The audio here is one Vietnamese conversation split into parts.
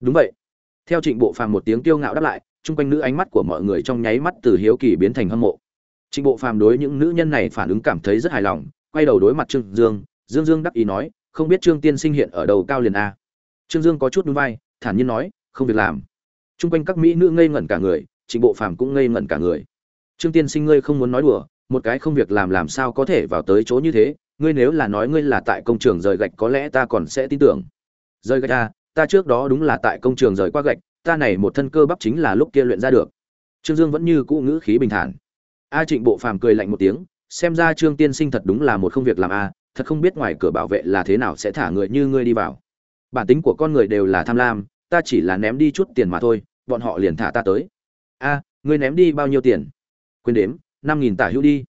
đúng vậy. Theo trịnh bộ phàm một tiếng kiêu ngạo đáp lại, chung quanh nữ ánh mắt của mọi người trong nháy mắt từ hiếu kỳ biến thành hâm mộ. Trịnh bộ phàm đối những nữ nhân này phản ứng cảm thấy rất hài lòng, quay đầu đối mặt trương dương dương dương đắc ý nói, không biết trương tiên sinh hiện ở đầu cao liền a. Trương dương có chút núi vai, thản nhiên nói, không việc làm. Chung quanh các mỹ nữ ngây ngẩn cả người, trịnh bộ phàm cũng ngây ngẩn cả người. Trương tiên sinh ngươi không muốn nói đùa, một cái không việc làm làm sao có thể vào tới chỗ như thế, ngươi nếu là nói ngươi là tại công trường rời gạch có lẽ ta còn sẽ tin tưởng. Rời gạch à ta trước đó đúng là tại công trường rời qua gạch, ta này một thân cơ bắp chính là lúc kia luyện ra được. Trương dương vẫn như cũ ngữ khí bình thản. A trịnh bộ phàm cười lạnh một tiếng, xem ra trương tiên sinh thật đúng là một không việc làm a, thật không biết ngoài cửa bảo vệ là thế nào sẽ thả người như ngươi đi vào. Bản tính của con người đều là tham lam, ta chỉ là ném đi chút tiền mà thôi, bọn họ liền thả ta tới. A, ngươi ném đi bao nhiêu tiền? Quên đếm, năm nghìn tả hữu đi.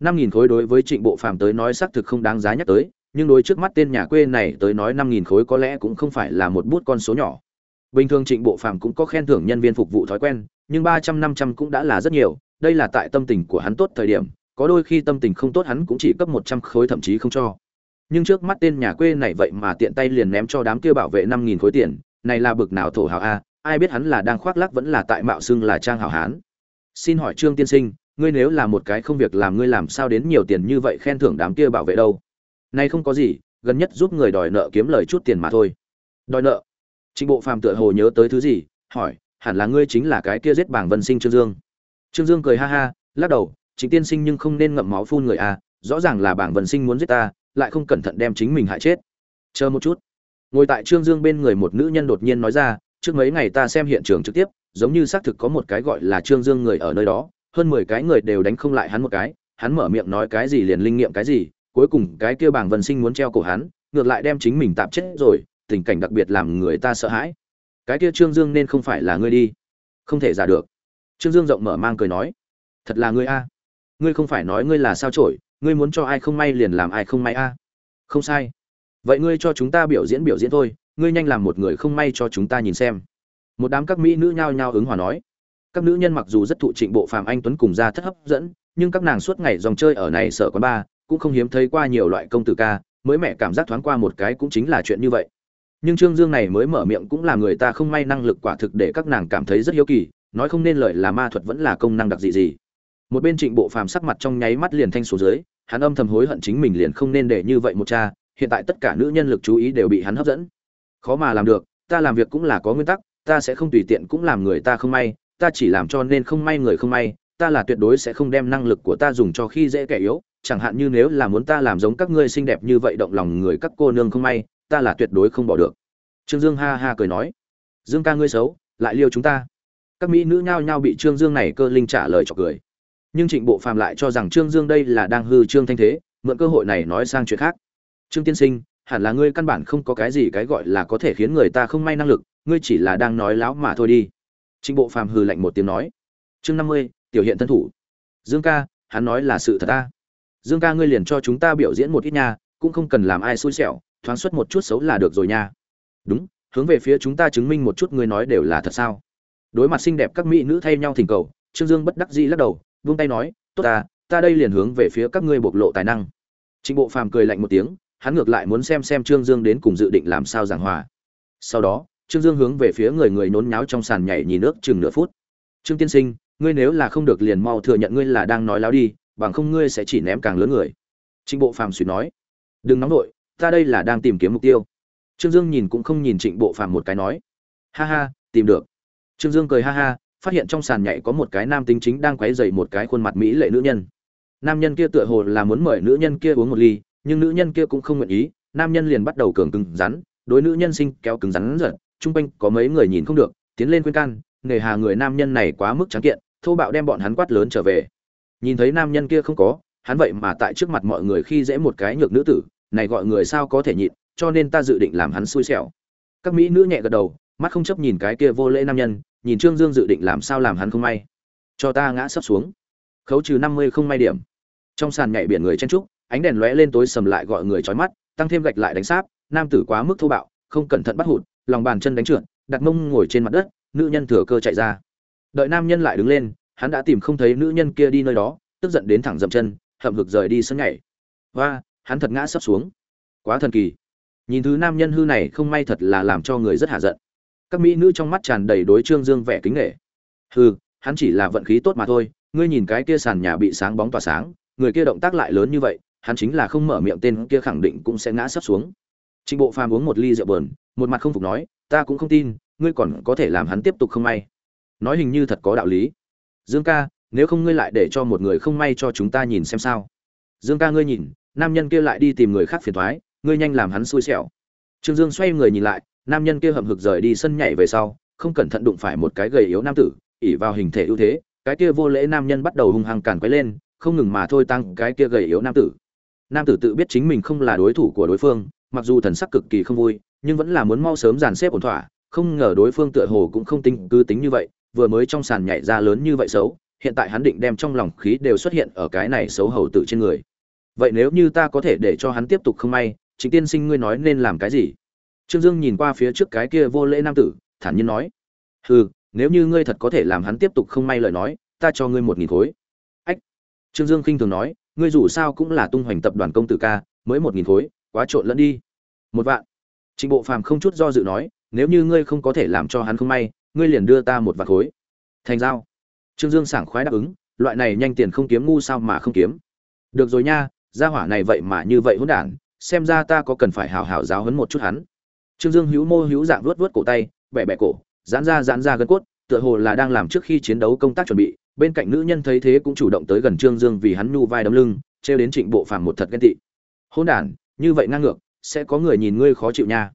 Năm nghìn khối đối với trịnh bộ phàm tới nói xác thực không đáng giá nhắc tới nhưng đối trước mắt tên nhà quê này tới nói năm nghìn khối có lẽ cũng không phải là một bút con số nhỏ. Bình thường trịnh bộ phàm cũng có khen thưởng nhân viên phục vụ thói quen, nhưng ba trăm năm trăm cũng đã là rất nhiều, đây là tại tâm tình của hắn tốt thời điểm, có đôi khi tâm tình không tốt hắn cũng chỉ cấp một trăm khối thậm chí không cho. Nhưng trước mắt tên nhà quê này vậy mà tiện tay liền ném cho đám kia bảo vệ năm nghìn khối tiền, này là bực nào thổ hào a, ai biết hắn là đang khoác lác vẫn là tại mạo xưng là trang hảo hán. Xin hỏi trương tiên sinh, ngươi nếu là một cái không việc làm ngươi làm sao đến nhiều tiền như vậy khen thưởng đám kia bảo vệ đâu? Nay không có gì, gần nhất giúp người đòi nợ kiếm lời chút tiền mà thôi. Đòi nợ? Trịnh bộ phàm tựa hồ nhớ tới thứ gì, hỏi, hẳn là ngươi chính là cái kia giết bảng vân sinh trương dương. Trương dương cười ha ha, lắc đầu, trịnh tiên sinh nhưng không nên ngậm máu phun người à rõ ràng là bảng vân sinh muốn giết ta, lại không cẩn thận đem chính mình hại chết. Chờ một chút. Ngồi tại trương dương bên người một nữ nhân đột nhiên nói ra, trước mấy ngày ta xem hiện trường trực tiếp, giống như xác thực có một cái gọi là trương dương người ở nơi đó, hơn mười cái người đều đánh không lại hắn một cái, hắn mở miệng nói cái gì liền linh nghiệm cái gì cuối cùng cái kia bảng vân sinh muốn treo cổ hắn, ngược lại đem chính mình tạm chết rồi, tình cảnh đặc biệt làm người ta sợ hãi. Cái kia trương dương nên không phải là ngươi đi. Không thể giả được. Trương dương rộng mở mang cười nói, thật là ngươi a. Ngươi không phải nói ngươi là sao trổi ngươi muốn cho ai không may liền làm ai không may a. Không sai. Vậy ngươi cho chúng ta biểu diễn biểu diễn thôi, ngươi nhanh làm một người không may cho chúng ta nhìn xem. Một đám các mỹ nữ nhao nhao ứng hòa nói. Các nữ nhân mặc dù rất thụ trịnh bộ phàm anh tuấn cùng ra thất hấp dẫn, nhưng các nàng suốt ngày dòng chơi ở này sợ quán ba cũng không hiếm thấy qua nhiều loại công tử ca, mới mẹ cảm giác thoáng qua một cái cũng chính là chuyện như vậy. Nhưng trương dương này mới mở miệng cũng là người ta không may năng lực quả thực để các nàng cảm thấy rất hiếu kỳ, nói không nên lời là ma thuật vẫn là công năng đặc dị gì. Một bên trịnh bộ phàm sắc mặt trong nháy mắt liền thanh số dưới, hắn âm thầm hối hận chính mình liền không nên để như vậy một cha, hiện tại tất cả nữ nhân lực chú ý đều bị hắn hấp dẫn. Khó mà làm được, ta làm việc cũng là có nguyên tắc, ta sẽ không tùy tiện cũng làm người ta không may, ta chỉ làm cho nên không may người không may, ta là tuyệt đối sẽ không đem năng lực của ta dùng cho khi dễ kẻ yếu chẳng hạn như nếu là muốn ta làm giống các ngươi xinh đẹp như vậy động lòng người các cô nương không may, ta là tuyệt đối không bỏ được. Trương dương ha ha cười nói. Dương ca ngươi xấu, lại liêu chúng ta. Các mỹ nữ nhao nhao bị trương dương này cơ linh trả lời cho cười. Nhưng trịnh bộ phàm lại cho rằng trương dương đây là đang hư trương thanh thế, mượn cơ hội này nói sang chuyện khác. Trương tiên sinh, hẳn là ngươi căn bản không có cái gì cái gọi là có thể khiến người ta không may năng lực, ngươi chỉ là đang nói láo mà thôi đi. Trịnh bộ phàm hừ lạnh một tiếng nói. Chương năm mươi, tiểu hiện thân thủ. Dương ca, hắn nói là sự thật ta dương ca ngươi liền cho chúng ta biểu diễn một ít nha, cũng không cần làm ai xui xẻo, thoáng xuất một chút xấu là được rồi nha. Đúng, hướng về phía chúng ta chứng minh một chút ngươi nói đều là thật sao. Đối mặt xinh đẹp các mỹ nữ thay nhau thỉnh cầu, trương dương bất đắc dĩ lắc đầu vung tay nói, tốt ta ta đây liền hướng về phía các ngươi bộc lộ tài năng. Trịnh bộ phàm cười lạnh một tiếng, hắn ngược lại muốn xem xem trương dương đến cùng dự định làm sao giảng hòa. Sau đó, trương dương hướng về phía người người nôn nháo trong sàn nhảy nhìn nước chừng nửa phút. Trương tiên sinh, ngươi nếu là không được liền mau thừa nhận ngươi là đang nói láo đi bằng không ngươi sẽ chỉ ném càng lớn người. Trịnh bộ phàm suy nói. Đừng nóng vội, ta đây là đang tìm kiếm mục tiêu. Trương dương nhìn cũng không nhìn trịnh bộ phàm một cái nói. Ha ha, tìm được. Trương dương cười ha ha, phát hiện trong sàn nhảy có một cái nam tính chính đang quấy dày một cái khuôn mặt mỹ lệ nữ nhân. Nam nhân kia tựa hồ là muốn mời nữ nhân kia uống một ly, nhưng nữ nhân kia cũng không nguyện ý, nam nhân liền bắt đầu cường cứng rắn, đối nữ nhân sinh kéo cứng rắn giật, chung quanh có mấy người nhìn không được, tiến lên khuyên can nghề hà người nam nhân này quá mức trắng kiện, thô bạo đem bọn hắn quát lớn trở về nhìn thấy nam nhân kia không có, hắn vậy mà tại trước mặt mọi người khi dễ một cái nhược nữ tử, này gọi người sao có thể nhịn, cho nên ta dự định làm hắn xui xẻo. Các mỹ nữ nhẹ gật đầu, mắt không chấp nhìn cái kia vô lễ nam nhân, nhìn trương dương dự định làm sao làm hắn không may. Cho ta ngã sấp xuống. Khấu trừ năm mươi không may điểm. Trong sàn nhảy biển người chen trúc, ánh đèn lóe lên tối sầm lại gọi người trói mắt, tăng thêm gạch lại đánh sáp, nam tử quá mức thô bạo, không cẩn thận bắt hụt, lòng bàn chân đánh trượt, đặt mông ngồi trên mặt đất, nữ nhân thừa cơ chạy ra. Đợi nam nhân lại đứng lên hắn đã tìm không thấy nữ nhân kia đi nơi đó tức giận đến thẳng dậm chân hậm hực rời đi sân nhảy. Và hắn thật ngã sấp xuống. Quá thần kỳ. Nhìn thứ nam nhân hư này không may thật là làm cho người rất hạ giận. Các mỹ nữ trong mắt tràn đầy đối trương dương vẻ kính nghệ Hư, hắn chỉ là vận khí tốt mà thôi ngươi nhìn cái kia sàn nhà bị sáng bóng tỏa sáng người kia động tác lại lớn như vậy hắn chính là không mở miệng tên kia khẳng định cũng sẽ ngã sấp xuống. Trịnh bộ phàm uống một ly rượu bờn một mặt không phục nói ta cũng không tin ngươi còn có thể làm hắn tiếp tục không may. Nói hình như thật có đạo lý dương ca, nếu không ngươi lại để cho một người không may cho chúng ta nhìn xem sao. Dương ca ngươi nhìn, nam nhân kia lại đi tìm người khác phiền thoái, ngươi nhanh làm hắn xui xẻo. Trương dương xoay người nhìn lại, nam nhân kia hậm hực rời đi sân nhảy về sau, không cẩn thận đụng phải một cái gầy yếu nam tử ỉ vào hình thể ưu thế, cái kia vô lễ nam nhân bắt đầu hung hăng càn quấy lên, không ngừng mà thôi tăng cái kia gầy yếu nam tử. Nam tử tự biết chính mình không là đối thủ của đối phương, mặc dù thần sắc cực kỳ không vui, nhưng vẫn là muốn mau sớm dàn xếp ổn thỏa, không ngờ đối phương tựa hồ cũng không tính cứ tính như vậy vừa mới trong sàn nhảy ra lớn như vậy xấu, hiện tại hắn định đem trong lòng khí đều xuất hiện ở cái này xấu hầu tử trên người. Vậy nếu như ta có thể để cho hắn tiếp tục không may chính tiên sinh ngươi nói nên làm cái gì? Trương dương nhìn qua phía trước cái kia vô lễ nam tử, thản nhiên nói. Hừ, nếu như ngươi thật có thể làm hắn tiếp tục không may lời nói, ta cho ngươi một nghìn khối. Ách. Trương dương khinh thường nói, ngươi dù sao cũng là tung hoành tập đoàn công tử ca, mới một nghìn khối, quá trộn lẫn đi. Một vạn. Trịnh bộ phàm không chút do dự nói, nếu như ngươi không có thể làm cho hắn không may ngươi liền đưa ta một vạt khối. Thành giao. Trương dương sảng khoái đáp ứng, loại này nhanh tiền không kiếm ngu sao mà không kiếm. Được rồi nha, gia hỏa này vậy mà như vậy hỗn đản, xem ra ta có cần phải hào hào giáo hấn một chút hắn. Trương dương hữu mô hữu dạng vuốt vuốt cổ tay, bẻ bẻ cổ, giãn ra giãn ra gân cốt, tựa hồ là đang làm trước khi chiến đấu công tác chuẩn bị, bên cạnh nữ nhân thấy thế cũng chủ động tới gần trương dương vì hắn nhu vai đấm lưng, trêu đến trịnh bộ phàm một thật ghen tị. Hôn đản, như vậy ngang ngược, sẽ có người nhìn ngươi khó chịu nha.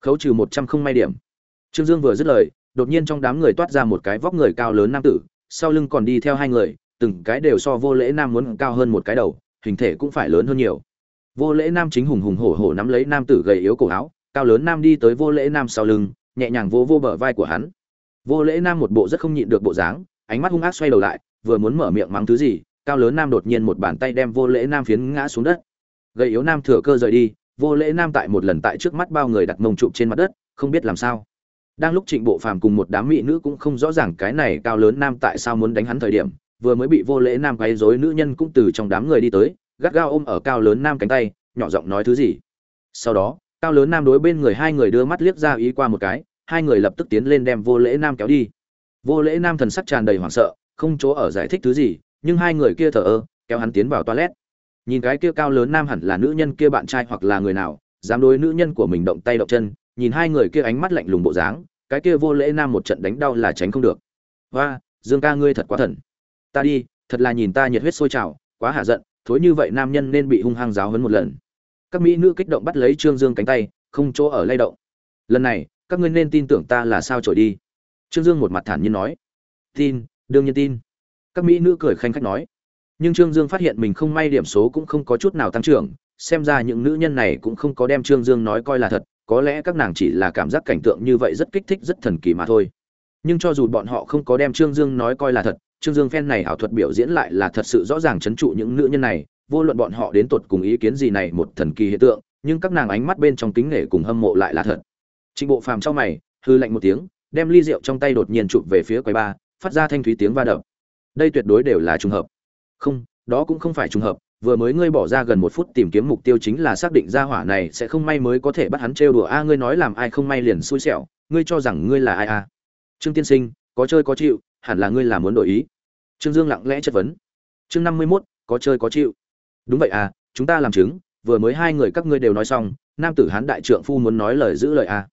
Khấu trừ một trăm không may điểm. Trương dương vừa dứt lời đột nhiên trong đám người toát ra một cái vóc người cao lớn nam tử, sau lưng còn đi theo hai người, từng cái đều so vô lễ nam muốn cao hơn một cái đầu, hình thể cũng phải lớn hơn nhiều. Vô lễ nam chính hùng hùng hổ hổ nắm lấy nam tử gầy yếu cổ áo, cao lớn nam đi tới vô lễ nam sau lưng, nhẹ nhàng vô vô bờ vai của hắn. Vô lễ nam một bộ rất không nhịn được bộ dáng, ánh mắt hung ác xoay đầu lại, vừa muốn mở miệng mắng thứ gì, cao lớn nam đột nhiên một bàn tay đem vô lễ nam phiến ngã xuống đất. Gầy yếu nam thừa cơ rời đi, vô lễ nam tại một lần tại trước mắt bao người đặt mông trụ trên mặt đất, không biết làm sao đang lúc trịnh bộ phàm cùng một đám mỹ nữ cũng không rõ ràng cái này cao lớn nam tại sao muốn đánh hắn thời điểm, vừa mới bị vô lễ nam quấy rối nữ nhân cũng từ trong đám người đi tới, gắt gao ôm ở cao lớn nam cánh tay, nhỏ giọng nói thứ gì. Sau đó, cao lớn nam đối bên người hai người đưa mắt liếc ra ý qua một cái, hai người lập tức tiến lên đem vô lễ nam kéo đi. Vô lễ nam thần sắc tràn đầy hoảng sợ, không chỗ ở giải thích thứ gì, nhưng hai người kia thở ơ, kéo hắn tiến vào toilet. Nhìn cái kia cao lớn nam hẳn là nữ nhân kia bạn trai hoặc là người nào, dám đối nữ nhân của mình động tay động chân, nhìn hai người kia ánh mắt lạnh lùng bộ dáng cái kia vô lễ nam một trận đánh đau là tránh không được. Hoa, dương ca ngươi thật quá thần. Ta đi, thật là nhìn ta nhiệt huyết sôi trào, quá hạ giận, thối như vậy nam nhân nên bị hung hăng giáo hấn một lần. Các mỹ nữ kích động bắt lấy trương dương cánh tay, không chỗ ở lay động. Lần này, các ngươi nên tin tưởng ta là sao trổi đi. Trương dương một mặt thản nhiên nói. Tin, đương nhiên tin. Các mỹ nữ cười khanh khách nói. Nhưng trương dương phát hiện mình không may điểm số cũng không có chút nào tăng trưởng, xem ra những nữ nhân này cũng không có đem trương dương nói coi là thật có lẽ các nàng chỉ là cảm giác cảnh tượng như vậy rất kích thích, rất thần kỳ mà thôi. Nhưng cho dù bọn họ không có đem trương dương nói coi là thật, trương dương phen này ảo thuật biểu diễn lại là thật sự rõ ràng chấn trụ những nữ nhân này, vô luận bọn họ đến tột cùng ý kiến gì này một thần kỳ hiện tượng, nhưng các nàng ánh mắt bên trong kính nể cùng hâm mộ lại là thật. Trịnh bộ phàm trong mày, hư lạnh một tiếng, đem ly rượu trong tay đột nhiên chụp về phía quầy ba phát ra thanh thúy tiếng va đập. Đây tuyệt đối đều là trùng hợp. Không, đó cũng không phải trùng hợp vừa mới ngươi bỏ ra gần một phút tìm kiếm mục tiêu chính là xác định ra hỏa này sẽ không may mới có thể bắt hắn trêu đùa. A, ngươi nói làm ai không may liền xui xẻo. Ngươi cho rằng ngươi là ai a trương tiên sinh, có chơi có chịu, hẳn là ngươi là muốn đổi ý. Trương dương lặng lẽ chất vấn. Chương năm mươi mốt, có chơi có chịu. Đúng vậy à chúng ta làm chứng, vừa mới hai người các ngươi đều nói xong, nam tử hán đại trượng phu muốn nói lời giữ lời à.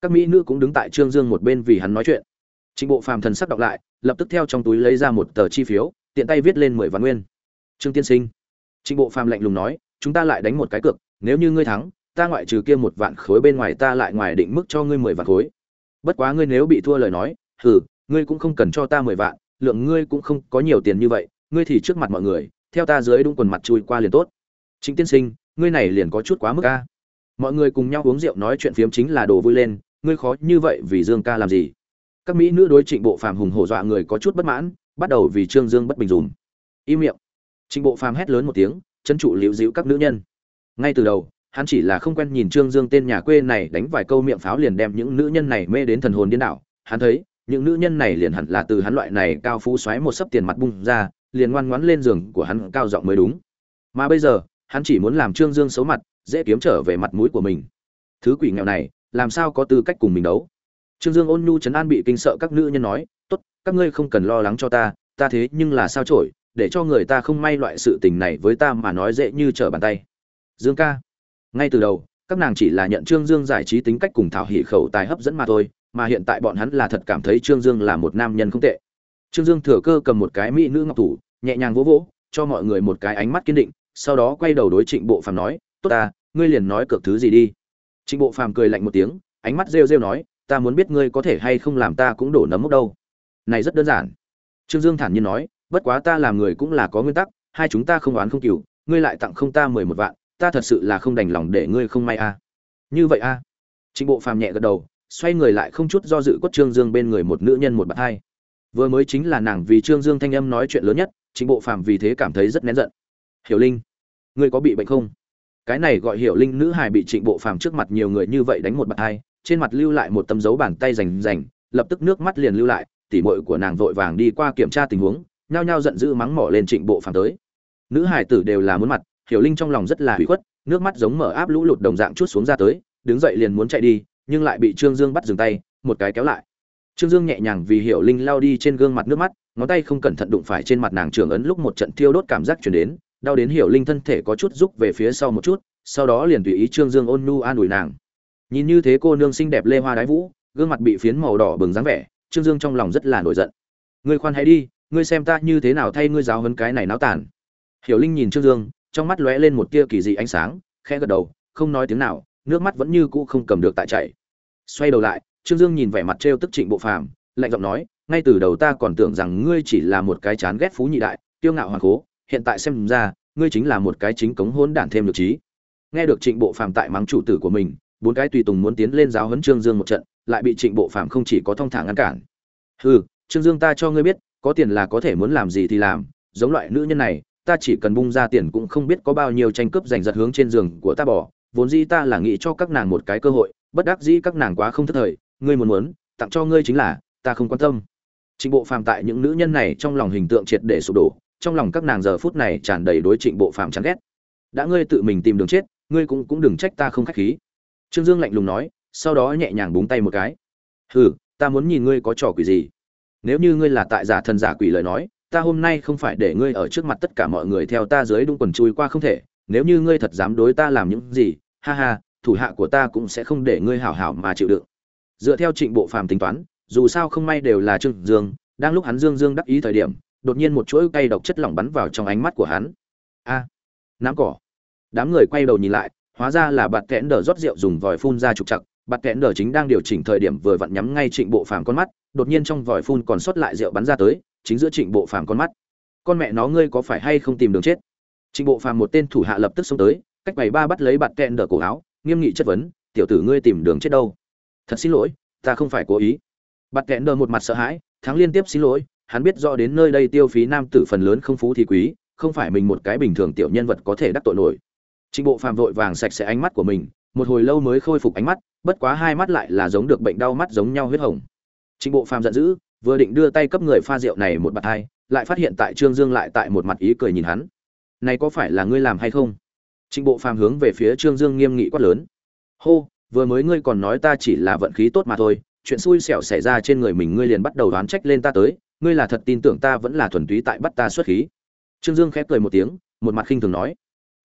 các mỹ nữ cũng đứng tại trương dương một bên vì hắn nói chuyện. Trịnh bộ phàm thần sắc đọc lại, lập tức theo trong túi lấy ra một tờ chi phiếu, tiện tay viết lên mười vạn nguyên. Trương tiên sinh trịnh bộ phàm lạnh lùng nói, chúng ta lại đánh một cái cược, nếu như ngươi thắng, ta ngoại trừ kia một vạn khối bên ngoài ta lại ngoài định mức cho ngươi mười vạn khối. Bất quá ngươi nếu bị thua lời nói, hừ, ngươi cũng không cần cho ta mười vạn, lượng ngươi cũng không có nhiều tiền như vậy, ngươi thì trước mặt mọi người, theo ta dưới đúng quần mặt chui qua liền tốt. Trịnh tiên sinh, ngươi này liền có chút quá mức a. mọi người cùng nhau uống rượu nói chuyện phiếm chính là đồ vui lên, ngươi khó như vậy vì dương ca làm gì? Các mỹ nữ đối trịnh bộ phàm hùng hổ dọa người có chút bất mãn, bắt đầu vì trương dương bất bình dùm. Im miệng. Trình bộ phàm hét lớn một tiếng chân trụ liễu dĩu các nữ nhân. Ngay từ đầu, hắn chỉ là không quen nhìn trương dương tên nhà quê này đánh vài câu miệng pháo liền đem những nữ nhân này mê đến thần hồn điên đảo. Hắn thấy, những nữ nhân này liền hẳn là từ hắn loại này cao phú xoáy một sấp tiền mặt bung ra, liền ngoan ngoãn lên giường của hắn cao giọng mới đúng. Mà bây giờ, hắn chỉ muốn làm trương dương xấu mặt, dễ kiếm trở về mặt mũi của mình. Thứ quỷ nghèo này, làm sao có tư cách cùng mình đấu? Trương dương ôn nhu chấn an bị kinh sợ các nữ nhân nói, tốt, các ngươi không cần lo lắng cho ta ta thế nhưng là sao chổi? Để cho người ta không may loại sự tình này với ta mà nói dễ như trở bàn tay. Dương ca, ngay từ đầu, các nàng chỉ là nhận trương dương giải trí tính cách cùng thảo hỉ khẩu tài hấp dẫn mà thôi, mà hiện tại bọn hắn là thật cảm thấy trương dương là một nam nhân không tệ. Trương dương thừa cơ cầm một cái mỹ nữ ngọc thủ, nhẹ nhàng vỗ vỗ, cho mọi người một cái ánh mắt kiên định, sau đó quay đầu đối trịnh bộ phàm nói, tốt ta, ngươi liền nói cược thứ gì đi. Trịnh bộ phàm cười lạnh một tiếng, ánh mắt rêu rêu nói, ta muốn biết ngươi có thể hay không làm ta cũng đổ nấm mốc đâu. Này rất đơn giản. Trương dương thản nhiên nói bất quá ta làm người cũng là có nguyên tắc, hai chúng ta không oán không cừu, ngươi lại tặng không ta mười một vạn, ta thật sự là không đành lòng để ngươi không may a. Như vậy a. Trịnh bộ phàm nhẹ gật đầu, xoay người lại không chút do dự quất trương dương bên người một nữ nhân một bạn hai. Vừa mới chính là nàng vì trương dương thanh âm nói chuyện lớn nhất, trịnh bộ phàm vì thế cảm thấy rất nén giận. Hiểu linh, ngươi có bị bệnh không? Cái này gọi hiểu linh nữ hài bị trịnh bộ phàm trước mặt nhiều người như vậy đánh một bạn hai, trên mặt lưu lại một tấm dấu bàn tay rành rành, lập tức nước mắt liền lưu lại, tỉ mội của nàng vội vàng đi qua kiểm tra tình huống nhao nhao giận dữ mắng mỏ lên trịnh bộ phàm tới. Nữ hải tử đều là muốn mặt, hiểu linh trong lòng rất là hủy khuất, nước mắt giống mở áp lũ lụt đồng dạng chút xuống ra tới, đứng dậy liền muốn chạy đi, nhưng lại bị trương dương bắt dừng tay, một cái kéo lại. Trương dương nhẹ nhàng vì hiểu linh lao đi trên gương mặt nước mắt, ngón tay không cẩn thận đụng phải trên mặt nàng trường ấn lúc một trận thiêu đốt cảm giác chuyển đến, đau đến hiểu linh thân thể có chút rúc về phía sau một chút, sau đó liền tùy ý trương dương ôn nu an ủi nàng. Nhìn như thế cô nương xinh đẹp lê hoa đái vũ, gương mặt bị phiến màu đỏ bừng dáng vẻ, trương dương trong lòng rất là nổi giận. Ngươi khoan hãy đi ngươi xem ta như thế nào thay ngươi giáo hấn cái này náo tàn. Hiểu linh nhìn trương dương, trong mắt lóe lên một tia kỳ dị ánh sáng, khẽ gật đầu, không nói tiếng nào, nước mắt vẫn như cũ không cầm được tại chảy. Xoay đầu lại, trương dương nhìn vẻ mặt trêu tức trịnh bộ phàm, lạnh giọng nói, ngay từ đầu ta còn tưởng rằng ngươi chỉ là một cái chán ghét phú nhị đại tiêu ngạo hoàng cố hiện tại xem ra, ngươi chính là một cái chính cống hôn đản thêm được trí. Nghe được trịnh bộ phàm tại mắng chủ tử của mình, bốn cái tùy tùng muốn tiến lên giáo huấn trương dương một trận, lại bị trịnh bộ phàm không chỉ có thong thả ngăn cản. Hừ, trương dương ta cho ngươi biết có tiền là có thể muốn làm gì thì làm, giống loại nữ nhân này, ta chỉ cần bung ra tiền cũng không biết có bao nhiêu tranh cướp giành giật hướng trên giường của ta bỏ, vốn dĩ ta là nghĩ cho các nàng một cái cơ hội, bất đắc dĩ các nàng quá không thất thời, ngươi muốn muốn, tặng cho ngươi chính là, ta không quan tâm. Trịnh bộ phàm tại những nữ nhân này trong lòng hình tượng triệt để sụp đổ, trong lòng các nàng giờ phút này tràn đầy đối trịnh bộ phàm chán ghét. Đã ngươi tự mình tìm đường chết, ngươi cũng cũng đừng trách ta không khách khí. Trương dương lạnh lùng nói, sau đó nhẹ nhàng búng tay một cái. Hừ, ta muốn nhìn ngươi có trò quỷ gì nếu như ngươi là tại giả thần giả quỷ lời nói ta hôm nay không phải để ngươi ở trước mặt tất cả mọi người theo ta dưới đung quần chui qua không thể. Nếu như ngươi thật dám đối ta làm những gì ha ha thủ hạ của ta cũng sẽ không để ngươi hảo hảo mà chịu đựng. Dựa theo trịnh bộ phàm tính toán dù sao không may đều là trương dương đang lúc hắn dương dương đắc ý thời điểm đột nhiên một chuỗi cây độc chất lỏng bắn vào trong ánh mắt của hắn. A à, nám cỏ. Đám người quay đầu nhìn lại hóa ra là bạt kẽn đờ rót rượu dùng vòi phun ra trục chặt bạt kẽn đờ chính đang điều chỉnh thời điểm vừa vặn nhắm ngay trịnh bộ phàm con mắt đột nhiên trong vòi phun còn sót lại rượu bắn ra tới, chính giữa trịnh bộ phàm con mắt. Con mẹ nó, ngươi có phải hay không tìm đường chết? Trịnh bộ phàm một tên thủ hạ lập tức xông tới, cách bảy ba bắt lấy bạt kẹn đỡ cổ áo, nghiêm nghị chất vấn, tiểu tử ngươi tìm đường chết đâu? Thật xin lỗi, ta không phải cố ý. Bạt kẹn đờ một mặt sợ hãi, thắng liên tiếp xin lỗi, hắn biết rõ đến nơi đây tiêu phí nam tử phần lớn không phú thì quý, không phải mình một cái bình thường tiểu nhân vật có thể đắc tội nổi. Trịnh bộ phàm vội vàng sạch sẽ ánh mắt của mình, một hồi lâu mới khôi phục ánh mắt, bất quá hai mắt lại là giống được bệnh đau mắt giống nhau huyết hồng trịnh bộ phàm giận dữ, vừa định đưa tay cấp người pha rượu này một bạt hai, lại phát hiện tại trương dương lại tại một mặt ý cười nhìn hắn. Này có phải là ngươi làm hay không? Trịnh bộ phàm hướng về phía trương dương nghiêm nghị quát lớn. Hô, vừa mới ngươi còn nói ta chỉ là vận khí tốt mà thôi, chuyện xui xẻo xảy ra trên người mình ngươi liền bắt đầu đoán trách lên ta tới, ngươi là thật tin tưởng ta vẫn là thuần túy tại bắt ta xuất khí. Trương dương khép cười một tiếng, một mặt khinh thường nói.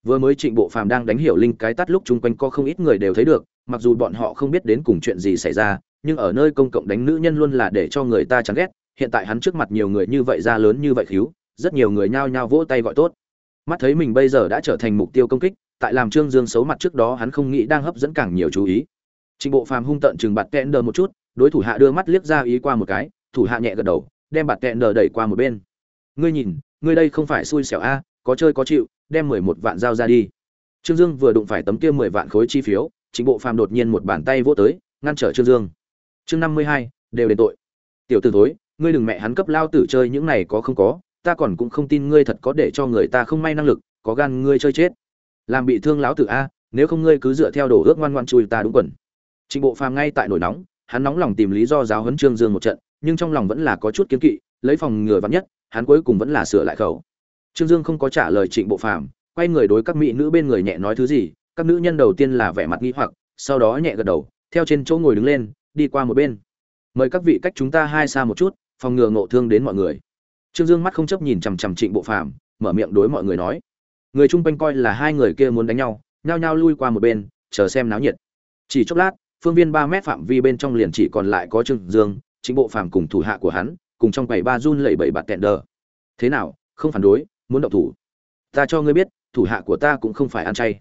Vừa mới trịnh bộ phàm đang đánh hiểu linh cái tắt lúc chung quanh có không ít người đều thấy được, mặc dù bọn họ không biết đến cùng chuyện gì xảy ra nhưng ở nơi công cộng đánh nữ nhân luôn là để cho người ta chán ghét, hiện tại hắn trước mặt nhiều người như vậy ra lớn như vậy khiếu rất nhiều người nhao nhao vỗ tay gọi tốt. Mắt thấy mình bây giờ đã trở thành mục tiêu công kích, tại làm trương dương xấu mặt trước đó hắn không nghĩ đang hấp dẫn càng nhiều chú ý. Trình bộ phàm hung tận chừng bạt kẽn đờ một chút, đối thủ hạ đưa mắt liếc ra ý qua một cái, thủ hạ nhẹ gật đầu, đem bạt kẽn đờ đẩy qua một bên. Ngươi nhìn, ngươi đây không phải xui xẻo a, có chơi có chịu, đem mười một vạn giao ra đi. Trương dương vừa đụng phải tấm kia mười vạn khối chi phiếu, trình bộ phàm đột nhiên một bàn tay vỗ tới, ngăn trở trương dương chương năm mươi hai đều đền tội. Tiểu t ử thối ngươi đừng mẹ hắn cấp lao tử chơi những này có không có ta còn cũng không tin ngươi thật có để cho người ta không may năng lực có gan ngươi chơi chết. Làm bị thương lão tử a nếu không ngươi cứ dựa theo đồ ước ngoan ngoan chui ta đúng quần. Trịnh bộ phàm ngay tại nổi nóng hắn nóng lòng tìm lý do giáo huấn trương dương một trận nhưng trong lòng vẫn là có chút kiến kỵ lấy phòng ngừa vắn nhất hắn cuối cùng vẫn là sửa lại khẩu. Trương Dương không có trả lời Trịnh Bộ Phàm, quay người đối các mỹ nữ bên người nhẹ nói thứ gì, các nữ nhân đầu tiên là vẻ mặt nghi hoặc, sau đó nhẹ gật đầu, theo trên chỗ ngồi đứng lên, đi qua một bên. mời các vị cách chúng ta hai xa một chút, phòng ngừa ngộ thương đến mọi người. Trương dương mắt không chấp nhìn chằm chằm trịnh bộ phàm, mở miệng đối mọi người nói. Người chung quanh coi là hai người kia muốn đánh nhau, nhao nhao lui qua một bên, chờ xem náo nhiệt. Chỉ chốc lát, phương viên ba mét phạm vi bên trong liền chỉ còn lại có trương dương chính bộ phàm cùng thủ hạ của hắn, cùng trong quầy ba run lẩy bẩy bạt tẹn đờ. Thế nào, không phản đối, muốn động thủ. Ta cho ngươi biết, thủ hạ của ta cũng không phải ăn chay.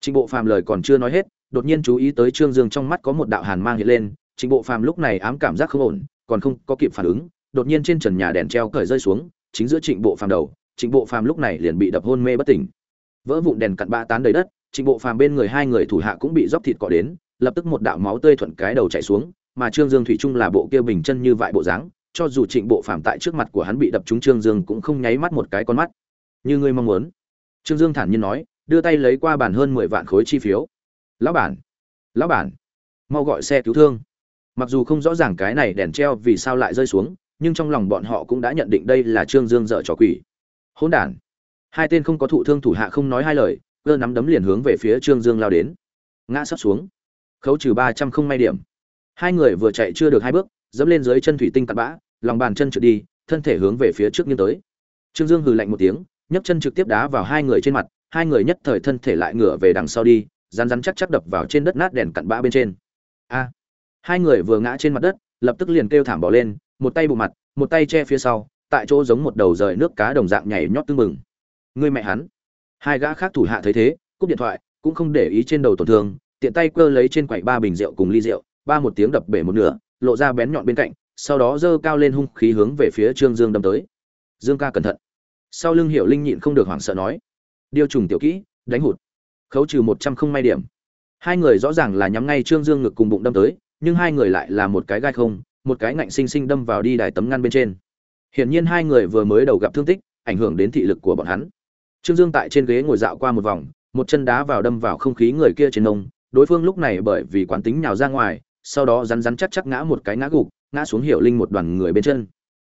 Trịnh bộ phàm lời còn chưa nói hết, đột nhiên chú ý tới trương dương trong mắt có một đạo hàn mang hiện lên trịnh bộ phàm lúc này ám cảm giác không ổn, còn không có kịp phản ứng, đột nhiên trên trần nhà đèn treo cởi rơi xuống, chính giữa trịnh bộ phàm đầu, trịnh bộ phàm lúc này liền bị đập hôn mê bất tỉnh. Vỡ vụn đèn cặn ba tán đầy đất, trịnh bộ phàm bên người hai người thủ hạ cũng bị róc thịt cọ đến, lập tức một đạo máu tươi thuận cái đầu chảy xuống, mà trương dương thủy trung là bộ kia bình chân như vại bộ dáng, cho dù trịnh bộ phàm tại trước mặt của hắn bị đập trúng trương dương cũng không nháy mắt một cái con mắt. Như ngươi mong muốn. Trương dương thản nhiên nói, đưa tay lấy qua bàn hơn mười vạn khối chi phiếu. Lão bản lão bản, mau gọi xe cứu thương mặc dù không rõ ràng cái này đèn treo vì sao lại rơi xuống, nhưng trong lòng bọn họ cũng đã nhận định đây là trương dương dợ trò quỷ. Hỗn đản. Hai tên không có thụ thương thủ hạ không nói hai lời, cơ nắm đấm liền hướng về phía trương dương lao đến. Ngã sắp xuống. Khấu trừ ba trăm không may điểm. Hai người vừa chạy chưa được hai bước, dẫm lên dưới chân thủy tinh tạt bã, lòng bàn chân trượt đi, thân thể hướng về phía trước nghiêng tới. Trương dương hừ lạnh một tiếng, nhấc chân trực tiếp đá vào hai người trên mặt, hai người nhất thời thân thể lại ngửa về đằng sau đi rán rán chắc chắc đập vào trên đất nát đèn cặn bã bên trên. A hai người vừa ngã trên mặt đất, lập tức liền kêu thảm bỏ lên, một tay bù mặt, một tay che phía sau, tại chỗ giống một đầu rời nước cá đồng dạng nhảy nhót tưng mừng người mẹ hắn. Hai gã khác thủ hạ thấy thế, cúp điện thoại, cũng không để ý trên đầu tổn thương, tiện tay cơ lấy trên quầy ba bình rượu cùng ly rượu, ba một tiếng đập bể một nửa, lộ ra bén nhọn bên cạnh, sau đó giơ cao lên hung khí hướng về phía trương dương đâm tới. Dương ca cẩn thận. Sau lưng hiểu linh nhịn không được hoảng sợ nói điều trùng tiểu kỹ, đánh hụt. Khấu trừ một trăm không may điểm. Hai người rõ ràng là nhắm ngay trương dương ngực cùng bụng đâm tới nhưng hai người lại là một cái gai không, một cái ngạnh xinh xinh đâm vào đi đài tấm ngăn bên trên. Hiển nhiên hai người vừa mới đầu gặp thương tích, ảnh hưởng đến thị lực của bọn hắn. Trương dương tại trên ghế ngồi dạo qua một vòng, một chân đá vào đâm vào không khí người kia trên nông, đối phương lúc này bởi vì quán tính nhào ra ngoài, sau đó rắn rắn chắc chắc ngã một cái ngã gục, ngã xuống hiểu linh một đoàn người bên chân.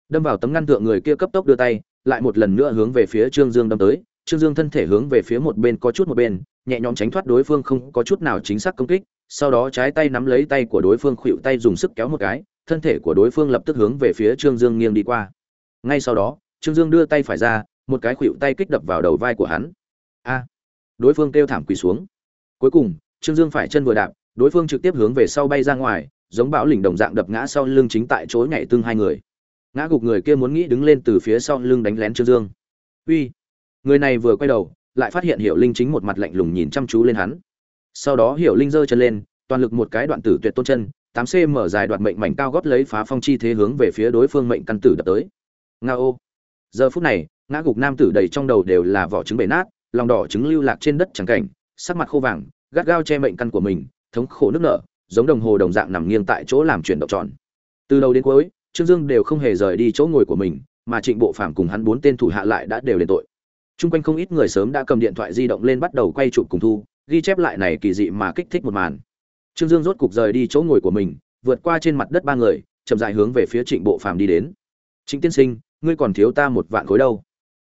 Đâm vào tấm ngăn tượng người kia cấp tốc đưa tay, lại một lần nữa hướng về phía trương dương đâm tới. Trương dương thân thể hướng về phía một bên, có chút một bên, nhẹ nhõm tránh thoát đối phương không có chút nào chính xác công kích sau đó trái tay nắm lấy tay của đối phương khuỵu tay dùng sức kéo một cái, thân thể của đối phương lập tức hướng về phía trương dương nghiêng đi qua. Ngay sau đó, trương dương đưa tay phải ra, một cái khuỵu tay kích đập vào đầu vai của hắn. A! Đối phương kêu thảm quỳ xuống. Cuối cùng, trương dương phải chân vừa đạp, đối phương trực tiếp hướng về sau bay ra ngoài, giống bão lỉnh đồng dạng đập ngã sau lưng chính tại chối nhảy tương hai người. Ngã gục người kia muốn nghĩ đứng lên từ phía sau lưng đánh lén trương dương. Uy! Người này vừa quay đầu, lại phát hiện hiểu linh chính một mặt lạnh lùng nhìn chăm chú lên hắn sau đó hiểu linh giơ chân lên toàn lực một cái đoạn tử tuyệt tôn chân tám cm dài đoạn mệnh mảnh cao gót lấy phá phong chi thế hướng về phía đối phương mệnh căn tử đập tới. Nga ô. Giờ phút này ngã gục nam tử đầy trong đầu đều là vỏ trứng bể nát lòng đỏ trứng lưu lạc trên đất trắng cảnh sắc mặt khô vàng gắt gao che mệnh căn của mình thống khổ nước nở giống đồng hồ đồng dạng nằm nghiêng tại chỗ làm chuyển động tròn. Từ đầu đến cuối trương dương đều không hề rời đi chỗ ngồi của mình mà trịnh bộ phàm cùng hắn bốn tên thủ hạ lại đã đều lên tội. Chung quanh không ít người sớm đã cầm điện thoại di động lên bắt đầu quay chụp cùng thu, ghi chép lại này kỳ dị mà kích thích một màn. Trương Dương rốt cục rời đi chỗ ngồi của mình, vượt qua trên mặt đất ba người, chậm rãi hướng về phía Trịnh Bộ Phàm đi đến. "Trịnh tiên sinh, ngươi còn thiếu ta một vạn khối đâu?"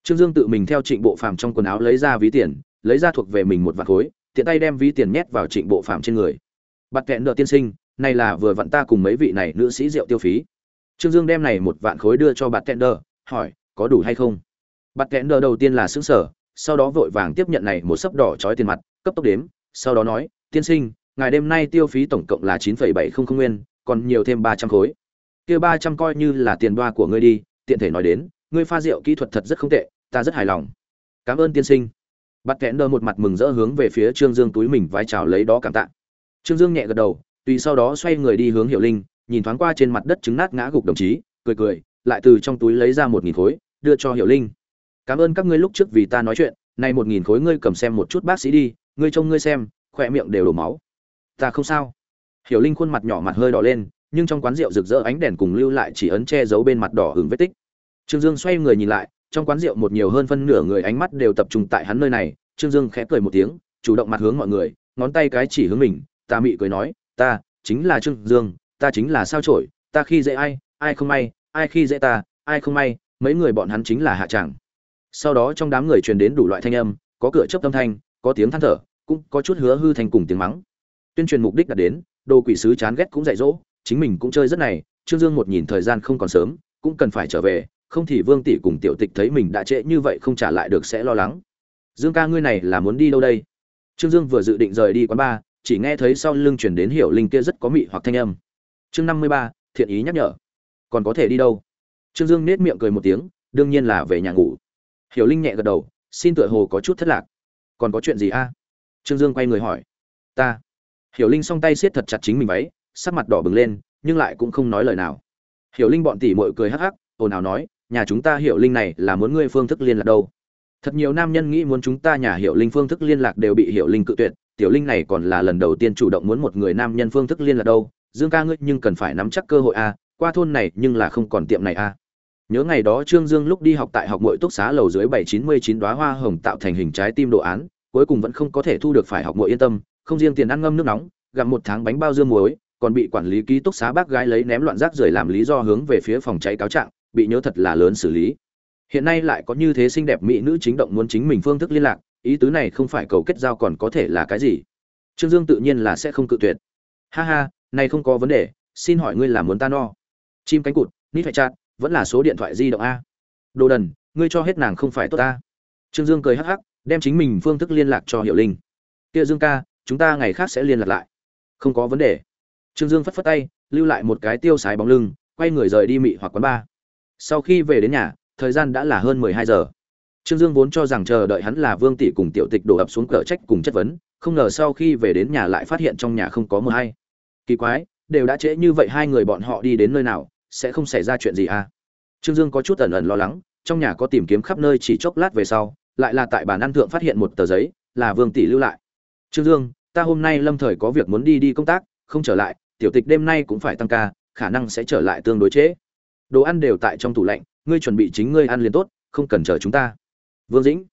Trương Dương tự mình theo Trịnh Bộ Phàm trong quần áo lấy ra ví tiền, lấy ra thuộc về mình một vạn khối, tiện tay đem ví tiền nhét vào Trịnh Bộ Phàm trên người. "Bạt kẹn nợ tiên sinh, này là vừa vặn ta cùng mấy vị này nữ sĩ rượu tiêu phí." Trương Dương đem này một vạn khối đưa cho Bạt kẹn Đờ, hỏi, "Có đủ hay không?" Bạt kẹn Đờ đầu tiên là sững sờ, sau đó vội vàng tiếp nhận này một sấp đỏ chói tiền mặt, cấp tốc đếm, sau đó nói, "Tiên sinh, ngài đêm nay tiêu phí tổng cộng là 9.700 nguyên, còn nhiều thêm 300 khối. Kia 300 coi như là tiền đoa của ngươi đi, tiện thể nói đến, ngươi pha rượu kỹ thuật thật rất không tệ, ta rất hài lòng. Cảm ơn tiên sinh." bắt kẽn đơ một mặt mừng rỡ hướng về phía Trương Dương túi mình vái chào lấy đó cảm tạ. Trương Dương nhẹ gật đầu, tùy sau đó xoay người đi hướng Hiểu Linh, nhìn thoáng qua trên mặt đất trứng nát ngã gục đồng chí, cười cười, lại từ trong túi lấy ra một nghìn khối, đưa cho Hiểu Linh cảm ơn các ngươi lúc trước vì ta nói chuyện này một nghìn khối ngươi cầm xem một chút bác sĩ đi ngươi trông ngươi xem, khỏe miệng đều đổ máu. Ta không sao. Hiểu linh khuôn mặt nhỏ mặt hơi đỏ lên, nhưng trong quán rượu rực rỡ ánh đèn cùng lưu lại chỉ ấn che giấu bên mặt đỏ hứng vết tích. Trương dương xoay người nhìn lại, trong quán rượu một nhiều hơn phân nửa người ánh mắt đều tập trung tại hắn nơi này. Trương dương khẽ cười một tiếng, chủ động mặt hướng mọi người, ngón tay cái chỉ hướng mình, ta mị cười nói, ta chính là trương dương, ta chính là sao trổi ta khi dễ ai ai không may, ai khi dễ ta, ai không may, mấy người bọn hắn chính là hạ tràng. Sau đó trong đám người truyền đến đủ loại thanh âm, có cửa chớp âm thanh có tiếng than thở, cũng có chút hứa hư thành cùng tiếng mắng. Tuyên truyền mục đích đạt đến, đồ quỷ sứ chán ghét cũng dạy dỗ, chính mình cũng chơi rất này, trương dương một nhìn thời gian không còn sớm, cũng cần phải trở về, không thì vương tỷ cùng tiểu tịch thấy mình đã trễ như vậy không trả lại được sẽ lo lắng. Dương ca ngươi này là muốn đi đâu đây? Trương dương vừa dự định rời đi quán bar, chỉ nghe thấy sau lưng chuyển đến hiểu linh kia rất có mị hoặc thanh âm. Chương năm mươi ba, thiện ý nhắc nhở. Còn có thể đi đâu? Trương dương nết miệng cười một tiếng, đương nhiên là về nhà ngủ. Hiểu linh nhẹ gật đầu, xin tựa hồ có chút thất lạc còn có chuyện gì a? Trương dương quay người hỏi. Ta. Hiểu linh song tay siết thật chặt chính mình váy, sắc mặt đỏ bừng lên, nhưng lại cũng không nói lời nào. Hiểu linh bọn tỉ mội cười hắc hắc, ồn ào nói, nhà chúng ta hiểu linh này là muốn ngươi phương thức liên lạc đâu? Thật nhiều nam nhân nghĩ muốn chúng ta nhà hiểu linh phương thức liên lạc đều bị hiểu linh cự tuyệt, tiểu linh này còn là lần đầu tiên chủ động muốn một người nam nhân phương thức liên lạc đâu? Dương ca ngươi nhưng cần phải nắm chắc cơ hội a, qua thôn này nhưng là không còn tiệm này a nhớ ngày đó trương dương lúc đi học tại học mội túc xá lầu dưới bảy chín mươi chín đoá hoa hồng tạo thành hình trái tim đồ án, cuối cùng vẫn không có thể thu được phải học mội yên tâm, không riêng tiền ăn ngâm nước nóng, gặm một tháng bánh bao dưa muối, còn bị quản lý ký túc xá bác gái lấy ném loạn rác rưởi làm lý do hướng về phía phòng cháy cáo trạng, bị nhớ thật là lớn xử lý. Hiện nay lại có như thế xinh đẹp mỹ nữ chính động muốn chính mình phương thức liên lạc, ý tứ này không phải cầu kết giao còn có thể là cái gì? Trương dương tự nhiên là sẽ không cự tuyệt. Ha ha, này không có vấn đề, xin hỏi ngươi là muốn ta no? Chim cánh cụt, nít phải chặt vẫn là số điện thoại di động a. Đồ đần, ngươi cho hết nàng không phải tốt ta. Trương dương cười hắc hắc, đem chính mình phương thức liên lạc cho hiệu linh. Kia dương ca, chúng ta ngày khác sẽ liên lạc lại. Không có vấn đề. Trương dương phất phất tay, lưu lại một cái tiêu xài bóng lưng, quay người rời đi mị hoặc quán bar. Sau khi về đến nhà, thời gian đã là hơn mười hai giờ. Trương dương vốn cho rằng chờ đợi hắn là vương tỷ cùng tiểu tịch đổ ập xuống cờ trách cùng chất vấn, không ngờ sau khi về đến nhà lại phát hiện trong nhà không có mờ hay. Kỳ quái, đều đã trễ như vậy hai người bọn họ đi đến nơi nào sẽ không xảy ra chuyện gì à? Trương dương có chút ẩn ẩn lo lắng, trong nhà có tìm kiếm khắp nơi chỉ chốc lát về sau, lại là tại bàn ăn thượng phát hiện một tờ giấy, là vương tỷ lưu lại. Trương dương, ta hôm nay lâm thời có việc muốn đi đi công tác, không trở lại, tiểu tịch đêm nay cũng phải tăng ca, khả năng sẽ trở lại tương đối trễ. Đồ ăn đều tại trong tủ lạnh, ngươi chuẩn bị chính ngươi ăn liền tốt, không cần chờ chúng ta. Vương dĩnh.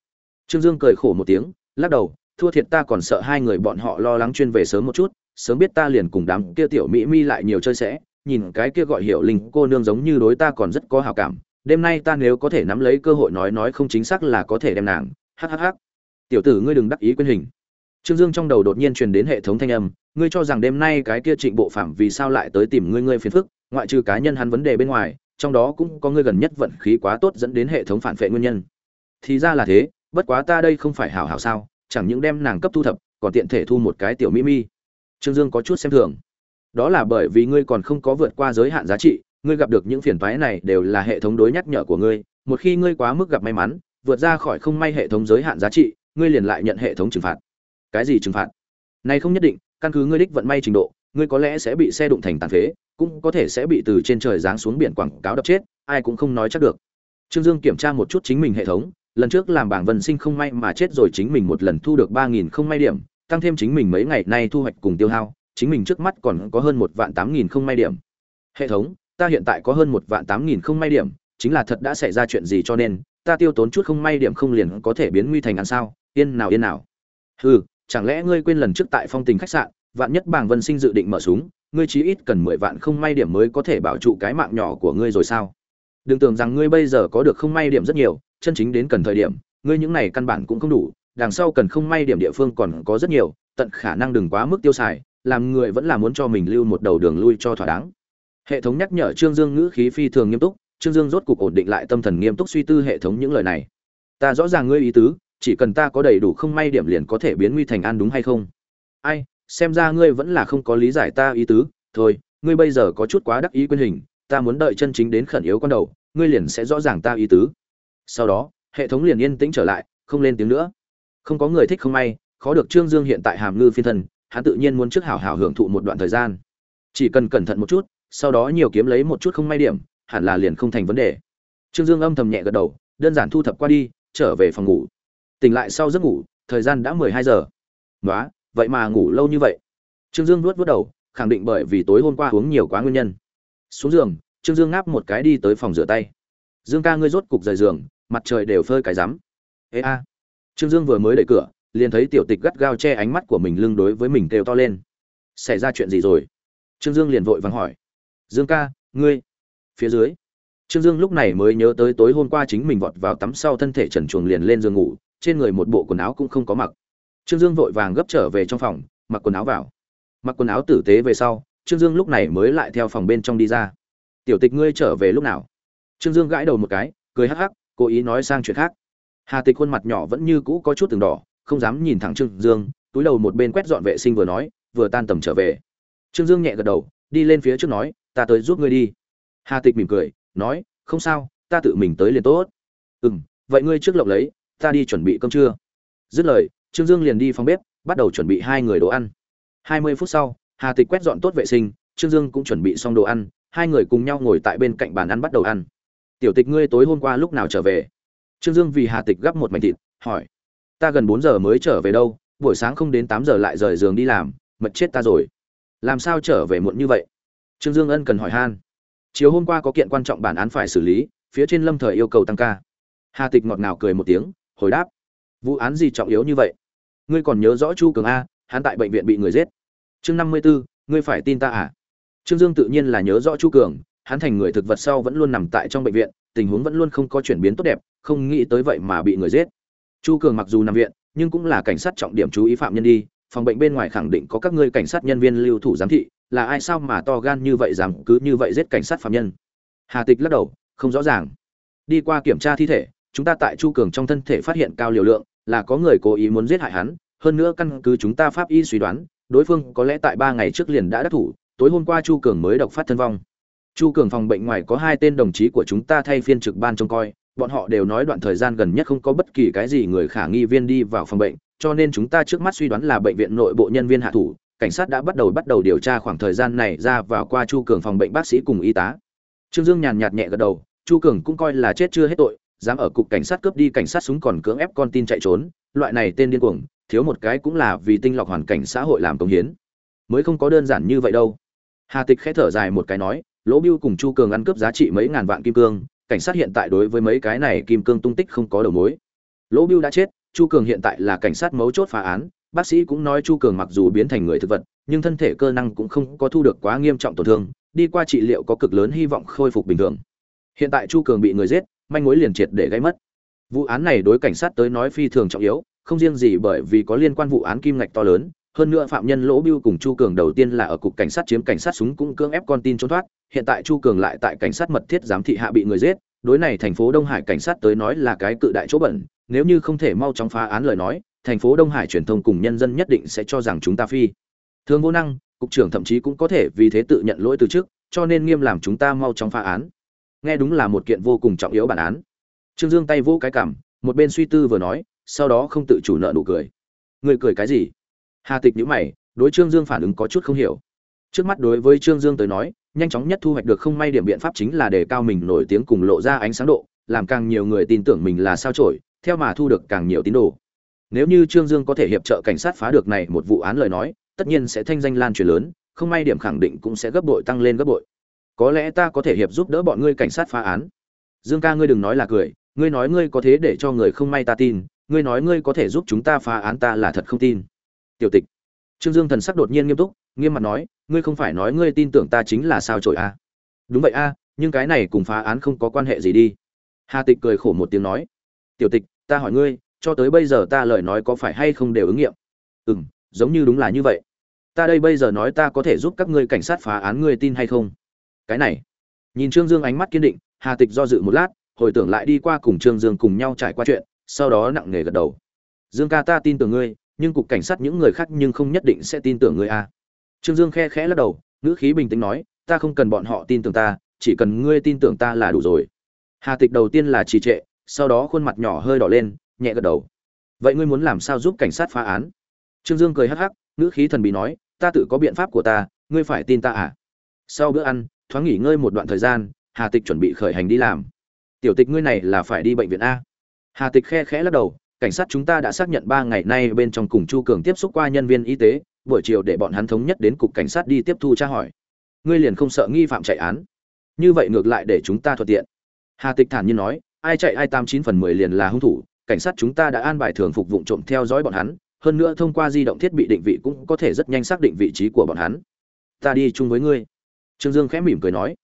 Trương dương cười khổ một tiếng, lắc đầu, thua thiệt ta còn sợ hai người bọn họ lo lắng chuyên về sớm một chút, sớm biết ta liền cùng đám kia tiểu mỹ mi lại nhiều chơi sẽ nhìn cái kia gọi hiểu linh cô nương giống như đối ta còn rất có hào cảm, đêm nay ta nếu có thể nắm lấy cơ hội nói nói không chính xác là có thể đem nàng hhh tiểu tử ngươi đừng đắc ý quyên hình. Trương dương trong đầu đột nhiên truyền đến hệ thống thanh âm, ngươi cho rằng đêm nay cái kia trịnh bộ phạm vì sao lại tới tìm ngươi ngươi phiền phức, ngoại trừ cá nhân hắn vấn đề bên ngoài, trong đó cũng có ngươi gần nhất vận khí quá tốt dẫn đến hệ thống phản vệ nguyên nhân. Thì ra là thế, bất quá ta đây không phải hảo hảo sao, chẳng những đem nàng cấp thu thập, còn tiện thể thu một cái tiểu mỹ mi. Trương dương có chút xem thường đó là bởi vì ngươi còn không có vượt qua giới hạn giá trị, ngươi gặp được những phiền toái này đều là hệ thống đối nhắc nhở của ngươi. Một khi ngươi quá mức gặp may mắn, vượt ra khỏi không may hệ thống giới hạn giá trị, ngươi liền lại nhận hệ thống trừng phạt. Cái gì trừng phạt? Này không nhất định, căn cứ ngươi đích vận may trình độ, ngươi có lẽ sẽ bị xe đụng thành tàn phế, cũng có thể sẽ bị từ trên trời giáng xuống biển quảng cáo đập chết, ai cũng không nói chắc được. Trương dương kiểm tra một chút chính mình hệ thống, lần trước làm bảng vân sinh không may mà chết rồi chính mình một lần thu được ba nghìn không may điểm, tăng thêm chính mình mấy ngày nay thu hoạch cùng tiêu hao chính mình trước mắt còn có hơn một vạn tám nghìn không may điểm. Hệ thống, ta hiện tại có hơn một vạn tám nghìn không may điểm, chính là thật đã xảy ra chuyện gì cho nên, ta tiêu tốn chút không may điểm không liền có thể biến nguy thành ăn sao? Yên nào yên nào. Hừ, chẳng lẽ ngươi quên lần trước tại phong tình khách sạn, vạn nhất bảng vân sinh dự định mở súng, ngươi chí ít cần mười vạn không may điểm mới có thể bảo trụ cái mạng nhỏ của ngươi rồi sao? Đừng tưởng rằng ngươi bây giờ có được không may điểm rất nhiều, chân chính đến cần thời điểm, ngươi những này căn bản cũng không đủ, đằng sau cần không may điểm địa phương còn có rất nhiều, tận khả năng đừng quá mức tiêu xài làm người vẫn là muốn cho mình lưu một đầu đường lui cho thỏa đáng. Hệ thống nhắc nhở trương dương ngữ khí phi thường nghiêm túc, trương dương rốt cục ổn định lại tâm thần nghiêm túc suy tư hệ thống những lời này. Ta rõ ràng ngươi ý tứ, chỉ cần ta có đầy đủ không may điểm liền có thể biến nguy thành an đúng hay không? Ai, xem ra ngươi vẫn là không có lý giải ta ý tứ, thôi, ngươi bây giờ có chút quá đắc ý quyên hình, ta muốn đợi chân chính đến khẩn yếu con đầu, ngươi liền sẽ rõ ràng ta ý tứ. Sau đó, hệ thống liền yên tĩnh trở lại, không lên tiếng nữa. Không có người thích không may, khó được trương dương hiện tại hàm ngư phiên thân hắn tự nhiên muốn trước hảo hảo hưởng thụ một đoạn thời gian. Chỉ cần cẩn thận một chút, sau đó nhiều kiếm lấy một chút không may điểm, hẳn là liền không thành vấn đề. Trương dương âm thầm nhẹ gật đầu, đơn giản thu thập qua đi, trở về phòng ngủ. Tỉnh lại sau giấc ngủ, thời gian đã mười hai giờ. Nói vậy mà ngủ lâu như vậy. Trương dương nuốt vớt đầu, khẳng định bởi vì tối hôm qua uống nhiều quá nguyên nhân. Xuống giường, trương dương ngáp một cái đi tới phòng rửa tay. Dương ca ngươi rốt cục rời giường, mặt trời đều phơi cái rắm. Ê a. Trương dương vừa mới đẩy cửa liền thấy tiểu tịch gắt gao che ánh mắt của mình lưng đối với mình kêu to lên. Xảy ra chuyện gì rồi? Trương dương liền vội vàng hỏi. Dương ca, ngươi, phía dưới. Trương dương lúc này mới nhớ tới tối hôm qua chính mình vọt vào tắm sau thân thể trần chuồng liền lên giường ngủ, trên người một bộ quần áo cũng không có mặc. Trương dương vội vàng gấp trở về trong phòng, mặc quần áo vào. Mặc quần áo tử tế về sau, trương dương lúc này mới lại theo phòng bên trong đi ra. Tiểu tịch ngươi trở về lúc nào? Trương dương gãi đầu một cái, cười hắc hắc, cố ý nói sang chuyện khác. Hà tịch khuôn mặt nhỏ vẫn như cũ có chút từng đỏ không dám nhìn thẳng trương dương, túi đầu một bên quét dọn vệ sinh vừa nói, vừa tan tầm trở về. Trương dương nhẹ gật đầu, đi lên phía trước nói, ta tới giúp ngươi đi. Hà tịch mỉm cười, nói, không sao, ta tự mình tới liền tốt. Ừ vậy ngươi trước lộc lấy, ta đi chuẩn bị cơm trưa. Dứt lời, trương dương liền đi phòng bếp, bắt đầu chuẩn bị hai người đồ ăn. Hai mươi phút sau, hà tịch quét dọn tốt vệ sinh, trương dương cũng chuẩn bị xong đồ ăn, hai người cùng nhau ngồi tại bên cạnh bàn ăn bắt đầu ăn. Tiểu tịch ngươi tối hôm qua lúc nào trở về? Trương dương vì hà tịch gắp một mảnh thịt, hỏi ta gần bốn giờ mới trở về đâu, buổi sáng không đến tám giờ lại rời giường đi làm mật chết ta rồi. Làm sao trở về muộn như vậy? Trương dương ân cần hỏi han. Chiều hôm qua có kiện quan trọng bản án phải xử lý, phía trên lâm thời yêu cầu tăng ca. Hà tịch ngọt ngào cười một tiếng, hồi đáp. Vụ án gì trọng yếu như vậy? Ngươi còn nhớ rõ chu cường a, hắn tại bệnh viện bị người giết. Chương năm mươi b ố ngươi phải tin ta à? Trương dương tự nhiên là nhớ rõ chu cường, hắn thành người thực vật sau vẫn luôn nằm tại trong bệnh viện, tình huống vẫn luôn không có chuyển biến tốt đẹp, không nghĩ tới vậy mà bị người giết chu cường mặc dù nằm viện, nhưng cũng là cảnh sát trọng điểm chú ý phạm nhân đi, phòng bệnh bên ngoài khẳng định có các ngươi cảnh sát nhân viên lưu thủ giám thị, là ai sao mà to gan như vậy dám cứ như vậy giết cảnh sát phạm nhân? Hà tịch lắc đầu, không rõ ràng. Đi qua kiểm tra thi thể, chúng ta tại chu cường trong thân thể phát hiện cao liều lượng, là có người cố ý muốn giết hại hắn, hơn nữa căn cứ chúng ta pháp y suy đoán, đối phương có lẽ tại ba ngày trước liền đã đắc thủ, tối hôm qua chu cường mới độc phát thân vong. Chu cường phòng bệnh ngoài có hai tên đồng chí của chúng ta thay phiên trực ban trông coi bọn họ đều nói đoạn thời gian gần nhất không có bất kỳ cái gì người khả nghi viên đi vào phòng bệnh, cho nên chúng ta trước mắt suy đoán là bệnh viện nội bộ nhân viên hạ thủ, cảnh sát đã bắt đầu bắt đầu điều tra khoảng thời gian này ra vào qua chu cường phòng bệnh bác sĩ cùng y tá. Trương dương nhàn nhạt nhẹ gật đầu, chu cường cũng coi là chết chưa hết tội, dám ở cục cảnh sát cướp đi cảnh sát súng còn cưỡng ép con tin chạy trốn, loại này tên điên cuồng, thiếu một cái cũng là vì tinh lọc hoàn cảnh xã hội làm công hiến. Mới không có đơn giản như vậy đâu. Hà tịch khẽ thở dài một cái nói, lỗ biêu cùng chu cường ăn cướp giá trị mấy ngàn vạn kim cương cảnh sát hiện tại đối với mấy cái này kim cương tung tích không có đầu mối. Lỗ biêu đã chết, chu cường hiện tại là cảnh sát mấu chốt phá án, bác sĩ cũng nói chu cường mặc dù biến thành người thực vật, nhưng thân thể cơ năng cũng không có thu được quá nghiêm trọng tổn thương, đi qua trị liệu có cực lớn hy vọng khôi phục bình thường. Hiện tại chu cường bị người giết, manh mối liền triệt để gây mất. Vụ án này đối cảnh sát tới nói phi thường trọng yếu, không riêng gì bởi vì có liên quan vụ án kim ngạch to lớn, hơn nữa phạm nhân lỗ biêu cùng chu cường đầu tiên là ở cục cảnh sát chiếm cảnh sát súng cũng cưỡng ép con tin trốn thoát hiện tại chu cường lại tại cảnh sát mật thiết giám thị hạ bị người giết, đối này thành phố đông hải cảnh sát tới nói là cái cự đại chỗ bẩn, nếu như không thể mau chóng phá án lời nói, thành phố đông hải truyền thông cùng nhân dân nhất định sẽ cho rằng chúng ta phi. Thường vô năng, cục trưởng thậm chí cũng có thể vì thế tự nhận lỗi từ trước, cho nên nghiêm làm chúng ta mau chóng phá án. Nghe đúng là một kiện vô cùng trọng yếu bản án. Trương dương tay vỗ cái cảm một bên suy tư vừa nói, sau đó không tự chủ nợ nụ cười. Người cười cái gì? Hà tịch nhữ mày, đối trương dương phản ứng có chút không hiểu. Trước mắt đối với trương dương tới nói nhanh chóng nhất thu hoạch được không may điểm biện pháp chính là đề cao mình nổi tiếng cùng lộ ra ánh sáng độ, làm càng nhiều người tin tưởng mình là sao trổi theo mà thu được càng nhiều tín đồ. Nếu như trương dương có thể hiệp trợ cảnh sát phá được này một vụ án lời nói, tất nhiên sẽ thanh danh lan truyền lớn, không may điểm khẳng định cũng sẽ gấp bội tăng lên gấp bội. Có lẽ ta có thể hiệp giúp đỡ bọn ngươi cảnh sát phá án. Dương ca ngươi đừng nói là cười, ngươi nói ngươi có thế để cho người không may ta tin, ngươi nói ngươi có thể giúp chúng ta phá án ta là thật không tin. Tiểu tịch. Trương dương thần sắc đột nhiên nghiêm túc, nghiêm mặt nói ngươi không phải nói ngươi tin tưởng ta chính là sao trội a à? đúng vậy a à, nhưng cái này cùng phá án không có quan hệ gì đi. Hà tịch cười khổ một tiếng nói. Tiểu tịch ta hỏi ngươi cho tới bây giờ ta lời nói có phải hay không đều ứng nghiệm? Ừ m giống như đúng là như vậy. Ta đây bây giờ nói ta có thể giúp các ngươi cảnh sát phá án ngươi tin hay không? Cái này. Nhìn trương dương ánh mắt kiên định hà tịch do dự một lát hồi tưởng lại đi qua cùng trương dương cùng nhau trải qua chuyện sau đó nặng nề gật đầu. Dương ca ta tin tưởng ngươi nhưng cục cảnh sát những người khác nhưng không nhất định sẽ tin tưởng ngươi a trương dương khe khẽ lắc đầu, ngữ khí bình tĩnh nói, ta không cần bọn họ tin tưởng ta, chỉ cần ngươi tin tưởng ta là đủ rồi. Hà tịch đầu tiên là trì trệ, sau đó khuôn mặt nhỏ hơi đỏ lên, nhẹ gật đầu. Vậy ngươi muốn làm sao giúp cảnh sát phá án? Trương dương cười hắc hắc, ngữ khí thần bí nói, ta tự có biện pháp của ta, ngươi phải tin ta à? Sau bữa ăn, thoáng nghỉ ngơi một đoạn thời gian, hà tịch chuẩn bị khởi hành đi làm. Tiểu tịch ngươi này là phải đi bệnh viện a. Hà tịch khe khẽ lắc đầu, cảnh sát chúng ta đã xác nhận ba ngày nay bên trong cùng chu cường tiếp xúc qua nhân viên y tế buổi chiều để bọn hắn thống nhất đến cục cảnh sát đi tiếp thu tra hỏi. Ngươi liền không sợ nghi phạm chạy án. Như vậy ngược lại để chúng ta thuận tiện. Hà tịch thản nhiên nói, ai chạy ai tam chín phần mười liền là hung thủ, cảnh sát chúng ta đã an bài thường phục vụ trộm theo dõi bọn hắn, hơn nữa thông qua di động thiết bị định vị cũng có thể rất nhanh xác định vị trí của bọn hắn. Ta đi chung với ngươi. Trương dương khẽ mỉm cười nói,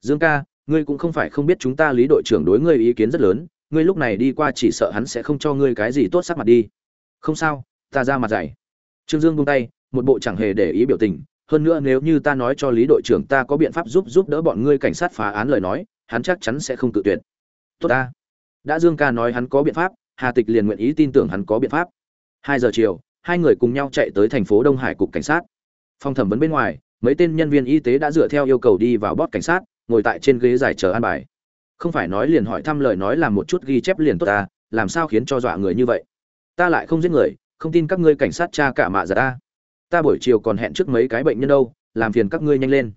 dương ca, ngươi cũng không phải không biết chúng ta lý đội trưởng đối ngươi ý kiến rất lớn, ngươi lúc này đi qua chỉ sợ hắn sẽ không cho ngươi cái gì tốt sắc mặt đi. Không sao, ta ra mặt dày trương dương buông tay một bộ chẳng hề để ý biểu tình. Hơn nữa nếu như ta nói cho lý đội trưởng ta có biện pháp giúp giúp đỡ bọn ngươi cảnh sát phá án lời nói, hắn chắc chắn sẽ không tự tuyệt. Tốt ta. Đã dương ca nói hắn có biện pháp, hà tịch liền nguyện ý tin tưởng hắn có biện pháp. Hai giờ chiều, hai người cùng nhau chạy tới thành phố đông hải cục cảnh sát. Phòng thẩm vấn bên ngoài, mấy tên nhân viên y tế đã dựa theo yêu cầu đi vào bót cảnh sát, ngồi tại trên ghế giải chờ an bài. Không phải nói liền hỏi thăm lời nói làm một chút ghi chép liền tốt ta, làm sao khiến cho dọa người như vậy? Ta lại không giết người, không tin các ngươi cảnh sát tra cả mạ giả ta ta buổi chiều còn hẹn trước mấy cái bệnh nhân đâu, làm phiền các ngươi nhanh lên.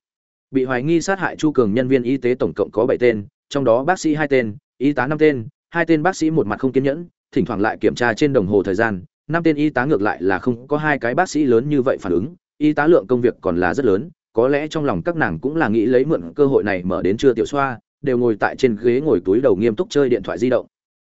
Bị hoài nghi sát hại chu cường nhân viên y tế tổng cộng có bảy tên, trong đó bác sĩ hai tên, y tá năm tên, hai tên bác sĩ một mặt không kiên nhẫn, thỉnh thoảng lại kiểm tra trên đồng hồ thời gian, năm tên y tá ngược lại là không có hai cái bác sĩ lớn như vậy phản ứng, y tá lượng công việc còn là rất lớn, có lẽ trong lòng các nàng cũng là nghĩ lấy mượn cơ hội này mở đến trưa tiểu xoa, đều ngồi tại trên ghế ngồi túi đầu nghiêm túc chơi điện thoại di động.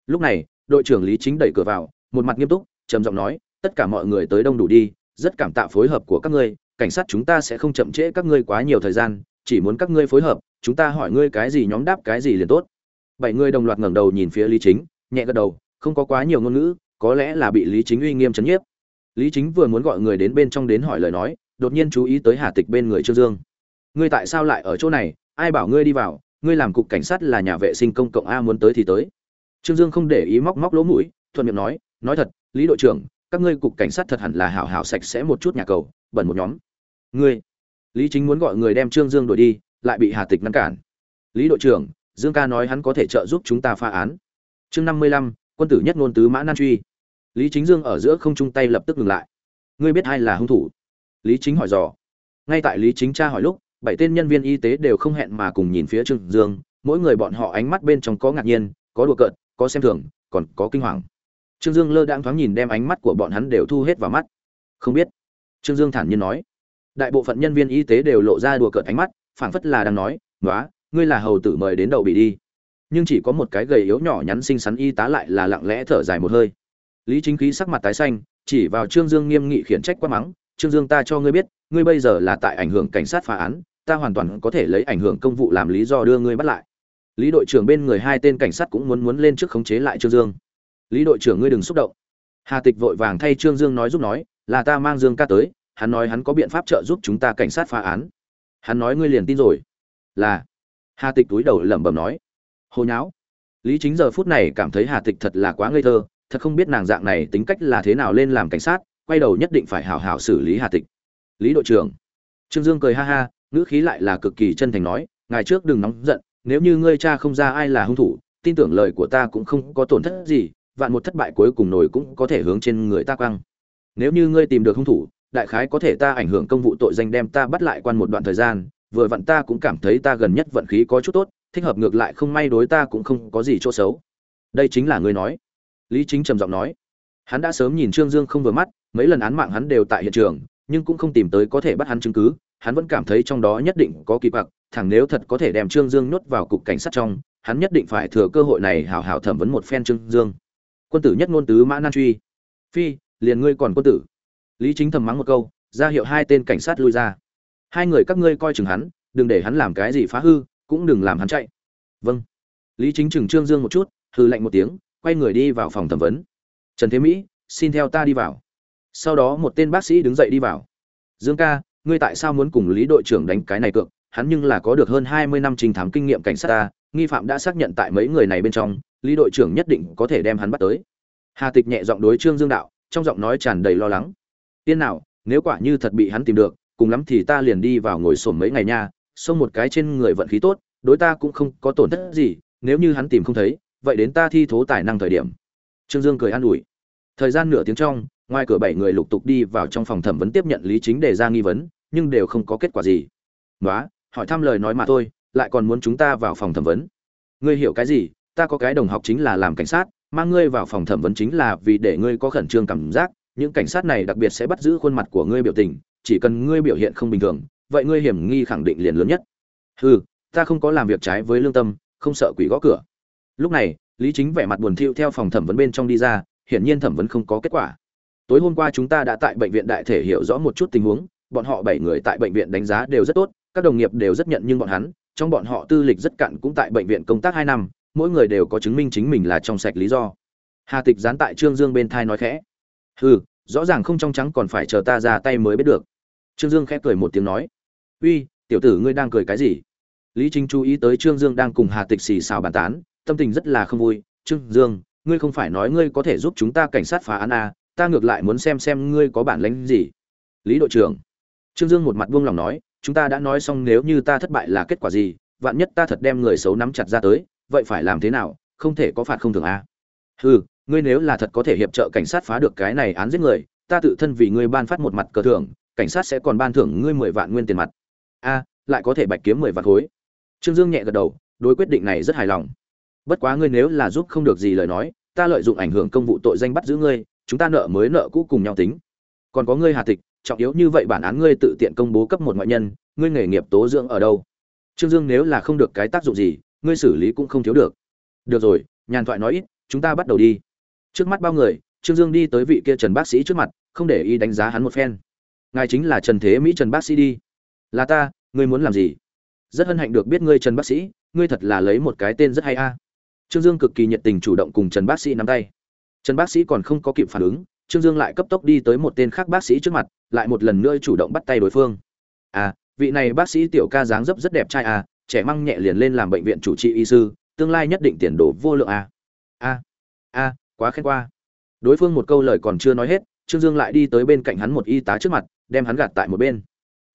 Lúc này, đội trưởng lý chính đẩy cửa vào, một mặt nghiêm túc, trầm giọng nói, tất cả mọi người tới đông đủ đi rất cảm tạ phối hợp của các ngươi, cảnh sát chúng ta sẽ không chậm trễ các ngươi quá nhiều thời gian, chỉ muốn các ngươi phối hợp, chúng ta hỏi ngươi cái gì nhóm đáp cái gì liền tốt. Bảy người đồng loạt ngẩng đầu nhìn phía lý chính, nhẹ gật đầu, không có quá nhiều ngôn ngữ, có lẽ là bị lý chính uy nghiêm chấn nhiếp. Lý chính vừa muốn gọi người đến bên trong đến hỏi lời nói, đột nhiên chú ý tới hà tịch bên người trương dương. Ngươi tại sao lại ở chỗ này? Ai bảo ngươi đi vào? Ngươi làm cục cảnh sát là nhà vệ sinh công cộng a muốn tới thì tới. Trương dương không để ý móc móc lỗ mũi, thuận miệng nói nói thật, lý đội trưởng các ngươi cục cảnh sát thật hẳn là hảo hảo sạch sẽ một chút nhà cầu, bẩn một nhóm. Ngươi, lý chính muốn gọi người đem trương dương đuổi đi, lại bị hà tịch ngăn cản. Lý đội trưởng, dương ca nói hắn có thể trợ giúp chúng ta phá án. Chương năm mươi lăm, quân tử nhất ngôn tứ mã nan truy. Lý chính dương ở giữa không chung tay lập tức ngừng lại. Ngươi biết ai là hung thủ? Lý chính hỏi dò. Ngay tại lý chính tra hỏi lúc, bảy tên nhân viên y tế đều không hẹn mà cùng nhìn phía trương dương, mỗi người bọn họ ánh mắt bên trong có ngạc nhiên, có đùa cợt, có xem thường, còn có kinh hoàng trương dương lơ đãng thoáng nhìn đem ánh mắt của bọn hắn đều thu hết vào mắt. Không biết. Trương dương thản nhiên nói. Đại bộ phận nhân viên y tế đều lộ ra đùa cợt ánh mắt, phảng phất là đang nói nói ngươi là hầu tử mời đến đầu bị đi. Nhưng chỉ có một cái gầy yếu nhỏ nhắn xinh xắn y tá lại là lặng lẽ thở dài một hơi. Lý chính khí sắc mặt tái xanh, chỉ vào trương dương nghiêm nghị khiển trách quá mắng, trương dương ta cho ngươi biết, ngươi bây giờ là tại ảnh hưởng cảnh sát phá án, ta hoàn toàn có thể lấy ảnh hưởng công vụ làm lý do đưa ngươi bắt lại. Lý đội trưởng bên người hai tên cảnh sát cũng muốn muốn lên trước khống chế lại trương dương lý đội trưởng ngươi đừng xúc động. Hà tịch vội vàng thay trương dương nói giúp nói, là ta mang dương ca tới, hắn nói hắn có biện pháp trợ giúp chúng ta cảnh sát phá án. Hắn nói ngươi liền tin rồi. Là. Hà tịch túi đầu lẩm bẩm nói. Hồi nháo. Lý chính giờ phút này cảm thấy hà tịch thật là quá ngây thơ, thật không biết nàng dạng này tính cách là thế nào lên làm cảnh sát, quay đầu nhất định phải hảo hảo xử lý hà tịch. Lý đội trưởng. Trương dương cười ha ha, ngữ khí lại là cực kỳ chân thành nói, ngài trước đừng nóng giận, nếu như ngươi cha không ra ai là hung thủ, tin tưởng lời của ta cũng không có tổn thất gì vạn một thất bại cuối cùng nổi cũng có thể hướng trên người ta quăng. Nếu như ngươi tìm được hung thủ, đại khái có thể ta ảnh hưởng công vụ tội danh đem ta bắt lại quan một đoạn thời gian, vừa vặn ta cũng cảm thấy ta gần nhất vận khí có chút tốt, thích hợp ngược lại không may đối ta cũng không có gì chỗ xấu. Đây chính là ngươi nói. Lý chính trầm giọng nói. Hắn đã sớm nhìn trương dương không vừa mắt, mấy lần án mạng hắn đều tại hiện trường, nhưng cũng không tìm tới có thể bắt hắn chứng cứ, hắn vẫn cảm thấy trong đó nhất định có kỳ bạc thẳng nếu thật có thể đem trương dương nhốt vào cục cảnh sát trong, hắn nhất định phải thừa cơ hội này hào hào thẩm vấn một phen trương dương quân tử nhất ngôn tứ mã nan truy. Phi, liền ngươi còn quân tử. Lý chính thầm mắng một câu, ra hiệu hai tên cảnh sát lui ra. Hai người các ngươi coi chừng hắn, đừng để hắn làm cái gì phá hư, cũng đừng làm hắn chạy. Vâng. Lý chính chừng trương dương một chút hư lạnh một tiếng, quay người đi vào phòng thẩm vấn. Trần thế mỹ, xin theo ta đi vào. Sau đó một tên bác sĩ đứng dậy đi vào. Dương ca, ngươi tại sao muốn cùng lý đội trưởng đánh cái này cược? Hắn nhưng là có được hơn hai mươi năm trình thám kinh nghiệm cảnh sát ta, nghi phạm đã xác nhận tại mấy người này bên trong lý đội trưởng nhất định có thể đem hắn bắt tới. Hà tịch nhẹ giọng đối trương dương đạo, trong giọng nói tràn đầy lo lắng. Tiên nào, nếu quả như thật bị hắn tìm được, cùng lắm thì ta liền đi vào ngồi sổm mấy ngày nha, xông một cái trên người vận khí tốt, đối ta cũng không có tổn thất gì, nếu như hắn tìm không thấy, vậy đến ta thi thố tài năng thời điểm. Trương dương cười an ủi. Thời gian nửa tiếng trong, ngoài cửa bảy người lục tục đi vào trong phòng thẩm vấn tiếp nhận lý chính đề ra nghi vấn, nhưng đều không có kết quả gì. Nói hỏi thăm lời nói mà thôi, lại còn muốn chúng ta vào phòng thẩm vấn. Ngươi hiểu cái gì? Ta có cái đồng học chính là làm cảnh sát, mang ngươi vào phòng thẩm vấn chính là vì để ngươi có khẩn trương cảm giác, những cảnh sát này đặc biệt sẽ bắt giữ khuôn mặt của ngươi biểu tình, chỉ cần ngươi biểu hiện không bình thường, vậy ngươi hiểm nghi khẳng định liền lớn nhất. Ừ ta không có làm việc trái với lương tâm, không sợ quỷ gõ cửa. Lúc này, lý chính vẻ mặt buồn thiu theo phòng thẩm vấn bên trong đi ra, hiển nhiên thẩm vấn không có kết quả. Tối hôm qua chúng ta đã tại bệnh viện đại thể hiểu rõ một chút tình huống, bọn họ bảy người tại bệnh viện đánh giá đều rất tốt, các đồng nghiệp đều rất nhận nhưng bọn hắn, trong bọn họ tư lịch rất cạn cũng tại bệnh viện công tác hai năm mỗi người đều có chứng minh chính mình là trong sạch lý do. Hà tịch dán tại trương dương bên thai nói khẽ. Hừ rõ ràng không trong trắng còn phải chờ ta ra tay mới biết được. Trương dương khẽ cười một tiếng nói. Uy tiểu tử ngươi đang cười cái gì? Lý chính chú ý tới trương dương đang cùng hà tịch xì xào bàn tán tâm tình rất là không vui. Trương dương ngươi không phải nói ngươi có thể giúp chúng ta cảnh sát phá án à, ta ngược lại muốn xem xem ngươi có bản lĩnh gì. Lý đội trưởng. Trương dương một mặt buông lòng nói chúng ta đã nói xong nếu như ta thất bại là kết quả gì vạn nhất ta thật đem người xấu nắm chặt ra tới vậy phải làm thế nào, không thể có phạt không thường à. hừ, ngươi nếu là thật có thể hiệp trợ cảnh sát phá được cái này án giết người, ta tự thân vì ngươi ban phát một mặt cờ thưởng, cảnh sát sẽ còn ban thưởng ngươi mười vạn nguyên tiền mặt. A, lại có thể bạch kiếm mười vạn khối. Trương dương nhẹ gật đầu, đối quyết định này rất hài lòng. Bất quá ngươi nếu là giúp không được gì lời nói, ta lợi dụng ảnh hưởng công vụ tội danh bắt giữ ngươi, chúng ta nợ mới nợ cũ cùng nhau tính. Còn có ngươi hà tịch, trọng yếu như vậy bản án ngươi tự tiện công bố cấp một ngoại nhân, ngươi nghề nghiệp tố dưỡng ở đâu? Trương dương nếu là không được cái tác dụng gì ngươi xử lý cũng không thiếu được. Được rồi, nhàn thoại nói ít, chúng ta bắt đầu đi. Trước mắt bao người, trương dương đi tới vị kia trần bác sĩ trước mặt, không để ý đánh giá hắn một phen. Ngài chính là trần thế mỹ trần bác sĩ đi. Là ta, ngươi muốn làm gì? Rất hân hạnh được biết ngươi trần bác sĩ, ngươi thật là lấy một cái tên rất hay a. Trương dương cực kỳ nhiệt tình chủ động cùng trần bác sĩ nắm tay. Trần bác sĩ còn không có kịp phản ứng, trương dương lại cấp tốc đi tới một tên khác bác sĩ trước mặt, lại một lần nữa chủ động bắt tay đối phương. À vị này bác sĩ tiểu ca dáng dấp rất đẹp trai à trẻ măng nhẹ liền lên làm bệnh viện chủ trị y sư, tương lai nhất định tiền đồ vô lượng à. A a, quá khen qua. Đối phương một câu lời còn chưa nói hết, trương dương lại đi tới bên cạnh hắn một y tá trước mặt, đem hắn gạt tại một bên.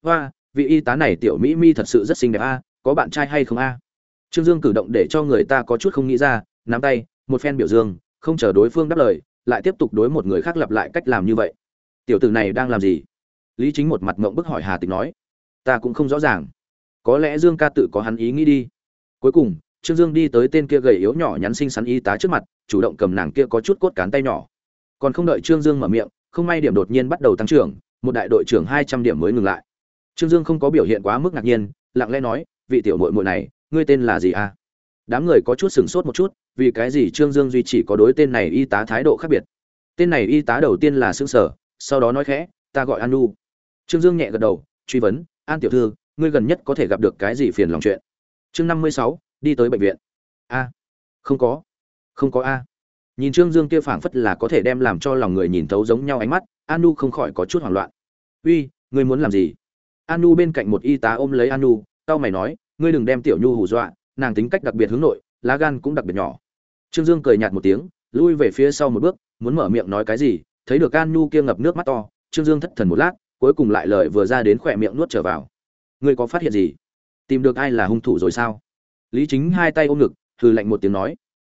Hoa, vị y tá này tiểu mỹ mi thật sự rất xinh đẹp a có bạn trai hay không a trương dương cử động để cho người ta có chút không nghĩ ra, nắm tay, một phen biểu dương, không chờ đối phương đáp lời, lại tiếp tục đối một người khác lặp lại cách làm như vậy. Tiểu tử này đang làm gì? Lý chính một mặt ngộng bức hỏi hà tịch nói. Ta cũng không rõ ràng có lẽ dương ca tự có hắn ý nghĩ đi. Cuối cùng, trương dương đi tới tên kia gầy yếu nhỏ nhắn xinh xắn y tá trước mặt, chủ động cầm nàng kia có chút cốt cán tay nhỏ. Còn không đợi trương dương mở miệng, không may điểm đột nhiên bắt đầu tăng trưởng, một đại đội trưởng hai trăm điểm mới ngừng lại. Trương dương không có biểu hiện quá mức ngạc nhiên, lặng lẽ nói, vị tiểu muội muội này, ngươi tên là gì a đám người có chút sửng sốt một chút, vì cái gì trương dương duy chỉ có đối tên này y tá thái độ khác biệt? Tên này y tá đầu tiên là xương sở, sau đó nói khẽ, ta gọi an nu trương dương nhẹ gật đầu, truy vấn, an tiểu thư ngươi gần nhất có thể gặp được cái gì phiền lòng chuyện? Chương năm mươi sáu, đi tới bệnh viện. A. Không có. Không có a. Nhìn trương dương kia phảng phất là có thể đem làm cho lòng người nhìn thấu giống nhau ánh mắt, Anu không khỏi có chút hoảng loạn. Uy, ngươi muốn làm gì? Anu bên cạnh một y tá ôm lấy Anu. tao mày nói, ngươi đừng đem tiểu nhu hù dọa, nàng tính cách đặc biệt hướng nội, lá gan cũng đặc biệt nhỏ. Trương dương cười nhạt một tiếng, lui về phía sau một bước, muốn mở miệng nói cái gì, thấy được anu kia ngập nước mắt to, trương dương thất thần một lát, cuối cùng lại lời vừa ra đến khỏe miệng nuốt trở vào ngươi có phát hiện gì? Tìm được ai là hung thủ rồi sao? Lý chính hai tay ôm ngực, hừ lạnh một tiếng nói.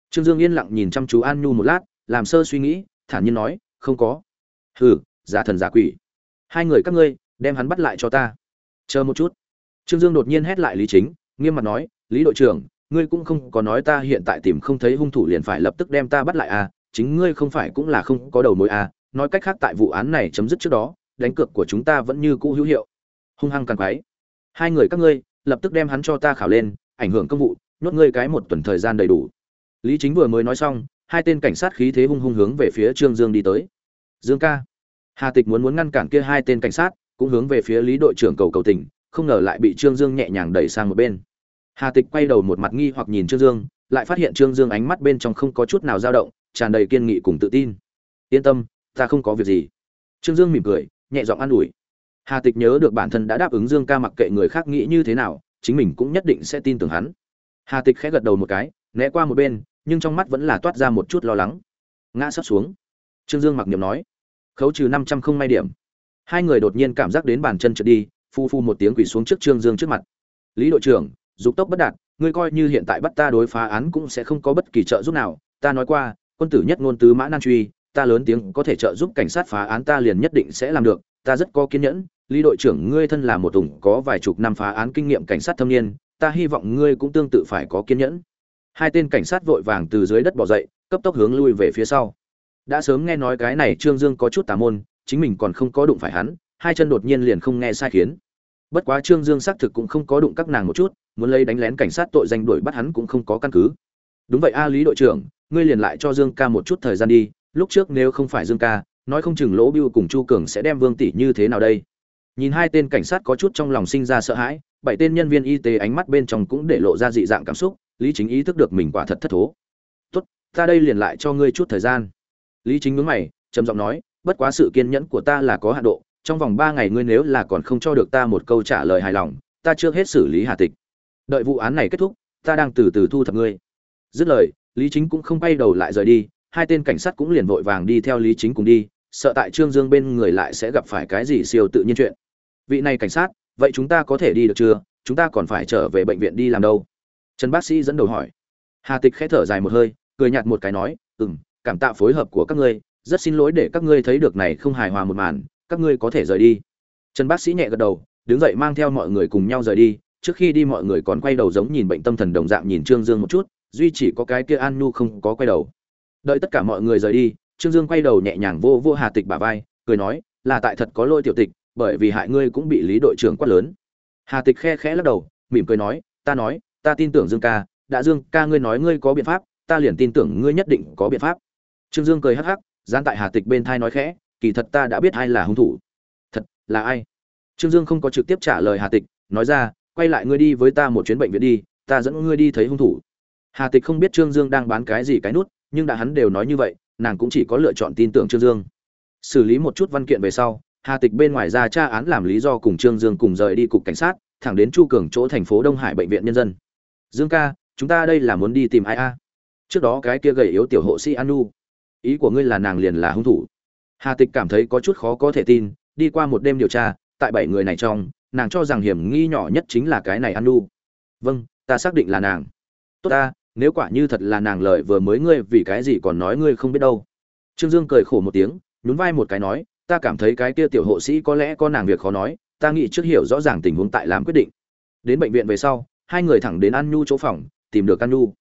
Trương dương yên lặng nhìn chăm chú an nhu một lát, làm sơ suy nghĩ, thản nhiên nói, không có. Hừ, giả thần giả quỷ. Hai người các ngươi, đem hắn bắt lại cho ta. Chờ một chút. Trương dương đột nhiên hét lại lý chính, nghiêm mặt nói, lý đội trưởng, ngươi cũng không có nói ta hiện tại tìm không thấy hung thủ liền phải lập tức đem ta bắt lại à? Chính ngươi không phải cũng là không có đầu mối à? Nói cách khác tại vụ án này chấm dứt trước đó, đánh cược của chúng ta vẫn như cũ hữu hiệu. Hung hăng càng quái hai người các ngươi, lập tức đem hắn cho ta khảo lên, ảnh hưởng công vụ, nhốt ngươi cái một tuần thời gian đầy đủ. Lý chính vừa mới nói xong, hai tên cảnh sát khí thế hung hung hướng về phía trương dương đi tới. Dương ca. Hà tịch muốn muốn ngăn cản kia hai tên cảnh sát, cũng hướng về phía lý đội trưởng cầu cầu tình, không ngờ lại bị trương dương nhẹ nhàng đẩy sang một bên. Hà tịch quay đầu một mặt nghi hoặc nhìn trương dương, lại phát hiện trương dương ánh mắt bên trong không có chút nào dao động, tràn đầy kiên nghị cùng tự tin. Yên tâm, ta không có việc gì. Trương dương mỉm cười, nhẹ giọng an ủi hà tịch nhớ được bản thân đã đáp ứng dương ca mặc kệ người khác nghĩ như thế nào, chính mình cũng nhất định sẽ tin tưởng hắn. Hà tịch khẽ gật đầu một cái, né qua một bên, nhưng trong mắt vẫn là toát ra một chút lo lắng. Ngã sắp xuống. Trương dương mặc niệm nói. Khấu trừ năm trăm không may điểm. Hai người đột nhiên cảm giác đến bàn chân trượt đi, phu phu một tiếng quỳ xuống trước trương dương trước mặt. Lý đội trưởng, dục tốc bất đạt, ngươi coi như hiện tại bắt ta đối phá án cũng sẽ không có bất kỳ trợ giúp nào. Ta nói qua, quân tử nhất ngôn tứ mã nan truy, ta lớn tiếng có thể trợ giúp cảnh sát phá án ta liền nhất định sẽ làm được ta rất có kiên nhẫn, lý đội trưởng ngươi thân là một tùng có vài chục năm phá án kinh nghiệm cảnh sát thâm niên, ta hy vọng ngươi cũng tương tự phải có kiên nhẫn. Hai tên cảnh sát vội vàng từ dưới đất bỏ dậy, cấp tốc hướng lui về phía sau. Đã sớm nghe nói cái này trương dương có chút tà môn, chính mình còn không có đụng phải hắn, hai chân đột nhiên liền không nghe sai khiến. Bất quá trương dương xác thực cũng không có đụng các nàng một chút, muốn lấy đánh lén cảnh sát tội danh đuổi bắt hắn cũng không có căn cứ. Đúng vậy a, lý đội trưởng, ngươi liền lại cho dương ca một chút thời gian đi, lúc trước nếu không phải dương ca nói không chừng lỗ bưu cùng chu cường sẽ đem vương tỷ như thế nào đây? Nhìn hai tên cảnh sát có chút trong lòng sinh ra sợ hãi, bảy tên nhân viên y tế ánh mắt bên trong cũng để lộ ra dị dạng cảm xúc, lý chính ý thức được mình quả thật thất thố. Tốt, ta đây liền lại cho ngươi chút thời gian. Lý chính ngứng mày, trầm giọng nói, bất quá sự kiên nhẫn của ta là có hạn độ, trong vòng ba ngày ngươi nếu là còn không cho được ta một câu trả lời hài lòng, ta chưa hết xử lý hà tịch. Đợi vụ án này kết thúc, ta đang từ từ thu thập ngươi. Dứt lời, lý chính cũng không bay đầu lại rời đi hai tên cảnh sát cũng liền vội vàng đi theo lý chính cùng đi, sợ tại trương dương bên người lại sẽ gặp phải cái gì siêu tự nhiên chuyện. Vị này cảnh sát, vậy chúng ta có thể đi được chưa? Chúng ta còn phải trở về bệnh viện đi làm đâu? Trần bác sĩ dẫn đầu hỏi. Hà tịch khẽ thở dài một hơi, cười nhạt một cái nói ừ m cảm tạ phối hợp của các ngươi, rất xin lỗi để các ngươi thấy được này không hài hòa một màn, các ngươi có thể rời đi. Trần bác sĩ nhẹ gật đầu, đứng dậy mang theo mọi người cùng nhau rời đi. Trước khi đi mọi người còn quay đầu giống nhìn bệnh tâm thần đồng dạng nhìn trương dương một chút, duy chỉ có cái kia an nhu không có quay đầu đợi tất cả mọi người rời đi, trương dương quay đầu nhẹ nhàng vô vô hà tịch bả vai, cười nói, là tại thật có lỗi tiểu tịch, bởi vì hại ngươi cũng bị lý đội trưởng quát lớn. Hà tịch khe khẽ lắc đầu, mỉm cười nói, ta nói, ta tin tưởng dương ca, đã dương ca ngươi nói ngươi có biện pháp, ta liền tin tưởng ngươi nhất định có biện pháp. Trương dương cười hắc hắc gian tại hà tịch bên thai nói khẽ, kỳ thật ta đã biết ai là hung thủ. Thật, là ai? Trương dương không có trực tiếp trả lời hà tịch, nói ra, quay lại ngươi đi với ta một chuyến bệnh viện đi, ta dẫn ngươi đi thấy hung thủ. Hà tịch không biết trương dương đang bán cái gì cái nút nhưng đã hắn đều nói như vậy, nàng cũng chỉ có lựa chọn tin tưởng trương dương. Xử lý một chút văn kiện về sau, hà tịch bên ngoài ra tra án làm lý do cùng trương dương cùng rời đi cục cảnh sát, thẳng đến chu cường chỗ thành phố đông hải bệnh viện nhân dân. Dương ca, chúng ta đây là muốn đi tìm ai a? Trước đó cái kia gầy yếu tiểu hộ sĩ anu. Ý của ngươi là nàng liền là hung thủ. Hà tịch cảm thấy có chút khó có thể tin, đi qua một đêm điều tra, tại bảy người này trong, nàng cho rằng hiểm nghi nhỏ nhất chính là cái này anu. Vâng ta xác định là nàng. Tốt ta nếu quả như thật là nàng lợi vừa mới ngươi vì cái gì còn nói ngươi không biết đâu. Trương dương cười khổ một tiếng, nhún vai một cái nói, ta cảm thấy cái kia tiểu hộ sĩ có lẽ có nàng việc khó nói, ta nghĩ trước hiểu rõ ràng tình huống tại làm quyết định. Đến bệnh viện về sau, hai người thẳng đến an nhu chỗ phòng, tìm được an nhu.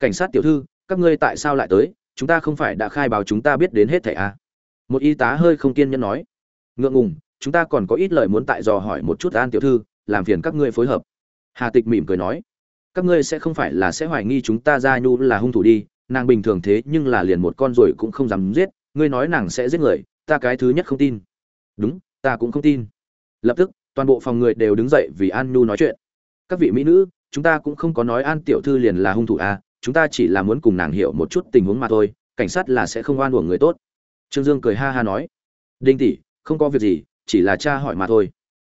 Cảnh sát tiểu thư, các ngươi tại sao lại tới? Chúng ta không phải đã khai báo chúng ta biết đến hết thảy à? một y tá hơi không kiên nhẫn nói. Ngượng ngùng, chúng ta còn có ít lời muốn tại dò hỏi một chút an tiểu thư, làm phiền các ngươi phối hợp. Hà tịch mỉm cười nói các ngươi sẽ không phải là sẽ hoài nghi chúng ta ra nhu là hung thủ đi, nàng bình thường thế nhưng là liền một con rồi cũng không dám giết, ngươi nói nàng sẽ giết người, ta cái thứ nhất không tin. Đúng, ta cũng không tin. Lập tức, toàn bộ phòng người đều đứng dậy vì an nhu nói chuyện. Các vị mỹ nữ, chúng ta cũng không có nói an tiểu thư liền là hung thủ à chúng ta chỉ là muốn cùng nàng hiểu một chút tình huống mà thôi, cảnh sát là sẽ không oan uổng người tốt. Trương dương cười ha ha nói. Đinh tỷ, không có việc gì, chỉ là cha hỏi mà thôi.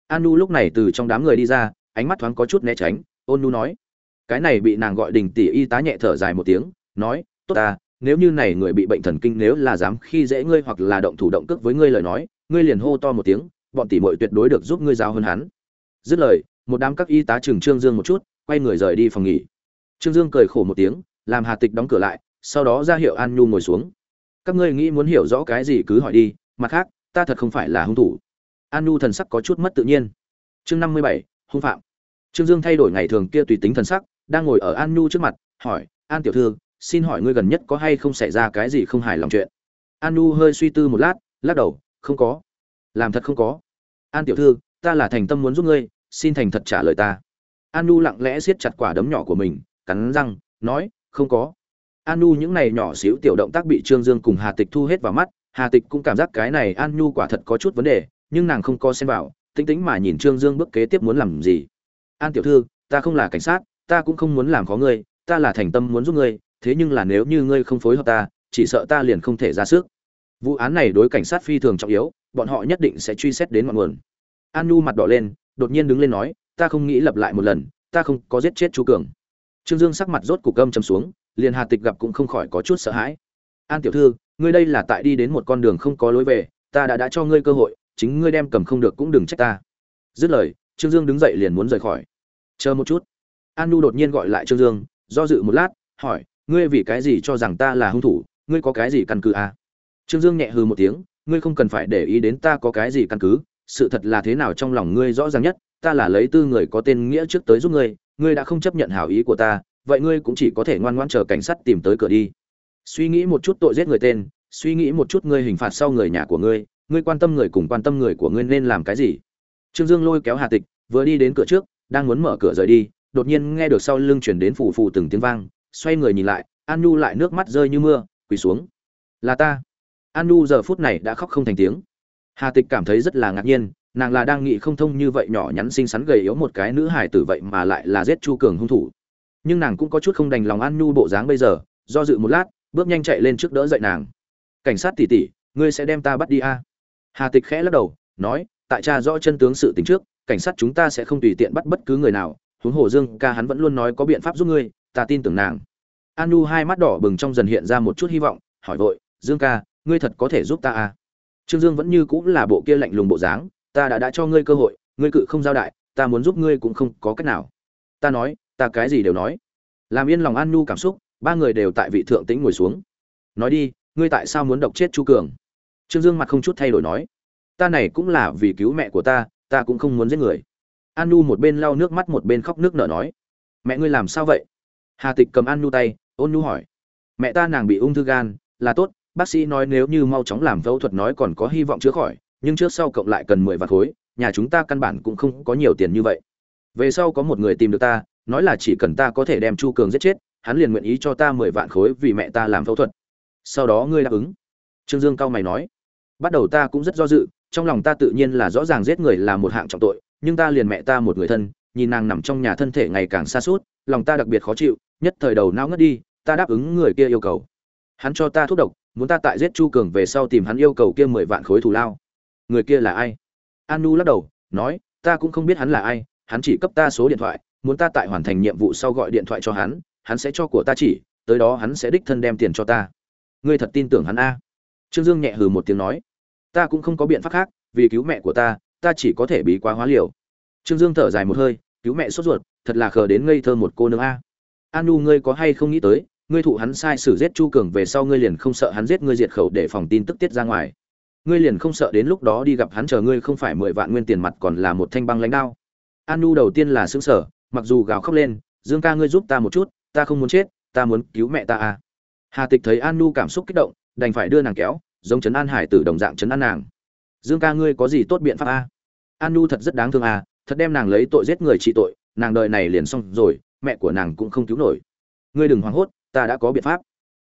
An nu lúc này từ trong đám người đi ra, ánh mắt thoáng có chút né tránh, ôn nu nói cái này bị nàng gọi đình tỷ y tá nhẹ thở dài một tiếng, nói, tốt ta, nếu như này người bị bệnh thần kinh nếu là dám khi dễ ngươi hoặc là động thủ động cước với ngươi lời nói, ngươi liền hô to một tiếng, bọn tỷ muội tuyệt đối được giúp ngươi giao hơn hắn. Dứt lời, một đám các y tá trừng trương dương một chút, quay người rời đi phòng nghỉ. Trương dương cười khổ một tiếng, làm hà tịch đóng cửa lại, sau đó ra hiệu an nhu ngồi xuống. Các ngươi nghĩ muốn hiểu rõ cái gì cứ hỏi đi, mặt khác, ta thật không phải là hung thủ. An nhu thần sắc có chút mất tự nhiên. Chương năm mươi bảy, hung phạm. Trương dương thay đổi ngày thường kia tùy tính thần sắc đang ngồi ở an nhu trước mặt, hỏi, an tiểu thư, xin hỏi ngươi gần nhất có hay không xảy ra cái gì không hài lòng chuyện? An nhu hơi suy tư một lát, lắc đầu, không có. Làm thật không có. An tiểu thư, ta là thành tâm muốn giúp ngươi, xin thành thật trả lời ta. An nhu lặng lẽ siết chặt quả đấm nhỏ của mình, cắn răng, nói, không có. An nhu những này nhỏ xíu tiểu động tác bị trương dương cùng hà tịch thu hết vào mắt, hà tịch cũng cảm giác cái này an nhu quả thật có chút vấn đề, nhưng nàng không có xem vào tính tính mà nhìn trương dương bước kế tiếp muốn làm gì. An tiểu thư, ta không là cảnh sát ta cũng không muốn làm khó ngươi, ta là thành tâm muốn giúp ngươi, thế nhưng là nếu như ngươi không phối hợp ta, chỉ sợ ta liền không thể ra sức. Vụ án này đối cảnh sát phi thường trọng yếu, bọn họ nhất định sẽ truy xét đến ngọn nguồn. An nhu mặt đỏ lên, đột nhiên đứng lên nói, ta không nghĩ lặp lại một lần, ta không có giết chết chú cường. Trương dương sắc mặt rốt cục gâm chầm xuống, liền hà tịch gặp cũng không khỏi có chút sợ hãi. An tiểu thư, ngươi đây là tại đi đến một con đường không có lối về, ta đã đã cho ngươi cơ hội, chính ngươi đem cầm không được cũng đừng trách ta. Dứt lời, trương dương đứng dậy liền muốn rời khỏi. Chờ một chút an nu đột nhiên gọi lại trương dương, do dự một lát, hỏi, ngươi vì cái gì cho rằng ta là hung thủ? Ngươi có cái gì căn cứ à? trương dương nhẹ hừ một tiếng, ngươi không cần phải để ý đến ta có cái gì căn cứ, sự thật là thế nào trong lòng ngươi rõ ràng nhất, ta là lấy tư người có tên nghĩa trước tới giúp ngươi ngươi đã không chấp nhận hảo ý của ta, vậy ngươi cũng chỉ có thể ngoan ngoãn chờ cảnh sát tìm tới cửa đi. Suy nghĩ một chút tội giết người tên, suy nghĩ một chút ngươi hình phạt sau người nhà của ngươi ngươi quan tâm người cùng quan tâm người của ngươi nên làm cái gì? Trương dương lôi kéo hà tịch, vừa đi đến cửa trước, đang muốn mở cửa rời đi đột nhiên nghe được sau lưng chuyển đến phù phù từng tiếng vang, xoay người nhìn lại, an nhu lại nước mắt rơi như mưa, quỳ xuống. Là ta. An nhu giờ phút này đã khóc không thành tiếng. Hà tịch cảm thấy rất là ngạc nhiên, nàng là đang nghĩ không thông như vậy nhỏ nhắn xinh xắn gầy yếu một cái nữ hài tử vậy mà lại là giết chu cường hung thủ. Nhưng nàng cũng có chút không đành lòng an nhu bộ dáng bây giờ, do dự một lát, bước nhanh chạy lên trước đỡ dậy nàng. Cảnh sát tỉ tỉ ngươi sẽ đem ta bắt đi a? À? hà tịch khẽ lắc đầu, nói, tại cha rõ chân tướng sự tình trước, cảnh sát chúng ta sẽ không tùy tiện bắt bất cứ người nào huống hồ dương ca hắn vẫn luôn nói có biện pháp giúp ngươi, ta tin tưởng nàng. An nu hai mắt đỏ bừng trong dần hiện ra một chút hy vọng, hỏi vội, dương ca, ngươi thật có thể giúp ta à? Trương dương vẫn như cũng là bộ kia lạnh lùng bộ dáng, ta đã đã cho ngươi cơ hội, ngươi cự không giao đại, ta muốn giúp ngươi cũng không có cách nào. Ta nói, ta cái gì đều nói. Làm yên lòng an nu cảm xúc, ba người đều tại vị thượng tĩnh ngồi xuống. Nói đi, ngươi tại sao muốn độc chết chu cường? Trương dương mặt không chút thay đổi nói, ta này cũng là vì cứu mẹ của ta ta cũng không muốn giết người an nu một bên lau nước mắt một bên khóc nước nở nói. Mẹ ngươi làm sao vậy? Hà tịch cầm an nu tay, ôn nu hỏi. Mẹ ta nàng bị ung thư gan, là tốt, bác sĩ nói nếu như mau chóng làm phẫu thuật nói còn có hy vọng chữa khỏi, nhưng trước sau cộng lại cần mười vạn khối, nhà chúng ta căn bản cũng không có nhiều tiền như vậy. Về sau có một người tìm được ta, nói là chỉ cần ta có thể đem chu cường giết chết, hắn liền nguyện ý cho ta mười vạn khối vì mẹ ta làm phẫu thuật. Sau đó ngươi đáp ứng. Trương dương cao mày nói. Bắt đầu ta cũng rất do dự, trong lòng ta tự nhiên là rõ ràng giết người là một hạng trọng tội nhưng ta liền mẹ ta một người thân, nhìn nàng nằm trong nhà thân thể ngày càng xa suốt, lòng ta đặc biệt khó chịu, nhất thời đầu não ngất đi, ta đáp ứng người kia yêu cầu. Hắn cho ta thuốc độc, muốn ta tại giết chu cường về sau tìm hắn yêu cầu kia mười vạn khối thù lao. Người kia là ai? Anu nu lắc đầu, nói, ta cũng không biết hắn là ai, hắn chỉ cấp ta số điện thoại, muốn ta tại hoàn thành nhiệm vụ sau gọi điện thoại cho hắn hắn sẽ cho của ta chỉ, tới đó hắn sẽ đích thân đem tiền cho ta. Ngươi thật tin tưởng hắn a? Trương dương nhẹ hừ một tiếng nói, ta cũng không có biện pháp khác, vì cứu mẹ của ta ta chỉ có thể bí quá hóa liều. Trương dương thở dài một hơi, cứu mẹ sốt ruột, thật là khờ đến ngây thơ một cô nương a. An nu ngươi có hay không nghĩ tới, ngươi thụ hắn sai sử giết chu cường về sau ngươi liền không sợ hắn giết ngươi diệt khẩu để phòng tin tức tiết ra ngoài. Ngươi liền không sợ đến lúc đó đi gặp hắn chờ ngươi không phải mười vạn nguyên tiền mặt còn là một thanh băng lãnh đao. An nu đầu tiên là xứng sở mặc dù gào khóc lên, dương ca ngươi giúp ta một chút, ta không muốn chết, ta muốn cứu mẹ ta à hà tịch thấy an nu cảm xúc kích động, đành phải đưa nàng kéo, giống trấn an hải tử đồng dạng trấn an nàng dương ca ngươi có gì tốt biện pháp a? An nu thật rất đáng thương à thật đem nàng lấy tội giết người trị tội, nàng đời này liền xong rồi, mẹ của nàng cũng không cứu nổi. Ngươi đừng hoảng hốt, ta đã có biện pháp.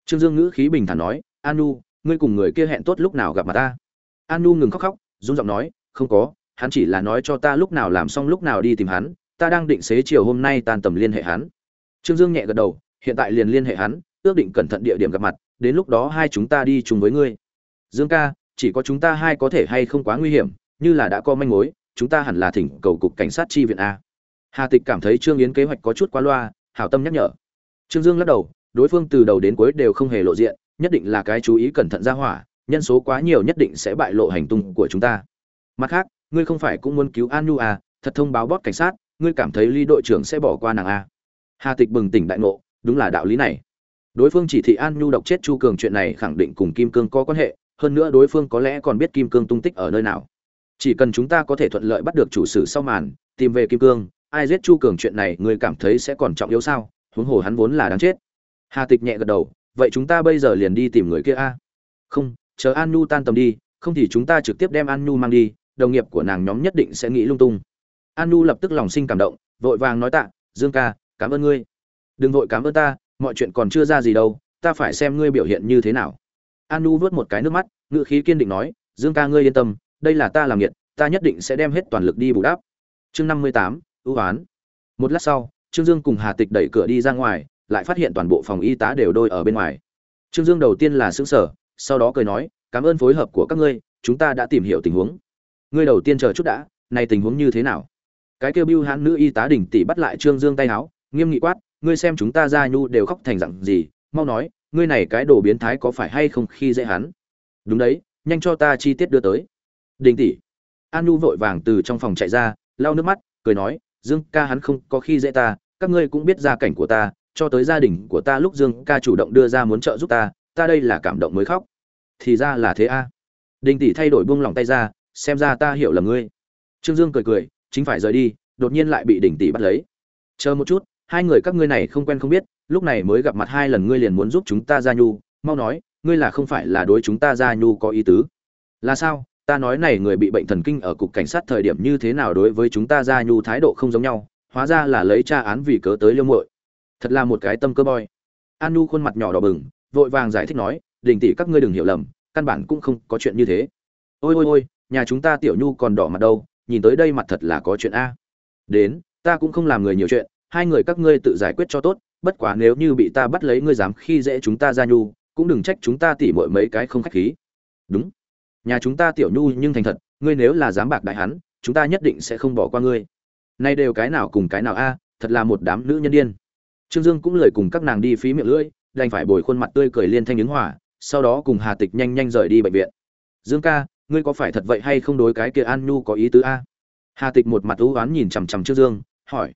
Trương dương ngữ khí bình thản nói an nu ngươi cùng người kia hẹn tốt lúc nào gặp mặt ta? An nu ngừng khóc khóc, run giọng nói, không có, hắn chỉ là nói cho ta lúc nào làm xong lúc nào đi tìm hắn, ta đang định xế chiều hôm nay tan tầm liên hệ hắn. Trương dương nhẹ gật đầu, hiện tại liền liên hệ hắn, ước định cẩn thận địa điểm gặp mặt, đến lúc đó hai chúng ta đi chung với ngươi. Dương ca chỉ có chúng ta hai có thể hay không quá nguy hiểm, như là đã có manh mối, chúng ta hẳn là thỉnh cầu cục cảnh sát chi viện a. Hà tịch cảm thấy trương yến kế hoạch có chút quá loa, hảo tâm nhắc nhở. Trương dương lắc đầu, đối phương từ đầu đến cuối đều không hề lộ diện, nhất định là cái chú ý cẩn thận ra hỏa, nhân số quá nhiều nhất định sẽ bại lộ hành tung của chúng ta. Mặt khác, ngươi không phải cũng muốn cứu an nhu à thật thông báo bót cảnh sát, ngươi cảm thấy ly đội trưởng sẽ bỏ qua nàng a. Hà tịch bừng tỉnh đại ngộ, đúng là đạo lý này. Đối phương chỉ thị an nhu độc chết chu cường chuyện này khẳng định cùng kim cương có quan hệ hơn nữa đối phương có lẽ còn biết kim cương tung tích ở nơi nào. Chỉ cần chúng ta có thể thuận lợi bắt được chủ sử sau màn, tìm về kim cương, ai giết chu cường chuyện này người cảm thấy sẽ còn trọng yếu sao? Huống hồ hắn vốn là đáng chết. Hà tịch nhẹ gật đầu, vậy chúng ta bây giờ liền đi tìm người kia a. Không, chờ an nu tan tầm đi, không thì chúng ta trực tiếp đem an nu mang đi, đồng nghiệp của nàng nhóm nhất định sẽ nghĩ lung tung. An nu lập tức lòng sinh cảm động, vội vàng nói tạ, dương ca, cảm ơn ngươi. Đừng vội cảm ơn ta, mọi chuyện còn chưa ra gì đâu, ta phải xem ngươi biểu hiện như thế nào. Anu vớt một cái nước mắt ngự khí kiên định nói, dương ca ngươi yên tâm, đây là ta làm nghiệt, ta nhất định sẽ đem hết toàn lực đi bù đắp. Chương năm mươi tám, ưu oán một lát sau, trương dương cùng hà tịch đẩy cửa đi ra ngoài, lại phát hiện toàn bộ phòng y tá đều đôi ở bên ngoài. Trương dương đầu tiên là xứng sở sau đó cười nói, cảm ơn phối hợp của các ngươi, chúng ta đã tìm hiểu tình huống. Ngươi đầu tiên chờ chút đã, này tình huống như thế nào? Cái kêu bưu hãn nữ y tá đỉnh tỷ bắt lại trương dương tay áo, nghiêm nghị quát, ngươi xem chúng ta ra nhu đều khóc thành dặn gì, mau nói ngươi này cái đồ biến thái có phải hay không khi dễ hắn? Đúng đấy, nhanh cho ta chi tiết đưa tới. Đình tỷ. An nhu vội vàng từ trong phòng chạy ra, lau nước mắt, cười nói, dương ca hắn không có khi dễ ta, các ngươi cũng biết gia cảnh của ta, cho tới gia đình của ta lúc dương ca chủ động đưa ra muốn trợ giúp ta ta đây là cảm động mới khóc. Thì ra là thế a. Đình tỷ thay đổi buông lòng tay ra, xem ra ta hiểu là ngươi. Trương dương cười cười, chính phải rời đi, đột nhiên lại bị đình tỷ bắt lấy. Chờ một chút, hai người các ngươi này không quen không biết lúc này mới gặp mặt hai lần ngươi liền muốn giúp chúng ta gia nhu, mau nói, ngươi là không phải là đối chúng ta gia nhu có ý tứ. Là sao? Ta nói này người bị bệnh thần kinh ở cục cảnh sát thời điểm như thế nào đối với chúng ta gia nhu thái độ không giống nhau, hóa ra là lấy tra án vì cớ tới liêu muội. Thật là một cái tâm cơ boy. An nu khuôn mặt nhỏ đỏ bừng, vội vàng giải thích nói, đình tỷ, các ngươi đừng hiểu lầm, căn bản cũng không có chuyện như thế. Ôi ôi ôi, nhà chúng ta tiểu nhu còn đỏ mặt đâu, nhìn tới đây mặt thật là có chuyện a. Đến, ta cũng không làm người nhiều chuyện, hai người các ngươi tự giải quyết cho tốt bất quá nếu như bị ta bắt lấy ngươi dám khi dễ chúng ta ra nhu, cũng đừng trách chúng ta tỉ mọi mấy cái không khách khí. Đúng. Nhà chúng ta tiểu nhu nhưng thành thật, ngươi nếu là dám bạc đại hắn, chúng ta nhất định sẽ không bỏ qua ngươi. Nay đều cái nào cùng cái nào a, thật là một đám nữ nhân điên. Trương dương cũng lời cùng các nàng đi phí miệng lưỡi, đành phải bồi khuôn mặt tươi cười liên thanh ứng hỏa sau đó cùng hà tịch nhanh nhanh rời đi bệnh viện. Dương ca, ngươi có phải thật vậy hay không đối cái kia an nhu có ý tứ a? Hà tịch một mặt ưu oán nhìn chằm chằm trương dương, hỏi.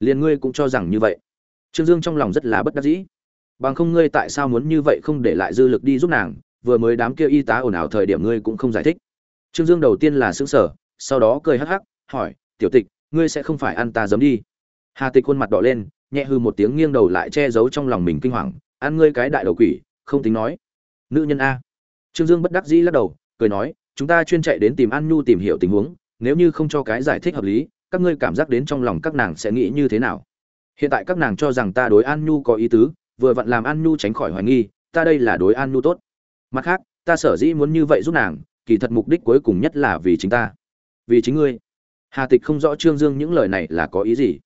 Liền ngươi cũng cho rằng như vậy trương dương trong lòng rất là bất đắc dĩ. Bằng không ngươi tại sao muốn như vậy không để lại dư lực đi giúp nàng, vừa mới đám kia y tá ồn ào thời điểm ngươi cũng không giải thích. Trương dương đầu tiên là xứng sở sau đó cười hắc hắc, hỏi, tiểu tịch, ngươi sẽ không phải ăn ta giấm đi? Hà tịch khuôn mặt đỏ lên, nhẹ hư một tiếng nghiêng đầu lại che giấu trong lòng mình kinh hoàng, ăn ngươi cái đại đầu quỷ, không tính nói. Nữ nhân a. Trương dương bất đắc dĩ lắc đầu, cười nói, chúng ta chuyên chạy đến tìm an nhu tìm hiểu tình huống, nếu như không cho cái giải thích hợp lý, các ngươi cảm giác đến trong lòng các nàng sẽ nghĩ như thế nào? Hiện tại các nàng cho rằng ta đối an nhu có ý tứ, vừa vặn làm an nhu tránh khỏi hoài nghi, ta đây là đối an nhu tốt. Mặt khác, ta sở dĩ muốn như vậy giúp nàng, kỳ thật mục đích cuối cùng nhất là vì chính ta. Vì chính ngươi. Hà tịch không rõ trương dương những lời này là có ý gì.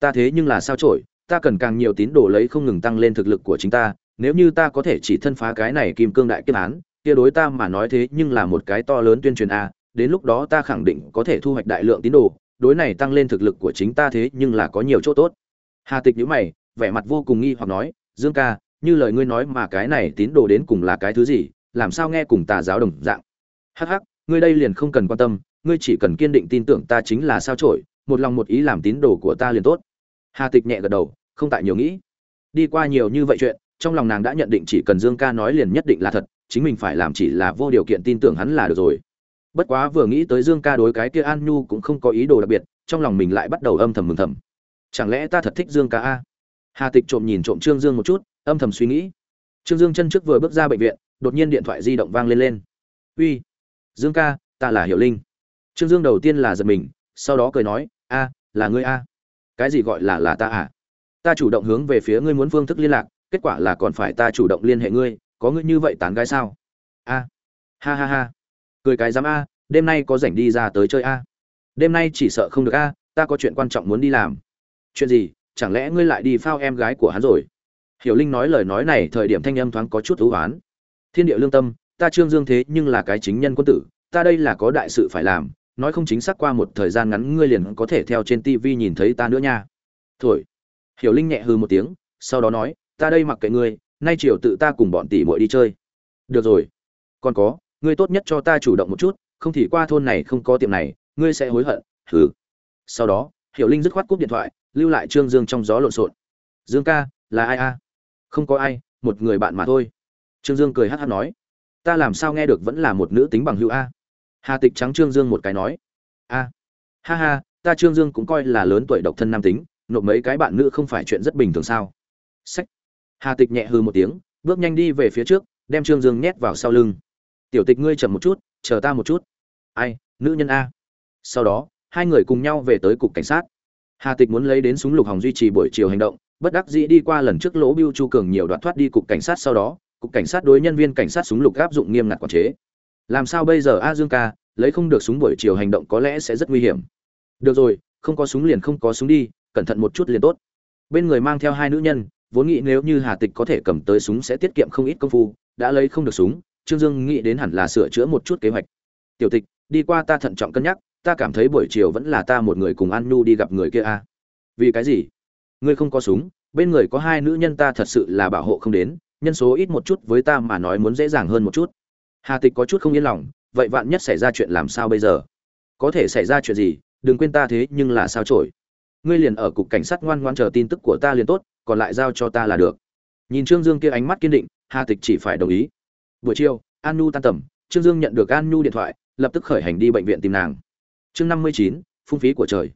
Ta thế nhưng là sao trổi ta cần càng nhiều tín đồ lấy không ngừng tăng lên thực lực của chính ta, nếu như ta có thể chỉ thân phá cái này kim cương đại kiếp án, kia đối ta mà nói thế nhưng là một cái to lớn tuyên truyền a, đến lúc đó ta khẳng định có thể thu hoạch đại lượng tín đồ, đối này tăng lên thực lực của chính ta thế nhưng là có nhiều chỗ tốt hà tịch nhíu mày vẻ mặt vô cùng nghi hoặc nói dương ca như lời ngươi nói mà cái này tín đồ đến cùng là cái thứ gì làm sao nghe cùng tà giáo đồng dạng? Hắc hắc ngươi đây liền không cần quan tâm ngươi chỉ cần kiên định tin tưởng ta chính là sao chổi, một lòng một ý làm tín đồ của ta liền tốt. Hà tịch nhẹ gật đầu không tại nhiều nghĩ. Đi qua nhiều như vậy chuyện trong lòng nàng đã nhận định chỉ cần dương ca nói liền nhất định là thật chính mình phải làm chỉ là vô điều kiện tin tưởng hắn là được rồi. Bất quá vừa nghĩ tới dương ca đối cái kia an nhu cũng không có ý đồ đặc biệt trong lòng mình lại bắt đầu âm thầm mừng thầm chẳng lẽ ta thật thích dương ca a? Hà tịch trộm nhìn trộm trương dương một chút, âm thầm suy nghĩ. Trương dương chân trước vừa bước ra bệnh viện, đột nhiên điện thoại di động vang lên lên. Uy, dương ca, ta là hiệu linh. Trương dương đầu tiên là giật mình, sau đó cười nói, a, là ngươi a. Cái gì gọi là là ta à? Ta chủ động hướng về phía ngươi muốn phương thức liên lạc, kết quả là còn phải ta chủ động liên hệ ngươi, có ngươi như vậy tán gái sao? A, ha ha ha. Cười cái dám a, đêm nay có rảnh đi ra tới chơi a. Đêm nay chỉ sợ không được a, ta có chuyện quan trọng muốn đi làm chuyện gì? Chẳng lẽ ngươi lại đi phao em gái của hắn rồi? Hiểu linh nói lời nói này thời điểm thanh âm thoáng có chút thú oán. Thiên địa lương tâm, ta trương dương thế nhưng là cái chính nhân quân tử, ta đây là có đại sự phải làm, nói không chính xác qua một thời gian ngắn ngươi liền có thể theo trên tivi nhìn thấy ta nữa nha. Thổi hiểu linh nhẹ hư một tiếng, sau đó nói, ta đây mặc kệ ngươi, nay chiều tự ta cùng bọn tỷ muội đi chơi. Được rồi. Còn có, ngươi tốt nhất cho ta chủ động một chút, không thì qua thôn này không có tiệm này, ngươi sẽ hối hận. Thử sau đó, hiểu linh dứt khoát cúp điện thoại lưu lại trương dương trong gió lộn xộn. Dương ca, là ai a? Không có ai, một người bạn mà thôi. Trương dương cười hát hát nói. Ta làm sao nghe được vẫn là một nữ tính bằng hữu a? Hà tịch trắng trương dương một cái nói. A. Ha ha, ta trương dương cũng coi là lớn tuổi độc thân nam tính, nộp mấy cái bạn nữ không phải chuyện rất bình thường sao? Sách hà tịch nhẹ hư một tiếng, bước nhanh đi về phía trước, đem trương dương nhét vào sau lưng. Tiểu tịch ngươi chậm một chút, chờ ta một chút. Ai, nữ nhân a? Sau đó, hai người cùng nhau về tới cục cảnh sát hà tịch muốn lấy đến súng lục hòng duy trì buổi chiều hành động, bất đắc dĩ đi qua lần trước lỗ biêu chu cường nhiều đoạn thoát đi cục cảnh sát sau đó, cục cảnh sát đối nhân viên cảnh sát súng lục áp dụng nghiêm ngặt quản chế. Làm sao bây giờ a dương ca, lấy không được súng buổi chiều hành động có lẽ sẽ rất nguy hiểm. Được rồi, không có súng liền không có súng đi, cẩn thận một chút liền tốt. Bên người mang theo hai nữ nhân, vốn nghĩ nếu như hà tịch có thể cầm tới súng sẽ tiết kiệm không ít công phu, đã lấy không được súng, trương dương nghĩ đến hẳn là sửa chữa một chút kế hoạch. Tiểu tịch, đi qua ta thận trọng cân nhắc ta cảm thấy buổi chiều vẫn là ta một người cùng an nhu đi gặp người kia a. Vì cái gì? Ngươi không có súng, bên người có hai nữ nhân ta thật sự là bảo hộ không đến, nhân số ít một chút với ta mà nói muốn dễ dàng hơn một chút. Hà tịch có chút không yên lòng, vậy vạn nhất xảy ra chuyện làm sao bây giờ? Có thể xảy ra chuyện gì, đừng quên ta thế nhưng là sao trổi ngươi liền ở cục cảnh sát ngoan ngoan chờ tin tức của ta liền tốt, còn lại giao cho ta là được. Nhìn trương dương kia ánh mắt kiên định, hà tịch chỉ phải đồng ý. Buổi chiều, an nu tan tầm, trương dương nhận được an nu điện thoại, lập tức khởi hành đi bệnh viện tìm nàng chương năm mươi chín, phung phí của trời.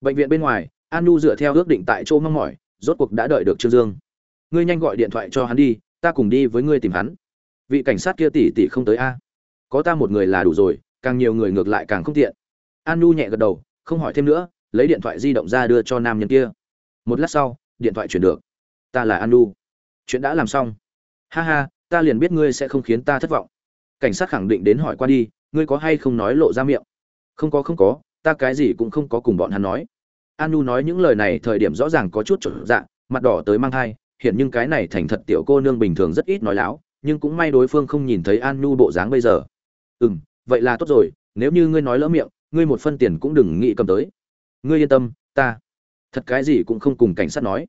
Bệnh viện bên ngoài, an nhu dựa theo ước định tại chỗ mong mỏi, rốt cuộc đã đợi được trương dương. Ngươi nhanh gọi điện thoại cho hắn đi, ta cùng đi với ngươi tìm hắn. Vị cảnh sát kia tỷ tỷ không tới a. Có ta một người là đủ rồi, càng nhiều người ngược lại càng không tiện. An nhu nhẹ gật đầu, không hỏi thêm nữa, lấy điện thoại di động ra đưa cho nam nhân kia. Một lát sau, điện thoại chuyển được. Ta là an nhu. Chuyện đã làm xong. Ha ha, ta liền biết ngươi sẽ không khiến ta thất vọng. Cảnh sát khẳng định đến hỏi qua đi, ngươi có hay không nói lộ ra miệng? Không có không có, ta cái gì cũng không có cùng bọn hắn nói. An nu nói những lời này thời điểm rõ ràng có chút trở dạ mặt đỏ tới mang thai hiện nhưng cái này thành thật tiểu cô nương bình thường rất ít nói láo, nhưng cũng may đối phương không nhìn thấy an nu bộ dáng bây giờ. Ừ m vậy là tốt rồi, nếu như ngươi nói lỡ miệng, ngươi một phân tiền cũng đừng nghĩ cầm tới. Ngươi yên tâm, ta thật cái gì cũng không cùng cảnh sát nói.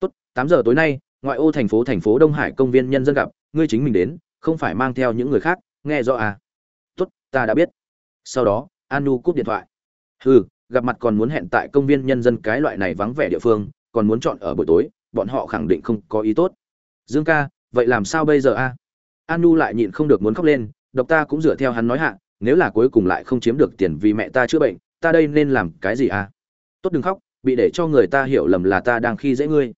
Tốt, tám giờ tối nay, ngoại ô thành phố thành phố đông hải công viên nhân dân gặp, ngươi chính mình đến, không phải mang theo những người khác, nghe rõ à? Tốt, ta đã biết. Sau đó anu cúp điện thoại. Hừ, gặp mặt còn muốn hẹn tại công viên nhân dân cái loại này vắng vẻ địa phương, còn muốn chọn ở buổi tối, bọn họ khẳng định không có ý tốt. Dương ca, vậy làm sao bây giờ a? Anu lại nhịn không được muốn khóc lên, độc ta cũng dựa theo hắn nói hạ, nếu là cuối cùng lại không chiếm được tiền vì mẹ ta chữa bệnh, ta đây nên làm cái gì a? Tốt đừng khóc, bị để cho người ta hiểu lầm là ta đang khi dễ ngươi.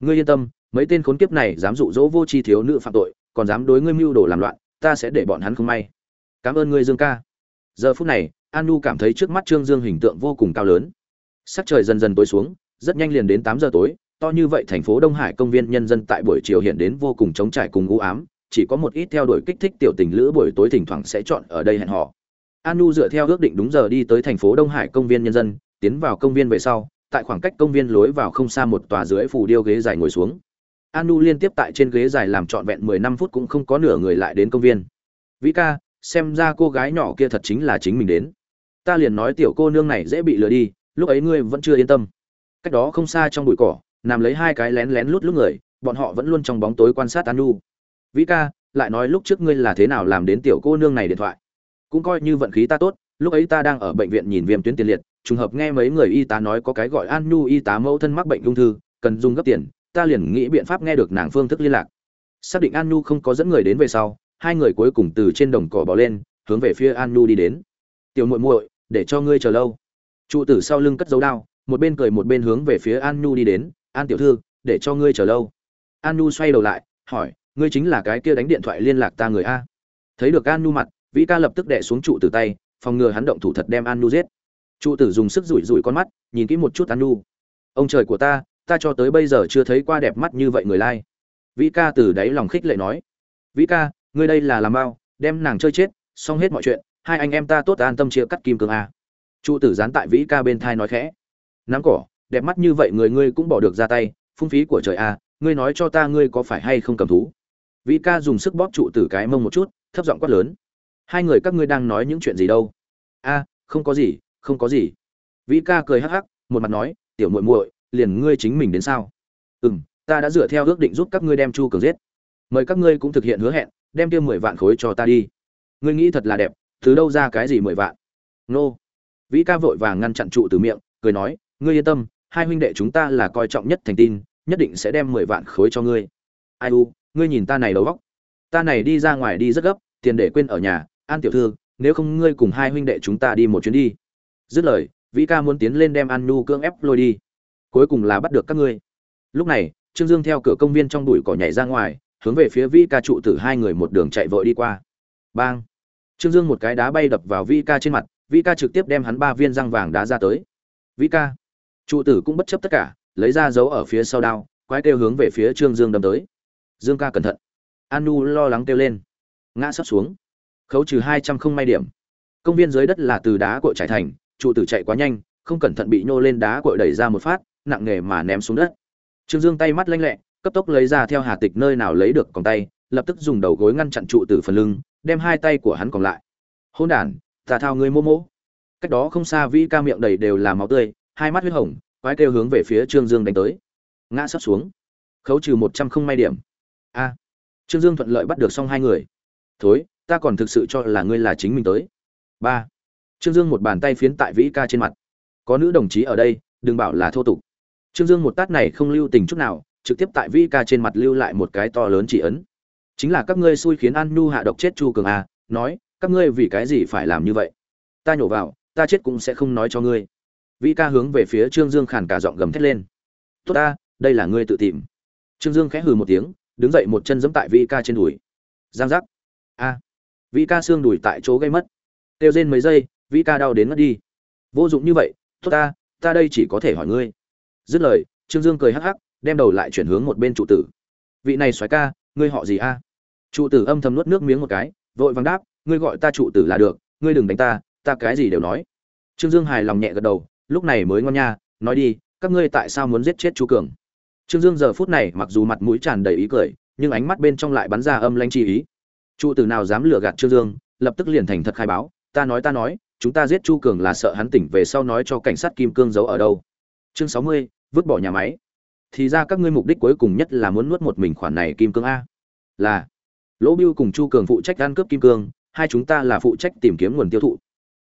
Ngươi yên tâm, mấy tên khốn kiếp này dám dụ dỗ vô tri thiếu nữ phạm tội, còn dám đối ngươi mưu đồ làm loạn, ta sẽ để bọn hắn không may. Cảm ơn ngươi, dương ca. Giờ phút này anu cảm thấy trước mắt trương dương hình tượng vô cùng cao lớn. Sắc trời dần dần tối xuống, rất nhanh liền đến tám giờ tối, to như vậy thành phố đông hải công viên nhân dân tại buổi chiều hiện đến vô cùng trống trải cùng u ám, chỉ có một ít theo đuổi kích thích tiểu tình lữ buổi tối thỉnh thoảng sẽ chọn ở đây hẹn họ. anu dựa theo ước định đúng giờ đi tới thành phố đông hải công viên nhân dân, tiến vào công viên về sau, tại khoảng cách công viên lối vào không xa một tòa dưới phủ điêu ghế dài ngồi xuống. Anu liên tiếp tại trên ghế dài làm trọn vẹn mười năm phút cũng không có nửa người lại đến công viên. Vĩ ca, xem ra cô gái nhỏ kia thật chính là chính mình đến ta liền nói tiểu cô nương này dễ bị lừa đi, lúc ấy ngươi vẫn chưa yên tâm. Cách đó không xa trong bụi cỏ, nằm lấy hai cái lén lén lút lút người, bọn họ vẫn luôn trong bóng tối quan sát anu. Vĩ ca, lại nói lúc trước ngươi là thế nào làm đến tiểu cô nương này điện thoại? Cũng coi như vận khí ta tốt, lúc ấy ta đang ở bệnh viện nhìn viêm tuyến tiền liệt, trùng hợp nghe mấy người y tá nói có cái gọi an nhu y tá mẫu thân mắc bệnh ung thư, cần dùng gấp tiền, ta liền nghĩ biện pháp nghe được nàng phương thức liên lạc. Xác định an nhu không có dẫn người đến về sau, hai người cuối cùng từ trên đồng cỏ bỏ lên, hướng về phía an nhu đi đến. Tiểu muội muội để cho ngươi chờ lâu. Trụ tử sau lưng cất dấu đao, một bên cười một bên hướng về phía an nhu đi đến, an tiểu thư, để cho ngươi chờ lâu. An nhu xoay đầu lại, hỏi, ngươi chính là cái kia đánh điện thoại liên lạc ta người a? Thấy được an nhu mặt, vĩ ca lập tức đẻ xuống trụ tử tay, phòng ngừa hắn động thủ thật đem an nhu giết. Trụ tử dùng sức rủi rủi con mắt, nhìn kỹ một chút an nhu. Ông trời của ta ta cho tới bây giờ chưa thấy qua đẹp mắt như vậy người lai. Vĩ ca từ đáy lòng khích lệ nói, vĩ ca, ngươi đây là làm bao, đem nàng chơi chết, xong hết mọi chuyện hai anh em ta tốt an tâm chia cắt kim cương a. Trụ tử gián tại vĩ ca bên thai nói khẽ. Nắm cỏ, đẹp mắt như vậy người ngươi cũng bỏ được ra tay, phung phí của trời a, ngươi nói cho ta ngươi có phải hay không cầm thú? Vĩ ca dùng sức bóp trụ tử cái mông một chút, thấp giọng quát lớn. Hai người các ngươi đang nói những chuyện gì đâu? A, không có gì, không có gì. Vĩ ca cười hắc hắc, một mặt nói, tiểu muội muội, liền ngươi chính mình đến sao? Ừ m ta đã dựa theo ước định giúp các ngươi đem chu cường giết. Mời các ngươi cũng thực hiện hứa hẹn, đem tiêu mười vạn khối cho ta đi. Ngươi nghĩ thật là đẹp từ đâu ra cái gì mười vạn? Nô. Vĩ ca vội vàng ngăn chặn trụ từ miệng, cười nói, ngươi yên tâm, hai huynh đệ chúng ta là coi trọng nhất thành tin, nhất định sẽ đem mười vạn khối cho ngươi. Ai u, ngươi nhìn ta này đầu vóc. ta này đi ra ngoài đi rất gấp, tiền để quên ở nhà, an tiểu thư, nếu không ngươi cùng hai huynh đệ chúng ta đi một chuyến đi. Dứt lời, vĩ ca muốn tiến lên đem an nu cưỡng ép lôi đi. Cuối cùng là bắt được các ngươi. Lúc này, trương dương theo cửa công viên trong bụi cỏ nhảy ra ngoài, hướng về phía vĩ ca trụ tử hai người một đường chạy vội đi qua. Bang trương dương một cái đá bay đập vào vĩ ca trên mặt, vĩ ca trực tiếp đem hắn ba viên răng vàng đá ra tới. Vĩ ca. Trụ tử cũng bất chấp tất cả, lấy ra dấu ở phía sau đao, quái kêu hướng về phía trương dương đâm tới. Dương ca cẩn thận. Anu lo lắng kêu lên. Ngã sắp xuống. Khấu trừ hai trăm không may điểm. Công viên dưới đất là từ đá cội trải thành, trụ tử chạy quá nhanh, không cẩn thận bị nhô lên đá cội đẩy ra một phát, nặng nghề mà ném xuống đất. Trương dương tay mắt lanh lẹ, cấp tốc lấy ra theo hà tịch nơi nào lấy được còn tay, lập tức dùng đầu gối ngăn chặn trụ tử phần lưng đem hai tay của hắn còn lại. Hôn đản tà thao ngươi mô mỗ cách đó không xa vĩ ca miệng đầy đều là máu tươi, hai mắt huyết hồng, quái kêu hướng về phía trương dương đánh tới. Ngã sắp xuống. Khấu trừ một trăm không may điểm. A. Trương dương thuận lợi bắt được xong hai người. Thối, ta còn thực sự cho là ngươi là chính mình tới. Ba. Trương dương một bàn tay phiến tại vĩ ca trên mặt. Có nữ đồng chí ở đây, đừng bảo là thô tục. Trương dương một tát này không lưu tình chút nào, trực tiếp tại vĩ ca trên mặt lưu lại một cái to lớn chỉ ấn chính là các ngươi xui khiến an nhu hạ độc chết chu cường a, nói, các ngươi vì cái gì phải làm như vậy? Ta nhổ vào, ta chết cũng sẽ không nói cho ngươi. Vĩ ca hướng về phía trương dương khàn cả giọng gầm thét lên. Tốt ta, đây là ngươi tự tìm. Trương dương khẽ hừ một tiếng, đứng dậy một chân giẫm tại vĩ ca trên đùi. Giang giác. A. Vĩ ca xương đùi tại chỗ gây mất. Kêu rên mấy giây, vĩ ca đau đến mất đi. Vô dụng như vậy, tốt ta ta đây chỉ có thể hỏi ngươi. Dứt lời, trương dương cười hắc hắc, đem đầu lại chuyển hướng một bên trụ tử. Vị này xoáy ca ngươi họ gì a? Trụ tử âm thầm nuốt nước miếng một cái, vội vàng đáp, ngươi gọi ta trụ tử là được, ngươi đừng đánh ta ta cái gì đều nói. Trương dương hài lòng nhẹ gật đầu, lúc này mới ngon nha, nói đi, các ngươi tại sao muốn giết chết Chu cường? Trương dương giờ phút này mặc dù mặt mũi tràn đầy ý cười, nhưng ánh mắt bên trong lại bắn ra âm lanh chi ý. Trụ tử nào dám lừa gạt trương dương, lập tức liền thành thật khai báo, ta nói ta nói, chúng ta giết chu cường là sợ hắn tỉnh về sau nói cho cảnh sát kim cương giấu ở đâu. Chương sáu mươi, vứt bỏ nhà máy thì ra các ngươi mục đích cuối cùng nhất là muốn nuốt một mình khoản này kim cương a. Là, lỗ biêu cùng chu cường phụ trách ăn cướp kim cương, hai chúng ta là phụ trách tìm kiếm nguồn tiêu thụ.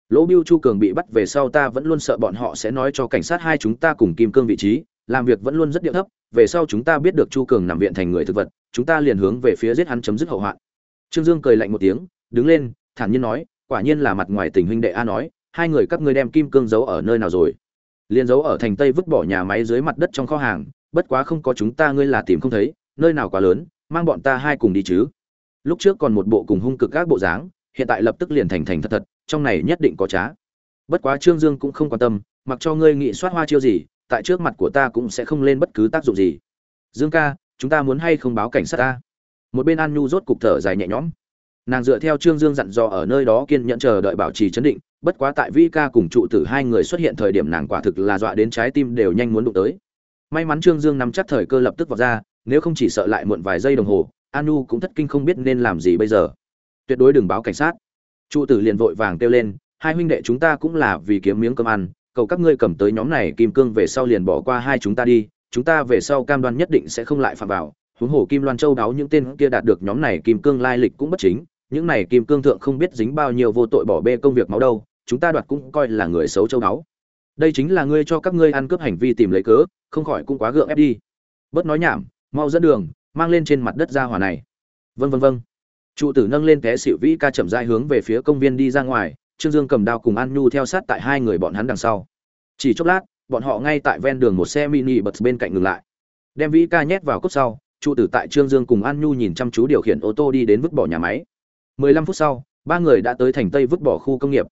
Lỗ biêu, chu cường bị bắt về sau ta vẫn luôn sợ bọn họ sẽ nói cho cảnh sát hai chúng ta cùng kim cương vị trí, làm việc vẫn luôn rất điệu thấp, về sau chúng ta biết được chu cường nằm viện thành người thực vật, chúng ta liền hướng về phía giết hắn chấm dứt hậu hoạn. Trương dương cười lạnh một tiếng, đứng lên, thản nhiên nói, quả nhiên là mặt ngoài tình huynh đệ a nói, hai người các ngươi đem kim cương giấu ở nơi nào rồi? Liền giấu ở thành tây vứt bỏ nhà máy dưới mặt đất trong kho hàng bất quá không có chúng ta ngươi là tìm không thấy, nơi nào quá lớn, mang bọn ta hai cùng đi chứ. Lúc trước còn một bộ cùng hung cực các bộ dáng, hiện tại lập tức liền thành thành thật thật, trong này nhất định có trá. Bất quá trương dương cũng không quan tâm, mặc cho ngươi nghị soát hoa chiêu gì, tại trước mặt của ta cũng sẽ không lên bất cứ tác dụng gì. Dương ca, chúng ta muốn hay không báo cảnh sát ta? Một bên an nhu rốt cục thở dài nhẹ nhõm. Nàng dựa theo trương dương dặn dò ở nơi đó kiên nhẫn chờ đợi bảo trì chấn định, bất quá tại vi ca cùng trụ tử hai người xuất hiện thời điểm nàng quả thực là dọa đến trái tim đều nhanh muốn đụng tới may mắn trương dương nắm chắc thời cơ lập tức vào ra, nếu không chỉ sợ lại muộn vài giây đồng hồ, anu cũng thất kinh không biết nên làm gì bây giờ. Tuyệt đối đừng báo cảnh sát. Trụ tử liền vội vàng kêu lên, hai huynh đệ chúng ta cũng là vì kiếm miếng cơm ăn, cầu các ngươi cầm tới nhóm này kim cương về sau liền bỏ qua hai chúng ta đi, chúng ta về sau cam đoan nhất định sẽ không lại phạm vào. Huống hồ kim loan châu đáo những tên kia đạt được nhóm này kim cương lai lịch cũng bất chính, những này kim cương thượng không biết dính bao nhiêu vô tội bỏ bê công việc máu đâu, chúng ta đoạt cũng coi là người xấu châu đáo đây chính là ngươi cho các ngươi ăn cướp hành vi tìm lấy cớ, không khỏi cũng quá gượng ép đi. Bớt nói nhảm, mau dẫn đường, mang lên trên mặt đất ra hỏa này. Vân vân vân trụ tử nâng lên té xịu vĩ ca chậm rãi hướng về phía công viên đi ra ngoài, trương dương cầm đao cùng an nhu theo sát tại hai người bọn hắn đằng sau. Chỉ chốc lát, bọn họ ngay tại ven đường một xe mini bật bên cạnh ngừng lại. Đem vĩ ca nhét vào cốt sau, trụ tử tại trương dương cùng an nhu nhìn chăm chú điều khiển ô tô đi đến vứt bỏ nhà máy. 15 phút sau, ba người đã tới thành tây vứt bỏ khu công nghiệp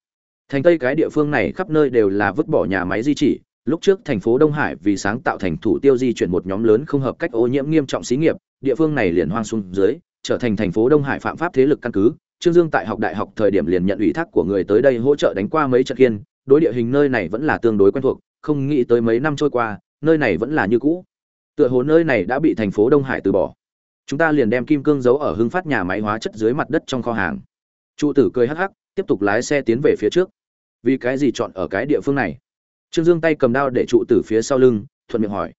thành tây cái địa phương này khắp nơi đều là vứt bỏ nhà máy di chỉ. Lúc trước thành phố đông hải vì sáng tạo thành thủ tiêu di chuyển một nhóm lớn không hợp cách ô nhiễm nghiêm trọng xí nghiệp, địa phương này liền hoang xuống dưới, trở thành thành phố đông hải phạm pháp thế lực căn cứ. Trương dương tại học đại học thời điểm liền nhận ủy thác của người tới đây hỗ trợ đánh qua mấy trận kiên đối địa hình nơi này vẫn là tương đối quen thuộc, không nghĩ tới mấy năm trôi qua, nơi này vẫn là như cũ. Tựa hồ nơi này đã bị thành phố đông hải từ bỏ. Chúng ta liền đem kim cương giấu ở hưng phát nhà máy hóa chất dưới mặt đất trong kho hàng. Trụ tử cười hắc hắc, tiếp tục lái xe tiến về phía trước vì cái gì chọn ở cái địa phương này? Trương dương tay cầm đao để trụ tử phía sau lưng, thuận miệng hỏi.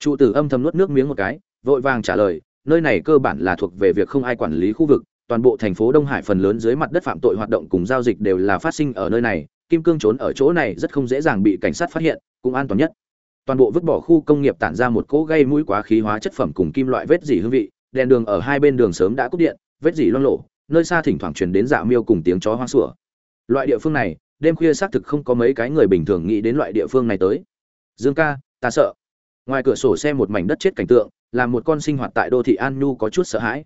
Trụ tử âm thầm nuốt nước miếng một cái, vội vàng trả lời, nơi này cơ bản là thuộc về việc không ai quản lý khu vực, toàn bộ thành phố đông hải phần lớn dưới mặt đất phạm tội hoạt động cùng giao dịch đều là phát sinh ở nơi này, kim cương trốn ở chỗ này rất không dễ dàng bị cảnh sát phát hiện, cũng an toàn nhất. Toàn bộ vứt bỏ khu công nghiệp tản ra một cỗ gây mũi quá khí hóa chất phẩm cùng kim loại vết dỉ hương vị, đèn đường ở hai bên đường sớm đã cúp điện, vết dỉ loang lộ nơi xa thỉnh thoảng truyền đến dạ miêu cùng tiếng chó hoang sủa. Loại địa phương này đêm khuya xác thực không có mấy cái người bình thường nghĩ đến loại địa phương này tới. Dương ca, ta sợ. Ngoài cửa sổ xe một mảnh đất chết cảnh tượng, làm một con sinh hoạt tại đô thị an nhu có chút sợ hãi.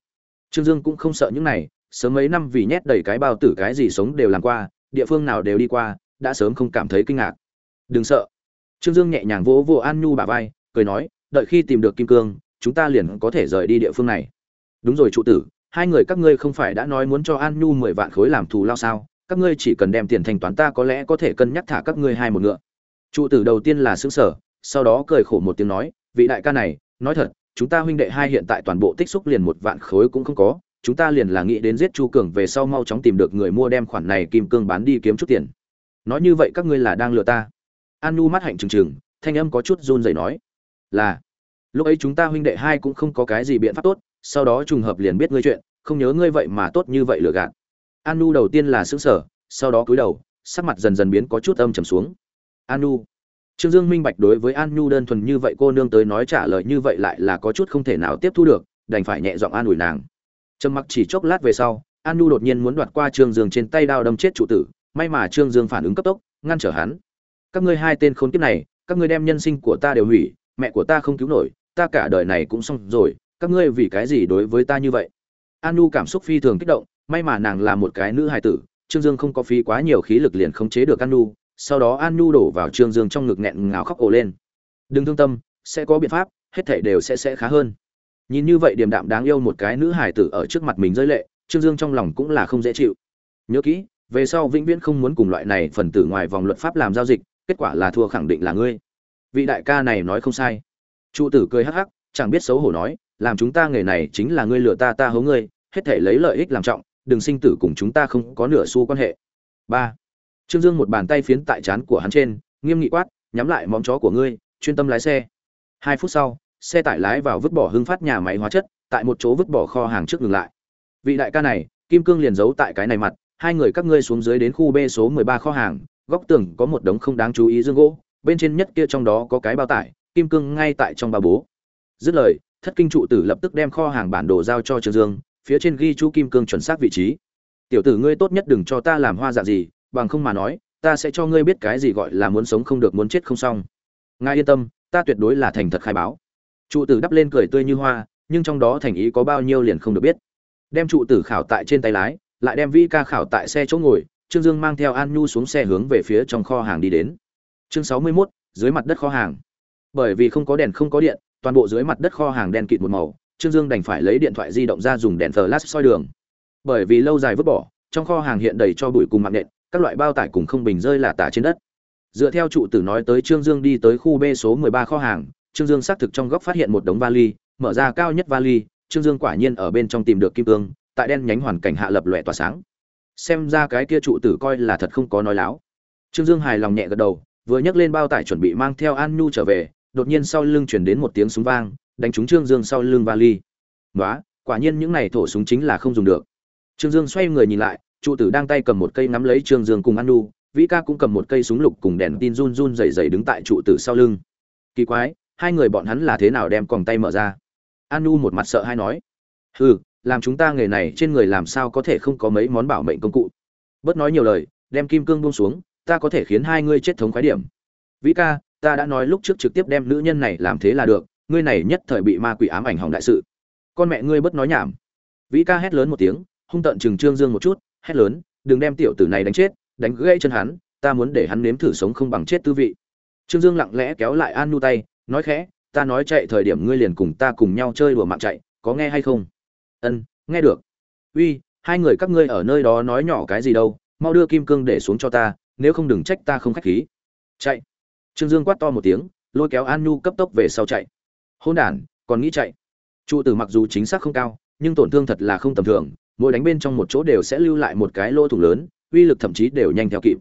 Trương dương cũng không sợ những này, sớm mấy năm vì nhét đầy cái bao tử cái gì sống đều làm qua, địa phương nào đều đi qua, đã sớm không cảm thấy kinh ngạc. Đừng sợ. Trương dương nhẹ nhàng vỗ vỗ an nhu bả vai, cười nói, đợi khi tìm được kim cương, chúng ta liền có thể rời đi địa phương này. Đúng rồi trụ tử, hai người các ngươi không phải đã nói muốn cho an nhu mười vạn khối làm thù lao sao? Các ngươi chỉ cần đem tiền thanh toán, ta có lẽ có thể cân nhắc thả các ngươi hai một ngựa. Trụ tử đầu tiên là xứng sở sau đó cười khổ một tiếng nói, vị đại ca này, nói thật, chúng ta huynh đệ hai hiện tại toàn bộ tích xúc liền một vạn khối cũng không có, chúng ta liền là nghĩ đến giết chu cường về sau mau chóng tìm được người mua đem khoản này kim cương bán đi kiếm chút tiền. Nói như vậy các ngươi là đang lừa ta. An nu mắt hạnh trừng trừng, thanh âm có chút run rẩy nói, là, lúc ấy chúng ta huynh đệ hai cũng không có cái gì biện pháp tốt, sau đó trùng hợp liền biết ngươi chuyện, không nhớ ngươi vậy mà tốt như vậy lừa gạt. Anu đầu tiên là xứng sở sau đó cúi đầu sắc mặt dần dần biến có chút âm trầm xuống. Anu, trương dương minh bạch đối với Anu đơn thuần như vậy cô nương tới nói trả lời như vậy lại là có chút không thể nào tiếp thu được đành phải nhẹ giọng an ủi nàng. Trầm mặc chỉ chốc lát về sau Anu đột nhiên muốn đoạt qua trương dương trên tay đao đâm chết trụ tử may mà trương dương phản ứng cấp tốc ngăn trở hắn. Các ngươi hai tên khốn kiếp này các ngươi đem nhân sinh của ta đều hủy mẹ của ta không cứu nổi ta cả đời này cũng xong rồi các ngươi vì cái gì đối với ta như vậy? Anu cảm xúc phi thường kích động may mà nàng là một cái nữ hài tử, trương dương không có phí quá nhiều khí lực liền khống chế được an nu, sau đó an nu đổ vào trương dương trong ngực nghẹn ngào khóc ổ lên. Đừng thương tâm, sẽ có biện pháp, hết thảy đều sẽ sẽ khá hơn. Nhìn như vậy điềm đạm đáng yêu một cái nữ hài tử ở trước mặt mình rơi lệ, trương dương trong lòng cũng là không dễ chịu. Nhớ kỹ, về sau vĩnh viễn không muốn cùng loại này phần tử ngoài vòng luật pháp làm giao dịch, kết quả là thua khẳng định là ngươi. Vị đại ca này nói không sai. Trụ tử cười hắc hắc, chẳng biết xấu hổ nói, làm chúng ta nghề này chính là ngươi lừa ta ta hố ngươi, hết thể lấy lợi ích làm trọng đừng sinh tử cùng chúng ta không có nửa xu quan hệ. Ba. Trương dương một bàn tay phiến tại trán của hắn trên, nghiêm nghị quát, nhắm lại móng chó của ngươi, chuyên tâm lái xe. Hai phút sau, xe tải lái vào vứt bỏ hưng phát nhà máy hóa chất, tại một chỗ vứt bỏ kho hàng trước ngừng lại. Vị đại ca này, kim cương liền giấu tại cái này mặt, hai người các ngươi xuống dưới đến khu b số mười ba kho hàng, góc tường có một đống không đáng chú ý dương gỗ, bên trên nhất kia trong đó có cái bao tải, kim cương ngay tại trong ba bố. Dứt lời, thất kinh trụ tử lập tức đem kho hàng bản đồ giao cho trương dương phía trên ghi chú kim cương chuẩn xác vị trí. Tiểu tử ngươi tốt nhất đừng cho ta làm hoa dạng gì bằng không mà nói ta sẽ cho ngươi biết cái gì gọi là muốn sống không được muốn chết không xong. Ngài yên tâm ta tuyệt đối là thành thật khai báo. Trụ tử đắp lên cười tươi như hoa nhưng trong đó thành ý có bao nhiêu liền không được biết. Đem trụ tử khảo tại trên tay lái lại đem vi ca khảo tại xe chỗ ngồi trương dương mang theo an nhu xuống xe hướng về phía trong kho hàng đi đến. Chương sáu mươi 61, dưới mặt đất kho hàng. Bởi vì không có đèn không có điện toàn bộ dưới mặt đất kho hàng đen kịt một màu trương dương đành phải lấy điện thoại di động ra dùng đèn flash soi đường. Bởi vì lâu dài vứt bỏ, trong kho hàng hiện đầy cho bụi cùng mạng nện, các loại bao tải cùng không bình rơi là tả trên đất. Dựa theo trụ tử nói tới trương dương đi tới khu b số 13 kho hàng, trương dương xác thực trong góc phát hiện một đống vali, mở ra cao nhất vali, trương dương quả nhiên ở bên trong tìm được kim cương, tại đen nhánh hoàn cảnh hạ lập lòe tỏa sáng. Xem ra cái kia trụ tử coi là thật không có nói láo. Trương dương hài lòng nhẹ gật đầu, vừa nhấc lên bao tải chuẩn bị mang theo an nhu trở về, đột nhiên sau lưng chuyển đến một tiếng súng vang đánh trúng trương dương sau lưng vali. Nói quả nhiên những này thổ súng chính là không dùng được. Trương dương xoay người nhìn lại, trụ tử đang tay cầm một cây nắm lấy trương dương cùng anu. vĩ ca cũng cầm một cây súng lục cùng đèn tin run run rẩy rẩy đứng tại trụ tử sau lưng. Kỳ quái, hai người bọn hắn là thế nào đem còng tay mở ra? Anu một mặt sợ hay nói. Hừ, làm chúng ta nghề này trên người làm sao có thể không có mấy món bảo mệnh công cụ? Bớt nói nhiều lời, đem kim cương buông xuống, ta có thể khiến hai ngươi chết thống khoái điểm. Vĩ ca, ta đã nói lúc trước trực tiếp đem nữ nhân này làm thế là được ngươi này nhất thời bị ma quỷ ám ảnh hỏng đại sự. Con mẹ ngươi bất nói nhảm. Vĩ ca hét lớn một tiếng, hung tận chừng trương dương một chút, hét lớn, đừng đem tiểu tử này đánh chết, đánh gãy chân hắn, ta muốn để hắn nếm thử sống không bằng chết tư vị. Trương dương lặng lẽ kéo lại an nu tay, nói khẽ, ta nói chạy thời điểm ngươi liền cùng ta cùng nhau chơi đùa mạng chạy, có nghe hay không? Ân, nghe được. Uy, hai người các ngươi ở nơi đó nói nhỏ cái gì đâu, mau đưa kim cương để xuống cho ta, nếu không đừng trách ta không khách khí. Chạy. Trương dương quát to một tiếng, lôi kéo an nhu cấp tốc về sau chạy hôn đản còn nghĩ chạy. Trụ tử mặc dù chính xác không cao, nhưng tổn thương thật là không tầm thường, mỗi đánh bên trong một chỗ đều sẽ lưu lại một cái lỗ thủng lớn, uy lực thậm chí đều nhanh theo kịp.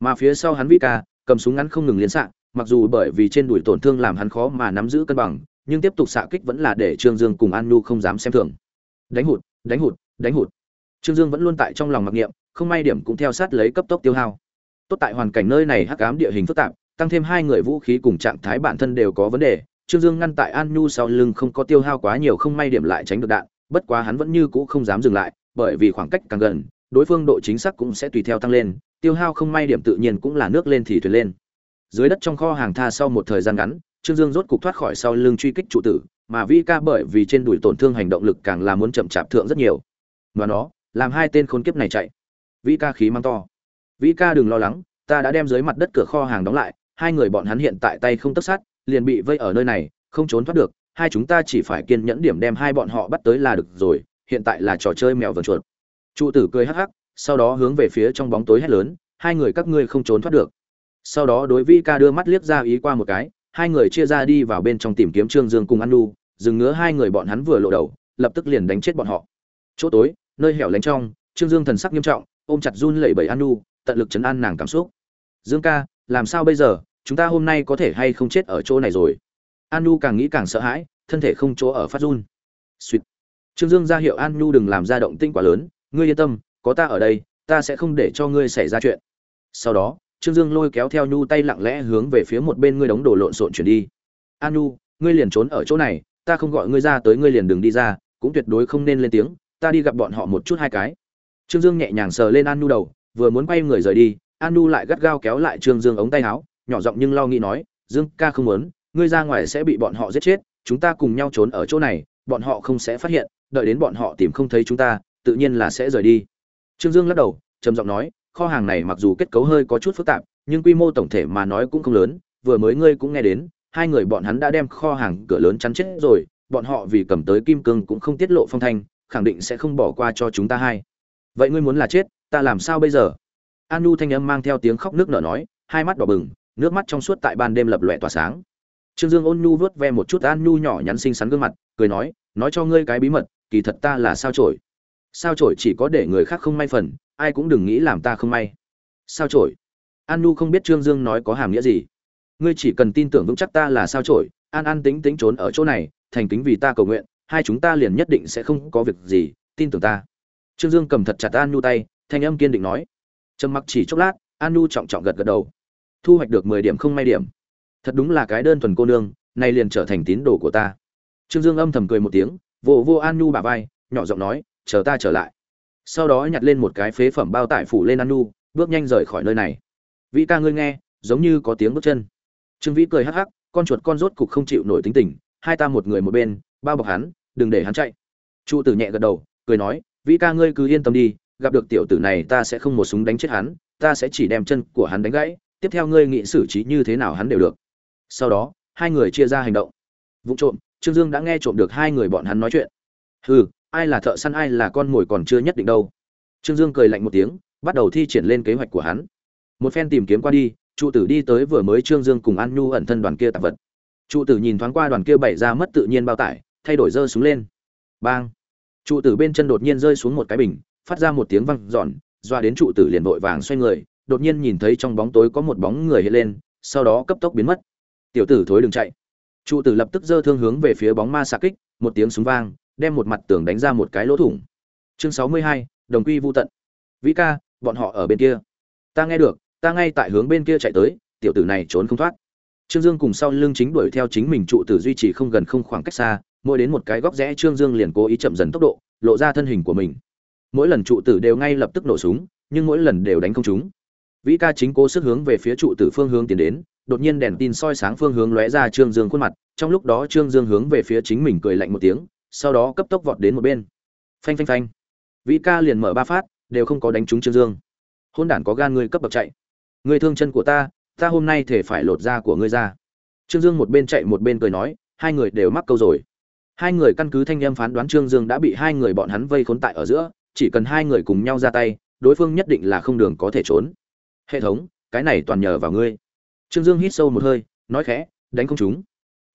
Mà phía sau hắn vĩ ca cầm súng ngắn không ngừng liên xạ, mặc dù bởi vì trên đùi tổn thương làm hắn khó mà nắm giữ cân bằng, nhưng tiếp tục xạ kích vẫn là để trương dương cùng an nu không dám xem thường. Đánh hụt đánh hụt đánh hụt. Trương dương vẫn luôn tại trong lòng mặc niệm, không may điểm cũng theo sát lấy cấp tốc tiêu hao. Tốt tại hoàn cảnh nơi này hắc ám địa hình phức tạp, tăng thêm hai người vũ khí cùng trạng thái bản thân đều có vấn đề trương dương ngăn tại an nhu sau lưng không có tiêu hao quá nhiều không may điểm lại tránh được đạn, bất quá hắn vẫn như cũ không dám dừng lại, bởi vì khoảng cách càng gần, đối phương độ chính xác cũng sẽ tùy theo tăng lên, tiêu hao không may điểm tự nhiên cũng là nước lên thì thuyền lên. Dưới đất trong kho hàng tha sau một thời gian ngắn, trương dương rốt cục thoát khỏi sau lưng truy kích trụ tử, mà vi ca bởi vì trên đùi tổn thương hành động lực càng là muốn chậm chạp thượng rất nhiều. Và nó, làm hai tên khốn kiếp này chạy. Vi ca khí mang to. Vi ca đừng lo lắng, ta đã đem dưới mặt đất cửa kho hàng đóng lại, hai người bọn hắn hiện tại tay không tấc sát liền bị vây ở nơi này, không trốn thoát được, hai chúng ta chỉ phải kiên nhẫn điểm đem hai bọn họ bắt tới là được rồi, hiện tại là trò chơi mèo vần chuột. Trụ tử cười hắc hắc, sau đó hướng về phía trong bóng tối hét lớn, hai người các ngươi không trốn thoát được. Sau đó đối vi ca đưa mắt liếc ra ý qua một cái, hai người chia ra đi vào bên trong tìm kiếm trương dương cùng ăn nu dừng ngứa hai người bọn hắn vừa lộ đầu, lập tức liền đánh chết bọn họ. Chỗ tối, nơi hẻo lánh trong, trương dương thần sắc nghiêm trọng, ôm chặt run lẩy bẩy an nu tận lực chấn an nàng cảm xúc. Dương ca, làm sao bây giờ? Chúng ta hôm nay có thể hay không chết ở chỗ này rồi? An nu càng nghĩ càng sợ hãi, thân thể không chỗ ở phát run. Suýt trương dương ra hiệu an nu đừng làm ra động tinh quá lớn, ngươi yên tâm, có ta ở đây, ta sẽ không để cho ngươi xảy ra chuyện. Sau đó, trương dương lôi kéo theo nhu tay lặng lẽ hướng về phía một bên ngươi đóng đồ lộn xộn chuyển đi. An nhu ngươi liền trốn ở chỗ này, ta không gọi ngươi ra tới ngươi liền đừng đi ra, cũng tuyệt đối không nên lên tiếng, ta đi gặp bọn họ một chút hai cái. Trương dương nhẹ nhàng sờ lên an nhu đầu, vừa muốn quay người rời đi an nhu lại gắt gao kéo lại trương dương ống tay áo nhỏ giọng nhưng lo nghĩ nói, dương ca không muốn, ngươi ra ngoài sẽ bị bọn họ giết chết, chúng ta cùng nhau trốn ở chỗ này, bọn họ không sẽ phát hiện, đợi đến bọn họ tìm không thấy chúng ta, tự nhiên là sẽ rời đi. Trương dương lắc đầu, trầm giọng nói, kho hàng này mặc dù kết cấu hơi có chút phức tạp, nhưng quy mô tổng thể mà nói cũng không lớn, vừa mới ngươi cũng nghe đến, hai người bọn hắn đã đem kho hàng cửa lớn chắn chết rồi, bọn họ vì cầm tới kim cương cũng không tiết lộ phong thanh, khẳng định sẽ không bỏ qua cho chúng ta hai. Vậy ngươi muốn là chết, ta làm sao bây giờ? An thanh âm mang theo tiếng khóc nước nở nói, hai mắt đỏ bừng nước mắt trong suốt tại ban đêm lập lòe tỏa sáng. Trương dương ôn nhu vớt ve một chút an nu nhỏ nhắn xinh xắn gương mặt, cười nói nói cho ngươi cái bí mật, kỳ thật ta là sao trổi sao trổi chỉ có để người khác không may phần, ai cũng đừng nghĩ làm ta không may. Sao trổi an nu không biết trương dương nói có hàm nghĩa gì. Ngươi chỉ cần tin tưởng vững chắc ta là sao trổi an an tính tính trốn ở chỗ này, thành kính vì ta cầu nguyện, hai chúng ta liền nhất định sẽ không có việc gì, tin tưởng ta. Trương dương cầm thật chặt an nu tay, thanh âm kiên định nói. Trầm mặc chỉ chốc lát, an nu trọng trọng gật gật đầu thu hoạch được mười điểm không may điểm. Thật đúng là cái đơn thuần cô nương, nay liền trở thành tín đồ của ta. Trương dương âm thầm cười một tiếng, vỗ vô an nhu bà vai, nhỏ giọng nói, chờ ta trở lại. Sau đó nhặt lên một cái phế phẩm bao tải phủ lên an nhu, bước nhanh rời khỏi nơi này. Vĩ ca ngươi nghe, giống như có tiếng bước chân. Trương vĩ cười hắc hắc, con chuột con rốt cục không chịu nổi tính tình, hai ta một người một bên, bao bọc hắn, đừng để hắn chạy. Trụ tử nhẹ gật đầu, cười nói, vĩ ca ngươi cứ yên tâm đi, gặp được tiểu tử này ta sẽ không một súng đánh chết hắn, ta sẽ chỉ đem chân của hắn đánh gãy tiếp theo ngươi nghĩ xử trí như thế nào hắn đều được. Sau đó, hai người chia ra hành động. Vụ trộm, trương dương đã nghe trộm được hai người bọn hắn nói chuyện. Hừ, ai là thợ săn, ai là con mồi còn chưa nhất định đâu. Trương dương cười lạnh một tiếng, bắt đầu thi triển lên kế hoạch của hắn. Một phen tìm kiếm qua đi, trụ tử đi tới vừa mới trương dương cùng an nhu ẩn thân đoàn kia tạp vật. Trụ tử nhìn thoáng qua đoàn kia bày ra mất tự nhiên bao tải, thay đổi rơi xuống lên. Bang! Trụ tử bên chân đột nhiên rơi xuống một cái bình, phát ra một tiếng văng giòn doa đến trụ tử liền vội vàng xoay người đột nhiên nhìn thấy trong bóng tối có một bóng người hiện lên, sau đó cấp tốc biến mất. Tiểu tử thối đừng chạy. Trụ tử lập tức giơ thương hướng về phía bóng ma xạ kích, một tiếng súng vang, đem một mặt tường đánh ra một cái lỗ thủng. Chương sáu mươi hai, đồng quy vu tận. Vĩ ca, bọn họ ở bên kia. Ta nghe được, ta ngay tại hướng bên kia chạy tới, tiểu tử này trốn không thoát. Trương dương cùng sau lưng chính đuổi theo chính mình trụ tử duy trì không gần không khoảng cách xa, mỗi đến một cái góc rẽ trương dương liền cố ý chậm dần tốc độ, lộ ra thân hình của mình. Mỗi lần trụ tử đều ngay lập tức nổ súng, nhưng mỗi lần đều đánh không trúng vĩ ca chính cố sức hướng về phía trụ tử phương hướng tiến đến, đột nhiên đèn tin soi sáng phương hướng lóe ra trương dương khuôn mặt, trong lúc đó trương dương hướng về phía chính mình cười lạnh một tiếng, sau đó cấp tốc vọt đến một bên. Phanh phanh phanh. Vĩ ca liền mở ba phát, đều không có đánh trúng trương dương. Hôn đản có gan ngươi cấp bậc chạy. Ngươi thương chân của ta ta hôm nay thể phải lột da của ngươi ra. Trương dương một bên chạy một bên cười nói, hai người đều mắc câu rồi. Hai người căn cứ thanh em phán đoán trương dương đã bị hai người bọn hắn vây khốn tại ở giữa, chỉ cần hai người cùng nhau ra tay, đối phương nhất định là không đường có thể trốn hệ thống, cái này toàn nhờ vào ngươi. Trương dương hít sâu một hơi, nói khẽ, đánh không chúng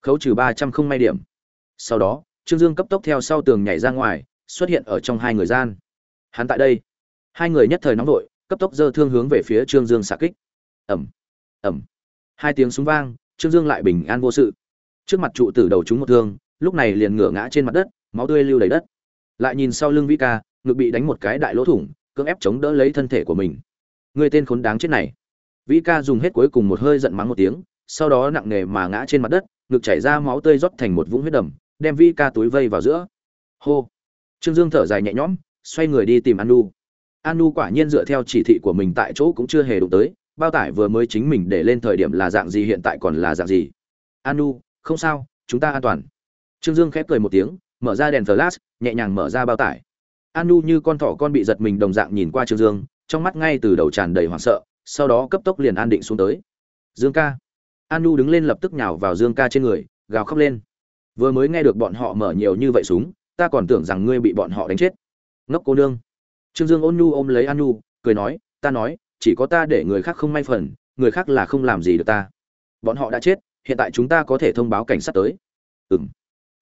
khấu trừ ba trăm không may điểm. Sau đó, trương dương cấp tốc theo sau tường nhảy ra ngoài, xuất hiện ở trong hai người gian. Hắn tại đây. Hai người nhất thời nóng vội, cấp tốc dơ thương hướng về phía trương dương xạ kích. Ẩm ẩm hai tiếng súng vang, trương dương lại bình an vô sự. Trước mặt trụ tử đầu trúng một thương, lúc này liền ngửa ngã trên mặt đất, máu tươi lưu đầy đất. Lại nhìn sau lưng vĩ ca, ngực bị đánh một cái đại lỗ thủng, cưỡng ép chống đỡ lấy thân thể của mình người tên khốn đáng chết này. Vĩ ca dùng hết cuối cùng một hơi giận mắng một tiếng, sau đó nặng nề mà ngã trên mặt đất, ngực chảy ra máu tươi rót thành một vũng huyết đầm, đem vĩ ca túi vây vào giữa. Hô. Trương dương thở dài nhẹ nhõm, xoay người đi tìm anu. Anu quả nhiên dựa theo chỉ thị của mình tại chỗ cũng chưa hề đụng tới, bao tải vừa mới chính mình để lên thời điểm là dạng gì hiện tại còn là dạng gì. Anu, không sao, chúng ta an toàn. Trương dương khép cười một tiếng, mở ra đèn flash, nhẹ nhàng mở ra bao tải. Anu như con thỏ con bị giật mình đồng dạng nhìn qua trương dương trong mắt ngay từ đầu tràn đầy hoảng sợ, sau đó cấp tốc liền an định xuống tới. Dương ca. Anu đứng lên lập tức nhào vào dương ca trên người, gào khóc lên. Vừa mới nghe được bọn họ mở nhiều như vậy súng, ta còn tưởng rằng ngươi bị bọn họ đánh chết. Ngốc cô nương. Trương dương ôn ôm lấy anu, cười nói, ta nói, chỉ có ta để người khác không may phần, người khác là không làm gì được ta. Bọn họ đã chết, hiện tại chúng ta có thể thông báo cảnh sát tới. Ừng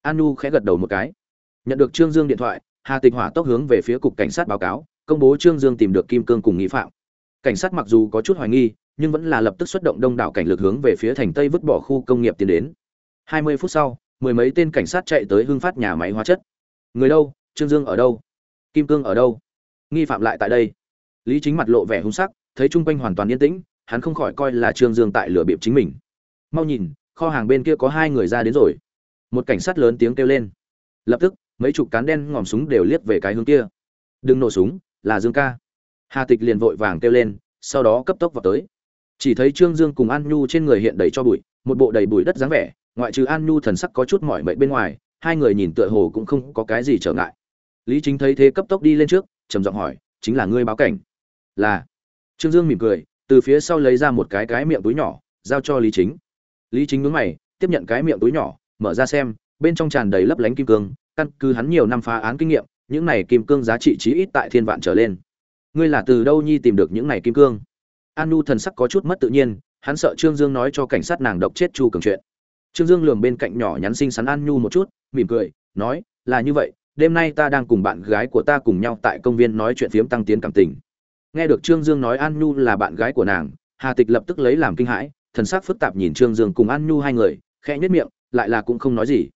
anu khẽ gật đầu một cái. Nhận được trương dương điện thoại, hà tịch hỏa tốc hướng về phía cục cảnh sát báo cáo công bố trương dương tìm được kim cương cùng nghi phạm. Cảnh sát mặc dù có chút hoài nghi, nhưng vẫn là lập tức xuất động đông đảo cảnh lực hướng về phía thành tây vứt bỏ khu công nghiệp tiến đến. Hai mươi phút sau, mười mấy tên cảnh sát chạy tới hưng phát nhà máy hóa chất. Người đâu? Trương dương ở đâu? Kim cương ở đâu? Nghi phạm lại tại đây. Lý chính mặt lộ vẻ hung sắc, thấy chung quanh hoàn toàn yên tĩnh, hắn không khỏi coi là trương dương tại lửa bịp chính mình. Mau nhìn, kho hàng bên kia có hai người ra đến rồi. Một cảnh sát lớn tiếng kêu lên. Lập tức, mấy chục cán đen ngòm súng đều liếc về cái hướng kia. Đừng nổ súng là dương ca. Hà tịch liền vội vàng kêu lên, sau đó cấp tốc vào tới. Chỉ thấy trương dương cùng an nhu trên người hiện đầy cho bụi, một bộ đầy bụi đất dáng vẻ, ngoại trừ an nhu thần sắc có chút mỏi mệt bên ngoài, hai người nhìn tựa hồ cũng không có cái gì trở ngại. Lý chính thấy thế cấp tốc đi lên trước, trầm giọng hỏi, chính là ngươi báo cảnh? Là. Trương dương mỉm cười, từ phía sau lấy ra một cái cái miệng túi nhỏ, giao cho lý chính. Lý chính nhướng mày, tiếp nhận cái miệng túi nhỏ, mở ra xem, bên trong tràn đầy lấp lánh kim cương, căn cứ hắn nhiều năm phá án kinh nghiệm những này kim cương giá trị chí ít tại thiên vạn trở lên. Ngươi là từ đâu nhi tìm được những này kim cương? An nu thần sắc có chút mất tự nhiên, hắn sợ trương dương nói cho cảnh sát nàng độc chết chu cường chuyện. Trương dương lường bên cạnh nhỏ nhắn xinh xắn an nhu một chút, mỉm cười, nói, là như vậy, đêm nay ta đang cùng bạn gái của ta cùng nhau tại công viên nói chuyện phiếm tăng tiến cảm tình. Nghe được trương dương nói an nhu là bạn gái của nàng, hà tịch lập tức lấy làm kinh hãi, thần sắc phức tạp nhìn trương dương cùng an nhu hai người, khẽ nhất miệng, lại là cũng không nói gì.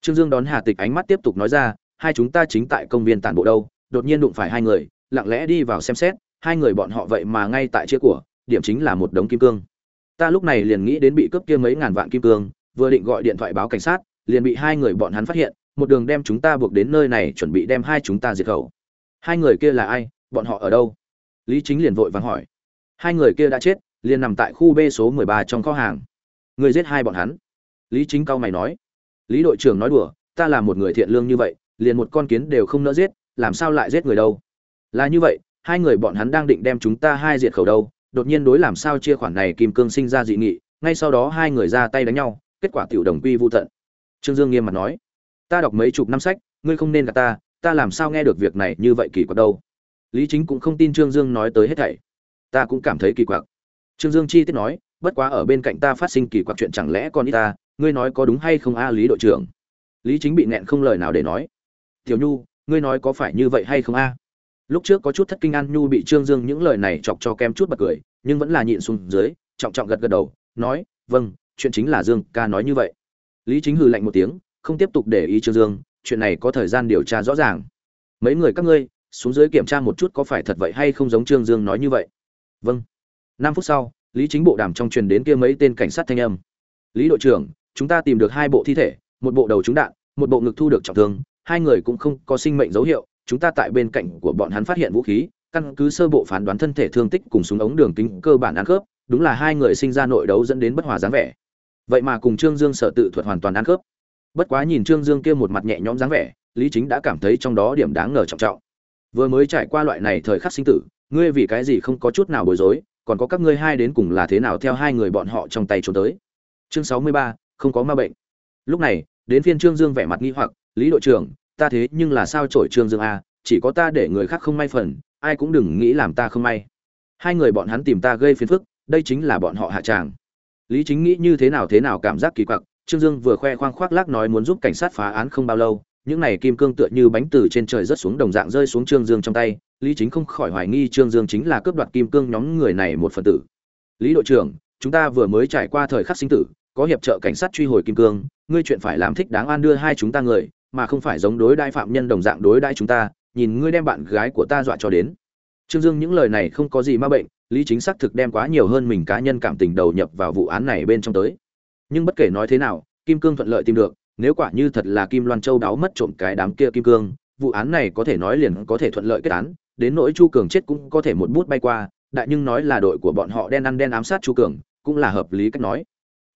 Trương dương đón hà tịch ánh mắt tiếp tục nói ra hai chúng ta chính tại công viên tản bộ đâu, đột nhiên đụng phải hai người, lặng lẽ đi vào xem xét, hai người bọn họ vậy mà ngay tại chia của, điểm chính là một đống kim cương. Ta lúc này liền nghĩ đến bị cướp kia mấy ngàn vạn kim cương, vừa định gọi điện thoại báo cảnh sát, liền bị hai người bọn hắn phát hiện, một đường đem chúng ta buộc đến nơi này chuẩn bị đem hai chúng ta diệt khẩu. Hai người kia là ai, bọn họ ở đâu? Lý chính liền vội vàng hỏi. Hai người kia đã chết, liền nằm tại khu b số mười ba trong kho hàng. Người giết hai bọn hắn. Lý chính cao mày nói. Lý đội trưởng nói đùa, ta là một người thiện lương như vậy liền một con kiến đều không nỡ giết, làm sao lại giết người đâu? Là như vậy, hai người bọn hắn đang định đem chúng ta hai diệt khẩu đâu, đột nhiên đối làm sao chia khoản này kim cương sinh ra dị nghị, ngay sau đó hai người ra tay đánh nhau, kết quả tiểu đồng quy vô tận. Trương dương nghiêm mặt nói, ta đọc mấy chục năm sách, ngươi không nên gạt ta ta làm sao nghe được việc này như vậy kỳ quặc đâu? Lý chính cũng không tin trương dương nói tới hết thảy. Ta cũng cảm thấy kỳ quặc. Trương dương chi tiết nói, bất quá ở bên cạnh ta phát sinh kỳ quặc chuyện chẳng lẽ con ta, ngươi nói có đúng hay không a, lý đội trưởng? Lý chính bị nẹn không lời nào để nói tiểu nhu, ngươi nói có phải như vậy hay không a? Lúc trước có chút thất kinh an nhu bị trương dương những lời này chọc cho kem chút bật cười, nhưng vẫn là nhịn xuống dưới, trọng trọng gật gật đầu, nói vâng chuyện chính là dương ca nói như vậy. Lý chính hừ lạnh một tiếng, không tiếp tục để ý trương dương, chuyện này có thời gian điều tra rõ ràng. Mấy người các ngươi, xuống dưới kiểm tra một chút có phải thật vậy hay không giống trương dương nói như vậy. Vâng. Năm phút sau, lý chính bộ đàm trong truyền đến kia mấy tên cảnh sát thanh âm. Lý đội trưởng, chúng ta tìm được hai bộ thi thể, một bộ đầu trúng đạn, một bộ ngực thu được trọng thương hai người cũng không có sinh mệnh dấu hiệu, chúng ta tại bên cạnh của bọn hắn phát hiện vũ khí, căn cứ sơ bộ phán đoán thân thể thương tích cùng súng ống đường kính cơ bản ăn khớp, đúng là hai người sinh ra nội đấu dẫn đến bất hòa dáng vẻ. Vậy mà cùng trương dương sợ tự thuật hoàn toàn ăn khớp. Bất quá nhìn trương dương kia một mặt nhẹ nhõm dáng vẻ, lý chính đã cảm thấy trong đó điểm đáng ngờ trọng trọng. Vừa mới trải qua loại này thời khắc sinh tử, ngươi vì cái gì không có chút nào bối rối, còn có các ngươi hai đến cùng là thế nào theo hai người bọn họ trong tay trốn tới? Chương sáu mươi ba, không có ma bệnh. Lúc này, đến phiên trương dương vẻ mặt nghi hoặc lý đội trưởng, ta thế nhưng là sao trổi trương dương a, chỉ có ta để người khác không may phần, ai cũng đừng nghĩ làm ta không may. Hai người bọn hắn tìm ta gây phiền phức, đây chính là bọn họ hạ tràng. Lý chính nghĩ như thế nào thế nào cảm giác kỳ quặc, trương dương vừa khoe khoang khoác lác nói muốn giúp cảnh sát phá án không bao lâu, những này kim cương tựa như bánh từ trên trời rớt xuống đồng dạng rơi xuống trương dương trong tay, lý chính không khỏi hoài nghi trương dương chính là cướp đoạt kim cương nhóm người này một phần tử. Lý đội trưởng, chúng ta vừa mới trải qua thời khắc sinh tử, có hiệp trợ cảnh sát truy hồi kim cương, ngươi chuyện phải làm thích đáng an đưa hai chúng ta người mà không phải giống đối đãi phạm nhân đồng dạng đối đãi chúng ta, nhìn ngươi đem bạn gái của ta dọa cho đến. Trương dương những lời này không có gì ma bệnh, lý chính xác thực đem quá nhiều hơn mình cá nhân cảm tình đầu nhập vào vụ án này bên trong tới. Nhưng bất kể nói thế nào, kim cương thuận lợi tìm được, nếu quả như thật là kim loan châu đáo mất trộm cái đám kia kim cương, vụ án này có thể nói liền có thể thuận lợi kết án, đến nỗi chu cường chết cũng có thể một bút bay qua, đại nhưng nói là đội của bọn họ đen ăn đen ám sát chu cường, cũng là hợp lý cách nói.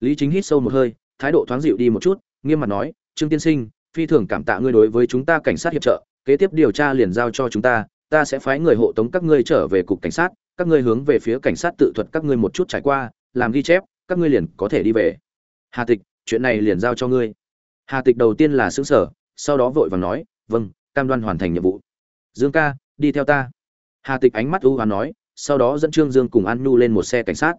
Lý chính hít sâu một hơi, thái độ thoáng dịu đi một chút, nghiêm mặt nói, trương tiên sinh phi thường cảm tạ ngươi đối với chúng ta cảnh sát hiệp trợ, kế tiếp điều tra liền giao cho chúng ta ta sẽ phái người hộ tống các ngươi trở về cục cảnh sát, các ngươi hướng về phía cảnh sát tự thuật các ngươi một chút trải qua, làm ghi chép, các ngươi liền có thể đi về. Hà tịch, chuyện này liền giao cho ngươi. Hà tịch đầu tiên là xứng sở sau đó vội vàng nói vâng cam đoan hoàn thành nhiệm vụ. Dương ca, đi theo ta. Hà tịch ánh mắt ưu hoán nói, sau đó dẫn trương dương cùng an nhu lên một xe cảnh sát.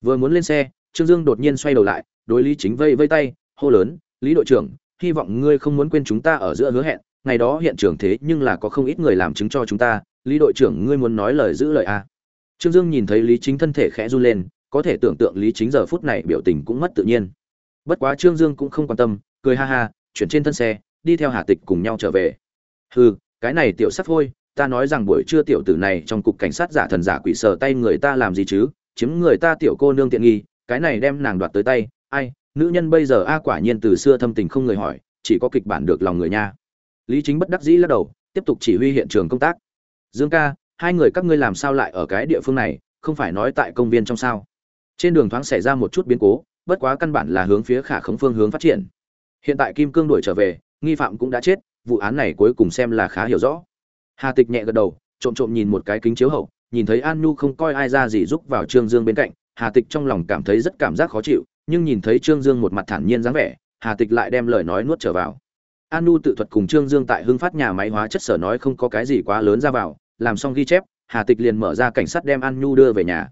Vừa muốn lên xe, trương dương đột nhiên xoay đầu lại, đối lý chính vây vây tay, hô lớn, lý đội trưởng hy vọng ngươi không muốn quên chúng ta ở giữa hứa hẹn, ngày đó hiện trường thế nhưng là có không ít người làm chứng cho chúng ta, lý đội trưởng ngươi muốn nói lời giữ lời a à. trương dương nhìn thấy lý chính thân thể khẽ run lên, có thể tưởng tượng lý chính giờ phút này biểu tình cũng mất tự nhiên. Bất quá trương dương cũng không quan tâm, cười ha ha, chuyển trên thân xe, đi theo hà tịch cùng nhau trở về. Hừ, cái này tiểu sắc thôi ta nói rằng buổi trưa tiểu tử này trong cục cảnh sát giả thần giả quỷ sờ tay người ta làm gì chứ? Chiếm người ta tiểu cô nương tiện nghi, cái này đem nàng đoạt tới tay, ai nữ nhân bây giờ a quả nhiên từ xưa thâm tình không người hỏi, chỉ có kịch bản được lòng người nha. Lý chính bất đắc dĩ lắc đầu, tiếp tục chỉ huy hiện trường công tác. Dương ca, hai người các ngươi làm sao lại ở cái địa phương này, không phải nói tại công viên trong sao? Trên đường thoáng xảy ra một chút biến cố, bất quá căn bản là hướng phía khả khống phương hướng phát triển. Hiện tại kim cương đuổi trở về, nghi phạm cũng đã chết, vụ án này cuối cùng xem là khá hiểu rõ. Hà tịch nhẹ gật đầu, trộm trộm nhìn một cái kính chiếu hậu, nhìn thấy an nhu không coi ai ra gì giúp vào trương dương bên cạnh, hà tịch trong lòng cảm thấy rất cảm giác khó chịu nhưng nhìn thấy trương dương một mặt thản nhiên dáng vẻ, hà tịch lại đem lời nói nuốt trở vào. Anu tự thuật cùng trương dương tại hưng phát nhà máy hóa chất sở nói không có cái gì quá lớn ra vào, làm xong ghi chép, hà tịch liền mở ra cảnh sát đem an nhu đưa về nhà.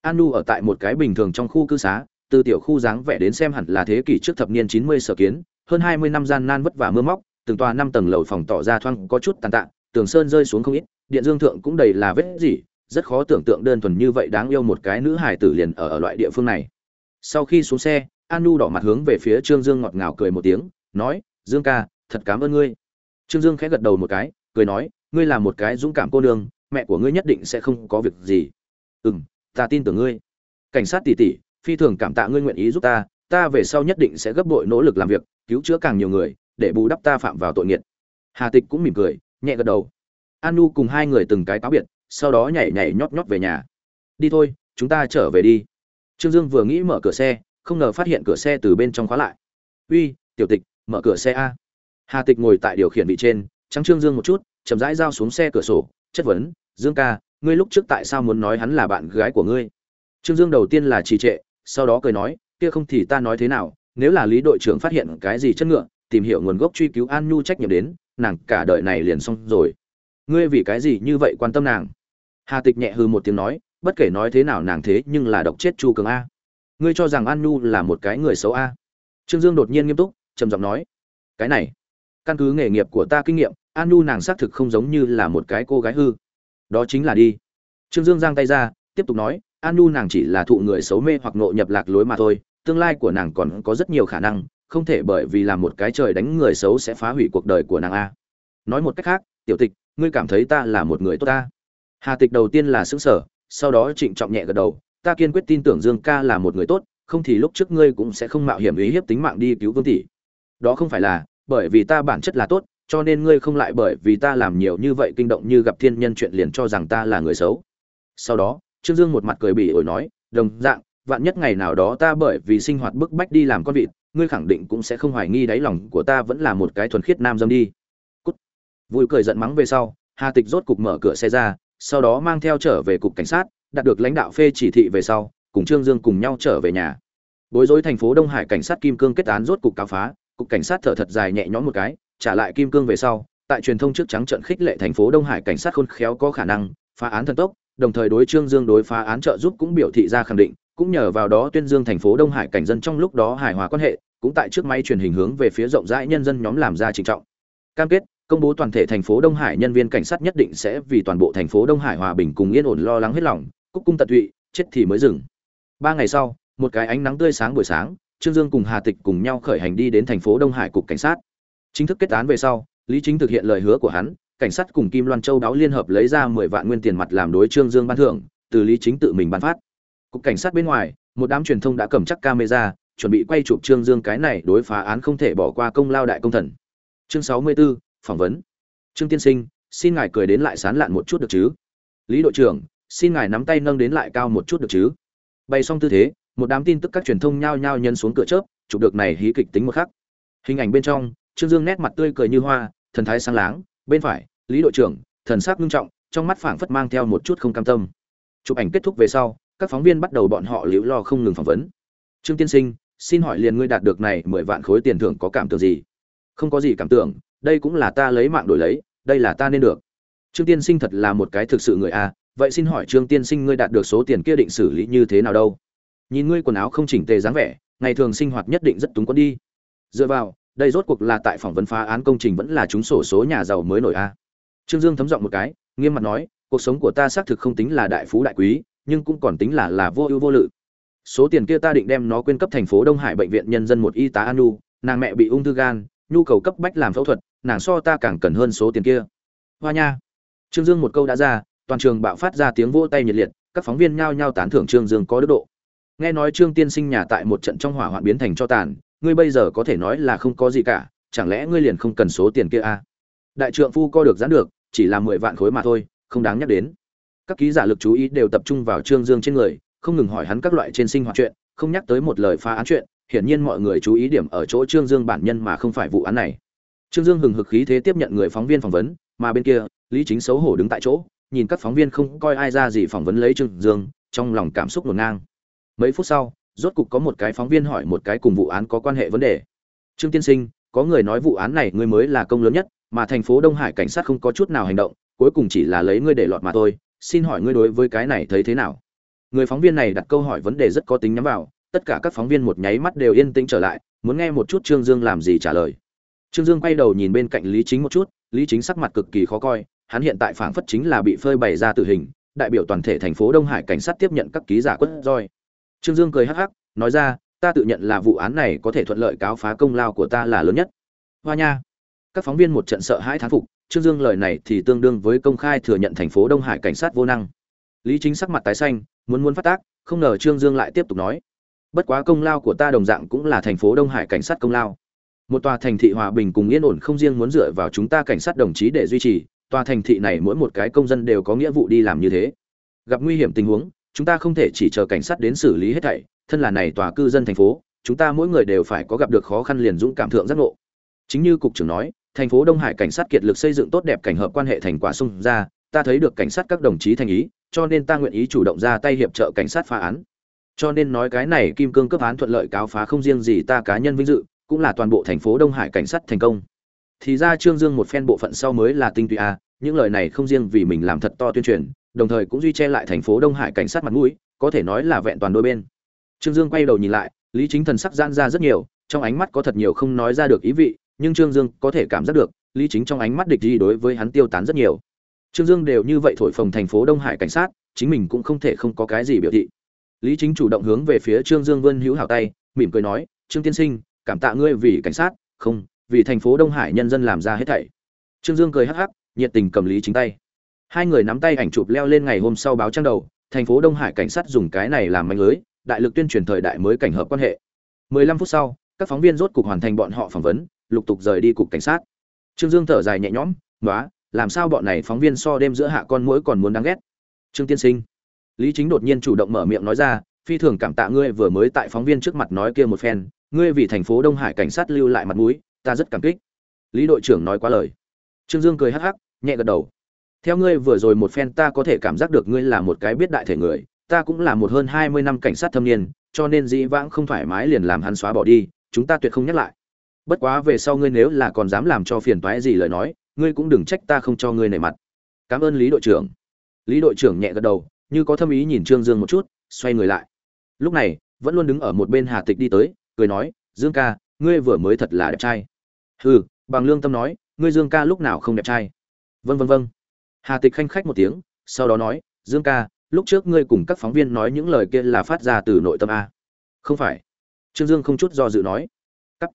An nhu ở tại một cái bình thường trong khu cư xá, từ tiểu khu dáng vẻ đến xem hẳn là thế kỷ trước thập niên chín mươi sở kiến, hơn hai mươi năm gian nan vất vả mưa móc, từng tòa năm tầng lầu phòng tỏ ra thoang có chút tàn tạ, tường sơn rơi xuống không ít, điện dương thượng cũng đầy là vết gì rất khó tưởng tượng đơn thuần như vậy đáng yêu một cái nữ hài tử liền ở ở loại địa phương này sau khi xuống xe an nu đỏ mặt hướng về phía trương dương ngọt ngào cười một tiếng, nói, dương ca, thật cảm ơn ngươi. Trương dương khẽ gật đầu một cái, cười nói, ngươi là một cái dũng cảm cô nương, mẹ của ngươi nhất định sẽ không có việc gì. Ừ m ta tin tưởng ngươi. Cảnh sát tỉ tỉ, phi thường cảm tạ ngươi nguyện ý giúp ta ta về sau nhất định sẽ gấp bội nỗ lực làm việc, cứu chữa càng nhiều người, để bù đắp ta phạm vào tội nghiệt. Hà tịch cũng mỉm cười, nhẹ gật đầu. An nu cùng hai người từng cái cáo biệt, sau đó nhảy nhảy nhót nhót về nhà. Đi thôi, chúng ta trở về đi trương dương vừa nghĩ mở cửa xe, không ngờ phát hiện cửa xe từ bên trong khóa lại. Uy, tiểu tịch, mở cửa xe a. Hà tịch ngồi tại điều khiển vị trên, trắng trương dương một chút, chậm rãi giao xuống xe cửa sổ, chất vấn, dương ca, ngươi lúc trước tại sao muốn nói hắn là bạn gái của ngươi? Trương dương đầu tiên là trì trệ, sau đó cười nói, kia không thì ta nói thế nào, nếu là lý đội trưởng phát hiện cái gì chất ngựa, tìm hiểu nguồn gốc truy cứu an nhu trách nhiệm đến, nàng cả đời này liền xong rồi. Ngươi vì cái gì như vậy quan tâm nàng? Hà tịch nhẹ hừ một tiếng nói bất kể nói thế nào nàng thế nhưng là độc chết chu cường a. Ngươi cho rằng an nhu là một cái người xấu a? Trương dương đột nhiên nghiêm túc, trầm giọng nói. Cái này, căn cứ nghề nghiệp của ta kinh nghiệm, an nhu nàng xác thực không giống như là một cái cô gái hư. Đó chính là đi. Trương dương giang tay ra, tiếp tục nói, an nhu nàng chỉ là thụ người xấu mê hoặc nộ nhập lạc lối mà thôi, tương lai của nàng còn có rất nhiều khả năng, không thể bởi vì là một cái trời đánh người xấu sẽ phá hủy cuộc đời của nàng a. Nói một cách khác, tiểu tịch, ngươi cảm thấy ta là một người tốt ta? Hà tịch đầu tiên là xứng sở sau đó trịnh trọng nhẹ gật đầu, ta kiên quyết tin tưởng dương ca là một người tốt, không thì lúc trước ngươi cũng sẽ không mạo hiểm ý hiếp tính mạng đi cứu vương tỷ. Đó không phải là, bởi vì ta bản chất là tốt, cho nên ngươi không lại bởi vì ta làm nhiều như vậy kinh động như gặp thiên nhân chuyện liền cho rằng ta là người xấu. Sau đó, trương dương một mặt cười bỉ ổi nói, đồng dạng, vạn nhất ngày nào đó ta bởi vì sinh hoạt bức bách đi làm con vịt, ngươi khẳng định cũng sẽ không hoài nghi đáy lòng của ta vẫn là một cái thuần khiết nam dâm đi. Cút. Vui cười giận mắng về sau, hà tịch rốt cục mở cửa xe ra sau đó mang theo trở về cục cảnh sát, đạt được lãnh đạo phê chỉ thị về sau, cùng trương dương cùng nhau trở về nhà. Bối rối thành phố đông hải cảnh sát kim cương kết án rốt cục cáo phá, cục cảnh sát thở thật dài nhẹ nhõm một cái, trả lại kim cương về sau, tại truyền thông trước trắng trận khích lệ thành phố đông hải cảnh sát khôn khéo có khả năng phá án thần tốc, đồng thời đối trương dương đối phá án trợ giúp cũng biểu thị ra khẳng định, cũng nhờ vào đó tuyên dương thành phố đông hải cảnh dân trong lúc đó hài hòa quan hệ, cũng tại trước máy truyền hình hướng về phía rộng rãi nhân dân nhóm làm ra trịnh trọng. Cam kết công bố toàn thể thành phố đông hải nhân viên cảnh sát nhất định sẽ vì toàn bộ thành phố đông hải hòa bình cùng yên ổn lo lắng hết lòng cúc cung tận tụy chết thì mới dừng. Ba ngày sau một cái ánh nắng tươi sáng buổi sáng trương dương cùng hà tịch cùng nhau khởi hành đi đến thành phố đông hải cục cảnh sát. Chính thức kết án về sau lý chính thực hiện lời hứa của hắn cảnh sát cùng kim loan châu đáo liên hợp lấy ra mười vạn nguyên tiền mặt làm đối trương dương ban thưởng từ lý chính tự mình ban phát. Cục cảnh sát bên ngoài một đám truyền thông đã cầm chắc camera chuẩn bị quay chụp trương dương cái này đối phá án không thể bỏ qua công lao đại công thần. Chương sáu mươi 64, phỏng vấn. Trương tiên sinh, xin ngài cười đến lại sán lạn một chút được chứ? Lý đội trưởng, xin ngài nắm tay nâng đến lại cao một chút được chứ? Bày xong tư thế, một đám tin tức các truyền thông nhao nhao nhân xuống cửa chớp, chụp được này hí kịch tính một khắc. Hình ảnh bên trong, trương dương nét mặt tươi cười như hoa, thần thái sáng láng, bên phải, lý đội trưởng, thần sắc nghiêm trọng, trong mắt phảng phất mang theo một chút không cam tâm. Chụp ảnh kết thúc về sau, các phóng viên bắt đầu bọn họ liễu lo không ngừng phỏng vấn. Trương tiên sinh, xin hỏi liền ngươi đạt được này mười vạn khối tiền thưởng có cảm tưởng gì? Không có gì cảm tưởng đây cũng là ta lấy mạng đổi lấy, đây là ta nên được. Trương tiên sinh thật là một cái thực sự người a, vậy xin hỏi trương tiên sinh ngươi đạt được số tiền kia định xử lý như thế nào đâu? Nhìn ngươi quần áo không chỉnh tề dáng vẻ, ngày thường sinh hoạt nhất định rất túng quẫn đi. Dựa vào, đây rốt cuộc là tại phỏng vấn phá án công trình vẫn là chúng sổ số nhà giàu mới nổi a. Trương dương thấm giọng một cái, nghiêm mặt nói, cuộc sống của ta xác thực không tính là đại phú đại quý, nhưng cũng còn tính là là vô ưu vô lự. Số tiền kia ta định đem nó quyên cấp thành phố đông hải bệnh viện nhân dân một y tá anu, nàng mẹ bị ung thư gan, nhu cầu cấp bách làm phẫu thuật nàng so ta càng cần hơn số tiền kia. Hoa nha. Trương dương một câu đã ra, toàn trường bạo phát ra tiếng vỗ tay nhiệt liệt, các phóng viên nhao nhao tán thưởng trương dương có đức độ. Nghe nói trương tiên sinh nhà tại một trận trong hỏa hoạn biến thành cho tàn, ngươi bây giờ có thể nói là không có gì cả, chẳng lẽ ngươi liền không cần số tiền kia à? đại trượng phu co được giãn được, chỉ là mười vạn khối mà thôi, không đáng nhắc đến. Các ký giả lực chú ý đều tập trung vào trương dương trên người, không ngừng hỏi hắn các loại trên sinh hoạt chuyện, không nhắc tới một lời phá án chuyện, hiển nhiên mọi người chú ý điểm ở chỗ trương dương bản nhân mà không phải vụ án này trương dương hừng hực khí thế tiếp nhận người phóng viên phỏng vấn, mà bên kia, lý chính xấu hổ đứng tại chỗ, nhìn các phóng viên không coi ai ra gì phỏng vấn lấy trương dương, trong lòng cảm xúc hỗn ngang. Mấy phút sau, rốt cục có một cái phóng viên hỏi một cái cùng vụ án có quan hệ vấn đề. Trương tiên sinh, có người nói vụ án này ngươi mới là công lớn nhất, mà thành phố đông hải cảnh sát không có chút nào hành động, cuối cùng chỉ là lấy ngươi để lọt mà thôi, xin hỏi ngươi đối với cái này thấy thế nào? Người phóng viên này đặt câu hỏi vấn đề rất có tính nhắm vào, tất cả các phóng viên một nháy mắt đều yên tĩnh trở lại, muốn nghe một chút trương dương làm gì trả lời trương dương quay đầu nhìn bên cạnh lý chính một chút, lý chính sắc mặt cực kỳ khó coi, hắn hiện tại phảng phất chính là bị phơi bày ra tử hình, đại biểu toàn thể thành phố đông hải cảnh sát tiếp nhận các ký giả quất roi. Trương dương cười hắc hắc, nói ra, ta tự nhận là vụ án này có thể thuận lợi cáo phá công lao của ta là lớn nhất. Hoa nha. Các phóng viên một trận sợ hãi thán phục, trương dương lời này thì tương đương với công khai thừa nhận thành phố đông hải cảnh sát vô năng. Lý chính sắc mặt tái xanh, muốn muốn phát tác, không ngờ trương dương lại tiếp tục nói, bất quá công lao của ta đồng dạng cũng là thành phố đông hải cảnh sát công lao một tòa thành thị hòa bình cùng yên ổn không riêng muốn dựa vào chúng ta cảnh sát đồng chí để duy trì, tòa thành thị này mỗi một cái công dân đều có nghĩa vụ đi làm như thế. Gặp nguy hiểm tình huống, chúng ta không thể chỉ chờ cảnh sát đến xử lý hết thảy, thân là này tòa cư dân thành phố, chúng ta mỗi người đều phải có gặp được khó khăn liền dũng cảm thượng giác ngộ. Chính như cục trưởng nói, thành phố đông hải cảnh sát kiệt lực xây dựng tốt đẹp cảnh hợp quan hệ thành quả xung ra, ta thấy được cảnh sát các đồng chí thành ý, cho nên ta nguyện ý chủ động ra tay hiệp trợ cảnh sát phá án. Cho nên nói cái này kim cương cấp án thuận lợi cáo phá không riêng gì ta cá nhân vinh dự cũng là toàn bộ thành phố đông hải cảnh sát thành công. Thì ra trương dương một phen bộ phận sau mới là tinh túy a những lời này không riêng vì mình làm thật to tuyên truyền, đồng thời cũng duy che lại thành phố đông hải cảnh sát mặt mũi, có thể nói là vẹn toàn đôi bên. Trương dương quay đầu nhìn lại, lý chính thần sắc giãn ra rất nhiều, trong ánh mắt có thật nhiều không nói ra được ý vị, nhưng trương dương có thể cảm giác được, lý chính trong ánh mắt địch gì đối với hắn tiêu tán rất nhiều. Trương dương đều như vậy thổi phồng thành phố đông hải cảnh sát, chính mình cũng không thể không có cái gì biểu thị. Lý chính chủ động hướng về phía trương dương vươn hữu hảo tay, mỉm cười nói, trương tiên sinh cảm tạ ngươi vì cảnh sát, không, vì thành phố đông hải nhân dân làm ra hết thảy. Trương dương cười hắc hắc, nhiệt tình cầm lý chính tay. Hai người nắm tay ảnh chụp leo lên ngày hôm sau báo trang đầu, thành phố đông hải cảnh sát dùng cái này làm manh lưới, đại lực tuyên truyền thời đại mới cảnh hợp quan hệ. 15 phút sau, các phóng viên rốt cục hoàn thành bọn họ phỏng vấn, lục tục rời đi cục cảnh sát. Trương dương thở dài nhẹ nhõm nói làm sao bọn này phóng viên so đêm giữa hạ con mũi còn muốn đáng ghét? Trương tiên sinh. Lý chính đột nhiên chủ động mở miệng nói ra, phi thường cảm tạ ngươi vừa mới tại phóng viên trước mặt nói kia một phen ngươi vì thành phố đông hải cảnh sát lưu lại mặt mũi, ta rất cảm kích. Lý đội trưởng nói quá lời. Trương dương cười hắc hắc, nhẹ gật đầu. Theo ngươi vừa rồi một phen ta có thể cảm giác được ngươi là một cái biết đại thể người, ta cũng là một hơn hai mươi năm cảnh sát thâm niên, cho nên dĩ vãng không thoải mái liền làm hắn xóa bỏ đi, chúng ta tuyệt không nhắc lại. Bất quá về sau ngươi nếu là còn dám làm cho phiền toái gì lời nói, ngươi cũng đừng trách ta không cho ngươi nể mặt. Cảm ơn lý đội trưởng. Lý đội trưởng nhẹ gật đầu, như có thâm ý nhìn trương dương một chút, xoay người lại. Lúc này, vẫn luôn đứng ở một bên hà tịch đi tới cười nói, dương ca, ngươi vừa mới thật là đẹp trai. Hừ, bằng lương tâm nói, ngươi dương ca lúc nào không đẹp trai? Vân vân vân hà tịch khanh khách một tiếng, sau đó nói, dương ca, lúc trước ngươi cùng các phóng viên nói những lời kia là phát ra từ nội tâm a. Không phải. Trương dương không chút do dự nói, cắt,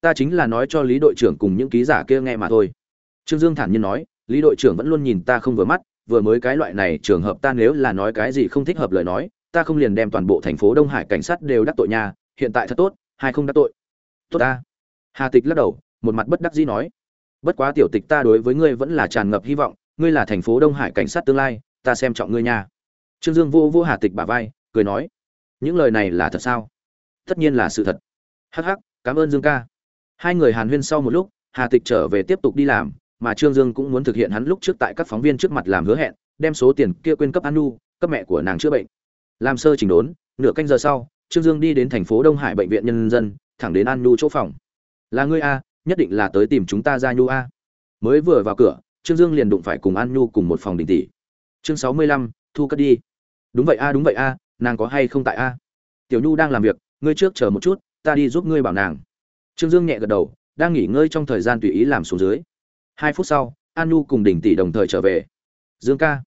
ta chính là nói cho lý đội trưởng cùng những ký giả kia nghe mà thôi. Trương dương thản nhiên nói, lý đội trưởng vẫn luôn nhìn ta không vừa mắt, vừa mới cái loại này trường hợp ta nếu là nói cái gì không thích hợp lời nói, ta không liền đem toàn bộ thành phố đông hải cảnh sát đều đắc tội nhà hiện tại thật tốt hai không đắc tội. Tốt ta. Hà tịch lắc đầu, một mặt bất đắc dĩ nói. Bất quá tiểu tịch ta đối với ngươi vẫn là tràn ngập hy vọng, ngươi là thành phố đông hải cảnh sát tương lai, ta xem trọng ngươi nha. Trương dương vô vô hà tịch bả vai, cười nói. Những lời này là thật sao? Tất nhiên là sự thật. Hắc hắc, cảm ơn dương ca. Hai người hàn huyên sau một lúc, hà tịch trở về tiếp tục đi làm, mà trương dương cũng muốn thực hiện hắn lúc trước tại các phóng viên trước mặt làm hứa hẹn, đem số tiền kia quyên cấp an nu cấp mẹ của nàng chữa bệnh. Làm sơ chỉnh đốn, nửa canh giờ sau trương dương đi đến thành phố đông hải bệnh viện nhân dân, thẳng đến an nu chỗ phòng. Là ngươi a, nhất định là tới tìm chúng ta ra nhu a. Mới vừa vào cửa, trương dương liền đụng phải cùng an nhu cùng một phòng đình tỷ. Chương sáu mươi lăm, thu cất đi. Đúng vậy a, đúng vậy a, nàng có hay không tại a? Tiểu nhu đang làm việc, ngươi trước chờ một chút, ta đi giúp ngươi bảo nàng. Trương dương nhẹ gật đầu, đang nghỉ ngơi trong thời gian tùy ý làm xuống dưới. Hai phút sau, an nhu cùng đình tỷ đồng thời trở về. Dương ca.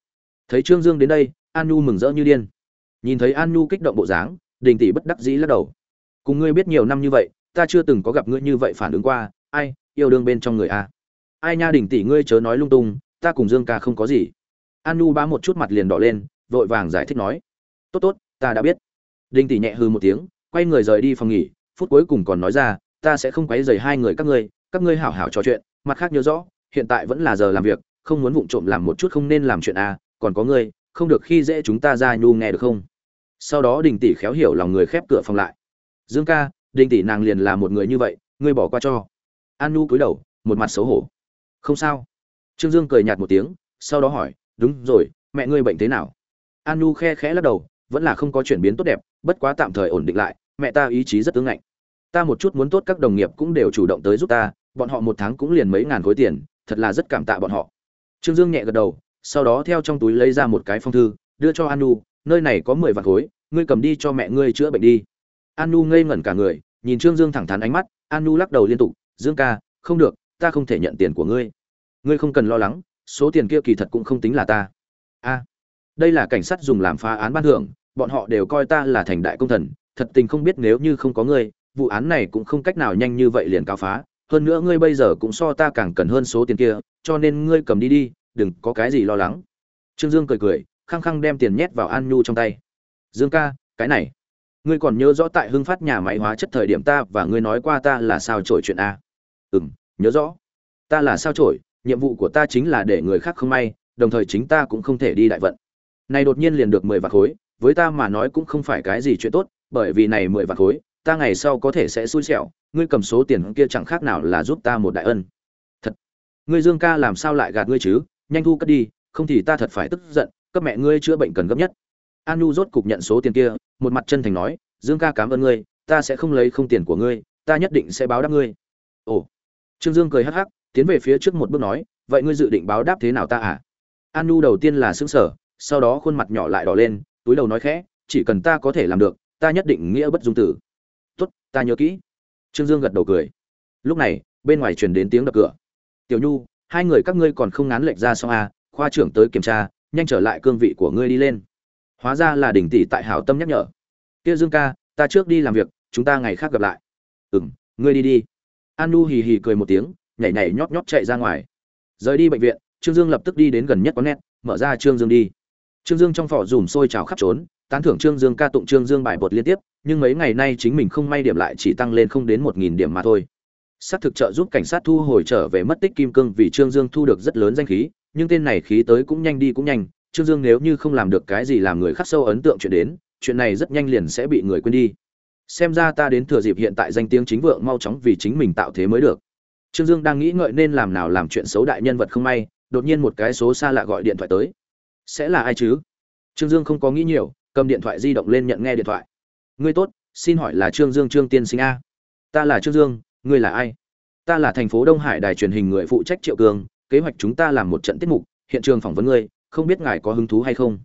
Thấy trương dương đến đây, an nhu mừng rỡ như điên. Nhìn thấy an nhu kích động bộ dáng đình tỷ bất đắc dĩ lắc đầu. Cùng ngươi biết nhiều năm như vậy, ta chưa từng có gặp ngươi như vậy phản ứng qua, ai, yêu đương bên trong người a. Ai nha đình tỷ ngươi chớ nói lung tung, ta cùng dương ca không có gì. An nu bá một chút mặt liền đỏ lên, vội vàng giải thích nói. Tốt tốt, ta đã biết. Đình tỷ nhẹ hư một tiếng, quay người rời đi phòng nghỉ, phút cuối cùng còn nói ra, ta sẽ không quấy rầy hai người các ngươi các ngươi hảo hảo trò chuyện, mặt khác nhớ rõ, hiện tại vẫn là giờ làm việc, không muốn vụng trộm làm một chút không nên làm chuyện a, còn có ngươi, không được khi dễ chúng ta ra nhu nghe được không? Sau đó đình tỷ khéo hiểu lòng người khép cửa phòng lại. Dương ca, đình tỷ nàng liền là một người như vậy, ngươi bỏ qua cho. An nu cúi đầu, một mặt xấu hổ. Không sao. Trương dương cười nhạt một tiếng, sau đó hỏi, đúng rồi, mẹ ngươi bệnh thế nào? An nu khe khẽ lắc đầu, vẫn là không có chuyển biến tốt đẹp, bất quá tạm thời ổn định lại, mẹ ta ý chí rất ứng ngạnh. Ta một chút muốn tốt các đồng nghiệp cũng đều chủ động tới giúp ta, bọn họ một tháng cũng liền mấy ngàn khối tiền, thật là rất cảm tạ bọn họ. Trương dương nhẹ gật đầu, sau đó theo trong túi lấy ra một cái phong thư, đưa cho an nu nơi này có mười vạn khối, ngươi cầm đi cho mẹ ngươi chữa bệnh đi. An nu ngây ngẩn cả người, nhìn trương dương thẳng thắn ánh mắt an nu lắc đầu liên tục, dương ca, không được, ta không thể nhận tiền của ngươi. Ngươi không cần lo lắng, số tiền kia kỳ thật cũng không tính là ta. A, đây là cảnh sát dùng làm phá án ban thưởng, bọn họ đều coi ta là thành đại công thần, thật tình không biết nếu như không có ngươi, vụ án này cũng không cách nào nhanh như vậy liền cáo phá. Hơn nữa ngươi bây giờ cũng so ta càng cần hơn số tiền kia, cho nên ngươi cầm đi đi, đừng có cái gì lo lắng. Trương dương cười cười khăng khăng đem tiền nhét vào an nhu trong tay. Dương ca, cái này, ngươi còn nhớ rõ tại hưng phát nhà máy hóa chất thời điểm ta và ngươi nói qua ta là sao trổi chuyện a. Ừ m nhớ rõ. Ta là sao trổi, nhiệm vụ của ta chính là để người khác không may, đồng thời chính ta cũng không thể đi đại vận. Này đột nhiên liền được mười vạt khối, với ta mà nói cũng không phải cái gì chuyện tốt, bởi vì này mười vạt khối, ta ngày sau có thể sẽ xui xẻo, ngươi cầm số tiền kia chẳng khác nào là giúp ta một đại ân. Thật. Ngươi dương ca làm sao lại gạt ngươi chứ? Nhanh thu cất đi, không thì ta thật phải tức giận cấp mẹ ngươi chữa bệnh cần gấp nhất. An nhu rốt cục nhận số tiền kia một mặt chân thành nói dương ca cảm ơn ngươi ta sẽ không lấy không tiền của ngươi ta nhất định sẽ báo đáp ngươi. Ồ. Trương dương cười hắc hắc tiến về phía trước một bước nói vậy ngươi dự định báo đáp thế nào ta à? An nhu đầu tiên là xứng sở sau đó khuôn mặt nhỏ lại đỏ lên túi đầu nói khẽ chỉ cần ta có thể làm được ta nhất định nghĩa bất dung tử. Tốt ta nhớ kỹ. Trương dương gật đầu cười. Lúc này bên ngoài truyền đến tiếng đập cửa. Tiểu nhu hai người các ngươi còn không ngán lệch ra xong à, khoa trưởng tới kiểm tra nhanh trở lại cương vị của ngươi đi lên. Hóa ra là đình tỷ tại hảo tâm nhắc nhở. Kia dương ca, ta trước đi làm việc, chúng ta ngày khác gặp lại. Ừ m ngươi đi đi. An nu hì hì cười một tiếng, nhảy nhảy nhót nhót chạy ra ngoài. Rời đi bệnh viện, trương dương lập tức đi đến gần nhất có nét mở ra trương dương đi. Trương dương trong phỏ dùm sôi trào khắp trốn, tán thưởng trương dương ca tụng trương dương bài bột liên tiếp, nhưng mấy ngày nay chính mình không may điểm lại chỉ tăng lên không đến một nghìn điểm mà thôi. Xác thực trợ giúp cảnh sát thu hồi trở về mất tích kim cương vì trương dương thu được rất lớn danh khí nhưng tên này khí tới cũng nhanh đi cũng nhanh, trương dương nếu như không làm được cái gì làm người khắc sâu ấn tượng chuyện đến, chuyện này rất nhanh liền sẽ bị người quên đi. Xem ra ta đến thừa dịp hiện tại danh tiếng chính vượng mau chóng vì chính mình tạo thế mới được. Trương dương đang nghĩ ngợi nên làm nào làm chuyện xấu đại nhân vật không may, đột nhiên một cái số xa lạ gọi điện thoại tới. Sẽ là ai chứ? Trương dương không có nghĩ nhiều, cầm điện thoại di động lên nhận nghe điện thoại. Ngươi tốt, xin hỏi là trương dương trương tiên sinh a? Ta là trương dương, ngươi là ai? Ta là thành phố đông hải đài truyền hình người phụ trách triệu cường kế hoạch chúng ta làm một trận tiết mục, hiện trường phỏng vấn ngươi, không biết ngài có hứng thú hay không?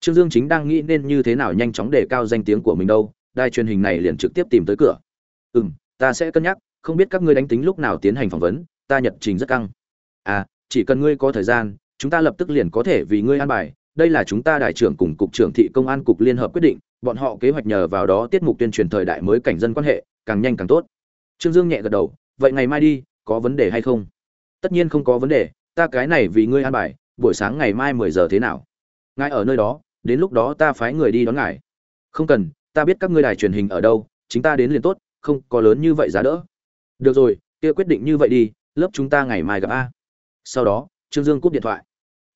Trương dương chính đang nghĩ nên như thế nào nhanh chóng đề cao danh tiếng của mình đâu, đài truyền hình này liền trực tiếp tìm tới cửa. Ừ m ta sẽ cân nhắc, không biết các ngươi đánh tính lúc nào tiến hành phỏng vấn, ta nhật trình rất căng. À chỉ cần ngươi có thời gian, chúng ta lập tức liền có thể vì ngươi an bài, đây là chúng ta đại trưởng cùng cục trưởng thị công an cục liên hợp quyết định, bọn họ kế hoạch nhờ vào đó tiết mục tuyên truyền thời đại mới cảnh dân quan hệ, càng nhanh càng tốt. Trương dương nhẹ gật đầu, vậy ngày mai đi, có vấn đề hay không? Tất nhiên không có vấn đề, ta cái này vì ngươi an bài, buổi sáng ngày mai mười giờ thế nào? Ngài ở nơi đó, đến lúc đó ta phái người đi đón ngài. Không cần, ta biết các ngươi đài truyền hình ở đâu, chính ta đến liền tốt, không có lớn như vậy giá đỡ. Được rồi, kia quyết định như vậy đi, lớp chúng ta ngày mai gặp a. Sau đó, trương dương cúp điện thoại.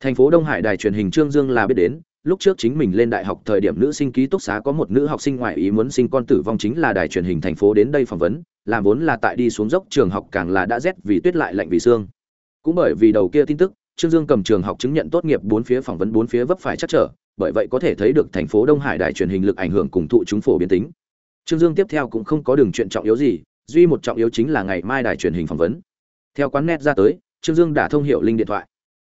Thành phố đông hải đài truyền hình trương dương là biết đến lúc trước chính mình lên đại học thời điểm nữ sinh ký túc xá có một nữ học sinh ngoại ý muốn sinh con tử vong chính là đài truyền hình thành phố đến đây phỏng vấn, làm vốn là tại đi xuống dốc trường học càng là đã rét vì tuyết lại lạnh vì xương. Cũng bởi vì đầu kia tin tức, trương dương cầm trường học chứng nhận tốt nghiệp bốn phía phỏng vấn bốn phía vấp phải chắc trở, bởi vậy có thể thấy được thành phố đông hải đài truyền hình lực ảnh hưởng cùng thụ chúng phổ biến tính. Trương dương tiếp theo cũng không có đường chuyện trọng yếu gì, duy một trọng yếu chính là ngày mai đài truyền hình phỏng vấn. Theo quán net ra tới, trương dương đã thông hiệu linh điện thoại.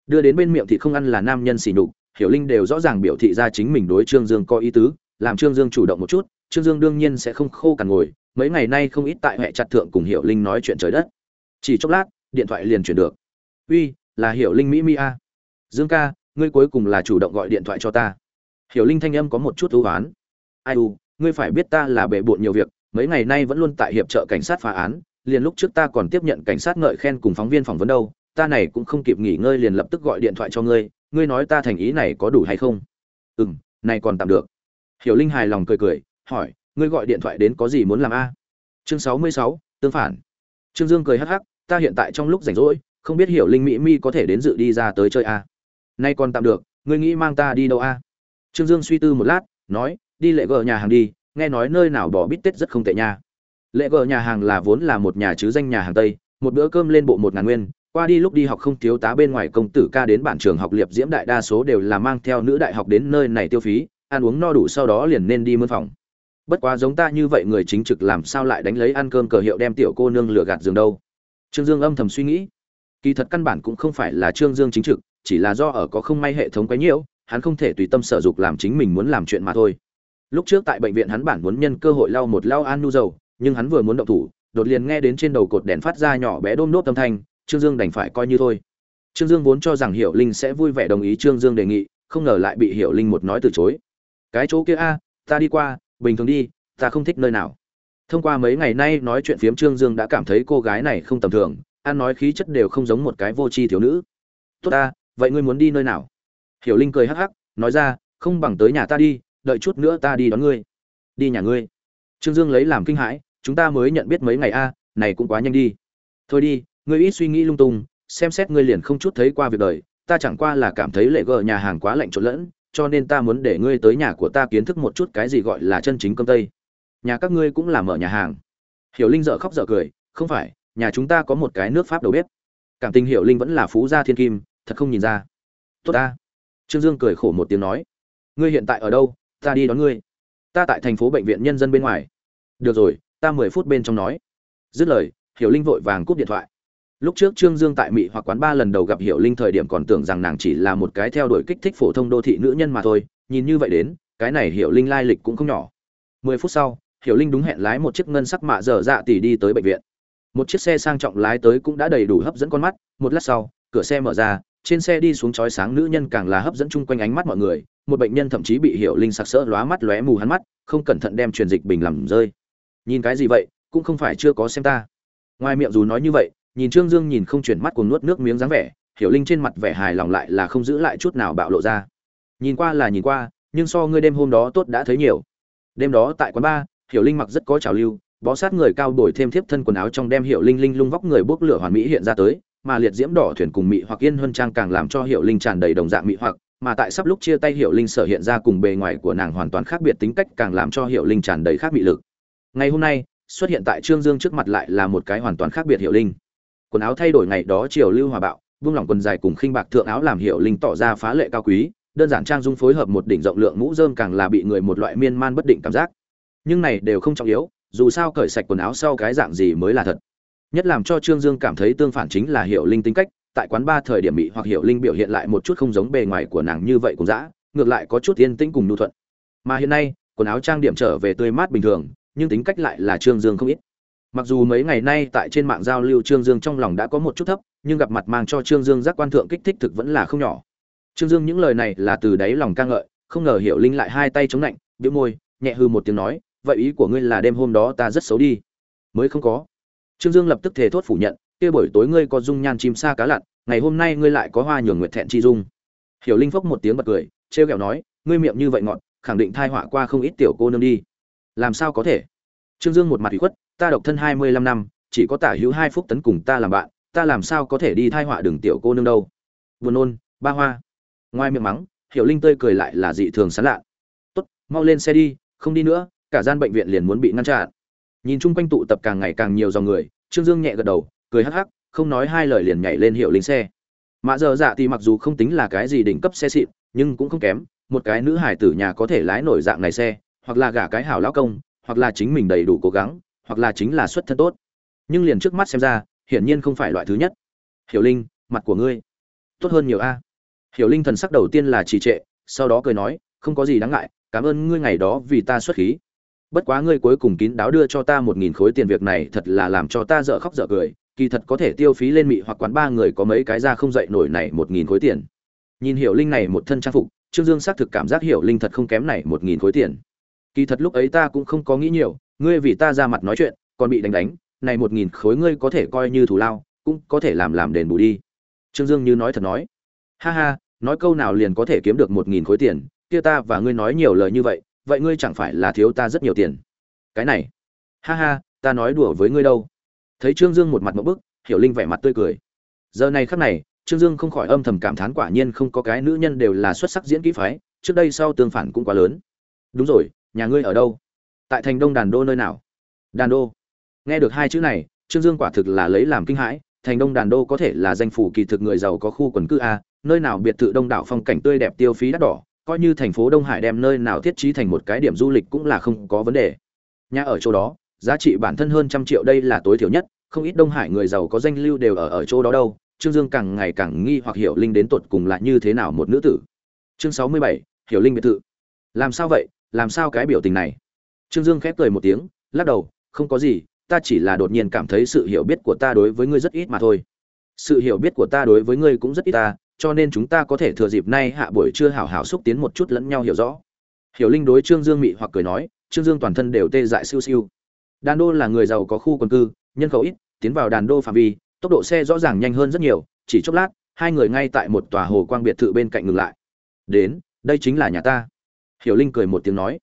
Đưa đến bên miệng thì không ăn là nam nhân xỉ nhục hiểu linh đều rõ ràng biểu thị ra chính mình đối trương dương có ý tứ, làm trương dương chủ động một chút, trương dương đương nhiên sẽ không khô cằn ngồi, mấy ngày nay không ít tại huệ chặt thượng cùng hiểu linh nói chuyện trời đất. Chỉ chốc lát, điện thoại liền chuyển được. Uy, là hiểu linh mỹ mi a. Dương ca, ngươi cuối cùng là chủ động gọi điện thoại cho ta. Hiểu linh thanh âm có một chút ưu oán ai u, ngươi phải biết ta là bệ bộn nhiều việc, mấy ngày nay vẫn luôn tại hiệp trợ cảnh sát phá án, liền lúc trước ta còn tiếp nhận cảnh sát ngợi khen cùng phóng viên phỏng vấn đâu, ta này cũng không kịp nghỉ ngơi liền lập tức gọi điện thoại cho ngươi ngươi nói ta thành ý này có đủ hay không? Ừ m này còn tạm được. Hiểu linh hài lòng cười cười, hỏi, ngươi gọi điện thoại đến có gì muốn làm a? Chương sáu mươi sáu, tương phản. Trương dương cười hắc hắc, ta hiện tại trong lúc rảnh rỗi, không biết hiểu linh mỹ mi có thể đến dự đi ra tới chơi a? Nay còn tạm được, ngươi nghĩ mang ta đi đâu a? Trương dương suy tư một lát, nói, đi lệ gờ nhà hàng đi, nghe nói nơi nào bỏ bít tết rất không tệ nha. Lệ gờ nhà hàng là vốn là một nhà chứ danh nhà hàng tây, một bữa cơm lên bộ một ngàn nguyên qua đi lúc đi học không thiếu tá bên ngoài công tử ca đến bản trường học liệp diễm đại đa số đều là mang theo nữ đại học đến nơi này tiêu phí, ăn uống no đủ sau đó liền nên đi mướn phòng. Bất quá giống ta như vậy người chính trực làm sao lại đánh lấy ăn cơm cờ hiệu đem tiểu cô nương lừa gạt giường đâu? Trương dương âm thầm suy nghĩ. Kỳ thật căn bản cũng không phải là trương dương chính trực, chỉ là do ở có không may hệ thống quấy nhiễu, hắn không thể tùy tâm sở dục làm chính mình muốn làm chuyện mà thôi. Lúc trước tại bệnh viện hắn bản muốn nhân cơ hội lau một lau an nu dầu, nhưng hắn vừa muốn động thủ, đột liền nghe đến trên đầu cột đèn phát ra nhỏ bé đôm nốt âm thanh trương dương đành phải coi như thôi. Trương dương vốn cho rằng Hiểu linh sẽ vui vẻ đồng ý trương dương đề nghị, không ngờ lại bị hiểu linh một nói từ chối. Cái chỗ kia a, ta đi qua, bình thường đi, ta không thích nơi nào. Thông qua mấy ngày nay nói chuyện phiếm trương dương đã cảm thấy cô gái này không tầm thường, ăn nói khí chất đều không giống một cái vô tri thiếu nữ. Tốt ta, vậy ngươi muốn đi nơi nào? Hiểu linh cười hắc hắc, nói ra, không bằng tới nhà ta đi, đợi chút nữa ta đi đón ngươi. Đi nhà ngươi? Trương dương lấy làm kinh hãi, chúng ta mới nhận biết mấy ngày a, này cũng quá nhanh đi. Thôi đi ngươi ít suy nghĩ lung tung, xem xét ngươi liền không chút thấy qua việc đời, ta chẳng qua là cảm thấy lệ gờ nhà hàng quá lạnh trộn lẫn, cho nên ta muốn để ngươi tới nhà của ta kiến thức một chút cái gì gọi là chân chính cơm tây. Nhà các ngươi cũng là mở nhà hàng. Hiểu linh dợ khóc dợ cười, không phải, nhà chúng ta có một cái nước pháp đầu bếp. Cảm tình hiểu linh vẫn là phú gia thiên kim, thật không nhìn ra. Tốt ta. Trương dương cười khổ một tiếng nói. Ngươi hiện tại ở đâu? Ta đi đón ngươi. Ta tại thành phố bệnh viện nhân dân bên ngoài. Được rồi, ta mười phút bên trong nói. Dứt lời, hiểu linh vội vàng cúp điện thoại lúc trước trương dương tại mỹ hoặc quán ba lần đầu gặp hiểu linh thời điểm còn tưởng rằng nàng chỉ là một cái theo đuổi kích thích phổ thông đô thị nữ nhân mà thôi, nhìn như vậy đến, cái này hiểu linh lai lịch cũng không nhỏ. Mười phút sau, hiểu linh đúng hẹn lái một chiếc ngân sắc mạ dở dạ tỉ đi tới bệnh viện. Một chiếc xe sang trọng lái tới cũng đã đầy đủ hấp dẫn con mắt, một lát sau, cửa xe mở ra, trên xe đi xuống chói sáng nữ nhân càng là hấp dẫn chung quanh ánh mắt mọi người, một bệnh nhân thậm chí bị hiểu linh sặc sỡ lóa mắt lóe mù hắn mắt, không cẩn thận đem truyền dịch bình làm rơi. Nhìn cái gì vậy, cũng không phải chưa có xem ta. Ngoài miệng dù nói như vậy nhìn trương dương nhìn không chuyển mắt cùng nuốt nước miếng dáng vẻ, hiểu linh trên mặt vẻ hài lòng lại là không giữ lại chút nào bạo lộ ra. Nhìn qua là nhìn qua, nhưng so ngươi đêm hôm đó tốt đã thấy nhiều. Đêm đó tại quán bar hiểu linh mặc rất có trào lưu, bó sát người cao đổi thêm thiếp thân quần áo trong đem hiệu linh linh lung vóc người bốc lửa hoàn mỹ hiện ra tới, mà liệt diễm đỏ thuyền cùng mỹ hoặc yên huân trang càng làm cho hiệu linh tràn đầy đồng dạng mỹ hoặc, mà tại sắp lúc chia tay hiệu linh sở hiện ra cùng bề ngoài của nàng hoàn toàn khác biệt tính cách càng làm cho hiệu linh tràn đầy khác bị lực. Ngày hôm nay, xuất hiện tại trương dương trước mặt lại là một cái hoàn toàn khác biệt hiệu linh quần áo thay đổi ngày đó chiều lưu hòa bạo, vung lỏng quần dài cùng khinh bạc thượng áo làm hiệu linh tỏ ra phá lệ cao quý, đơn giản trang dung phối hợp một đỉnh rộng lượng mũ rơm càng là bị người một loại miên man bất định cảm giác. Nhưng này đều không trọng yếu, dù sao cởi sạch quần áo sau cái dạng gì mới là thật. Nhất làm cho trương dương cảm thấy tương phản chính là hiệu linh tính cách, tại quán ba thời điểm bị hoặc hiệu linh biểu hiện lại một chút không giống bề ngoài của nàng như vậy cũng dã, ngược lại có chút yên tĩnh cùng nhu thuận. Mà hiện nay, quần áo trang điểm trở về tươi mát bình thường, nhưng tính cách lại là trương dương không ít mặc dù mấy ngày nay tại trên mạng giao lưu trương dương trong lòng đã có một chút thấp, nhưng gặp mặt mang cho trương dương giác quan thượng kích thích thực vẫn là không nhỏ. Trương dương những lời này là từ đáy lòng ca ngợi, không ngờ hiểu linh lại hai tay chống lạnh biếu môi, nhẹ hư một tiếng nói, vậy ý của ngươi là đêm hôm đó ta rất xấu đi. Mới không có. Trương dương lập tức thề thốt phủ nhận, kia buổi tối ngươi có dung nhan chim sa cá lặn, ngày hôm nay ngươi lại có hoa nhường nguyệt thẹn chi dung. Hiểu linh phốc một tiếng bật cười, trêu ghẹo nói, ngươi miệng như vậy ngọn khẳng định thai họa qua không ít tiểu cô nương đi. Làm sao có thể? Trương dương một mặt ủy khuất ta độc thân hai mươi lăm năm, chỉ có tả hữu hai phúc tấn cùng ta làm bạn, ta làm sao có thể đi thai họa đường tiểu cô nương đâu? Buồn nôn, ba hoa. Ngoài miệng mắng, hiểu linh tươi cười lại là dị thường sán lạ tốt, mau lên xe đi, không đi nữa, cả gian bệnh viện liền muốn bị ngăn chặn. Nhìn chung quanh tụ tập càng ngày càng nhiều dòng người, trương dương nhẹ gật đầu, cười hắc hắc, không nói hai lời liền nhảy lên hiệu linh xe. Mã giờ dạ thì mặc dù không tính là cái gì đỉnh cấp xe xịn, nhưng cũng không kém, một cái nữ hải tử nhà có thể lái nổi dạng này xe, hoặc là gả cái hảo lão công, hoặc là chính mình đầy đủ cố gắng hoặc là chính là xuất thân tốt. Nhưng liền trước mắt xem ra, hiển nhiên không phải loại thứ nhất. Hiểu linh, mặt của ngươi, tốt hơn nhiều a. Hiểu linh thần sắc đầu tiên là trì trệ, sau đó cười nói, không có gì đáng ngại, cảm ơn ngươi ngày đó vì ta xuất khí. Bất quá ngươi cuối cùng kín đáo đưa cho ta một nghìn khối tiền việc này thật là làm cho ta dở khóc dở cười, kỳ thật có thể tiêu phí lên mị hoặc quán ba người có mấy cái ra không dậy nổi này một nghìn khối tiền. Nhìn hiểu linh này một thân trang phục, trương dương xác thực cảm giác hiểu linh thật không kém này một nghìn khối tiền kỳ thật lúc ấy ta cũng không có nghĩ nhiều, ngươi vì ta ra mặt nói chuyện, còn bị đánh đánh, này một nghìn khối ngươi có thể coi như thù lao, cũng có thể làm làm đền bù đi. Trương dương như nói thật nói. Ha ha, nói câu nào liền có thể kiếm được một nghìn khối tiền, kia ta và ngươi nói nhiều lời như vậy vậy ngươi chẳng phải là thiếu ta rất nhiều tiền. Cái này. Ha ha, ta nói đùa với ngươi đâu. Thấy trương dương một mặt một bức, hiểu linh vẻ mặt tươi cười. Giờ này khắc này, trương dương không khỏi âm thầm cảm thán quả nhiên không có cái nữ nhân đều là xuất sắc diễn kỹ phái, trước đây sau tương phản cũng quá lớn. Đúng rồi nhà ngươi ở đâu? Tại thành đông đàn đô nơi nào? Đàn đô. Nghe được hai chữ này, trương dương quả thực là lấy làm kinh hãi, thành đông đàn đô có thể là danh phủ kỳ thực người giàu có khu quần cư a, nơi nào biệt thự đông đảo phong cảnh tươi đẹp tiêu phí đắt đỏ, coi như thành phố đông hải đem nơi nào thiết trí thành một cái điểm du lịch cũng là không có vấn đề. Nhà ở chỗ đó, giá trị bản thân hơn trăm triệu đây là tối thiểu nhất, không ít đông hải người giàu có danh lưu đều ở ở chỗ đó đâu. Trương dương càng ngày càng nghi hoặc hiểu linh đến tột cùng là như thế nào một nữ tử. Chương sáu mươi bảy, hiểu linh biệt thự. Làm sao vậy? Làm sao cái biểu tình này? Trương dương khép cười một tiếng, lắc đầu, không có gì, ta chỉ là đột nhiên cảm thấy sự hiểu biết của ta đối với ngươi rất ít mà thôi. Sự hiểu biết của ta đối với ngươi cũng rất ít ta, cho nên chúng ta có thể thừa dịp nay hạ buổi trưa hảo hảo xúc tiến một chút lẫn nhau hiểu rõ. Hiểu linh đối trương dương mị hoặc cười nói, trương dương toàn thân đều tê dại siêu siêu. Đàn đô là người giàu có khu quần cư, nhân khẩu ít, tiến vào đàn đô phạm vi, tốc độ xe rõ ràng nhanh hơn rất nhiều, chỉ chốc lát, hai người ngay tại một tòa hồ quang biệt thự bên cạnh ngừng lại. Đến, đây chính là nhà ta hiểu linh cười một tiếng nói.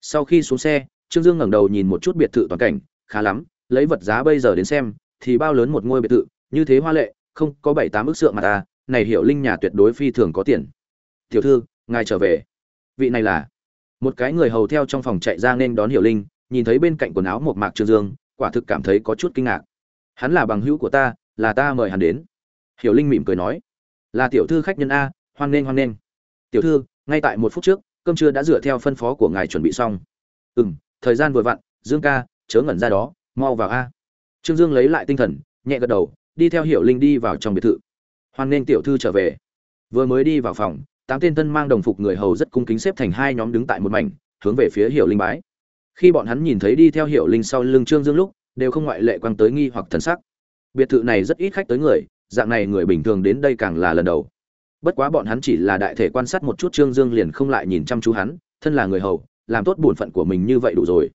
Sau khi xuống xe, trương dương ngẩng đầu nhìn một chút biệt thự toàn cảnh, khá lắm, lấy vật giá bây giờ đến xem, thì bao lớn một ngôi biệt thự, như thế hoa lệ, không có bảy tám ước sượng mà ta, này hiểu linh nhà tuyệt đối phi thường có tiền. Tiểu thư, ngài trở về. Vị này là. Một cái người hầu theo trong phòng chạy ra nên đón hiểu linh, nhìn thấy bên cạnh quần áo một mạc trương dương, quả thực cảm thấy có chút kinh ngạc. Hắn là bằng hữu của ta, là ta mời hắn đến. Hiểu linh mỉm cười nói. Là tiểu thư khách nhân a, hoan nghênh hoan nghênh. Tiểu thư, ngay tại một phút trước cơm trưa đã dựa theo phân phó của ngài chuẩn bị xong. Ừ m thời gian vừa vặn, dương ca, chớ ngẩn ra đó, mau vào a. Trương dương lấy lại tinh thần, nhẹ gật đầu, đi theo hiểu linh đi vào trong biệt thự. Hoan Ninh tiểu thư trở về. Vừa mới đi vào phòng, tám tên thân mang đồng phục người hầu rất cung kính xếp thành hai nhóm đứng tại một mảnh, hướng về phía hiểu linh bái. Khi bọn hắn nhìn thấy đi theo hiểu linh sau lưng trương dương lúc, đều không ngoại lệ quăng tới nghi hoặc thần sắc. Biệt thự này rất ít khách tới người, dạng này người bình thường đến đây càng là lần đầu bất quá bọn hắn chỉ là đại thể quan sát một chút trương dương liền không lại nhìn chăm chú hắn, thân là người hầu, làm tốt bổn phận của mình như vậy đủ rồi.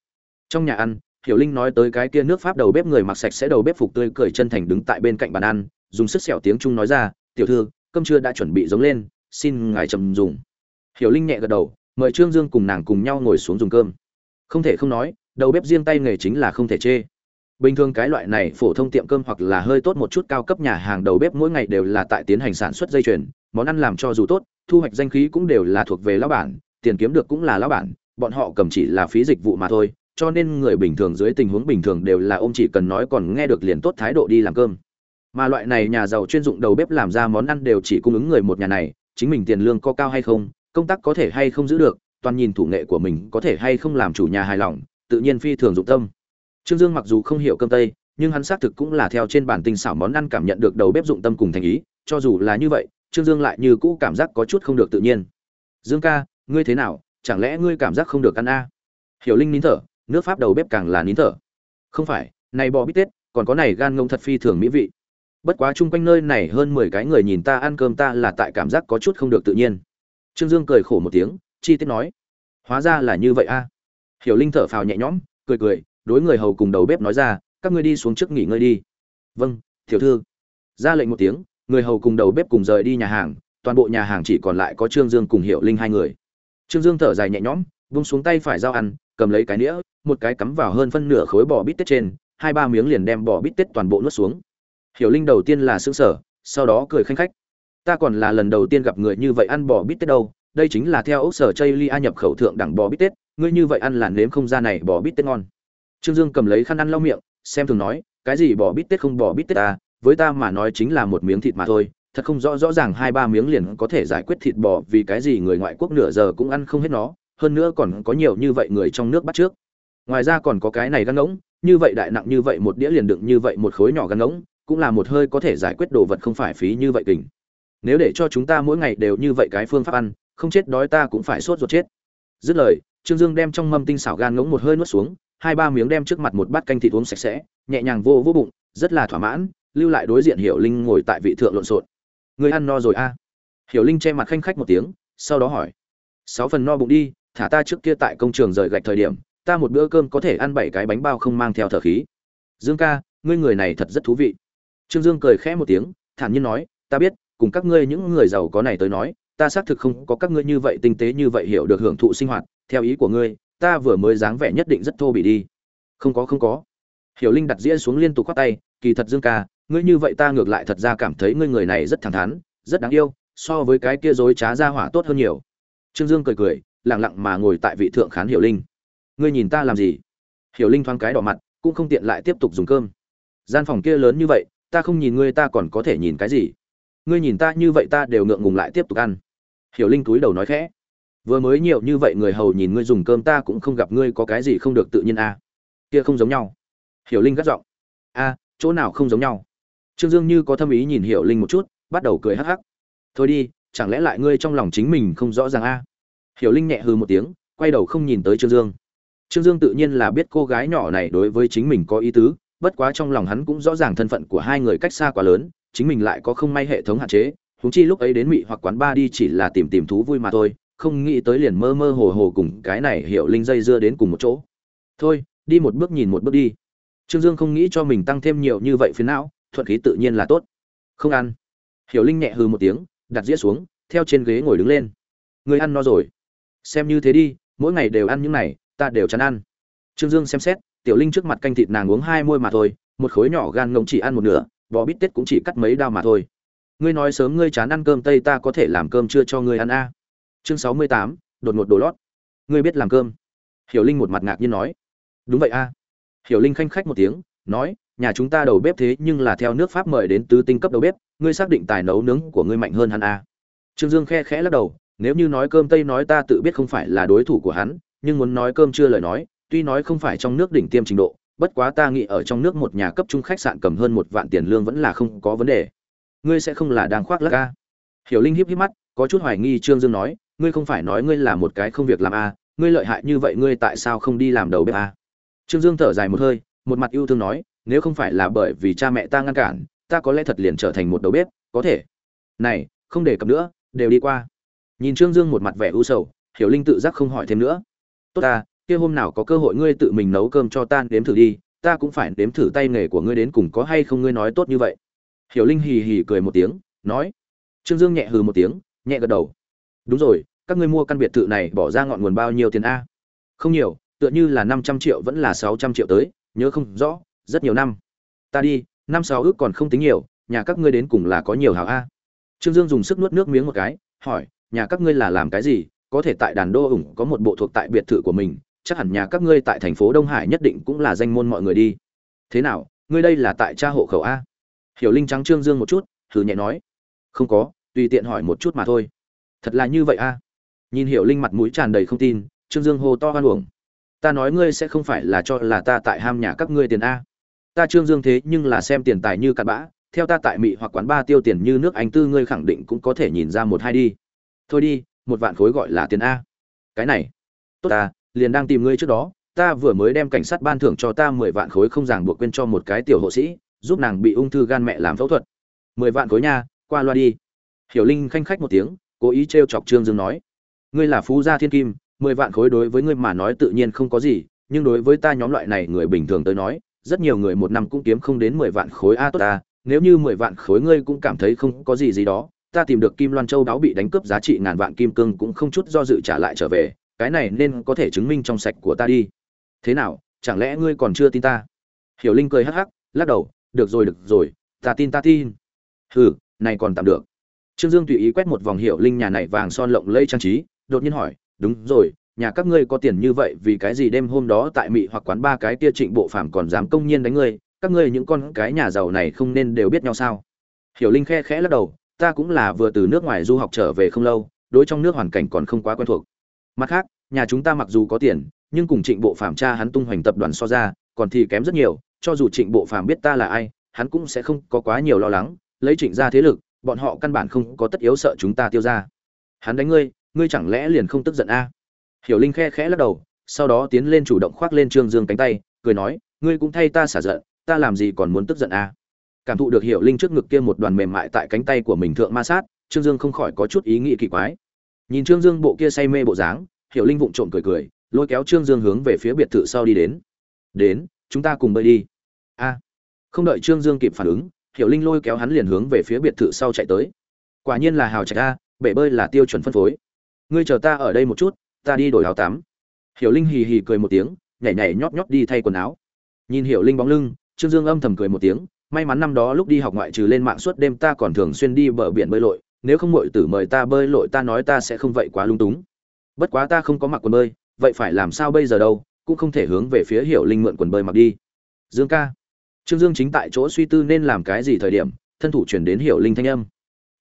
Trong nhà ăn, hiểu linh nói tới cái kia nước pháp đầu bếp người mặc sạch sẽ đầu bếp phục tươi cười chân thành đứng tại bên cạnh bàn ăn, dùng sức sẹo tiếng trung nói ra, tiểu thư, cơm trưa đã chuẩn bị giống lên, xin ngài trầm dùng. Hiểu linh nhẹ gật đầu, mời trương dương cùng nàng cùng nhau ngồi xuống dùng cơm. Không thể không nói, đầu bếp riêng tay nghề chính là không thể chê. Bình thường cái loại này phổ thông tiệm cơm hoặc là hơi tốt một chút cao cấp nhà hàng đầu bếp mỗi ngày đều là tại tiến hành sản xuất dây chuyền món ăn làm cho dù tốt, thu hoạch danh khí cũng đều là thuộc về lão bản, tiền kiếm được cũng là lão bản, bọn họ cầm chỉ là phí dịch vụ mà thôi, cho nên người bình thường dưới tình huống bình thường đều là ôm chỉ cần nói còn nghe được liền tốt thái độ đi làm cơm. Mà loại này nhà giàu chuyên dụng đầu bếp làm ra món ăn đều chỉ cung ứng người một nhà này, chính mình tiền lương có cao hay không, công tác có thể hay không giữ được, toàn nhìn thủ nghệ của mình có thể hay không làm chủ nhà hài lòng, tự nhiên phi thường dụng tâm. Trương dương mặc dù không hiểu cơm tây, nhưng hắn xác thực cũng là theo trên bản tinh xảo món ăn cảm nhận được đầu bếp dụng tâm cùng thành ý, cho dù là như vậy trương dương lại như cũ cảm giác có chút không được tự nhiên. Dương ca, ngươi thế nào? Chẳng lẽ ngươi cảm giác không được ăn a? Hiểu linh nín thở, nước pháp đầu bếp càng là nín thở. Không phải, này bò bít tết, còn có này gan ngông thật phi thường mỹ vị. Bất quá chung quanh nơi này hơn mười cái người nhìn ta ăn cơm ta là tại cảm giác có chút không được tự nhiên. Trương dương cười khổ một tiếng, chi tiết nói, hóa ra là như vậy a. Hiểu linh thở phào nhẹ nhõm, cười cười, đối người hầu cùng đầu bếp nói ra, các ngươi đi xuống trước nghỉ ngơi đi. Vâng tiểu thư. Ra lệnh một tiếng người hầu cùng đầu bếp cùng rời đi nhà hàng, toàn bộ nhà hàng chỉ còn lại có trương dương cùng hiệu linh hai người. Trương dương thở dài nhẹ nhõm, vung xuống tay phải dao ăn, cầm lấy cái nĩa, một cái cắm vào hơn phân nửa khối bò bít tết trên, hai ba miếng liền đem bò bít tết toàn bộ nuốt xuống. Hiểu linh đầu tiên là xương sở sau đó cười khanh khách. Ta còn là lần đầu tiên gặp người như vậy ăn bò bít tết đâu, đây chính là theo ốc sở chây lia nhập khẩu thượng đẳng bò bít tết, ngươi như vậy ăn là nếm không ra này bò bít tết ngon. Trương dương cầm lấy khăn ăn lau miệng, xem thường nói, cái gì bò bít tết không bò bít tết à? Với ta mà nói chính là một miếng thịt mà thôi, thật không rõ rõ ràng hai ba miếng liền có thể giải quyết thịt bò vì cái gì người ngoại quốc nửa giờ cũng ăn không hết nó, hơn nữa còn có nhiều như vậy người trong nước bắt trước. Ngoài ra còn có cái này gan ngỗng, như vậy đại nặng như vậy một đĩa liền đựng như vậy một khối nhỏ gan ngỗng, cũng là một hơi có thể giải quyết đồ vật không phải phí như vậy kình. Nếu để cho chúng ta mỗi ngày đều như vậy cái phương pháp ăn, không chết đói ta cũng phải sốt ruột chết. Dứt lời, trương dương đem trong mâm tinh xảo gan ngỗng một hơi nuốt xuống, hai ba miếng đem trước mặt một bát canh thịt uống sạch sẽ, nhẹ nhàng vô vô bụng, rất là thỏa mãn lưu lại đối diện hiểu linh ngồi tại vị thượng lộn xộn. Người ăn no rồi a? À? hiểu linh che mặt khanh khách một tiếng, sau đó hỏi. Sáu phần no bụng đi, thả ta trước kia tại công trường rời gạch thời điểm, ta một bữa cơm có thể ăn bảy cái bánh bao không mang theo thở khí. Dương ca, ngươi người này thật rất thú vị. Trương dương cười khẽ một tiếng, thản nhiên nói, ta biết, cùng các ngươi những người giàu có này tới nói, ta xác thực không có các ngươi như vậy tinh tế như vậy hiểu được hưởng thụ sinh hoạt, theo ý của ngươi, ta vừa mới dáng vẻ nhất định rất thô bị đi. Không có không có. Hiểu linh đặt dĩa xuống liên tục khoác tay, kỳ thật dương ca ngươi như vậy ta ngược lại thật ra cảm thấy ngươi người này rất thẳng thắn, rất đáng yêu, so với cái kia dối trá ra hỏa tốt hơn nhiều. Trương dương cười cười lẳng lặng mà ngồi tại vị thượng khán hiểu linh. Ngươi nhìn ta làm gì? Hiểu linh thoáng cái đỏ mặt, cũng không tiện lại tiếp tục dùng cơm. Gian phòng kia lớn như vậy, ta không nhìn ngươi ta còn có thể nhìn cái gì? Ngươi nhìn ta như vậy ta đều ngượng ngùng lại tiếp tục ăn. Hiểu linh túi đầu nói khẽ. Vừa mới nhiều như vậy người hầu nhìn ngươi dùng cơm ta cũng không gặp ngươi có cái gì không được tự nhiên a à. kia không giống nhau. Hiểu linh gắt giọng. A, chỗ nào không giống nhau? Trương dương như có thâm ý nhìn hiểu linh một chút, bắt đầu cười hắc hắc. Thôi đi, chẳng lẽ lại ngươi trong lòng chính mình không rõ ràng a? Hiểu linh nhẹ hừ một tiếng, quay đầu không nhìn tới trương dương. Trương dương tự nhiên là biết cô gái nhỏ này đối với chính mình có ý tứ, bất quá trong lòng hắn cũng rõ ràng thân phận của hai người cách xa quá lớn, chính mình lại có không may hệ thống hạn chế, huống chi lúc ấy đến mị hoặc quán ba đi chỉ là tìm tìm thú vui mà thôi, không nghĩ tới liền mơ mơ hồ hồ cùng cái này hiểu linh dây dưa đến cùng một chỗ. Thôi, đi một bước nhìn một bước đi. Trương dương không nghĩ cho mình tăng thêm nhiều như vậy phiền não thuận khí tự nhiên là tốt. Không ăn. Hiểu linh nhẹ hừ một tiếng, đặt dĩa xuống, theo trên ghế ngồi đứng lên. Người ăn no rồi. Xem như thế đi, mỗi ngày đều ăn những này, ta đều chán ăn. Trương dương xem xét, tiểu linh trước mặt canh thịt nàng uống hai môi mà thôi, một khối nhỏ gan ngỗng chỉ ăn một nửa, bò bít tết cũng chỉ cắt mấy đao mà thôi. Ngươi nói sớm ngươi chán ăn cơm tây ta có thể làm cơm chưa cho ngươi ăn a. Chương sáu mươi tám, đột ngột đồ lót. Ngươi biết làm cơm? Hiểu linh một mặt ngạc nhiên nói. Đúng vậy a. Hiểu linh khanh khách một tiếng, nói nhà chúng ta đầu bếp thế nhưng là theo nước pháp mời đến tứ tinh cấp đầu bếp, ngươi xác định tài nấu nướng của ngươi mạnh hơn hắn a trương dương khe khẽ lắc đầu, nếu như nói cơm tây nói ta tự biết không phải là đối thủ của hắn, nhưng muốn nói cơm chưa lời nói, tuy nói không phải trong nước đỉnh tiêm trình độ, bất quá ta nghĩ ở trong nước một nhà cấp trung khách sạn cầm hơn một vạn tiền lương vẫn là không có vấn đề. Ngươi sẽ không là đang khoác lác a hiểu linh híp híp mắt, có chút hoài nghi trương dương nói, ngươi không phải nói ngươi là một cái không việc làm a ngươi lợi hại như vậy ngươi tại sao không đi làm đầu bếp a trương dương thở dài một hơi, một mặt yêu thương nói nếu không phải là bởi vì cha mẹ ta ngăn cản, ta có lẽ thật liền trở thành một đầu bếp, có thể. Này, không để cập nữa, đều đi qua. Nhìn trương dương một mặt vẻ u sầu, hiểu linh tự giác không hỏi thêm nữa. Tốt ta, kia hôm nào có cơ hội ngươi tự mình nấu cơm cho ta nếm thử đi, ta cũng phải nếm thử tay nghề của ngươi đến cùng có hay không ngươi nói tốt như vậy. Hiểu linh hì hì cười một tiếng, nói. Trương dương nhẹ hừ một tiếng, nhẹ gật đầu. Đúng rồi, các ngươi mua căn biệt thự này bỏ ra ngọn nguồn bao nhiêu tiền a? Không nhiều, tựa như là năm trăm triệu vẫn là sáu trăm triệu tới, nhớ không rõ rất nhiều năm. Ta đi, năm sáu ước còn không tính nhiều, nhà các ngươi đến cùng là có nhiều hảo a? Trương dương dùng sức nuốt nước miếng một cái, hỏi, nhà các ngươi là làm cái gì? Có thể tại đàn đô ủng có một bộ thuộc tại biệt thự của mình, chắc hẳn nhà các ngươi tại thành phố đông hải nhất định cũng là danh môn mọi người đi. Thế nào, ngươi đây là tại cha hộ khẩu a? Hiểu linh trắng trương dương một chút thử nhẹ nói. Không có, tùy tiện hỏi một chút mà thôi. Thật là như vậy a? Nhìn hiểu linh mặt mũi tràn đầy không tin, trương dương hô to hoan uổng. Ta nói ngươi sẽ không phải là cho là ta tại ham nhà các ngươi tiền a ta trương dương thế nhưng là xem tiền tài như cặn bã, theo ta tại mỹ hoặc quán ba tiêu tiền như nước anh tư ngươi khẳng định cũng có thể nhìn ra một hai đi. Thôi đi, một vạn khối gọi là tiền a. Cái này, tốt ta, liền đang tìm ngươi trước đó, ta vừa mới đem cảnh sát ban thưởng cho ta mười vạn khối không ràng buộc quên cho một cái tiểu hộ sĩ, giúp nàng bị ung thư gan mẹ làm phẫu thuật. Mười vạn khối nha, qua loa đi. Hiểu linh khanh khách một tiếng, cố ý t chọc trương dương nói. Ngươi là phú gia thiên kim, mười vạn khối đối với ngươi mà nói tự nhiên không có gì, nhưng đối với ta nhóm loại này người bình thường tới nói rất nhiều người một năm cũng kiếm không đến mười vạn khối a tốt ta, nếu như mười vạn khối ngươi cũng cảm thấy không có gì gì đó, ta tìm được kim loan châu đáo bị đánh cướp giá trị ngàn vạn kim cương cũng không chút do dự trả lại trở về, cái này nên có thể chứng minh trong sạch của ta đi. Thế nào, chẳng lẽ ngươi còn chưa tin ta? Hiểu linh cười hắc hắc, lắc đầu, được rồi được rồi, ta tin ta tin. Hừ, này còn tạm được. Trương dương tùy ý quét một vòng hiểu linh nhà này vàng son lộng lẫy trang trí, đột nhiên hỏi, đúng rồi nhà các ngươi có tiền như vậy vì cái gì đêm hôm đó tại mị hoặc quán ba cái kia trịnh bộ phàm còn dám công nhiên đánh ngươi? Các ngươi những con cái nhà giàu này không nên đều biết nhau sao? Hiểu linh khe khẽ lắc đầu, ta cũng là vừa từ nước ngoài du học trở về không lâu, đối trong nước hoàn cảnh còn không quá quen thuộc. Mặt khác, nhà chúng ta mặc dù có tiền, nhưng cùng trịnh bộ phàm cha hắn tung hoành tập đoàn so ra, còn thì kém rất nhiều, cho dù trịnh bộ phàm biết ta là ai, hắn cũng sẽ không có quá nhiều lo lắng, lấy trịnh ra thế lực, bọn họ căn bản không có tất yếu sợ chúng ta tiêu ra. Hắn đánh ngươi ngươi chẳng lẽ liền không tức giận a? Hiểu linh khe khẽ lắc đầu, sau đó tiến lên chủ động khoác lên trương dương cánh tay, cười nói, ngươi cũng thay ta xả giận, ta làm gì còn muốn tức giận a cảm thụ được hiểu linh trước ngực kia một đoàn mềm mại tại cánh tay của mình thượng ma sát, trương dương không khỏi có chút ý nghĩ kỳ quái. Nhìn trương dương bộ kia say mê bộ dáng, hiểu linh vụng trộm cười cười, lôi kéo trương dương hướng về phía biệt thự sau đi đến. Đến, chúng ta cùng bơi đi. A. Không đợi trương dương kịp phản ứng, hiểu linh lôi kéo hắn liền hướng về phía biệt thự sau chạy tới. Quả nhiên là hào trạch a, bể bơi là tiêu chuẩn phân phối. Ngươi chờ ta ở đây một chút ta đi đổi áo tắm. Hiểu linh hì hì cười một tiếng, nhảy nhảy nhót nhót đi thay quần áo. Nhìn hiểu linh bóng lưng, trương dương âm thầm cười một tiếng, may mắn năm đó lúc đi học ngoại trừ lên mạng suốt đêm ta còn thường xuyên đi bờ biển bơi lội, nếu không muội tử mời ta bơi lội ta nói ta sẽ không vậy quá lung túng. Bất quá ta không có mặc quần bơi, vậy phải làm sao bây giờ đâu, cũng không thể hướng về phía hiểu linh mượn quần bơi mặc đi. Dương ca. Trương dương chính tại chỗ suy tư nên làm cái gì thời điểm, thân thủ chuyển đến hiểu linh thanh âm.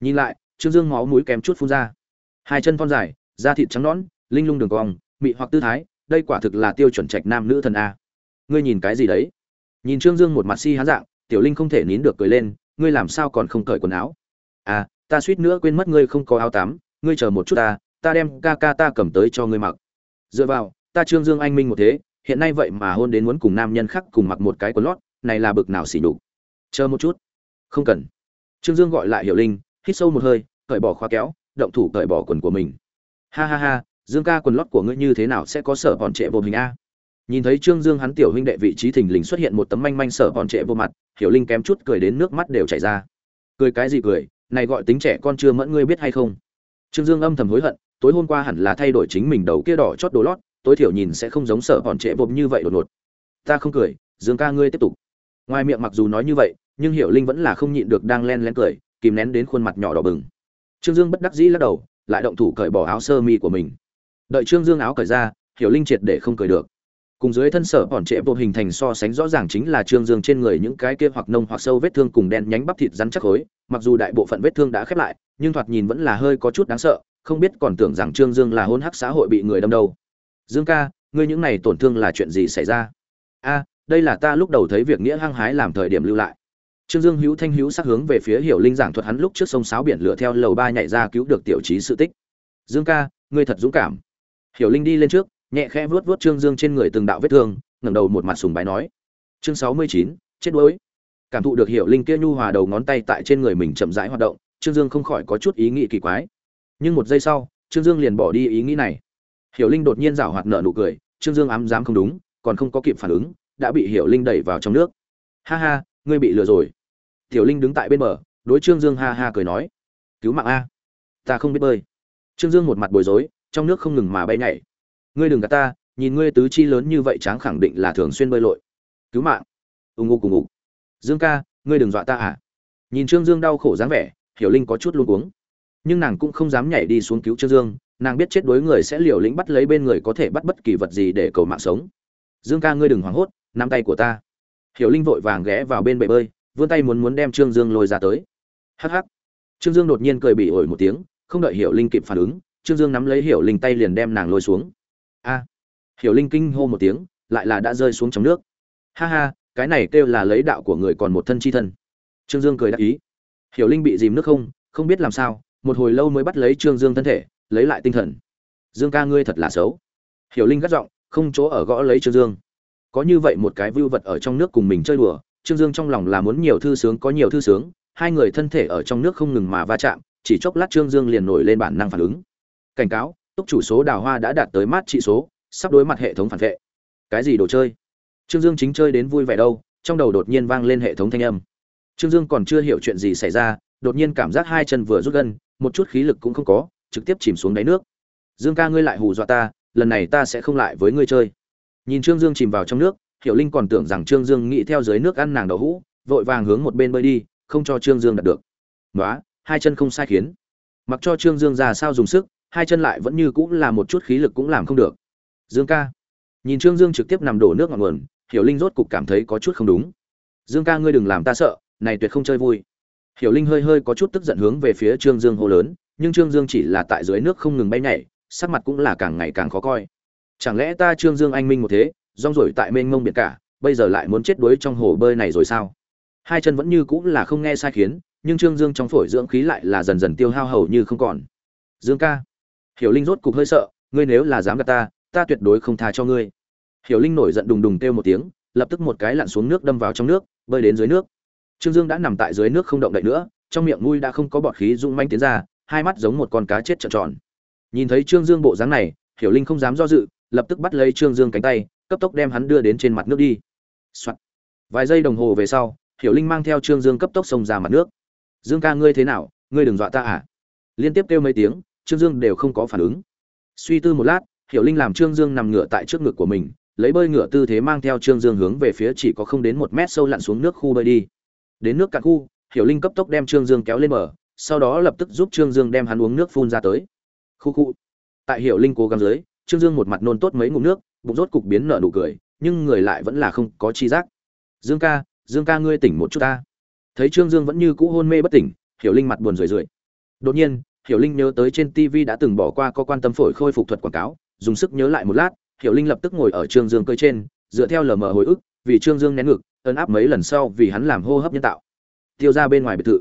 Nhìn lại, trương dương máu mũi kém chút phun ra. Hai chân thon dài, da thịt trắng nõn linh lung đường cong, mị hoặc tư thái, đây quả thực là tiêu chuẩn trạch nam nữ thần a. Ngươi nhìn cái gì đấy? Nhìn trương dương một mặt si hán dạng, tiểu linh không thể nín được cười lên, ngươi làm sao còn không cởi quần áo? À ta suýt nữa quên mất ngươi không có áo tắm, ngươi chờ một chút ta ta đem ca ca ta cầm tới cho ngươi mặc. Dựa vào, ta trương dương anh minh một thế, hiện nay vậy mà hôn đến muốn cùng nam nhân khác cùng mặc một cái quần lót, này là bực nào xỉ nhục. Chờ một chút. Không cần. Trương dương gọi lại hiểu linh, hít sâu một hơi, cởi bỏ khóa kéo, động thủ cởi bỏ quần của mình. Ha ha ha dương ca quần lót của ngươi như thế nào sẽ có sở bọn trệ vô hình a? Nhìn thấy trương dương hắn tiểu huynh đệ vị trí thình lình xuất hiện một tấm manh manh sở bọn trệ vô mặt, hiểu linh kém chút cười đến nước mắt đều chảy ra. Cười cái gì cười, này gọi tính trẻ con chưa mẫn ngươi biết hay không? Trương dương âm thầm hối hận, tối hôm qua hẳn là thay đổi chính mình đầu kia đỏ chót đồ lót, tối thiểu nhìn sẽ không giống sở bọn trệ vô như vậy đột ngột. Ta không cười, dương ca ngươi tiếp tục. Ngoài miệng mặc dù nói như vậy, nhưng hiểu linh vẫn là không nhịn được đang len len cười, kìm nén đến khuôn mặt nhỏ đỏ bừng. Trương dương bất đắc dĩ lắc đầu, lại động thủ cởi bỏ áo sơ mi của mình đợi trương dương áo cởi ra, hiểu linh triệt để không cười được. Cùng dưới thân sở bọn trệ bộ hình thành so sánh rõ ràng chính là trương dương trên người những cái kia hoặc nông hoặc sâu vết thương cùng đen nhánh bắp thịt rắn chắc khối, mặc dù đại bộ phận vết thương đã khép lại, nhưng thoạt nhìn vẫn là hơi có chút đáng sợ, không biết còn tưởng rằng trương dương là hôn hắc xã hội bị người đâm đâu dương ca, ngươi những này tổn thương là chuyện gì xảy ra? A, đây là ta lúc đầu thấy việc nghĩa hăng hái làm thời điểm lưu lại. Trương dương hữu thanh hữu sắc hướng về phía hiểu linh giảng thuật hắn lúc trước sông sáo biển lửa theo lầu ba nhảy ra cứu được tiểu trí sự tích. Dương ca, ngươi thật dũng cảm hiểu linh đi lên trước, nhẹ khẽ vuốt vuốt trương dương trên người từng đạo vết thương, ngẩng đầu một mặt sùng bái nói, chương sáu mươi chín, chết đuối. Cảm thụ được hiểu linh kia nhu hòa đầu ngón tay tại trên người mình chậm rãi hoạt động, trương dương không khỏi có chút ý nghĩ kỳ quái. Nhưng một giây sau, trương dương liền bỏ đi ý nghĩ này. Hiểu linh đột nhiên rảo hoạt nở nụ cười, trương dương ám dám không đúng, còn không có kịp phản ứng, đã bị hiểu linh đẩy vào trong nước. Ha ha, ngươi bị lừa rồi. Tiểu linh đứng tại bên bờ, đối trương dương ha ha cười nói, cứu mạng a, ta không biết bơi. Trương dương một mặt bối rối trong nước không ngừng mà bay nhảy. Ngươi đừng gạt ta, nhìn ngươi tứ chi lớn như vậy tráng khẳng định là thường xuyên bơi lội. Cứu mạng. Ù ngu cùng ngục dương ca, ngươi đừng dọa ta à? Nhìn trương dương đau khổ dáng vẻ, hiểu linh có chút luôn cuống. Nhưng nàng cũng không dám nhảy đi xuống cứu trương dương, nàng biết chết đối người sẽ liều lĩnh bắt lấy bên người có thể bắt bất kỳ vật gì để cầu mạng sống. Dương ca, ngươi đừng hoảng hốt, nắm tay của ta. Hiểu linh vội vàng ghé vào bên bể bơi, vươn tay muốn muốn đem trương dương lôi ra tới. Hh trương dương đột nhiên cười bị ổi một tiếng, không đợi hiểu linh kịp phản ứng trương dương nắm lấy hiểu linh tay liền đem nàng lôi xuống. A! Hiểu linh kinh hô một tiếng, lại là đã rơi xuống trong nước. Ha ha, cái này kêu là lấy đạo của người còn một thân chi thân. Trương dương cười đáp ý. Hiểu linh bị dìm nước không không biết làm sao, một hồi lâu mới bắt lấy trương dương thân thể, lấy lại tinh thần. Dương ca ngươi thật là xấu. Hiểu linh gắt giọng, không chỗ ở gõ lấy trương dương. Có như vậy một cái vưu vật ở trong nước cùng mình chơi đùa, trương dương trong lòng là muốn nhiều thư sướng có nhiều thư sướng, hai người thân thể ở trong nước không ngừng mà va chạm, chỉ chốc lát trương dương liền nổi lên bản năng phản ứng cảnh cáo, túc chủ số đào hoa đã đạt tới mát trị số, sắp đối mặt hệ thống phản vệ. Cái gì đồ chơi? Trương dương chính chơi đến vui vẻ đâu, trong đầu đột nhiên vang lên hệ thống thanh âm. Trương dương còn chưa hiểu chuyện gì xảy ra, đột nhiên cảm giác hai chân vừa rút gân một chút khí lực cũng không có, trực tiếp chìm xuống đáy nước. Dương ca ngươi lại hù dọa ta, lần này ta sẽ không lại với ngươi chơi. Nhìn trương dương chìm vào trong nước, hiểu linh còn tưởng rằng trương dương nghĩ theo dưới nước ăn nàng đậu hũ, vội vàng hướng một bên bơi đi, không cho trương dương đạt được. Nói hai chân không sai khiến. Mặc cho trương dương ra sao dùng sức hai chân lại vẫn như cũng là một chút khí lực cũng làm không được. Dương ca. Nhìn trương dương trực tiếp nằm đổ nước ngọn nguồn, hiểu linh rốt cục cảm thấy có chút không đúng. Dương ca ngươi đừng làm ta sợ, này tuyệt không chơi vui. Hiểu linh hơi hơi có chút tức giận hướng về phía trương dương hô lớn, nhưng trương dương chỉ là tại dưới nước không ngừng bay nhảy, sắc mặt cũng là càng ngày càng khó coi. Chẳng lẽ ta trương dương anh minh một thế, rong rổi tại mênh mông biển cả, bây giờ lại muốn chết đuối trong hồ bơi này rồi sao? Hai chân vẫn như cũng là không nghe sai khiến, nhưng trương dương trong phổi dưỡng khí lại là dần dần tiêu hao hầu như không còn. Dương ca hiểu linh rốt cục hơi sợ, ngươi nếu là dám gạt ta ta tuyệt đối không tha cho ngươi. Hiểu linh nổi giận đùng đùng kêu một tiếng, lập tức một cái lặn xuống nước đâm vào trong nước, bơi đến dưới nước. Trương dương đã nằm tại dưới nước không động đậy nữa, trong miệng mũi đã không có bọt khí rung manh tiến ra, hai mắt giống một con cá chết trợn tròn. Nhìn thấy trương dương bộ dáng này, hiểu linh không dám do dự, lập tức bắt lấy trương dương cánh tay, cấp tốc đem hắn đưa đến trên mặt nước đi、Soạn. vài giây đồng hồ về sau, hiểu linh mang theo trương dương cấp tốc xông ra mặt nước. Dương ca, ngươi thế nào? Ngươi đừng dọa ta à? Liên tiếp kêu mấy tiếng trương dương đều không có phản ứng. Suy tư một lát, hiểu linh làm trương dương nằm ngửa tại trước ngực của mình, lấy bơi ngửa tư thế mang theo trương dương hướng về phía chỉ có không đến một mét sâu lặn xuống nước khu bơi đi. Đến nước cạn khu, hiểu linh cấp tốc đem trương dương kéo lên bờ, sau đó lập tức giúp trương dương đem hắn uống nước phun ra tới. Khu khu. Tại hiểu linh cố gắng dưới, trương dương một mặt nôn tốt mấy ngụm nước, bụng rốt cục biến nở nụ cười, nhưng người lại vẫn là không có chi giác. Dương ca dương ca ngươi tỉnh một chút ta. Thấy trương dương vẫn như cũ hôn mê bất tỉnh, hiểu linh mặt buồn rười rượi. Đột nhiên hiểu linh nhớ tới trên tv đã từng bỏ qua có quan tâm phổi khôi phục thuật quảng cáo, dùng sức nhớ lại một lát, hiểu linh lập tức ngồi ở trương dương cơi trên, dựa theo lờ mờ hồi ức, vì trương dương nén ngực, ấn áp mấy lần sau vì hắn làm hô hấp nhân tạo. Tiêu ra bên ngoài biệt thự.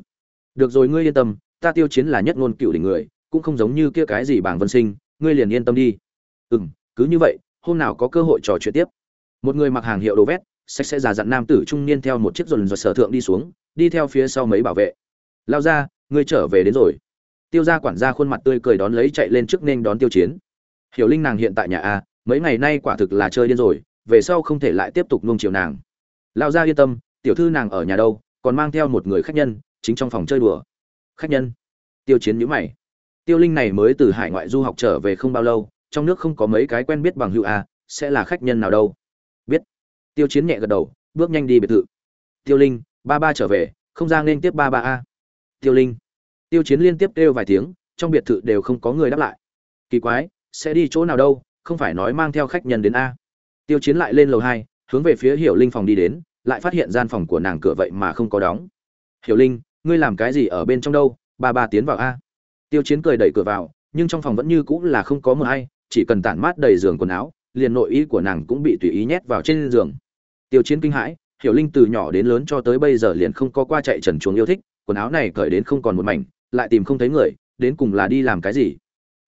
Được rồi ngươi yên tâm, ta tiêu chiến là nhất ngôn cựu đỉnh người, cũng không giống như kia cái gì bảng vân sinh, ngươi liền yên tâm đi. Ừ cứ như vậy, hôm nào có cơ hội trò chuyện tiếp. Một người mặc hàng hiệu đồ vét, sạch sẽ già dặn nam tử trung niên theo một chiếc dồn dồn sở thượng đi xuống, đi theo phía sau mấy bảo vệ. Lao ra, ngươi trở về đến rồi tiêu gia quản gia khuôn mặt tươi cười đón lấy chạy lên trước nên đón tiêu chiến. Hiểu linh nàng hiện tại nhà a, mấy ngày nay quả thực là chơi điên rồi, về sau không thể lại tiếp tục nuông chiều nàng. Lao gia yên tâm, tiểu thư nàng ở nhà đâu, còn mang theo một người khách nhân, chính trong phòng chơi đùa. Khách nhân? Tiêu chiến nhíu mày. Tiêu linh này mới từ hải ngoại du học trở về không bao lâu, trong nước không có mấy cái quen biết bằng hữu a, sẽ là khách nhân nào đâu? Biết. Tiêu chiến nhẹ gật đầu, bước nhanh đi biệt thự. Tiêu linh, ba ba trở về, không ra nên tiếp ba ba a. Tiêu linh tiêu chiến liên tiếp kêu vài tiếng, trong biệt thự đều không có người đáp lại. Kỳ quái, sẽ đi chỗ nào đâu, không phải nói mang theo khách nhân đến a. Tiêu chiến lại lên lầu hai, hướng về phía hiểu linh phòng đi đến, lại phát hiện gian phòng của nàng cửa vậy mà không có đóng. Hiểu linh, ngươi làm cái gì ở bên trong đâu? Ba ba tiến vào a. Tiêu chiến cười đẩy cửa vào, nhưng trong phòng vẫn như cũ là không có mờ hay, chỉ cần tản mát đầy giường quần áo, liền nội y của nàng cũng bị tùy ý nhét vào trên giường. Tiêu chiến kinh hãi, hiểu linh từ nhỏ đến lớn cho tới bây giờ liền không có qua chạy trần chuồng yêu thích, quần áo này cởi đến không còn một mảnh lại tìm không thấy người, đến cùng là đi làm cái gì?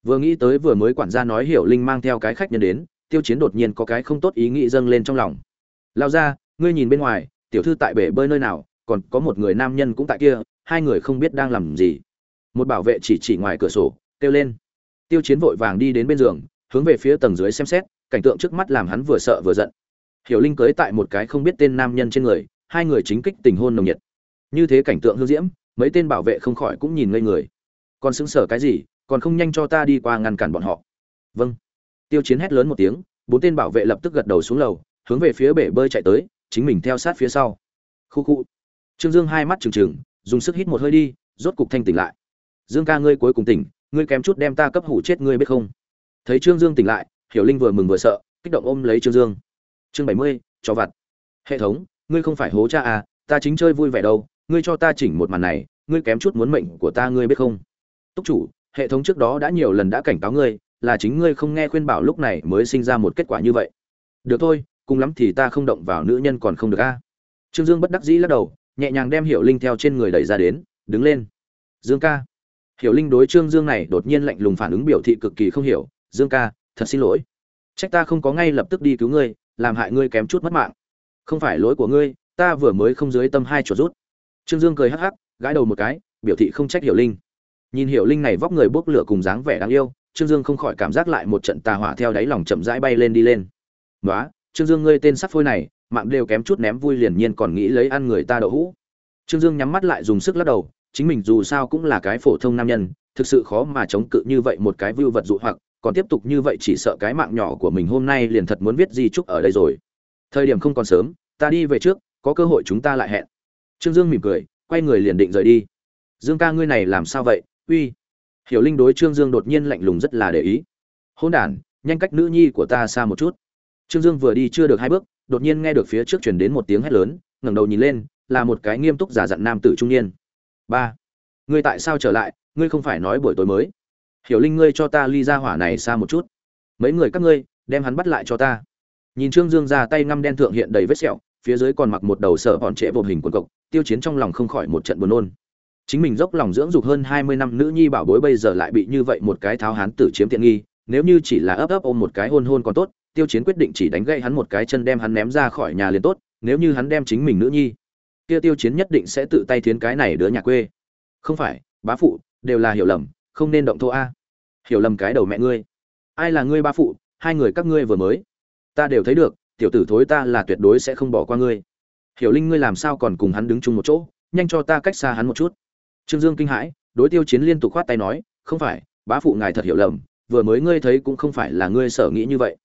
Vừa nghĩ tới vừa mới quản gia nói hiểu linh mang theo cái khách nhân đến, tiêu chiến đột nhiên có cái không tốt ý nghĩ dâng lên trong lòng. Lao ra, ngươi nhìn bên ngoài, tiểu thư tại bể bơi nơi nào, còn có một người nam nhân cũng tại kia, hai người không biết đang làm gì. Một bảo vệ chỉ chỉ ngoài cửa sổ, kêu lên. Tiêu chiến vội vàng đi đến bên giường, hướng về phía tầng dưới xem xét, cảnh tượng trước mắt làm hắn vừa sợ vừa giận. Hiểu linh cưới tại một cái không biết tên nam nhân trên người, hai người chính kích tình hôn nồng nhiệt. Như thế cảnh tượng hương diễm mấy tên bảo vệ không khỏi cũng nhìn ngây người. Còn xứng sở cái gì, còn không nhanh cho ta đi qua ngăn cản bọn họ. Vâng. Tiêu chiến hét lớn một tiếng, bốn tên bảo vệ lập tức gật đầu xuống lầu, hướng về phía bể bơi chạy tới, chính mình theo sát phía sau. Khu khu. Trương dương hai mắt trừng trừng, dùng sức hít một hơi đi, rốt cục thanh tỉnh lại. Dương ca ngươi cuối cùng tỉnh, ngươi kém chút đem ta cấp hủ chết ngươi biết không? Thấy trương dương tỉnh lại, hiểu linh vừa mừng vừa sợ, kích động ôm lấy trương dương. Chương bảy mươi, cho vặt. Hệ thống, ngươi không phải hố cha à ta chính chơi vui vẻ đâu ngươi cho ta chỉnh một màn này, ngươi kém chút muốn mệnh của ta ngươi biết không? Túc chủ, hệ thống trước đó đã nhiều lần đã cảnh cáo ngươi, là chính ngươi không nghe khuyên bảo lúc này mới sinh ra một kết quả như vậy. Được thôi, cùng lắm thì ta không động vào nữ nhân còn không được a. Trương dương bất đắc dĩ lắc đầu, nhẹ nhàng đem hiểu linh theo trên người đẩy ra đến, đứng lên. Dương ca. Hiểu linh đối trương dương này đột nhiên lạnh lùng phản ứng biểu thị cực kỳ không hiểu. Dương ca, thật xin lỗi. Trách ta không có ngay lập tức đi cứu ngươi, làm hại ngươi kém chút mất mạng. Không phải lỗi của ngươi, ta vừa mới không dưới tâm hai chuột rút trương dương cười hắc hắc, gãi đầu một cái, biểu thị không trách hiểu linh. Nhìn hiểu linh này vóc người bốc lửa cùng dáng vẻ đáng yêu, trương dương không khỏi cảm giác lại một trận tà hỏa theo đáy lòng chậm rãi bay lên đi lên. Nói trương dương ngươi tên sắc phôi này, mạng đều kém chút ném vui liền nhiên còn nghĩ lấy ăn người ta đậu hũ. Trương dương nhắm mắt lại dùng sức lắc đầu, chính mình dù sao cũng là cái phổ thông nam nhân, thực sự khó mà chống cự như vậy một cái vưu vật dụ hoặc, còn tiếp tục như vậy chỉ sợ cái mạng nhỏ của mình hôm nay liền thật muốn viết di chúc ở đây rồi. Thời điểm không còn sớm, ta đi về trước, có cơ hội chúng ta lại hẹn trương dương mỉm cười, quay người liền định rời đi. Dương ca ngươi này làm sao vậy? Uy. Hiểu linh đối trương dương đột nhiên lạnh lùng rất là để ý. Hôn đản, nhanh cách nữ nhi của ta xa một chút. Trương dương vừa đi chưa được hai bước, đột nhiên nghe được phía trước chuyển đến một tiếng hét lớn, ngẩng đầu nhìn lên, là một cái nghiêm túc giả dặn nam tử trung niên. Ba. Ngươi tại sao trở lại? Ngươi không phải nói buổi tối mới. Hiểu linh ngươi cho ta ly ra hỏa này xa một chút. Mấy người các ngươi, đem hắn bắt lại cho ta. Nhìn trương dương ra tay ngăm đen thượng hiện đầy vết sẹo, phía dưới còn mặc một đầu sợ bọn trễ vô hình quần cộc tiêu chiến trong lòng không khỏi một trận buồn nôn. Chính mình dốc lòng dưỡng dục hơn hai mươi năm nữ nhi bảo bối bây giờ lại bị như vậy một cái tháo hán tử chiếm tiện nghi, nếu như chỉ là ấp ấp ôm một cái hôn hôn còn tốt, tiêu chiến quyết định chỉ đánh gậy hắn một cái chân đem hắn ném ra khỏi nhà liền tốt, nếu như hắn đem chính mình nữ nhi, kia tiêu chiến nhất định sẽ tự tay thiến cái này đứa nhà quê. Không phải, bá phụ, đều là hiểu lầm, không nên động thô a. Hiểu lầm cái đầu mẹ ngươi. Ai là ngươi ba phụ, hai người các ngươi vừa mới. Ta đều thấy được, tiểu tử thối ta là tuyệt đối sẽ không bỏ qua ngươi hiểu linh ngươi làm sao còn cùng hắn đứng chung một chỗ, nhanh cho ta cách xa hắn một chút. Trương dương kinh hãi, đối tiêu chiến liên tục khoát tay nói, không phải, bá phụ ngài thật hiểu lầm, vừa mới ngươi thấy cũng không phải là ngươi sở nghĩ như vậy.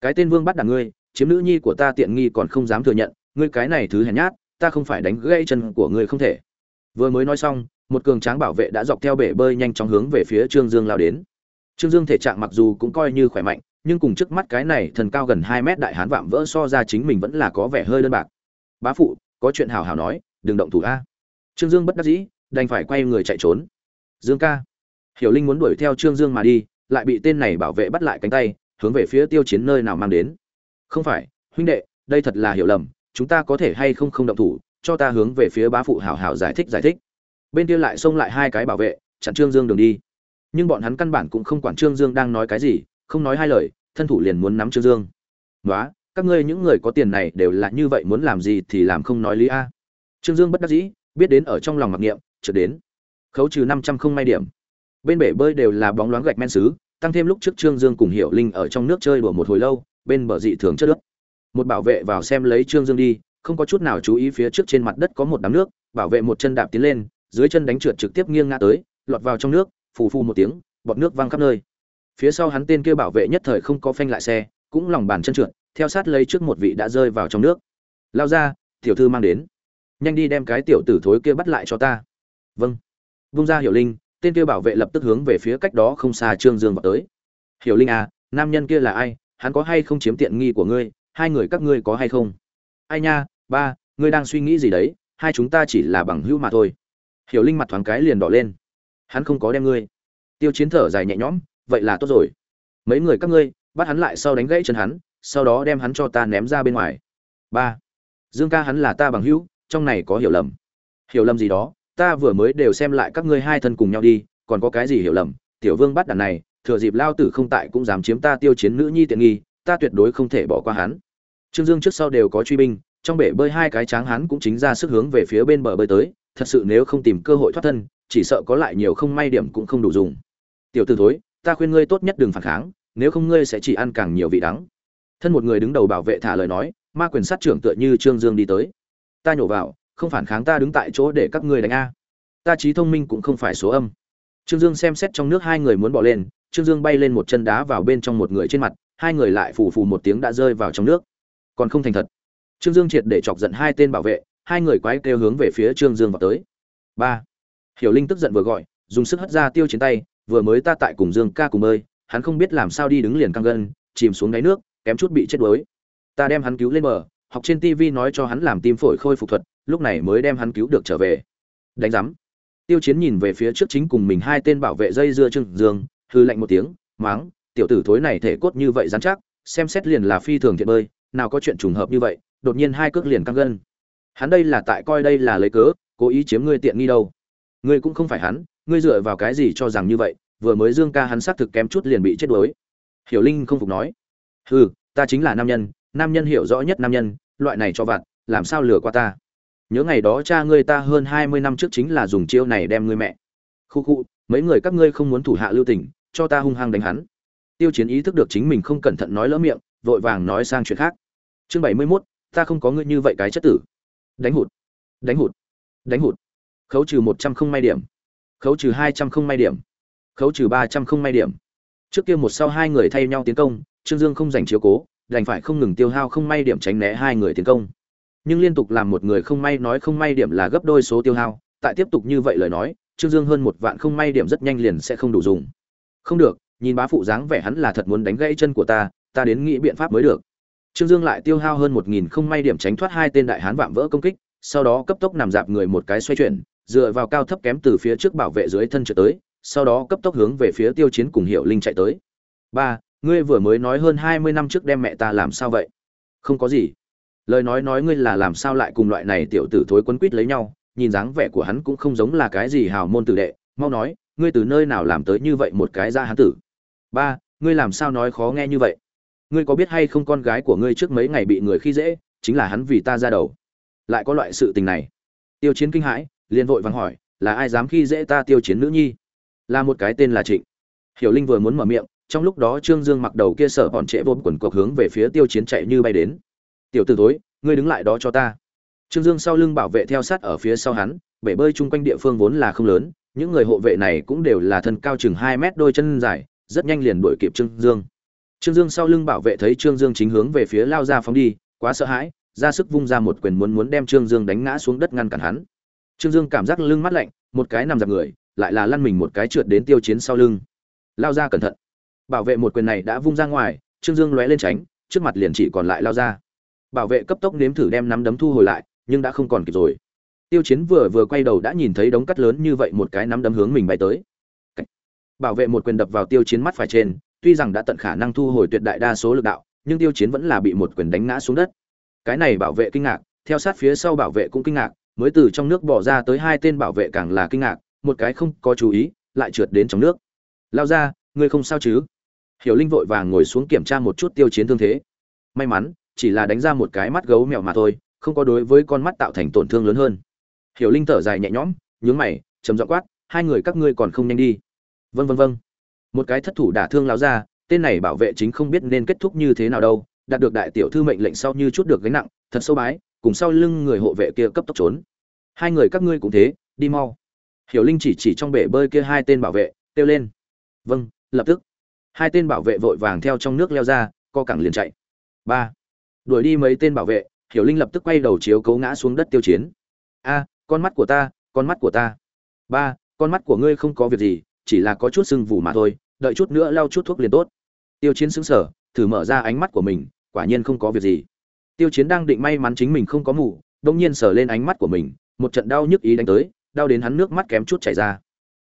Cái tên vương bắt đằng ngươi, chiếm nữ nhi của ta tiện nghi còn không dám thừa nhận, ngươi cái này thứ hèn nhát, ta không phải đánh gãy chân của ngươi không thể. Vừa mới nói xong, một cường tráng bảo vệ đã dọc theo bể bơi nhanh chóng hướng về phía trương dương lao đến. Trương dương thể trạng mặc dù cũng coi như khỏe mạnh, nhưng cùng trước mắt cái này thần cao gần hai mét đại hán vạm vỡ so ra chính mình vẫn là có vẻ hơi đơn bạc bá phụ, có chuyện hào hào nói, đừng động thủ a. Trương dương bất đắc dĩ, đành phải quay người chạy trốn. Dương ca. Hiểu linh muốn đuổi theo trương dương mà đi, lại bị tên này bảo vệ bắt lại cánh tay, hướng về phía tiêu chiến nơi nào mang đến. Không phải, huynh đệ, đây thật là hiểu lầm, chúng ta có thể hay không không động thủ, cho ta hướng về phía bá phụ hảo hảo giải thích giải thích. Bên kia lại xông lại hai cái bảo vệ, chặn trương dương đường đi. Nhưng bọn hắn căn bản cũng không quản trương dương đang nói cái gì, không nói hai lời, thân thủ liền muốn nắm trương dương. Nói các ngươi những người có tiền này đều là như vậy muốn làm gì thì làm không nói lý a. Trương dương bất đắc dĩ, biết đến ở trong lòng mặc niệm trượt đến. Khấu trừ năm trăm không may điểm. Bên bể bơi đều là bóng loáng gạch men xứ, tăng thêm lúc trước trương dương cùng hiểu linh ở trong nước chơi đùa một hồi lâu, bên bờ dị thường chất nước một bảo vệ vào xem lấy trương dương đi, không có chút nào chú ý phía trước trên mặt đất có một đám nước, bảo vệ một chân đạp tiến lên, dưới chân đánh trượt trực tiếp nghiêng ngã tới, lọt vào trong nước, phù phù một tiếng, bọt nước văng khắp nơi. Phía sau hắn tên kia bảo vệ nhất thời không có phanh lại xe, cũng lòng bàn chân trượt theo sát lấy trước một vị đã rơi vào trong nước. Lao ra, tiểu thư mang đến. Nhanh đi đem cái tiểu tử thối kia bắt lại cho ta. Vâng. Vung ra hiểu linh, tên kia bảo vệ lập tức hướng về phía cách đó không xa trương dương vào tới. Hiểu linh à nam nhân kia là ai? Hắn có hay không chiếm tiện nghi của ngươi? Hai người các ngươi có hay không? Ai nha, ba, ngươi đang suy nghĩ gì đấy? Hai chúng ta chỉ là bằng hữu mà thôi. Hiểu linh mặt thoáng cái liền đỏ lên. Hắn không có đem ngươi. Tiêu chiến thở dài nhẹ nhõm, vậy là tốt rồi. Mấy người các ngươi, bắt hắn lại sau đánh gãy chân hắn sau đó đem hắn cho ta ném ra bên ngoài. Ba. Dương ca hắn là ta bằng hữu, trong này có hiểu lầm. Hiểu lầm gì đó, ta vừa mới đều xem lại các ngươi hai thân cùng nhau đi, còn có cái gì hiểu lầm? Tiểu vương bắt đàn này, thừa dịp lao tử không tại cũng dám chiếm ta tiêu chiến nữ nhi tiện nghi, ta tuyệt đối không thể bỏ qua hắn. Trương dương trước sau đều có truy binh, trong bể bơi hai cái tráng hắn cũng chính ra sức hướng về phía bên bờ bơi tới, thật sự nếu không tìm cơ hội thoát thân, chỉ sợ có lại nhiều không may điểm cũng không đủ dùng. Tiểu tử thối, ta khuyên ngươi tốt nhất đừng phản kháng, nếu không ngươi sẽ chỉ ăn càng nhiều vị đắng thân một người đứng đầu bảo vệ thả lời nói, ma quyền sát trưởng tựa như trương dương đi tới. Ta nhổ vào, không phản kháng ta đứng tại chỗ để các ngươi đánh a. Ta trí thông minh cũng không phải số âm. Trương dương xem xét trong nước hai người muốn bỏ lên, trương dương bay lên một chân đá vào bên trong một người trên mặt, hai người lại phù phù một tiếng đã rơi vào trong nước. Còn không thành thật. Trương dương triệt để chọc giận hai tên bảo vệ, hai người quái kêu hướng về phía trương dương vào tới. Ba. Hiểu linh tức giận vừa gọi, dùng sức hất ra tiêu chiến tay, vừa mới ta tại cùng dương ca cùng bơi hắn không biết làm sao đi đứng liền căng gân, chìm xuống đáy nước kém chút bị chết đuối. Ta đem hắn cứu lên bờ, học trên tv nói cho hắn làm tim phổi khôi phục thuật, lúc này mới đem hắn cứu được trở về. Đánh giám. Tiêu chiến nhìn về phía trước chính cùng mình hai tên bảo vệ dây dưa trương dương, hư lạnh một tiếng, máng, tiểu tử thối này thể cốt như vậy dán chắc, xem xét liền là phi thường thiện bơi, nào có chuyện trùng hợp như vậy, đột nhiên hai cước liền căng gân. Hắn đây là tại coi đây là lấy cớ, cố ý chiếm ngươi tiện nghi đâu. Ngươi cũng không phải hắn, ngươi dựa vào cái gì cho rằng như vậy, vừa mới dương ca hắn xác thực kém chút liền bị chết đuối. Hiểu linh không phục nói hừ, ta chính là nam nhân nam nhân hiểu rõ nhất nam nhân, loại này cho vặt, làm sao lừa qua ta? Nhớ ngày đó cha ngươi ta hơn hai mươi năm trước chính là dùng chiêu này đem ngươi mẹ. Khu khu, mấy người các ngươi không muốn thủ hạ lưu tình, cho ta hung hăng đánh hắn. Tiêu chiến ý thức được chính mình không cẩn thận nói lỡ miệng, vội vàng nói sang chuyện khác. Chương bảy mươi mốt, ta không có ngươi như vậy cái chất tử. Đánh hụt đánh hụt đánh hụt. Khấu trừ một trăm không may điểm. Khấu trừ hai trăm không may điểm. Khấu trừ ba trăm không may điểm. Trước kia một sau hai người thay nhau tiến công trương dương không giành chiếu cố, đành phải không ngừng tiêu hao không may điểm tránh né hai người tiến công. Nhưng liên tục làm một người không may nói không may điểm là gấp đôi số tiêu hao, tại tiếp tục như vậy lời nói, trương dương hơn một vạn không may điểm rất nhanh liền sẽ không đủ dùng. Không được, nhìn bá phụ dáng vẻ hắn là thật muốn đánh gãy chân của ta ta đến nghĩ biện pháp mới được. Trương dương lại tiêu hao hơn một nghìn không may điểm tránh thoát hai tên đại hán vạm vỡ công kích, sau đó cấp tốc nằm dạp người một cái xoay chuyển, dựa vào cao thấp kém từ phía trước bảo vệ dưới thân trở tới, sau đó cấp tốc hướng về phía tiêu chiến cùng hiệu linh chạy tới. Ba ngươi vừa mới nói hơn hai mươi năm trước đem mẹ ta làm sao vậy? Không có gì. Lời nói nói ngươi là làm sao lại cùng loại này tiểu tử thối quấn quýt lấy nhau, nhìn dáng vẻ của hắn cũng không giống là cái gì hào môn tử đệ, mau nói, ngươi từ nơi nào làm tới như vậy một cái ra hán tử? Ba, ngươi làm sao nói khó nghe như vậy? Ngươi có biết hay không con gái của ngươi trước mấy ngày bị người khi dễ, chính là hắn vì ta ra đầu. Lại có loại sự tình này. Tiêu chiến kinh hãi, liền vội vàng hỏi, là ai dám khi dễ ta tiêu chiến nữ nhi? Là một cái tên là trịnh. Hiểu linh vừa muốn mở miệng trong lúc đó trương dương mặc đầu kia sở bọn trễ vốn quần cộc hướng về phía tiêu chiến chạy như bay đến. Tiểu t ử tối ngươi đứng lại đó cho ta. Trương dương sau lưng bảo vệ theo sát ở phía sau hắn, bể bơi chung quanh địa phương vốn là không lớn, những người hộ vệ này cũng đều là thân cao chừng hai mét đôi chân dài, rất nhanh liền đuổi kịp trương dương. Trương dương sau lưng bảo vệ thấy trương dương chính hướng về phía lao ra phóng đi, quá sợ hãi, ra sức vung ra một quyền muốn muốn đem trương dương đánh ngã xuống đất ngăn cản hắn. Trương dương cảm giác lưng mắt lạnh, một cái nằm dạp người, lại là lăn mình một cái trượt đến tiêu chiến sau lưng. Lao ra cẩn thận bảo vệ một quyền này đã vung ra ngoài, trương dương lóe lên tránh, trước mặt liền chỉ còn lại lao ra. Bảo vệ cấp tốc nếm thử đem nắm đấm thu hồi lại, nhưng đã không còn kịp rồi. Tiêu chiến vừa vừa quay đầu đã nhìn thấy đống cắt lớn như vậy một cái nắm đấm hướng mình bay tới. Bảo vệ một quyền đập vào tiêu chiến mắt phải trên, tuy rằng đã tận khả năng thu hồi tuyệt đại đa số lực đạo, nhưng tiêu chiến vẫn là bị một quyền đánh ngã xuống đất. Cái này bảo vệ kinh ngạc, theo sát phía sau bảo vệ cũng kinh ngạc, mới từ trong nước bỏ ra tới hai tên bảo vệ càng là kinh ngạc, một cái không có chú ý, lại trượt đến trong nước. Lao ra ngươi không sao chứ? Hiểu linh vội vàng ngồi xuống kiểm tra một chút tiêu chiến thương thế. May mắn, chỉ là đánh ra một cái mắt gấu mèo mà thôi, không có đối với con mắt tạo thành tổn thương lớn hơn. Hiểu linh thở dài nhẹ nhõm, nhướng mày chấm dọ quát, hai người các ngươi còn không nhanh đi. Vân vân vân một cái thất thủ đả thương lão ra, tên này bảo vệ chính không biết nên kết thúc như thế nào đâu, đạt được đại tiểu thư mệnh lệnh sau như chút được gánh nặng, thật sâu bái, cùng sau lưng người hộ vệ kia cấp tốc trốn. Hai người các ngươi cũng thế, đi mau. Hiểu linh chỉ chỉ trong bể bơi kia hai tên bảo vệ, kêu lên. Vâng lập tức. Hai tên bảo vệ vội vàng theo trong nước leo ra, co cẳng liền chạy. Ba. Đuổi đi mấy tên bảo vệ, hiểu linh lập tức quay đầu chiếu cấu ngã xuống đất tiêu chiến. A, con mắt của ta, con mắt của ta. Ba, con mắt của ngươi không có việc gì, chỉ là có chút sưng vù mà thôi, đợi chút nữa lau chút thuốc liền tốt. Tiêu chiến xứng sở thử mở ra ánh mắt của mình, quả nhiên không có việc gì. Tiêu chiến đang định may mắn chính mình không có mù đông nhiên sờ lên ánh mắt của mình, một trận đau nhức ý đánh tới, đau đến hắn nước mắt kém chút chảy ra.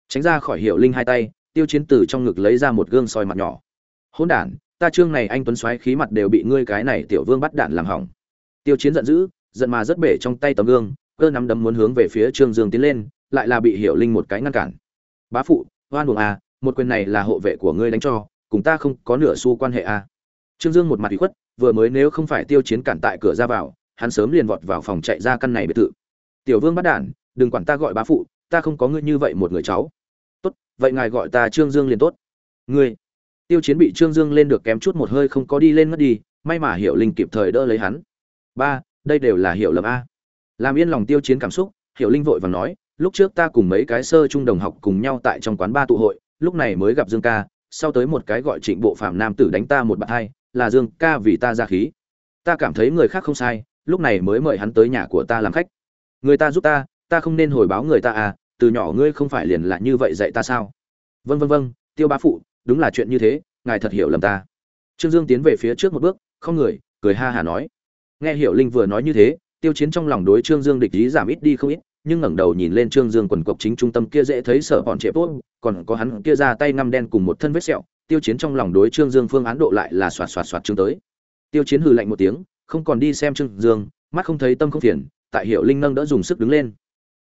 Tránh ra khỏi Hiểu linh hai tay tiêu chiến từ trong ngực lấy ra một gương soi mặt nhỏ. Hỗn đản, ta trương này anh tuấn xoáy khí mặt đều bị ngươi cái này tiểu vương bắt đạn làm hỏng. Tiêu chiến giận dữ, giận mà rất bể trong tay tấm gương, cơ nắm đấm muốn hướng về phía trương dương tiến lên, lại là bị hiểu linh một cái ngăn cản. Bá phụ hoan buồng à một quyền này là hộ vệ của ngươi đánh cho, cùng ta không có nửa xu quan hệ à. Trương dương một mặt ủy khuất, vừa mới nếu không phải tiêu chiến cản tại cửa ra vào, hắn sớm liền vọt vào phòng chạy ra căn này biệt thự. Tiểu vương bắt đản đừng quản ta gọi bá phụ, ta không có ngươi như vậy một người cháu vậy ngài gọi ta trương dương liền tốt. Ngươi, tiêu chiến bị trương dương lên được kém chút một hơi không có đi lên mất đi, may mà hiểu linh kịp thời đỡ lấy hắn. Ba, đây đều là hiểu lầm a. Làm yên lòng tiêu chiến cảm xúc, hiểu linh vội vàng nói, lúc trước ta cùng mấy cái sơ trung đồng học cùng nhau tại trong quán ba tụ hội, lúc này mới gặp dương ca, sau tới một cái gọi trịnh bộ phạm nam tử đánh ta một bạn hai, là dương ca vì ta ra khí. Ta cảm thấy người khác không sai, lúc này mới mời hắn tới nhà của ta làm khách. Người ta giúp ta ta không nên hồi báo người ta à từ nhỏ ngươi không phải liền là như vậy dạy ta sao? Vân vân vân tiêu bá phụ, đúng là chuyện như thế, ngài thật hiểu lầm ta. Trương dương tiến về phía trước một bước, không người, cười ha hả nói. Nghe hiểu linh vừa nói như thế, tiêu chiến trong lòng đối trương dương địch ý giảm ít đi không ít, nhưng ngẩng đầu nhìn lên trương dương quần cộc chính trung tâm kia dễ thấy sợ bọn trẻ tốt, còn có hắn kia ra tay ngăm đen cùng một thân vết sẹo, tiêu chiến trong lòng đối trương dương phương án độ lại là xoạt xoạt xoạt trương tới. Tiêu chiến hừ lạnh một tiếng, không còn đi xem trương dương, mắt không thấy tâm không phiền, tại hiệu linh nâng đỡ dùng sức đứng lên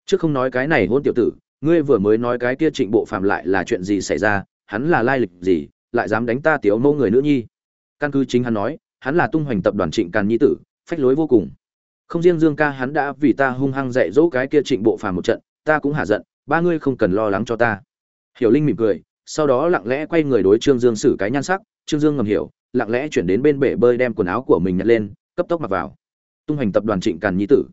trước không nói cái này hôn tiểu tử, ngươi vừa mới nói cái kia trịnh bộ phạm lại là chuyện gì xảy ra, hắn là lai lịch gì, lại dám đánh ta tiểu mẫu người nữ nhi? Căn cứ chính hắn nói, hắn là tung hoành tập đoàn trịnh càn nhi tử, phách lối vô cùng. Không riêng dương ca hắn đã vì ta hung hăng dạy dỗ cái kia trịnh bộ phàm một trận, ta cũng hả giận, ba ngươi không cần lo lắng cho ta. Hiểu linh mỉm cười, sau đó lặng lẽ quay người đối trương dương xử cái nhan sắc, trương dương ngầm hiểu, lặng lẽ chuyển đến bên bể bơi đem quần áo của mình nhặt lên, cấp tốc mặc vào. Tung hành tập đoàn trịnh càn nhi tử.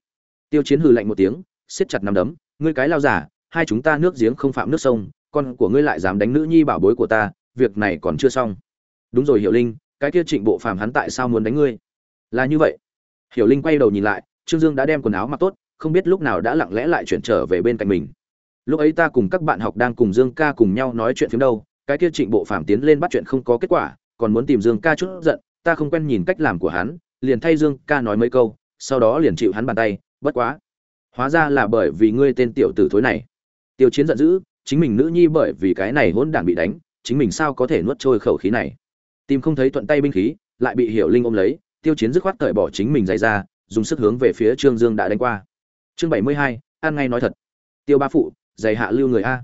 Tiêu chiến hừ lạnh một tiếng siết chặt nắm đấm, ngươi cái lao giả, hai chúng ta nước giếng không phạm nước sông, con của ngươi lại dám đánh nữ nhi bảo bối của ta, việc này còn chưa xong. Đúng rồi, hiểu linh, cái kia trịnh bộ phàm hắn tại sao muốn đánh ngươi? Là như vậy. Hiểu linh quay đầu nhìn lại, trương dương đã đem quần áo mặc tốt, không biết lúc nào đã lặng lẽ lại chuyển trở về bên cạnh mình. Lúc ấy ta cùng các bạn học đang cùng dương ca cùng nhau nói chuyện phiếm đâu, cái kia trịnh bộ phàm tiến lên bắt chuyện không có kết quả, còn muốn tìm dương ca chút giận, ta không quen nhìn cách làm của hắn, liền thay dương ca nói mấy câu, sau đó liền chịu hắn bàn tay, bất quá hóa ra là bởi vì ngươi tên tiểu tử thối này. Tiêu chiến giận dữ, chính mình nữ nhi bởi vì cái này hỗn đản bị đánh, chính mình sao có thể nuốt trôi khẩu khí này? Tìm không thấy thuận tay binh khí, lại bị hiểu linh ôm lấy, tiêu chiến dứt khoát cởi bỏ chính mình dày ra, dùng sức hướng về phía trương dương đã đánh qua. Chương bảy mươi hai an ngay nói thật. Tiêu ba phụ, giày hạ lưu người a.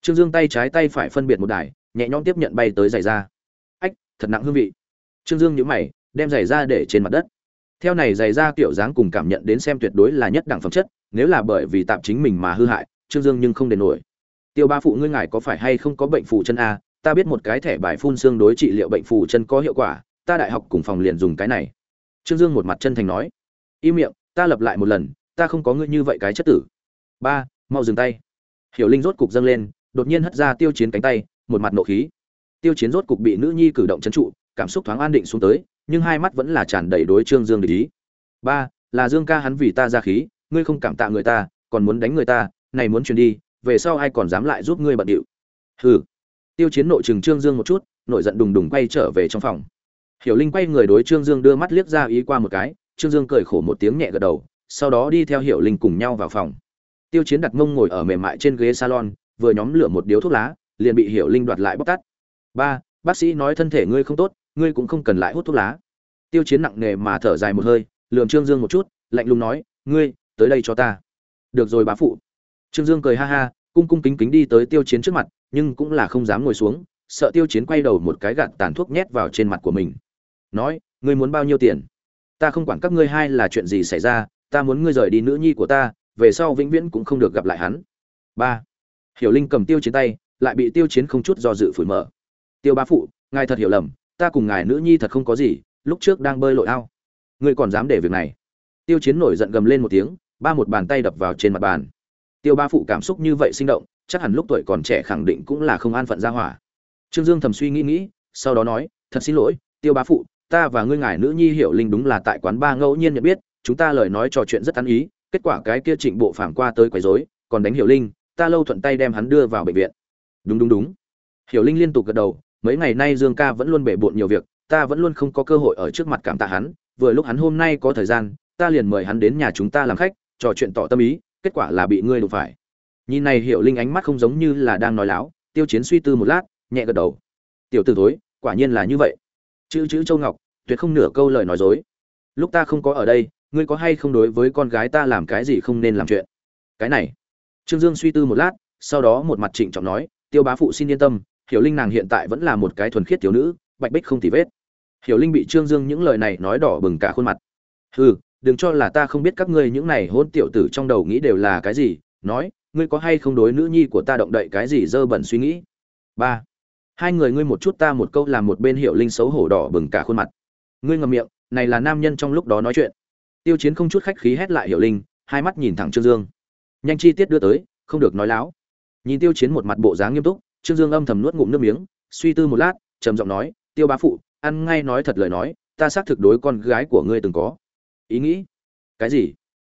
Trương dương tay trái tay phải phân biệt một đài, nhẹ nhõm tiếp nhận bay tới giày ra. Ách, thật nặng hương vị. Trương dương nhíu mày, đem giày ra để trên mặt đất theo này dày ra kiểu dáng cùng cảm nhận đến xem tuyệt đối là nhất đẳng phẩm chất, nếu là bởi vì tạm chính mình mà hư hại, trương dương nhưng không đền nổi. Tiêu ba phụ ngươi ngài có phải hay không có bệnh phù chân a? Ta biết một cái thẻ bài phun xương đối trị liệu bệnh phù chân có hiệu quả, ta đại học cùng phòng liền dùng cái này. Trương dương một mặt chân thành nói. Im miệng, ta lập lại một lần, ta không có ngươi như vậy cái chất tử. Ba, mau dừng tay. Hiểu linh rốt cục dâng lên, đột nhiên hất ra tiêu chiến cánh tay, một mặt nộ khí. Tiêu chiến rốt cục bị nữ nhi cử động c trụ, cảm xúc thoáng an định xuống tới nhưng hai mắt vẫn là tràn đầy đối trương dương để ý. Ba, là dương ca hắn vì ta ra khí, ngươi không cảm tạ người ta, còn muốn đánh người ta, này muốn truyền đi, về sau ai còn dám lại giúp ngươi bận điệu. Hừ. Tiêu chiến nội trừng trương dương một chút nội giận đùng đùng quay trở về trong phòng. Hiểu linh quay người đối trương dương đưa mắt liếc ra ý qua một cái, trương dương cười khổ một tiếng nhẹ gật đầu, sau đó đi theo hiểu linh cùng nhau vào phòng. Tiêu chiến đặt mông ngồi ở mềm mại trên ghế salon, vừa nhóm lửa một điếu thuốc lá, liền bị hiểu linh đoạt lại bóc tắt ba, bác sĩ nói thân thể ngươi không tốt ngươi cũng không cần lại hút thuốc lá. Tiêu chiến nặng nề mà thở dài một hơi, lườm trương dương một chút, lạnh lùng nói, ngươi, tới đây cho ta. Được rồi, bá phụ. Trương dương cười ha ha, cung cung kính kính đi tới tiêu chiến trước mặt, nhưng cũng là không dám ngồi xuống, sợ tiêu chiến quay đầu một cái gạt tàn thuốc nhét vào trên mặt của mình. Nói, ngươi muốn bao nhiêu tiền? Ta không quản các ngươi hai là chuyện gì xảy ra, ta muốn ngươi rời đi nữ nhi của ta, về sau vĩnh viễn cũng không được gặp lại hắn. Ba. Hiểu linh cầm tiêu chiến tay, lại bị tiêu chiến không chút do dự phủi mở. Tiêu bá phụ, ngài thật hiểu lầm ta cùng ngài nữ nhi thật không có gì, lúc trước đang bơi lội ao. Ngươi còn dám để việc này. Tiêu chiến nổi giận gầm lên một tiếng, ba một bàn tay đập vào trên mặt bàn. Tiêu Ba phụ cảm xúc như vậy sinh động, chắc hẳn lúc tuổi còn trẻ khẳng định cũng là không an phận ra hỏa. Trương dương thầm suy nghĩ nghĩ, sau đó nói, thật xin lỗi, tiêu bá phụ, ta và ngươi ngài nữ nhi hiểu linh đúng là tại quán ba ngẫu nhiên nhận biết, chúng ta lời nói trò chuyện rất ăn ý, kết quả cái kia trịnh bộ phản qua tới quấy rối, còn đánh hiểu linh, ta lâu thuận tay đem hắn đưa vào bệnh viện. Đúng đúng đúng. Hiểu linh liên tục gật đầu mấy ngày nay dương ca vẫn luôn bể bộn nhiều việc, ta vẫn luôn không có cơ hội ở trước mặt cảm tạ hắn, vừa lúc hắn hôm nay có thời gian, ta liền mời hắn đến nhà chúng ta làm khách, trò chuyện tỏ tâm ý, kết quả là bị ngươi đụng phải. Nhìn này hiểu linh ánh mắt không giống như là đang nói láo, tiêu chiến suy tư một lát, nhẹ gật đầu. Tiểu tử thối, quả nhiên là như vậy. Chữ chữ châu ngọc, tuyệt không nửa câu lời nói dối. Lúc ta không có ở đây, ngươi có hay không đối với con gái ta làm cái gì không nên làm chuyện? Cái này. Trương dương suy tư một lát, sau đó một mặt trịnh trọng nói, tiêu bá phụ xin yên tâm hiểu linh nàng hiện tại vẫn là một cái thuần khiết thiếu nữ, bạch bích không tì vết. Hiểu linh bị trương dương những lời này nói đỏ bừng cả khuôn mặt. Hừ, đừng cho là ta không biết các ngươi những này hôn tiểu tử trong đầu nghĩ đều là cái gì, nói, ngươi có hay không đối nữ nhi của ta động đậy cái gì dơ bẩn suy nghĩ? Ba. Hai người ngươi một chút ta một câu làm một bên hiệu linh xấu hổ đỏ bừng cả khuôn mặt. Ngươi ngầm miệng, này là nam nhân trong lúc đó nói chuyện. Tiêu chiến không chút khách khí hét lại hiệu linh, hai mắt nhìn thẳng trương dương. Nhanh chi tiết đưa tới, không được nói láo. Nhìn tiêu chiến một mặt bộ dáng nghiêm túc trương dương âm thầm nuốt ngụm nước miếng, suy tư một lát, trầm giọng nói, tiêu bá phụ, ăn ngay nói thật lời nói, ta xác thực đối con gái của ngươi từng có ý nghĩ. Cái gì?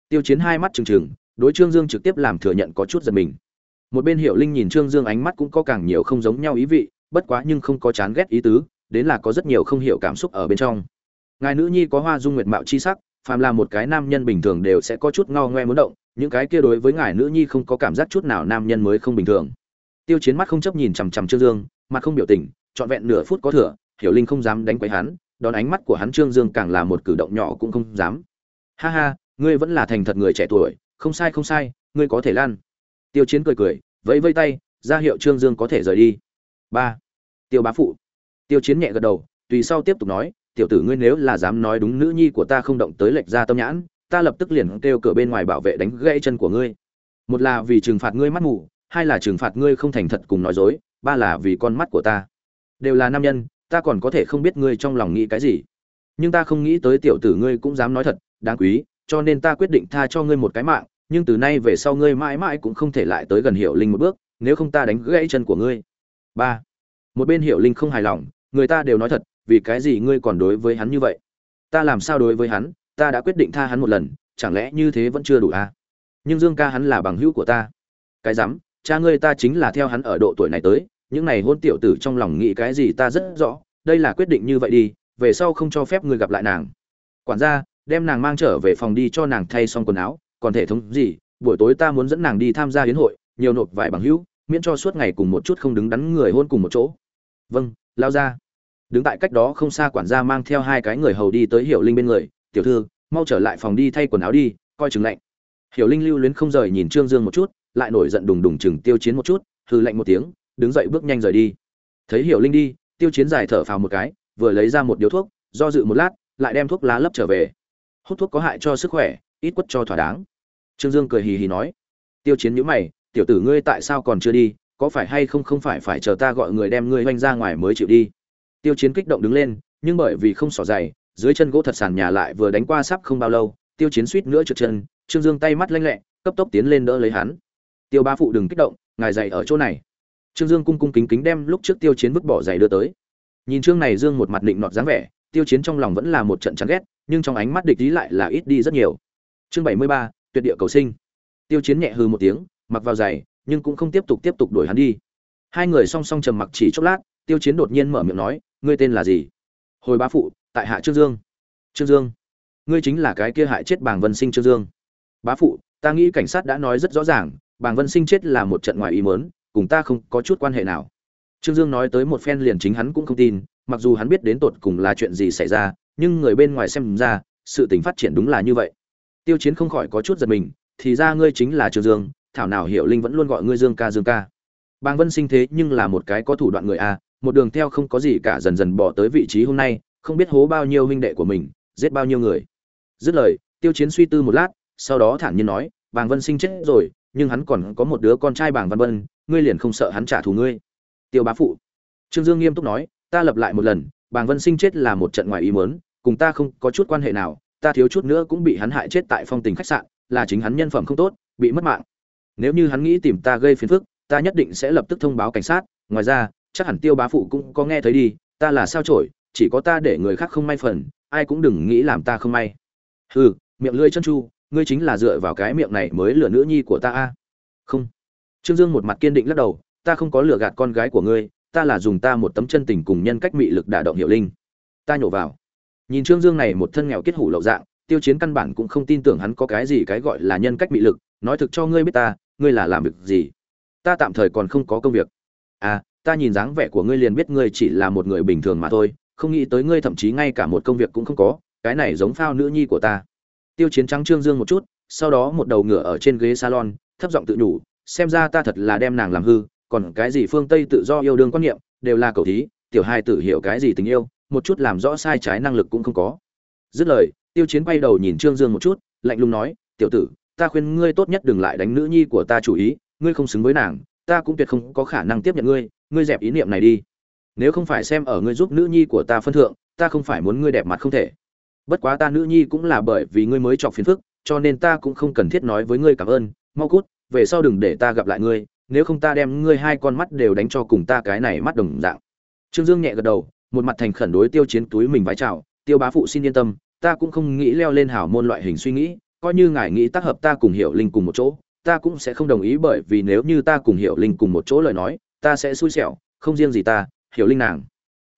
Tiêu chiến hai mắt trừng trừng, đối trương dương trực tiếp làm thừa nhận có chút giật mình. Một bên hiệu linh nhìn trương dương ánh mắt cũng có càng nhiều không giống nhau ý vị, bất quá nhưng không có chán ghét ý tứ, đến là có rất nhiều không hiểu cảm xúc ở bên trong. Ngài nữ nhi có hoa dung nguyệt mạo chi sắc, phàm là một cái nam nhân bình thường đều sẽ có chút ngao ngoe muốn động, những cái kia đối với ngài nữ nhi không có cảm giác chút nào nam nhân mới không bình thường tiêu chiến mắt không chấp nhìn chằm chằm trương dương, mặt không biểu tình, trọn vẹn nửa phút có thừa, hiểu linh không dám đánh quấy hắn, đón ánh mắt của hắn trương dương càng là một cử động nhỏ cũng không dám. Ha ha, ngươi vẫn là thành thật người trẻ tuổi, không sai không sai, ngươi có thể lan. Tiêu chiến cười cười, vẫy vây tay, ra hiệu trương dương có thể rời đi. Ba, tiêu bá phụ. Tiêu chiến nhẹ gật đầu, tùy sau tiếp tục nói, tiểu tử ngươi nếu là dám nói đúng nữ nhi của ta không động tới lệch ra tâm nhãn, ta lập tức liền kêu cửa bên ngoài bảo vệ đánh gãy chân của ngươi. Một là vì trừng phạt ngươi mắt mù hai là trừng phạt ngươi không thành thật cùng nói dối, ba là vì con mắt của ta. Đều là nam nhân, ta còn có thể không biết ngươi trong lòng nghĩ cái gì. Nhưng ta không nghĩ tới tiểu tử ngươi cũng dám nói thật, đáng quý, cho nên ta quyết định tha cho ngươi một cái mạng, nhưng từ nay về sau ngươi mãi mãi cũng không thể lại tới gần hiệu linh một bước, nếu không ta đánh gãy chân của ngươi. Ba. Một bên hiệu linh không hài lòng, người ta đều nói thật, vì cái gì ngươi còn đối với hắn như vậy? Ta làm sao đối với hắn? Ta đã quyết định tha hắn một lần, chẳng lẽ như thế vẫn chưa đủ à? nhưng dương ca hắn là bằng hữu của ta. Cái dám cha ngươi ta chính là theo hắn ở độ tuổi này tới, những này hôn tiểu tử trong lòng nghĩ cái gì ta rất rõ, đây là quyết định như vậy đi, về sau không cho phép ngươi gặp lại nàng. Quản gia, đem nàng mang trở về phòng đi cho nàng thay xong quần áo, còn thể thống gì, buổi tối ta muốn dẫn nàng đi tham gia hiến hội, nhiều nộp vài bằng hữu, miễn cho suốt ngày cùng một chút không đứng đắn người hôn cùng một chỗ. Vâng lao ra. Đứng tại cách đó không xa quản gia mang theo hai cái người hầu đi tới hiểu linh bên người, tiểu thư, mau trở lại phòng đi thay quần áo đi, coi chừng lạnh. Hiểu linh lưu luyến không rời nhìn trương dương một chút lại nổi giận đùng đùng chừng tiêu chiến một chút hư lạnh một tiếng, đứng dậy bước nhanh rời đi. Thấy hiểu linh đi, tiêu chiến dài thở phào một cái, vừa lấy ra một điếu thuốc, do dự một lát, lại đem thuốc lá lấp trở về. Hút thuốc có hại cho sức khỏe, ít quất cho thỏa đáng. Trương dương cười hì hì nói. Tiêu chiến nhữ mày, tiểu tử ngươi tại sao còn chưa đi? Có phải hay không không phải phải chờ ta gọi người đem ngươi oanh ra ngoài mới chịu đi? Tiêu chiến kích động đứng lên, nhưng bởi vì không xỏ dày dưới chân gỗ thật sàn nhà lại vừa đánh qua sắp không bao lâu, tiêu chiến suýt nữa trượt chân, trương dương tay mắt lanh lẹ, cấp tốc tiến lên đỡ lấy hắn tiêu ba phụ đừng kích động, ngài dạy ở chỗ này. Trương dương cung cung kính kính đem lúc trước tiêu chiến vứt bỏ giày đưa tới. Nhìn trương này dương một mặt định nọt dáng vẻ, tiêu chiến trong lòng vẫn là một trận chán ghét, nhưng trong ánh mắt địch ý lại là ít đi rất nhiều. Chương bảy mươi ba, tuyệt địa cầu sinh. Tiêu chiến nhẹ hư một tiếng, mặc vào giày, nhưng cũng không tiếp tục tiếp tục đuổi hắn đi. Hai người song song trầm mặc chỉ chốc lát, tiêu chiến đột nhiên mở miệng nói, ngươi tên là gì? Hồi bá phụ, tại hạ trương dương. Trương dương? Ngươi chính là cái kia hại chết bàng vân sinh trương dương. Bá phụ, ta nghĩ cảnh sát đã nói rất rõ ràng bàng vân sinh chết là một trận ngoài ý mớn cùng ta không có chút quan hệ nào. Trương dương nói tới một phen liền chính hắn cũng không tin, mặc dù hắn biết đến tột cùng là chuyện gì xảy ra, nhưng người bên ngoài xem ra, sự tình phát triển đúng là như vậy. Tiêu chiến không khỏi có chút giật mình, thì ra ngươi chính là trương dương, thảo nào hiểu linh vẫn luôn gọi ngươi dương ca dương ca. Bàng vân sinh thế nhưng là một cái có thủ đoạn người a, một đường theo không có gì cả dần dần bỏ tới vị trí hôm nay, không biết hố bao nhiêu huynh đệ của mình, giết bao nhiêu người. Dứt lời, tiêu chiến suy tư một lát, sau đó thản nhiên nói, bàng vân sinh chết rồi nhưng hắn còn có một đứa con trai bảng văn vân, ngươi liền không sợ hắn trả thù ngươi. Tiêu bá phụ. Trương dương nghiêm túc nói, ta lập lại một lần bảng vân sinh chết là một trận ngoài ý muốn, cùng ta không có chút quan hệ nào, ta thiếu chút nữa cũng bị hắn hại chết tại phong tình khách sạn, là chính hắn nhân phẩm không tốt, bị mất mạng. Nếu như hắn nghĩ tìm ta gây phiền phức, ta nhất định sẽ lập tức thông báo cảnh sát, ngoài ra, chắc hẳn tiêu bá phụ cũng có nghe thấy đi, ta là sao trổi chỉ có ta để người khác không may phần, ai cũng đừng nghĩ làm ta không may. Hừ, miệng lưỡi chân chu ngươi chính là dựa vào cái miệng này mới lừa nữ nhi của ta a? Không. Trương dương một mặt kiên định lắc đầu, ta không có lừa gạt con gái của ngươi, ta là dùng ta một tấm chân tình cùng nhân cách mị lực đả động hiệu linh. Ta nhổ vào. Nhìn trương dương này một thân nghèo kết hủ lậu dạng, tiêu chiến căn bản cũng không tin tưởng hắn có cái gì cái gọi là nhân cách mị lực, nói thực cho ngươi biết ta, ngươi là làm việc gì? Ta tạm thời còn không có công việc. À ta nhìn dáng vẻ của ngươi liền biết ngươi chỉ là một người bình thường mà thôi, không nghĩ tới ngươi thậm chí ngay cả một công việc cũng không có, cái này giống phao nữ nhi của ta tiêu chiến trắng trương dương một chút, sau đó một đầu ngựa ở trên ghế salon, thấp giọng tự nhủ, xem ra ta thật là đem nàng làm hư, còn cái gì phương tây tự do yêu đương quan niệm, đều là cầu thí, tiểu hai tự hiểu cái gì tình yêu, một chút làm rõ sai trái năng lực cũng không có. Dứt lời, tiêu chiến quay đầu nhìn trương dương một chút, lạnh lùng nói, tiểu tử, ta khuyên ngươi tốt nhất đừng lại đánh nữ nhi của ta chủ ý, ngươi không xứng với nàng, ta cũng tuyệt không có khả năng tiếp nhận ngươi ngươi dẹp ý niệm này đi. Nếu không phải xem ở ngươi giúp nữ nhi của ta phân thượng, ta không phải muốn ngươi đẹp mặt không thể bất quá ta nữ nhi cũng là bởi vì ngươi mới chọc phiền phức, cho nên ta cũng không cần thiết nói với ngươi cảm ơn. Mau cút, về sau đừng để ta gặp lại ngươi, nếu không ta đem ngươi hai con mắt đều đánh cho cùng ta cái này mắt đồng dạng. Trương dương nhẹ gật đầu, một mặt thành khẩn đối tiêu chiến túi mình vái chào, tiêu bá phụ xin yên tâm, ta cũng không nghĩ leo lên hảo môn loại hình suy nghĩ, coi như ngài nghĩ tác hợp ta cùng hiểu linh cùng một chỗ, ta cũng sẽ không đồng ý bởi vì nếu như ta cùng hiểu linh cùng một chỗ lời nói, ta sẽ xui xẻo, không riêng gì ta, hiểu linh nàng.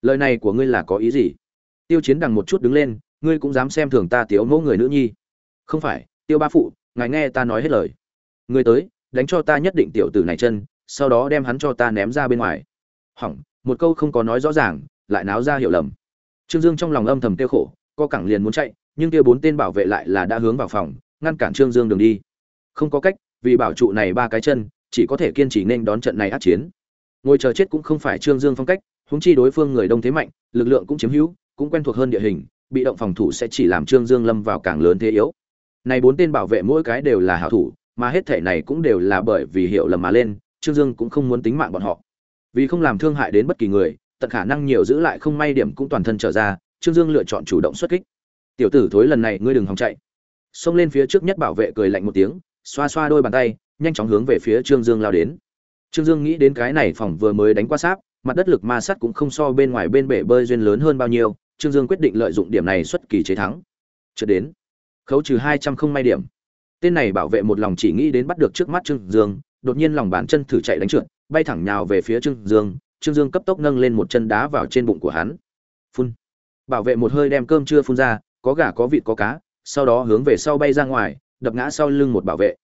Lời này của ngươi là có ý gì? Tiêu chiến đằng một chút đứng lên ngươi cũng dám xem thường ta tiếu mẫu người nữ nhi. Không phải, tiêu ba phụ, ngài nghe ta nói hết lời. Ngươi tới, đánh cho ta nhất định tiểu tử này chân, sau đó đem hắn cho ta ném ra bên ngoài. Hỏng, một câu không có nói rõ ràng, lại náo ra hiểu lầm. Trương dương trong lòng âm thầm tiêu khổ, co cẳng liền muốn chạy, nhưng kia bốn tên bảo vệ lại là đã hướng vào phòng, ngăn cản trương dương đường đi. Không có cách, vì bảo trụ này ba cái chân, chỉ có thể kiên trì nên đón trận này át chiến. Ngồi chờ chết cũng không phải trương dương phong cách húng chi đối phương người đông thế mạnh, lực lượng cũng chiếm hữu, cũng quen thuộc hơn địa hình bị động phòng thủ sẽ chỉ làm trương dương lâm vào càng lớn thế yếu. Này bốn tên bảo vệ mỗi cái đều là hảo thủ, mà hết thể này cũng đều là bởi vì hiểu lầm mà lên, trương dương cũng không muốn tính mạng bọn họ. Vì không làm thương hại đến bất kỳ người, tận khả năng nhiều giữ lại không may điểm cũng toàn thân trở ra, trương dương lựa chọn chủ động xuất kích. Tiểu tử thối lần này ngươi đừng hòng chạy. Xông lên phía trước nhất bảo vệ cười lạnh một tiếng, xoa xoa đôi bàn tay, nhanh chóng hướng về phía trương dương lao đến. Trương dương nghĩ đến cái này phòng vừa mới đánh qua sáp, mặt đất lực ma sát cũng không so bên ngoài bên bể bơi duyên lớn hơn bao nhiêu trương dương quyết định lợi dụng điểm này xuất kỳ chế thắng. Chưa đến, khấu trừ hai trăm không may điểm. Tên này bảo vệ một lòng chỉ nghĩ đến bắt được trước mắt trương dương, đột nhiên lòng bàn chân thử chạy đánh trượt, bay thẳng nhào về phía trương dương trương dương cấp tốc nâng lên một chân đá vào trên bụng của hắn. Phun. Bảo vệ một hơi đem cơm chưa phun ra, có gà, có vịt, có cá, sau đó hướng về sau bay ra ngoài, đập ngã sau lưng một bảo vệ.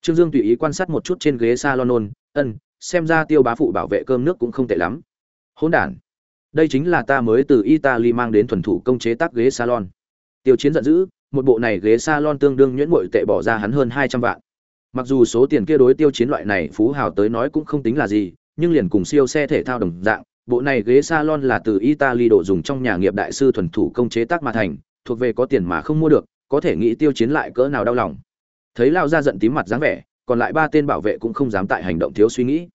Trương dương tùy ý quan sát một chút trên ghế salon, ân, xem ra tiêu bá phụ bảo vệ cơm nước cũng không tệ lắm. Hỗn đản đây chính là ta mới từ italy mang đến thuần thủ công chế tác ghế salon. Tiêu chiến giận dữ, một bộ này ghế salon tương đương nhuyễn bội tệ bỏ ra hắn hơn hai trăm vạn. Mặc dù số tiền kia đối tiêu chiến loại này phú hào tới nói cũng không tính là gì, nhưng liền cùng siêu xe thể thao đồng dạng, bộ này ghế salon là từ italy độ dùng trong nhà nghiệp đại sư thuần thủ công chế tác mà thành, thuộc về có tiền mà không mua được, có thể nghĩ tiêu chiến lại cỡ nào đau lòng. Thấy lao ra giận tím mặt dáng vẻ, còn lại ba tên bảo vệ cũng không dám tại hành động thiếu suy nghĩ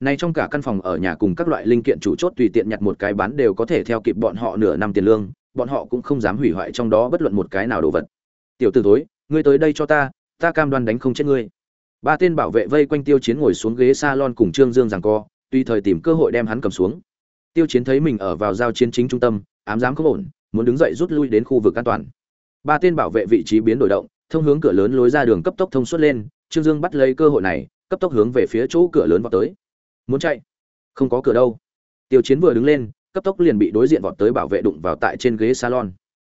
nay trong cả căn phòng ở nhà cùng các loại linh kiện chủ chốt tùy tiện nhặt một cái bán đều có thể theo kịp bọn họ nửa năm tiền lương, bọn họ cũng không dám hủy hoại trong đó bất luận một cái nào đồ vật. Tiểu tử ử tối ngươi tới đây cho ta ta cam đoan đánh không chết ngươi. Ba tên bảo vệ vây quanh tiêu chiến ngồi xuống ghế salon cùng trương dương giằng co, tùy thời tìm cơ hội đem hắn cầm xuống. Tiêu chiến thấy mình ở vào giao chiến chính trung tâm, ám dám không ổn, muốn đứng dậy rút lui đến khu vực an toàn. Ba tên bảo vệ vị trí biến đổi động, thông hướng cửa lớn lối ra đường cấp tốc thông suốt lên, trương dương bắt lấy cơ hội này, cấp tốc hướng về phía chỗ cửa lớn vào tới muốn chạy? Không có cửa đâu. Tiêu chiến vừa đứng lên, cấp tốc liền bị đối diện vọt tới bảo vệ đụng vào tại trên ghế salon.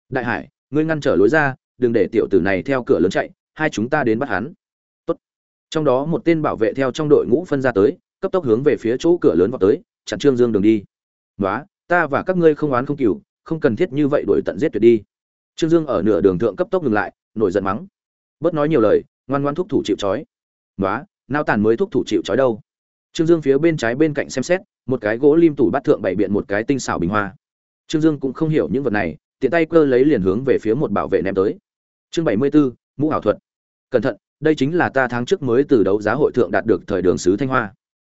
Đại hải, ngươi ngăn trở lối ra, đừng để tiểu tử này theo cửa lớn chạy, hai chúng ta đến bắt hắn. Tốt. trong đó một tên bảo vệ theo trong đội ngũ phân ra tới, cấp tốc hướng về phía chỗ cửa lớn vọt tới, chặn trương dương đường đi. Nói ta và các ngươi không oán không cừu, không cần thiết như vậy đuổi tận giết tuyệt đi. Trương dương ở nửa đường thượng cấp tốc ngừng lại, nổi giận mắng. Bớt nói nhiều lời, ngoan ngoan thúc thủ chịu trói. Nói nao tàn mới thúc thủ chịu trói đâu? Trương dương phía bên trái bên cạnh xem xét một cái gỗ lim tủ bắt thượng bày biện một cái tinh xảo bình hoa. Trương dương cũng không hiểu những vật này tiện tay cơ lấy liền hướng về phía một bảo vệ ném tới. Chương bảy mươi 74, mũ ảo thuật. Cẩn thận đây chính là ta tháng trước mới từ đấu giá hội thượng đạt được thời đường sứ thanh hoa.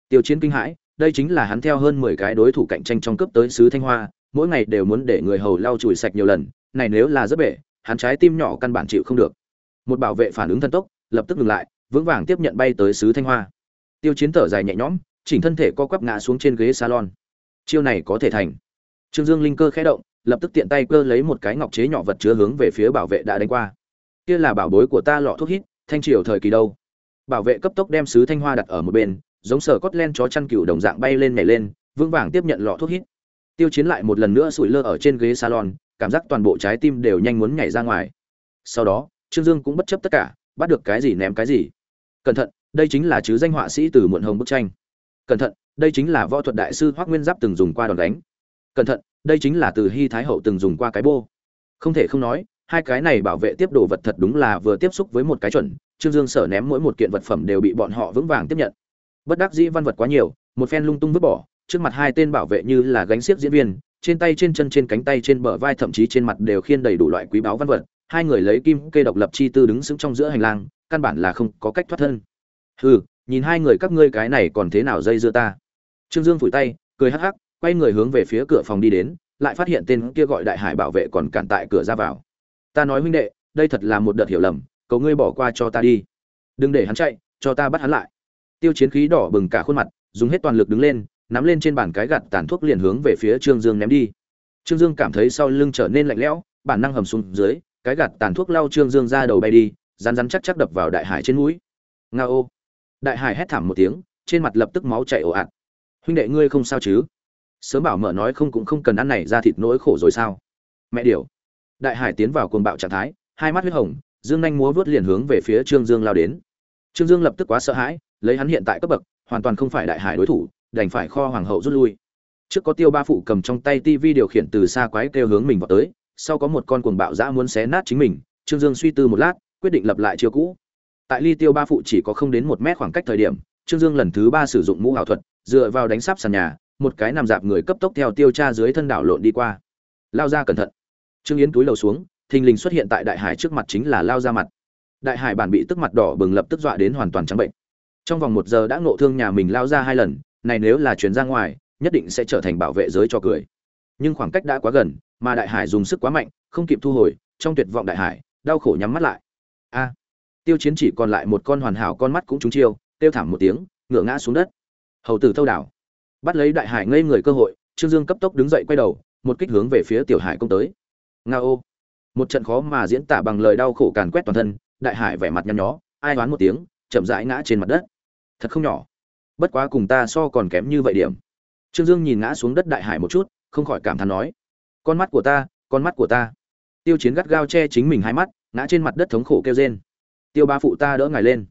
Tiêu chiến kinh hãi đây chính là hắn theo hơn mười cái đối thủ cạnh tranh trong cấp tới sứ thanh hoa mỗi ngày đều muốn để người hầu lau chùi sạch nhiều lần này nếu là rất bể hắn trái tim nhỏ căn bản chịu không được. Một bảo vệ phản ứng thần tốc lập tức ngừng lại vững vàng tiếp nhận bay tới sứ thanh hoa tiêu chiến thở dài nhẹ nhõm, chỉnh thân thể co quắp ngã xuống trên ghế salon. Chiêu này có thể thành. Trương dương linh cơ khẽ động, lập tức tiện tay cơ lấy một cái ngọc chế nhỏ vật chứa hướng về phía bảo vệ đã đánh qua. Kia là bảo bối của ta lọ thuốc hít, thanh triều thời kỳ đâu. Bảo vệ cấp tốc đem sứ thanh hoa đặt ở một bên, giống sở cốt len chó chăn cừu đồng dạng bay lên nhảy lên, vững vàng tiếp nhận lọ thuốc hít. Tiêu chiến lại một lần nữa sủi lơ ở trên ghế salon, cảm giác toàn bộ trái tim đều nhanh muốn nhảy ra ngoài. Sau đó, trương dương cũng bất chấp tất cả, bắt được cái gì ném cái gì. Cẩn thận đây chính là chứ danh họa sĩ từ muộn hồng bức tranh. Cẩn thận, đây chính là võ thuật đại sư hoác nguyên giáp từng dùng qua đòn đánh. Cẩn thận, đây chính là từ hy thái hậu từng dùng qua cái bô. Không thể không nói, hai cái này bảo vệ tiếp đồ vật thật đúng là vừa tiếp xúc với một cái chuẩn, trương dương sở ném mỗi một kiện vật phẩm đều bị bọn họ vững vàng tiếp nhận. Bất đắc dĩ văn vật quá nhiều, một phen lung tung vứt bỏ, trước mặt hai tên bảo vệ như là gánh xiếc diễn viên, trên tay trên chân trên cánh tay trên bờ vai thậm chí trên mặt đều khiên đầy đủ loại quý báu văn vật, hai người lấy kim kê độc lập chi tư đứng sững trong giữa hành lang, căn bản là không có cách thoát thân hừ, nhìn hai người các ngươi cái này còn thế nào dây dưa ta. Trương dương phủi tay, cười hắc hắc, quay người hướng về phía cửa phòng đi đến, lại phát hiện tên kia gọi đại hải bảo vệ còn cản tại cửa ra vào. Ta nói huynh đệ, đây thật là một đợt hiểu lầm, cầu ngươi bỏ qua cho ta đi. Đừng để hắn chạy, cho ta bắt hắn lại. Tiêu chiến khí đỏ bừng cả khuôn mặt, dùng hết toàn lực đứng lên, nắm lên trên bàn cái gạt tàn thuốc liền hướng về phía trương dương ném đi. Trương dương cảm thấy sau lưng trở nên lạnh lẽo, bản năng hầm xuống dưới, cái gạt tàn thuốc lau trương dương ra đầu bay đi rán rán chắc chắc đập vào đại hải trên mũi. Nga ô đại hải hét thảm một tiếng, trên mặt lập tức máu chảy ồ ạt. Huynh đệ ngươi không sao chứ? Sớm bảo mở nói không cũng không cần ăn này ra thịt nỗi khổ rồi sao? Mẹ điều đại hải tiến vào cuồng bạo trạng thái, hai mắt huyết hồng, dương nhanh múa vớt liền hướng về phía trương dương lao đến. Trương dương lập tức quá sợ hãi, lấy hắn hiện tại cấp bậc, hoàn toàn không phải đại hải đối thủ, đành phải kho hoàng hậu rút lui. Trước có tiêu ba phụ cầm trong tay tivi điều khiển từ xa quái kêu hướng mình vào tới, sau có một con cuồng bạo dã muốn xé nát chính mình, trương dương suy tư một lát, quyết định lập lại chiêu cũ tại ly tiêu ba phụ chỉ có không đến một mét khoảng cách thời điểm, trương dương lần thứ ba sử dụng mũ ảo thuật, dựa vào đánh sáp sàn nhà, một cái nằm dạp người cấp tốc theo tiêu cha dưới thân đảo lộn đi qua. Lao ra cẩn thận. Trương yến túi lầu xuống, thình lình xuất hiện tại đại hải trước mặt chính là lao ra mặt. Đại hải bản bị tức mặt đỏ bừng lập tức dọa đến hoàn toàn trắng bệnh. Trong vòng một giờ đã ngộ thương nhà mình lao ra hai lần, này nếu là chuyển ra ngoài, nhất định sẽ trở thành bảo vệ giới cho cười. Nhưng khoảng cách đã quá gần, mà đại hải dùng sức quá mạnh, không kịp thu hồi, trong tuyệt vọng đại hải, đau khổ nhắm mắt lại. A! Tiêu chiến chỉ còn lại một con hoàn hảo con mắt cũng trúng chiêu tiêu thảm một tiếng ngựa ngã xuống đất. Hầu tử thâu đảo. Bắt lấy đại hải ngây người cơ hội, trương dương cấp tốc đứng dậy quay đầu, một kích hướng về phía tiểu hải công tới. Nga ô. Một trận khó mà diễn tả bằng lời đau khổ càn quét toàn thân, đại hải vẻ mặt nhăn nhó, ai đoán một tiếng, chậm rãi ngã trên mặt đất. Thật không nhỏ. Bất quá cùng ta so còn kém như vậy điểm. Trương dương nhìn ngã xuống đất đại hải một chút, không khỏi cảm thán nói, con mắt của ta, con mắt của ta. Tiêu chiến gắt gao che chính mình hai mắt, ngã trên mặt đất thống khổ kêu rên tiêu ba phụ ta đỡ ngài lên.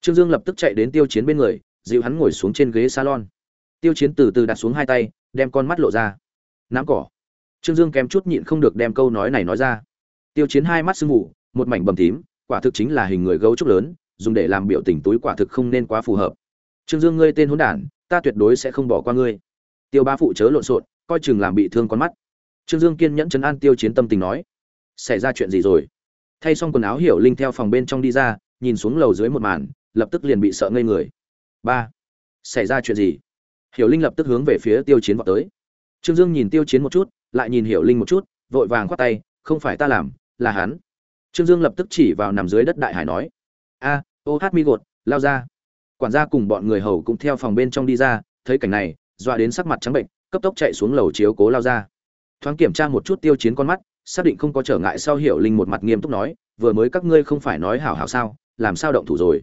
Trương dương lập tức chạy đến tiêu chiến bên người dịu hắn ngồi xuống trên ghế salon. Tiêu chiến từ từ đặt xuống hai tay, đem con mắt lộ ra. Nắm cỏ. Trương dương kém chút nhịn không được đem câu nói này nói ra. Tiêu chiến hai mắt sưng mù, một mảnh bầm tím, quả thực chính là hình người gấu trúc lớn, dùng để làm biểu tình túi quả thực không nên quá phù hợp. Trương dương ngươi tên hỗn đản, ta tuyệt đối sẽ không bỏ qua ngươi. Tiêu ba phụ chớ lộn xộn, coi chừng làm bị thương con mắt. Trương dương kiên nhẫn chấn an tiêu chiến tâm tình nói, xảy ra chuyện gì rồi? Thay xong quần áo hiểu linh theo phòng bên trong đi ra, nhìn xuống lầu dưới một màn, lập tức liền bị sợ ngây người. Ba, xảy ra chuyện gì? Hiểu linh lập tức hướng về phía tiêu chiến vào tới. Trương dương nhìn tiêu chiến một chút, lại nhìn hiểu linh một chút, vội vàng khoát tay, không phải ta làm, là hắn. Trương dương lập tức chỉ vào nằm dưới đất đại hải nói, a, ô hát mi gột, lao ra. Quản gia cùng bọn người hầu cũng theo phòng bên trong đi ra, thấy cảnh này, dọa đến sắc mặt trắng bệnh, cấp tốc chạy xuống lầu chiếu cố lao ra. Thoáng kiểm tra một chút tiêu chiến con mắt xác định không có trở ngại sau hiểu linh một mặt nghiêm túc nói, vừa mới các ngươi không phải nói hảo hảo sao, làm sao động thủ rồi?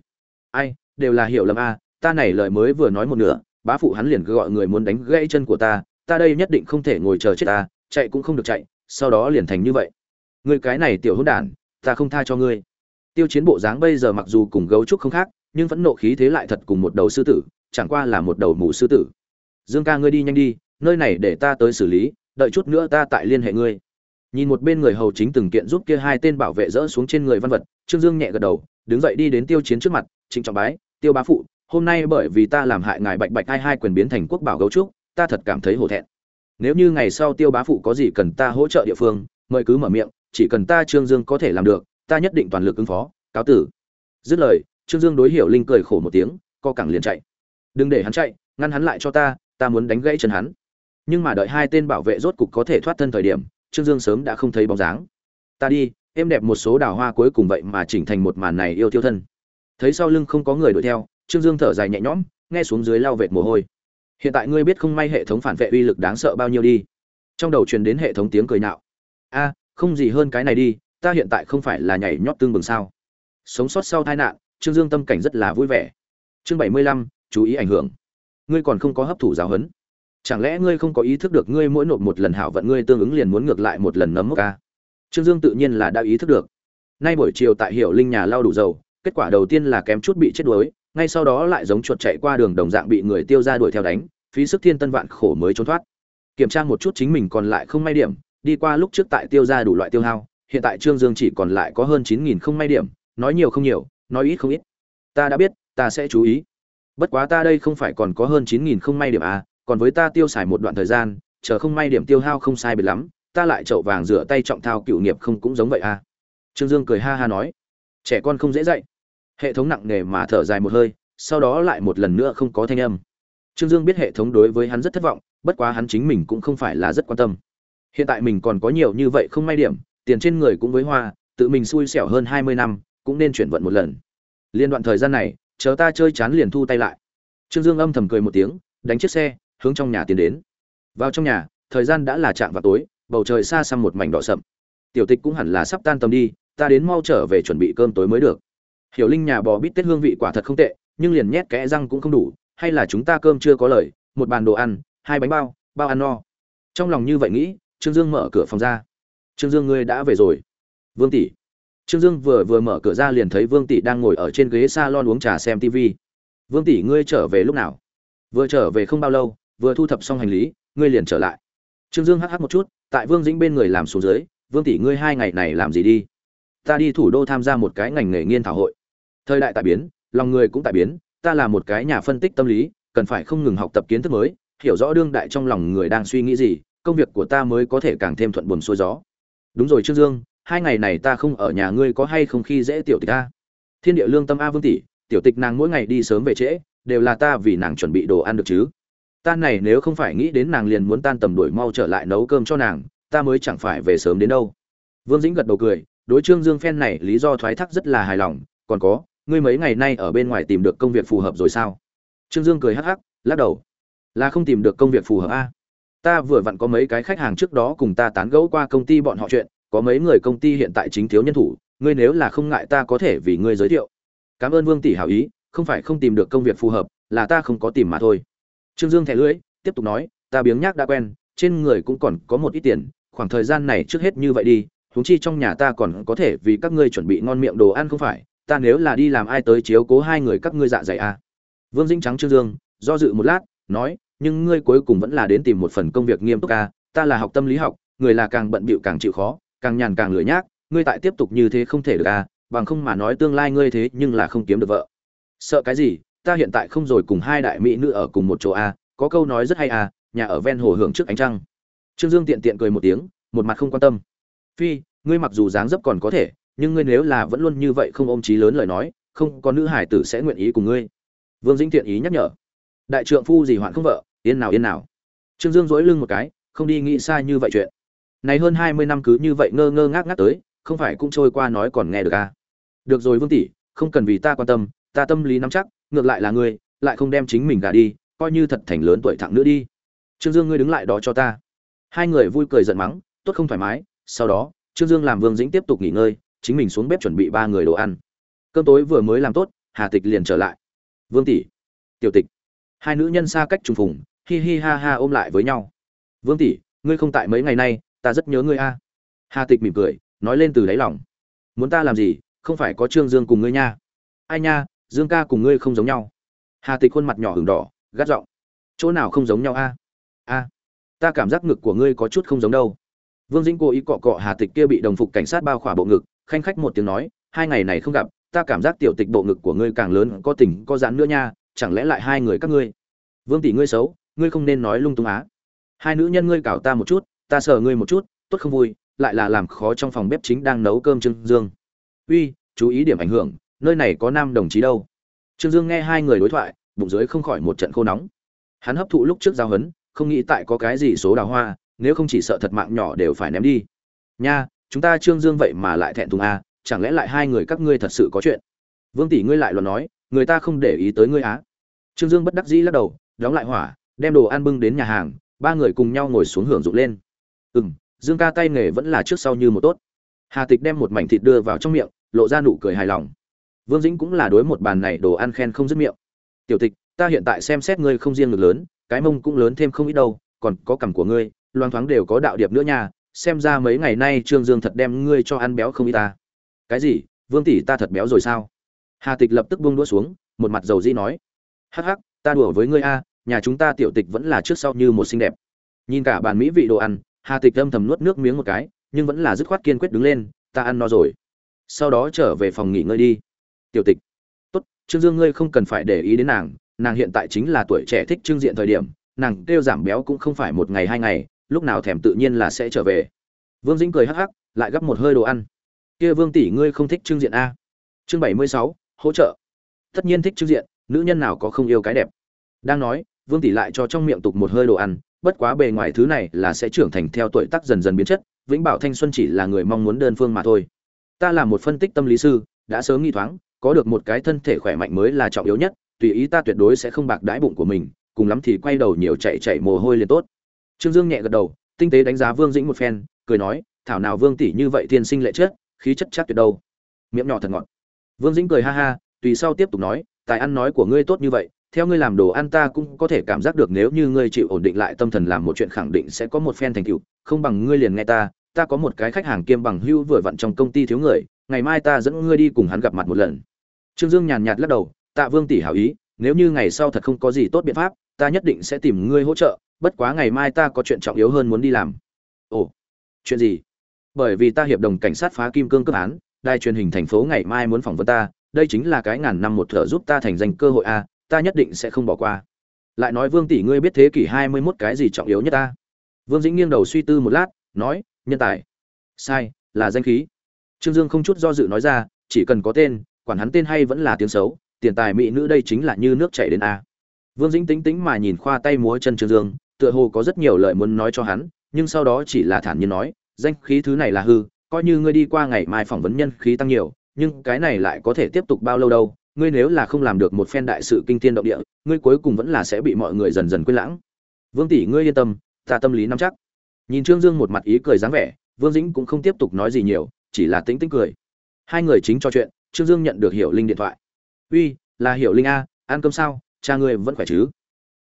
Ai, đều là hiểu lầm a, ta này lời mới vừa nói một nửa, bá phụ hắn liền gọi người muốn đánh gãy chân của ta ta đây nhất định không thể ngồi chờ chết ta, chạy cũng không được chạy, sau đó liền thành như vậy. Người cái này tiểu hỗn đản, ta không tha cho ngươi. Tiêu chiến bộ dáng bây giờ mặc dù cùng gấu trúc không khác, nhưng vẫn nộ khí thế lại thật cùng một đầu sư tử, chẳng qua là một đầu mù sư tử. Dương ca ngươi đi nhanh đi, nơi này để ta tới xử lý, đợi chút nữa ta tại liên hệ ngươi nhìn một bên người hầu chính từng kiện giúp kia hai tên bảo vệ dỡ xuống trên người văn vật, trương dương nhẹ gật đầu, đứng dậy đi đến tiêu chiến trước mặt, trịnh trọng bái, tiêu bá phụ, hôm nay bởi vì ta làm hại ngài bạch bạch ai hai quyền biến thành quốc bảo gấu trúc, ta thật cảm thấy hổ thẹn. Nếu như ngày sau tiêu bá phụ có gì cần ta hỗ trợ địa phương, mời cứ mở miệng, chỉ cần ta trương dương có thể làm được, ta nhất định toàn lực ứng phó. Cáo tử. Dứt lời, trương dương đối hiểu linh cười khổ một tiếng, co cẳng liền chạy. Đừng để hắn chạy, ngăn hắn lại cho ta ta muốn đánh gãy chân hắn. Nhưng mà đợi hai tên bảo vệ rốt cục có thể thoát thân thời điểm trương dương sớm đã không thấy bóng dáng. Ta đi, em đẹp một số đào hoa cuối cùng vậy mà chỉnh thành một màn này yêu tiêu thân. Thấy sau lưng không có người đuổi theo, trương dương thở dài nhẹ nhõm, nghe xuống dưới lau vệt mồ hôi. Hiện tại ngươi biết không may hệ thống phản vệ uy lực đáng sợ bao nhiêu đi. Trong đầu truyền đến hệ thống tiếng cười nạo. A, không gì hơn cái này đi, ta hiện tại không phải là nhảy nhót tương bừng sao? Sống sót sau tai nạn, trương dương tâm cảnh rất là vui vẻ. Chương bảy mươi lăm, chú ý ảnh hưởng. Ngươi còn không có hấp thụ giáo huấn chẳng lẽ ngươi không có ý thức được ngươi mỗi nộp một lần hảo vận ngươi tương ứng liền muốn ngược lại một lần nấm mốc ca? Trương dương tự nhiên là đã ý thức được. Nay buổi chiều tại hiệu linh nhà lao đủ dầu, kết quả đầu tiên là kém chút bị chết đuối, ngay sau đó lại giống chuột chạy qua đường đồng dạng bị người tiêu ra đuổi theo đánh, phí sức thiên tân vạn khổ mới trốn thoát. Kiểm tra một chút chính mình còn lại không may điểm, đi qua lúc trước tại tiêu ra đủ loại tiêu hao, hiện tại trương dương chỉ còn lại có hơn chín nghìn không may điểm, nói nhiều không nhiều, nói ít không ít. Ta đã biết, ta sẽ chú ý. Bất quá ta đây không phải còn có hơn chín nghìn không may điểm à còn với ta tiêu xài một đoạn thời gian, chờ không may điểm tiêu hao không sai biệt lắm, ta lại chậu vàng rửa tay trọng thao cựu nghiệp không cũng giống vậy à? Trương dương cười ha ha nói. Trẻ con không dễ dạy. Hệ thống nặng nề mà thở dài một hơi, sau đó lại một lần nữa không có thanh âm. Trương dương biết hệ thống đối với hắn rất thất vọng, bất quá hắn chính mình cũng không phải là rất quan tâm. Hiện tại mình còn có nhiều như vậy không may điểm, tiền trên người cũng với hoa, tự mình xui xẻo hơn hai mươi năm, cũng nên chuyển vận một lần. Liên đoạn thời gian này, chờ ta chơi chán liền thu tay lại. Trương dương âm thầm cười một tiếng, đánh chiếc xe hướng trong nhà tiến đến. Vào trong nhà, thời gian đã là chạm vào tối, bầu trời xa xăm một mảnh đỏ sậm. Tiểu tịch cũng hẳn là sắp tan tầm đi, ta đến mau trở về chuẩn bị cơm tối mới được. Hiểu linh nhà bò bít tết hương vị quả thật không tệ, nhưng liền nhét kẽ răng cũng không đủ, hay là chúng ta cơm chưa có lời, một bàn đồ ăn, hai bánh bao bao ăn no. Trong lòng như vậy nghĩ, trương dương mở cửa phòng ra. Trương dương ngươi đã về rồi. Vương tỷ. Trương dương vừa vừa mở cửa ra liền thấy vương tỷ đang ngồi ở trên ghế s a lon uống trà xem tv vương tỷ ngươi trở về lúc nào? Vừa trở về không bao lâu vừa thu thập xong hành lý, ngươi liền trở lại. Trương dương hắc hắc một chút, tại vương dĩnh bên người làm xuống dưới, vương tỷ, ngươi hai ngày này làm gì đi? Ta đi thủ đô tham gia một cái ngành nghề nghiên thảo hội. Thời đại tại biến, lòng người cũng tại biến, ta là một cái nhà phân tích tâm lý, cần phải không ngừng học tập kiến thức mới, hiểu rõ đương đại trong lòng người đang suy nghĩ gì, công việc của ta mới có thể càng thêm thuận buồm xuôi gió. Đúng rồi, trương dương, hai ngày này ta không ở nhà ngươi có hay không khi dễ tiểu tịch a thiên địa lương tâm a vương tỷ, tiểu tịch nàng mỗi ngày đi sớm về trễ, đều là ta vì nàng chuẩn bị đồ ăn được chứ ta này nếu không phải nghĩ đến nàng liền muốn tan tầm đuổi mau trở lại nấu cơm cho nàng, ta mới chẳng phải về sớm đến đâu. Vương dĩnh gật đầu cười, đối trương dương phen này lý do thoái thác rất là hài lòng, còn có, ngươi mấy ngày nay ở bên ngoài tìm được công việc phù hợp rồi sao? Trương dương cười hắc hắc, lắc đầu. Là không tìm được công việc phù hợp a. Ta vừa vặn có mấy cái khách hàng trước đó cùng ta tán gẫu qua công ty bọn họ chuyện, có mấy người công ty hiện tại chính thiếu nhân thủ, ngươi nếu là không ngại ta có thể vì ngươi giới thiệu. Cảm ơn vương tỷ hảo ý, không phải không tìm được công việc phù hợp, là ta không có tìm mà thôi trương dương thẻ lưỡi tiếp tục nói ta biếng nhác đã quen trên người cũng còn có một ít tiền khoảng thời gian này trước hết như vậy đi huống chi trong nhà ta còn có thể vì các ngươi chuẩn bị ngon miệng đồ ăn không phải ta nếu là đi làm ai tới chiếu cố hai người các ngươi dạ dày à. vương dĩnh trắng trương dương do dự một lát nói nhưng ngươi cuối cùng vẫn là đến tìm một phần công việc nghiêm túc à, ta là học tâm lý học người là càng bận bịu càng chịu khó càng nhàn càng lười nhác ngươi tại tiếp tục như thế không thể được à bằng không mà nói tương lai ngươi thế nhưng là không kiếm được vợ sợ cái gì ta hiện tại không rồi cùng hai đại mỹ nữ ở cùng một chỗ à có câu nói rất hay à nhà ở ven hồ hưởng trước ánh trăng. Trương dương tiện tiện cười một tiếng, một mặt không quan tâm. Phi, ngươi mặc dù dáng dấp còn có thể, nhưng ngươi nếu là vẫn luôn như vậy không ôm trí lớn lời nói, không có nữ hải tử sẽ nguyện ý cùng ngươi. Vương dĩnh thiện ý nhắc nhở. Đại trượng phu gì hoạn không vợ, yên nào yên nào. Trương dương dỗi lưng một cái, không đi nghĩ sai như vậy chuyện. Này hơn hai mươi năm cứ như vậy ngơ ngơ ngác ngác tới, không phải cũng trôi qua nói còn nghe được à. Được rồi vương tỷ, không cần vì ta quan tâm, ta tâm lý nắm chắc ngược lại là ngươi, lại không đem chính mình gả đi, coi như thật thành lớn tuổi thẳng nữa đi. Trương dương ngươi đứng lại đó cho ta. Hai người vui cười giận mắng, tốt không thoải mái, sau đó, trương dương làm vương dĩnh tiếp tục nghỉ ngơi, chính mình xuống bếp chuẩn bị ba người đồ ăn. Cơm tối vừa mới làm tốt, hà tịch liền trở lại. Vương tỷ, tiểu tịch. Hai nữ nhân xa cách trùng phùng, hi hi ha ha ôm lại với nhau. Vương tỷ, ngươi không tại mấy ngày nay, ta rất nhớ ngươi a. Hà tịch mỉm cười, nói lên từ đáy lòng. Muốn ta làm gì, không phải có trương dương cùng ngươi nha. Ai nha dương ca cùng ngươi không giống nhau. Hà tịch khuôn mặt nhỏ hừng đỏ, gắt giọng. Chỗ nào không giống nhau a? A, ta cảm giác ngực của ngươi có chút không giống đâu. Vương dĩnh cố ý cọ cọ hà tịch kia bị đồng phục cảnh sát bao khỏa bộ ngực, khanh khách một tiếng nói, hai ngày này không gặp, ta cảm giác tiểu tịch bộ ngực của ngươi càng lớn, có tình, có giãn nữa nha, chẳng lẽ lại hai người các ngươi? Vương tỷ ngươi xấu, ngươi không nên nói lung tung á. Hai nữ nhân ngươi cào ta một chút, ta sờ ngươi một chút, tốt không vui, lại là làm khó trong phòng bếp chính đang nấu cơm trưng dương. Uy, chú ý điểm ảnh hưởng nơi này có nam đồng chí đâu. Trương dương nghe hai người đối thoại, bụng dưới không khỏi một trận khô nóng. Hắn hấp thụ lúc trước giao hấn, không nghĩ tại có cái gì số đào hoa, nếu không chỉ sợ thật mạng nhỏ đều phải ném đi. Nha, chúng ta trương dương vậy mà lại thẹn thùng à? chẳng lẽ lại hai người các ngươi thật sự có chuyện? Vương tỷ ngươi lại luận nói, người ta không để ý tới ngươi á. Trương dương bất đắc dĩ lắc đầu, đóng lại hỏa, đem đồ ăn bưng đến nhà hàng, ba người cùng nhau ngồi xuống hưởng dụng lên. Ừ m dương ca tay nghề vẫn là trước sau như một tốt. Hà tịch đem một mảnh thịt đưa vào trong miệng, lộ ra nụ cười hài lòng vương dĩnh cũng là đối một bàn này đồ ăn khen không dứt miệng. Tiểu tịch, ta hiện tại xem xét ngươi không riêng ngực lớn, cái mông cũng lớn thêm không ít đâu, còn có cằm của ngươi loan thoáng đều có đạo điệp nữa nha, xem ra mấy ngày nay trương dương thật đem ngươi cho ăn béo không ít ta. Cái gì? Vương tỷ ta thật béo rồi sao? Hà tịch lập tức buông đũa xuống, một mặt dầu dĩ nói. Hắc hắc, ta đùa với ngươi a, nhà chúng ta tiểu tịch vẫn là trước sau như một xinh đẹp. Nhìn cả bàn mỹ vị đồ ăn, hà tịch âm thầm nuốt nước miếng một cái, nhưng vẫn là dứt khoát kiên quyết đứng lên, ta ăn no rồi. Sau đó trở về phòng nghỉ ngơi đi tiểu tịch. Tốt, trương dương ngươi không cần phải để ý đến nàng nàng hiện tại chính là tuổi trẻ thích trương diện thời điểm, nàng kêu giảm béo cũng không phải một ngày hai ngày, lúc nào thèm tự nhiên là sẽ trở về. Vương dĩnh cười hắc hắc, lại gắp một hơi đồ ăn. Kia vương tỷ ngươi không thích trương diện a chương bảy mươi sáu, hỗ trợ. Tất nhiên thích trương diện, nữ nhân nào có không yêu cái đẹp. Đang nói, vương tỷ lại cho trong miệng tục một hơi đồ ăn, bất quá bề ngoài thứ này là sẽ trưởng thành theo tuổi tác dần dần biến chất, vĩnh bảo thanh xuân chỉ là người mong muốn đơn phương mà thôi. Ta là một phân tích tâm lý sư, đã sớm nghi thoáng có được một cái thân thể khỏe mạnh mới là trọng yếu nhất tùy ý ta tuyệt đối sẽ không bạc đãi bụng của mình cùng lắm thì quay đầu nhiều chạy chạy mồ hôi liền tốt. Trương dương nhẹ gật đầu tinh tế đánh giá vương dĩnh một phen cười nói thảo nào vương tỷ như vậy thiên sinh lệ chết, khí chất chắc tuyệt đâu. Miệng nhỏ thật ngọt. Vương dĩnh cười ha ha tùy sau tiếp tục nói tài ăn nói của ngươi tốt như vậy theo ngươi làm đồ ăn ta cũng có thể cảm giác được nếu như ngươi chịu ổn định lại tâm thần làm một chuyện khẳng định sẽ có một phen thành tựu không bằng ngươi liền nghe ta ta có một cái khách hàng kiêm bằng hưu vừa vặn trong công ty thiếu người ngày mai ta dẫn ngươi đi cùng hắn gặp mặt một lần trương dương nhàn nhạt lắc đầu, tạ vương tỷ hảo ý, nếu như ngày sau thật không có gì tốt biện pháp, ta nhất định sẽ tìm ngươi hỗ trợ, bất quá ngày mai ta có chuyện trọng yếu hơn muốn đi làm. Ồ, chuyện gì? Bởi vì ta hiệp đồng cảnh sát phá kim cương cướp án, đài truyền hình thành phố ngày mai muốn phỏng vấn ta, đây chính là cái ngàn năm một thở giúp ta thành danh cơ hội a, ta nhất định sẽ không bỏ qua. Lại nói vương tỷ ngươi biết thế kỷ hai mươi 21 cái gì trọng yếu nhất ta? Vương dĩnh nghiêng đầu suy tư một lát, nói, nhân tài. Sai, là danh khí. Trương dương không chút do dự nói ra, chỉ cần có tên quản hắn tên hay vẫn là tiếng xấu, tiền tài mỹ nữ đây chính là như nước chảy đến a. Vương dĩnh tính tính mà nhìn khoa tay múa chân trương dương, tựa hồ có rất nhiều lời muốn nói cho hắn, nhưng sau đó chỉ là thản nhiên nói, danh khí thứ này là hư, coi như ngươi đi qua ngày mai phỏng vấn nhân khí tăng nhiều, nhưng cái này lại có thể tiếp tục bao lâu đâu, ngươi nếu là không làm được một phen đại sự kinh thiên động địa, ngươi cuối cùng vẫn là sẽ bị mọi người dần dần quên lãng. Vương tỷ, ngươi yên tâm, ta tâm lý nắm chắc. Nhìn trương dương một mặt ý cười dáng vẻ, vương dĩnh cũng không tiếp tục nói gì nhiều, chỉ là tính tính cười. Hai người chính trò chuyện trương dương nhận được hiểu linh điện thoại. Uy, là hiểu linh a, ăn cơm sao? Cha ngươi vẫn khỏe chứ?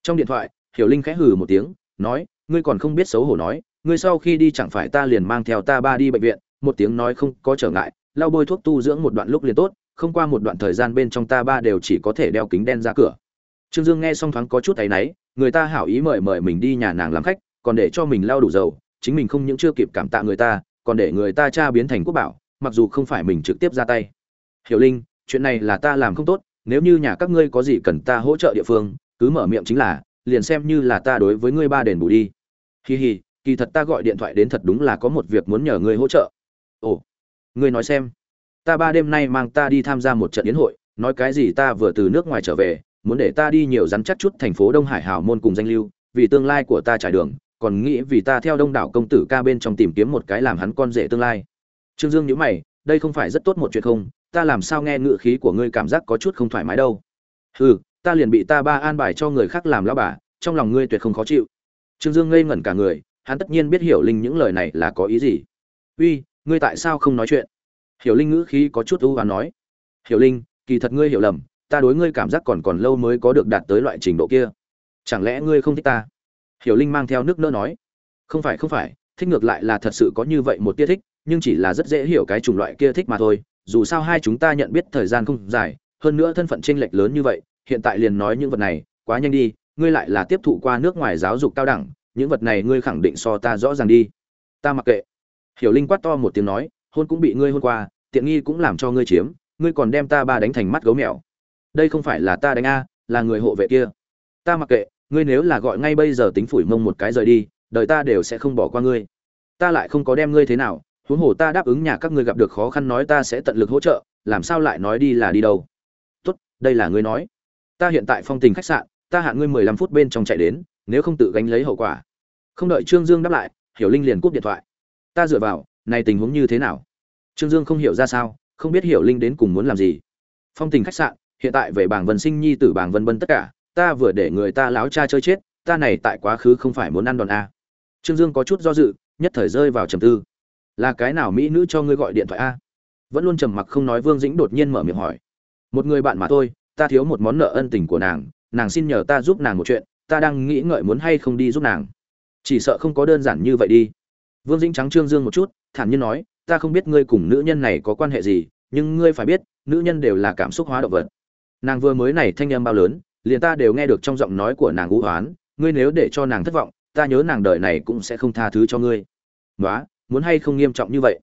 Trong điện thoại, hiểu linh khẽ hừ một tiếng, nói, ngươi còn không biết xấu hổ nói, ngươi sau khi đi chẳng phải ta liền mang theo ta ba đi bệnh viện. Một tiếng nói không có trở ngại, lau bôi thuốc tu dưỡng một đoạn lúc liền tốt, không qua một đoạn thời gian bên trong ta ba đều chỉ có thể đeo kính đen ra cửa. Trương dương nghe xong thoáng có chút áy náy, người ta hảo ý mời mời mình đi nhà nàng làm khách, còn để cho mình lau đủ dầu, chính mình không những chưa kịp cảm tạ người ta, còn để người ta cha biến thành quốc bảo, mặc dù không phải mình trực tiếp ra tay hiểu linh chuyện này là ta làm không tốt nếu như nhà các ngươi có gì cần ta hỗ trợ địa phương cứ mở miệng chính là liền xem như là ta đối với ngươi ba đền bù đi. Hì hì, kỳ thật ta gọi điện thoại đến thật đúng là có một việc muốn nhờ ngươi hỗ trợ. Ồ ngươi nói xem. Ta ba đêm nay mang ta đi tham gia một trận yến hội nói cái gì ta vừa từ nước ngoài trở về muốn để ta đi nhiều rắn chắc chút thành phố đông hải hào môn cùng danh lưu vì tương lai của ta trải đường còn nghĩ vì ta theo đông đảo công tử ca bên trong tìm kiếm một cái làm hắn con rể tương lai. Trương dương nhữ mày đây không phải rất tốt một chuyện không? Ta làm sao nghe ngự khí của ngươi cảm giác có chút không thoải mái đâu? Hừ, ta liền bị ta ba an bài cho người khác làm lao bà, trong lòng ngươi tuyệt không khó chịu. Trương dương ngây ngẩn cả người, hắn tất nhiên biết hiểu linh những lời này là có ý gì. Uy, ngươi tại sao không nói chuyện? Hiểu linh ngữ khí có chút ưu và nói. Hiểu linh, kỳ thật ngươi hiểu lầm, ta đối ngươi cảm giác còn còn lâu mới có được đạt tới loại trình độ kia. Chẳng lẽ ngươi không thích ta? Hiểu linh mang theo nước nỡ nói. Không phải không phải, thích ngược lại là thật sự có như vậy một tia thích, nhưng chỉ là rất dễ hiểu cái chủng loại kia thích mà thôi dù sao hai chúng ta nhận biết thời gian không dài, hơn nữa thân phận chênh lệch lớn như vậy, hiện tại liền nói những vật này, quá nhanh đi, ngươi lại là tiếp thụ qua nước ngoài giáo dục cao đẳng, những vật này ngươi khẳng định so ta rõ ràng đi. Ta mặc kệ. Hiểu linh quát to một tiếng nói, hôn cũng bị ngươi hôn qua, tiện nghi cũng làm cho ngươi chiếm, ngươi còn đem ta ba đánh thành mắt gấu mèo. Đây không phải là ta đánh a, là người hộ vệ kia. Ta mặc kệ, ngươi nếu là gọi ngay bây giờ tính phủi mông một cái rời đi, đời ta đều sẽ không bỏ qua ngươi. Ta lại không có đem ngươi thế nào huống hồ ta đáp ứng nhà các ngươi gặp được khó khăn nói ta sẽ tận lực hỗ trợ, làm sao lại nói đi là đi đâu? Tốt, đây là ngươi nói. Ta hiện tại phong tình khách sạn, ta hạn ngươi mười lăm phút bên trong chạy đến, nếu không tự gánh lấy hậu quả. Không đợi trương dương đáp lại, hiểu linh liền cúp điện thoại. Ta dựa vào, này tình huống như thế nào? Trương dương không hiểu ra sao, không biết hiểu linh đến cùng muốn làm gì. Phong tình khách sạn, hiện tại về bảng vân sinh nhi tử bảng vân vân tất cả, ta vừa để người ta láo cha chơi chết, ta này tại quá khứ không phải muốn ăn đòn a. Trương dương có chút do dự, nhất thời rơi vào trầm tư là cái nào mỹ nữ cho ngươi gọi điện thoại a? Vẫn luôn trầm mặc không nói vương dĩnh đột nhiên mở miệng hỏi. Một người bạn mà tôi, ta thiếu một món nợ ân tình của nàng nàng xin nhờ ta giúp nàng một chuyện ta đang nghĩ ngợi muốn hay không đi giúp nàng. Chỉ sợ không có đơn giản như vậy đi. Vương dĩnh trắng trương dương một chút thản nhiên nói ta không biết ngươi cùng nữ nhân này có quan hệ gì nhưng ngươi phải biết nữ nhân đều là cảm xúc hóa động vật. Nàng vừa mới này thanh âm bao lớn liền ta đều nghe được trong giọng nói của nàng ngũ hoán ngươi nếu để cho nàng thất vọng ta nhớ nàng đời này cũng sẽ không tha thứ cho ngươi. Nói muốn hay không nghiêm trọng như vậy.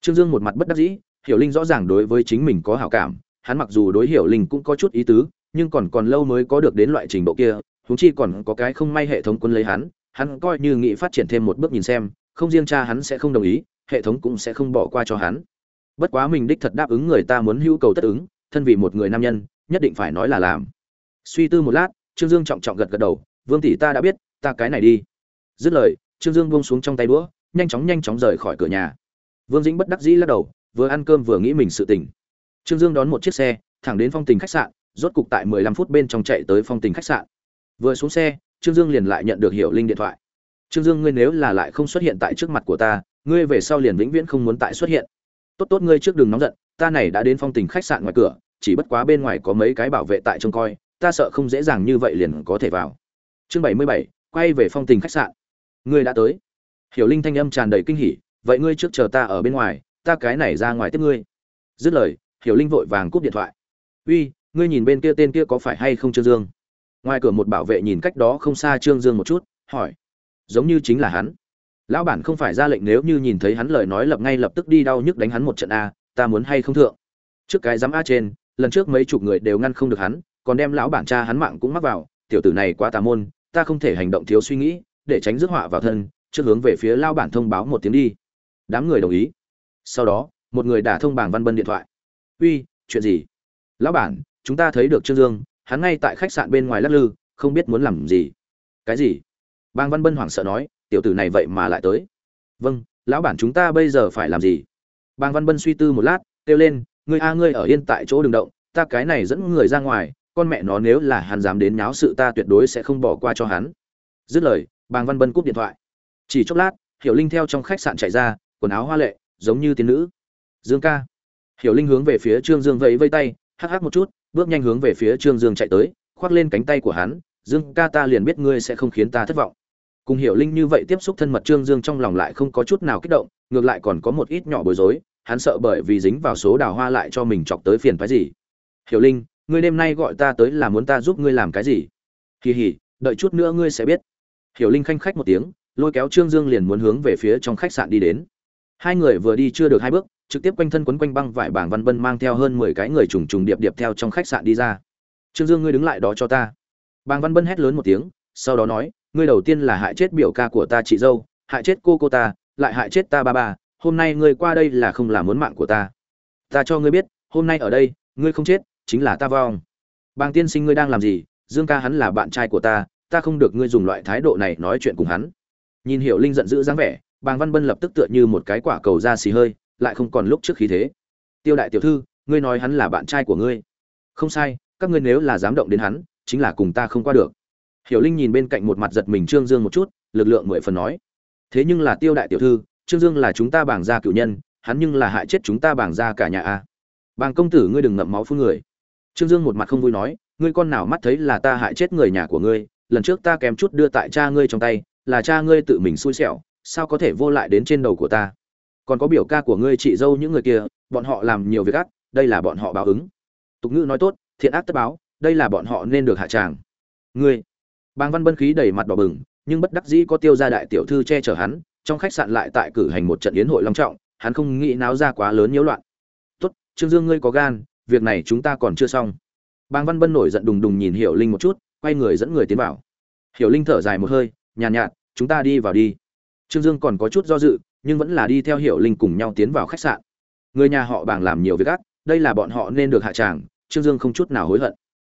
Trương dương một mặt bất đắc dĩ, hiểu linh rõ ràng đối với chính mình có hảo cảm, hắn mặc dù đối hiểu linh cũng có chút ý tứ, nhưng còn còn lâu mới có được đến loại trình độ kia, huống chi còn có cái không may hệ thống quân lấy hắn hắn coi như nghị phát triển thêm một bước nhìn xem, không riêng cha hắn sẽ không đồng ý, hệ thống cũng sẽ không bỏ qua cho hắn. Bất quá mình đích thật đáp ứng người ta muốn hữu cầu tất ứng, thân vì một người nam nhân, nhất định phải nói là làm. Suy tư một lát, trương dương trọng trọng gật gật đầu, vương tỷ ta đã biết, ta cái này đi. Dứt lời, trương dương buông xuống trong tay đũa nhanh chóng nhanh chóng rời khỏi cửa nhà. Vương dĩnh bất đắc dĩ lắc đầu, vừa ăn cơm vừa nghĩ mình sự tình. Trương dương đón một chiếc xe, thẳng đến phong tình khách sạn, rốt cục tại 15 phút bên trong chạy tới phong tình khách sạn. Vừa xuống xe, trương dương liền lại nhận được hiểu linh điện thoại. Trương dương ngươi nếu là lại không xuất hiện tại trước mặt của ta, ngươi về sau liền vĩnh viễn không muốn tại xuất hiện. Tốt tốt ngươi trước đừng nóng giận, ta này đã đến phong tình khách sạn ngoài cửa, chỉ bất quá bên ngoài có mấy cái bảo vệ tại trông coi, ta sợ không dễ dàng như vậy liền có thể vào. Chương bảy mươi bảy, quay về phong tình khách sạn. Ngươi đã tới hiểu linh thanh âm tràn đầy kinh hỉ, vậy ngươi trước chờ ta ở bên ngoài, ta cái này ra ngoài tiếp ngươi. Dứt lời, hiểu linh vội vàng cúp điện thoại. Uy, ngươi nhìn bên kia tên kia có phải hay không trương dương? Ngoài cửa một bảo vệ nhìn cách đó không xa trương dương một chút, hỏi. Giống như chính là hắn. Lão bản không phải ra lệnh nếu như nhìn thấy hắn lời nói lập ngay lập tức đi đau nhức đánh hắn một trận a ta muốn hay không thượng? Trước cái dám a trên, lần trước mấy chục người đều ngăn không được hắn, còn đem lão bản cha hắn mạng cũng mắc vào, tiểu tử này quá tà môn, ta không thể hành động thiếu suy nghĩ, để tránh rước họa vào thân trước hướng về phía lao bản thông báo một tiếng đi. Đám người đồng ý. Sau đó, một người đã thông bảng văn bân điện thoại. Uy, chuyện gì? Lão bản, chúng ta thấy được trương dương, hắn ngay tại khách sạn bên ngoài lắc lư, không biết muốn làm gì. Cái gì? Bang văn bân hoảng sợ nói, tiểu tử này vậy mà lại tới. Vâng lão bản chúng ta bây giờ phải làm gì? Bang văn bân suy tư một lát, kêu lên, ngươi a, ngươi ở yên tại chỗ đừng động, ta cái này dẫn người ra ngoài, con mẹ nó nếu là hắn dám đến nháo sự ta tuyệt đối sẽ không bỏ qua cho hắn. Dứt lời bang văn bân cúp điện thoại chỉ chốc lát, hiểu linh theo trong khách sạn chạy ra, quần áo hoa lệ, giống như tiên nữ. Dương ca. Hiểu linh hướng về phía trương dương vẫy vây tay, hắc hắc một chút, bước nhanh hướng về phía trương dương chạy tới, khoác lên cánh tay của hắn, dương ca ta liền biết ngươi sẽ không khiến ta thất vọng. Cùng hiểu linh như vậy tiếp xúc thân mật trương dương trong lòng lại không có chút nào kích động, ngược lại còn có một ít nhỏ bối rối, hắn sợ bởi vì dính vào số đào hoa lại cho mình chọc tới phiền phái gì. Hiểu linh, ngươi đêm nay gọi ta tới là muốn ta giúp ngươi làm cái gì? Kỳ hỉ đợi chút nữa ngươi sẽ biết. Hiểu linh khanh khách một tiếng lôi kéo trương dương liền muốn hướng về phía trong khách sạn đi đến. Hai người vừa đi chưa được hai bước, trực tiếp quanh thân quấn quanh băng vải bảng văn bân mang theo hơn mười cái người trùng trùng điệp điệp theo trong khách sạn đi ra. Trương dương ngươi đứng lại đó cho ta. Bàng văn bân hét lớn một tiếng, sau đó nói, ngươi đầu tiên là hại chết biểu ca của ta chị dâu, hại chết cô cô ta, lại hại chết ta ba ba, hôm nay ngươi qua đây là không là muốn mạng của ta. Ta cho ngươi biết, hôm nay ở đây, ngươi không chết, chính là ta vong. Bàng tiên sinh ngươi đang làm gì? Dương ca hắn là bạn trai của ta ta không được ngươi dùng loại thái độ này nói chuyện cùng hắn nhìn hiểu linh giận dữ dáng vẻ, bàng văn bân lập tức tựa như một cái quả cầu ra xì hơi, lại không còn lúc trước khí thế. Tiêu đại tiểu thư, ngươi nói hắn là bạn trai của ngươi. Không sai, các ngươi nếu là dám động đến hắn, chính là cùng ta không qua được. Hiểu linh nhìn bên cạnh một mặt giật mình trương dương một chút, lực lượng mười phần nói. Thế nhưng là tiêu đại tiểu thư, trương dương là chúng ta bảng gia cựu nhân, hắn nhưng là hại chết chúng ta bảng gia cả nhà a. Bàng công tử, ngươi đừng ngậm máu phun người. Trương dương một mặt không vui nói, ngươi con nào mắt thấy là ta hại chết người nhà của ngươi, lần trước ta kém chút đưa tại cha ngươi trong tay là cha ngươi tự mình xui xẻo, sao có thể vô lại đến trên đầu của ta? Còn có biểu ca của ngươi chị dâu những người kia, bọn họ làm nhiều việc ác, đây là bọn họ báo ứng. Tục ngữ nói tốt, thiện ác tất báo, đây là bọn họ nên được hạ tràng. Ngươi. Bàng văn bân khí đầy mặt đỏ bừng, nhưng bất đắc dĩ có tiêu gia đại tiểu thư che chở hắn, trong khách sạn lại tại cử hành một trận yến hội long trọng, hắn không nghĩ náo ra quá lớn nhiễu loạn. Tốt, trương dương ngươi có gan, việc này chúng ta còn chưa xong. Bàng văn bân nổi giận đùng đùng nhìn hiểu linh một chút, quay người dẫn người tiến vào. Hiểu linh thở dài một hơi nhàn nhạt, nhạt chúng ta đi vào đi. Trương dương còn có chút do dự nhưng vẫn là đi theo hiểu linh cùng nhau tiến vào khách sạn. Người nhà họ bàng làm nhiều việc gắt, đây là bọn họ nên được hạ tràng trương dương không chút nào hối hận.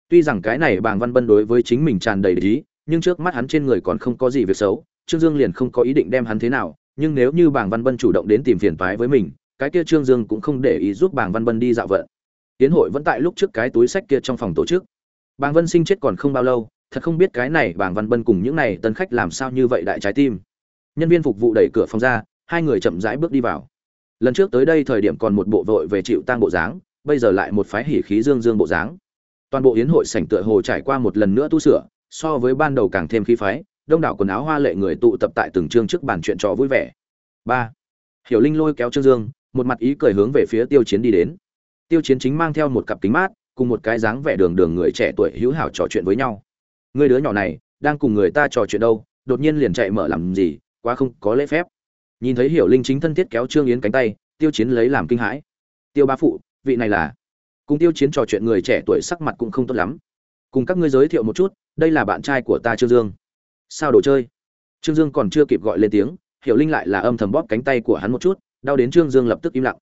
Tuy rằng cái này bàng văn bân đối với chính mình tràn đầy ý nhưng trước mắt hắn trên người còn không có gì việc xấu trương dương liền không có ý định đem hắn thế nào nhưng nếu như bàng văn bân chủ động đến tìm phiền toái với mình cái kia trương dương cũng không để ý giúp bàng văn bân đi dạo vợ tiến hội vẫn tại lúc trước cái túi sách kia trong phòng tổ chức. Bàng vân sinh chết còn không bao lâu thật không biết cái này bàng văn bân cùng những này tân khách làm sao như vậy đại trái tim. Nhân viên phục vụ đẩy cửa phòng ra, hai người chậm rãi bước đi vào. Lần trước tới đây thời điểm còn một bộ vội về chịu tang bộ dáng, bây giờ lại một phái hỉ khí dương dương bộ dáng. Toàn bộ yến hội sảnh tựa hồ trải qua một lần nữa tu sửa, so với ban đầu càng thêm khí phái, đông đảo quần áo hoa lệ người tụ tập tại từng chương trước bàn chuyện trò vui vẻ. Ba. Hiểu linh lôi kéo trương dương, một mặt ý cười hướng về phía tiêu chiến đi đến. Tiêu chiến chính mang theo một cặp kính mát, cùng một cái dáng vẻ đường đường người trẻ tuổi hữu hảo trò chuyện với nhau người đứa nhỏ này, đang cùng người ta trò chuyện đâu, đột nhiên liền chạy mở làm gì, quá không có lễ phép. Nhìn thấy hiểu linh chính thân thiết kéo trương yến cánh tay, tiêu chiến lấy làm kinh hãi. Tiêu ba phụ, vị này là? Cùng tiêu chiến trò chuyện người trẻ tuổi sắc mặt cũng không tốt lắm. Cùng các ngươi giới thiệu một chút, đây là bạn trai của ta trương dương. Sao đồ chơi? Trương dương còn chưa kịp gọi lên tiếng, hiểu linh lại là âm thầm bóp cánh tay của hắn một chút, đau đến trương dương lập tức im lặng.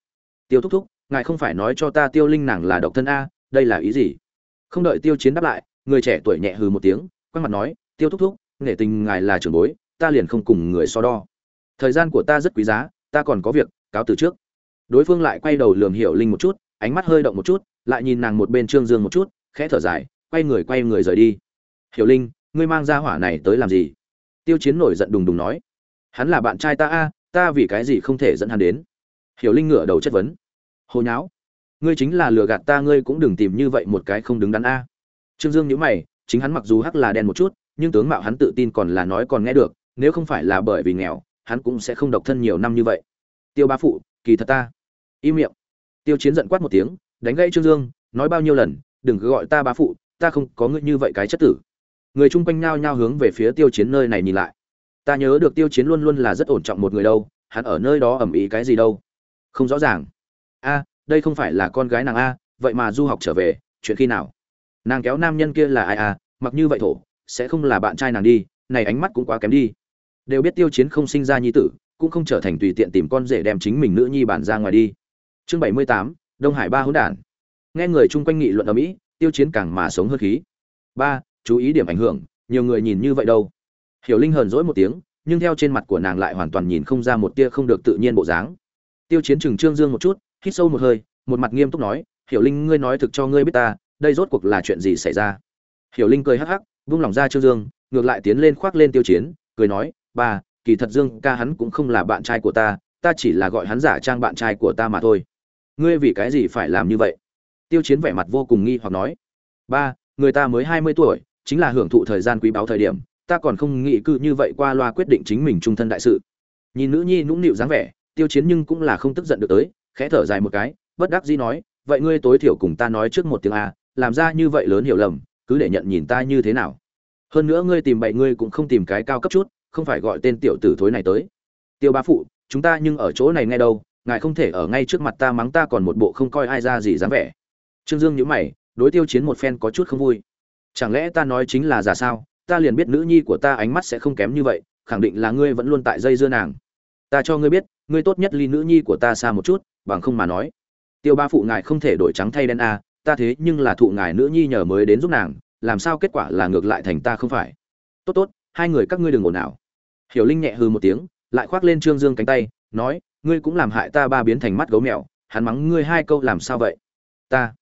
Tiêu thúc thúc, ngài không phải nói cho ta tiêu linh nàng là độc thân a, đây là ý gì? Không đợi tiêu chiến đáp lại người trẻ tuổi nhẹ hừ một tiếng quay mặt nói, tiêu thúc thúc nghệ tình ngài là trưởng bối, ta liền không cùng người so đo. Thời gian của ta rất quý giá, ta còn có việc, cáo từ trước. Đối phương lại quay đầu lường hiểu linh một chút, ánh mắt hơi động một chút, lại nhìn nàng một bên trương dương một chút, khẽ thở dài, quay người quay người rời đi. Hiểu linh, ngươi mang ra hỏa này tới làm gì? Tiêu chiến nổi giận đùng đùng nói. Hắn là bạn trai ta a, ta vì cái gì không thể dẫn hắn đến? Hiểu linh ngửa đầu chất vấn. Hồi nháo, ngươi chính là lừa gạt ta, ngươi cũng đừng tìm như vậy một cái không đứng đắn a trương dương nhíu mày, chính hắn mặc dù hắc là đen một chút, nhưng tướng mạo hắn tự tin còn là nói còn nghe được, nếu không phải là bởi vì nghèo, hắn cũng sẽ không độc thân nhiều năm như vậy. Tiêu Bá phụ, kỳ thật ta. Im miệng. Tiêu chiến giận quát một tiếng, đánh gãy trương dương, nói bao nhiêu lần, đừng cứ gọi ta bá phụ, ta không có ngươi như vậy cái chất tử. Người chung quanh nhao nhao hướng về phía tiêu chiến nơi này nhìn lại. Ta nhớ được tiêu chiến luôn luôn là rất ổn trọng một người đâu, hắn ở nơi đó ẩm ý cái gì đâu. Không rõ ràng. A, đây không phải là con gái nàng a, vậy mà du học trở về, chuyện khi nào? Nàng kéo nam nhân kia là ai a mặc như vậy thổ, sẽ không là bạn trai nàng đi, này ánh mắt cũng quá kém đi. Đều biết tiêu chiến không sinh ra nhi tử, cũng không trở thành tùy tiện tìm con rể đem chính mình nữ nhi bản ra ngoài đi. Chương bảy mươi tám, đông hải ba hỗn đản. Nghe người chung quanh nghị luận ở mỹ, tiêu chiến càng mà sống hơn khí. Ba, chú ý điểm ảnh hưởng, nhiều người nhìn như vậy đâu. Hiểu linh hờn dỗi một tiếng, nhưng theo trên mặt của nàng lại hoàn toàn nhìn không ra một tia không được tự nhiên bộ dáng. Tiêu chiến trừng trương dương một chút, hít sâu một hơi, một mặt nghiêm túc nói, hiểu linh, ngươi nói thực cho ngươi biết ta đây rốt cuộc là chuyện gì xảy ra? Hiểu linh cười hắc hắc, vung lòng ra trương dương, ngược lại tiến lên khoác lên tiêu chiến, cười nói ba kỳ thật dương ca hắn cũng không là bạn trai của ta ta chỉ là gọi hắn giả trang bạn trai của ta mà thôi. Ngươi vì cái gì phải làm như vậy? Tiêu chiến vẻ mặt vô cùng nghi hoặc nói, ba, người ta mới hai mươi tuổi, chính là hưởng thụ thời gian quý báu thời điểm, ta còn không nghĩ cư như vậy qua loa quyết định chính mình trung thân đại sự. Nhìn nữ nhi nũng nịu dáng vẻ, tiêu chiến nhưng cũng là không tức giận được tới, khẽ thở dài một cái, bất đắc dĩ nói, vậy ngươi tối thiểu cùng ta nói trước một tiếng a làm ra như vậy lớn hiểu lầm, cứ để nhận nhìn ta như thế nào. Hơn nữa ngươi tìm bậy ngươi cũng không tìm cái cao cấp chút, không phải gọi tên tiểu tử thối này tới. Tiêu bá phụ, chúng ta nhưng ở chỗ này nghe đâu, ngài không thể ở ngay trước mặt ta mắng ta còn một bộ không coi ai ra gì dám vẻ. Trương dương nhữ mày, đối tiêu chiến một phen có chút không vui. Chẳng lẽ ta nói chính là giả sao? Ta liền biết nữ nhi của ta ánh mắt sẽ không kém như vậy, khẳng định là ngươi vẫn luôn tại dây dưa nàng. Ta cho ngươi biết, ngươi tốt nhất ly nữ nhi của ta xa một chút, bằng không mà nói. Tiêu ba phụ ngài không thể đổi trắng thay đen a ta thế nhưng là thụ ngài nữ nhi nhờ mới đến giúp nàng, làm sao kết quả là ngược lại thành ta không phải? Tốt tốt, hai người các ngươi đừng ồn ào. Hiểu linh nhẹ hư một tiếng, lại khoác lên trương dương cánh tay, nói, ngươi cũng làm hại ta ba biến thành mắt gấu mèo, hắn mắng ngươi hai câu làm sao vậy? Ta.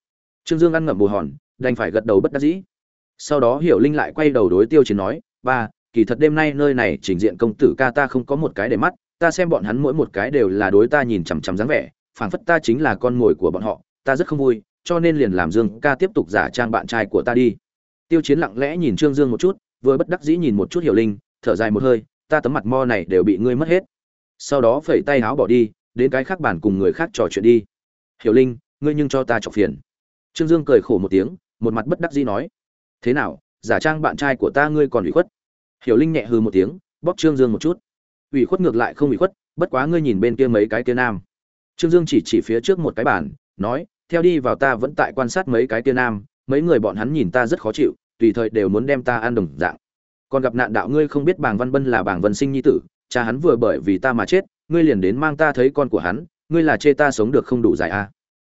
Trương dương ăn ngậm bù hòn, đành phải gật đầu bất đắc dĩ. Sau đó hiểu linh lại quay đầu đối tiêu chiến nói, ba, kỳ thật đêm nay nơi này trình diện công tử ca ta không có một cái để mắt, ta xem bọn hắn mỗi một cái đều là đối ta nhìn chằm chằm dáng vẻ, phảng phất ta chính là con mồi của bọn họ ta rất không vui, cho nên liền làm dương ca tiếp tục giả trang bạn trai của ta đi. Tiêu chiến lặng lẽ nhìn trương dương một chút, vừa bất đắc dĩ nhìn một chút hiểu linh, thở dài một hơi, ta tấm mặt mo này đều bị ngươi mất hết. Sau đó phẩy tay áo bỏ đi, đến cái khác bản cùng người khác trò chuyện đi. Hiểu linh, ngươi nhưng cho ta chọc phiền. Trương dương cười khổ một tiếng, một mặt bất đắc dĩ nói. Thế nào, giả trang bạn trai của ta ngươi còn ủy khuất? Hiểu linh nhẹ hư một tiếng, bóp trương dương một chút. Ủy khuất ngược lại không ủy khuất, bất quá ngươi nhìn bên kia mấy cái kia nam. Trương dương chỉ chỉ phía trước một cái bàn nói theo đi vào ta vẫn tại quan sát mấy cái tia nam mấy người bọn hắn nhìn ta rất khó chịu tùy thời đều muốn đem ta ăn đồng dạng. Còn gặp nạn đạo ngươi không biết bàng văn bân là bàng vân sinh nhi tử cha hắn vừa bởi vì ta mà chết ngươi liền đến mang ta thấy con của hắn ngươi là chê ta sống được không đủ dài à.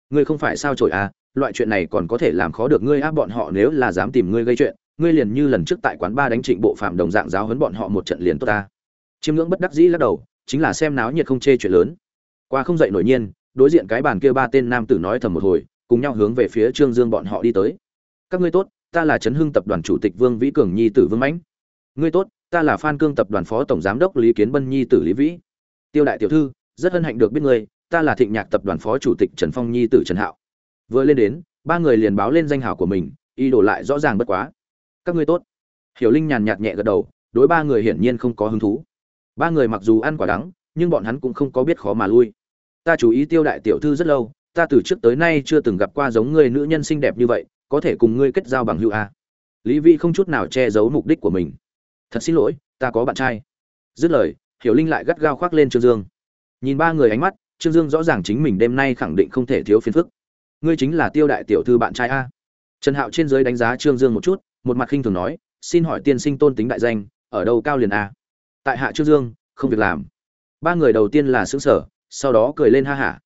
ngươi không phải sao trội à, loại chuyện này còn có thể làm khó được ngươi à bọn họ nếu là dám tìm ngươi gây chuyện ngươi liền như lần trước tại quán ba đánh trịnh bộ phạm đồng dạng giáo huấn bọn họ một trận liền tốt ta. Chiêm ngưỡng bất đắc dĩ lắc đầu chính là xem náo nhiệt không chê chuyện lớn. Qua không dậy nổi nhiên đối diện cái bàn kia ba tên nam tử nói thầm một hồi, cùng nhau hướng về phía trương dương bọn họ đi tới. Các ngươi tốt, ta là trấn hưng tập đoàn chủ tịch vương vĩ cường nhi tử vương mãnh. Ngươi tốt, ta là phan cương tập đoàn phó tổng giám đốc lý kiến bân nhi tử lý vĩ. Tiêu đại tiểu thư, rất hân hạnh được biết ngươi, ta là thịnh nhạc tập đoàn phó chủ tịch trần phong nhi tử trần hạo. Vừa lên đến, ba người liền báo lên danh hảo của mình y đổ lại rõ ràng bất quá. Các ngươi tốt. Hiểu linh nhàn nhạt nhẹ gật đầu, đối ba người hiển nhiên không có hứng thú. Ba người mặc dù ăn quả đắng, nhưng bọn hắn cũng không có biết khó mà lui ta chú ý tiêu đại tiểu thư rất lâu, ta từ trước tới nay chưa từng gặp qua giống người nữ nhân xinh đẹp như vậy, có thể cùng ngươi kết giao bằng hữu a. Lý vi không chút nào che giấu mục đích của mình. Thật xin lỗi, ta có bạn trai. Dứt lời, hiểu linh lại gắt gao khoác lên trương dương. Nhìn ba người ánh mắt, trương dương rõ ràng chính mình đêm nay khẳng định không thể thiếu phiền phức. Ngươi chính là tiêu đại tiểu thư bạn trai a. Trần hạo trên giới đánh giá trương dương một chút, một mặt khinh thường nói, xin hỏi tiên sinh tôn tính đại danh, ở đâu cao liền a? Tại hạ trương dương, không việc làm. Ba người đầu tiên là xứng sở sau đó cười lên ha hả.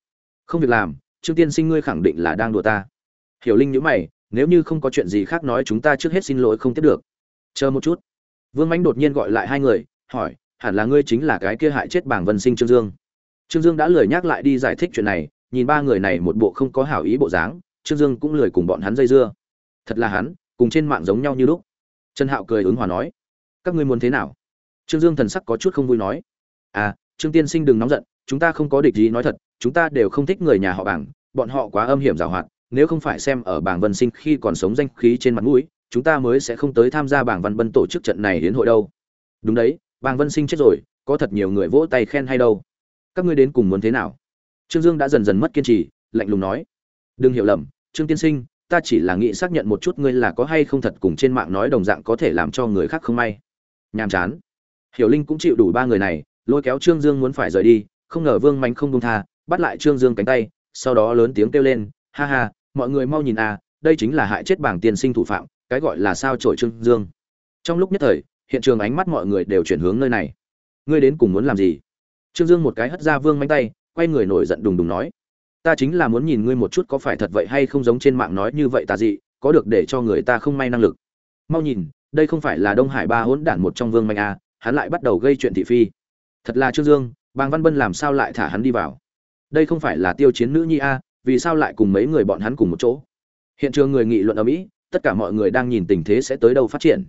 Không việc làm, trương tiên sinh ngươi khẳng định là đang đùa ta. Hiểu linh nhữ mày, nếu như không có chuyện gì khác nói chúng ta trước hết xin lỗi không tiếp được. Chờ một chút. Vương mãnh đột nhiên gọi lại hai người, hỏi, hẳn là ngươi chính là cái kia hại chết bảng vân sinh trương dương. Trương dương đã lười nhắc lại đi giải thích chuyện này, nhìn ba người này một bộ không có hảo ý bộ dáng, trương dương cũng lười cùng bọn hắn dây dưa. Thật là hắn, cùng trên mạng giống nhau như lúc. Trần hạo cười ứng hòa nói, các ngươi muốn thế nào? Trương dương thần sắc có chút không vui nói à trương tiên sinh đừng nóng giận chúng ta không có địch gì nói thật, chúng ta đều không thích người nhà họ bảng, bọn họ quá âm hiểm giảo hoạt, nếu không phải xem ở bảng vân sinh khi còn sống danh khí trên mặt mũi, chúng ta mới sẽ không tới tham gia bảng văn Bân tổ chức trận này hiến hội đâu. Đúng đấy, bảng vân sinh chết rồi, có thật nhiều người vỗ tay khen hay đâu. Các ngươi đến cùng muốn thế nào? Trương dương đã dần dần mất kiên trì, lạnh lùng nói. Đừng hiểu lầm, trương tiên sinh, ta chỉ là nghĩ xác nhận một chút ngươi là có hay không thật cùng trên mạng nói đồng dạng có thể làm cho người khác không may. Nhàm chán. Hiểu linh cũng chịu đủ ba người này, lôi kéo trương dương muốn phải rời đi không ngờ vương mánh không buông tha bắt lại trương dương cánh tay sau đó lớn tiếng kêu lên ha ha mọi người mau nhìn à đây chính là hại chết bảng tiền sinh thủ phạm cái gọi là sao trổi trương dương. Trong lúc nhất thời hiện trường ánh mắt mọi người đều chuyển hướng nơi này. Ngươi đến cùng muốn làm gì? Trương dương một cái hất ra vương mánh tay quay người nổi giận đùng đùng nói ta chính là muốn nhìn ngươi một chút có phải thật vậy hay không giống trên mạng nói như vậy ta dị có được để cho người ta không may năng lực. Mau nhìn đây không phải là đông hải ba hỗn đản một trong vương manh à, hắn lại bắt đầu gây chuyện thị phi. Thật là trương dương bàng văn bân làm sao lại thả hắn đi vào? Đây không phải là tiêu chiến nữ nhi a, vì sao lại cùng mấy người bọn hắn cùng một chỗ? Hiện trường người nghị luận ở mỹ, tất cả mọi người đang nhìn tình thế sẽ tới đâu phát triển.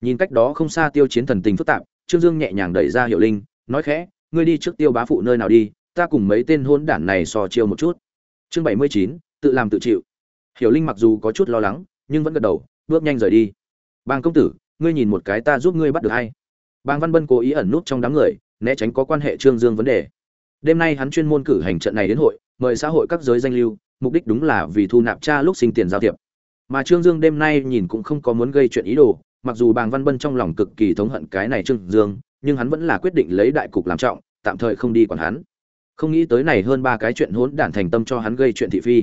Nhìn cách đó không xa tiêu chiến thần tình phức tạp, trương dương nhẹ nhàng đẩy ra hiệu linh, nói khẽ, ngươi đi trước tiêu bá phụ nơi nào đi, ta cùng mấy tên hôn đản này so chiêu một chút. Chương bảy mươi chín, tự làm tự chịu. Hiểu linh mặc dù có chút lo lắng, nhưng vẫn gật đầu, bước nhanh rời đi. Bàng công tử, ngươi nhìn một cái ta giúp ngươi bắt được hay bàng văn bân cố ý ẩn nút trong đám người né tránh có quan hệ trương dương vấn đề. Đêm nay hắn chuyên môn cử hành trận này đến hội, mời xã hội các giới danh lưu, mục đích đúng là vì thu nạp cha lúc sinh tiền giao thiệp. Mà trương dương đêm nay nhìn cũng không có muốn gây chuyện ý đồ, mặc dù bàng văn bân trong lòng cực kỳ thống hận cái này trương dương, nhưng hắn vẫn là quyết định lấy đại cục làm trọng, tạm thời không đi còn hắn. Không nghĩ tới này hơn ba cái chuyện hỗn đản thành tâm cho hắn gây chuyện thị phi.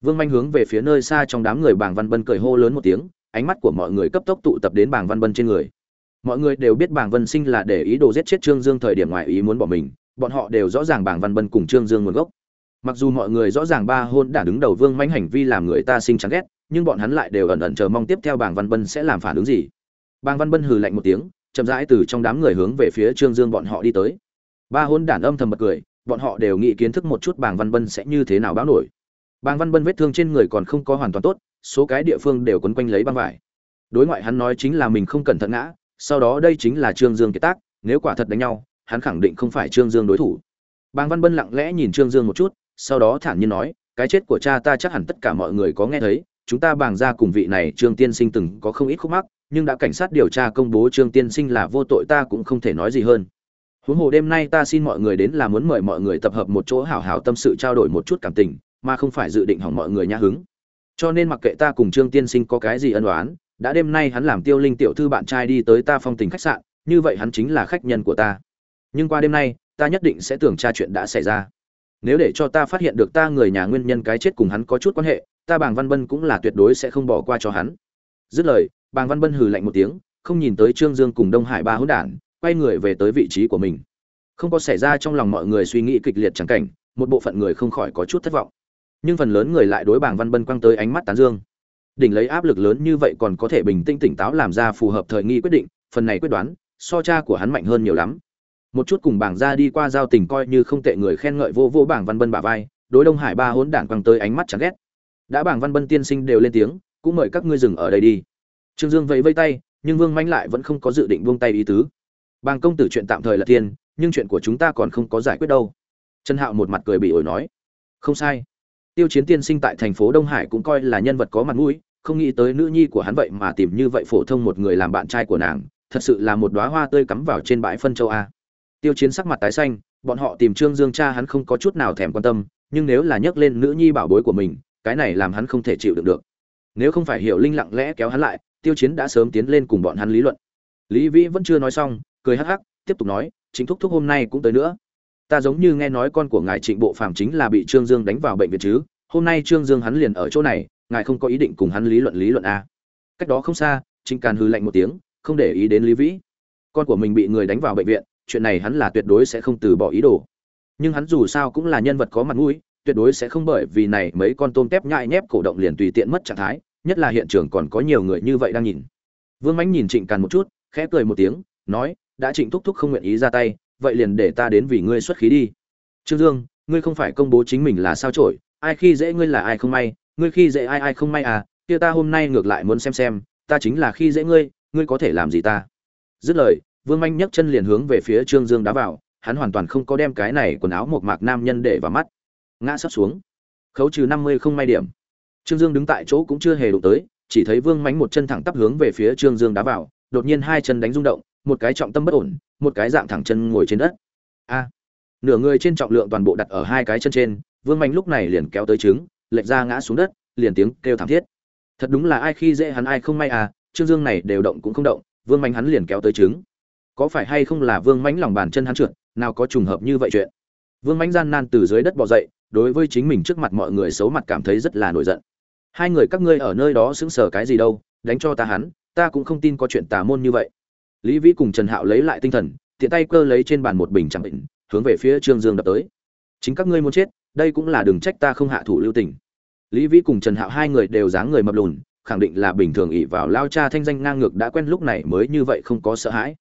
Vương manh hướng về phía nơi xa trong đám người bàng văn bân cười hô lớn một tiếng, ánh mắt của mọi người cấp tốc tụ tập đến bàng văn bân trên người mọi người đều biết bàng vân sinh là để ý đồ giết chết trương dương thời điểm ngoài ý muốn bỏ mình, bọn họ đều rõ ràng bàng văn bân cùng trương dương nguồn gốc. Mặc dù mọi người rõ ràng ba hôn đã đứng đầu vương manh hành vi làm người ta sinh chán ghét, nhưng bọn hắn lại đều ẩn ẩn chờ mong tiếp theo bàng văn bân sẽ làm phản ứng gì. Bàng văn bân hừ lạnh một tiếng, chậm rãi từ trong đám người hướng về phía trương dương bọn họ đi tới. Ba hôn đản âm thầm bật cười, bọn họ đều nghĩ kiến thức một chút bàng văn bân sẽ như thế nào báo nổi. Bàng văn bân vết thương trên người còn không có hoàn toàn tốt, số cái địa phương đều quấn quanh lấy băng vải. Đối ngoại hắn nói chính là mình không cẩn thận ngã sau đó đây chính là trương dương kiệt tác, nếu quả thật đánh nhau, hắn khẳng định không phải trương dương đối thủ. Bàng văn bân lặng lẽ nhìn trương dương một chút, sau đó thản nhiên nói, cái chết của cha ta chắc hẳn tất cả mọi người có nghe thấy, chúng ta bàng ra cùng vị này trương tiên sinh từng có không ít khúc mắc, nhưng đã cảnh sát điều tra công bố trương tiên sinh là vô tội ta cũng không thể nói gì hơn. Huống hồ đêm nay ta xin mọi người đến là muốn mời mọi người tập hợp một chỗ hảo hảo tâm sự trao đổi một chút cảm tình, mà không phải dự định hỏng mọi người nhã hứng. Cho nên mặc kệ ta cùng trương tiên sinh có cái gì ân oán đã đêm nay hắn làm tiêu linh tiểu thư bạn trai đi tới ta phong tình khách sạn, như vậy hắn chính là khách nhân của ta. Nhưng qua đêm nay, ta nhất định sẽ tưởng tra chuyện đã xảy ra. Nếu để cho ta phát hiện được ta người nhà nguyên nhân cái chết cùng hắn có chút quan hệ, ta bàng văn bân cũng là tuyệt đối sẽ không bỏ qua cho hắn. Dứt lời, bàng văn bân hừ lạnh một tiếng, không nhìn tới trương dương cùng đông hải ba hỗn đản, quay người về tới vị trí của mình. Không có xảy ra trong lòng mọi người suy nghĩ kịch liệt chẳng cảnh, một bộ phận người không khỏi có chút thất vọng. Nhưng phần lớn người lại đối bảng văn bân quăng tới ánh mắt tán dương đỉnh lấy áp lực lớn như vậy còn có thể bình tĩnh tỉnh táo làm ra phù hợp thời nghi quyết định, phần này quyết đoán, so cha của hắn mạnh hơn nhiều lắm. Một chút cùng bảng ra đi qua giao tình coi như không tệ người khen ngợi vô vô bảng văn bân bả vai, đối đông hải ba hỗn đảng quăng tới ánh mắt chẳng ghét. Đã bảng văn bân tiên sinh đều lên tiếng, cũng mời các ngươi dừng ở đây đi. Trương dương vẫy vây tay, nhưng vương manh lại vẫn không có dự định buông tay ý tứ. Bàng công tử chuyện tạm thời là tiền, nhưng chuyện của chúng ta còn không có giải quyết đâu. Trần hạo một mặt cười bị ổi nói. Không sai. Tiêu chiến tiên sinh tại thành phố đông hải cũng coi là nhân vật có mặt mũi không nghĩ tới nữ nhi của hắn vậy mà tìm như vậy phổ thông một người làm bạn trai của nàng, thật sự là một đóa hoa tươi cắm vào trên bãi phân châu a. Tiêu chiến sắc mặt tái xanh, bọn họ tìm trương dương cha hắn không có chút nào thèm quan tâm, nhưng nếu là nhắc lên nữ nhi bảo bối của mình, cái này làm hắn không thể chịu đựng được. Nếu không phải hiểu linh lặng lẽ kéo hắn lại, tiêu chiến đã sớm tiến lên cùng bọn hắn lý luận. Lý vĩ vẫn chưa nói xong, cười hắc hắc, tiếp tục nói, chính thúc thúc hôm nay cũng tới nữa. Ta giống như nghe nói con của ngài trịnh bộ phạm chính là bị trương dương đánh vào bệnh viện chứ, hôm nay trương dương hắn liền ở chỗ này ngài không có ý định cùng hắn lý luận lý luận a à. cách đó không xa, trịnh càn hư lạnh một tiếng, không để ý đến lý vĩ. Con của mình bị người đánh vào bệnh viện, chuyện này hắn là tuyệt đối sẽ không từ bỏ ý đồ. Nhưng hắn dù sao cũng là nhân vật có mặt mũi, tuyệt đối sẽ không bởi vì này mấy con tôm tép nhại nhép cổ động liền tùy tiện mất trạng thái, nhất là hiện trường còn có nhiều người như vậy đang nhìn. Vương mãnh nhìn trịnh càn một chút, khẽ cười một tiếng, nói, đã trịnh thúc thúc không nguyện ý ra tay, vậy liền để ta đến vì ngươi xuất khí đi. Trương dương, ngươi không phải công bố chính mình là sao trổi, ai khi dễ ngươi là ai không may ngươi khi dễ ai ai không may à kia ta hôm nay ngược lại muốn xem xem, ta chính là khi dễ ngươi ngươi có thể làm gì ta? Dứt lời, vương manh nhấc chân liền hướng về phía trương dương đá vào, hắn hoàn toàn không có đem cái này quần áo một mạc nam nhân để vào mắt. Ngã sắp xuống. Khấu trừ năm mươi không may điểm. Trương dương đứng tại chỗ cũng chưa hề đụng tới, chỉ thấy vương mánh một chân thẳng tắp hướng về phía trương dương đá vào, đột nhiên hai chân đánh rung động, một cái trọng tâm bất ổn, một cái dạng thẳng chân ngồi trên đất. A! Nửa người trên trọng lượng toàn bộ đặt ở hai cái chân trên, vương mánh lúc này liền kéo tới trứng lệch ra ngã xuống đất, liền tiếng kêu thảm thiết. Thật đúng là ai khi dễ hắn ai không may à trương dương này đều động cũng không động, vương mánh hắn liền kéo tới trứng. Có phải hay không là vương mánh lòng bàn chân hắn trượt, nào có trùng hợp như vậy chuyện. Vương mánh gian nan từ dưới đất bỏ dậy, đối với chính mình trước mặt mọi người xấu mặt cảm thấy rất là nổi giận. Hai người các ngươi ở nơi đó xứng sở cái gì đâu, đánh cho ta hắn, ta cũng không tin có chuyện tà môn như vậy. Lý vĩ cùng trần hạo lấy lại tinh thần, tiện tay cơ lấy trên bàn một bình chẳng định hướng về phía trương dương đập tới. Chính các ngươi muốn chết đây cũng là đừng trách ta không hạ thủ lưu tình. Lý vĩ cùng trần hạo hai người đều dáng người mập lùn, khẳng định là bình thường ỷ vào lao cha thanh danh ngang ngược đã quen lúc này mới như vậy không có sợ hãi.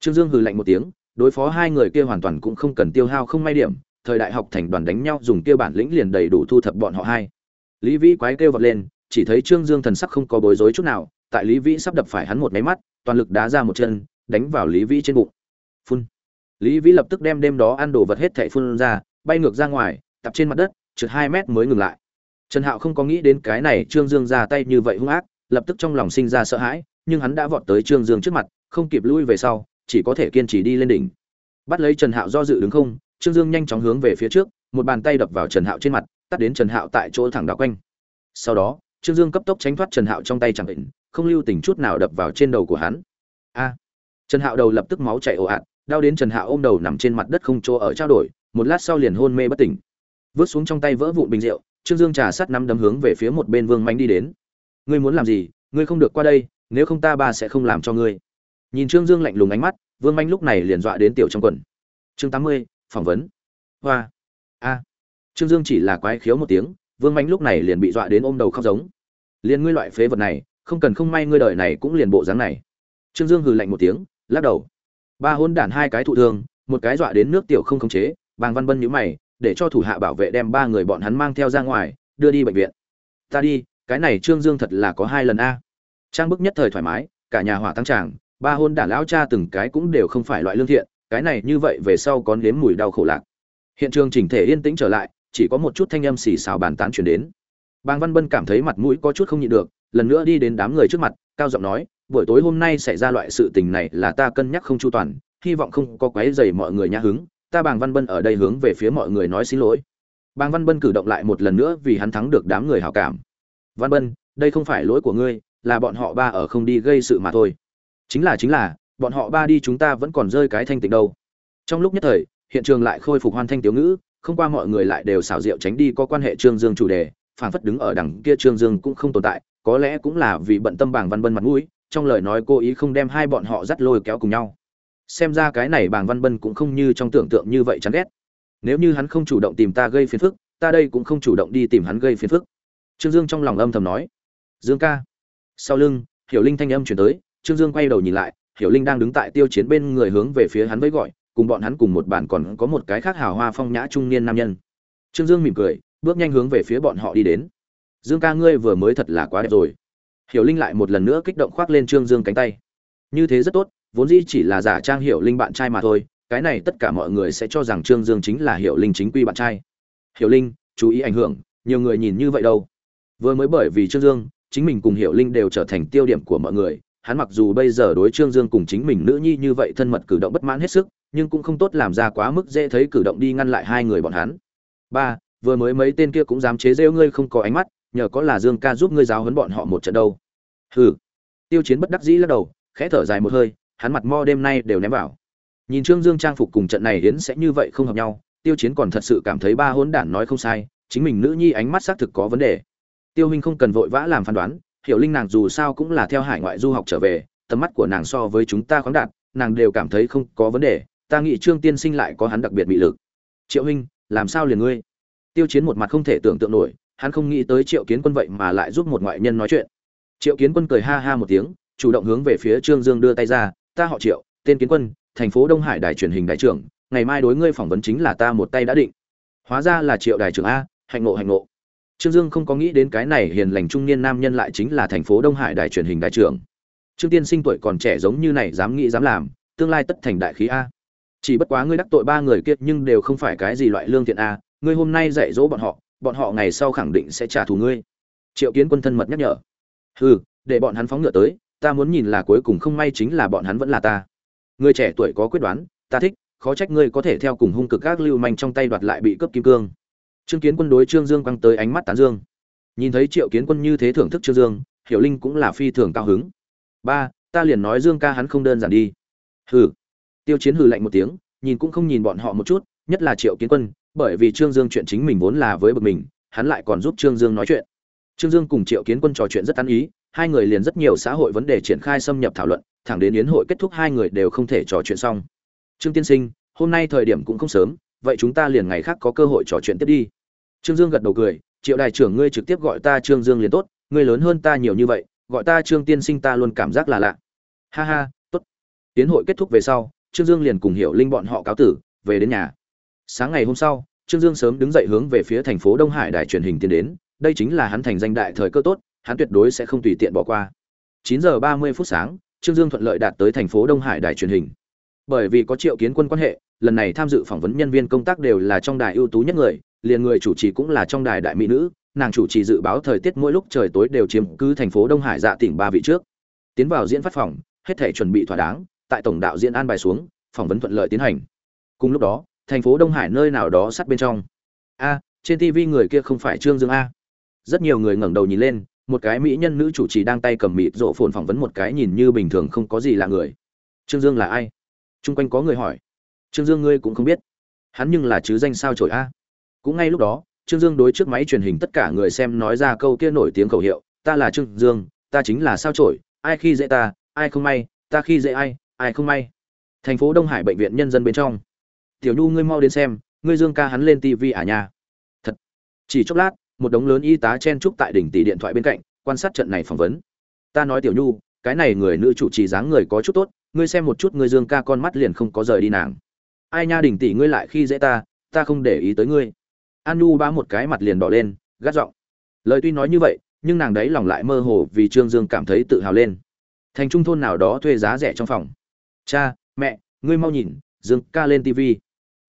Trương dương hừ lạnh một tiếng, đối phó hai người kia hoàn toàn cũng không cần tiêu hao không may điểm, thời đại học thành đoàn đánh nhau dùng kia bản lĩnh liền đầy đủ thu thập bọn họ hai. Lý vĩ quái kêu vọt lên, chỉ thấy trương dương thần sắc không có bối rối chút nào, tại lý vĩ sắp đập phải hắn một máy mắt, toàn lực đá ra một chân, đánh vào lý vĩ trên bụng. Phun. Lý vĩ lập tức đem đêm đó ăn đồ vật hết thảy phun ra, bay ngược ra ngoài tập trên mặt đất, trượt hai mét mới ngừng lại. Trần hạo không có nghĩ đến cái này trương dương ra tay như vậy hung ác, lập tức trong lòng sinh ra sợ hãi, nhưng hắn đã vọt tới trương dương trước mặt, không kịp lui về sau, chỉ có thể kiên trì đi lên đỉnh. Bắt lấy trần hạo do dự đứng không, trương dương nhanh chóng hướng về phía trước, một bàn tay đập vào trần hạo trên mặt, tắt đến trần hạo tại chỗ thẳng đảo quanh. Sau đó, trương dương cấp tốc tránh thoát trần hạo trong tay chẳng định, không lưu tình chút nào đập vào trên đầu của hắn. A! Trần hạo đầu lập tức máu chảy ồ ạt, đau đến trần hạo ôm đầu nằm trên mặt đất không chỗ ở trao đổi, một lát sau liền hôn mê bất tỉnh vứt xuống trong tay vỡ vụn bình rượu, trương dương trà sắt năm đấm hướng về phía một bên vương manh đi đến. Ngươi muốn làm gì? Ngươi không được qua đây, nếu không ta ba sẽ không làm cho ngươi. Nhìn trương dương lạnh lùng ánh mắt, vương manh lúc này liền dọa đến tiểu trong quần. Chương tám mươi, phỏng vấn. Hoa. A. Trương dương chỉ là quái khiếu một tiếng, vương manh lúc này liền bị dọa đến ôm đầu khóc giống. Liền ngươi loại phế vật này, không cần không may ngươi đời này cũng liền bộ dáng này. Trương dương hừ lạnh một tiếng, lắc đầu. Ba hôn đản hai cái thụ thương, một cái dọa đến nước tiểu không khống chế, bàng văn bân nhíu mày để cho thủ hạ bảo vệ đem ba người bọn hắn mang theo ra ngoài, đưa đi bệnh viện. Ta đi, cái này trương dương thật là có hai lần a. Trang bức nhất thời thoải mái, cả nhà hỏa tăng tràng, ba hôn đản lão cha từng cái cũng đều không phải loại lương thiện, cái này như vậy về sau có nếm mùi đau khổ lạc. Hiện trường chỉnh thể yên tĩnh trở lại, chỉ có một chút thanh âm xì xào bàn tán chuyển đến. Bàng văn bân cảm thấy mặt mũi có chút không nhịn được, lần nữa đi đến đám người trước mặt, cao giọng nói, buổi tối hôm nay xảy ra loại sự tình này là ta cân nhắc không chu toàn, hy vọng không có quấy dày mọi người nhã hứng ta bàng văn bân ở đây hướng về phía mọi người nói xin lỗi. Bàng văn bân cử động lại một lần nữa vì hắn thắng được đám người hảo cảm. Văn bân, đây không phải lỗi của ngươi, là bọn họ ba ở không đi gây sự mà thôi. Chính là chính là, bọn họ ba đi chúng ta vẫn còn rơi cái thanh tịnh đâu. Trong lúc nhất thời, hiện trường lại khôi phục hoan thanh tiểu ngữ, không qua mọi người lại đều xảo diệu tránh đi có quan hệ trương dương chủ đề phản phất đứng ở đằng kia trương dương cũng không tồn tại, có lẽ cũng là vì bận tâm bảng văn bân mặt mũi, trong lời nói cô ý không đem hai bọn họ dắt lôi kéo cùng nhau xem ra cái này bàng văn bân cũng không như trong tưởng tượng như vậy chán ghét. Nếu như hắn không chủ động tìm ta gây phiền phức, ta đây cũng không chủ động đi tìm hắn gây phiền phức. Trương dương trong lòng âm thầm nói. Dương ca. Sau lưng, hiểu linh thanh âm chuyển tới, trương dương quay đầu nhìn lại, hiểu linh đang đứng tại tiêu chiến bên người hướng về phía hắn với gọi, cùng bọn hắn cùng một bản còn có một cái khác hào hoa phong nhã trung niên nam nhân. Trương dương mỉm cười, bước nhanh hướng về phía bọn họ đi đến. Dương ca ngươi vừa mới thật là quá đẹp rồi. Hiểu linh lại một lần nữa kích động khoác lên trương dương cánh tay. Như thế rất tốt vốn dĩ chỉ là giả trang hiểu linh bạn trai mà thôi, cái này tất cả mọi người sẽ cho rằng trương dương chính là hiểu linh chính quy bạn trai. Hiểu linh, chú ý ảnh hưởng, nhiều người nhìn như vậy đâu. Vừa mới bởi vì trương dương, chính mình cùng hiểu linh đều trở thành tiêu điểm của mọi người, hắn mặc dù bây giờ đối trương dương cùng chính mình nữ nhi như vậy thân mật cử động bất mãn hết sức, nhưng cũng không tốt làm ra quá mức dễ thấy cử động đi ngăn lại hai người bọn hắn. Ba, vừa mới mấy tên kia cũng dám chế rêu ngươi không có ánh mắt, nhờ có là dương ca giúp ngươi giáo huấn bọn họ một trận đâu. Hừ. Tiêu chiến bất đắc dĩ lắc đầu, khẽ thở dài một hơi hắn mặt mo đêm nay đều ném vào. Nhìn trương dương trang phục cùng trận này hiến sẽ như vậy không hợp nhau, tiêu chiến còn thật sự cảm thấy ba hỗn đản nói không sai, chính mình nữ nhi ánh mắt xác thực có vấn đề. Tiêu huynh không cần vội vã làm phán đoán, hiểu linh nàng dù sao cũng là theo hải ngoại du học trở về, tầm mắt của nàng so với chúng ta khoáng đạt, nàng đều cảm thấy không có vấn đề, ta nghĩ trương tiên sinh lại có hắn đặc biệt bị lực. Triệu huynh làm sao liền ngươi? Tiêu chiến một mặt không thể tưởng tượng nổi, hắn không nghĩ tới triệu kiến quân vậy mà lại giúp một ngoại nhân nói chuyện. Triệu kiến quân cười ha ha một tiếng, chủ động hướng về phía trương dương đưa tay ra ta họ triệu, tên kiến quân, thành phố đông hải đài truyền hình đại trưởng, ngày mai đối ngươi phỏng vấn chính là ta một tay đã định. Hóa ra là triệu đài trưởng a, hạnh ngộ hạnh ngộ. Trương dương không có nghĩ đến cái này hiền lành trung niên nam nhân lại chính là thành phố đông hải đài truyền hình đại trưởng. Trương tiên sinh tuổi còn trẻ giống như này dám nghĩ dám làm, tương lai tất thành đại khí a. Chỉ bất quá ngươi đắc tội ba người kia nhưng đều không phải cái gì loại lương thiện a, ngươi hôm nay dạy dỗ bọn họ bọn họ ngày sau khẳng định sẽ trả thù ngươi. Triệu kiến quân thân mật nhắc nhở. Ừ để bọn hắn phóng ngựa tới ta muốn nhìn là cuối cùng không may chính là bọn hắn vẫn là ta. Người trẻ tuổi có quyết đoán, ta thích, khó trách ngươi có thể theo cùng hung cực các lưu manh trong tay đoạt lại bị cướp kim cương. Trương kiến quân đối trương dương quăng tới ánh mắt tán dương. Nhìn thấy triệu kiến quân như thế thưởng thức trương dương, hiểu linh cũng là phi thường cao hứng. Ba, ta liền nói dương ca hắn không đơn giản đi. Hừ. Tiêu chiến hừ lạnh một tiếng, nhìn cũng không nhìn bọn họ một chút, nhất là triệu kiến quân, bởi vì trương dương chuyện chính mình vốn là với bực mình, hắn lại còn giúp trương dương nói chuyện. Trương dương cùng triệu kiến quân trò chuyện rất tán ý hai người liền rất nhiều xã hội vấn đề triển khai xâm nhập thảo luận, thẳng đến yến hội kết thúc hai người đều không thể trò chuyện xong. Trương tiên sinh, hôm nay thời điểm cũng không sớm, vậy chúng ta liền ngày khác có cơ hội trò chuyện tiếp đi. Trương dương gật đầu cười, triệu đại trưởng ngươi trực tiếp gọi ta trương dương liền tốt, ngươi lớn hơn ta nhiều như vậy, gọi ta trương tiên sinh ta luôn cảm giác là lạ. Ha ha, tốt. Tiến hội kết thúc về sau, trương dương liền cùng hiểu linh bọn họ cáo tử, về đến nhà. Sáng ngày hôm sau, trương dương sớm đứng dậy hướng về phía thành phố đông hải đài truyền hình tiến đến, đây chính là hắn thành danh đại thời cơ tốt hắn tuyệt đối sẽ không tùy tiện bỏ qua. Chín giờ ba mươi phút sáng, trương dương thuận lợi đạt tới thành phố đông hải đài truyền hình. Bởi vì có triệu kiến quân quan hệ, lần này tham dự phỏng vấn nhân viên công tác đều là trong đài ưu tú nhất người, liền người chủ trì cũng là trong đài đại mỹ nữ, nàng chủ trì dự báo thời tiết mỗi lúc trời tối đều chiếm cứ thành phố đông hải dạ tỉnh ba vị trước. Tiến vào diễn phát phòng, hết thể chuẩn bị thỏa đáng, tại tổng đạo diễn an bài xuống, phỏng vấn thuận lợi tiến hành. Cùng lúc đó, thành phố đông hải nơi nào đó sát bên trong. A, trên tv người kia không phải trương dương a. Rất nhiều người ngẩng đầu nhìn lên một cái mỹ nhân nữ chủ trì đang tay cầm mịt rộ phồn phỏng vấn một cái nhìn như bình thường không có gì là người. Trương dương là ai? Chung quanh có người hỏi. Trương dương ngươi cũng không biết. Hắn nhưng là chứ danh sao trổi a? Cũng ngay lúc đó, trương dương đối trước máy truyền hình tất cả người xem nói ra câu kia nổi tiếng khẩu hiệu, ta là trương dương, ta chính là sao trổi ai khi dễ ta, ai không may, ta khi dễ ai ai không may. Thành phố đông hải bệnh viện nhân dân bên trong. Tiểu nhu ngươi mau đến xem, ngươi dương ca hắn lên tv à nhà thật. Chỉ chốc lát một đống lớn y tá chen trúc tại đỉnh tỷ điện thoại bên cạnh, quan sát trận này phỏng vấn. Ta nói tiểu nhu, cái này người nữ chủ trì dáng người có chút tốt, ngươi xem một chút ngươi dương ca con mắt liền không có rời đi nàng. Ai nha đỉnh tỷ ngươi lại khi dễ ta ta không để ý tới ngươi. An nhu ba một cái mặt liền đỏ lên, gắt giọng. Lời tuy nói như vậy, nhưng nàng đấy lòng lại mơ hồ vì trương dương cảm thấy tự hào lên. Thành trung thôn nào đó thuê giá rẻ trong phòng. Cha, mẹ, ngươi mau nhìn, dương ca lên tv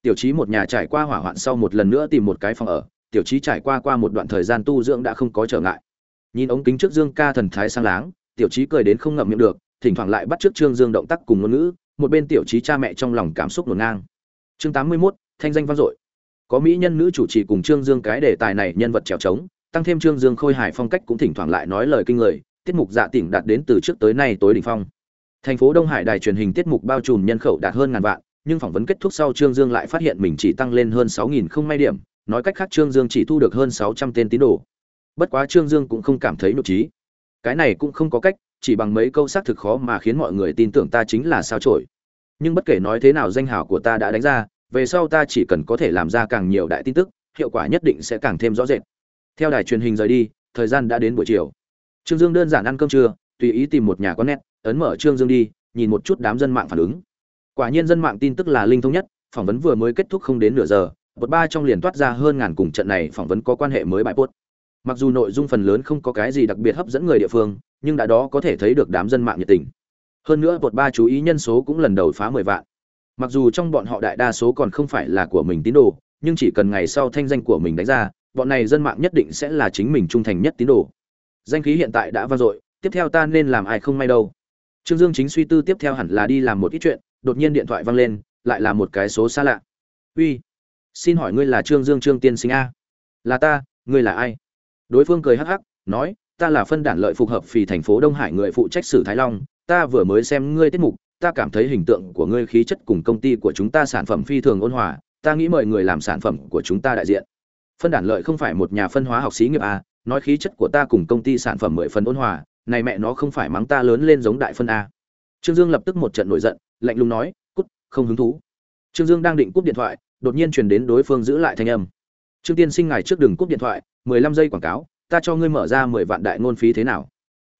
tiểu trí một nhà trải qua hỏa hoạn sau một lần nữa tìm một cái phòng ở tiểu trí trải qua qua một đoạn thời gian tu dưỡng đã không có trở ngại. Nhìn ống kính trước dương ca thần thái sang láng tiểu trí cười đến không ngậm miệng được thỉnh thoảng lại bắt trước trương dương động tác cùng ngôn ngữ một bên tiểu trí cha mẹ trong lòng cảm xúc ngổn ngang. Chương tám mươi 81, thanh danh vang dội. Có mỹ nhân nữ chủ trì cùng trương dương cái đề tài này nhân vật trèo trống tăng thêm trương dương khôi hài phong cách cũng thỉnh thoảng lại nói lời kinh người tiết mục dạ tỉnh đạt đến từ trước tới nay tối đỉnh phong. Thành phố đông hải đài truyền hình tiết mục bao trùm nhân khẩu đạt hơn ngàn vạn nhưng phỏng vấn kết thúc sau trương dương lại phát hiện mình chỉ tăng lên hơn sáu nghìn không may điểm nói cách khác trương dương chỉ thu được hơn sáu trăm tên tín đồ. Bất quá trương dương cũng không cảm thấy nhục trí cái này cũng không có cách, chỉ bằng mấy câu xác thực khó mà khiến mọi người tin tưởng ta chính là sao trổi nhưng bất kể nói thế nào danh hào của ta đã đánh ra, về sau ta chỉ cần có thể làm ra càng nhiều đại tin tức, hiệu quả nhất định sẽ càng thêm rõ rệt. Theo đài truyền hình rời đi, thời gian đã đến buổi chiều. Trương dương đơn giản ăn cơm trưa, tùy ý tìm một nhà quán nét ấn mở trương dương đi, nhìn một chút đám dân mạng phản ứng. Quả nhiên dân mạng tin tức là linh thông nhất, phỏng vấn vừa mới kết thúc không đến nửa giờ Bột ba trong liền toát ra hơn ngàn cùng trận này phỏng vấn có quan hệ mới bài post mặc dù nội dung phần lớn không có cái gì đặc biệt hấp dẫn người địa phương, nhưng đã đó có thể thấy được đám dân mạng nhiệt tình. Hơn nữa bột ba chú ý nhân số cũng lần đầu phá mười vạn. Mặc dù trong bọn họ đại đa số còn không phải là của mình tín đồ, nhưng chỉ cần ngày sau thanh danh của mình đánh ra, bọn này dân mạng nhất định sẽ là chính mình trung thành nhất tín đồ. Danh khí hiện tại đã vang dội, tiếp theo ta nên làm ai không may đâu. Trương dương chính suy tư tiếp theo hẳn là đi làm một ít chuyện, đột nhiên điện thoại vang lên, lại là một cái số xa lạ. Uy xin hỏi ngươi là trương dương trương tiên sinh a? Là ta, ngươi là ai? Đối phương cười hắc hắc, nói, ta là phân đản lợi phục hợp phì thành phố đông hải người phụ trách sử thái long, ta vừa mới xem ngươi tiết mục, ta cảm thấy hình tượng của ngươi khí chất cùng công ty của chúng ta sản phẩm phi thường ôn hòa, ta nghĩ mời người làm sản phẩm của chúng ta đại diện. Phân đản lợi không phải một nhà phân hóa học sĩ nghiệp a, nói khí chất của ta cùng công ty sản phẩm mười phần ôn hòa, này mẹ nó không phải mắng ta lớn lên giống đại phân a. Trương dương lập tức một trận nổi giận, lạnh lùng nói, cút, không hứng thú. Trương dương đang định cúp điện thoại đột nhiên truyền đến đối phương giữ lại thanh âm. Trương tiên sinh ngài trước đừng cúp điện thoại, mười lăm giây quảng cáo, ta cho ngươi mở ra mười vạn đại ngôn phí thế nào.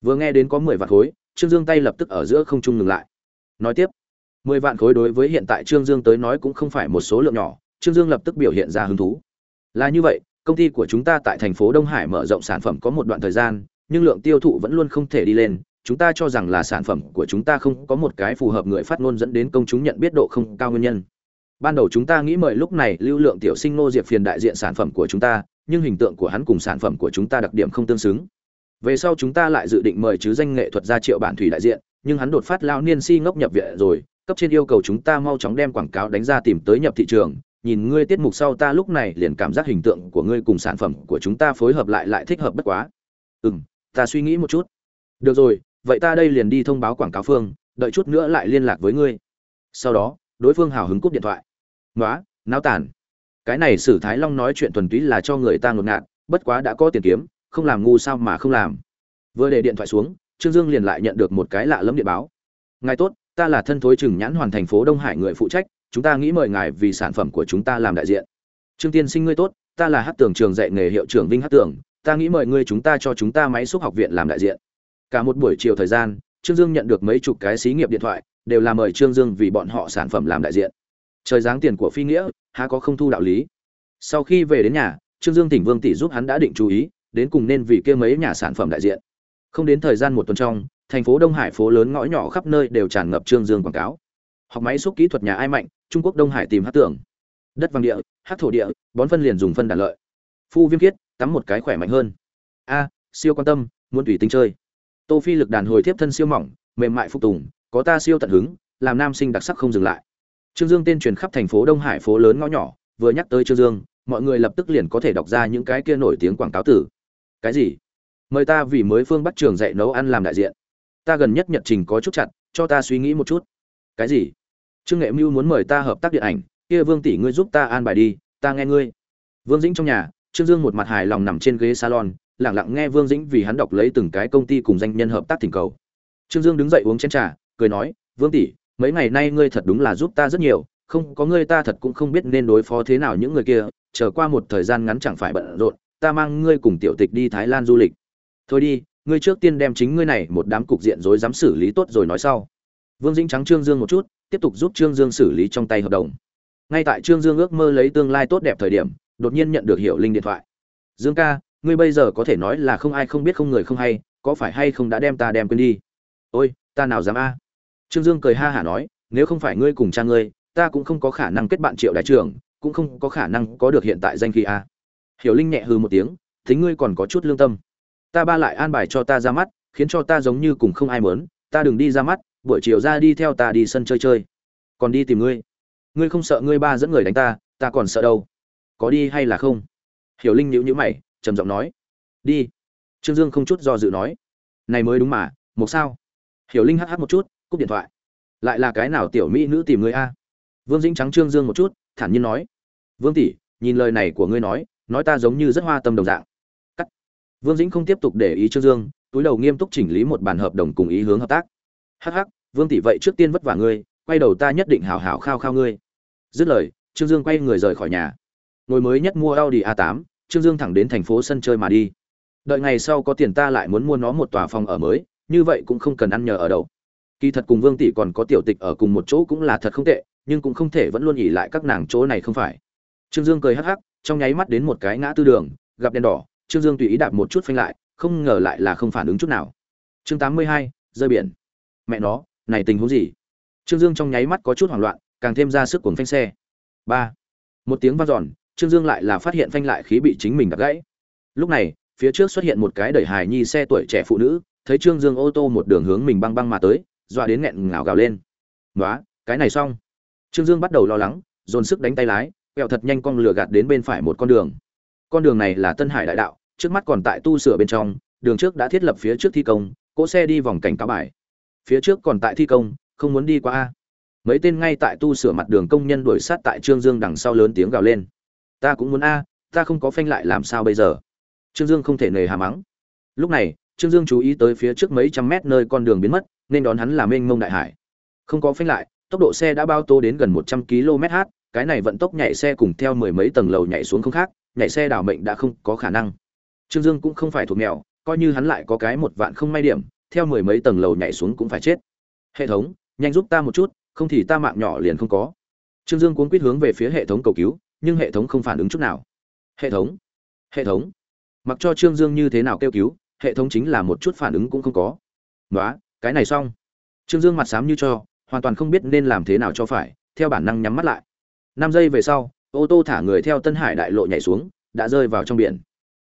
Vừa nghe đến có mười vạn khối, trương dương tay lập tức ở giữa không trung ngừng lại. Nói tiếp, mười vạn khối đối với hiện tại trương dương tới nói cũng không phải một số lượng nhỏ, trương dương lập tức biểu hiện ra hứng thú. Là như vậy, công ty của chúng ta tại thành phố đông hải mở rộng sản phẩm có một đoạn thời gian, nhưng lượng tiêu thụ vẫn luôn không thể đi lên, chúng ta cho rằng là sản phẩm của chúng ta không có một cái phù hợp người phát ngôn dẫn đến công chúng nhận biết độ không cao nguyên nhân ban đầu chúng ta nghĩ mời lúc này lưu lượng tiểu sinh nô diệp phiền đại diện sản phẩm của chúng ta, nhưng hình tượng của hắn cùng sản phẩm của chúng ta đặc điểm không tương xứng. Về sau chúng ta lại dự định mời chứ danh nghệ thuật gia triệu bản thủy đại diện, nhưng hắn đột phát lao niên si ngốc nhập viện rồi, cấp trên yêu cầu chúng ta mau chóng đem quảng cáo đánh ra tìm tới nhập thị trường. Nhìn ngươi tiết mục sau ta lúc này liền cảm giác hình tượng của ngươi cùng sản phẩm của chúng ta phối hợp lại lại thích hợp bất quá. Ừ m ta suy nghĩ một chút. Được rồi, vậy ta đây liền đi thông báo quảng cáo phương, đợi chút nữa lại liên lạc với ngươi. Sau đó, đối phương hào hứng cúp điện thoại. "Nóa, náo tàn. Cái này sử thái long nói chuyện thuần túy là cho người ta ngột ngạt bất quá đã có tiền kiếm không làm ngu sao mà không làm. Vừa để điện thoại xuống trương dương liền lại nhận được một cái lạ lẫm điện báo. Ngài tốt ta là thân thối trừng nhãn hoàn thành phố đông hải người phụ trách chúng ta nghĩ mời ngài vì sản phẩm của chúng ta làm đại diện. Trương tiên sinh ngươi tốt ta là hát tường trường dạy nghề hiệu trưởng vinh hát tường ta nghĩ mời ngươi chúng ta cho chúng ta máy xúc học viện làm đại diện. Cả một buổi chiều thời gian trương dương nhận được mấy chục cái xí nghiệp điện thoại đều là mời trương dương vì bọn họ sản phẩm làm đại diện trời giáng tiền của phi nghĩa, há có không thu đạo lý. Sau khi về đến nhà, trương dương tỉnh vương tỷ giúp hắn đã định chú ý, đến cùng nên vì kia mấy nhà sản phẩm đại diện. Không đến thời gian một tuần trong, thành phố đông hải phố lớn ngõ nhỏ khắp nơi đều tràn ngập trương dương quảng cáo. Học máy xúc kỹ thuật nhà ai mạnh, trung quốc đông hải tìm hát tưởng. Đất vàng địa, hát thổ địa, bón phân liền dùng phân đàn lợi. Phu viêm khiết tắm một cái khỏe mạnh hơn. A, siêu quan tâm, muốn tùy tính chơi. Tô phi lực đàn hồi tiếp thân siêu mỏng, mềm mại phục tùng, có ta siêu tận hứng, làm nam sinh đặc sắc không dừng lại trương dương tên truyền khắp thành phố đông hải phố lớn ngõ nhỏ, vừa nhắc tới trương dương, mọi người lập tức liền có thể đọc ra những cái kia nổi tiếng quảng cáo tử cái gì? Mời ta vì mới phương bắt trường dạy nấu ăn làm đại diện. Ta gần nhất nhật trình có chút chặt, cho ta suy nghĩ một chút. Cái gì? Trương nghệ mưu muốn mời ta hợp tác điện ảnh, kia vương tỷ ngươi giúp ta an bài đi, ta nghe ngươi. Vương dĩnh trong nhà, trương dương một mặt hài lòng nằm trên ghế salon, lặng lặng nghe vương dĩnh vì hắn đọc lấy từng cái công ty cùng danh nhân hợp tác thỉnh cầu. Trương dương đứng dậy uống chén trà, cười nói, vương tỷ mấy ngày nay ngươi thật đúng là giúp ta rất nhiều, không có ngươi ta thật cũng không biết nên đối phó thế nào những người kia, chờ qua một thời gian ngắn chẳng phải bận rộn, ta mang ngươi cùng tiểu tịch đi thái lan du lịch. Thôi đi, ngươi trước tiên đem chính ngươi này một đám cục diện rối dám xử lý tốt rồi nói sau. Vương dĩnh trắng trương dương một chút, tiếp tục giúp trương dương xử lý trong tay hợp đồng. Ngay tại trương dương ước mơ lấy tương lai tốt đẹp thời điểm, đột nhiên nhận được hiệu linh điện thoại. Dương ca, ngươi bây giờ có thể nói là không ai không biết không người không hay, có phải hay không đã đem ta đem quên đi? Ôi, ta nào dám a? Trương dương cười ha hả nói nếu không phải ngươi cùng cha ngươi ta cũng không có khả năng kết bạn triệu đại trưởng cũng không có khả năng có được hiện tại danh khí a. Hiểu linh nhẹ hư một tiếng thính ngươi còn có chút lương tâm. Ta ba lại an bài cho ta ra mắt khiến cho ta giống như cùng không ai muốn, ta đừng đi ra mắt buổi chiều ra đi theo ta đi sân chơi chơi. Còn đi tìm ngươi. Ngươi không sợ ngươi ba dẫn người đánh ta ta còn sợ đâu. Có đi hay là không? Hiểu linh nhíu nhíu mày trầm giọng nói đi. Trương dương không chút do dự nói này mới đúng mà một sao. Hiểu linh hh một chút cúp điện thoại. Lại là cái nào tiểu mỹ nữ tìm ngươi a? Vương dĩnh trắng trương dương một chút thản nhiên nói. Vương tỷ nhìn lời này của ngươi nói nói ta giống như rất hoa tâm đồng dạng. Cắt. Vương dĩnh không tiếp tục để ý trương dương túi đầu nghiêm túc chỉnh lý một bản hợp đồng cùng ý hướng hợp tác. Hh vương tỷ vậy trước tiên vất vả ngươi quay đầu ta nhất định hào hào khao khao ngươi. Dứt lời trương dương quay người rời khỏi nhà. Ngồi mới nhất mua Audi A8, Trương Dương thẳng đến thành phố sân chơi mà đi. Đợi ngày sau có tiền ta lại muốn mua nó một tòa phòng ở mới, như vậy cũng không cần ăn nhờ ở đâu. Kỳ thật cùng Vương tỷ còn có tiểu tịch ở cùng một chỗ cũng là thật không tệ, nhưng cũng không thể vẫn luôn nghỉ lại các nàng chỗ này không phải. Trương Dương cười hắc hắc, trong nháy mắt đến một cái ngã tư đường, gặp đèn đỏ, Trương Dương tùy ý đạp một chút phanh lại, không ngờ lại là không phản ứng chút nào. Chương 82, rơi biển. Mẹ nó, này tình huống gì? Trương Dương trong nháy mắt có chút hoảng loạn, càng thêm ra sức cuồng phanh xe. ba Một tiếng vang dọn, Trương Dương lại là phát hiện phanh lại khí bị chính mình đập gãy. Lúc này, phía trước xuất hiện một cái đẩy hài nhi xe tuổi trẻ phụ nữ, thấy Trương Dương ô tô một đường hướng mình băng băng mà tới, dọa đến nghẹn ngào gào lên. "Nóa, cái này xong." Trương Dương bắt đầu lo lắng, dồn sức đánh tay lái, quẹo thật nhanh con lửa gạt đến bên phải một con đường. Con đường này là Tân Hải đại đạo, trước mắt còn tại tu sửa bên trong, đường trước đã thiết lập phía trước thi công, cỗ xe đi vòng cảnh cáo bài. Phía trước còn tại thi công, không muốn đi qua a. Mấy tên ngay tại tu sửa mặt đường công nhân đuổi sát tại Trương Dương đằng sau lớn tiếng gào lên. Ta cũng muốn a, ta không có phanh lại làm sao bây giờ? Trương Dương không thể nề hà mắng. Lúc này, Trương Dương chú ý tới phía trước mấy trăm mét nơi con đường biến mất, nên đón hắn là mênh mông đại hải. Không có phanh lại, tốc độ xe đã bao tô đến gần 100 km/h, cái này vận tốc nhảy xe cùng theo mười mấy tầng lầu nhảy xuống không khác, nhảy xe đảo mệnh đã không có khả năng. Trương Dương cũng không phải thuộc nghèo, coi như hắn lại có cái một vạn không may điểm, theo mười mấy tầng lầu nhảy xuống cũng phải chết. Hệ thống, nhanh giúp ta một chút, không thì ta mạng nhỏ liền không có. Trương Dương cuốn quýt hướng về phía hệ thống cầu cứu, nhưng hệ thống không phản ứng chút nào. Hệ thống, hệ thống. Mặc cho Trương Dương như thế nào kêu cứu, hệ thống chính là một chút phản ứng cũng không có. nói cái này xong. Trương Dương mặt xám như cho, hoàn toàn không biết nên làm thế nào cho phải, theo bản năng nhắm mắt lại. Năm giây về sau, ô tô thả người theo Tân Hải đại lộ nhảy xuống, đã rơi vào trong biển.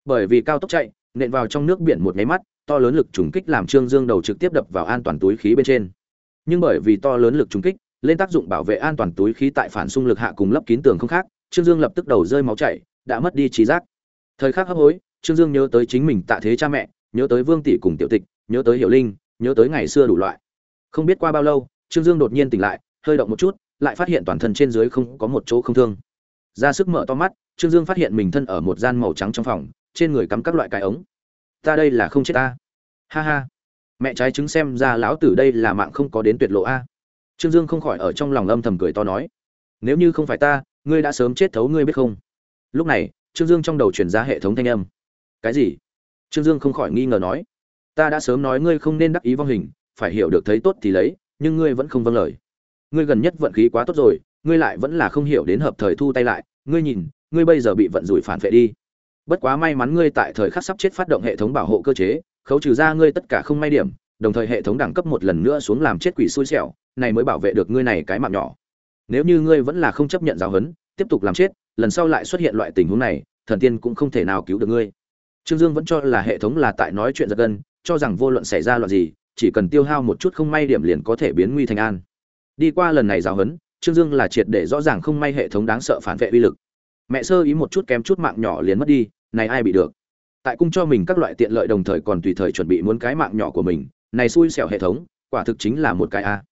Bởi vì cao tốc chạy, nện vào trong nước biển một nháy mắt, to lớn lực trùng kích làm Trương Dương đầu trực tiếp đập vào an toàn túi khí bên trên. Nhưng bởi vì to lớn lực trùng kích, lên tác dụng bảo vệ an toàn túi khí tại phản xung lực hạ cùng lấp kín tường không khác, Trương Dương lập tức đầu rơi máu chảy, đã mất đi trí giác. Thời khắc hấp hối, Trương Dương nhớ tới chính mình tạ thế cha mẹ, nhớ tới Vương tỷ cùng tiểu tịch, nhớ tới Hiểu Linh, nhớ tới ngày xưa đủ loại. Không biết qua bao lâu, Trương Dương đột nhiên tỉnh lại, hơi động một chút, lại phát hiện toàn thân trên dưới không có một chỗ không thương. Ra sức mở to mắt, Trương Dương phát hiện mình thân ở một gian màu trắng trong phòng, trên người cắm các loại cái ống. Ta đây là không chết ta. Ha ha. Mẹ trái trứng xem ra lão tử đây là mạng không có đến tuyệt lộ a. Trương Dương không khỏi ở trong lòng âm thầm cười to nói, nếu như không phải ta, ngươi đã sớm chết thấu ngươi biết không? Lúc này, Trương Dương trong đầu chuyển ra hệ thống thanh âm. Cái gì? Trương Dương không khỏi nghi ngờ nói, ta đã sớm nói ngươi không nên đắc ý vong hình, phải hiểu được thấy tốt thì lấy, nhưng ngươi vẫn không vâng lời. Ngươi gần nhất vận khí quá tốt rồi, ngươi lại vẫn là không hiểu đến hợp thời thu tay lại, ngươi nhìn, ngươi bây giờ bị vận rủi phản vệ đi. Bất quá may mắn ngươi tại thời khắc sắp chết phát động hệ thống bảo hộ cơ chế, khấu trừ ra ngươi tất cả không may điểm, đồng thời hệ thống đẳng cấp một lần nữa xuống làm chết quỷ xui xẻo, này mới bảo vệ được ngươi này cái mạng nhỏ. Nếu như ngươi vẫn là không chấp nhận giáo huấn, tiếp tục làm chết, lần sau lại xuất hiện loại tình huống này, thần tiên cũng không thể nào cứu được ngươi. Trương Dương vẫn cho là hệ thống là tại nói chuyện giật gân, cho rằng vô luận xảy ra loạn gì, chỉ cần tiêu hao một chút không may điểm liền có thể biến nguy thành an. Đi qua lần này giáo huấn, Trương Dương là triệt để rõ ràng không may hệ thống đáng sợ phản vệ uy lực. Mẹ sơ ý một chút kém chút mạng nhỏ liền mất đi, này ai bị được. Tại cung cho mình các loại tiện lợi đồng thời còn tùy thời chuẩn bị muốn cái mạng nhỏ của mình, này xui xẻo hệ thống, quả thực chính là một cái a.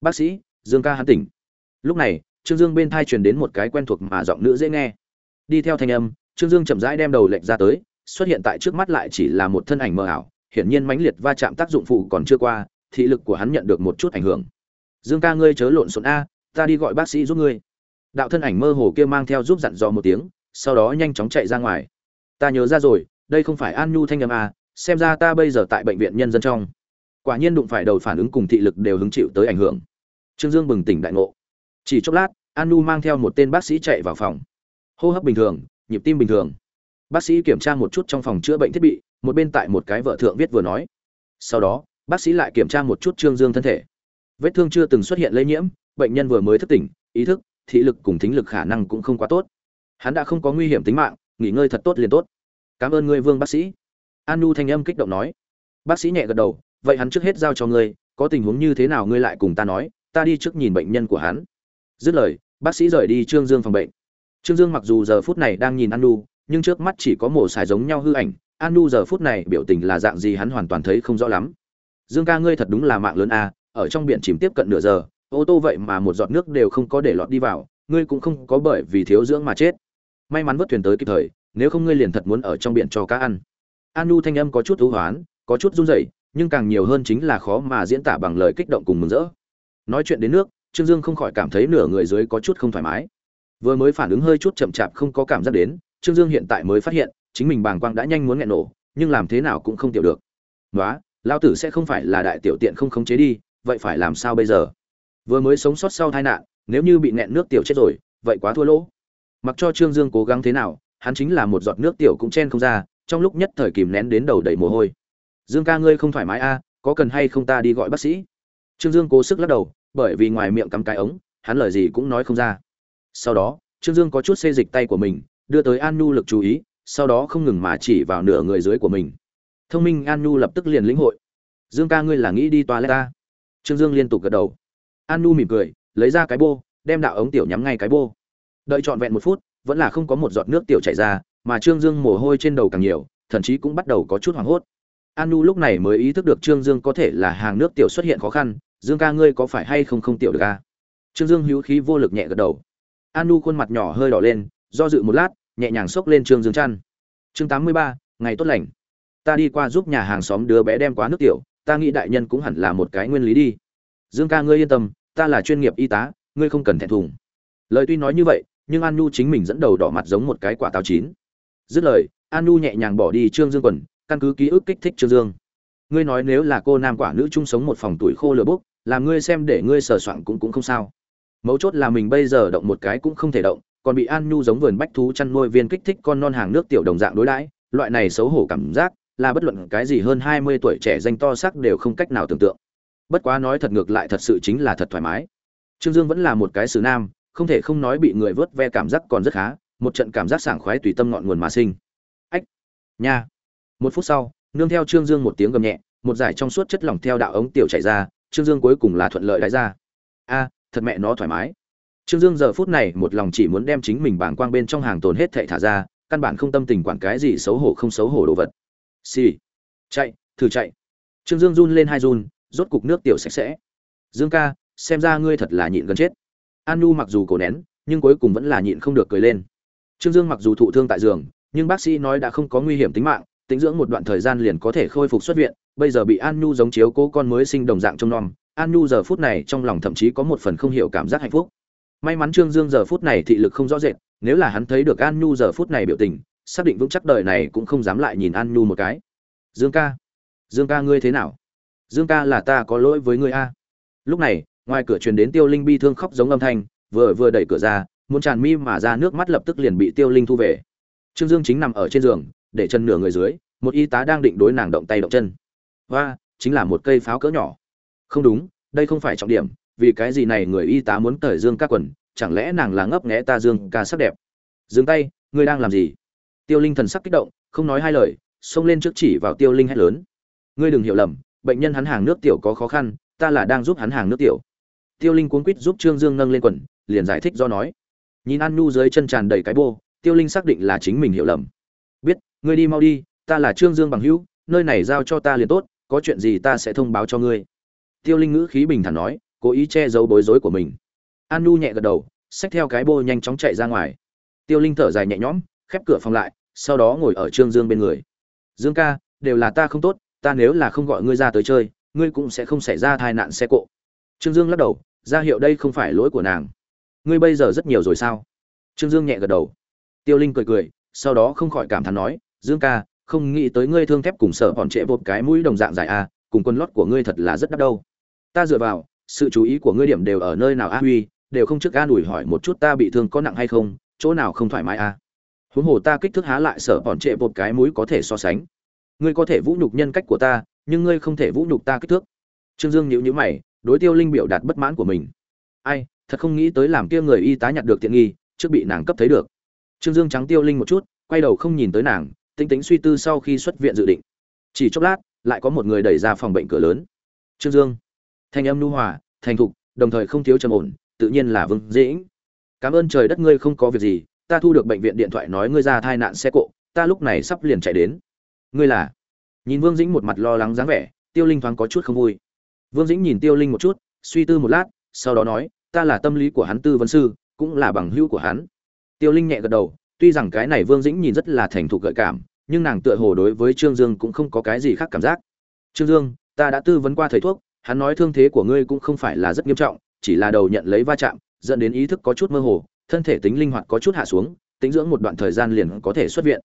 Bác sĩ, Dương ca hắn tỉnh. Lúc này, Trương Dương bên thai truyền đến một cái quen thuộc mà giọng nữ dễ nghe. Đi theo thanh âm, Trương Dương chậm rãi đem đầu lệch ra tới, xuất hiện tại trước mắt lại chỉ là một thân ảnh mơ ảo, hiển nhiên mãnh liệt va chạm tác dụng phụ còn chưa qua, thị lực của hắn nhận được một chút ảnh hưởng. Dương ca ngươi chớ lộn xộn a, ta đi gọi bác sĩ giúp ngươi. Đạo thân ảnh mơ hồ kia mang theo giúp dặn dò một tiếng, sau đó nhanh chóng chạy ra ngoài. Ta nhớ ra rồi, đây không phải An Nhu thanh âm a, xem ra ta bây giờ tại bệnh viện nhân dân trong. Quả nhiên đụng phải đầu phản ứng cùng thị lực đều hứng chịu tới ảnh hưởng. Trương Dương bừng tỉnh đại ngộ. Chỉ chốc lát, An Nhu mang theo một tên bác sĩ chạy vào phòng. Hô hấp bình thường, nhịp tim bình thường. Bác sĩ kiểm tra một chút trong phòng chữa bệnh thiết bị, một bên tại một cái vợ thượng viết vừa nói. Sau đó, bác sĩ lại kiểm tra một chút Trương Dương thân thể. Vết thương chưa từng xuất hiện lây nhiễm, bệnh nhân vừa mới thức tỉnh, ý thức, thị lực cùng thính lực khả năng cũng không quá tốt. Hắn đã không có nguy hiểm tính mạng, nghỉ ngơi thật tốt liền tốt. Cảm ơn ngươi Vương bác sĩ. An thanh âm kích động nói. Bác sĩ nhẹ gật đầu, vậy hắn trước hết giao cho ngươi, có tình huống như thế nào ngươi lại cùng ta nói, ta đi trước nhìn bệnh nhân của hắn. Dứt lời, bác sĩ rời đi Trương Dương phòng bệnh. Trương Dương mặc dù giờ phút này đang nhìn An nhưng trước mắt chỉ có mổ xài giống nhau hư ảnh, An nu giờ phút này biểu tình là dạng gì hắn hoàn toàn thấy không rõ lắm. Dương ca ngươi thật đúng là mạng lớn a, ở trong biển chìm tiếp cận nửa giờ, ô tô vậy mà một giọt nước đều không có để lọt đi vào, ngươi cũng không có bởi vì thiếu dưỡng mà chết. May mắn vớt thuyền tới kịp thời, nếu không ngươi liền thật muốn ở trong biển cho cá ăn. An nu thanh âm có chút thú hoán, có chút run rẩy, nhưng càng nhiều hơn chính là khó mà diễn tả bằng lời kích động cùng mừng rỡ. Nói chuyện đến nước, Trương Dương không khỏi cảm thấy nửa người dưới có chút không thoải mái. vừa mới phản ứng hơi chút chậm chạp không có cảm giác đến trương dương hiện tại mới phát hiện chính mình bàng quang đã nhanh muốn nghẹn nổ nhưng làm thế nào cũng không tiểu được. Nói lao tử sẽ không phải là đại tiểu tiện không khống chế đi vậy phải làm sao bây giờ? Vừa mới sống sót sau tai nạn nếu như bị nghẹn nước tiểu chết rồi vậy quá thua lỗ. Mặc cho trương dương cố gắng thế nào hắn chính là một giọt nước tiểu cũng chen không ra trong lúc nhất thời kìm nén đến đầu đầy mồ hôi. Dương ca ngươi không thoải mái a à, có cần hay không ta đi gọi bác sĩ? Trương dương cố sức lắc đầu bởi vì ngoài miệng cắm cái ống hắn lời gì cũng nói không ra. Sau đó trương dương có chút xê dịch tay của mình đưa tới an nhu lực chú ý sau đó không ngừng mà chỉ vào nửa người dưới của mình. Thông minh an nhu lập tức liền lĩnh hội. Dương ca ngươi là nghĩ đi toilet ta? Trương dương liên tục gật đầu. An nhu mỉm cười, lấy ra cái bô, đem đạo ống tiểu nhắm ngay cái bô. Đợi trọn vẹn một phút, vẫn là không có một giọt nước tiểu chảy ra, mà trương dương mồ hôi trên đầu càng nhiều, thậm chí cũng bắt đầu có chút hoảng hốt. An nhu lúc này mới ý thức được trương dương có thể là hàng nước tiểu xuất hiện khó khăn, dương ca ngươi có phải hay không không tiểu được ca trương dương hữu khí vô lực nhẹ gật đầu. An nhu khuôn mặt nhỏ hơi đỏ lên, do dự một lát nhẹ nhàng xốc lên trương dương chăn. Chương tám mươi ba, ngày tốt lành. Ta đi qua giúp nhà hàng xóm đứa bé đem quá nước tiểu, ta nghĩ đại nhân cũng hẳn là một cái nguyên lý đi. Dương ca ngươi yên tâm, ta là chuyên nghiệp y tá, ngươi không cần thẹn thùng. Lời tuy nói như vậy, nhưng an nhu chính mình dẫn đầu đỏ mặt giống một cái quả táo chín. Dứt lời, an nhu nhẹ nhàng bỏ đi trương dương quần, căn cứ ký ức kích thích trương dương. Ngươi nói nếu là cô nam quả nữ chung sống một phòng tuổi khô lửa bốc làm ngươi xem để ngươi sờ soạn cũng cũng không sao. Mấu chốt là mình bây giờ động một cái cũng không thể động còn bị an nhu giống vườn bách thú chăn nuôi viên kích thích con non hàng nước tiểu đồng dạng đối đãi, loại này xấu hổ cảm giác là bất luận cái gì hơn hai mươi tuổi trẻ danh to sắc đều không cách nào tưởng tượng. Bất quá nói thật ngược lại thật sự chính là thật thoải mái. Trương dương vẫn là một cái xử nam, không thể không nói bị người vớt ve cảm giác còn rất khá, một trận cảm giác sảng khoái tùy tâm ngọn nguồn mà sinh. Ách, nha. Một phút sau, nương theo trương dương một tiếng gầm nhẹ, một giải trong suốt chất lỏng theo đạo ống tiểu chảy ra, trương dương cuối cùng là thuận lợi đáy ra a, thật mẹ nó thoải mái trương dương giờ phút này một lòng chỉ muốn đem chính mình bảng quang bên trong hàng tồn hết thảy thả ra, căn bản không tâm tình quản cái gì xấu hổ không xấu hổ đồ vật. Xì、sì. chạy, thử chạy. Trương dương run lên hai run, rốt cục nước tiểu sạch sẽ. Dương ca, xem ra ngươi thật là nhịn gần chết. An nu mặc dù cổ nén, nhưng cuối cùng vẫn là nhịn không được cười lên. Trương dương mặc dù thụ thương tại giường, nhưng bác sĩ nói đã không có nguy hiểm tính mạng, tính dưỡng một đoạn thời gian liền có thể khôi phục xuất viện, bây giờ bị an nhu giống chiếu cố con mới sinh đồng dạng trong nom. An nhu giờ phút này trong lòng thậm chí có một phần không hiểu cảm giác hạnh phúc may mắn trương dương giờ phút này thị lực không rõ rệt, nếu là hắn thấy được an nhu giờ phút này biểu tình, xác định vững chắc đời này cũng không dám lại nhìn an nhu một cái. Dương ca dương ca ngươi thế nào? Dương ca là ta có lỗi với ngươi a. Lúc này, ngoài cửa truyền đến tiêu linh bi thương khóc giống âm thanh, vừa vừa đẩy cửa ra, muốn tràn mi mà ra nước mắt lập tức liền bị tiêu linh thu về. Trương dương chính nằm ở trên giường, để chân nửa người dưới, một y tá đang định đối nàng động tay động chân. Và chính là một cây pháo cỡ nhỏ. Không đúng, đây không phải trọng điểm vì cái gì này người y tá muốn cởi dương ca quần, chẳng lẽ nàng là ngấp nghẽ ta dương ca sắc đẹp? Dừng tay, ngươi đang làm gì? Tiêu linh thần sắc kích động, không nói hai lời, xông lên trước chỉ vào tiêu linh hét lớn. Ngươi đừng hiểu lầm, bệnh nhân hắn hàng nước tiểu có khó khăn, ta là đang giúp hắn hàng nước tiểu. Tiêu linh cuống quýt giúp trương dương nâng lên quần, liền giải thích do nói. Nhìn an nhu dưới chân tràn đầy cái bô, tiêu linh xác định là chính mình hiểu lầm. Biết, ngươi đi mau đi, ta là trương dương bằng hữu, nơi này giao cho ta liền tốt, có chuyện gì ta sẽ thông báo cho ngươi. Tiêu linh ngữ khí bình thản nói cố ý che giấu bối rối của mình. An nu nhẹ gật đầu, xách theo cái bô nhanh chóng chạy ra ngoài. Tiêu linh thở dài nhẹ nhõm, khép cửa phòng lại, sau đó ngồi ở trương dương bên người. Dương ca, đều là ta không tốt, ta nếu là không gọi ngươi ra tới chơi, ngươi cũng sẽ không xảy ra tai nạn xe cộ. Trương dương lắc đầu, ra hiệu đây không phải lỗi của nàng. Ngươi bây giờ rất nhiều rồi sao? Trương dương nhẹ gật đầu. Tiêu linh cười cười, sau đó không khỏi cảm thán nói, dương ca, không nghĩ tới ngươi thương thép cùng sợ bọn trệ vột cái mũi đồng dạng dài a cùng quần lót của ngươi thật là rất đắt đâu. Ta dựa vào sự chú ý của ngươi điểm đều ở nơi nào a? Huy, đều không trước an ủi hỏi một chút ta bị thương có nặng hay không, chỗ nào không thoải mái a? Huống hồ ta kích thước há lại sợ bọn trệ một cái mũi có thể so sánh. Ngươi có thể vũ nhục nhân cách của ta, nhưng ngươi không thể vũ nhục ta kích thước. Trương dương nhíu nhíu mày, đối tiêu linh biểu đạt bất mãn của mình. Ai, thật không nghĩ tới làm kia người y tá nhặt được tiện nghi, trước bị nàng cấp thấy được. Trương dương trắng tiêu linh một chút, quay đầu không nhìn tới nàng, tinh tính suy tư sau khi xuất viện dự định. Chỉ chốc lát, lại có một người đẩy ra phòng bệnh cửa lớn. Trương dương thanh âm nu hòa, thành thục, đồng thời không thiếu trầm ổn, tự nhiên là vương dĩnh cảm ơn trời đất ngươi không có việc gì, ta thu được bệnh viện điện thoại nói ngươi ra tai nạn xe cộ, ta lúc này sắp liền chạy đến. Ngươi là? Nhìn vương dĩnh một mặt lo lắng dáng vẻ, tiêu linh thoáng có chút không vui. Vương dĩnh nhìn tiêu linh một chút, suy tư một lát, sau đó nói, ta là tâm lý của hắn tư vấn sư, cũng là bằng hữu của hắn. Tiêu linh nhẹ gật đầu, tuy rằng cái này vương dĩnh nhìn rất là thành thục gợi cảm, nhưng nàng tựa hồ đối với trương dương cũng không có cái gì khác cảm giác. Trương dương, ta đã tư vấn qua thầy thuốc hắn nói thương thế của ngươi cũng không phải là rất nghiêm trọng, chỉ là đầu nhận lấy va chạm, dẫn đến ý thức có chút mơ hồ, thân thể tính linh hoạt có chút hạ xuống, tính dưỡng một đoạn thời gian liền có thể xuất viện.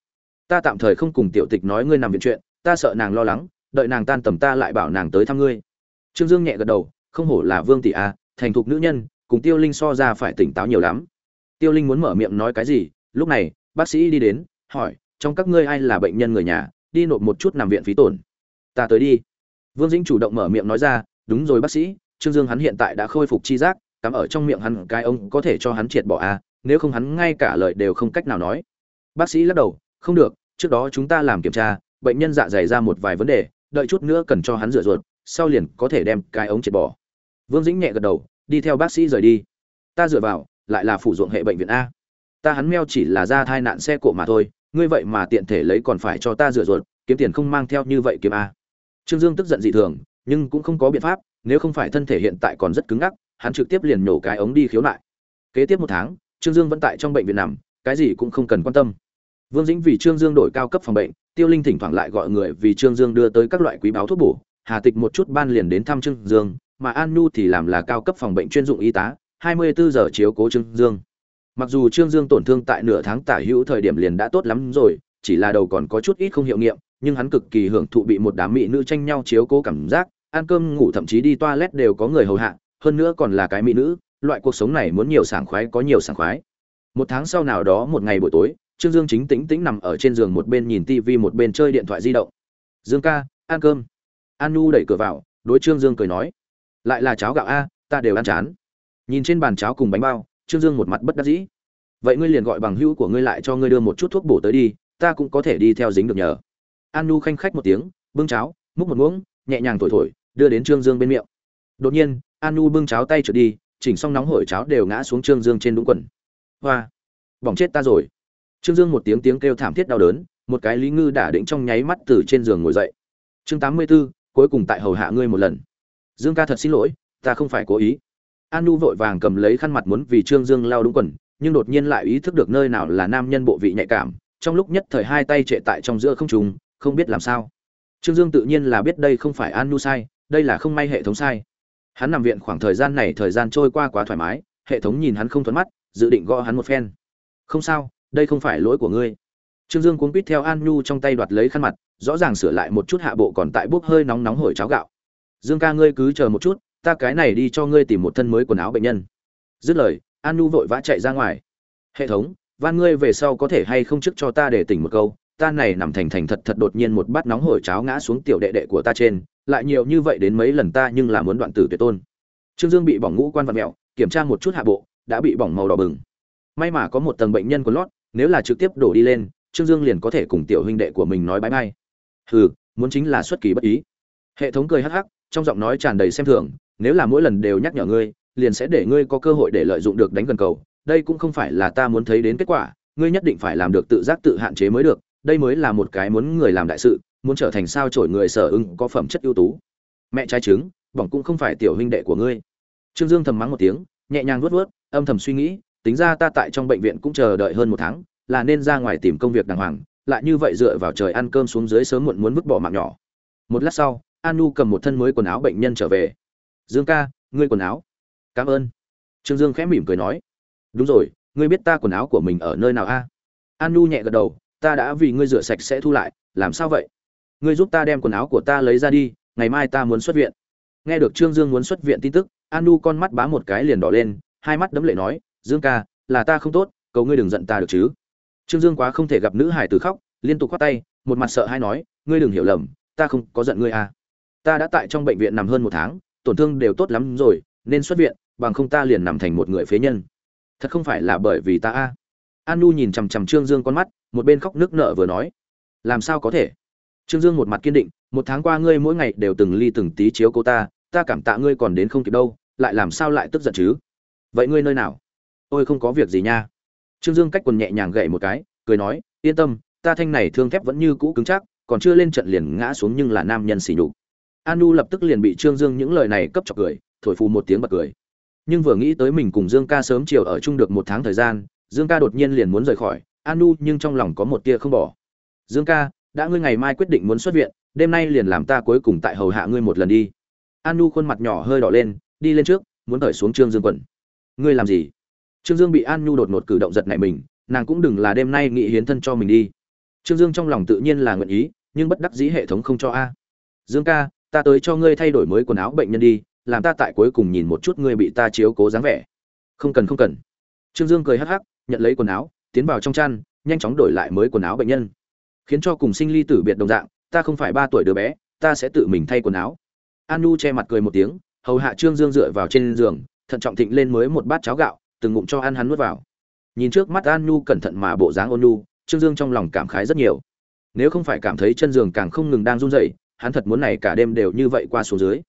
Ta tạm thời không cùng tiểu tịch nói ngươi nằm viện chuyện, ta sợ nàng lo lắng, đợi nàng tan tầm ta lại bảo nàng tới thăm ngươi. Trương dương nhẹ gật đầu, không hổ là vương tỷ a, thành thục nữ nhân, cùng tiêu linh so ra phải tỉnh táo nhiều lắm. Tiêu linh muốn mở miệng nói cái gì, lúc này, bác sĩ đi đến, hỏi, trong các ngươi ai là bệnh nhân người nhà, đi nộp một chút nằm viện phí tổn? Ta tới đi. Vương dĩnh chủ động mở miệng nói ra đúng rồi bác sĩ, trương dương hắn hiện tại đã khôi phục chi giác, cắm ở trong miệng hắn cái ông có thể cho hắn triệt bỏ a nếu không hắn ngay cả lời đều không cách nào nói. Bác sĩ lắc đầu, không được, trước đó chúng ta làm kiểm tra, bệnh nhân dạ dày ra một vài vấn đề, đợi chút nữa cần cho hắn rửa ruột, sau liền có thể đem cái ống triệt bỏ. Vương dĩnh nhẹ gật đầu, đi theo bác sĩ rời đi. Ta dựa vào, lại là phủ ruộng hệ bệnh viện a. Ta hắn meo chỉ là ra thai nạn xe cộ mà thôi, ngươi vậy mà tiện thể lấy còn phải cho ta rửa ruột, kiếm tiền không mang theo như vậy kiếm a. Trương dương tức giận dị thường nhưng cũng không có biện pháp, nếu không phải thân thể hiện tại còn rất cứng ngắc, hắn trực tiếp liền nhổ cái ống đi khiếu nại. Kế tiếp một tháng, trương dương vẫn tại trong bệnh viện nằm, cái gì cũng không cần quan tâm. Vương dĩnh vì trương dương đổi cao cấp phòng bệnh, tiêu linh thỉnh thoảng lại gọi người vì trương dương đưa tới các loại quý báo thuốc bổ, hà tịch một chút ban liền đến thăm trương dương, mà an nhu thì làm là cao cấp phòng bệnh chuyên dụng y tá 24 giờ chiếu cố trương dương. Mặc dù trương dương tổn thương tại nửa tháng tả hữu thời điểm liền đã tốt lắm rồi, chỉ là đầu còn có chút ít không hiệu nghiệm, nhưng hắn cực kỳ hưởng thụ bị một đám mỹ nữ tranh nhau chiếu cố cảm giác ăn cơm, ngủ, thậm chí đi toilet đều có người hầu hạ, hơn nữa còn là cái mỹ nữ, loại cuộc sống này muốn nhiều sảng khoái có nhiều sảng khoái. Một tháng sau nào đó một ngày buổi tối, trương dương chính tĩnh tĩnh nằm ở trên giường một bên nhìn tivi một bên chơi điện thoại di động. Dương ca, ăn cơm. An đẩy cửa vào, đối trương dương cười nói, lại là cháo gạo a, ta đều ăn chán. Nhìn trên bàn cháo cùng bánh bao, trương dương một mặt bất đắc dĩ. Vậy ngươi liền gọi bằng hữu của ngươi lại cho ngươi đưa một chút thuốc bổ tới đi, ta cũng có thể đi theo dính được nhờ. An nu khanh khách một tiếng, bưng cháo, múc một muỗng, nhẹ nhàng thổi thổi đưa đến trương dương bên miệng. Đột nhiên an nu bưng cháo tay trượt đi chỉnh xong nóng hổi cháo đều ngã xuống trương dương trên đúng quần. Hoa! Bỏng chết ta rồi. Trương dương một tiếng tiếng kêu thảm thiết đau đớn một cái lý ngư đả định trong nháy mắt từ trên giường ngồi dậy. Chương tám mươi 84, cuối cùng tại hầu hạ ngươi một lần. Dương ca thật xin lỗi ta không phải cố ý. An nu vội vàng cầm lấy khăn mặt muốn vì trương dương lao đúng quần nhưng đột nhiên lại ý thức được nơi nào là nam nhân bộ vị nhạy cảm trong lúc nhất thời hai tay trệ tại trong giữa không trùng không biết làm sao. Trương dương tự nhiên là biết đây không phải an nu sai đây là không may hệ thống sai. Hắn nằm viện khoảng thời gian này thời gian trôi qua quá thoải mái, hệ thống nhìn hắn không thuận mắt, dự định gõ hắn một phen. Không sao, đây không phải lỗi của ngươi. Trương dương cuốn quýt theo an nhu trong tay đoạt lấy khăn mặt, rõ ràng sửa lại một chút hạ bộ còn tại bốc hơi nóng nóng hổi cháo gạo. Dương ca ngươi cứ chờ một chút, ta cái này đi cho ngươi tìm một thân mới quần áo bệnh nhân. Dứt lời, an nhu vội vã chạy ra ngoài. Hệ thống, van ngươi về sau có thể hay không trước cho ta để tỉnh một câu ta này nằm thành thành thật thật đột nhiên một bát nóng hổi cháo ngã xuống tiểu đệ đệ của ta trên lại nhiều như vậy đến mấy lần ta nhưng là muốn đoạn tử tuyệt tôn. Trương dương bị bỏng ngũ quan vật mèo, kiểm tra một chút hạ bộ đã bị bỏng màu đỏ bừng. May mà có một tầng bệnh nhân quần lót nếu là trực tiếp đổ đi lên trương dương liền có thể cùng tiểu huynh đệ của mình nói bãi bay hừ muốn chính là xuất kỳ bất ý. Hệ thống cười hắc hắc trong giọng nói tràn đầy xem thường nếu là mỗi lần đều nhắc nhở ngươi liền sẽ để ngươi có cơ hội để lợi dụng được đánh gần cầu. Đây cũng không phải là ta muốn thấy đến kết quả ngươi nhất định phải làm được tự giác tự hạn chế mới được đây mới là một cái muốn người làm đại sự, muốn trở thành sao trổi người sở ưng có phẩm chất ưu tú. Mẹ trai trứng, bỏng cũng không phải tiểu huynh đệ của ngươi. Trương dương thầm mắng một tiếng, nhẹ nhàng vuốt vuốt, âm thầm suy nghĩ, tính ra ta tại trong bệnh viện cũng chờ đợi hơn một tháng, là nên ra ngoài tìm công việc đàng hoàng, lại như vậy dựa vào trời ăn cơm xuống dưới sớm muộn muốn vứt bỏ mạng nhỏ. Một lát sau, anu cầm một thân mới quần áo bệnh nhân trở về. Dương ca, ngươi quần áo. Cảm ơn. Trương dương khẽ mỉm cười nói. Đúng rồi, ngươi biết ta quần áo của mình ở nơi nào a? Anu nhẹ gật đầu ta đã vì ngươi rửa sạch sẽ thu lại, làm sao vậy? Ngươi giúp ta đem quần áo của ta lấy ra đi, ngày mai ta muốn xuất viện. Nghe được trương dương muốn xuất viện tin tức, anu con mắt bá một cái liền đỏ lên, hai mắt đấm lệ nói, dương ca, là ta không tốt, cầu ngươi đừng giận ta được chứ. Trương dương quá không thể gặp nữ hải từ khóc, liên tục khoát tay, một mặt sợ hay nói, ngươi đừng hiểu lầm, ta không có giận ngươi à. Ta đã tại trong bệnh viện nằm hơn một tháng, tổn thương đều tốt lắm rồi, nên xuất viện, bằng không ta liền nằm thành một người phế nhân. Thật không phải là bởi vì ta a à an nu nhìn chằm chằm trương dương con mắt, một bên khóc nước nợ vừa nói, làm sao có thể? Trương dương một mặt kiên định, một tháng qua ngươi mỗi ngày đều từng ly từng tí chiếu cô ta ta cảm tạ ngươi còn đến không kịp đâu, lại làm sao lại tức giận chứ? Vậy ngươi nơi nào? Ôi, không có việc gì nha. Trương dương cách quần nhẹ nhàng gậy một cái, cười nói, yên tâm, ta thanh này thương thép vẫn như cũ cứng chắc, còn chưa lên trận liền ngã xuống nhưng là nam nhân xỉ nhục. Anu lập tức liền bị trương dương những lời này cấp chọc cười, thổi phù một tiếng bật cười. Nhưng vừa nghĩ tới mình cùng dương ca sớm chiều ở chung được một tháng thời gian dương ca đột nhiên liền muốn rời khỏi, anu nhưng trong lòng có một tia không bỏ. Dương ca, đã ngươi ngày mai quyết định muốn xuất viện, đêm nay liền làm ta cuối cùng tại hầu hạ ngươi một lần đi. Anu khuôn mặt nhỏ hơi đỏ lên, đi lên trước, muốn thởi xuống trương dương quần. Ngươi làm gì? Trương dương bị an đột ngột cử động giật nảy mình, nàng cũng đừng là đêm nay nghị hiến thân cho mình đi. Trương dương trong lòng tự nhiên là nguyện ý, nhưng bất đắc dĩ hệ thống không cho a. Dương ca, ta tới cho ngươi thay đổi mới quần áo bệnh nhân đi, làm ta tại cuối cùng nhìn một chút ngươi bị ta chiếu cố dáng vẻ. Không cần không cần. Trương dương cười hắc hắc nhận lấy quần áo, tiến vào trong chăn, nhanh chóng đổi lại mới quần áo bệnh nhân. Khiến cho cùng sinh ly tử biệt đồng dạng, ta không phải ba tuổi đứa bé, ta sẽ tự mình thay quần áo. An nu che mặt cười một tiếng, hầu hạ trương dương dựa vào trên giường, thận trọng thịnh lên mới một bát cháo gạo, từng ngụm cho ăn hắn nuốt vào. Nhìn trước mắt an nu cẩn thận mà bộ dáng ôn nu trương dương trong lòng cảm khái rất nhiều. Nếu không phải cảm thấy chân giường càng không ngừng đang run rẩy, hắn thật muốn này cả đêm đều như vậy qua số dưới.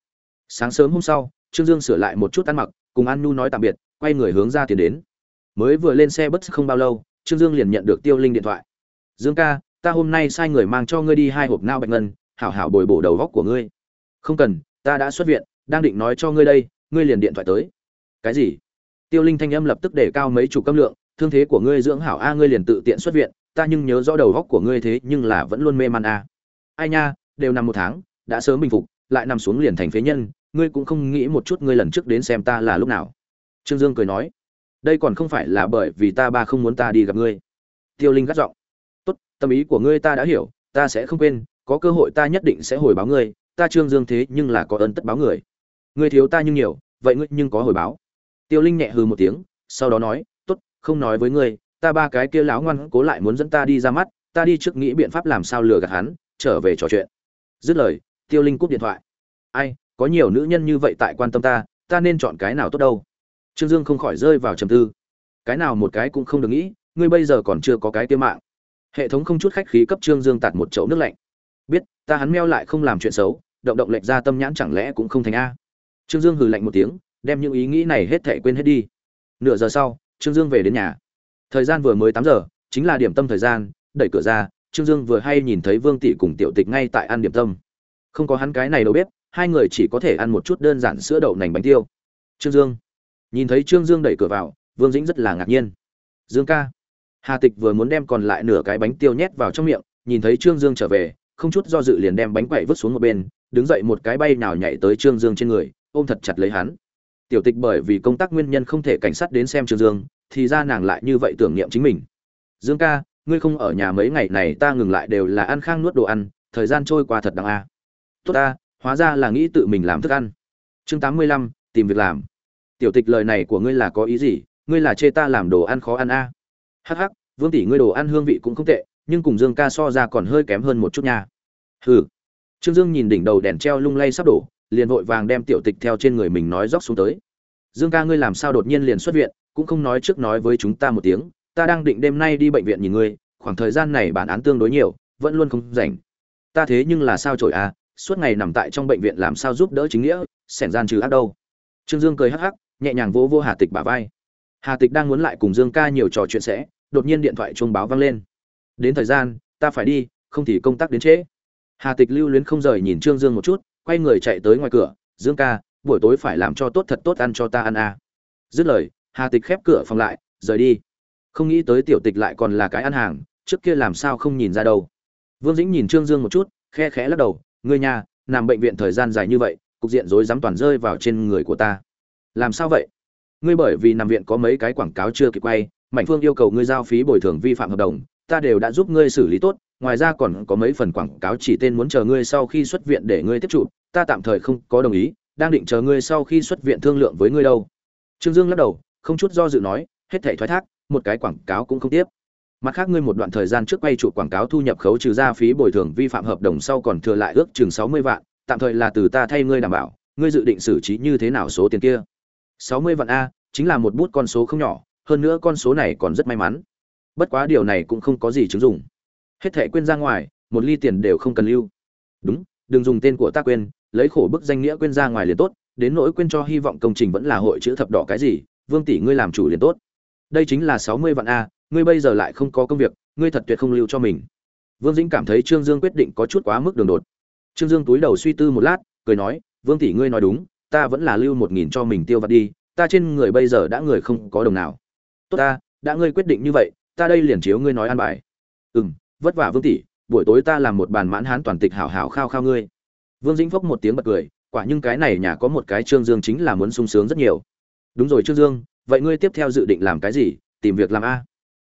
Sáng sớm hôm sau, trương dương sửa lại một chút ăn mặc, cùng an nu nói tạm biệt, quay người hướng ra tiền đến mới vừa lên xe bất không bao lâu, trương dương liền nhận được tiêu linh điện thoại. Dương ca, ta hôm nay sai người mang cho ngươi đi hai hộp nao bạch ngân, hảo hảo bồi bổ đầu góc của ngươi. Không cần, ta đã xuất viện, đang định nói cho ngươi đây, ngươi liền điện thoại tới. Cái gì? Tiêu linh thanh âm lập tức để cao mấy chục câm lượng, thương thế của ngươi dưỡng hảo a, ngươi liền tự tiện xuất viện, ta nhưng nhớ rõ đầu góc của ngươi thế nhưng là vẫn luôn mê man a. Ai nha, đều nằm một tháng, đã sớm bình phục, lại nằm xuống liền thành phế nhân, ngươi cũng không nghĩ một chút ngươi lần trước đến xem ta là lúc nào. Trương dương cười nói đây còn không phải là bởi vì ta ba không muốn ta đi gặp ngươi. Tiêu linh gắt giọng. Tốt, tâm ý của ngươi ta đã hiểu, ta sẽ không quên, có cơ hội ta nhất định sẽ hồi báo ngươi, ta trương dương thế nhưng là có ơn tất báo người. Ngươi thiếu ta nhưng nhiều, vậy ngươi nhưng có hồi báo. Tiêu linh nhẹ hừ một tiếng, sau đó nói, tốt, không nói với ngươi, ta ba cái kia láo ngoan cố lại muốn dẫn ta đi ra mắt, ta đi trước nghĩ biện pháp làm sao lừa gạt hắn, trở về trò chuyện. Dứt lời, tiêu linh cúp điện thoại. Ai, có nhiều nữ nhân như vậy tại quan tâm ta ta nên chọn cái nào tốt đâu? Trương dương không khỏi rơi vào trầm tư. Cái nào một cái cũng không được nghĩ, ngươi bây giờ còn chưa có cái tiêu mạng. Hệ thống không chút khách khí cấp trương dương tạt một chậu nước lạnh. Biết, ta hắn meo lại không làm chuyện xấu, động động lệch ra tâm nhãn chẳng lẽ cũng không thành a. Trương dương hừ lạnh một tiếng, đem những ý nghĩ này hết thể quên hết đi. Nửa giờ sau, trương dương về đến nhà. Thời gian vừa mới tám giờ, chính là điểm tâm thời gian, đẩy cửa ra, trương dương vừa hay nhìn thấy vương tỷ cùng tiểu tịch ngay tại ăn điểm tâm. Không có hắn cái này đâu biết hai người chỉ có thể ăn một chút đơn giản sữa đậu nành bánh tiêu. Trương dương nhìn thấy trương dương đẩy cửa vào, vương dĩnh rất là ngạc nhiên. Dương ca. Hà tịch vừa muốn đem còn lại nửa cái bánh tiêu nhét vào trong miệng, nhìn thấy trương dương trở về, không chút do dự liền đem bánh quậy vứt xuống một bên, đứng dậy một cái bay nào nhảy tới trương dương trên người, ôm thật chặt lấy hắn. Tiểu tịch bởi vì công tác nguyên nhân không thể cảnh sát đến xem trương dương, thì ra nàng lại như vậy tưởng niệm chính mình. Dương ca, ngươi không ở nhà mấy ngày này ta ngừng lại đều là ăn khang nuốt đồ ăn, thời gian trôi qua thật đáng a. Tốt ta, hóa ra là nghĩ tự mình làm thức ăn. Chương tám mươi lăm, tìm việc làm tiểu tịch lời này của ngươi là có ý gì? Ngươi là chê ta làm đồ ăn khó ăn a? À? hắc hắc, vương tỷ ngươi đồ ăn hương vị cũng không tệ, nhưng cùng dương ca so ra còn hơi kém hơn một chút nha. Hừ. Trương dương nhìn đỉnh đầu đèn treo lung lay sắp đổ, liền vội vàng đem tiểu tịch theo trên người mình nói róc xuống tới. Dương ca ngươi làm sao đột nhiên liền xuất viện, cũng không nói trước nói với chúng ta một tiếng, ta đang định đêm nay đi bệnh viện nhìn ngươi, khoảng thời gian này bản án tương đối nhiều, vẫn luôn không rảnh. Ta thế nhưng là sao trội à suốt ngày nằm tại trong bệnh viện làm sao giúp đỡ chính nghĩa, sẻn gian trừ ác đâu. Trương dương cười hắc hắc nhẹ nhàng vỗ vô hà tịch bả vai. Hà tịch đang muốn lại cùng dương ca nhiều trò chuyện sẽ, đột nhiên điện thoại chuông báo vang lên. Đến thời gian, ta phải đi, không thì công tác đến trễ. Hà tịch lưu luyến không rời nhìn trương dương một chút, quay người chạy tới ngoài cửa. Dương ca, buổi tối phải làm cho tốt thật tốt ăn cho ta ăn à. dứt lời, hà tịch khép cửa phòng lại, rời đi. Không nghĩ tới tiểu tịch lại còn là cái ăn hàng, trước kia làm sao không nhìn ra đâu. Vương dĩnh nhìn trương dương một chút, khe khẽ lắc đầu, ngươi nhà, nằm bệnh viện thời gian dài như vậy, cục diện rối rắm toàn rơi vào trên người của ta làm sao vậy? Ngươi bởi vì nằm viện có mấy cái quảng cáo chưa kịp quay, mạnh phương yêu cầu ngươi giao phí bồi thường vi phạm hợp đồng, ta đều đã giúp ngươi xử lý tốt, ngoài ra còn có mấy phần quảng cáo chỉ tên muốn chờ ngươi sau khi xuất viện để ngươi tiếp trụ, ta tạm thời không có đồng ý, đang định chờ ngươi sau khi xuất viện thương lượng với ngươi đâu. Trương dương lắc đầu, không chút do dự nói, hết thảy thoái thác, một cái quảng cáo cũng không tiếp. Mặt khác ngươi một đoạn thời gian trước quay trụ quảng cáo thu nhập khấu trừ ra phí bồi thường vi phạm hợp đồng sau còn thừa lại ước chừng sáu mươi vạn, tạm thời là từ ta thay ngươi đảm bảo, ngươi dự định xử trí như thế nào số tiền kia? Sáu mươi vạn a, chính là một bút con số không nhỏ, hơn nữa con số này còn rất may mắn. Bất quá điều này cũng không có gì chứng dụng. Hết thẻ quên ra ngoài, một ly tiền đều không cần lưu. Đúng, đừng dùng tên của ta quên, lấy khổ bức danh nghĩa quên ra ngoài liền tốt, đến nỗi quên cho hy vọng công trình vẫn là hội chữ thập đỏ cái gì, vương tỷ ngươi làm chủ liền tốt. Đây chính là sáu mươi vạn a, ngươi bây giờ lại không có công việc, ngươi thật tuyệt không lưu cho mình. Vương dĩnh cảm thấy trương dương quyết định có chút quá mức đường đột. Trương dương túi đầu suy tư một lát, cười nói, vương tỷ ngươi nói đúng ta vẫn là lưu một nghìn cho mình tiêu vặt đi, ta trên người bây giờ đã người không có đồng nào. Tốt ta, đã ngươi quyết định như vậy, ta đây liền chiếu ngươi nói an bài. Ừ m vất vả vương tỷ, buổi tối ta làm một bàn mãn hán toàn tịch hảo hảo khao khao ngươi. Vương dĩnh phốc một tiếng bật cười, quả nhưng cái này nhà có một cái trương dương chính là muốn sung sướng rất nhiều. Đúng rồi trương dương, vậy ngươi tiếp theo dự định làm cái gì? Tìm việc làm a.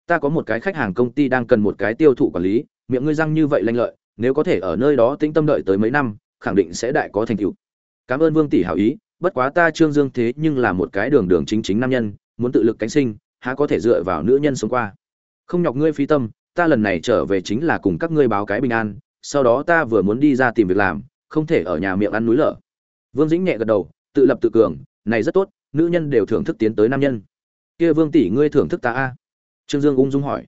Ta có một cái khách hàng công ty đang cần một cái tiêu thụ quản lý, miệng ngươi răng như vậy lanh lợi, nếu có thể ở nơi đó tĩnh tâm đợi tới mấy năm, khẳng định sẽ đại có thành tựu cảm ơn vương tỷ hảo ý, bất quá ta trương dương thế nhưng là một cái đường đường chính chính nam nhân, muốn tự lực cánh sinh, há có thể dựa vào nữ nhân sống qua. Không nhọc ngươi phi tâm, ta lần này trở về chính là cùng các ngươi báo cái bình an, sau đó ta vừa muốn đi ra tìm việc làm, không thể ở nhà miệng ăn núi lở. Vương dĩnh nhẹ gật đầu, tự lập tự cường, này rất tốt, nữ nhân đều thưởng thức tiến tới nam nhân. Kia vương tỷ ngươi thưởng thức ta a? Trương dương ung dung hỏi.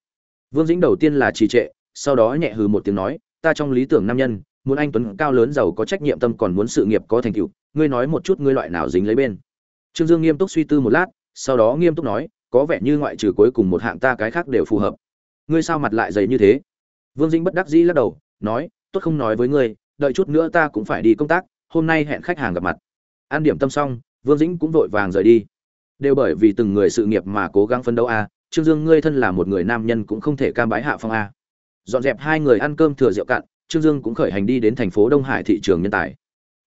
Vương dĩnh đầu tiên là trì trệ, sau đó nhẹ hừ một tiếng nói, ta trong lý tưởng nam nhân muốn anh tuấn cao lớn giàu có trách nhiệm tâm còn muốn sự nghiệp có thành tựu, ngươi nói một chút ngươi loại nào dính lấy bên. Trương dương nghiêm túc suy tư một lát, sau đó nghiêm túc nói, có vẻ như ngoại trừ cuối cùng một hạng ta cái khác đều phù hợp. Ngươi sao mặt lại dày như thế? Vương dĩnh bất đắc dĩ lắc đầu, nói, tốt không nói với ngươi, đợi chút nữa ta cũng phải đi công tác, hôm nay hẹn khách hàng gặp mặt. An điểm tâm xong, vương dĩnh cũng vội vàng rời đi. Đều bởi vì từng người sự nghiệp mà cố gắng phấn đấu a, trương dương ngươi thân là một người nam nhân cũng không thể cam bái hạ phong a. Dọn dẹp hai người ăn cơm thừa rượu cạn trương dương cũng khởi hành đi đến thành phố đông hải thị trường nhân tài.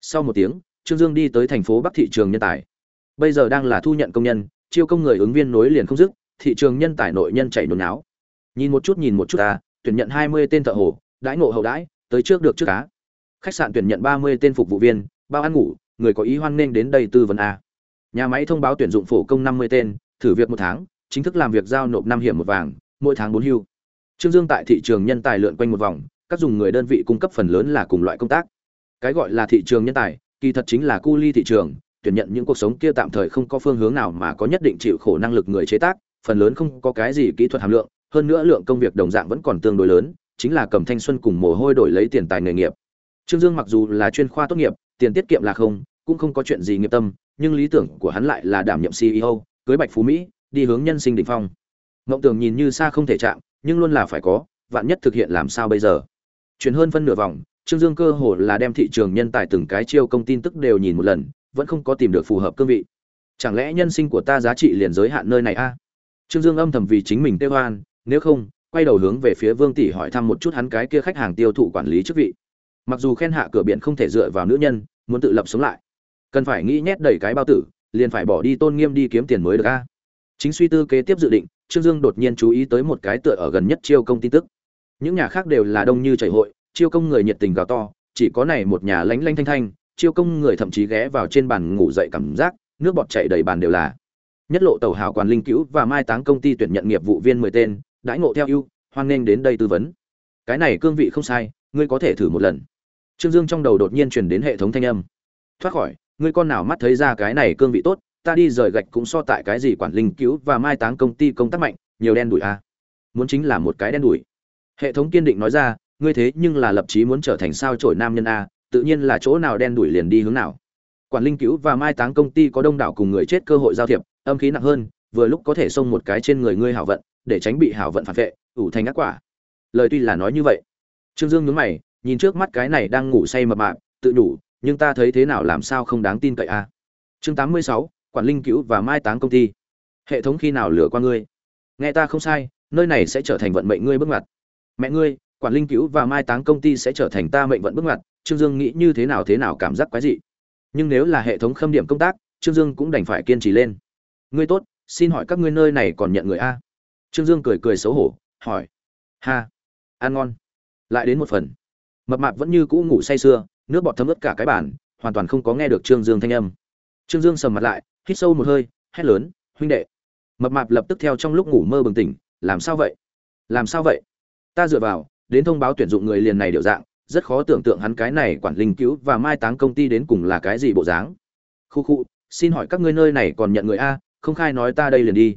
Sau một tiếng, trương dương đi tới thành phố bắc thị trường nhân tài. Bây giờ đang là thu nhận công nhân, chiêu công người ứng viên nối liền không dứt, thị trường nhân tài nội nhân chảy nôn áo nhìn một chút, nhìn một chút ta tuyển nhận hai mươi tên thợ hồ, đãi ngộ hậu đãi, tới trước được trước cá. Khách sạn tuyển nhận ba mươi tên phục vụ viên, bao ăn ngủ, người có ý hoan nghênh đến đây tư vấn a nhà máy thông báo tuyển dụng phổ công năm mươi tên, thử việc một tháng, chính thức làm việc giao nộp năm hiểm một vàng, mỗi tháng bốn hưu. Trương dương tại thị trường nhân tài lượn quanh một vòng các dùng người đơn vị cung cấp phần lớn là cùng loại công tác. Cái gọi là thị trường nhân tài, kỳ thật chính là cu ly thị trường, tuyển nhận những cuộc sống kia tạm thời không có phương hướng nào mà có nhất định chịu khổ năng lực người chế tác, phần lớn không có cái gì kỹ thuật hàm lượng, hơn nữa lượng công việc đồng dạng vẫn còn tương đối lớn, chính là cầm thanh xuân cùng mồ hôi đổi lấy tiền tài nghề nghiệp. Trương dương mặc dù là chuyên khoa tốt nghiệp, tiền tiết kiệm là không, cũng không có chuyện gì nghiệp tâm, nhưng lý tưởng của hắn lại là đảm nhiệm ceo cưới bạch phú mỹ, đi hướng nhân sinh đỉnh phong. Mộng tưởng nhìn như xa không thể chạm, nhưng luôn là phải có, vạn nhất thực hiện làm sao bây giờ? Chuyển hơn phân nửa vòng, trương dương cơ hồ là đem thị trường nhân tài từng cái chiêu công tin tức đều nhìn một lần, vẫn không có tìm được phù hợp cương vị. Chẳng lẽ nhân sinh của ta giá trị liền giới hạn nơi này a? Trương dương âm thầm vì chính mình tê hoan nếu không, quay đầu hướng về phía vương tỷ hỏi thăm một chút hắn cái kia khách hàng tiêu thụ quản lý chức vị. Mặc dù khen hạ cửa biển không thể dựa vào nữ nhân, muốn tự lập sống lại. Cần phải nghĩ nhét đầy cái bao tử, liền phải bỏ đi tôn nghiêm đi kiếm tiền mới được a. Chính suy tư kế tiếp dự định, trương dương đột nhiên chú ý tới một cái tựa ở gần nhất chiêu công tin tức những nhà khác đều là đông như chảy hội, chiêu công người nhiệt tình gào to, chỉ có này một nhà lánh lanh thanh thanh, chiêu công người thậm chí ghé vào trên bàn ngủ dậy cảm giác, nước bọt chảy đầy bàn đều là. Nhất lộ tàu hào quản linh cứu và mai táng công ty tuyển nhận nghiệp vụ viên mười tên, đãi ngộ theo ưu, hoan nghênh đến đây tư vấn. Cái này cương vị không sai, ngươi có thể thử một lần. Trương dương trong đầu đột nhiên truyền đến hệ thống thanh âm. Thoát khỏi, ngươi con nào mắt thấy ra cái này cương vị tốt, ta đi rời gạch cũng so tại cái gì quản linh cứu và mai táng công ty công tác mạnh, nhiều đen đủi a à. muốn chính là một cái đen đủi hệ thống kiên định nói ra, ngươi thế nhưng là lập chí muốn trở thành sao trổi nam nhân a, tự nhiên là chỗ nào đen đuổi liền đi hướng nào. Quản linh cứu và mai táng công ty có đông đảo cùng người chết cơ hội giao thiệp, âm khí nặng hơn, vừa lúc có thể xông một cái trên người ngươi hảo vận, để tránh bị hảo vận phản vệ, ủ thành ác quả. Lời tuy là nói như vậy. Trương dương nhướng mày, nhìn trước mắt cái này đang ngủ say mập mạp, tự đủ, nhưng ta thấy thế nào làm sao không đáng tin cậy a? Chương tám mươi sáu, quản linh cứu và mai táng công ty. Hệ thống khi nào lừa qua ngươi? Nghe ta không sai, nơi này sẽ trở thành vận mệnh ngươi bước ngoặt mẹ ngươi, quản linh cứu và mai táng công ty sẽ trở thành ta mệnh vận bước ngoặt, trương dương nghĩ như thế nào thế nào cảm giác quái dị. Nhưng nếu là hệ thống khâm điểm công tác, trương dương cũng đành phải kiên trì lên. Ngươi tốt, xin hỏi các ngươi nơi này còn nhận người a? Trương dương cười cười xấu hổ, hỏi. Ha, ăn ngon. Lại đến một phần. Mập mạp vẫn như cũ ngủ say sưa, nước bọt thấm ướt cả cái bản hoàn toàn không có nghe được trương dương thanh âm. Trương dương sầm mặt lại, hít sâu một hơi, hét lớn, huynh đệ. Mập mạp lập tức theo trong lúc ngủ mơ bừng tỉnh, làm sao vậy? Làm sao vậy? Ta dựa vào, đến thông báo tuyển dụng người liền này điệu dạng, rất khó tưởng tượng hắn cái này quản linh cứu và mai táng công ty đến cùng là cái gì bộ dáng. Khu khu, xin hỏi các ngươi nơi này còn nhận người a, không khai nói ta đây liền đi.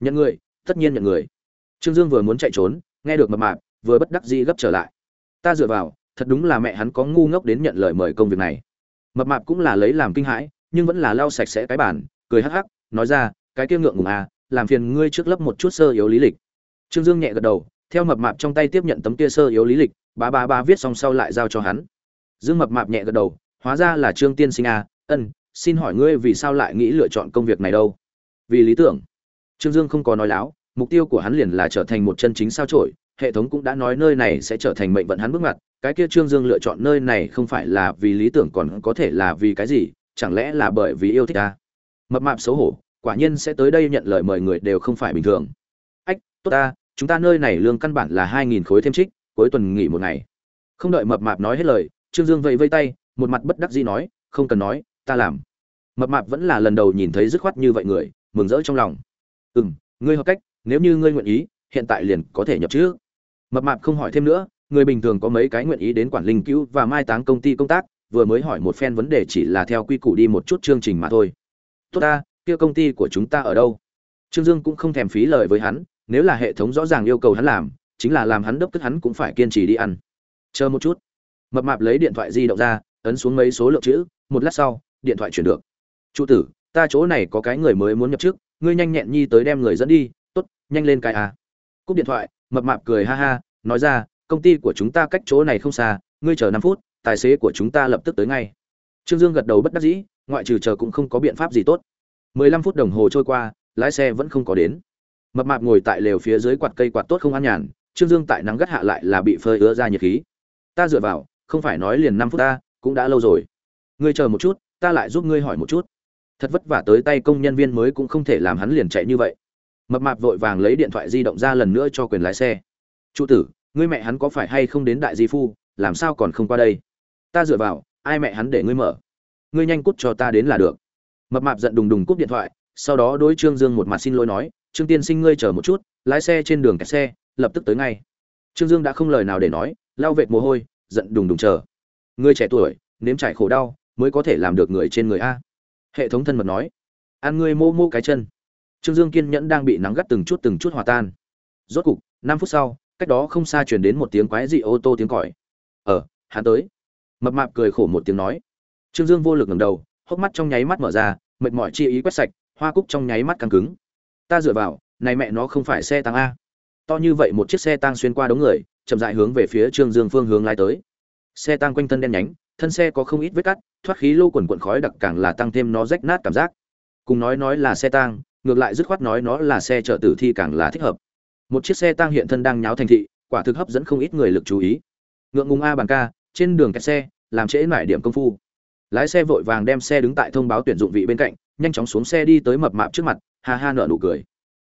Nhận người, tất nhiên nhận người. Trương dương vừa muốn chạy trốn, nghe được mập mạp, vừa bất đắc dĩ gấp trở lại. Ta dựa vào, thật đúng là mẹ hắn có ngu ngốc đến nhận lời mời công việc này. Mập mạp cũng là lấy làm kinh hãi, nhưng vẫn là lau sạch sẽ cái bản cười hắc hắc, nói ra, cái kia ngượng ngùng à làm phiền ngươi trước lấp một chút sơ yếu lý lịch. Trương dương nhẹ gật đầu theo mập mạp trong tay tiếp nhận tấm kia sơ yếu lý lịch ba ba ba viết xong sau lại giao cho hắn. Dương mập mạp nhẹ gật đầu, hóa ra là trương tiên sinh à ân, xin hỏi ngươi vì sao lại nghĩ lựa chọn công việc này đâu? Vì lý tưởng. Trương dương không có nói láo, mục tiêu của hắn liền là trở thành một chân chính sao trổi hệ thống cũng đã nói nơi này sẽ trở thành mệnh vận hắn bước ngoặt, cái kia trương dương lựa chọn nơi này không phải là vì lý tưởng còn có thể là vì cái gì, chẳng lẽ là bởi vì yêu thích ta? Mập mạp xấu hổ, quả nhiên sẽ tới đây nhận lời mời người đều không phải bình thường. Ách, tốt ta chúng ta nơi này lương căn bản là hai nghìn khối thêm trích, cuối tuần nghỉ một ngày. Không đợi mập mạp nói hết lời, trương dương vẫy vây tay, một mặt bất đắc dĩ nói, không cần nói, ta làm. Mập mạp vẫn là lần đầu nhìn thấy dứt khoát như vậy người, mừng rỡ trong lòng. Ừ m ngươi hợp cách, nếu như ngươi nguyện ý, hiện tại liền có thể nhập chứ. Mập mạp không hỏi thêm nữa, người bình thường có mấy cái nguyện ý đến quản linh cứu và mai táng công ty công tác, vừa mới hỏi một phen vấn đề chỉ là theo quy củ đi một chút chương trình mà thôi. Tốt ta, kia công ty của chúng ta ở đâu? Trương dương cũng không thèm phí lời với hắn nếu là hệ thống rõ ràng yêu cầu hắn làm, chính là làm hắn đốc tức hắn cũng phải kiên trì đi ăn. Chờ một chút. Mập mạp lấy điện thoại di động ra, ấn xuống mấy số lượng chữ, một lát sau, điện thoại chuyển được. Trụ tử, ta chỗ này có cái người mới muốn nhập chức, ngươi nhanh nhẹn nhi tới đem người dẫn đi, tốt, nhanh lên cái à cúp điện thoại, mập mạp cười ha ha, nói ra, công ty của chúng ta cách chỗ này không xa, ngươi chờ năm phút, tài xế của chúng ta lập tức tới ngay. Trương dương gật đầu bất đắc dĩ, ngoại trừ chờ cũng không có biện pháp gì tốt. Mười lăm phút đồng hồ trôi qua, lái xe vẫn không có đến mập mạp ngồi tại lều phía dưới quạt cây quạt tốt không an nhàn, trương dương tại nắng gắt hạ lại là bị phơi ứa ra nhiệt khí. Ta dựa vào, không phải nói liền năm phút ta, cũng đã lâu rồi. Ngươi chờ một chút, ta lại giúp ngươi hỏi một chút. Thật vất vả tới tay công nhân viên mới cũng không thể làm hắn liền chạy như vậy. Mập mạp vội vàng lấy điện thoại di động ra lần nữa cho quyền lái xe. Trụ tử, ngươi mẹ hắn có phải hay không đến đại di phu, làm sao còn không qua đây? Ta dựa vào, ai mẹ hắn để ngươi mở? Ngươi nhanh cút cho ta đến là được. Mập mạp giận đùng đùng cúp điện thoại, sau đó đối trương dương một mặt xin lỗi nói trương tiên sinh ngươi chờ một chút, lái xe trên đường kẹt xe, lập tức tới ngay. Trương dương đã không lời nào để nói lao vệt mồ hôi, giận đùng đùng chờ. Ngươi trẻ tuổi, nếm trải khổ đau, mới có thể làm được người trên người a. Hệ thống thân mật nói, ăn ngươi mô mô cái chân. Trương dương kiên nhẫn đang bị nắng gắt từng chút từng chút hòa tan. Rốt cục, năm phút sau, cách đó không xa chuyển đến một tiếng quái dị ô tô tiếng còi. Ờ hắn tới. Mập mạp cười khổ một tiếng nói. Trương dương vô lực ngẩng đầu, hốc mắt trong nháy mắt mở ra, mệt mỏi chi ý quét sạch, hoa cúc trong nháy mắt căng cứng ta dựa vào, này mẹ nó không phải xe tăng a. To như vậy một chiếc xe tăng xuyên qua đống người, chậm dại hướng về phía trương dương phương hướng lai tới. Xe tăng quanh thân đen nhánh, thân xe có không ít vết cắt, thoát khí lô quần quận khói đặc càng là tăng thêm nó rách nát cảm giác. Cùng nói nói là xe tăng ngược lại dứt khoát nói nó là xe chở tử thi càng là thích hợp. Một chiếc xe tăng hiện thân đang nháo thành thị, quả thực hấp dẫn không ít người lực chú ý. Ngượng ngùng a bàn ca, trên đường kẹt xe, làm trễ mải điểm công phu. Lái xe vội vàng đem xe đứng tại thông báo tuyển dụng vị bên cạnh, nhanh chóng xuống xe đi tới mập mạp trước mặt ha ha nở nụ cười.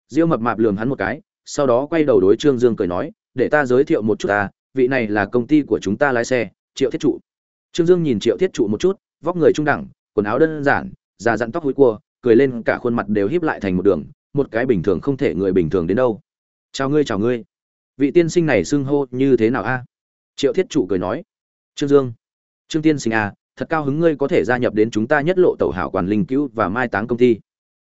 Diêu mập mạp lườm hắn một cái, sau đó quay đầu đối trương dương cười nói, để ta giới thiệu một chút ta, vị này là công ty của chúng ta lái xe, triệu thiết trụ. Trương dương nhìn triệu thiết trụ một chút, vóc người trung đẳng, quần áo đơn giản da dặn tóc hối cua, cười lên cả khuôn mặt đều híp lại thành một đường, một cái bình thường không thể người bình thường đến đâu. Chào ngươi chào ngươi. Vị tiên sinh này xưng hô như thế nào a? Triệu thiết trụ cười nói. Trương dương. Trương tiên sinh a thật cao hứng ngươi có thể gia nhập đến chúng ta nhất lộ tàu hảo quản linh cứu và mai táng công ty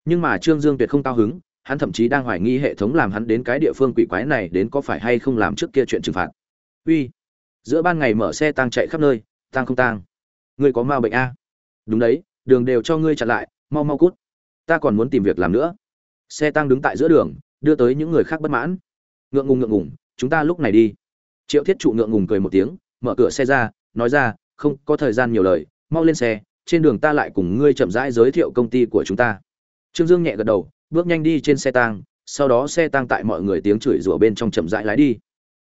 nhưng mà trương dương tuyệt không cao hứng, hắn thậm chí đang hoài nghi hệ thống làm hắn đến cái địa phương quỷ quái này đến có phải hay không làm trước kia chuyện trừng phạt. Uy, giữa ban ngày mở xe tăng chạy khắp nơi tăng không tăng ngươi có ma bệnh a? Đúng đấy, đường đều cho ngươi chặn lại, mau mau cút. Ta còn muốn tìm việc làm nữa. Xe tăng đứng tại giữa đường, đưa tới những người khác bất mãn. Ngượng ngùng ngượng ngùng, chúng ta lúc này đi. Triệu thiết trụ ngượng ngùng cười một tiếng, mở cửa xe ra, nói ra, không, có thời gian nhiều lời, mau lên xe, trên đường ta lại cùng ngươi chậm rãi giới thiệu công ty của chúng ta trương dương nhẹ gật đầu bước nhanh đi trên xe tang sau đó xe tang tại mọi người tiếng chửi rủa bên trong chậm rãi lái đi.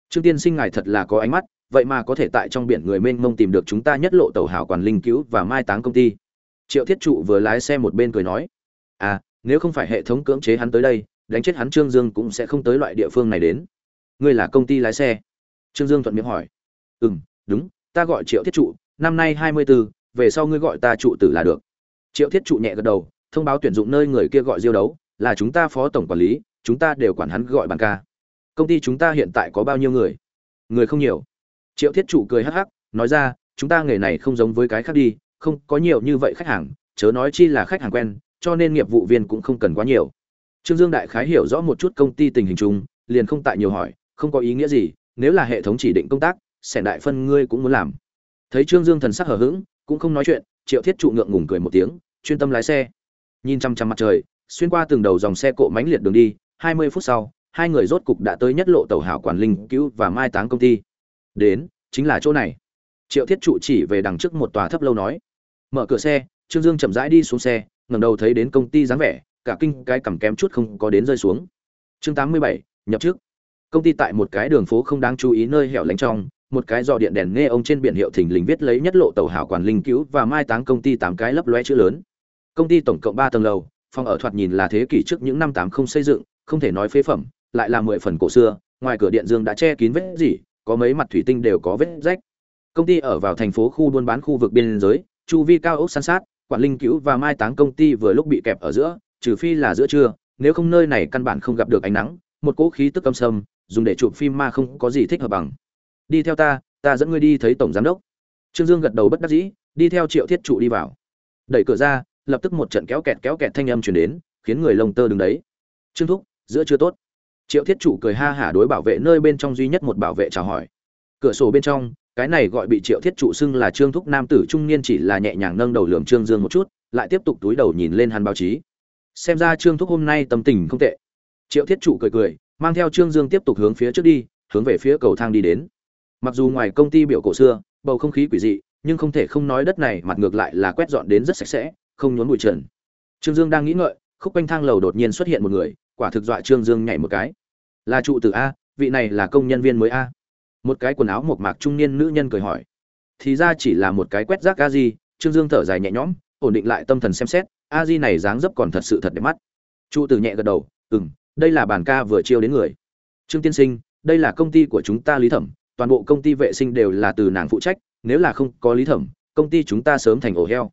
Trương tiên sinh ngài thật là có ánh mắt vậy mà có thể tại trong biển người mênh mông tìm được chúng ta nhất lộ tàu hảo quản linh cứu và mai táng công ty. Triệu thiết trụ vừa lái xe một bên cười nói à nếu không phải hệ thống cưỡng chế hắn tới đây đánh chết hắn trương dương cũng sẽ không tới loại địa phương này đến. Ngươi là công ty lái xe? Trương dương thuận miệng hỏi. Ừm, đúng ta gọi triệu thiết trụ năm nay hai mươi b ố về sau ngươi gọi ta trụ tử là được. Triệu thiết trụ nhẹ gật đầu thông báo tuyển dụng nơi người kia gọi diêu đấu, là chúng ta phó tổng quản lý, chúng ta đều quản hắn gọi bàn ca. Công ty chúng ta hiện tại có bao nhiêu người? Người không nhiều. Triệu thiết Chủ cười hắc hắc, nói ra, chúng ta nghề này không giống với cái khác đi, không có nhiều như vậy khách hàng, chớ nói chi là khách hàng quen, cho nên nghiệp vụ viên cũng không cần quá nhiều. Trương dương đại khái hiểu rõ một chút công ty tình hình chung, liền không tại nhiều hỏi, không có ý nghĩa gì, nếu là hệ thống chỉ định công tác, sẻn đại phân ngươi cũng muốn làm. Thấy trương dương thần sắc hờ hững, cũng không nói chuyện, triệu thiết trụ ngượng ngùng cười một tiếng, chuyên tâm lái xe nhìn chăm chăm mặt trời, xuyên qua từng đầu dòng xe cộ mánh liệt đường đi, hai mươi phút sau, hai người rốt cục đã tới nhất lộ tàu hảo quản linh cứu và mai táng công ty. Đến, chính là chỗ này. Triệu thiết trụ chỉ về đằng trước một tòa thấp lâu nói. Mở cửa xe, trương dương chậm rãi đi xuống xe, ngẩng đầu thấy đến công ty dáng vẻ, cả kinh cái cằm kém chút không có đến rơi xuống. Chương tám mươi bảy, nhập trước. Công ty tại một cái đường phố không đáng chú ý nơi hẻo lánh trong, một cái dò điện đèn nghe ông trên biển hiệu thình lình viết lấy nhất lộ tàu hảo quản linh cứu và mai táng công ty tám cái lấp loe chữ lớn công ty tổng cộng ba tầng lầu phòng ở thoạt nhìn là thế kỷ trước những năm tám không xây dựng không thể nói phế phẩm lại là mười phần cổ xưa ngoài cửa điện dương đã che kín vết gì có mấy mặt thủy tinh đều có vết rách. Công ty ở vào thành phố khu buôn bán khu vực biên giới chu vi cao ốc san sát quản linh cứu và mai táng công ty vừa lúc bị kẹp ở giữa trừ phi là giữa trưa nếu không nơi này căn bản không gặp được ánh nắng một cỗ khí tức âm sầm, dùng để chụp phim ma không có gì thích hợp bằng. Đi theo ta ta dẫn ngươi đi thấy tổng giám đốc. Trương dương gật đầu bất đắc dĩ đi theo triệu thiết trụ đi vào. Đẩy cửa ra lập tức một trận kéo kẹt kéo kẹt thanh âm truyền đến, khiến người lông tơ đứng đấy. Trương thúc, giữa chưa tốt. Triệu thiết Chủ cười ha hả đối bảo vệ nơi bên trong duy nhất một bảo vệ chào hỏi. Cửa sổ bên trong, cái này gọi bị triệu thiết Chủ xưng là trương thúc nam tử trung niên chỉ là nhẹ nhàng nâng đầu lườm trương dương một chút, lại tiếp tục túi đầu nhìn lên hắn báo chí. Xem ra trương thúc hôm nay tâm tình không tệ. Triệu thiết Chủ cười cười, mang theo trương dương tiếp tục hướng phía trước đi, hướng về phía cầu thang đi đến. Mặc dù ngoài công ty biểu cổ xưa, bầu không khí quỷ dị, nhưng không thể không nói đất này mặt ngược lại là quét dọn đến rất sạch sẽ không nhốn bụi trần. Trương dương đang nghĩ ngợi, khúc quanh thang lầu đột nhiên xuất hiện một người, quả thực dọa trương dương nhảy một cái. Là trụ tử a, vị này là công nhân viên mới a. Một cái quần áo một mạc trung niên nữ nhân cười hỏi. Thì ra chỉ là một cái quét rác a di trương dương thở dài nhẹ nhõm, ổn định lại tâm thần xem xét, a di này dáng dấp còn thật sự thật đẹp mắt. Trụ tử nhẹ gật đầu ừ m đây là bàn ca vừa chiêu đến người. Trương tiên sinh, đây là công ty của chúng ta lý thẩm, toàn bộ công ty vệ sinh đều là từ nàng phụ trách, nếu là không có lý thẩm, công ty chúng ta sớm thành ổ heo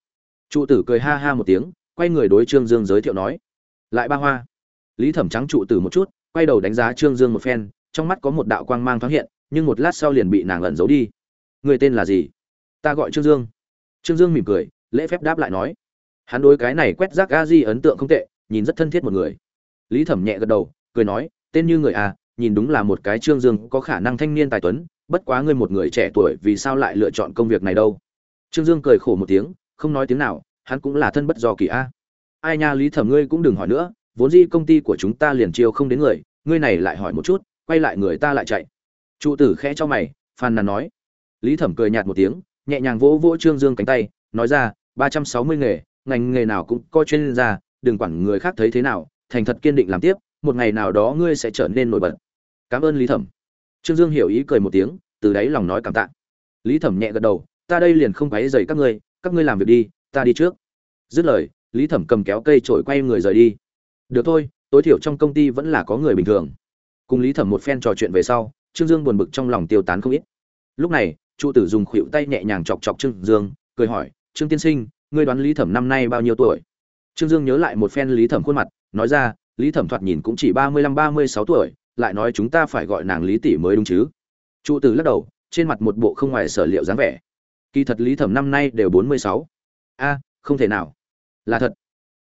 trụ tử cười ha ha một tiếng, quay người đối trương dương giới thiệu nói. Lại ba hoa. Lý thẩm trắng trụ tử một chút, quay đầu đánh giá trương dương một phen, trong mắt có một đạo quang mang thoáng hiện, nhưng một lát sau liền bị nàng lẩn giấu đi. Người tên là gì? Ta gọi trương dương. Trương dương mỉm cười, lễ phép đáp lại nói. Hắn đối cái này quét rác a di ấn tượng không tệ, nhìn rất thân thiết một người. Lý thẩm nhẹ gật đầu, cười nói, tên như người à nhìn đúng là một cái trương dương có khả năng thanh niên tài tuấn, bất quá ngươi một người trẻ tuổi vì sao lại lựa chọn công việc này đâu? Trương dương cười khổ một tiếng không nói tiếng nào, hắn cũng là thân bất do kỳ a. Ai nha, lý thẩm ngươi cũng đừng hỏi nữa, vốn dĩ công ty của chúng ta liền chiêu không đến người, ngươi này lại hỏi một chút, quay lại người ta lại chạy. Trụ tử khẽ cho mày, phàn nàn nói. Lý thẩm cười nhạt một tiếng, nhẹ nhàng vỗ vỗ trương dương cánh tay, nói ra, ba trăm sáu mươi nghề, ngành nghề nào cũng coi chuyên gia, đừng quản người khác thấy thế nào, thành thật kiên định làm tiếp, một ngày nào đó ngươi sẽ trở nên nổi bật. Cảm ơn lý thẩm. Trương dương hiểu ý cười một tiếng, từ đáy lòng nói cảm tạ. Lý thẩm nhẹ gật đầu, ta đây liền không quấy dày các ngươi các ngươi làm việc đi, ta đi trước. Dứt lời, lý thẩm cầm kéo cây trổi quay người rời đi. Được thôi, tối thiểu trong công ty vẫn là có người bình thường. Cùng lý thẩm một phen trò chuyện về sau, trương dương buồn bực trong lòng tiêu tán không ít. Lúc này trụ tử dùng khuỵu tay nhẹ nhàng chọc chọc trương dương, cười hỏi, trương tiên sinh, ngươi đoán lý thẩm năm nay bao nhiêu tuổi? Trương dương nhớ lại một phen lý thẩm khuôn mặt, nói ra, lý thẩm thoạt nhìn cũng chỉ ba mươi lăm, ba mươi sáu tuổi, lại nói chúng ta phải gọi nàng lý tỷ mới đúng chứ. Trụ tử lắc đầu, trên mặt một bộ không ngoài sở liệu dáng vẻ kỳ thật lý thẩm năm nay đều bốn mươi sáu. A, không thể nào. Là thật.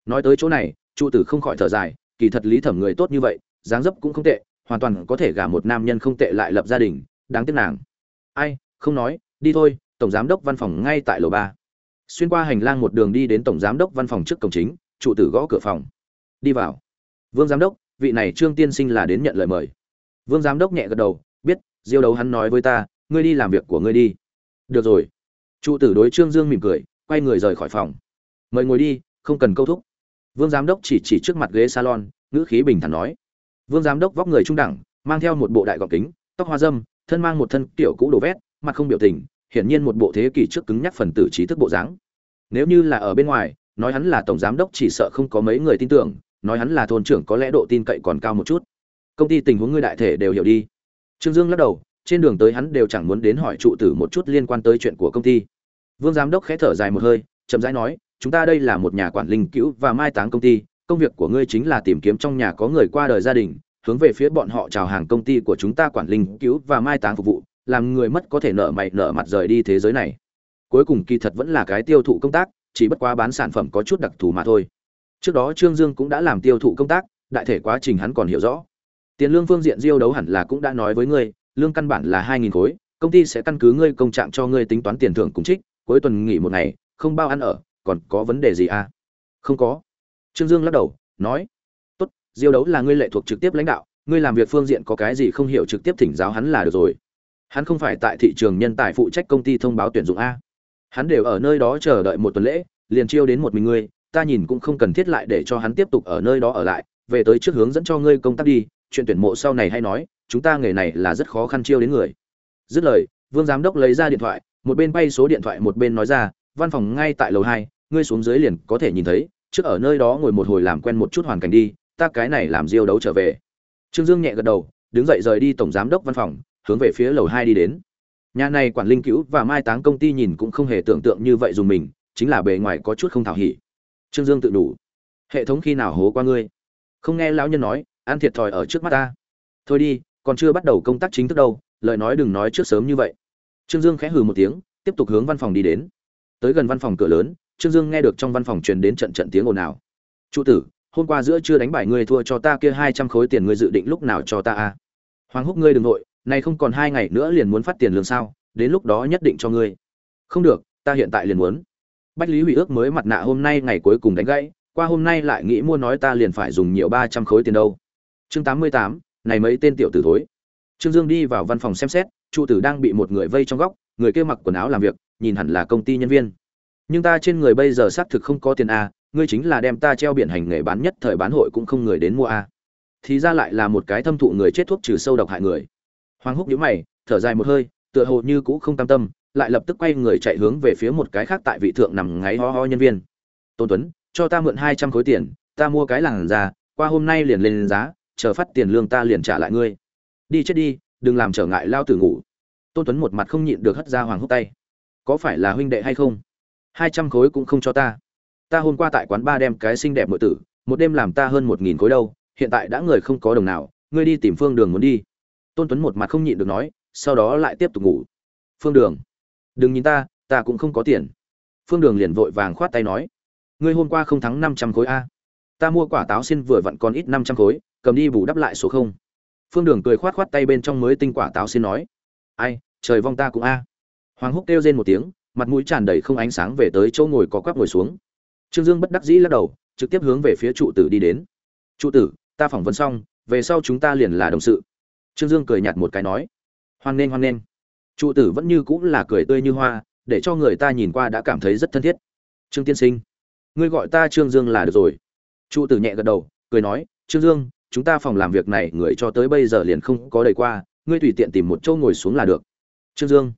Nói tới chỗ này, trụ tử không khỏi thở dài, kỳ thật lý thẩm người tốt như vậy, dáng dấp cũng không tệ, hoàn toàn có thể gả một nam nhân không tệ lại lập gia đình, đáng tiếc nàng. Ai, không nói, đi thôi, tổng giám đốc văn phòng ngay tại lầu ba. Xuyên qua hành lang một đường đi đến tổng giám đốc văn phòng trước cổng chính, trụ tử gõ cửa phòng. Đi vào. Vương giám đốc, vị này trương tiên sinh là đến nhận lời mời. Vương giám đốc nhẹ gật đầu, biết, diêu đấu hắn nói với ta, ngươi đi làm việc của ngươi đi. Được rồi trụ tử đối trương dương mỉm cười, quay người rời khỏi phòng. Mời ngồi đi, không cần câu thúc. Vương giám đốc chỉ chỉ trước mặt ghế salon, ngữ khí bình thản nói. Vương giám đốc vóc người trung đẳng, mang theo một bộ đại gọc kính, tóc hoa dâm, thân mang một thân kiểu cũ đồ vét, mặt không biểu tình, hiển nhiên một bộ thế kỷ trước cứng nhắc phần tử trí thức bộ dáng. Nếu như là ở bên ngoài, nói hắn là tổng giám đốc chỉ sợ không có mấy người tin tưởng, nói hắn là thôn trưởng có lẽ độ tin cậy còn cao một chút. Công ty tình huống ngươi đại thể đều hiểu đi. Trương dương lắc đầu, trên đường tới hắn đều chẳng muốn đến hỏi trụ tử một chút liên quan tới chuyện của công ty vương giám đốc khẽ thở dài một hơi, chậm rãi nói, chúng ta đây là một nhà quản linh cứu và mai táng công ty, công việc của ngươi chính là tìm kiếm trong nhà có người qua đời gia đình, hướng về phía bọn họ chào hàng công ty của chúng ta quản linh cứu và mai táng phục vụ, làm người mất có thể nợ mày nợ mặt rời đi thế giới này. Cuối cùng kỳ thật vẫn là cái tiêu thụ công tác, chỉ bất quá bán sản phẩm có chút đặc thù mà thôi. Trước đó trương dương cũng đã làm tiêu thụ công tác, đại thể quá trình hắn còn hiểu rõ. Tiền lương phương diện diêu đấu hẳn là cũng đã nói với ngươi, lương căn bản là hai nghìn khối, công ty sẽ căn cứ ngươi công trạng cho ngươi tính toán tiền thưởng cùng trích cuối tuần nghỉ một ngày, không bao ăn ở, còn có vấn đề gì à? Không có. Trương dương lắc đầu, nói, tốt, diêu đấu là ngươi lệ thuộc trực tiếp lãnh đạo, ngươi làm việc phương diện có cái gì không hiểu trực tiếp thỉnh giáo hắn là được rồi. Hắn không phải tại thị trường nhân tài phụ trách công ty thông báo tuyển dụng a. Hắn đều ở nơi đó chờ đợi một tuần lễ, liền chiêu đến một mình ngươi, ta nhìn cũng không cần thiết lại để cho hắn tiếp tục ở nơi đó ở lại, về tới trước hướng dẫn cho ngươi công tác đi, chuyện tuyển mộ sau này hay nói, chúng ta nghề này là rất khó khăn chiêu đến người. Dứt lời, vương giám đốc lấy ra điện thoại một bên bay số điện thoại một bên nói ra, văn phòng ngay tại lầu hai, ngươi xuống dưới liền có thể nhìn thấy. Trước ở nơi đó ngồi một hồi làm quen một chút hoàn cảnh đi, ta cái này làm diêu đấu trở về. Trương dương nhẹ gật đầu, đứng dậy rời đi tổng giám đốc văn phòng, hướng về phía lầu hai đi đến. Nhà này quản linh cứu và mai táng công ty nhìn cũng không hề tưởng tượng như vậy dùng mình, chính là bề ngoài có chút không thảo hỉ. Trương dương tự đủ. Hệ thống khi nào hố qua ngươi? Không nghe lão nhân nói, ăn thiệt thòi ở trước mắt ta. Thôi đi, còn chưa bắt đầu công tác chính thức đâu, lời nói đừng nói trước sớm như vậy trương dương khẽ hừ một tiếng, tiếp tục hướng văn phòng đi đến. Tới gần văn phòng cửa lớn, trương dương nghe được trong văn phòng truyền đến trận trận tiếng ồn ào. Trụ tử, hôm qua giữa chưa đánh bài ngươi thua cho ta kia hai trăm khối tiền ngươi dự định lúc nào cho ta a? Hoàng húc ngươi đ ừ n g nội, nay không còn hai ngày nữa liền muốn phát tiền lương sao, đến lúc đó nhất định cho ngươi. Không được, ta hiện tại liền muốn. Bách lý hủy ước mới mặt nạ hôm nay ngày cuối cùng đánh gãy, qua hôm nay lại nghĩ mua nói ta liền phải dùng nhiều ba trăm khối tiền đâu. Chương tám mươi tám, này mấy tên tiểu tử thối. Trương dương đi vào văn phòng xem xét trụ tử đang bị một người vây trong góc, người kia mặc quần áo làm việc, nhìn hẳn là công ty nhân viên. Nhưng ta trên người bây giờ xác thực không có tiền a, ngươi chính là đem ta treo biển hành nghề bán nhất thời bán hội cũng không người đến mua a. Thì ra lại là một cái thâm thụ người chết thuốc trừ sâu độc hại người. Hoàng húc nhíu mày, thở dài một hơi, tựa hồ như cũ không cam tâm, lại lập tức quay người chạy hướng về phía một cái khác tại vị thượng nằm ngáy ho ho nhân viên. Tôn tuấn, cho ta mượn hai trăm khối tiền, ta mua cái làng ra, qua hôm nay liền lên giá, chờ phát tiền lương ta liền trả lại ngươi. Đi chết đi đừng làm trở ngại lao tử ngủ. Tôn tuấn một mặt không nhịn được hất ra hoàng húc tay. Có phải là huynh đệ hay không? Hai trăm khối cũng không cho ta. Ta hôm qua tại quán ba đem cái xinh đẹp mượn tử, một đêm làm ta hơn một nghìn khối đâu, hiện tại đã người không có đồng nào, ngươi đi tìm phương đường muốn đi. Tôn tuấn một mặt không nhịn được nói, sau đó lại tiếp tục ngủ. Phương đường, đừng nhìn ta ta cũng không có tiền. Phương đường liền vội vàng khoát tay nói, ngươi hôm qua không thắng năm trăm khối a. Ta mua quả táo xin vừa vặn còn ít năm trăm khối, cầm đi bù đắp lại số không phương đường cười khoát khoát tay bên trong mới tinh quả táo xin nói, ai, trời vong ta cũng a. Hoàng húc kêu rên một tiếng, mặt mũi tràn đầy không ánh sáng về tới chỗ ngồi có quắp ngồi xuống. Trương dương bất đắc dĩ lắc đầu, trực tiếp hướng về phía trụ tử đi đến. Trụ tử, ta phỏng vấn xong, về sau chúng ta liền là đồng sự. Trương dương cười nhạt một cái nói, hoan nghênh hoan nghênh. Trụ tử vẫn như cũng là cười tươi như hoa, để cho người ta nhìn qua đã cảm thấy rất thân thiết. Trương tiên sinh, ngươi gọi ta trương dương là được rồi. Trụ tử nhẹ gật đầu, cười nói, trương dương chúng ta phòng làm việc này người cho tới bây giờ liền không có đầy qua, ngươi tùy tiện tìm một chỗ ngồi xuống là được. Trương dương.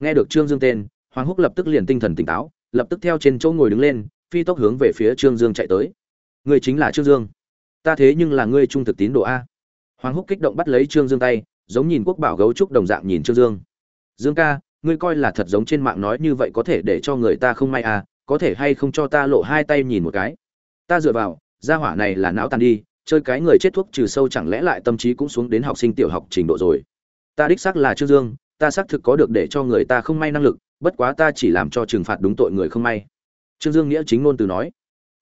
Nghe được trương dương tên, hoàng húc lập tức liền tinh thần tỉnh táo, lập tức theo trên chỗ ngồi đứng lên, phi tốc hướng về phía trương dương chạy tới. Ngươi chính là trương dương. Ta thế nhưng là ngươi trung thực tín đồ a. Hoàng húc kích động bắt lấy trương dương tay, giống nhìn quốc bảo gấu trúc đồng dạng nhìn trương dương. Dương ca, ngươi coi là thật giống trên mạng nói như vậy có thể để cho người ta không may à có thể hay không cho ta lộ hai tay nhìn một cái. Ta dựa vào, gia hỏa này là não tàn đi chơi cái người chết thuốc trừ sâu chẳng lẽ lại tâm trí cũng xuống đến học sinh tiểu học trình độ rồi? Ta đích xác là trương dương, ta xác thực có được để cho người ta không may năng lực, bất quá ta chỉ làm cho trừng phạt đúng tội người không may. Trương dương nghĩa chính ngôn từ nói.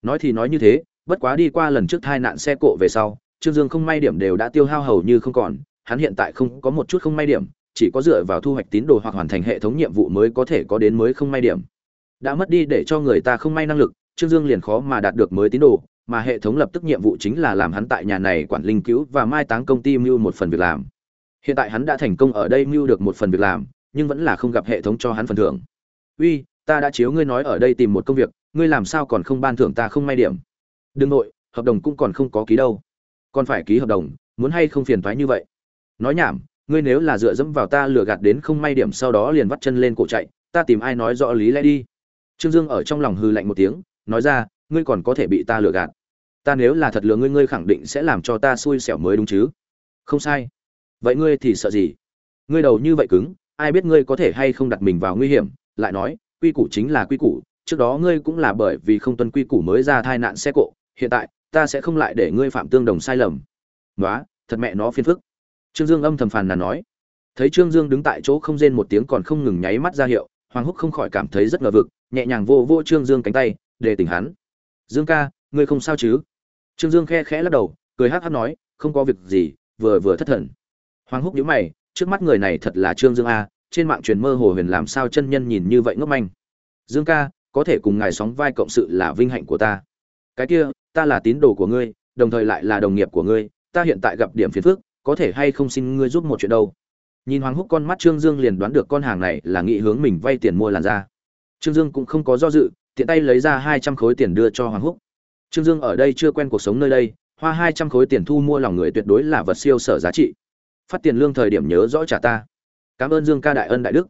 Nói thì nói như thế, bất quá đi qua lần trước tai nạn xe cộ về sau, trương dương không may điểm đều đã tiêu hao hầu như không còn, hắn hiện tại không có một chút không may điểm, chỉ có dựa vào thu hoạch tín đồ hoặc hoàn thành hệ thống nhiệm vụ mới có thể có đến mới không may điểm. Đã mất đi để cho người ta không may năng lực, trương dương liền khó mà đạt được mới tín đồ mà hệ thống lập tức nhiệm vụ chính là làm hắn tại nhà này quản linh cứu và mai táng công ty mưu một phần việc làm. Hiện tại hắn đã thành công ở đây mưu được một phần việc làm, nhưng vẫn là không gặp hệ thống cho hắn phần thưởng. Uy, ta đã chiếu ngươi nói ở đây tìm một công việc, ngươi làm sao còn không ban thưởng ta không may điểm? Đừng nội, hợp đồng cũng còn không có ký đâu. Còn phải ký hợp đồng, muốn hay không phiền thoái như vậy? Nói nhảm, ngươi nếu là dựa dẫm vào ta lừa gạt đến không may điểm sau đó liền vắt chân lên cổ chạy, ta tìm ai nói rõ lý lẽ đi. Trương dương ở trong lòng hư lạnh một tiếng, nói ra, ngươi còn có thể bị ta lừa gạt ta nếu là thật lừa ngươi ngươi khẳng định sẽ làm cho ta xui xẻo mới đúng chứ? Không sai. Vậy ngươi thì sợ gì? Ngươi đầu như vậy cứng, ai biết ngươi có thể hay không đặt mình vào nguy hiểm? Lại nói, quy củ chính là quy củ, trước đó ngươi cũng là bởi vì không tuân quy củ mới ra tai nạn xe cộ, hiện tại, ta sẽ không lại để ngươi phạm tương đồng sai lầm. Nói thật mẹ nó phiền phức. Trương dương âm thầm phàn nàn nói. Thấy trương dương đứng tại chỗ không rên một tiếng còn không ngừng nháy mắt ra hiệu, hoàng húc không khỏi cảm thấy rất ngờ vực, nhẹ nhàng vô vô trương dương cánh tay, để tỉnh hắn. Dương ca, ngươi không sao chứ? Trương dương khe khẽ lắc đầu, cười hắc hắc nói, không có việc gì, vừa vừa thất thần. Hoàng húc nhíu mày, trước mắt người này thật là trương dương a, trên mạng truyền mơ hồ huyền làm sao chân nhân nhìn như vậy ngốc manh. Dương ca, có thể cùng ngài sóng vai cộng sự là vinh hạnh của ta. Cái kia, ta là tín đồ của ngươi, đồng thời lại là đồng nghiệp của ngươi, ta hiện tại gặp điểm phiền phức, có thể hay không xin ngươi giúp một chuyện đâu? Nhìn hoàng húc con mắt trương dương liền đoán được con hàng này là nghị hướng mình vay tiền mua làn da. Trương dương cũng không có do dự, tiện tay lấy ra hai trăm khối tiền đưa cho hoàng húc trương dương ở đây chưa quen cuộc sống nơi đây, hoa hai trăm khối tiền thu mua lòng người tuyệt đối là vật siêu sở giá trị. Phát tiền lương thời điểm nhớ rõ trả ta. Cảm ơn dương ca đại ân đại đức.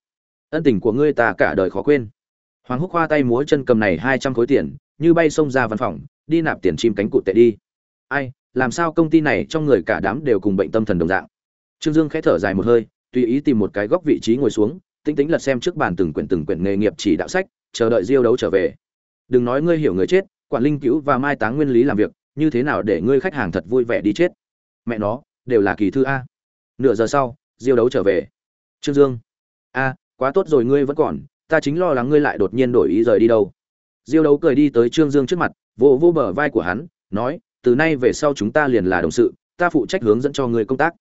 Ân tình của ngươi ta cả đời khó quên. Hoàng húc hoa tay múa chân cầm này hai trăm khối tiền, như bay xông ra văn phòng, đi nạp tiền chim cánh cụt tệ đi. Ai, làm sao công ty này trong người cả đám đều cùng bệnh tâm thần đồng dạng? Trương dương khẽ thở dài một hơi, tùy ý tìm một cái góc vị trí ngồi xuống tính tĩnh lật xem trước bàn từng quyển từng quyển nghề nghiệp chỉ đạo sách, chờ đợi diêu đấu trở về. Đừng nói ngươi hiểu người chết quản linh cứu và mai táng nguyên lý làm việc, như thế nào để ngươi khách hàng thật vui vẻ đi chết? Mẹ nó, đều là kỳ thư a. Nửa giờ sau, diêu đấu trở về. Trương dương. A, quá tốt rồi ngươi vẫn còn, ta chính lo lắng ngươi lại đột nhiên đổi ý rời đi đâu. Diêu đấu cười đi tới trương dương trước mặt, vỗ vỗ bờ vai của hắn, nói, từ nay về sau chúng ta liền là đồng sự, ta phụ trách hướng dẫn cho ngươi công tác.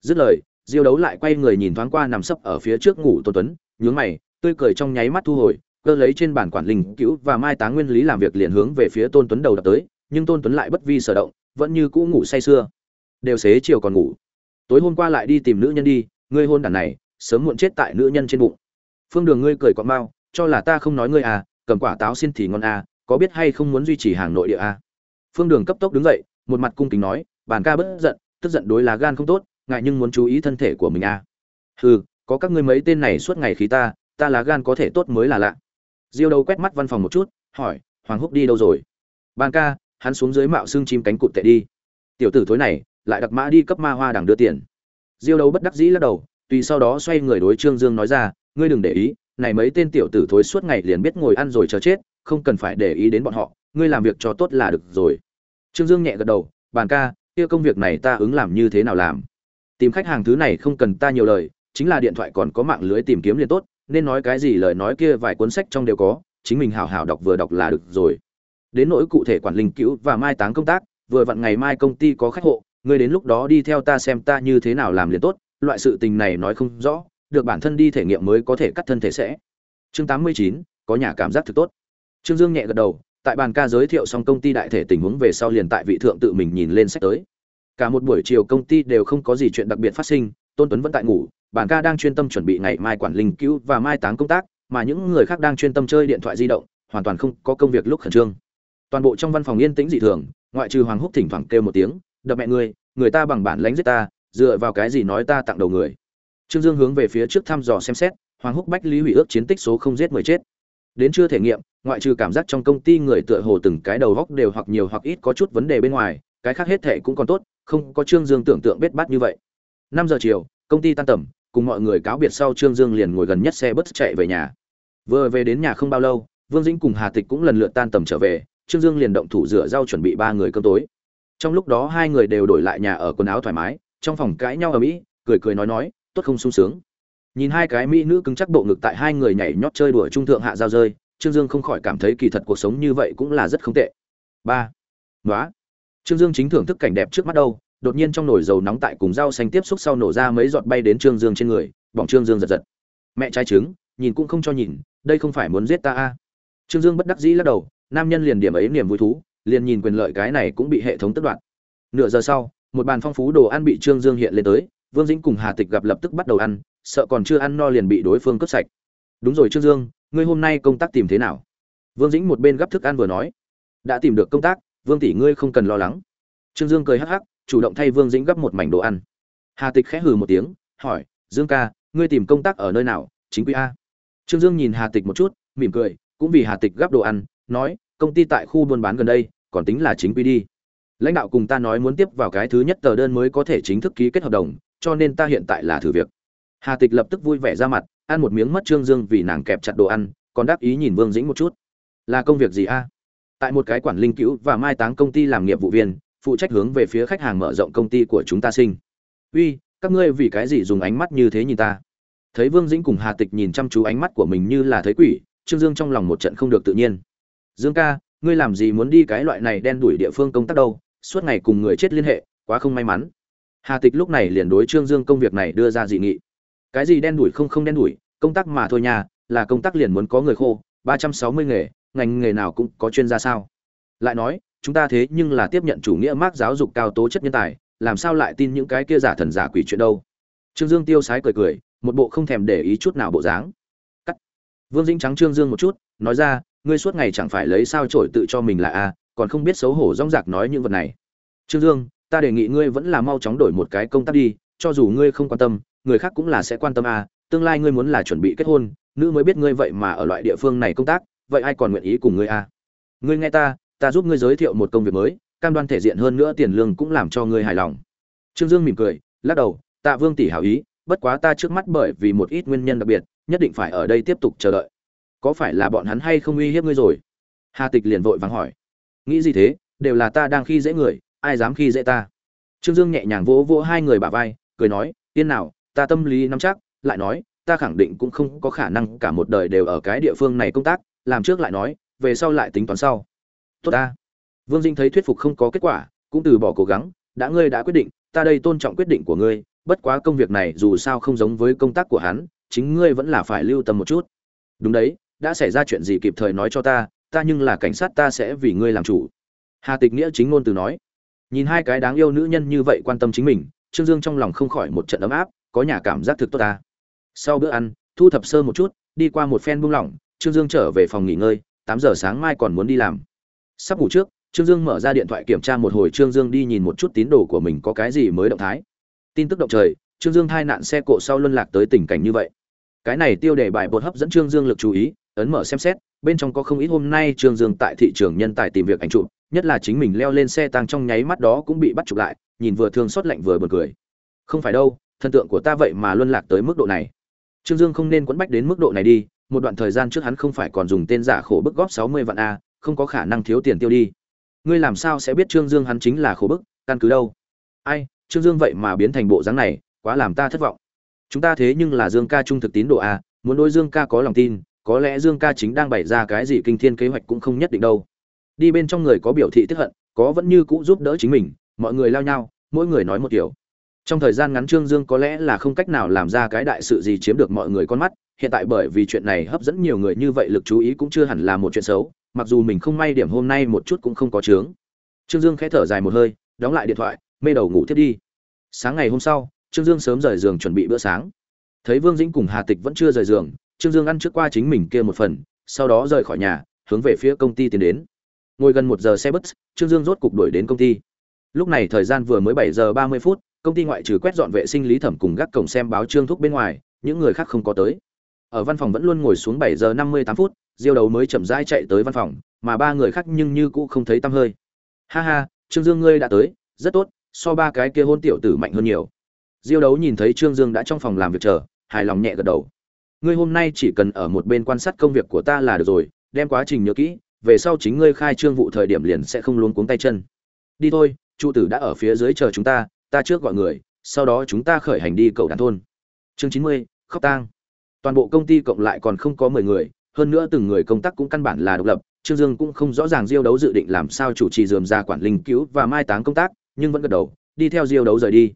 Dứt lời, diêu đấu lại quay người nhìn thoáng qua nằm sấp ở phía trước ngủ tôn tuấn, nhướng mày, tươi cười trong nháy mắt thu hồi cơ lấy trên bản quản linh cứu và mai táng nguyên lý làm việc liền hướng về phía tôn tuấn đầu đập tới, nhưng tôn tuấn lại bất vi sở động, vẫn như cũ ngủ say sưa. Đều xế chiều còn ngủ. Tối hôm qua lại đi tìm nữ nhân đi, ngươi hôn đàn này, sớm muộn chết tại nữ nhân trên bụng. Phương đường ngươi cười quặn mau cho là ta không nói ngươi à cầm quả táo xin thì ngon à có biết hay không muốn duy trì hàng nội địa à? Phương đường cấp tốc đứng dậy, một mặt cung kính nói bàn ca bất giận, tức giận đối là gan không tốt, ngại nhưng muốn chú ý thân thể của mình à. Hừ, có các ngươi mấy tên này suốt ngày khí ta ta là gan có thể tốt mới là lạ diêu đâu quét mắt văn phòng một chút, hỏi, hoàng húc đi đâu rồi? Ban ca, hắn xuống dưới mạo xương chim cánh cụt tệ đi. Tiểu tử thối này, lại đặc mã đi cấp ma hoa đằng đưa tiền. Diêu đầu bất đắc dĩ lắc đầu, tùy sau đó xoay người đối trương dương nói ra, ngươi đừng để ý, này mấy tên tiểu tử thối suốt ngày liền biết ngồi ăn rồi chờ chết, không cần phải để ý đến bọn họ, ngươi làm việc cho tốt là được rồi. Trương dương nhẹ gật đầu, bàn ca, kia công việc này ta ứng làm như thế nào làm? Tìm khách hàng thứ này không cần ta nhiều lời, chính là điện thoại còn có mạng lưới tìm kiếm liền tốt nên nói cái gì lời nói kia vài cuốn sách trong đều có, chính mình hào hào đọc vừa đọc là được rồi. Đến nỗi cụ thể quản linh cứu và mai táng công tác, vừa vặn ngày mai công ty có khách hộ, ngươi đến lúc đó đi theo ta xem ta như thế nào làm liền tốt, loại sự tình này nói không rõ, được bản thân đi thể nghiệm mới có thể cắt thân thể sẽ. Chương tám mươi chín, có nhà cảm giác thực tốt. Trương dương nhẹ gật đầu, tại bàn ca giới thiệu xong công ty đại thể tình huống về sau liền tại vị thượng tự mình nhìn lên sách tới. Cả một buổi chiều công ty đều không có gì chuyện đặc biệt phát sinh, tôn tuấn vẫn tại ngủ Bản ca đang chuyên tâm chuẩn bị ngày mai quản linh cứu và mai táng công tác, mà những người khác đang chuyên tâm chơi điện thoại di động, hoàn toàn không có công việc lúc khẩn trương. Toàn bộ trong văn phòng yên tĩnh dị thường, ngoại trừ hoàng húc thỉnh thoảng kêu một tiếng, đập mẹ ngươi, người ta bằng bản lãnh giết ta, dựa vào cái gì nói ta tặng đầu người? Trương dương hướng về phía trước thăm dò xem xét, hoàng húc bách lý hủy ước chiến tích số không giết mười chết. Đến chưa thể nghiệm, ngoại trừ cảm giác trong công ty người tựa hồ từng cái đầu góc đều hoặc nhiều hoặc ít có chút vấn đề bên ngoài, cái khác hết thệ cũng còn tốt, không có trương dương tưởng tượng bết bát như vậy. Năm giờ chiều, công ty tan tầm cùng mọi người cáo biệt sau trương dương liền ngồi gần nhất xe bus chạy về nhà. Vừa về đến nhà không bao lâu, vương dĩnh cùng hà tịch cũng lần lượt tan tầm trở về, trương dương liền động thủ rửa rau chuẩn bị ba người cơm tối. Trong lúc đó hai người đều đổi lại nhà ở quần áo thoải mái, trong phòng cãi nhau ở mỹ cười cười nói nói, tốt không sung sướng. Nhìn hai cái mỹ nữ cứng chắc bộ ngực tại hai người nhảy nhót chơi đùa trung thượng hạ giao rơi, trương dương không khỏi cảm thấy kỳ thật cuộc sống như vậy cũng là rất không tệ. Ba. Nói trương dương chính thưởng thức cảnh đẹp trước mắt đâu đột nhiên trong nồi dầu nóng tại cùng rau xanh tiếp xúc sau nổ ra mấy giọt bay đến trương dương trên người, bỏng trương dương giật giật. Mẹ trai trứng, nhìn cũng không cho nhìn, đây không phải muốn giết ta a? Trương dương bất đắc dĩ lắc đầu, nam nhân liền điểm ấy niềm vui thú, liền nhìn quyền lợi cái này cũng bị hệ thống tất đoạn nửa giờ sau, một bàn phong phú đồ ăn bị trương dương hiện lên tới, vương dĩnh cùng hà tịch gặp lập tức bắt đầu ăn, sợ còn chưa ăn no liền bị đối phương cướp sạch. Đúng rồi trương dương, ngươi hôm nay công tác tìm thế nào? Vương dĩnh một bên gấp thức ăn vừa nói. Đã tìm được công tác, vương tỷ ngươi không cần lo lắng. Trương dương cười hắc hắc chủ động thay vương dĩnh gấp một mảnh đồ ăn. Hà tịch khẽ hừ một tiếng, hỏi, dương ca, ngươi tìm công tác ở nơi nào? Chính quy a. Trương dương nhìn hà tịch một chút, mỉm cười, cũng vì hà tịch gấp đồ ăn, nói, công ty tại khu buôn bán gần đây, còn tính là chính quy đi. Lãnh đạo cùng ta nói muốn tiếp vào cái thứ nhất tờ đơn mới có thể chính thức ký kết hợp đồng, cho nên ta hiện tại là thử việc. Hà tịch lập tức vui vẻ ra mặt, ăn một miếng mất trương dương vì nàng kẹp chặt đồ ăn, còn đáp ý nhìn vương dĩnh một chút. Là công việc gì a? Tại một cái quản linh cứu và mai táng công ty làm nghiệp vụ viên phụ trách hướng về phía khách hàng mở rộng công ty của chúng ta sinh. Uy, các ngươi vì cái gì dùng ánh mắt như thế nhìn ta? Thấy vương dĩnh cùng hà tịch nhìn chăm chú ánh mắt của mình như là thấy quỷ, trương dương trong lòng một trận không được tự nhiên. Dương ca, ngươi làm gì muốn đi cái loại này đen đuổi địa phương công tác đâu? Suốt ngày cùng người chết liên hệ, quá không may mắn. Hà tịch lúc này liền đối trương dương công việc này đưa ra dị nghị. Cái gì đen đuổi không không đen đuổi công tác mà thôi nha, là công tác liền muốn có người khô, ba trăm sáu mươi nghề, ngành nghề nào cũng có chuyên gia sao? Lại nói chúng ta thế nhưng là tiếp nhận chủ nghĩa mác giáo dục cao tố chất nhân tài, làm sao lại tin những cái kia giả thần giả quỷ chuyện đâu? Trương dương tiêu sái cười cười, một bộ không thèm để ý chút nào bộ dáng. Cắt. Vương dĩnh trắng trương dương một chút, nói ra, ngươi suốt ngày chẳng phải lấy sao trổi tự cho mình là a, còn không biết xấu hổ rong rạc nói những vật này. Trương dương, ta đề nghị ngươi vẫn là mau chóng đổi một cái công tác đi, cho dù ngươi không quan tâm, người khác cũng là sẽ quan tâm a, tương lai ngươi muốn là chuẩn bị kết hôn, nữ mới biết ngươi vậy mà ở loại địa phương này công tác, vậy ai còn nguyện ý cùng ngươi a? Ngươi nghe ta ta giúp ngươi giới thiệu một công việc mới, cam đoan thể diện hơn nữa tiền lương cũng làm cho ngươi hài lòng. Trương dương mỉm cười, lắc đầu, tạ vương tỷ hảo ý, bất quá ta trước mắt bởi vì một ít nguyên nhân đặc biệt, nhất định phải ở đây tiếp tục chờ đợi. Có phải là bọn hắn hay không uy hiếp ngươi rồi? Hà tịch liền vội vắng hỏi. Nghĩ gì thế, đều là ta đang khi dễ người, ai dám khi dễ ta? Trương dương nhẹ nhàng vỗ vỗ hai người bà vai, cười nói tiên nào, ta tâm lý nắm chắc, lại nói, ta khẳng định cũng không có khả năng cả một đời đều ở cái địa phương này công tác, làm trước lại nói, về sau lại tính toán sau tốt ta. Vương dinh thấy thuyết phục không có kết quả, cũng từ bỏ cố gắng, đã ngươi đã quyết định, ta đây tôn trọng quyết định của ngươi, bất quá công việc này dù sao không giống với công tác của hắn, chính ngươi vẫn là phải lưu tâm một chút. Đúng đấy, đã xảy ra chuyện gì kịp thời nói cho ta ta nhưng là cảnh sát ta sẽ vì ngươi làm chủ. Hà tịch nghĩa chính ngôn từ nói. Nhìn hai cái đáng yêu nữ nhân như vậy quan tâm chính mình, trương dương trong lòng không khỏi một trận ấm áp, có nhà cảm giác thực tốt ta. Sau bữa ăn, thu thập sơ một chút, đi qua một phen buông lỏng, trương dương trở về phòng nghỉ ngơi, tám giờ sáng mai còn muốn đi làm sắp ngủ trước, trương dương mở ra điện thoại kiểm tra một hồi trương dương đi nhìn một chút tín đồ của mình có cái gì mới động thái. Tin tức động trời, trương dương hai nạn xe cộ sau luân lạc tới tình cảnh như vậy. Cái này tiêu đề bài bột hấp dẫn trương dương lực chú ý, ấn mở xem xét, bên trong có không ít hôm nay trương dương tại thị trường nhân tài tìm việc ảnh chụp, nhất là chính mình leo lên xe tăng trong nháy mắt đó cũng bị bắt chụp lại, nhìn vừa thương xót lạnh vừa bật cười. Không phải đâu, thần tượng của ta vậy mà luân lạc tới mức độ này. Trương dương không nên quấn bách đến mức độ này đi, một đoạn thời gian trước hắn không phải còn dùng tên giả khổ bức góp sáu mươi vạn a không có khả năng thiếu tiền tiêu đi. Ngươi làm sao sẽ biết trương dương hắn chính là khổ bức, căn cứ đâu? Ai, trương dương vậy mà biến thành bộ dáng này, quá làm ta thất vọng. Chúng ta thế nhưng là dương ca trung thực tín độ a à, muốn đối dương ca có lòng tin, có lẽ dương ca chính đang bày ra cái gì kinh thiên kế hoạch cũng không nhất định đâu. Đi bên trong người có biểu thị tức hận, có vẫn như cũ giúp đỡ chính mình, mọi người lao nhau, mỗi người nói một kiểu. Trong thời gian ngắn trương dương có lẽ là không cách nào làm ra cái đại sự gì chiếm được mọi người con mắt, hiện tại bởi vì chuyện này hấp dẫn nhiều người như vậy lực chú ý cũng chưa hẳn là một chuyện xấu mặc dù mình không may điểm hôm nay một chút cũng không có chướng. Trương dương khẽ thở dài một hơi, đóng lại điện thoại, mê đầu ngủ thiết đi. Sáng ngày hôm sau, trương dương sớm rời giường chuẩn bị bữa sáng. Thấy vương dĩnh cùng hà tịch vẫn chưa rời giường, trương dương ăn trước qua chính mình kia một phần, sau đó rời khỏi nhà, hướng về phía công ty tiến đến. Ngồi gần một giờ xe bus, trương dương rốt cục đuổi đến công ty. Lúc này thời gian vừa mới bảy giờ ba mươi phút, công ty ngoại trừ quét dọn vệ sinh lý thẩm cùng gác cổng xem báo trương thúc bên ngoài, những người khác không có tới. Ở văn phòng vẫn luôn ngồi xuống bảy giờ năm mươi tám phút diêu đấu mới chậm rãi chạy tới văn phòng, mà ba người khác nhưng như cũ không thấy tăm hơi. Ha ha, trương dương ngươi đã tới, rất tốt, so ba cái kia hôn tiểu tử mạnh hơn nhiều. Diêu đấu nhìn thấy trương dương đã trong phòng làm việc chờ, hài lòng nhẹ gật đầu. Ngươi hôm nay chỉ cần ở một bên quan sát công việc của ta là được rồi, đem quá trình nhớ kỹ, về sau chính ngươi khai trương vụ thời điểm liền sẽ không luống cuống tay chân. Đi thôi, trụ tử đã ở phía dưới chờ chúng ta ta trước gọi người, sau đó chúng ta khởi hành đi cầu đàn thôn. Chương chín mươi, khóc tang. Toàn bộ công ty cộng lại còn không có mười người hơn nữa từng người công tác cũng căn bản là độc lập, trương dương cũng không rõ ràng diêu đấu dự định làm sao chủ trì dườm ra quản linh cứu và mai táng công tác, nhưng vẫn gật đầu, đi theo diêu đấu rời đi.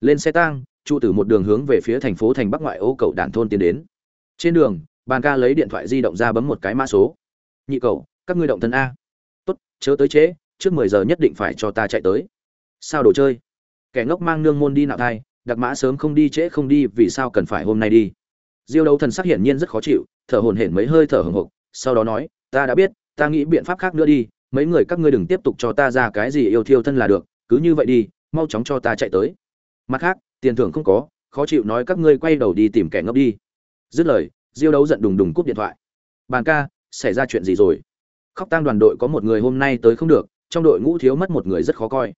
Lên xe tang trụ tử một đường hướng về phía thành phố thành bắc ngoại ô cầu đàn thôn tiến đến. Trên đường, bàn ca lấy điện thoại di động ra bấm một cái mã số. Nhị cầu các ngươi động thân a. Tốt, chớ tới trễ, trước mười giờ nhất định phải cho ta chạy tới. Sao đồ chơi? Kẻ ngốc mang nương môn đi nạo thai đặc mã sớm không đi trễ không đi, vì sao cần phải hôm nay đi? Diêu đấu thần sắc hiển nhiên rất khó chịu, thở hổn hển mấy hơi thở hồng hộc sau đó nói, ta đã biết, ta nghĩ biện pháp khác nữa đi, mấy người các ngươi đừng tiếp tục cho ta ra cái gì yêu thiêu thân là được, cứ như vậy đi, mau chóng cho ta chạy tới. Mặt khác, tiền thưởng không có, khó chịu nói các ngươi quay đầu đi tìm kẻ ngốc đi. Dứt lời, diêu đấu giận đùng đùng cúp điện thoại. Bàn ca, xảy ra chuyện gì rồi? Khóc tang đoàn đội có một người hôm nay tới không được, trong đội ngũ thiếu mất một người rất khó coi.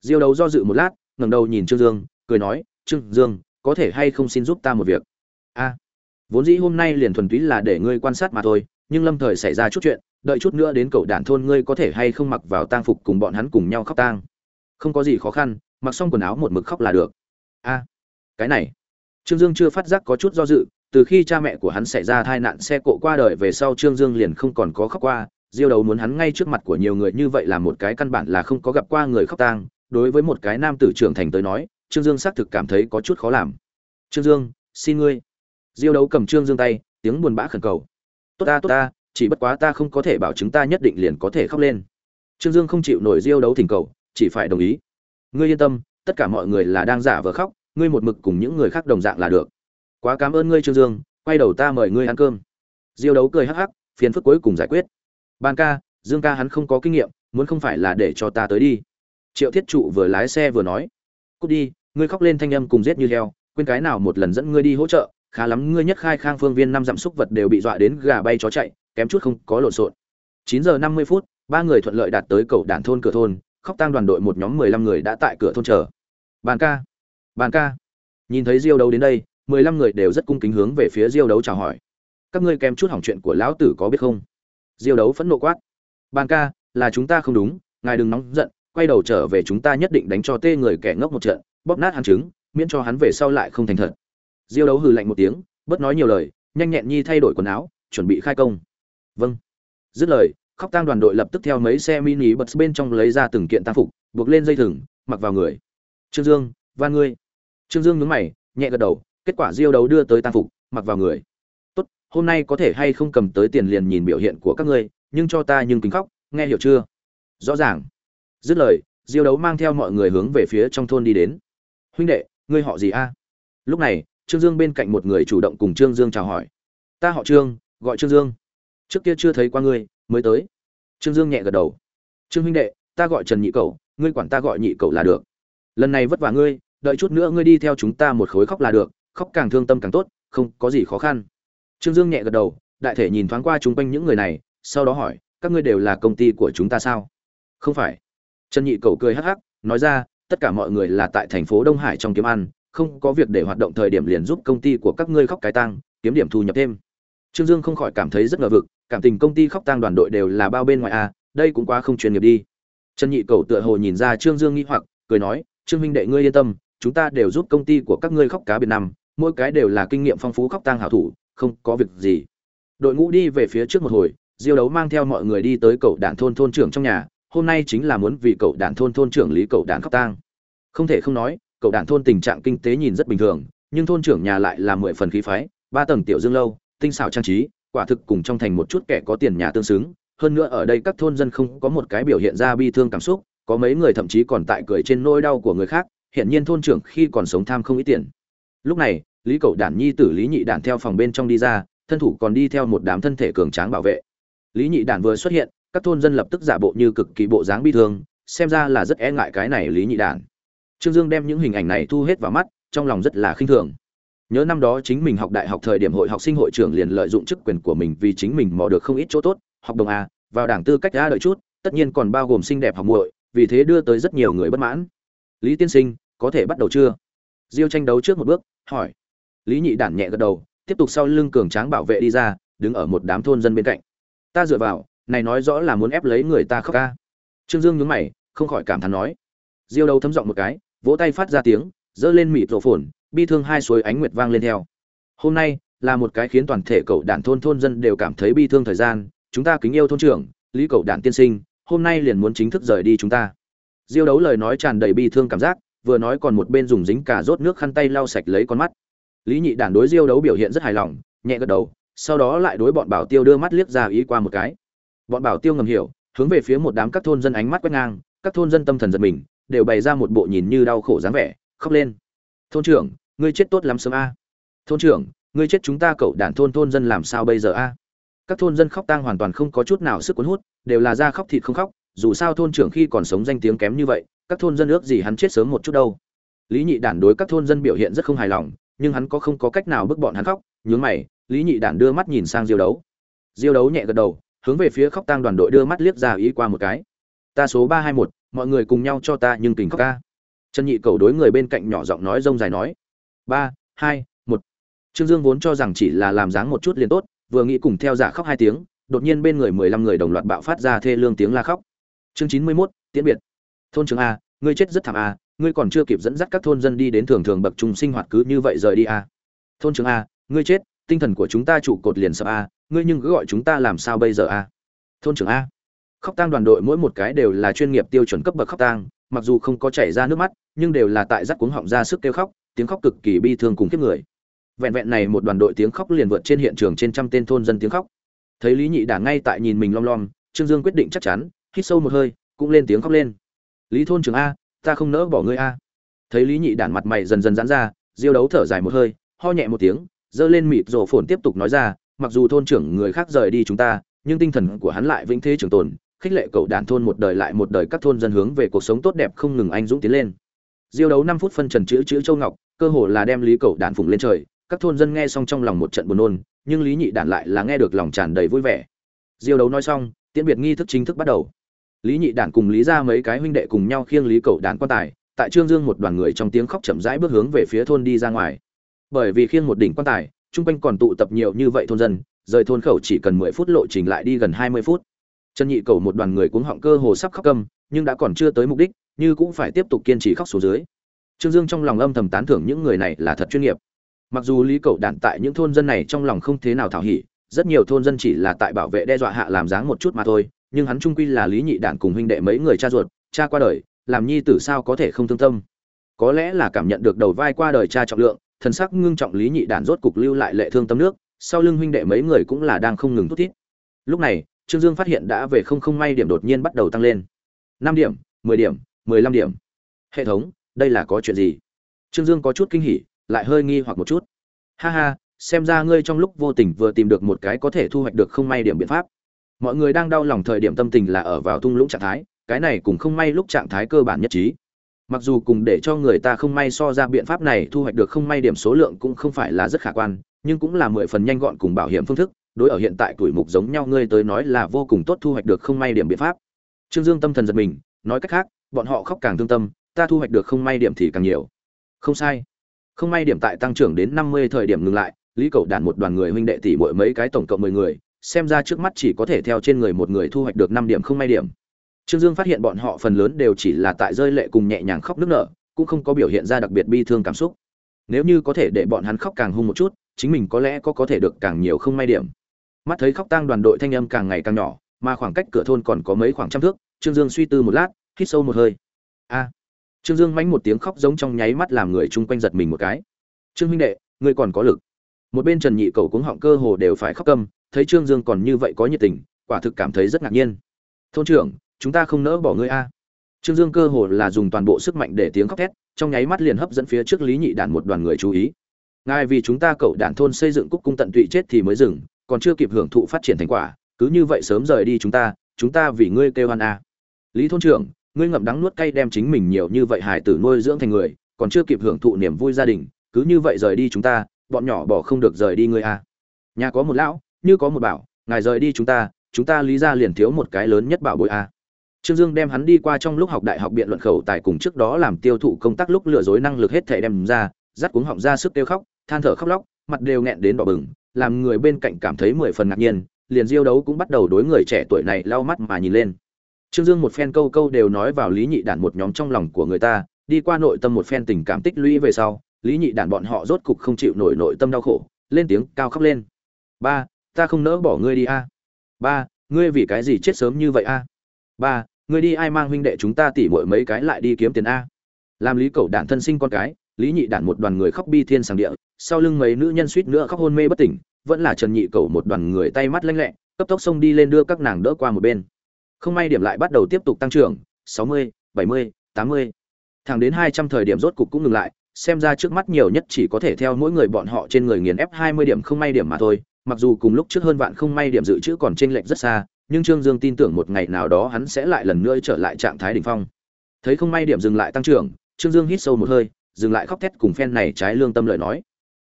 Diêu đấu do dự một lát, ngẩng đầu nhìn trương dương, cười nói, trương dương, có thể hay không xin giúp ta một việc? A vốn dĩ hôm nay liền thuần túy là để ngươi quan sát mà thôi, nhưng lâm thời xảy ra chút chuyện, đợi chút nữa đến cậu đàn thôn ngươi có thể hay không mặc vào tang phục cùng bọn hắn cùng nhau khóc tang. Không có gì khó khăn, mặc xong quần áo một mực khóc là được. A, cái này. Trương dương chưa phát giác có chút do dự, từ khi cha mẹ của hắn xảy ra tai nạn xe cộ qua đời về sau trương dương liền không còn có khóc qua, diêu đầu muốn hắn ngay trước mặt của nhiều người như vậy là một cái căn bản là không có gặp qua người khóc tang. Đối với một cái nam tử trưởng thành tới nói, trương dương xác thực cảm thấy có chút khó làm. Trương dương, xin ngươi diêu đấu cầm trương dương tay, tiếng buồn bã khẩn cầu. Tốt ta tốt ta, chỉ bất quá ta không có thể bảo chứng ta nhất định liền có thể khóc lên. Trương dương không chịu nổi diêu đấu thỉnh cầu, chỉ phải đồng ý. Ngươi yên tâm, tất cả mọi người là đang giả vờ khóc, ngươi một mực cùng những người khác đồng dạng là được. Quá cảm ơn ngươi, trương dương, quay đầu ta mời ngươi ăn cơm. Diêu đấu cười hắc hắc, phiền phức cuối cùng giải quyết. Ban ca, dương ca hắn không có kinh nghiệm, muốn không phải là để cho ta tới đi. Triệu thiết trụ vừa lái xe vừa nói. Cút đi, ngươi khóc lên thanh âm cùng giết như heo, quên cái nào một lần dẫn ngươi đi hỗ trợ khá lắm, ngươi nhất khai khang phương viên năm dặm xúc vật đều bị dọa đến gà bay chó chạy, kém chút không có lộn xộn. Chín giờ năm mươi phút, ba người thuận lợi đạt tới cầu đản thôn cửa thôn, khóc tang đoàn đội một nhóm mười lăm người đã tại cửa thôn chờ. Bàn ca bàn ca. Nhìn thấy diêu đấu đến đây, mười lăm người đều rất cung kính hướng về phía diêu đấu chào hỏi. Các ngươi kèm chút hỏng chuyện của lão tử có biết không? Diêu đấu phẫn nộ quát. Bàn ca, là chúng ta không đúng, ngài đừng nóng giận, quay đầu trở về chúng ta nhất định đánh cho tê người kẻ ngốc một trận, bóp nát hắn trứng, miễn cho hắn về sau lại không thành thật diêu đấu hừ lạnh một tiếng, bớt nói nhiều lời, nhanh nhẹn nhi thay đổi quần áo, chuẩn bị khai công. Vâng. Dứt lời, khóc tang đoàn đội lập tức theo mấy xe mini bật bên trong lấy ra từng kiện tang phục, buộc lên dây thừng, mặc vào người. Trương dương, van ngươi. Trương dương nhướng mày, nhẹ gật đầu, kết quả diêu đấu đưa tới tang phục, mặc vào người. Tốt, hôm nay có thể hay không cầm tới tiền liền nhìn biểu hiện của các ngươi, nhưng cho ta nhưng kính khóc, nghe hiểu chưa? Rõ ràng. Dứt lời, diêu đấu mang theo mọi người hướng về phía trong thôn đi đến. Huynh đệ, ngươi họ gì a? Lúc này trương dương bên cạnh một người chủ động cùng trương dương chào hỏi. Ta họ trương, gọi trương dương. Trước kia chưa thấy qua ngươi, mới tới. Trương dương nhẹ gật đầu. Trương huynh đệ, ta gọi trần nhị cầu ngươi quản ta gọi nhị cầu là được. Lần này vất vả ngươi, đợi chút nữa ngươi đi theo chúng ta một khối khóc là được, khóc càng thương tâm càng tốt, không có gì khó khăn. Trương dương nhẹ gật đầu, đại thể nhìn thoáng qua chung quanh những người này, sau đó hỏi, các ngươi đều là công ty của chúng ta sao? Không phải. Trần nhị cầu cười hắc hắc, nói ra, tất cả mọi người là tại thành phố đông hải trong kiếm ăn không có việc để hoạt động thời điểm liền giúp công ty của các ngươi khóc cái tăng kiếm điểm thu nhập thêm. Trương dương không khỏi cảm thấy rất ngờ vực cảm tình công ty khóc tang đoàn đội đều là bao bên ngoài à, đây cũng quá không chuyên nghiệp đi. Trần nhị cầu tựa hồ nhìn ra trương dương nghi hoặc cười nói trương huynh đệ ngươi yên tâm chúng ta đều giúp công ty của các ngươi khóc cá biệt năm mỗi cái đều là kinh nghiệm phong phú khóc tang hảo thủ không có việc gì. Đội ngũ đi về phía trước một hồi diêu đấu mang theo mọi người đi tới cậu đản thôn thôn trưởng trong nhà hôm nay chính là muốn vì cậu đản thôn thôn trưởng lý cậu đản khóc tang. Không thể không nói cậu đàn thôn tình trạng kinh tế nhìn rất bình thường, nhưng thôn trưởng nhà lại là mười phần khí phái, ba tầng tiểu dương lâu, tinh xảo trang trí, quả thực cùng trong thành một chút kẻ có tiền nhà tương xứng. Hơn nữa ở đây các thôn dân không có một cái biểu hiện ra bi thương cảm xúc, có mấy người thậm chí còn tại cười trên nỗi đau của người khác hiện nhiên thôn trưởng khi còn sống tham không ít tiền. Lúc này, lý cậu đản nhi tử lý nhị đản theo phòng bên trong đi ra, thân thủ còn đi theo một đám thân thể cường tráng bảo vệ. Lý nhị đản vừa xuất hiện, các thôn dân lập tức giả bộ như cực kỳ bộ dáng bi thương, xem ra là rất e ngại cái này lý nhị đản trương dương đem những hình ảnh này thu hết vào mắt, trong lòng rất là khinh thường. Nhớ năm đó chính mình học đại học thời điểm hội học sinh hội trưởng liền lợi dụng chức quyền của mình vì chính mình mò được không ít chỗ tốt, học đồng a, vào đảng tư cách a đợi chút, tất nhiên còn bao gồm xinh đẹp học muội, vì thế đưa tới rất nhiều người bất mãn. Lý tiên sinh, có thể bắt đầu chưa? Diêu tranh đấu trước một bước, hỏi. Lý nhị đản nhẹ gật đầu, tiếp tục sau lưng cường tráng bảo vệ đi ra, đứng ở một đám thôn dân bên cạnh. Ta dựa vào, này nói rõ là muốn ép lấy người ta khóc ca trương dương nhướng mày, không khỏi cảm thán nói. Diêu đấu thấm giọng một cái vỗ tay phát ra tiếng dơ lên mịt rổ phồn, bi thương hai suối ánh nguyệt vang lên theo. Hôm nay, là một cái khiến toàn thể cậu đàn thôn thôn dân đều cảm thấy bi thương thời gian, chúng ta kính yêu thôn trưởng, lý cậu đàn tiên sinh, hôm nay liền muốn chính thức rời đi chúng ta. Diêu đấu lời nói tràn đầy bi thương cảm giác, vừa nói còn một bên dùng dính cả rốt nước khăn tay lau sạch lấy con mắt. Lý nhị đản đối diêu đấu biểu hiện rất hài lòng, nhẹ gật đầu, sau đó lại đối bọn bảo tiêu đưa mắt liếc ra ý qua một cái. Bọn bảo tiêu ngầm hiểu, hướng về phía một đám các thôn dân ánh mắt quét ngang, các thôn dân tâm thần giật mình đều bày ra một bộ nhìn như đau khổ dáng vẻ, khóc lên. Thôn trưởng, ngươi chết tốt lắm sớm a. Thôn trưởng, ngươi chết chúng ta cậu đàn thôn thôn dân làm sao bây giờ a? Các thôn dân khóc tang hoàn toàn không có chút nào sức cuốn hút, đều là ra khóc thịt không khóc, dù sao thôn trưởng khi còn sống danh tiếng kém như vậy, các thôn dân ước gì hắn chết sớm một chút đâu. Lý nhị đản đối các thôn dân biểu hiện rất không hài lòng, nhưng hắn có không có cách nào bức bọn hắn khóc, nhướng mày, lý nhị đản đưa mắt nhìn sang diêu đấu. Diêu đấu nhẹ gật đầu, hướng về phía khóc tang đoàn đội đưa mắt liếc ra ý qua một cái. Ta số ba hai một mọi người cùng nhau cho ta nhưng kình khóc ca. Trần nhị cầu đối người bên cạnh nhỏ giọng nói rông dài nói, ba, hai, một. Trương dương vốn cho rằng chỉ là làm dáng một chút liền tốt, vừa nghĩ cùng theo giả khóc hai tiếng, đột nhiên bên người mười lăm người đồng loạt bạo phát ra thê lương tiếng la khóc. Chương chín mươi mốt, tiễn biệt. Thôn trưởng a, ngươi chết rất thảm a, ngươi còn chưa kịp dẫn dắt các thôn dân đi đến thường thường bậc trung sinh hoạt cứ như vậy rời đi a. Thôn trưởng a, ngươi chết, tinh thần của chúng ta trụ cột liền sập a, ngươi nhưng cứ gọi chúng ta làm sao bây giờ a? Thôn trưởng a khóc tang đoàn đội mỗi một cái đều là chuyên nghiệp tiêu chuẩn cấp bậc khóc tang, mặc dù không có chảy ra nước mắt, nhưng đều là tại rắc cuống họng ra sức kêu khóc, tiếng khóc cực kỳ bi thương cùng kiếp người. Vẹn vẹn này một đoàn đội tiếng khóc liền vượt trên hiện trường trên trăm tên thôn dân tiếng khóc. Thấy lý nhị đả ngay tại nhìn mình lom lom, trương dương quyết định chắc chắn, hít sâu một hơi, cũng lên tiếng khóc lên. Lý thôn trưởng a, ta không nỡ bỏ ngươi a. Thấy lý nhị đản mặt mày dần dần giãn ra, diêu đấu thở dài một hơi, ho nhẹ một tiếng, giơ lên mịt rổ phồn tiếp tục nói ra, mặc dù thôn trưởng người khác rời đi chúng ta, nhưng tinh thần của hắn lại vĩnh thế trường tồn khích lệ cậu đàn thôn một đời lại một đời các thôn dân hướng về cuộc sống tốt đẹp không ngừng anh dũng tiến lên. Diêu đấu năm phút phân trần chữ chữ châu ngọc, cơ hồ là đem lý cậu đàn phụng lên trời, các thôn dân nghe xong trong lòng một trận buồn nôn, nhưng lý nhị đản lại là nghe được lòng tràn đầy vui vẻ. Diêu đấu nói xong, tiễn biệt nghi thức chính thức bắt đầu. Lý nhị đản cùng lý ra mấy cái huynh đệ cùng nhau khiêng lý Cậu đản quan tài, tại trương dương một đoàn người trong tiếng khóc chậm rãi bước hướng về phía thôn đi ra ngoài. Bởi vì khiêng một đỉnh quan tài, chung quanh còn tụ tập nhiều như vậy thôn dân, rời thôn khẩu chỉ cần mười phút lộ trình lại đi gần hai mươi phút trần nhị cầu một đoàn người cuống họng cơ hồ sắp khóc câm, nhưng đã còn chưa tới mục đích, như cũng phải tiếp tục kiên trì khóc xuống dưới. Trương dương trong lòng âm thầm tán thưởng những người này là thật chuyên nghiệp. Mặc dù lý cầu đản tại những thôn dân này trong lòng không thế nào thảo hỉ, rất nhiều thôn dân chỉ là tại bảo vệ đe dọa hạ làm dáng một chút mà thôi, nhưng hắn trung quy là lý nhị đản cùng huynh đệ mấy người cha ruột, cha qua đời, làm nhi tử sao có thể không thương tâm. Có lẽ là cảm nhận được đầu vai qua đời cha trọng lượng, thần sắc ngưng trọng lý nhị đản rốt cục lưu lại lệ thương tâm nước, sau lưng huynh đệ mấy người cũng là đang không ngừng thút thít. Lúc này trương dương phát hiện đã về không không may điểm đột nhiên bắt đầu tăng lên. Năm điểm, mười điểm, mười lăm điểm. Hệ thống, đây là có chuyện gì? Trương dương có chút kinh hỉ, lại hơi nghi hoặc một chút. Ha ha, xem ra ngươi trong lúc vô tình vừa tìm được một cái có thể thu hoạch được không may điểm biện pháp. Mọi người đang đau lòng thời điểm tâm tình là ở vào thung lũng trạng thái, cái này cũng không may lúc trạng thái cơ bản nhất trí. Mặc dù cùng để cho người ta không may so ra biện pháp này thu hoạch được không may điểm số lượng cũng không phải là rất khả quan, nhưng cũng là mười phần nhanh gọn cùng bảo hiểm phương thức đối ở hiện tại tuổi mục giống nhau ngươi tới nói là vô cùng tốt thu hoạch được không may điểm biện pháp. Trương dương tâm thần giật mình, nói cách khác, bọn họ khóc càng thương tâm, ta thu hoạch được không may điểm thì càng nhiều. Không sai. Không may điểm tại tăng trưởng đến năm mươi thời điểm ngừng lại, lý cầu đàn một đoàn người huynh đệ tỷ mỗi mấy cái tổng cộng mười người, xem ra trước mắt chỉ có thể theo trên người một người thu hoạch được năm điểm không may điểm. Trương dương phát hiện bọn họ phần lớn đều chỉ là tại rơi lệ cùng nhẹ nhàng khóc nức nở, cũng không có biểu hiện ra đặc biệt bi thương cảm xúc. Nếu như có thể để bọn hắn khóc càng hung một chút, chính mình có lẽ có có thể được càng nhiều không may điểm mắt thấy khóc tang đoàn đội thanh âm càng ngày càng nhỏ, mà khoảng cách cửa thôn còn có mấy khoảng trăm thước, trương dương suy tư một lát, hít sâu một hơi. A! Trương dương mánh một tiếng khóc giống trong nháy mắt làm người chung quanh giật mình một cái. Trương huynh đệ, ngươi còn có lực. Một bên trần nhị cầu cuống họng cơ hồ đều phải khóc câm, thấy trương dương còn như vậy có nhiệt tình, quả thực cảm thấy rất ngạc nhiên. Thôn trưởng, chúng ta không nỡ bỏ ngươi a. Trương dương cơ hồ là dùng toàn bộ sức mạnh để tiếng khóc thét, trong nháy mắt liền hấp dẫn phía trước lý nhị đản một đoàn người chú ý. Ngài vì chúng ta cậu đản thôn xây dựng cúc cung tận tụy chết thì mới dừng còn chưa kịp hưởng thụ phát triển thành quả, cứ như vậy sớm rời đi chúng ta chúng ta vì ngươi kêu hoan a. Lý thôn trưởng, ngươi ngậm đắng nuốt cay đem chính mình nhiều như vậy hải tử nuôi dưỡng thành người, còn chưa kịp hưởng thụ niềm vui gia đình, cứ như vậy rời đi chúng ta, bọn nhỏ bỏ không được rời đi ngươi a. Nhà có một lão, như có một bảo, ngài rời đi chúng ta chúng ta lý ra liền thiếu một cái lớn nhất bảo bội a. Trương dương đem hắn đi qua trong lúc học đại học biện luận khẩu tài cùng trước đó làm tiêu thụ công tác lúc lừa dối năng lực hết thể đem ra dắt cuống họng ra sức tiêu khóc, than thở khóc lóc mặt đều nghẹn đến đỏ bừng, làm người bên cạnh cảm thấy mười phần ngạc nhiên, liền diêu đấu cũng bắt đầu đối người trẻ tuổi này lau mắt mà nhìn lên. Trương dương một phen câu câu đều nói vào lý nhị đản một nhóm trong lòng của người ta, đi qua nội tâm một phen tình cảm tích lũy về sau, lý nhị đản bọn họ rốt cục không chịu nổi nội tâm đau khổ, lên tiếng cao khóc lên. Ba, ta không nỡ bỏ ngươi đi a. Ba, ngươi vì cái gì chết sớm như vậy a? Ba, ngươi đi ai mang huynh đệ chúng ta tỉ muội mấy cái lại đi kiếm tiền a? Làm lý cẩu đản thân sinh con cái lý nhị đản một đoàn người khóc bi thiên sàng địa, sau lưng mấy nữ nhân suýt nữa khóc hôn mê bất tỉnh, vẫn là trần nhị cầu một đoàn người tay mắt lanh lẹ, cấp tốc xông đi lên đưa các nàng đỡ qua một bên. Không may điểm lại bắt đầu tiếp tục tăng trưởng, sáu mươi, bảy mươi, tám mươi. Thẳng đến hai trăm thời điểm rốt cục cũng ngừng lại, xem ra trước mắt nhiều nhất chỉ có thể theo mỗi người bọn họ trên người nghiền ép hai mươi điểm không may điểm mà thôi, mặc dù cùng lúc trước hơn vạn không may điểm dự trữ còn chênh lệch rất xa, nhưng trương dương tin tưởng một ngày nào đó hắn sẽ lại lần nữa trở lại trạng thái đỉnh phong. Thấy không may điểm dừng lại tăng trưởng, trương dương hít sâu một hơi dừng lại khóc thét cùng phen này trái lương tâm lợi nói.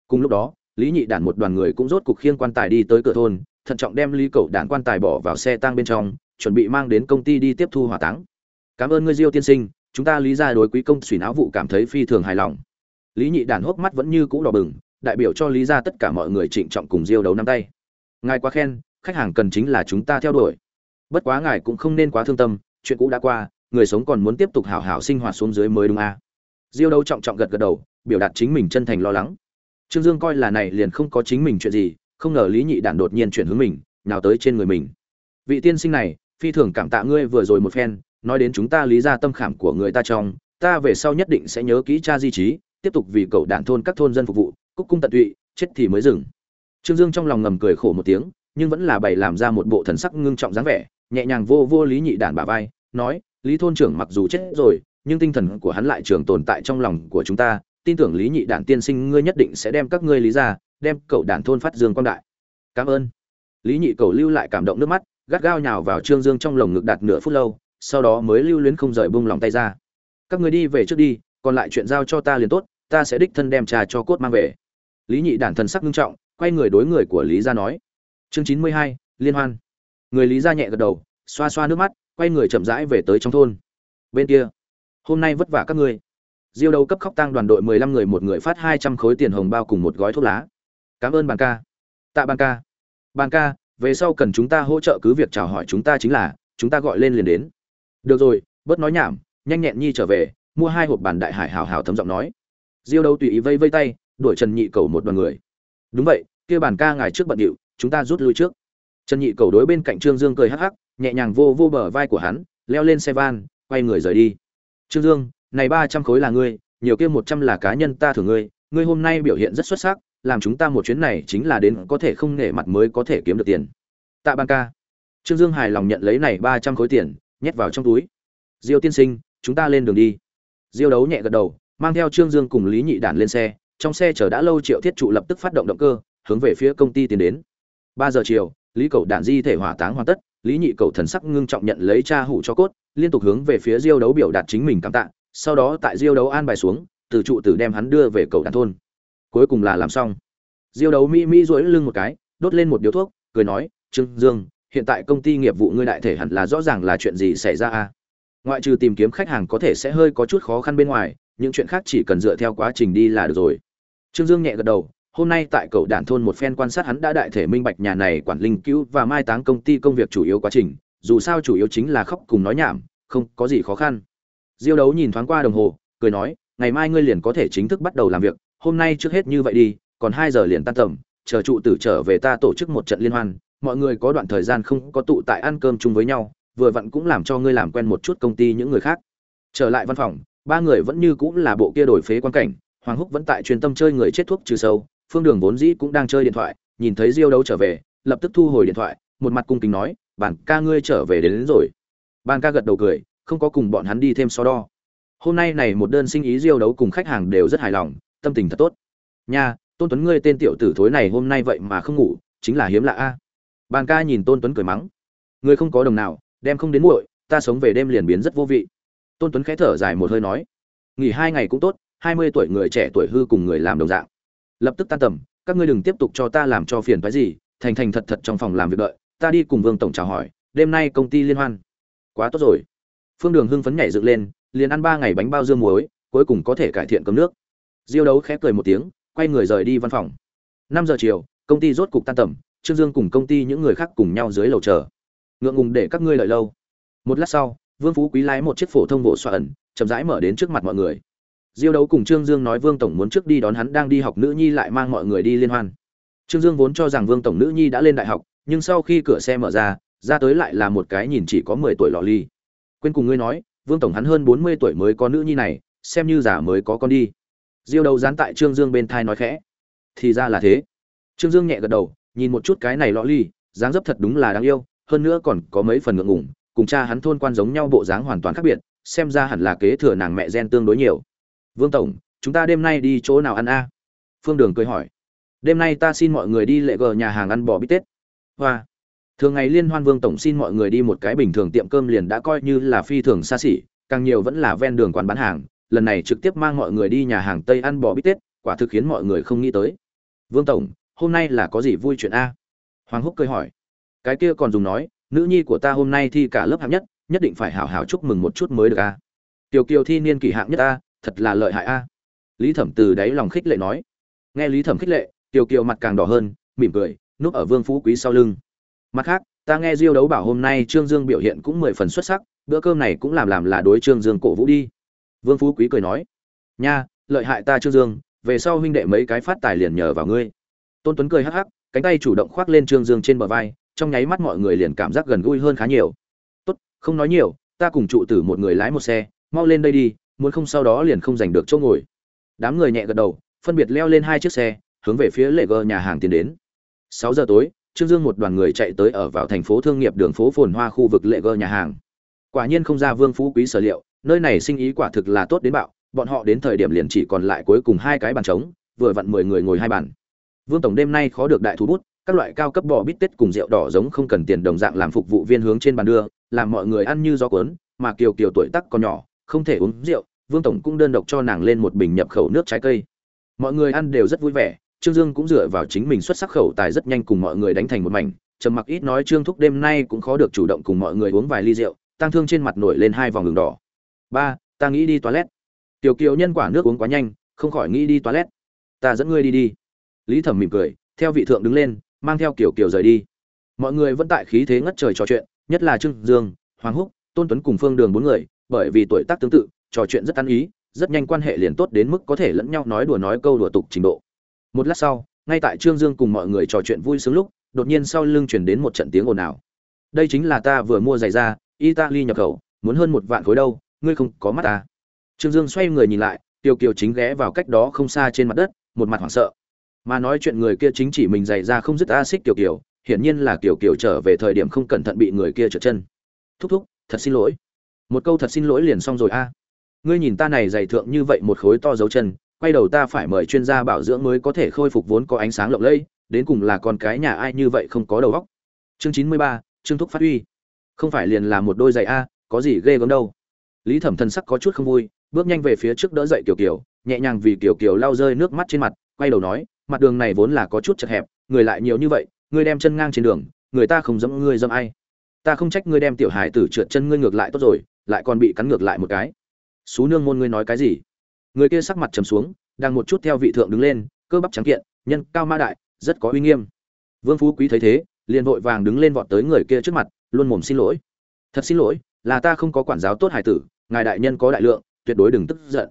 Cùng lúc đó, lý nhị đản một đoàn người cũng rốt cục khiêng quan tài đi tới cửa thôn, thận trọng đem lý cẩu đản quan tài bỏ vào xe tang bên trong, chuẩn bị mang đến công ty đi tiếp thu hỏa táng. Cảm ơn ngươi, diêu tiên sinh, chúng ta lý ra đối quý công xủy não vụ cảm thấy phi thường hài lòng. Lý nhị đản hốc mắt vẫn như cũ đỏ bừng, đại biểu cho lý ra tất cả mọi người trịnh trọng cùng diêu đấu năm tay. Ngài quá khen, khách hàng cần chính là chúng ta theo đuổi. Bất quá ngài cũng không nên quá thương tâm, chuyện cũ đã qua, người sống còn muốn tiếp tục hảo hảo sinh hoạt xuống dưới mới đúng à diêu đấu trọng trọng gật gật đầu, biểu đạt chính mình chân thành lo lắng. Trương dương coi là này liền không có chính mình chuyện gì, không ngờ lý nhị đản đột nhiên chuyển hướng mình nào tới trên người mình. Vị tiên sinh này, phi thường cảm tạ ngươi vừa rồi một phen, nói đến chúng ta lý ra tâm khảm của người ta trong, ta về sau nhất định sẽ nhớ kỹ cha di trí, tiếp tục vì cậu đạn thôn các thôn dân phục vụ, cúc cung tận tụy, chết thì mới dừng. Trương dương trong lòng ngầm cười khổ một tiếng, nhưng vẫn là bày làm ra một bộ thần sắc ngưng trọng dáng vẻ, nhẹ nhàng vô vô lý nhị đản bà vai, nói, lý thôn trưởng mặc dù chết rồi nhưng tinh thần của hắn lại trường tồn tại trong lòng của chúng ta. Tin tưởng lý nhị đản tiên sinh ngươi nhất định sẽ đem các ngươi lý ra, đem cậu đản thôn phát dương quang đại. Cảm ơn. Lý nhị cầu lưu lại cảm động nước mắt, gắt gao nhào vào trương dương trong lồng ngực đạt nửa phút lâu, sau đó mới lưu luyến không rời bung lòng tay ra. Các người đi về trước đi, còn lại chuyện giao cho ta liền tốt, ta sẽ đích thân đem trà cho cốt mang về. Lý nhị đản thần sắc nghiêm trọng, quay người đối người của lý gia nói. Chương chín mươi hai, liên hoan. Người lý gia nhẹ gật đầu, xoa xoa nước mắt, quay người chậm rãi về tới trong thôn. Bên kia hôm nay vất vả các ngươi. Diêu đầu cấp khóc tăng đoàn đội mười lăm người, một người phát hai trăm khối tiền hồng bao cùng một gói thuốc lá. Cảm ơn bàn ca. Tạ bàn ca. Bàn ca, về sau cần chúng ta hỗ trợ cứ việc chào hỏi chúng ta chính là, chúng ta gọi lên liền đến. Được rồi, bớt nói nhảm, nhanh nhẹn nhi trở về, mua hai hộp bàn đại hải hào hào thấm giọng nói. Diêu đầu tùy ý vây vây tay, đuổi trần nhị cầu một đoàn người. Đúng vậy, kia bàn ca ngài trước bận điệu, chúng ta rút lui trước. Trần nhị cầu đối bên cạnh trương dương cười hắc hắc, nhẹ nhàng vô vô bờ vai của hắn, leo lên xe van, quay người rời đi trương dương, này ba trăm khối là ngươi, nhiều kia một trăm là cá nhân ta thưởng ngươi ngươi hôm nay biểu hiện rất xuất sắc, làm chúng ta một chuyến này chính là đến có thể không nể mặt mới có thể kiếm được tiền. Tạ ban ca. Trương dương hài lòng nhận lấy này ba trăm khối tiền, nhét vào trong túi. Diêu tiên sinh, chúng ta lên đường đi. Diêu đấu nhẹ gật đầu, mang theo trương dương cùng lý nhị đản lên xe, trong xe chờ đã lâu triệu thiết trụ lập tức phát động động cơ, hướng về phía công ty tiến đến. Ba giờ chiều, lý cầu đản di thể hỏa táng hoàn tất, lý nhị cầu thần sắc ngưng trọng nhận lấy cha hủ cho cốt liên tục hướng về phía diêu đấu biểu đạt chính mình cảm tạ, sau đó tại diêu đấu an bài xuống, từ trụ tử đem hắn đưa về cầu đàn thôn. Cuối cùng là làm xong. Diêu đấu mỹ mỹ duỗi lưng một cái, đốt lên một điếu thuốc, cười nói, trương dương, hiện tại công ty nghiệp vụ ngươi đại thể hẳn là rõ ràng là chuyện gì xảy ra à ngoại trừ tìm kiếm khách hàng có thể sẽ hơi có chút khó khăn bên ngoài, những chuyện khác chỉ cần dựa theo quá trình đi là được rồi. Trương dương nhẹ gật đầu, hôm nay tại cầu đản thôn một phen quan sát hắn đã đại thể minh bạch nhà này quản linh cứu và mai táng công ty công việc chủ yếu quá trình dù sao chủ yếu chính là khóc cùng nói nhảm, không có gì khó khăn. Diêu đấu nhìn thoáng qua đồng hồ, cười nói, ngày mai ngươi liền có thể chính thức bắt đầu làm việc, hôm nay trước hết như vậy đi, còn hai giờ liền tan tầm, chờ trụ tử trở về ta tổ chức một trận liên hoan, mọi người có đoạn thời gian không có tụ tại ăn cơm chung với nhau, vừa vặn cũng làm cho ngươi làm quen một chút công ty những người khác. Trở lại văn phòng, ba người vẫn như cũng là bộ kia đổi phế quan cảnh, hoàng húc vẫn tại truyền tâm chơi người chết thuốc trừ sâu, phương đường vốn dĩ cũng đang chơi điện thoại, nhìn thấy diêu đấu trở về, lập tức thu hồi điện thoại, một mặt cung kính nói bản ca ngươi trở về đến, đến rồi. Bàn ca gật đầu cười không có cùng bọn hắn đi thêm so đo. Hôm nay này một đơn sinh ý diêu đấu cùng khách hàng đều rất hài lòng tâm tình thật tốt. Nha tôn tuấn ngươi tên tiểu tử thối này hôm nay vậy mà không ngủ chính là hiếm lạ a. Bàn ca nhìn tôn tuấn cười mắng. Ngươi không có đồng nào đem không đến muội ta sống về đêm liền biến rất vô vị. Tôn tuấn khẽ thở dài một hơi nói. Nghỉ hai ngày cũng tốt hai mươi tuổi người trẻ tuổi hư cùng người làm đồng dạng. Lập tức tan tầm các ngươi đừng tiếp tục cho ta làm cho phiền phái gì thành thành thật thật trong phòng làm việc đợi ta đi cùng vương tổng chào hỏi, đêm nay công ty liên hoan. Quá tốt rồi. Phương đường hưng phấn nhảy dựng lên, liền ăn ba ngày bánh bao dương muối, cuối cùng có thể cải thiện cấm nước. Diêu đấu khẽ cười một tiếng, quay người rời đi văn phòng. Năm giờ chiều, công ty rốt cục tan tầm, trương dương cùng công ty những người khác cùng nhau dưới lầu chờ. Ngượng ngùng để các ngươi lợi lâu. Một lát sau, vương phú quý lái một chiếc phổ thông bộ xoa ẩn, chậm rãi mở đến trước mặt mọi người. Diêu đấu cùng trương dương nói vương tổng muốn trước đi đón hắn đang đi học nữ nhi lại mang mọi người đi liên hoan trương dương vốn cho rằng vương tổng nữ nhi đã lên đại học nhưng sau khi cửa xe mở ra ra tới lại là một cái nhìn chỉ có mười tuổi lọ ly. Quên cùng ngươi nói vương tổng hắn hơn bốn mươi tuổi mới có nữ nhi này xem như giả mới có con đi. Diêu đầu dán tại trương dương bên thai nói khẽ. Thì ra là thế. Trương dương nhẹ gật đầu nhìn một chút cái này lọ ly dáng dấp thật đúng là đáng yêu hơn nữa còn có mấy phần ngượng ngùng, cùng cha hắn thôn quan giống nhau bộ dáng hoàn toàn khác biệt xem ra hẳn là kế thừa nàng mẹ gen tương đối nhiều. Vương tổng chúng ta đêm nay đi chỗ nào ăn a? Phương đường cười hỏi đêm nay ta xin mọi người đi lệ gờ nhà hàng ăn bò bít tết. Hoa. Thường ngày liên hoan vương tổng xin mọi người đi một cái bình thường tiệm cơm liền đã coi như là phi thường xa xỉ, càng nhiều vẫn là ven đường quán bán hàng. Lần này trực tiếp mang mọi người đi nhà hàng tây ăn bò bít tết, quả thực khiến mọi người không nghĩ tới. Vương tổng, hôm nay là có gì vui chuyện a? Hoàng húc cười hỏi. Cái kia còn dùng nói, nữ nhi của ta hôm nay thi cả lớp hạng nhất nhất định phải hảo hảo chúc mừng một chút mới được a. Tiểu kiều thi niên kỷ hạng nhất a, thật là lợi hại a. Lý thẩm từ đáy lòng khích lệ nói. Nghe lý thẩm khích lệ tiểu kiều mặt càng đỏ hơn, mỉm cười, núp ở vương phú quý sau lưng. Mặt khác, ta nghe diêu đấu bảo hôm nay trương dương biểu hiện cũng mười phần xuất sắc, bữa cơm này cũng làm làm là đối trương dương cổ vũ đi. Vương phú quý cười nói, nha, lợi hại ta trương dương, về sau huynh đệ mấy cái phát tài liền nhờ vào ngươi. Tôn tuấn cười hắc hắc, cánh tay chủ động khoác lên trương dương trên bờ vai, trong nháy mắt mọi người liền cảm giác gần gũi hơn khá nhiều. Tốt, không nói nhiều, ta cùng trụ tử một người lái một xe, mau lên đây đi, muốn không sau đó liền không giành được chỗ ngồi. Đám người nhẹ gật đầu, phân biệt leo lên hai chiếc xe hướng về phía lệ gờ nhà hàng tiến đến sáu giờ tối Trương Dương một đoàn người chạy tới ở vào thành phố thương nghiệp đường phố phồn hoa khu vực lệ gờ nhà hàng. Quả nhiên không ra Vương Phú Quý sở liệu, nơi này sinh ý quả thực là tốt đến bạo, bọn họ đến thời điểm liền chỉ còn lại cuối cùng hai cái bàn trống, vừa vặn mười người ngồi hai bàn. Vương tổng đêm nay khó được đại thú bút, các loại cao cấp bò bít tết cùng rượu đỏ giống không cần tiền đồng dạng làm phục vụ viên hướng trên bàn đưa, làm mọi người ăn như gió cuốn, mà Kiều Kiều tuổi tác còn nhỏ, không thể uống rượu, Vương tổng cũng đơn độc cho nàng lên một bình nhập khẩu nước trái cây. Mọi người ăn đều rất vui vẻ, Trương Dương cũng dựa vào chính mình xuất sắc khẩu tài rất nhanh cùng mọi người đánh thành một mảnh, trầm mặc ít nói trương thúc đêm nay cũng khó được chủ động cùng mọi người uống vài ly rượu tăng thương trên mặt nổi lên hai vòng đường đỏ. Ba ta nghĩ đi toilet. Tiểu kiều nhân quả nước uống quá nhanh không khỏi nghĩ đi toilet. Ta dẫn ngươi đi đi. Lý thẩm mỉm cười theo vị thượng đứng lên mang theo Kiều kiều rời đi. Mọi người vẫn tại khí thế ngất trời trò chuyện nhất là trương dương hoàng húc tôn tuấn cùng phương đường bốn người bởi vì tuổi tác tương tự trò chuyện rất ăn ý rất nhanh quan hệ liền tốt đến mức có thể lẫn nhau nói đùa nói câu đùa tục trình độ một lát sau, ngay tại trương dương cùng mọi người trò chuyện vui sướng lúc, đột nhiên sau lưng chuyển đến một trận tiếng ồn ào. Đây chính là ta vừa mua giày ra, italy nhập khẩu, muốn hơn một vạn khối đâu, ngươi không có mắt ta. Trương dương xoay người nhìn lại, tiêu kiều chính ghé vào cách đó không xa trên mặt đất, một mặt hoảng sợ. Mà nói chuyện người kia chính chỉ mình giày ra không dứt a xích kiều kiều, hiển nhiên là kiều kiều trở về thời điểm không cẩn thận bị người kia trượt chân. Thúc thúc, thật xin lỗi. Một câu thật xin lỗi liền xong rồi a. Ngươi nhìn ta này giày thượng như vậy một khối to dấu chân quay đầu ta phải mời chuyên gia bảo dưỡng mới có thể khôi phục vốn có ánh sáng lộng lẫy, đến cùng là con cái nhà ai như vậy không có đầu óc. Chương chín mươi ba, trương thúc phát huy. Không phải liền là một đôi giày a, có gì ghê gớm đâu. Lý thẩm thần sắc có chút không vui, bước nhanh về phía trước đỡ dậy kiều kiều, nhẹ nhàng vì kiều kiều lau rơi nước mắt trên mặt, quay đầu nói, mặt đường này vốn là có chút chật hẹp, người lại nhiều như vậy, người đem chân ngang trên đường, người ta không dẫm ngươi dẫm ai. Ta không trách ngươi đem tiểu hải tử trượt chân ngươi ngược lại tốt rồi, lại còn bị cắn ngược lại một cái. Xú nương môn ngươi nói cái gì? Người kia sắc mặt trầm xuống, đang một chút theo vị thượng đứng lên, cơ bắp trắng kiện, nhân cao ma đại, rất có uy nghiêm. Vương phú quý thấy thế, liền vội vàng đứng lên vọt tới người kia trước mặt, luôn mồm xin lỗi. Thật xin lỗi, là ta không có quản giáo tốt hải tử, ngài đại nhân có đại lượng, tuyệt đối đừng tức giận.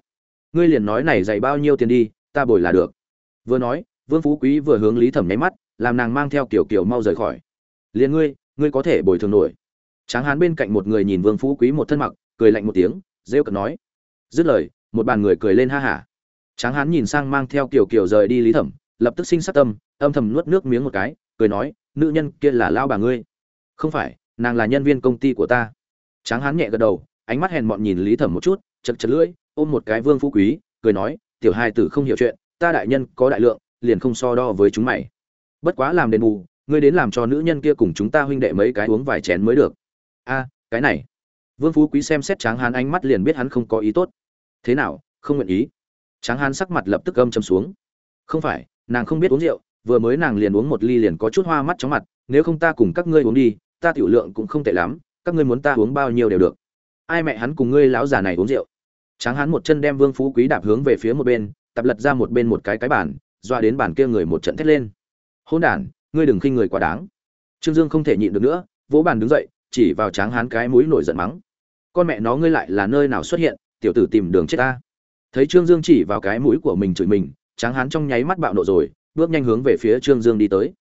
Ngươi liền nói này dày bao nhiêu tiền đi, ta bồi là được. Vừa nói, vương phú quý vừa hướng lý thẩm nháy mắt, làm nàng mang theo kiểu kiểu mau rời khỏi. Liền ngươi ngươi có thể bồi thường nổi. Tráng hán bên cạnh một người nhìn vương phú quý một thân mặc, cười lạnh một tiếng, rêu cợt nói. Dứt lời một bàn người cười lên ha hả. Tráng hán nhìn sang mang theo kiểu kiểu rời đi lý thẩm, lập tức sinh sát tâm, âm thầm nuốt nước miếng một cái, cười nói, nữ nhân kia là lao bà ngươi. Không phải, nàng là nhân viên công ty của ta. Tráng hán nhẹ gật đầu, ánh mắt hèn mọn nhìn lý thẩm một chút, chật chật lưỡi, ôm một cái vương phú quý, cười nói, tiểu hai tử không hiểu chuyện, ta đại nhân có đại lượng, liền không so đo với chúng mày. Bất quá làm đền bù, ngươi đến làm cho nữ nhân kia cùng chúng ta huynh đệ mấy cái uống vài chén mới được. A, cái này. Vương phú quý xem xét tráng hán ánh mắt liền biết hắn không có ý tốt thế nào, không nguyện ý? Tráng hán sắc mặt lập tức âm châm xuống. Không phải, nàng không biết uống rượu, vừa mới nàng liền uống một ly liền có chút hoa mắt chóng mặt, nếu không ta cùng các ngươi uống đi, ta tiểu lượng cũng không tệ lắm, các ngươi muốn ta uống bao nhiêu đều được. Ai mẹ hắn cùng ngươi lão già này uống rượu? Tráng hán một chân đem vương phú quý đạp hướng về phía một bên, tập lật ra một bên một cái cái bàn doa đến bàn kia người một trận thét lên. Hôn đản, ngươi đừng khinh người quá đáng. Trương dương không thể nhịn được nữa, vỗ bàn đứng dậy, chỉ vào tráng hán cái mũi nổi giận mắng. Con mẹ nó ngươi lại là nơi nào xuất hiện? Tiểu tử tìm đường chết ta. Thấy trương dương chỉ vào cái mũi của mình chửi mình, tráng hán trong nháy mắt bạo nộ rồi, bước nhanh hướng về phía trương dương đi tới.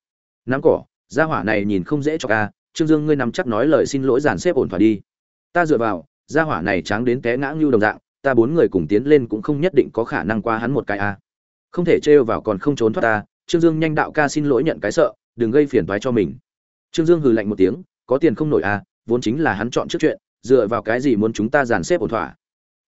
Nắm cỏ, gia hỏa này nhìn không dễ cho ca, trương dương ngươi nắm chắc nói lời xin lỗi dàn xếp ổn thỏa đi. Ta dựa vào, gia hỏa này tráng đến té ngã ngưu đồng dạng, ta bốn người cùng tiến lên cũng không nhất định có khả năng qua hắn một cái a. Không thể trêu vào còn không trốn thoát ta, trương dương nhanh đạo ca xin lỗi nhận cái sợ, đừng gây phiền toái cho mình. Trương dương hừ lạnh một tiếng, có tiền không nổi a, vốn chính là hắn chọn trước chuyện, dựa vào cái gì muốn chúng ta dàn xếp ổn thỏa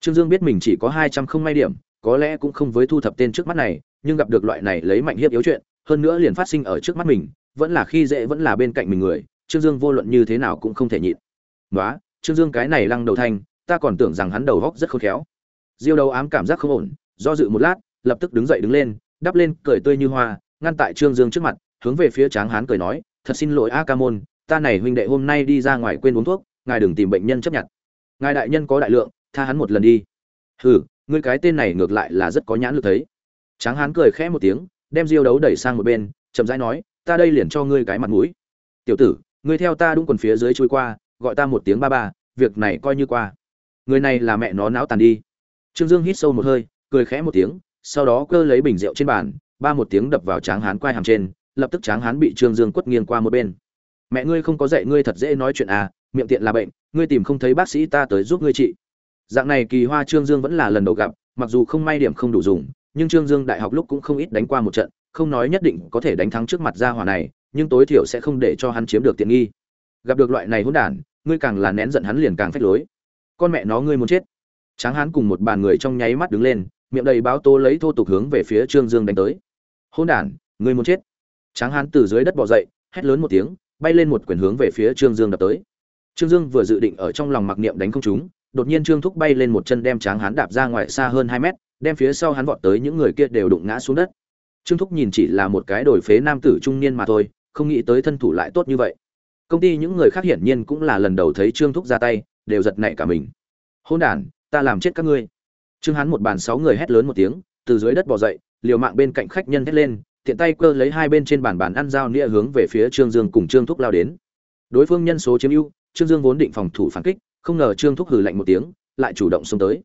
trương dương biết mình chỉ có hai trăm không may điểm có lẽ cũng không với thu thập tên trước mắt này nhưng gặp được loại này lấy mạnh hiếp yếu chuyện hơn nữa liền phát sinh ở trước mắt mình vẫn là khi dễ vẫn là bên cạnh mình người trương dương vô luận như thế nào cũng không thể nhịn. "Nóa, trương dương cái này lăng đầu thanh ta còn tưởng rằng hắn đầu góc rất khôn khéo. Diêu đầu ám cảm giác không ổn do dự một lát lập tức đứng dậy đứng lên đắp lên cười tươi như hoa ngăn tại trương dương trước mặt hướng về phía tráng hán cười nói thật xin lỗi a ca môn ta này huynh đệ hôm nay đi ra ngoài quên uống thuốc ngài đừng tìm bệnh nhân chấp nhận. Ngài đại nhân có đại lượng tha hắn một lần đi. Hừ, ngươi cái tên này ngược lại là rất có nhãn lực thấy. Tráng hán cười khẽ một tiếng, đem diêu đấu đẩy sang một bên, chậm rãi nói, ta đây liền cho ngươi cái mặt mũi. Tiểu tử, ngươi theo ta đúng quần phía dưới trôi qua, gọi ta một tiếng ba ba, việc này coi như qua. Người này là mẹ nó não tàn đi. Trương dương hít sâu một hơi, cười khẽ một tiếng, sau đó cơ lấy bình rượu trên bàn, ba một tiếng đập vào tráng hán quai hàm trên, lập tức tráng hán bị trương dương quất nghiêng qua một bên. Mẹ ngươi không có dạy ngươi thật dễ nói chuyện à miệng tiện là bệnh, ngươi tìm không thấy bác sĩ ta tới giúp ngươi trị dạng này kỳ hoa trương dương vẫn là lần đầu gặp, mặc dù không may điểm không đủ dùng, nhưng trương dương đại học lúc cũng không ít đánh qua một trận, không nói nhất định có thể đánh thắng trước mặt gia hỏa này, nhưng tối thiểu sẽ không để cho hắn chiếm được tiện nghi. Gặp được loại này hỗn đản, ngươi càng là nén giận hắn liền càng phách lối. Con mẹ nó ngươi muốn chết. Tráng hắn cùng một bàn người trong nháy mắt đứng lên, miệng đầy báo tố lấy thô tục hướng về phía trương dương đánh tới. Hỗn đản, ngươi muốn chết. Tráng hắn từ dưới đất bỏ dậy, hét lớn một tiếng, bay lên một quyền hướng về phía trương dương đập tới. Trương dương vừa dự định ở trong lòng mặc niệm đánh không chúng đột nhiên trương thúc bay lên một chân đem tráng hán đạp ra ngoài xa hơn hai mét đem phía sau hắn vọt tới những người kia đều đụng ngã xuống đất. Trương thúc nhìn chỉ là một cái đổi phế nam tử trung niên mà thôi không nghĩ tới thân thủ lại tốt như vậy. Công ty những người khác hiển nhiên cũng là lần đầu thấy trương thúc ra tay đều giật nảy cả mình. Hôn đàn, ta làm chết các ngươi. Trương hắn một bàn sáu người hét lớn một tiếng từ dưới đất bò dậy liều mạng bên cạnh khách nhân hét lên tiện tay cơ lấy hai bên trên bàn bàn ăn dao nĩa hướng về phía trương dương cùng trương thúc lao đến. Đối phương nhân số chiếm ưu trương dương vốn định phòng thủ phản kích không ngờ trương thúc hừ lạnh một tiếng, lại chủ động xông tới.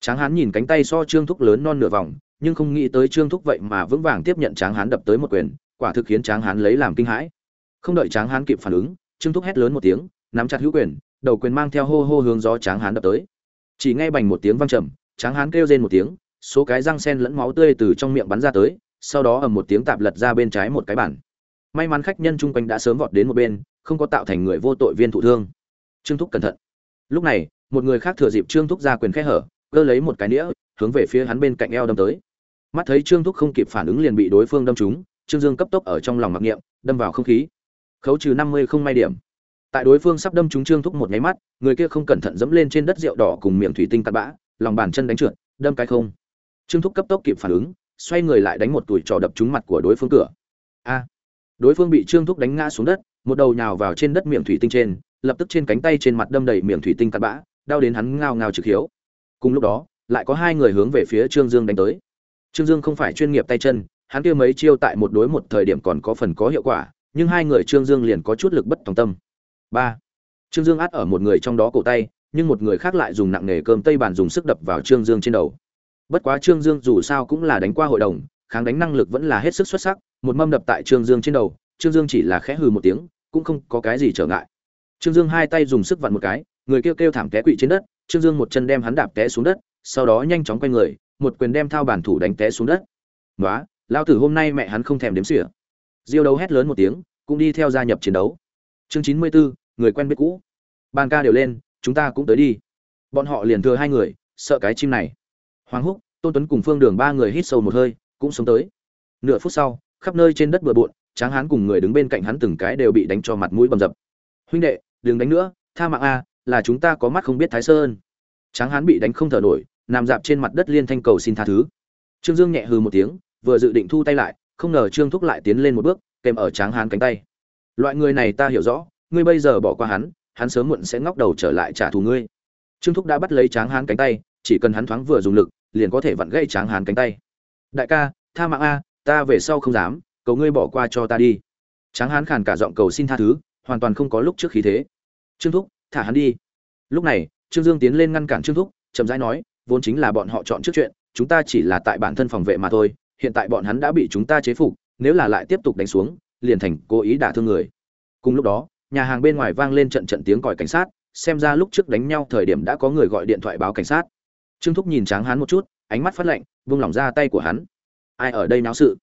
Tráng hán nhìn cánh tay so trương thúc lớn non nửa vòng, nhưng không nghĩ tới trương thúc vậy mà vững vàng tiếp nhận tráng hán đập tới một quyền, quả thực khiến tráng hán lấy làm kinh hãi. Không đợi tráng hán kịp phản ứng, trương thúc hét lớn một tiếng, nắm chặt hữu quyền, đầu quyền mang theo hô hô hướng gió tráng hán đập tới. Chỉ nghe bành một tiếng vang trầm, tráng hán kêu rên một tiếng, số cái răng sen lẫn máu tươi từ trong miệng bắn ra tới, sau đó ầm một tiếng tạp lật ra bên trái một cái bản may mắn khách nhân chung quanh đã sớm vọt đến một bên, không có tạo thành người vô tội viên thụ thương. Trương thúc cẩn thận lúc này, một người khác thừa dịp trương thúc ra quyền khe hở, cơ lấy một cái nĩa, hướng về phía hắn bên cạnh eo đâm tới. Mắt thấy trương thúc không kịp phản ứng liền bị đối phương đâm trúng, trương dương cấp tốc ở trong lòng mặc niệm, đâm vào không khí. Khấu trừ năm mươi không may điểm. Tại đối phương sắp đâm trúng trương thúc một nháy mắt, người kia không cẩn thận dẫm lên trên đất rượu đỏ cùng miệng thủy tinh cắt bã, lòng bàn chân đánh trượt, đâm cái không. Trương thúc cấp tốc kịp phản ứng, xoay người lại đánh một tuổi trò đập trúng mặt của đối phương cửa. A. Đối phương bị trương thúc đánh ngã xuống đất, một đầu nhào vào trên đất miệng thủy tinh trên lập tức trên cánh tay trên mặt đâm đầy miệng thủy tinh cắt bã, đau đến hắn ngao ngao trực hiếu. Cùng lúc đó, lại có hai người hướng về phía trương dương đánh tới. Trương dương không phải chuyên nghiệp tay chân, hắn kia mấy chiêu tại một đối một thời điểm còn có phần có hiệu quả, nhưng hai người trương dương liền có chút lực bất tòng tâm. Ba. Trương dương át ở một người trong đó cổ tay, nhưng một người khác lại dùng nặng nề cơm tây bàn dùng sức đập vào trương dương trên đầu. Bất quá trương dương dù sao cũng là đánh qua hội đồng, kháng đánh năng lực vẫn là hết sức xuất sắc, một mâm đập tại trương dương trên đầu, trương dương chỉ là khẽ hừ một tiếng, cũng không có cái gì trở ngại trương dương hai tay dùng sức vặn một cái người kêu kêu thảm té quỵ trên đất trương dương một chân đem hắn đạp té xuống đất sau đó nhanh chóng quay người một quyền đem thao bản thủ đánh té xuống đất. "Nóa, lao tử hôm nay mẹ hắn không thèm đếm xỉa. Diêu đấu hét lớn một tiếng cũng đi theo gia nhập chiến đấu. Chương chín mươi bốn người quen biết cũ. Ban ca đều lên chúng ta cũng tới đi. Bọn họ liền thừa hai người sợ cái chim này. Hoàng húc tôn tuấn cùng phương đường ba người hít sâu một hơi cũng sống tới. Nửa phút sau khắp nơi trên đất bừa bộn tráng hán cùng người đứng bên cạnh hắn từng cái đều bị đánh cho mặt mũi bầm dập. Huynh đệ đừng đánh nữa, tha mạng a, là chúng ta có mắt không biết thái sơn. Tráng hán bị đánh không thở nổi, nằm dạp trên mặt đất liên thanh cầu xin tha thứ. Trương dương nhẹ hừ một tiếng, vừa dự định thu tay lại, không ngờ trương thúc lại tiến lên một bước, kèm ở tráng hán cánh tay. Loại người này ta hiểu rõ, ngươi bây giờ bỏ qua hắn hắn sớm muộn sẽ ngóc đầu trở lại trả thù ngươi. Trương thúc đã bắt lấy tráng hán cánh tay, chỉ cần hắn thoáng vừa dùng lực, liền có thể vặn gãy tráng hán cánh tay. Đại ca, tha mạng a, ta về sau không dám, cầu ngươi bỏ qua cho ta đi. Tráng hán khàn cả giọng cầu xin tha thứ hoàn toàn không có lúc trước khí thế. Trương thúc, thả hắn đi. Lúc này, trương dương tiến lên ngăn cản trương thúc, chậm rãi nói, vốn chính là bọn họ chọn trước chuyện, chúng ta chỉ là tại bản thân phòng vệ mà thôi, hiện tại bọn hắn đã bị chúng ta chế phục, nếu là lại tiếp tục đánh xuống, liền thành cố ý đả thương người. Cùng lúc đó, nhà hàng bên ngoài vang lên trận trận tiếng còi cảnh sát, xem ra lúc trước đánh nhau thời điểm đã có người gọi điện thoại báo cảnh sát. Trương thúc nhìn tráng hán một chút, ánh mắt phát lạnh, vung lỏng ra tay của hắn. Ai ở đây náo sự?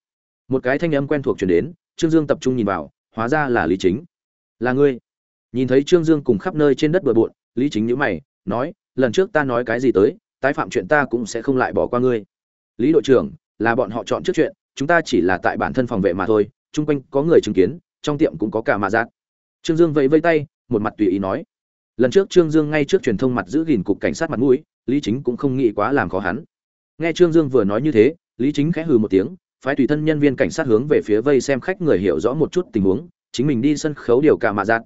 Một cái thanh âm quen thuộc chuyển đến, trương dương tập trung nhìn vào, hóa ra là lý chính là ngươi. Nhìn thấy trương dương cùng khắp nơi trên đất bừa bộn, lý chính nhữ mày, nói, lần trước ta nói cái gì tới, tái phạm chuyện ta cũng sẽ không lại bỏ qua ngươi. Lý đội trưởng, là bọn họ chọn trước chuyện, chúng ta chỉ là tại bản thân phòng vệ mà thôi, chung quanh có người chứng kiến, trong tiệm cũng có cả mạ giác. Trương dương vẫy vây tay, một mặt tùy ý nói. Lần trước trương dương ngay trước truyền thông mặt giữ gìn cục cảnh sát mặt mũi, lý chính cũng không nghĩ quá làm khó hắn. Nghe trương dương vừa nói như thế, lý chính khẽ hừ một tiếng, phái tùy thân nhân viên cảnh sát hướng về phía vây xem khách người hiểu rõ một chút tình huống chính mình đi sân khấu điều cả mạ giạt.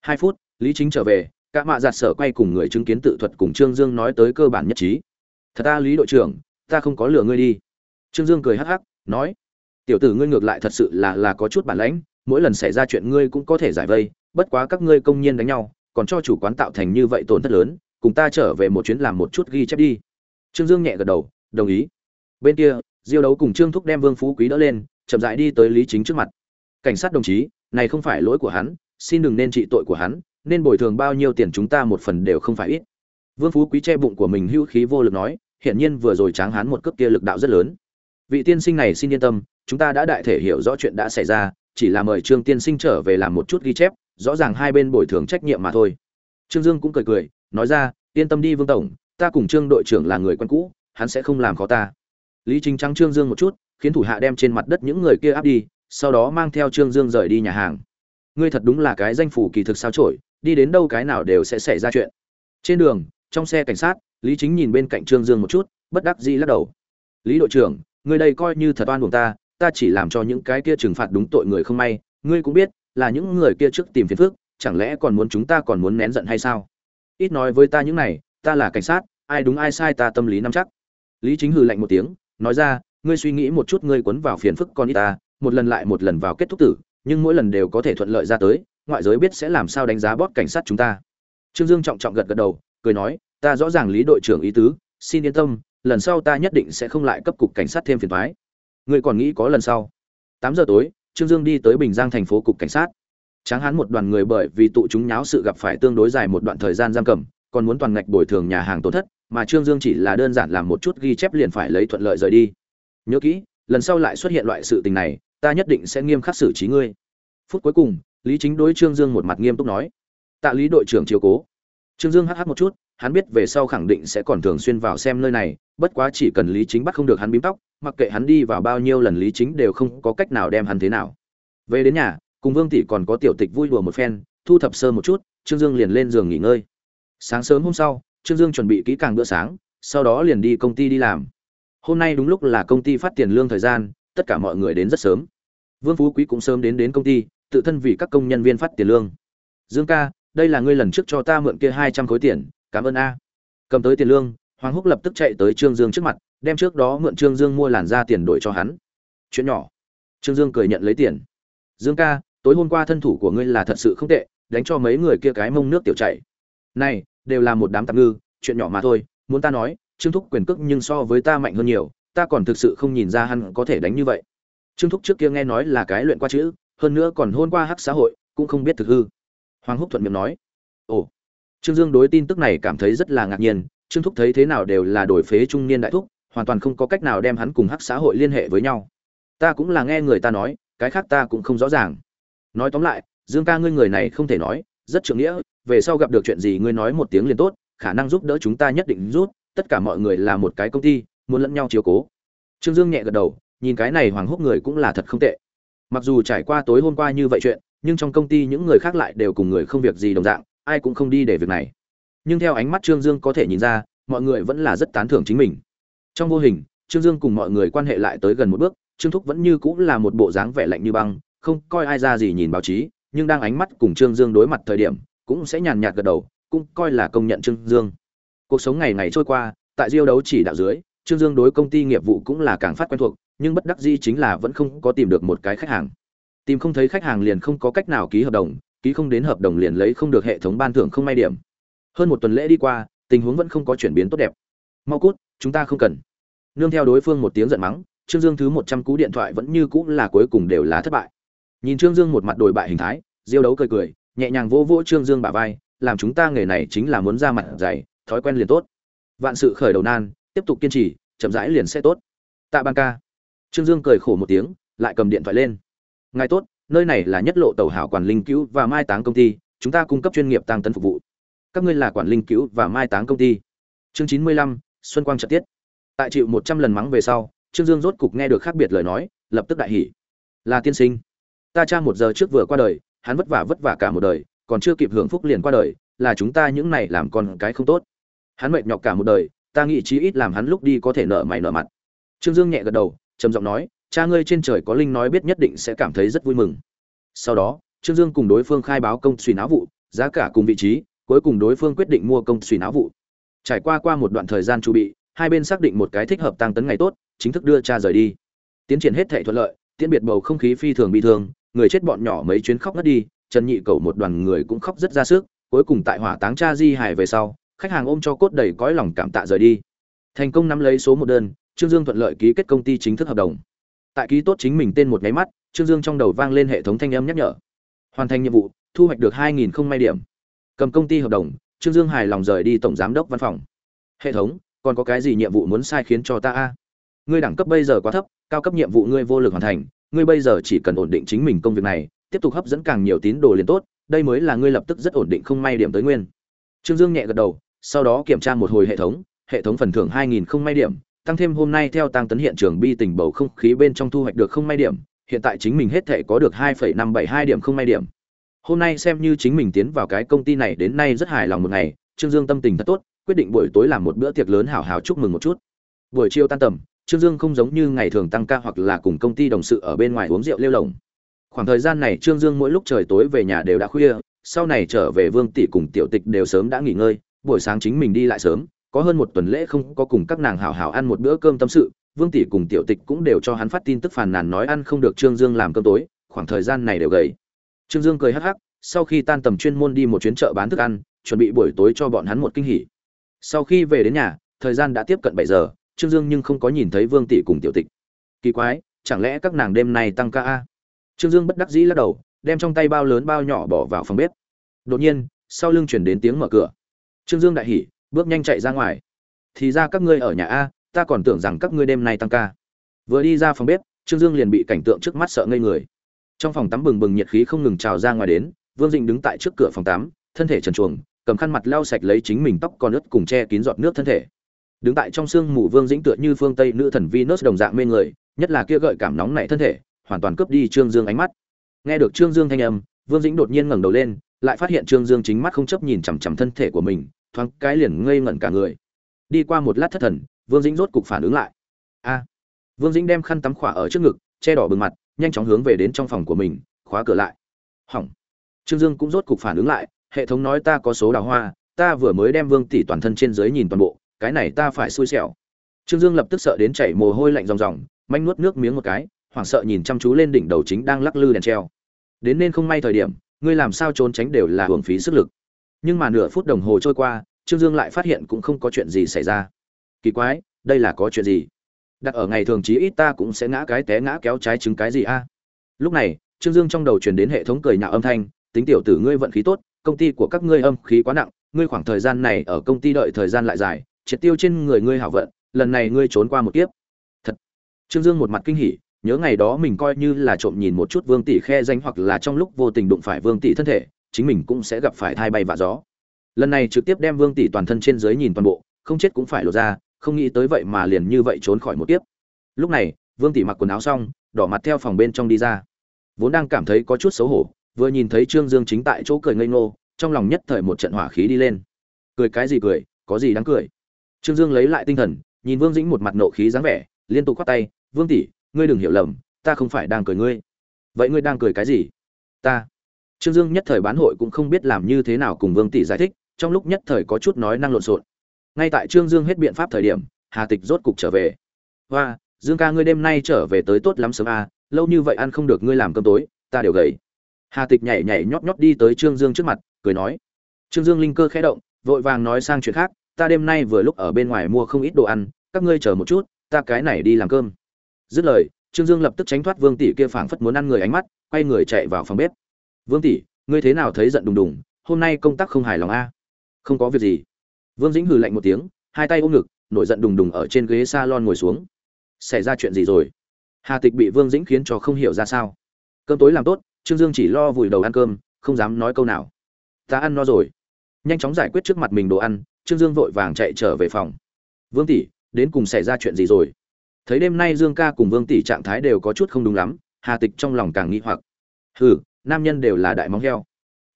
Hai phút, lý chính trở về, cả mạ giạt sở quay cùng người chứng kiến tự thuật cùng trương dương nói tới cơ bản nhất trí. Thật ta, lý đội trưởng, ta không có lừa ngươi đi. Trương dương cười hắc hắc, nói, tiểu tử ngươi ngược lại thật sự là là có chút bản lãnh, mỗi lần xảy ra chuyện ngươi cũng có thể giải vây, bất quá các ngươi công nhiên đánh nhau, còn cho chủ quán tạo thành như vậy tổn thất lớn, cùng ta trở về một chuyến làm một chút ghi chép đi. Trương dương nhẹ gật đầu, đồng ý. Bên kia, diêu đấu cùng trương thúc đem vương phú quý đỡ lên, chậm rãi đi tới lý chính trước mặt. Cảnh sát đồng chí này không phải lỗi của hắn, xin đừng nên trị tội của hắn, nên bồi thường bao nhiêu tiền chúng ta một phần đều không phải ít. Vương phú quý che bụng của mình hữu khí vô lực nói, hiển nhiên vừa rồi tráng hắn một cước kia lực đạo rất lớn. Vị tiên sinh này xin yên tâm, chúng ta đã đại thể hiểu rõ chuyện đã xảy ra, chỉ là mời trương tiên sinh trở về làm một chút ghi chép, rõ ràng hai bên bồi thường trách nhiệm mà thôi. Trương dương cũng cười cười, nói ra, yên tâm đi vương tổng, ta cùng trương đội trưởng là người quen cũ, hắn sẽ không làm khó ta. Lý chính trắng trương dương một chút, khiến thủ hạ đem trên mặt đất những người kia áp đi sau đó mang theo trương dương rời đi nhà hàng. Ngươi thật đúng là cái danh phủ kỳ thực sao chổi, đi đến đâu cái nào đều sẽ xảy ra chuyện. Trên đường, trong xe cảnh sát, lý chính nhìn bên cạnh trương dương một chút, bất đắc dĩ lắc đầu. Lý đội trưởng, ngươi đây coi như thật oan uổng ta ta chỉ làm cho những cái kia trừng phạt đúng tội người không may. Ngươi cũng biết, là những người kia trước tìm phiền phức, chẳng lẽ còn muốn chúng ta còn muốn nén giận hay sao? Ít nói với ta những này, ta là cảnh sát, ai đúng ai sai ta tâm lý nắm chắc. Lý chính hừ lạnh một tiếng, nói ra, ngươi suy nghĩ một chút, ngươi quấn vào phiền phức con ít ta một lần lại một lần vào kết thúc tử, nhưng mỗi lần đều có thể thuận lợi ra tới, ngoại giới biết sẽ làm sao đánh giá bót cảnh sát chúng ta. Trương dương trọng trọng gật gật đầu, cười nói, ta rõ ràng lý đội trưởng ý tứ, xin yên tâm, lần sau ta nhất định sẽ không lại cấp cục cảnh sát thêm phiền thoái ngươi còn nghĩ có lần sau? Tám giờ tối, trương dương đi tới bình giang thành phố cục cảnh sát. Tráng hán một đoàn người bởi vì tụ chúng nháo sự gặp phải tương đối dài một đoạn thời gian giam cầm, còn muốn toàn ngạch bồi thường nhà hàng tổn thất, mà trương dương chỉ là đơn giản làm một chút ghi chép liền phải lấy thuận lợi rời đi. Nhớ kỹ, lần sau lại xuất hiện loại sự tình này ta nhất định sẽ nghiêm khắc xử trí ngươi. Phút cuối cùng, lý chính đối trương dương một mặt nghiêm túc nói, tạ lý đội trưởng chiếu cố. Trương dương hh một chút, hắn biết về sau khẳng định sẽ còn thường xuyên vào xem nơi này, bất quá chỉ cần lý chính bắt không được hắn bím tóc, mặc kệ hắn đi vào bao nhiêu lần lý chính đều không có cách nào đem hắn thế nào. Về đến nhà, cùng vương tỷ còn có tiểu tịch vui đùa một phen, thu thập sơ một chút, trương dương liền lên giường nghỉ ngơi. Sáng sớm hôm sau, trương dương chuẩn bị kỹ càng bữa sáng, sau đó liền đi công ty đi làm. Hôm nay đúng lúc là công ty phát tiền lương thời gian tất cả mọi người đến rất sớm. Vương phú quý cũng sớm đến đến công ty, tự thân vì các công nhân viên phát tiền lương. Dương ca, đây là ngươi lần trước cho ta mượn kia hai trăm khối tiền, cảm ơn a. Cầm tới tiền lương, hoàng húc lập tức chạy tới trương dương trước mặt, đem trước đó mượn trương dương mua làn da tiền đổi cho hắn. Chuyện nhỏ. Trương dương cười nhận lấy tiền. Dương ca, tối hôm qua thân thủ của ngươi là thật sự không tệ, đánh cho mấy người kia cái mông nước tiểu chảy. Này, đều là một đám tạp ngư, chuyện nhỏ mà thôi, muốn ta nói, trương thúc quyền cước nhưng so với ta mạnh hơn nhiều ta còn thực sự không nhìn ra hắn có thể đánh như vậy. Trương thúc trước kia nghe nói là cái luyện qua chữ, hơn nữa còn hôn qua hắc xã hội, cũng không biết thực hư. Hoàng húc thuận miệng nói, ồ. Trương dương đối tin tức này cảm thấy rất là ngạc nhiên, trương thúc thấy thế nào đều là đổi phế trung niên đại thúc, hoàn toàn không có cách nào đem hắn cùng hắc xã hội liên hệ với nhau. Ta cũng là nghe người ta nói, cái khác ta cũng không rõ ràng. Nói tóm lại, dương ca ngươi người này không thể nói, rất trưởng nghĩa, về sau gặp được chuyện gì ngươi nói một tiếng liền tốt, khả năng giúp đỡ chúng ta nhất định rút, tất cả mọi người là một cái công ty muốn lẫn nhau chiếu cố. Trương dương nhẹ gật đầu, nhìn cái này hoàng húc người cũng là thật không tệ. Mặc dù trải qua tối hôm qua như vậy chuyện, nhưng trong công ty những người khác lại đều cùng người không việc gì đồng dạng, ai cũng không đi để việc này. Nhưng theo ánh mắt trương dương có thể nhìn ra, mọi người vẫn là rất tán thưởng chính mình. Trong vô hình, trương dương cùng mọi người quan hệ lại tới gần một bước, trương thúc vẫn như cũng là một bộ dáng vẻ lạnh như băng, không coi ai ra gì nhìn báo chí, nhưng đang ánh mắt cùng trương dương đối mặt thời điểm, cũng sẽ nhàn nhạt gật đầu, cũng coi là công nhận trương dương. Cuộc sống ngày ngày trôi qua, tại diêu đấu chỉ đạo dưới trương dương đối công ty nghiệp vụ cũng là càng phát quen thuộc, nhưng bất đắc dĩ chính là vẫn không có tìm được một cái khách hàng. Tìm không thấy khách hàng liền không có cách nào ký hợp đồng, ký không đến hợp đồng liền lấy không được hệ thống ban thưởng không may điểm. Hơn một tuần lễ đi qua, tình huống vẫn không có chuyển biến tốt đẹp. Mau cút, chúng ta không cần. Nương theo đối phương một tiếng giận mắng, trương dương thứ một trăm cú điện thoại vẫn như cũ là cuối cùng đều là thất bại. Nhìn trương dương một mặt đồi bại hình thái, diêu đấu cười cười, nhẹ nhàng vỗ vỗ trương dương bả vai, làm chúng ta nghề này chính là muốn ra mặt dày, thói quen liền tốt. Vạn sự khởi đầu nan tiếp tục kiên trì, chậm rãi liền sẽ tốt. Tạ ban ca. Trương dương cười khổ một tiếng, lại cầm điện thoại lên. Ngài tốt, nơi này là nhất lộ tàu hảo quản linh cứu và mai táng công ty, chúng ta cung cấp chuyên nghiệp tăng tấn phục vụ. Các ngươi là quản linh cứu và mai táng công ty. Chương chín mươi lăm, xuân quang trật tiết. Tại chịu một trăm lần mắng về sau, trương dương rốt cục nghe được khác biệt lời nói, lập tức đại hỉ. Là tiên sinh. Ta cha một giờ trước vừa qua đời, hắn vất vả vất vả cả một đời, còn chưa kịp hưởng phúc liền qua đời, là chúng ta những này làm con cái không tốt. Hắn mệt nhọc cả một đời ta nghĩ chí ít làm hắn lúc đi có thể nợ mày nợ mặt. Trương dương nhẹ gật đầu, trầm giọng nói, cha ngươi trên trời có linh nói biết nhất định sẽ cảm thấy rất vui mừng. Sau đó, trương dương cùng đối phương khai báo công suy náo vụ, giá cả cùng vị trí, cuối cùng đối phương quyết định mua công suy náo vụ. Trải qua qua một đoạn thời gian chuẩn bị, hai bên xác định một cái thích hợp tăng tấn ngày tốt, chính thức đưa cha rời đi. Tiến triển hết thể thuận lợi, tiễn biệt bầu không khí phi thường bị thương, người chết bọn nhỏ mấy chuyến khóc ngất đi, trần nhị cầu một đoàn người cũng khóc rất ra sức, cuối cùng tại hỏa táng cha di hài về sau khách hàng ôm cho cốt đầy cõi lòng cảm tạ rời đi. Thành công nắm lấy số một đơn, trương dương thuận lợi ký kết công ty chính thức hợp đồng. Tại ký tốt chính mình tên một nháy mắt, trương dương trong đầu vang lên hệ thống thanh âm nhắc nhở. Hoàn thành nhiệm vụ, thu hoạch được hai nghìn không may điểm. Cầm công ty hợp đồng, trương dương hài lòng rời đi tổng giám đốc văn phòng. Hệ thống, còn có cái gì nhiệm vụ muốn sai khiến cho ta a? Ngươi đẳng cấp bây giờ quá thấp, cao cấp nhiệm vụ ngươi vô lực hoàn thành, ngươi bây giờ chỉ cần ổn định chính mình công việc này, tiếp tục hấp dẫn càng nhiều tín đồ liền tốt, đây mới là ngươi lập tức rất ổn định không may điểm tới nguyên. Trương dương nhẹ gật đầu sau đó kiểm tra một hồi hệ thống hệ thống phần thưởng hai nghìn không may điểm, tăng thêm hôm nay theo tăng tấn hiện trường bi tình bầu không khí bên trong thu hoạch được không may điểm, hiện tại chính mình hết thể có được hai phẩy năm bảy hai điểm không may điểm. Hôm nay xem như chính mình tiến vào cái công ty này đến nay rất hài lòng một ngày, trương dương tâm tình thật tốt, quyết định buổi tối làm một bữa tiệc lớn hào hào chúc mừng một chút. Buổi chiều tan tầm, trương dương không giống như ngày thường tăng ca hoặc là cùng công ty đồng sự ở bên ngoài uống rượu lêu lồng. Khoảng thời gian này trương dương mỗi lúc trời tối về nhà đều đã khuya, sau này trở về vương tỷ cùng tiểu tịch đều sớm đã nghỉ ngơi buổi sáng chính mình đi lại sớm, có hơn một tuần lễ không có cùng các nàng hảo hảo ăn một bữa cơm tâm sự, vương tỷ cùng tiểu tịch cũng đều cho hắn phát tin tức phàn nàn nói ăn không được trương dương làm cơm tối, khoảng thời gian này đều gầy. Trương dương cười hắc hắc, sau khi tan tầm chuyên môn đi một chuyến chợ bán thức ăn, chuẩn bị buổi tối cho bọn hắn một kinh hỉ. Sau khi về đến nhà, thời gian đã tiếp cận bảy giờ, trương dương nhưng không có nhìn thấy vương tỷ cùng tiểu tịch. Kỳ quái, chẳng lẽ các nàng đêm nay tăng ca a? Trương dương bất đắc dĩ lắc đầu, đem trong tay bao lớn bao nhỏ bỏ vào phòng bếp. Đột nhiên, sau lưng chuyển đến tiếng mở cửa trương dương đại hỉ, bước nhanh chạy ra ngoài. Thì ra các ngươi ở nhà a, ta còn tưởng rằng các ngươi đêm nay tăng ca. Vừa đi ra phòng bếp, trương dương liền bị cảnh tượng trước mắt sợ ngây người. Trong phòng tắm bừng bừng nhiệt khí không ngừng trào ra ngoài đến, vương dĩnh đứng tại trước cửa phòng tắm, thân thể trần truồng, cầm khăn mặt lau sạch lấy chính mình tóc còn ướt cùng che kín giọt nước thân thể. Đứng tại trong sương mù vương dĩnh tựa như phương tây nữ thần venus đồng dạng mê người, nhất là kia gợi cảm nóng nảy thân thể, hoàn toàn cướp đi trương dương ánh mắt. Nghe được trương dương thanh âm, vương dĩnh đột nhiên ngẩng đầu lên, lại phát hiện trương dương chính mắt không chấp nhìn chằm chằm thân thể của mình thoáng cái liền ngây ngẩn cả người. Đi qua một lát thất thần, vương dĩnh rốt cục phản ứng lại. A! Vương dĩnh đem khăn tắm khỏa ở trước ngực, che đỏ bừng mặt, nhanh chóng hướng về đến trong phòng của mình, khóa cửa lại. Hỏng! Trương dương cũng rốt cục phản ứng lại, hệ thống nói ta có số đào hoa, ta vừa mới đem vương tỷ toàn thân trên dưới nhìn toàn bộ, cái này ta phải xui xẻo. Trương dương lập tức sợ đến chảy mồ hôi lạnh ròng ròng, manh nuốt nước miếng một cái, hoảng sợ nhìn chăm chú lên đỉnh đầu chính đang lắc lư đèn treo. Đến nên không may thời điểm, ngươi làm sao trốn tránh đều là hưởng phí sức lực nhưng mà nửa phút đồng hồ trôi qua, trương dương lại phát hiện cũng không có chuyện gì xảy ra. Kỳ quái, đây là có chuyện gì? Đặt ở ngày thường chí ít ta cũng sẽ ngã cái té ngã kéo trái trứng cái gì a? Lúc này, trương dương trong đầu truyền đến hệ thống cười nhạo âm thanh, tính tiểu tử ngươi vận khí tốt, công ty của các ngươi âm khí quá nặng, ngươi khoảng thời gian này ở công ty đợi thời gian lại dài, triệt tiêu trên người ngươi hảo vận, lần này ngươi trốn qua một kiếp. Thật. Trương dương một mặt kinh hỉ, nhớ ngày đó mình coi như là trộm nhìn một chút vương tỷ khe danh hoặc là trong lúc vô tình đụng phải vương tỷ thân thể chính mình cũng sẽ gặp phải thai bay và gió. Lần này trực tiếp đem vương tỷ toàn thân trên dưới nhìn toàn bộ, không chết cũng phải lột ra, không nghĩ tới vậy mà liền như vậy trốn khỏi một tiếp lúc này, vương tỷ mặc quần áo xong, đỏ mặt theo phòng bên trong đi ra. Vốn đang cảm thấy có chút xấu hổ, vừa nhìn thấy trương dương chính tại chỗ cười ngây ngô, trong lòng nhất thời một trận hỏa khí đi lên. Cười cái gì cười, có gì đáng cười. Trương dương lấy lại tinh thần, nhìn vương dĩnh một mặt nộ khí dáng vẻ, liên tục khoát tay, vương tỷ, ngươi đừng hiểu lầm, ta không phải đang cười ngươi. Vậy ngươi đang cười cái gì? Ta trương dương nhất thời bán hội cũng không biết làm như thế nào cùng vương tỷ giải thích trong lúc nhất thời có chút nói năng lộn xộn. Ngay tại trương dương hết biện pháp thời điểm hà tịch rốt cục trở về. Hoa dương ca ngươi đêm nay trở về tới tốt lắm sớm à, lâu như vậy ăn không được ngươi làm cơm tối ta đều gầy. Hà tịch nhảy nhảy nhót nhót đi tới trương dương trước mặt cười nói. Trương dương linh cơ khẽ động vội vàng nói sang chuyện khác ta đêm nay vừa lúc ở bên ngoài mua không ít đồ ăn các ngươi chờ một chút ta cái này đi làm cơm. Dứt lời trương dương lập tức tránh thoát vương tỷ kia phảng phất muốn ăn người ánh mắt quay người chạy vào phòng bếp vương tỷ, ngươi thế nào thấy giận đùng đùng, hôm nay công tác không hài lòng a? À? không có việc gì. Vương dĩnh hừ lạnh một tiếng, hai tay ôm ngực, nổi giận đùng đùng ở trên ghế s a lon ngồi xuống. Xảy ra chuyện gì rồi? Hà tịch bị vương dĩnh khiến cho không hiểu ra sao. Cơm tối làm tốt, trương dương chỉ lo vùi đầu ăn cơm, không dám nói câu nào. Ta ăn no rồi. Nhanh chóng giải quyết trước mặt mình đồ ăn, trương dương vội vàng chạy trở về phòng. Vương tỷ, đến cùng xảy ra chuyện gì rồi? Thấy đêm nay dương ca cùng vương tỷ trạng thái đều có chút không đúng lắm, hà tịch trong lòng càng nghĩ hoặc. Hừ nam nhân đều là đại móng heo.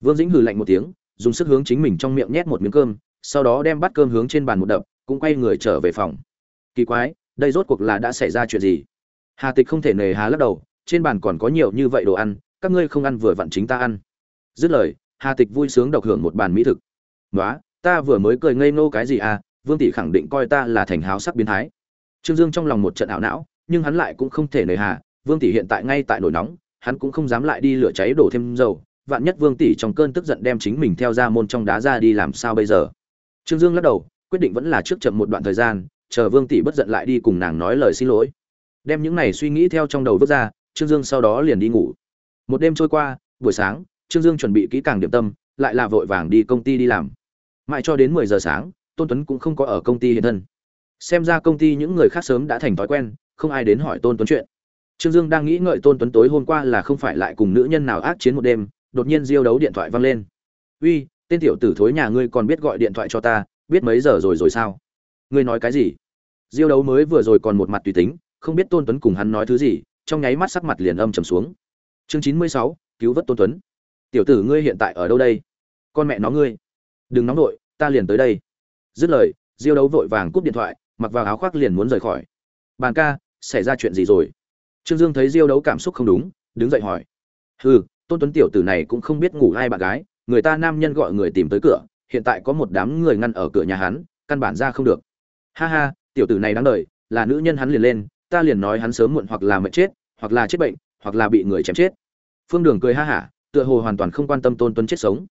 Vương dĩnh hừ lạnh một tiếng, dùng sức hướng chính mình trong miệng nhét một miếng cơm, sau đó đem bát cơm hướng trên bàn một đập, cũng quay người trở về phòng. Kỳ quái, đây rốt cuộc là đã xảy ra chuyện gì? Hà tịch không thể nề hà lắc đầu, trên bàn còn có nhiều như vậy đồ ăn, các ngươi không ăn vừa vặn chính ta ăn. Dứt lời, hà tịch vui sướng độc hưởng một bàn mỹ thực. Nói ta vừa mới cười ngây ngô cái gì à? Vương tỷ khẳng định coi ta là thành háo sắc biến thái. Trương dương trong lòng một trận ảo não, nhưng hắn lại cũng không thể nề hà, vương tỷ hiện tại ngay tại nổi nóng hắn cũng không dám lại đi lửa cháy đổ thêm dầu, vạn nhất vương tỷ trong cơn tức giận đem chính mình theo ra môn trong đá ra đi làm sao bây giờ? Trương dương lắc đầu, quyết định vẫn là trước chậm một đoạn thời gian, chờ vương tỷ bất giận lại đi cùng nàng nói lời xin lỗi. Đem những này suy nghĩ theo trong đầu vứt ra, trương dương sau đó liền đi ngủ. Một đêm trôi qua, buổi sáng, trương dương chuẩn bị kỹ càng điểm tâm, lại là vội vàng đi công ty đi làm. Mãi cho đến mười giờ sáng, tôn tuấn cũng không có ở công ty hiện thân. Xem ra công ty những người khác sớm đã thành thói quen, không ai đến hỏi tôn tuấn chuyện trương dương đang nghĩ ngợi tôn tuấn tối hôm qua là không phải lại cùng nữ nhân nào ác chiến một đêm, đột nhiên diêu đấu điện thoại vang lên. Uy, tên tiểu tử thối nhà ngươi còn biết gọi điện thoại cho ta, biết mấy giờ rồi rồi sao? Ngươi nói cái gì? Diêu đấu mới vừa rồi còn một mặt tùy tính, không biết tôn tuấn cùng hắn nói thứ gì, trong nháy mắt sắc mặt liền âm trầm xuống. Chương chín mươi sáu, cứu vớt tôn tuấn. Tiểu tử ngươi hiện tại ở đâu đây? Con mẹ nó ngươi. Đừng nóng nổi ta liền tới đây. Dứt lời, diêu đấu vội vàng cúp điện thoại, mặc vào áo khoác liền muốn rời khỏi. Bàn ca, xảy ra chuyện gì rồi? Trương dương thấy diêu đấu cảm xúc không đúng, đứng dậy hỏi. Hừ, tôn tuấn tiểu tử này cũng không biết ngủ ai bạn gái, người ta nam nhân gọi người tìm tới cửa, hiện tại có một đám người ngăn ở cửa nhà hắn, căn bản ra không được. Ha ha, tiểu tử này đáng đợi là nữ nhân hắn liền lên, ta liền nói hắn sớm muộn hoặc là mệt chết, hoặc là chết bệnh, hoặc là bị người chém chết. Phương đường cười ha hả, tựa hồ hoàn toàn không quan tâm tôn tuấn chết sống.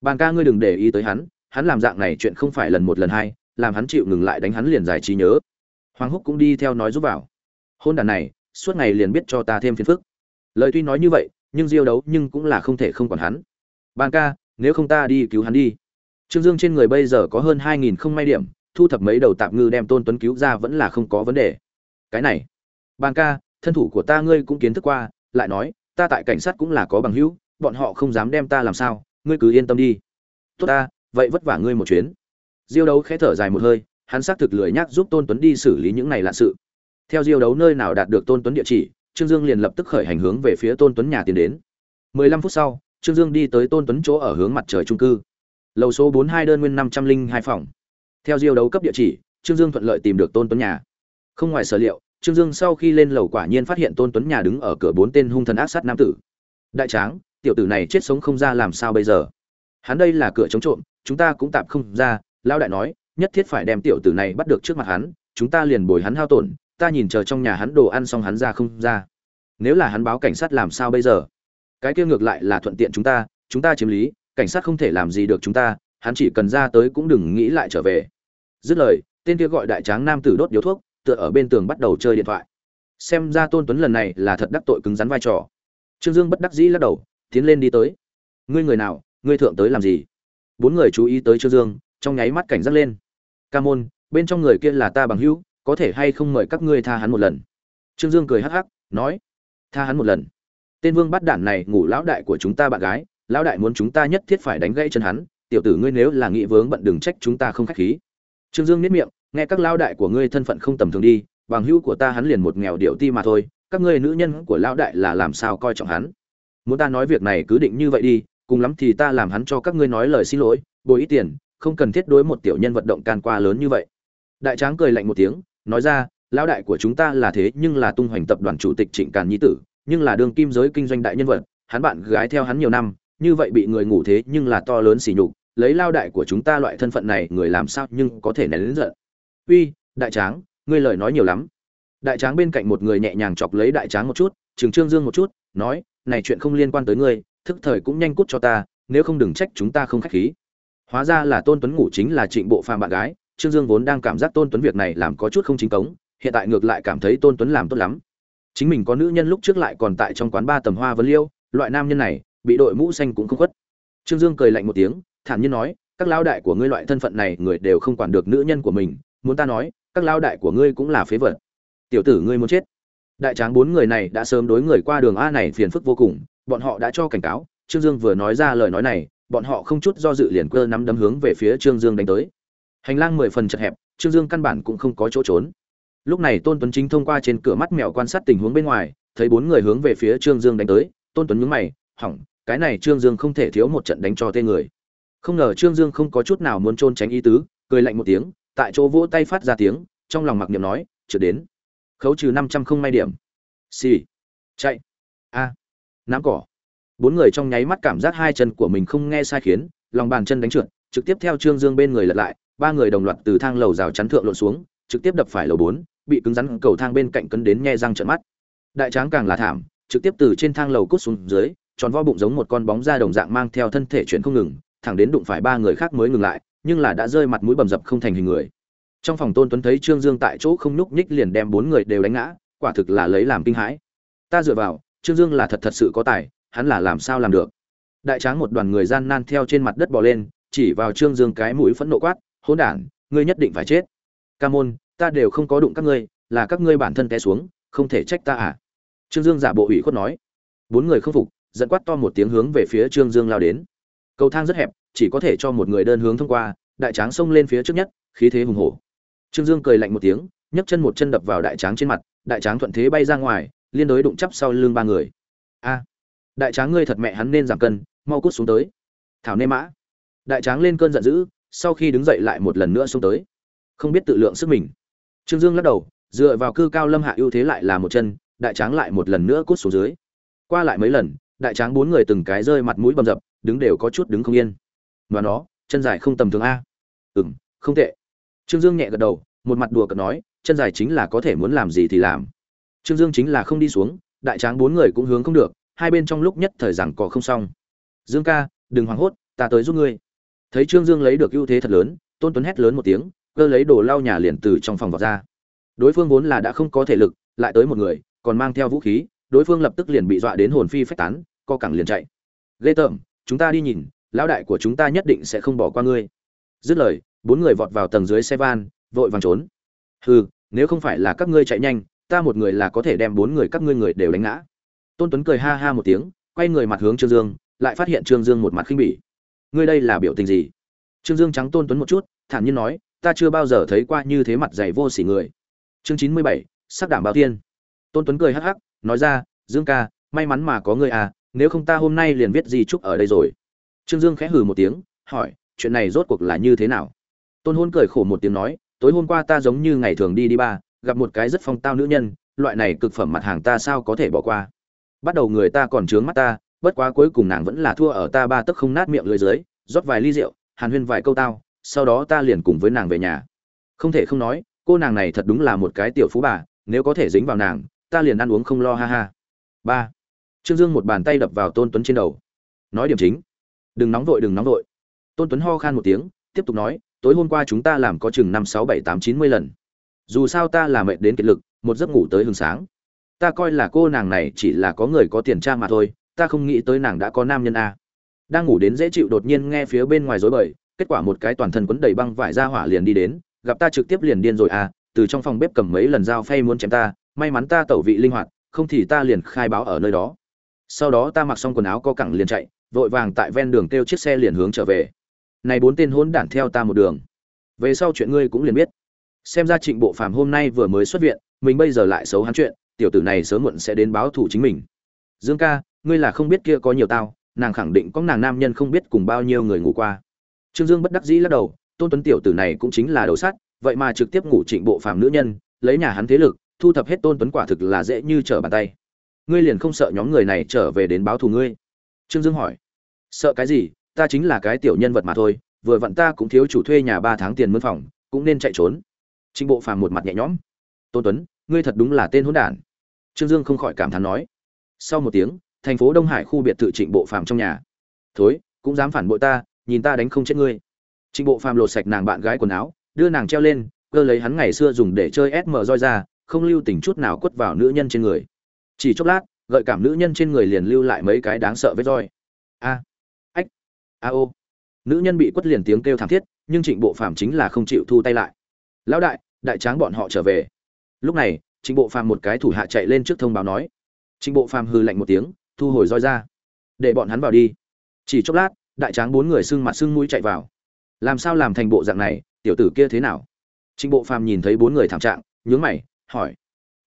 Bàn ca ngươi đừng để ý tới hắn hắn làm dạng này chuyện không phải lần một lần hai, làm hắn chịu ngừng lại đánh hắn liền giải trí nhớ. Hoàng húc cũng đi theo nói giúp vào. Hôn đàn này suốt ngày liền biết cho ta thêm phiền phức. Lời tuy nói như vậy, nhưng diêu đấu nhưng cũng là không thể không còn hắn. Bàn ca, nếu không ta đi cứu hắn đi. Trương dương trên người bây giờ có hơn hai nghìn không may điểm, thu thập mấy đầu tạp ngư đem tôn tuấn cứu ra vẫn là không có vấn đề. Cái này bàn ca, thân thủ của ta ngươi cũng kiến thức qua, lại nói, ta tại cảnh sát cũng là có bằng hữu, bọn họ không dám đem ta làm sao, ngươi cứ yên tâm đi. Tốt ta, vậy vất vả ngươi một chuyến. Diêu đấu khẽ thở dài một hơi, hắn xác thực lười nhắc giúp tôn tuấn đi xử lý những này lạ sự theo diêu đấu nơi nào đạt được tôn tuấn địa chỉ, trương dương liền lập tức khởi hành hướng về phía tôn tuấn nhà tiến đến. Mười lăm phút sau, trương dương đi tới tôn tuấn chỗ ở hướng mặt trời trung cư. Lầu số bốn hai đơn nguyên năm trăm linh hai phòng. Theo diêu đấu cấp địa chỉ, trương dương thuận lợi tìm được tôn tuấn nhà. Không ngoài sở liệu, trương dương sau khi lên lầu quả nhiên phát hiện tôn tuấn nhà đứng ở cửa bốn tên hung thần ác sát nam tử. Đại tráng, tiểu tử này chết sống không ra làm sao bây giờ? Hắn đây là cửa chống trộm, chúng ta cũng tạm không ra, lão đại nói, nhất thiết phải đem tiểu tử này bắt được trước mặt hắn, chúng ta liền bồi hắn hao tổn ta nhìn chờ trong nhà hắn đồ ăn xong hắn ra không ra. Nếu là hắn báo cảnh sát làm sao bây giờ? Cái kia ngược lại là thuận tiện chúng ta chúng ta chiếm lý, cảnh sát không thể làm gì được chúng ta, hắn chỉ cần ra tới cũng đừng nghĩ lại trở về. Dứt lời, tên kia gọi đại tráng nam tử đốt điếu thuốc, tựa ở bên tường bắt đầu chơi điện thoại. Xem ra tôn tuấn lần này là thật đắc tội cứng rắn vai trò. Trương dương bất đắc dĩ lắc đầu, tiến lên đi tới. Ngươi người nào, ngươi thượng tới làm gì? Bốn người chú ý tới trương dương, trong nháy mắt cảnh giác lên. Ca môn, bên trong người kia là ta bằng hữu có thể hay không mời các ngươi tha hắn một lần? Trương dương cười hắc hắc, nói, tha hắn một lần. Tên vương bắt đản này ngủ lão đại của chúng ta bạn gái, lão đại muốn chúng ta nhất thiết phải đánh gãy chân hắn, tiểu tử ngươi nếu là nghị vướng bận đừng trách chúng ta không khách khí. Trương dương nếp miệng, nghe các lão đại của ngươi thân phận không tầm thường đi, bằng hữu của ta hắn liền một nghèo điệu ti mà thôi, các ngươi nữ nhân của lão đại là làm sao coi trọng hắn? Muốn ta nói việc này cứ định như vậy đi, cùng lắm thì ta làm hắn cho các ngươi nói lời xin lỗi, bồi ít tiền, không cần thiết đối một tiểu nhân vận động can qua lớn như vậy. Đại tráng cười lạnh một tiếng nói ra, lão đại của chúng ta là thế nhưng là tung hoành tập đoàn chủ tịch trịnh càn nhi tử, nhưng là đương kim giới kinh doanh đại nhân vật, hắn bạn gái theo hắn nhiều năm, như vậy bị người ngủ thế nhưng là to lớn xỉ nhục, lấy lao đại của chúng ta loại thân phận này, người làm sao nhưng có thể nén lớn giận. Uy, đại tráng, ngươi lời nói nhiều lắm. Đại tráng bên cạnh một người nhẹ nhàng chọc lấy đại tráng một chút, trừng trương dương một chút, nói, này chuyện không liên quan tới ngươi, thức thời cũng nhanh cút cho ta, nếu không đừng trách chúng ta không khách khí. Hóa ra là tôn tuấn ngủ chính là trịnh bộ phàm bạn gái trương dương vốn đang cảm giác tôn tuấn việc này làm có chút không chính cống, hiện tại ngược lại cảm thấy tôn tuấn làm tốt lắm. Chính mình có nữ nhân lúc trước lại còn tại trong quán ba tầm hoa vấn liêu, loại nam nhân này, bị đội mũ xanh cũng không khuất. Trương dương cười lạnh một tiếng, thản nhiên nói, các lao đại của ngươi loại thân phận này, người đều không quản được nữ nhân của mình, muốn ta nói, các lao đại của ngươi cũng là phế vật. Tiểu tử ngươi muốn chết. Đại tráng bốn người này đã sớm đối người qua đường a này phiền phức vô cùng, bọn họ đã cho cảnh cáo, trương dương vừa nói ra lời nói này, bọn họ không chút do dự liền cơ nắm đấm hướng về phía trương dương đánh tới hành lang mười phần chật hẹp, trương dương căn bản cũng không có chỗ trốn. Lúc này tôn tuấn chính thông qua trên cửa mắt mèo quan sát tình huống bên ngoài, thấy bốn người hướng về phía trương dương đánh tới. Tôn tuấn nhướng mày, hỏng, cái này trương dương không thể thiếu một trận đánh cho tên người. Không ngờ trương dương không có chút nào muốn trôn tránh ý tứ, cười lạnh một tiếng, tại chỗ vỗ tay phát ra tiếng, trong lòng mặc niệm nói trượt đến. Khấu trừ năm trăm không may điểm. Xì、sì. chạy. A. À. nám cỏ. Bốn người trong nháy mắt cảm giác hai chân của mình không nghe sai khiến, lòng bàn chân đánh trượt, trực tiếp theo trương dương bên người lật lại ba người đồng loạt từ thang lầu rào chắn thượng lộn xuống, trực tiếp đập phải lầu bốn, bị cứng rắn cầu thang bên cạnh cấn đến nhe răng trợn mắt. Đại tráng càng là thảm, trực tiếp từ trên thang lầu cút xuống dưới, tròn vo bụng giống một con bóng da đồng dạng mang theo thân thể chuyển không ngừng, thẳng đến đụng phải ba người khác mới ngừng lại, nhưng là đã rơi mặt mũi bầm dập không thành hình người. Trong phòng tôn tuấn thấy trương dương tại chỗ không nhúc nhích liền đem bốn người đều đánh ngã, quả thực là lấy làm kinh hãi. Ta dựa vào, trương dương là thật thật sự có tài, hắn là làm sao làm được? Đại tráng một đoàn người gian nan theo trên mặt đất bò lên, chỉ vào trương dương cái mũi phẫn nộ quát hỗn đản, ngươi nhất định phải chết. Ca môn, ta đều không có đụng các ngươi, là các ngươi bản thân té xuống, không thể trách ta à? Trương dương giả bộ ủy khuất nói. Bốn người không phục dẫn quát to một tiếng hướng về phía trương dương lao đến. Cầu thang rất hẹp, chỉ có thể cho một người đơn hướng thông qua, đại tráng xông lên phía trước nhất, khí thế hùng hổ. Trương dương cười lạnh một tiếng, nhấc chân một chân đập vào đại tráng trên mặt, đại tráng thuận thế bay ra ngoài, liên đối đụng chắp sau lưng ba người. A! Đại tráng ngươi thật mẹ hắn nên giảm cân, mau cút xuống tới. Thảo nê mã. Đại tráng lên cơn giận dữ sau khi đứng dậy lại một lần nữa xuống tới. Không biết tự lượng sức mình. Trương dương lắc đầu, dựa vào cư cao lâm hạ ưu thế lại là một chân, đại tráng lại một lần nữa cút xuống dưới. Qua lại mấy lần, đại tráng bốn người từng cái rơi mặt mũi bầm dập, đứng đều có chút đứng không yên. Và nó, chân dài không tầm thường a. Ừm, không tệ. Trương dương nhẹ gật đầu, một mặt đùa cợt nói, chân dài chính là có thể muốn làm gì thì làm. Trương dương chính là không đi xuống, đại tráng bốn người cũng hướng không được, hai bên trong lúc nhất thời rằng cỏ không xong. Dương ca, đừng hoảng hốt, ta tới giúp ngươi thấy trương dương lấy được ưu thế thật lớn, tôn tuấn hét lớn một tiếng, cơ lấy đồ lao nhà liền từ trong phòng vào ra. Đối phương vốn là đã không có thể lực, lại tới một người, còn mang theo vũ khí, đối phương lập tức liền bị dọa đến hồn phi phách tán, co cẳng liền chạy. Ghê tởm, chúng ta đi nhìn, lão đại của chúng ta nhất định sẽ không bỏ qua ngươi. Dứt lời, bốn người vọt vào tầng dưới xe van, vội vàng trốn. Hừ, nếu không phải là các ngươi chạy nhanh, ta một người là có thể đem bốn người các ngươi người đều đánh ngã. Tôn tuấn cười ha ha một tiếng, quay người mặt hướng trương dương, lại phát hiện trương dương một mặt khinh bỉ ngươi đây là biểu tình gì? Trương dương trắng tôn tuấn một chút, thản nhiên nói, ta chưa bao giờ thấy qua như thế mặt dày vô sỉ người. Chương chín mươi bảy, sắc đảm bảo tiên tôn tuấn cười hắc hắc, nói ra, dương ca, may mắn mà có ngươi à nếu không ta hôm nay liền viết gì chúc ở đây rồi. Trương dương khẽ hừ một tiếng, hỏi, chuyện này rốt cuộc là như thế nào? Tôn hôn cười khổ một tiếng nói, tối hôm qua ta giống như ngày thường đi đi ba, gặp một cái rất phong tao nữ nhân, loại này cực phẩm mặt hàng ta sao có thể bỏ qua? Bắt đầu người ta còn trướng mắt ta bất quá cuối cùng nàng vẫn là thua ở ta ba tức không nát miệng lưới dưới, rót vài ly rượu, hàn huyên vài câu tao, sau đó ta liền cùng với nàng về nhà. Không thể không nói, cô nàng này thật đúng là một cái tiểu phú bà, nếu có thể dính vào nàng, ta liền ăn uống không lo ha ha. Ba. Trương dương một bàn tay đập vào tôn tuấn trên đầu. Nói điểm chính. Đừng nóng vội, đừng nóng vội. Tôn tuấn ho khan một tiếng, tiếp tục nói, tối hôm qua chúng ta làm có chừng năm, sáu, bảy, tám, chín mươi lần. Dù sao ta là mệt đến kiệt lực, một giấc ngủ tới hừng sáng. Ta coi là cô nàng này chỉ là có người có tiền tra mà thôi ta không nghĩ tới nàng đã có nam nhân a. Đang ngủ đến dễ chịu đột nhiên nghe phía bên ngoài rối bời, kết quả một cái toàn thân quấn đầy băng vải ra hỏa liền đi đến, gặp ta trực tiếp liền điên rồi à từ trong phòng bếp cầm mấy lần dao phay muốn chém ta, may mắn ta tẩu vị linh hoạt, không thì ta liền khai báo ở nơi đó. Sau đó ta mặc xong quần áo co cẳng liền chạy, vội vàng tại ven đường kêu chiếc xe liền hướng trở về. Này bốn tên hỗn đản theo ta một đường. Về sau chuyện ngươi cũng liền biết. Xem ra trịnh bộ phàm hôm nay vừa mới xuất viện, mình bây giờ lại xấu hắn chuyện, tiểu tử này sớm muộn sẽ đến báo thủ chính mình. Dương ca ngươi là không biết kia có nhiều tao nàng khẳng định có nàng nam nhân không biết cùng bao nhiêu người ngủ qua. Trương dương bất đắc dĩ lắc đầu tôn tuấn tiểu tử này cũng chính là đầu sát, vậy mà trực tiếp ngủ trịnh bộ phàm nữ nhân lấy nhà hắn thế lực thu thập hết tôn tuấn quả thực là dễ như trở bàn tay. Ngươi liền không sợ nhóm người này trở về đến báo thù ngươi? Trương dương hỏi. Sợ cái gì? Ta chính là cái tiểu nhân vật mà thôi vừa vặn ta cũng thiếu chủ thuê nhà ba tháng tiền mướn phòng cũng nên chạy trốn. Trịnh bộ phàm một mặt nhẹ nhõm. Tôn tuấn ngươi thật đúng là tên hỗn đản. Trương dương không khỏi cảm thán nói. Sau một tiếng thành phố đông hải khu biệt thự trịnh bộ phàm trong nhà. Thối, cũng dám phản bội ta, nhìn ta đánh không chết ngươi. Trịnh bộ phàm lột sạch nàng bạn gái quần áo, đưa nàng treo lên, cơ lấy hắn ngày xưa dùng để chơi sm roi ra, không lưu tình chút nào quất vào nữ nhân trên người. Chỉ chốc lát, gợi cảm nữ nhân trên người liền lưu lại mấy cái đáng sợ vết roi. A, ách, a ô. Nữ nhân bị quất liền tiếng kêu thảm thiết, nhưng trịnh bộ phàm chính là không chịu thu tay lại. Lão đại đại tráng bọn họ trở về. Lúc này, trịnh bộ phàm một cái thủ hạ chạy lên trước thông báo nói. Trịnh bộ phàm hư lạnh một tiếng thu hồi roi ra. Để bọn hắn vào đi. Chỉ chốc lát, đại tráng bốn người sưng mặt sưng mũi chạy vào. Làm sao làm thành bộ dạng này, tiểu tử kia thế nào? Trịnh bộ phàm nhìn thấy bốn người thảm trạng, nhướng mày, hỏi.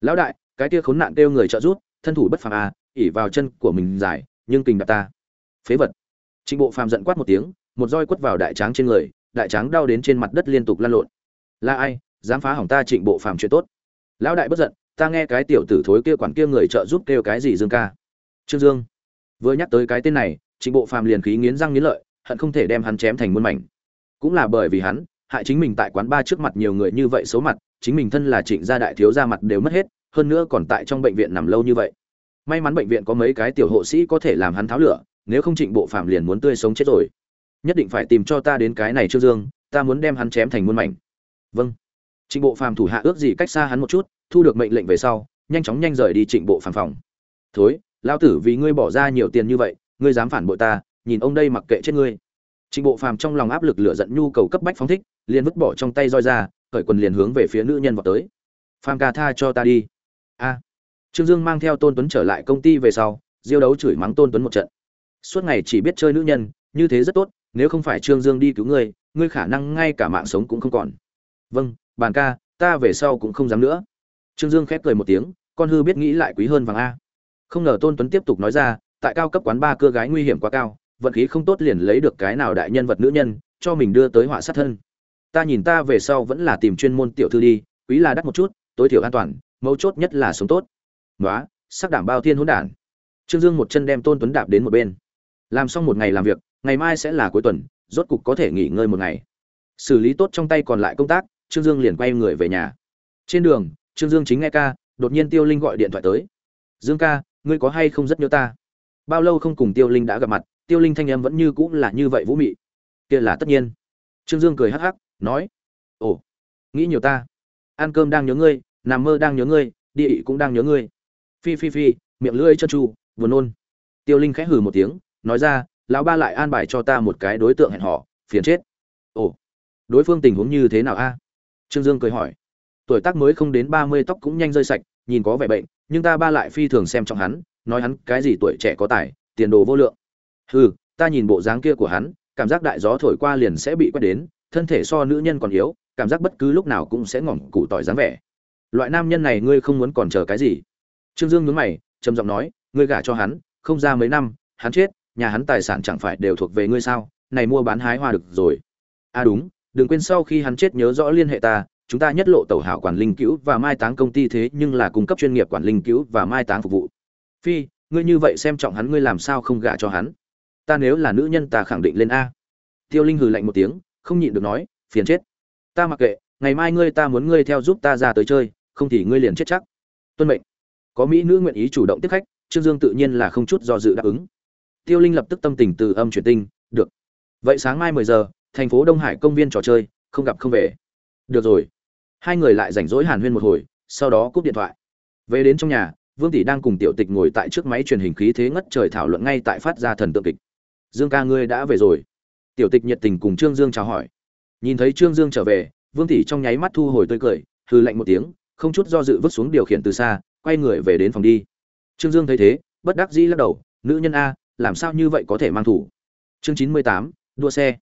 Lão đại, cái kia khốn nạn kêu người trợ giúp, thân thủ bất phàm à ỉ vào chân của mình dài, nhưng kình đạp ta. Phế vật. Trịnh bộ phàm giận quát một tiếng, một roi quất vào đại tráng trên người, đại tráng đau đến trên mặt đất liên tục lăn lộn. Là ai, dám phá hỏng ta trịnh bộ phàm chuyện tốt? Lão đại bất giận, ta nghe cái tiểu tử thối kia quản kia người trợ giúp kêu cái gì dương ca? Trương dương. Vừa nhắc tới cái tên này, trịnh bộ phàm liền khí nghiến răng nghiến lợi, hận không thể đem hắn chém thành muôn mảnh. Cũng là bởi vì hắn, hại chính mình tại quán ba trước mặt nhiều người như vậy xấu mặt, chính mình thân là trịnh gia đại thiếu gia mặt đều mất hết, hơn nữa còn tại trong bệnh viện nằm lâu như vậy. May mắn bệnh viện có mấy cái tiểu hộ sĩ có thể làm hắn tháo lửa, nếu không trịnh bộ phạm liền muốn tươi sống chết rồi. Nhất định phải tìm cho ta đến cái này trương dương, ta muốn đem hắn chém thành muôn mảnh. Vâng. Trịnh bộ phàm thủ hạ ước gì cách xa hắn một chút, thu được mệnh lệnh về sau, nhanh chóng nhanh rời đi trịnh bộ phàm phòng. Thối lao tử vì ngươi bỏ ra nhiều tiền như vậy, ngươi dám phản bội ta, nhìn ông đây mặc kệ chết ngươi. Trịnh bộ phàm trong lòng áp lực lửa giận nhu cầu cấp bách phóng thích, liền vứt bỏ trong tay roi ra, khởi quần liền hướng về phía nữ nhân vào tới. Phàm ca tha cho ta đi. A. Trương dương mang theo tôn tuấn trở lại công ty về sau, diêu đấu chửi mắng tôn tuấn một trận. Suốt ngày chỉ biết chơi nữ nhân, như thế rất tốt, nếu không phải trương dương đi cứu ngươi ngươi khả năng ngay cả mạng sống cũng không còn. Vâng bàn ca, ta về sau cũng không dám nữa. Trương dương khép cười một tiếng, con hư biết nghĩ lại quý hơn vàng a không ngờ tôn tuấn tiếp tục nói ra, tại cao cấp quán ba cưa gái nguy hiểm quá cao, vận khí không tốt liền lấy được cái nào đại nhân vật nữ nhân, cho mình đưa tới họa sát thân. Ta nhìn ta về sau vẫn là tìm chuyên môn tiểu thư đi, quý là đắt một chút, tối thiểu an toàn, mấu chốt nhất là sống tốt. Nói sắc đảm bao thiên hỗn đản. Trương dương một chân đem tôn tuấn đạp đến một bên. Làm xong một ngày làm việc, ngày mai sẽ là cuối tuần, rốt cục có thể nghỉ ngơi một ngày. Xử lý tốt trong tay còn lại công tác, trương dương liền quay người về nhà. Trên đường, trương dương chính nghe ca, đột nhiên tiêu linh gọi điện thoại tới. Dương ca ngươi có hay không rất nhớ ta? Bao lâu không cùng tiêu linh đã gặp mặt, tiêu linh thanh em vẫn như cũng là như vậy vũ mị. Kia là tất nhiên. Trương dương cười hắc hắc, nói, ồ, nghĩ nhiều ta. Ăn cơm đang nhớ ngươi, nằm mơ đang nhớ ngươi, đi ị cũng đang nhớ ngươi. Phi phi phi, miệng lưỡi chân tru, buồn nôn. Tiêu linh khẽ hừ một tiếng, nói ra, lão ba lại an bài cho ta một cái đối tượng hẹn hò, phiền chết. Ồ, đối phương tình huống như thế nào a? Trương dương cười hỏi. Tuổi tác mới không đến ba mươi tóc cũng nhanh rơi sạch, nhìn có vẻ bệnh nhưng ta ba lại phi thường xem trọng hắn, nói hắn cái gì tuổi trẻ có tài, tiền đồ vô lượng. Hừ, ta nhìn bộ dáng kia của hắn, cảm giác đại gió thổi qua liền sẽ bị quét đến, thân thể so nữ nhân còn yếu, cảm giác bất cứ lúc nào cũng sẽ ngỏm cụ tỏi dáng vẻ. Loại nam nhân này ngươi không muốn còn chờ cái gì? Trương dương nhướng mày, trầm giọng nói, ngươi gả cho hắn, không ra mấy năm, hắn chết, nhà hắn tài sản chẳng phải đều thuộc về ngươi sao, này mua bán hái hoa được rồi. À đúng, đừng quên sau khi hắn chết nhớ rõ liên hệ ta chúng ta nhất lộ tàu hảo quản linh cứu và mai táng công ty thế nhưng là cung cấp chuyên nghiệp quản linh cứu và mai táng phục vụ. Phi, ngươi như vậy xem trọng hắn ngươi làm sao không gả cho hắn? Ta nếu là nữ nhân ta khẳng định lên a. Tiêu linh hừ lạnh một tiếng, không nhịn được nói, phiền chết. Ta mặc kệ, ngày mai ngươi ta muốn ngươi theo giúp ta ra tới chơi, không thì ngươi liền chết chắc. Tuân mệnh. Có mỹ nữ nguyện ý chủ động tiếp khách, trương dương tự nhiên là không chút do dự đáp ứng. Tiêu linh lập tức tâm tình từ âm chuyển tinh, được. Vậy sáng mai mười giờ, thành phố đông hải công viên trò chơi, không gặp không về. Được rồi hai người lại rảnh rỗi hàn huyên một hồi, sau đó cúp điện thoại. Về đến trong nhà, vương tỷ đang cùng tiểu tịch ngồi tại trước máy truyền hình khí thế ngất trời thảo luận ngay tại phát ra thần tượng kịch. Dương ca ngươi đã về rồi. Tiểu tịch nhiệt tình cùng trương dương chào hỏi. Nhìn thấy trương dương trở về, vương tỷ trong nháy mắt thu hồi tươi cười hư lạnh một tiếng, không chút do dự vứt xuống điều khiển từ xa, quay người về đến phòng đi. Trương dương thấy thế, bất đắc dĩ lắc đầu, nữ nhân a, làm sao như vậy có thể mang thủ? Chương chín mươi tám, đua xe.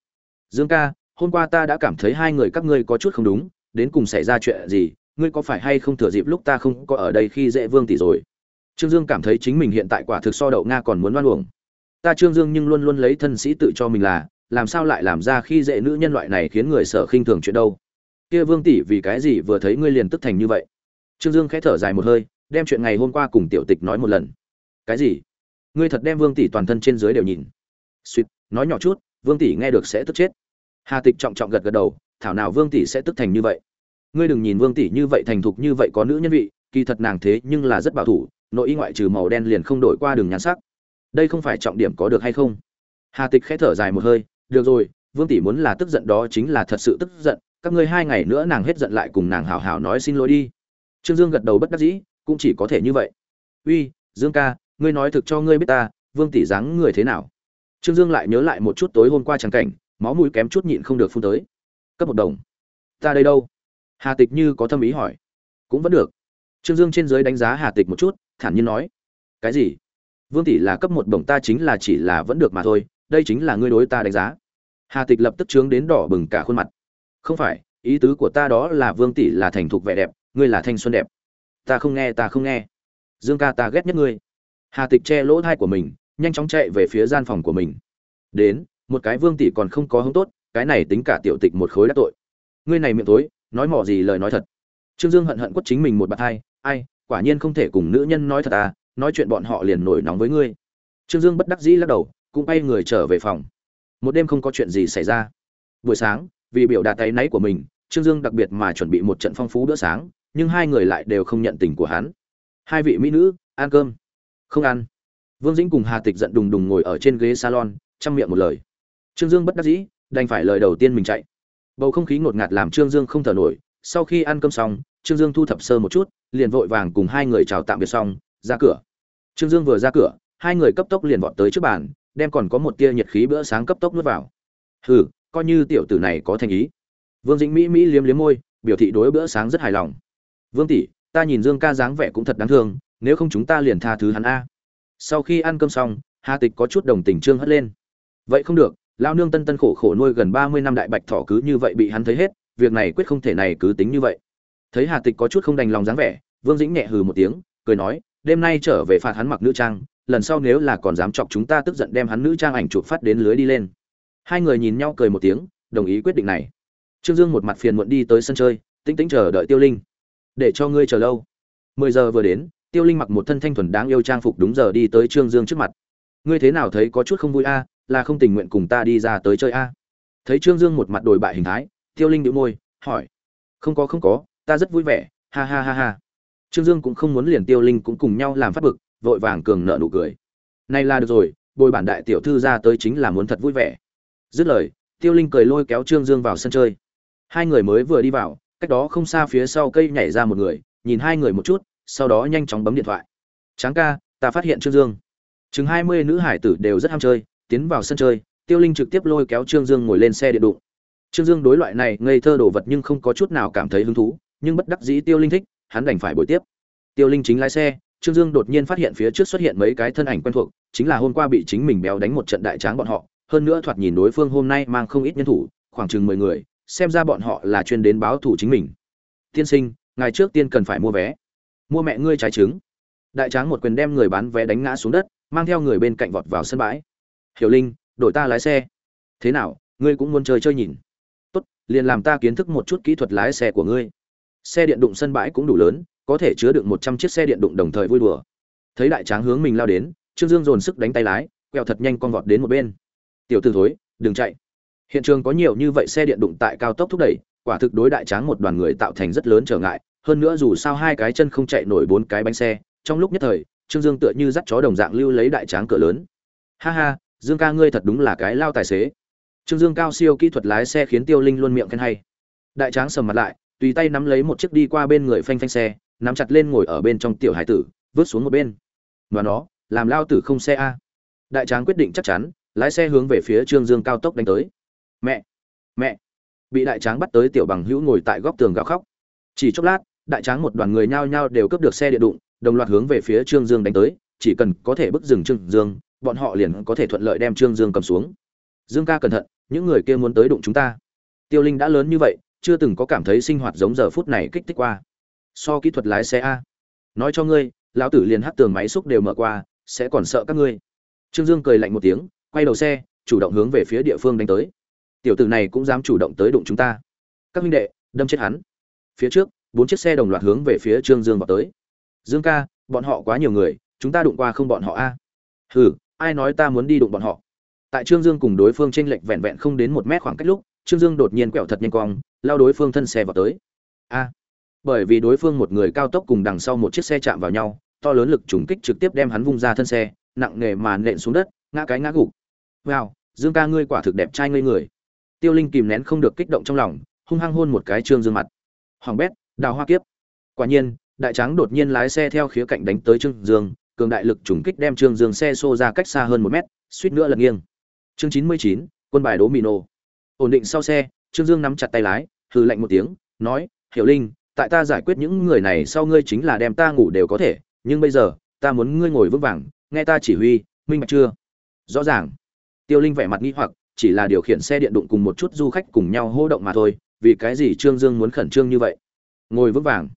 Dương ca, hôm qua ta đã cảm thấy hai người các ngươi có chút không đúng đến cùng xảy ra chuyện gì, ngươi có phải hay không thừa dịp lúc ta không có ở đây khi dễ vương tỷ rồi? Trương dương cảm thấy chính mình hiện tại quả thực so đậu nga còn muốn loan uổng. Ta trương dương nhưng luôn luôn lấy thân sĩ tự cho mình là, làm sao lại làm ra khi dễ nữ nhân loại này khiến người sợ khinh thường chuyện đâu? Kia vương tỷ vì cái gì vừa thấy ngươi liền tức thành như vậy? Trương dương khẽ thở dài một hơi, đem chuyện ngày hôm qua cùng tiểu tịch nói một lần. Cái gì? Ngươi thật đem vương tỷ toàn thân trên dưới đều nhìn. Suýt, nói nhỏ chút, vương tỷ nghe được sẽ tức chết. Hà tịch trọng trọng gật gật đầu thảo nào vương tỷ sẽ tức thành như vậy. Ngươi đừng nhìn vương tỷ như vậy thành thục như vậy có nữ nhân vị, kỳ thật nàng thế nhưng là rất bảo thủ, nội y ngoại trừ màu đen liền không đổi qua đường nhãn sắc. Đây không phải trọng điểm có được hay không? Hà tịch khẽ thở dài một hơi, được rồi, vương tỷ muốn là tức giận đó chính là thật sự tức giận, các ngươi hai ngày nữa nàng hết giận lại cùng nàng hảo hảo nói xin lỗi đi. Trương dương gật đầu bất đắc dĩ, cũng chỉ có thể như vậy. Uy, dương ca, ngươi nói thực cho ngươi biết ta, vương tỷ dáng người thế nào? Trương dương lại nhớ lại một chút tối hôm qua trắng cảnh, máu mũi kém chút nhịn không được phun tới cấp một đồng. Ta đây đâu? Hà tịch như có tâm ý hỏi. Cũng vẫn được. Trương dương trên giới đánh giá hà tịch một chút, thản nhiên nói. Cái gì? Vương tỷ là cấp một đồng ta chính là chỉ là vẫn được mà thôi, đây chính là ngươi đối ta đánh giá. Hà tịch lập tức trướng đến đỏ bừng cả khuôn mặt. Không phải, ý tứ của ta đó là vương tỷ là thành thục vẻ đẹp, ngươi là thanh xuân đẹp. Ta không nghe, ta không nghe. Dương ca ta ghét nhất ngươi. Hà tịch che lỗ thai của mình, nhanh chóng chạy về phía gian phòng của mình. Đến, một cái vương tỷ còn không có hứng tốt cái này tính cả tiểu tịch một khối đắc tội. Ngươi này miệng tối nói mỏ gì lời nói thật. Trương dương hận hận quất chính mình một bạt hai, ai, quả nhiên không thể cùng nữ nhân nói thật à nói chuyện bọn họ liền nổi nóng với ngươi. Trương dương bất đắc dĩ lắc đầu, cũng bay người trở về phòng. Một đêm không có chuyện gì xảy ra. Buổi sáng, vì biểu đạt tay náy của mình, trương dương đặc biệt mà chuẩn bị một trận phong phú bữa sáng, nhưng hai người lại đều không nhận tình của hắn. Hai vị mỹ nữ, ăn cơm. Không ăn. Vương dĩnh cùng hà tịch giận đùng đùng ngồi ở trên ghế salon, chăm miệng một lời. Trương dương bất đắc dĩ đành phải lời đầu tiên mình chạy. Bầu không khí ngột ngạt làm trương dương không thở nổi, sau khi ăn cơm xong, trương dương thu thập sơ một chút, liền vội vàng cùng hai người chào tạm biệt xong, ra cửa. Trương dương vừa ra cửa, hai người cấp tốc liền vọt tới trước bàn, đem còn có một tia nhiệt khí bữa sáng cấp tốc nuốt vào. Hừ, coi như tiểu tử này có thành ý. Vương dĩnh mỹ mỹ liếm liếm môi, biểu thị đối bữa sáng rất hài lòng. Vương tỷ, ta nhìn dương ca dáng vẻ cũng thật đáng thương, nếu không chúng ta liền tha thứ hắn a. Sau khi ăn cơm xong, hà tịch có chút đồng tình trương hất lên. Vậy không được lao nương tân tân khổ khổ nuôi gần ba mươi năm đại bạch thỏ cứ như vậy bị hắn thấy hết, việc này quyết không thể này cứ tính như vậy. Thấy hà tịch có chút không đành lòng dáng vẻ, vương dĩnh nhẹ hừ một tiếng, cười nói, đêm nay trở về phạt hắn mặc nữ trang, lần sau nếu là còn dám chọc chúng ta tức giận đem hắn nữ trang ảnh chụp phát đến lưới đi lên. Hai người nhìn nhau cười một tiếng, đồng ý quyết định này. Trương dương một mặt phiền muộn đi tới sân chơi, tĩnh tĩnh chờ đợi tiêu linh. Để cho ngươi chờ lâu. mười giờ vừa đến, tiêu linh mặc một thân thanh thuần đáng yêu trang phục đúng giờ đi tới trương dương trước mặt. Ngươi thế nào thấy có chút không vui a? Là không tình nguyện cùng ta đi ra tới chơi a. Thấy trương dương một mặt đổi bại hình thái, tiêu linh đĩu môi, hỏi. Không có không có, ta rất vui vẻ, ha ha ha ha. Trương dương cũng không muốn liền tiêu linh cũng cùng nhau làm phát bực, vội vàng cường nợ nụ cười. Này là được rồi, bồi bản đại tiểu thư ra tới chính là muốn thật vui vẻ. Dứt lời, tiêu linh cười lôi kéo trương dương vào sân chơi. Hai người mới vừa đi vào, cách đó không xa phía sau cây nhảy ra một người, nhìn hai người một chút, sau đó nhanh chóng bấm điện thoại. Tráng ca, ta phát hiện trương dương. Chừng hai mươi nữ hải tử đều rất ham chơi tiến vào sân chơi, tiêu linh trực tiếp lôi kéo trương dương ngồi lên xe điện đụng. Trương dương đối loại này ngây thơ đồ vật nhưng không có chút nào cảm thấy hứng thú, nhưng bất đắc dĩ tiêu linh thích, hắn đành phải bồi tiếp. Tiêu linh chính lái xe, trương dương đột nhiên phát hiện phía trước xuất hiện mấy cái thân ảnh quen thuộc, chính là hôm qua bị chính mình béo đánh một trận đại tráng bọn họ. Hơn nữa thoạt nhìn đối phương hôm nay mang không ít nhân thủ, khoảng chừng mười người, xem ra bọn họ là chuyên đến báo thủ chính mình. Tiên sinh, ngày trước tiên cần phải mua vé. Mua mẹ ngươi trái trứng. Đại tráng một quyền đem người bán vé đánh ngã xuống đất, mang theo người bên cạnh vọt vào sân bãi hiểu linh, đổi ta lái xe. Thế nào, ngươi cũng muốn chơi chơi nhìn? Tốt, liền làm ta kiến thức một chút kỹ thuật lái xe của ngươi. Xe điện đụng sân bãi cũng đủ lớn, có thể chứa được một trăm chiếc xe điện đụng đồng thời vui đùa. Thấy đại tráng hướng mình lao đến, trương dương dồn sức đánh tay lái, quẹo thật nhanh con vọt đến một bên. Tiểu t thối, đừng chạy. Hiện trường có nhiều như vậy xe điện đụng tại cao tốc thúc đẩy, quả thực đối đại tráng một đoàn người tạo thành rất lớn trở ngại. Hơn nữa dù sao hai cái chân không chạy nổi bốn cái bánh xe, trong lúc nhất thời, trương dương tựa như dắt chó đồng dạng lưu lấy đại tráng cửa lớn. Ha ha dương ca ngươi thật đúng là cái lao tài xế. Trương dương cao siêu kỹ thuật lái xe khiến tiêu linh luôn miệng khen hay. Đại tráng sầm mặt lại, tùy tay nắm lấy một chiếc đi qua bên người phanh phanh xe, nắm chặt lên ngồi ở bên trong tiểu hải tử vớt xuống một bên. Và nó, làm lao tử không xe a. Đại tráng quyết định chắc chắn, lái xe hướng về phía trương dương cao tốc đánh tới. Mẹ mẹ. Bị đại tráng bắt tới tiểu bằng hữu ngồi tại góc tường gào khóc. Chỉ chốc lát, đại tráng một đoàn người nhao nhao đều cướp được xe điện đụng, đồng loạt hướng về phía trương dương đánh tới, chỉ cần có thể bức dừng trương dương bọn họ liền có thể thuận lợi đem trương dương cầm xuống. Dương ca cẩn thận, những người kia muốn tới đụng chúng ta. Tiêu linh đã lớn như vậy, chưa từng có cảm thấy sinh hoạt giống giờ phút này kích thích qua. So kỹ thuật lái xe a. Nói cho ngươi, lão tử liền hắt tường máy xúc đều mở qua, sẽ còn sợ các ngươi. Trương dương cười lạnh một tiếng, quay đầu xe, chủ động hướng về phía địa phương đánh tới. Tiểu tử này cũng dám chủ động tới đụng chúng ta. Các huynh đệ, đâm chết hắn. Phía trước, bốn chiếc xe đồng loạt hướng về phía trương dương vào tới. Dương ca, bọn họ quá nhiều người, chúng ta đụng qua không bọn họ a. Hừ ai nói ta muốn đi đụng bọn họ? Tại trương dương cùng đối phương tranh lệch vẹn vẹn không đến một mét khoảng cách lúc, trương dương đột nhiên quẹo thật nhanh cong, lao đối phương thân xe vào tới. A! Bởi vì đối phương một người cao tốc cùng đằng sau một chiếc xe chạm vào nhau, to lớn lực trùng kích trực tiếp đem hắn vung ra thân xe, nặng nề mà nện xuống đất, ngã cái ngã gục. Wow, dương ca ngươi quả thực đẹp trai ngây người. Tiêu linh kìm nén không được kích động trong lòng, hung hăng hôn một cái trương dương mặt. Hoàng bét, đào hoa kiếp. Quả nhiên, đại tráng đột nhiên lái xe theo khía cạnh đánh tới trương dương cường đại lực trùng kích đem trương dương xe xô ra cách xa hơn một mét, suýt nữa lật nghiêng. Chương chín mươi chín, quân bài đố mì ổn định sau xe, trương dương nắm chặt tay lái, hừ lạnh một tiếng, nói, hiểu linh, tại ta giải quyết những người này sau ngươi chính là đem ta ngủ đều có thể, nhưng bây giờ, ta muốn ngươi ngồi vững vàng, nghe ta chỉ huy, minh bạch chưa? Rõ ràng. Tiêu linh vẻ mặt nghi hoặc, chỉ là điều khiển xe điện đụng cùng một chút du khách cùng nhau hô động mà thôi, vì cái gì trương dương muốn khẩn trương như vậy? Ngồi vững vàng.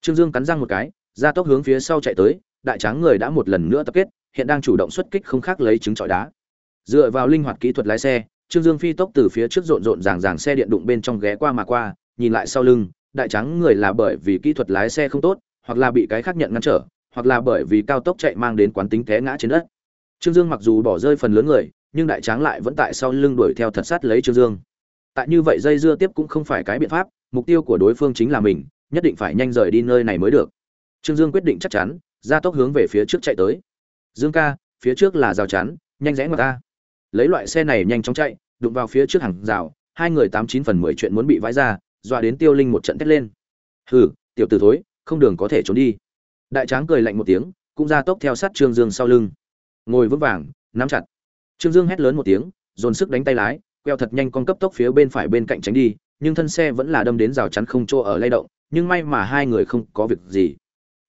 Trương dương cắn răng một cái, ra tốc hướng phía sau chạy tới đại tráng người đã một lần nữa tập kết, hiện đang chủ động xuất kích không khác lấy trứng trọi đá. Dựa vào linh hoạt kỹ thuật lái xe, trương dương phi tốc từ phía trước rộn rộn ràng ràng xe điện đụng bên trong ghé qua mà qua, nhìn lại sau lưng, đại tráng người là bởi vì kỹ thuật lái xe không tốt, hoặc là bị cái khác nhận ngăn trở, hoặc là bởi vì cao tốc chạy mang đến quán tính té ngã trên đất. Trương dương mặc dù bỏ rơi phần lớn người, nhưng đại tráng lại vẫn tại sau lưng đuổi theo thật sát lấy trương dương. Tại như vậy dây dưa tiếp cũng không phải cái biện pháp, mục tiêu của đối phương chính là mình, nhất định phải nhanh rời đi nơi này mới được. Trương dương quyết định chắc chắn ra tốc hướng về phía trước chạy tới. Dương ca, phía trước là rào chắn, nhanh rẽ ngoặt ta. Lấy loại xe này nhanh chóng chạy, đụng vào phía trước hàng rào, hai người tám chín phần mười chuyện muốn bị vãi ra, dọa đến tiêu linh một trận thét lên. Hừ, tiểu t ử thối, không đường có thể trốn đi. Đại tráng cười lạnh một tiếng, cũng ra tốc theo sát trương dương sau lưng. Ngồi vững vàng, nắm chặt. Trương dương hét lớn một tiếng, dồn sức đánh tay lái, queo thật nhanh con cấp tốc phía bên phải bên cạnh tránh đi, nhưng thân xe vẫn là đâm đến rào chắn không chỗ ở lay động, nhưng may mà hai người không có việc gì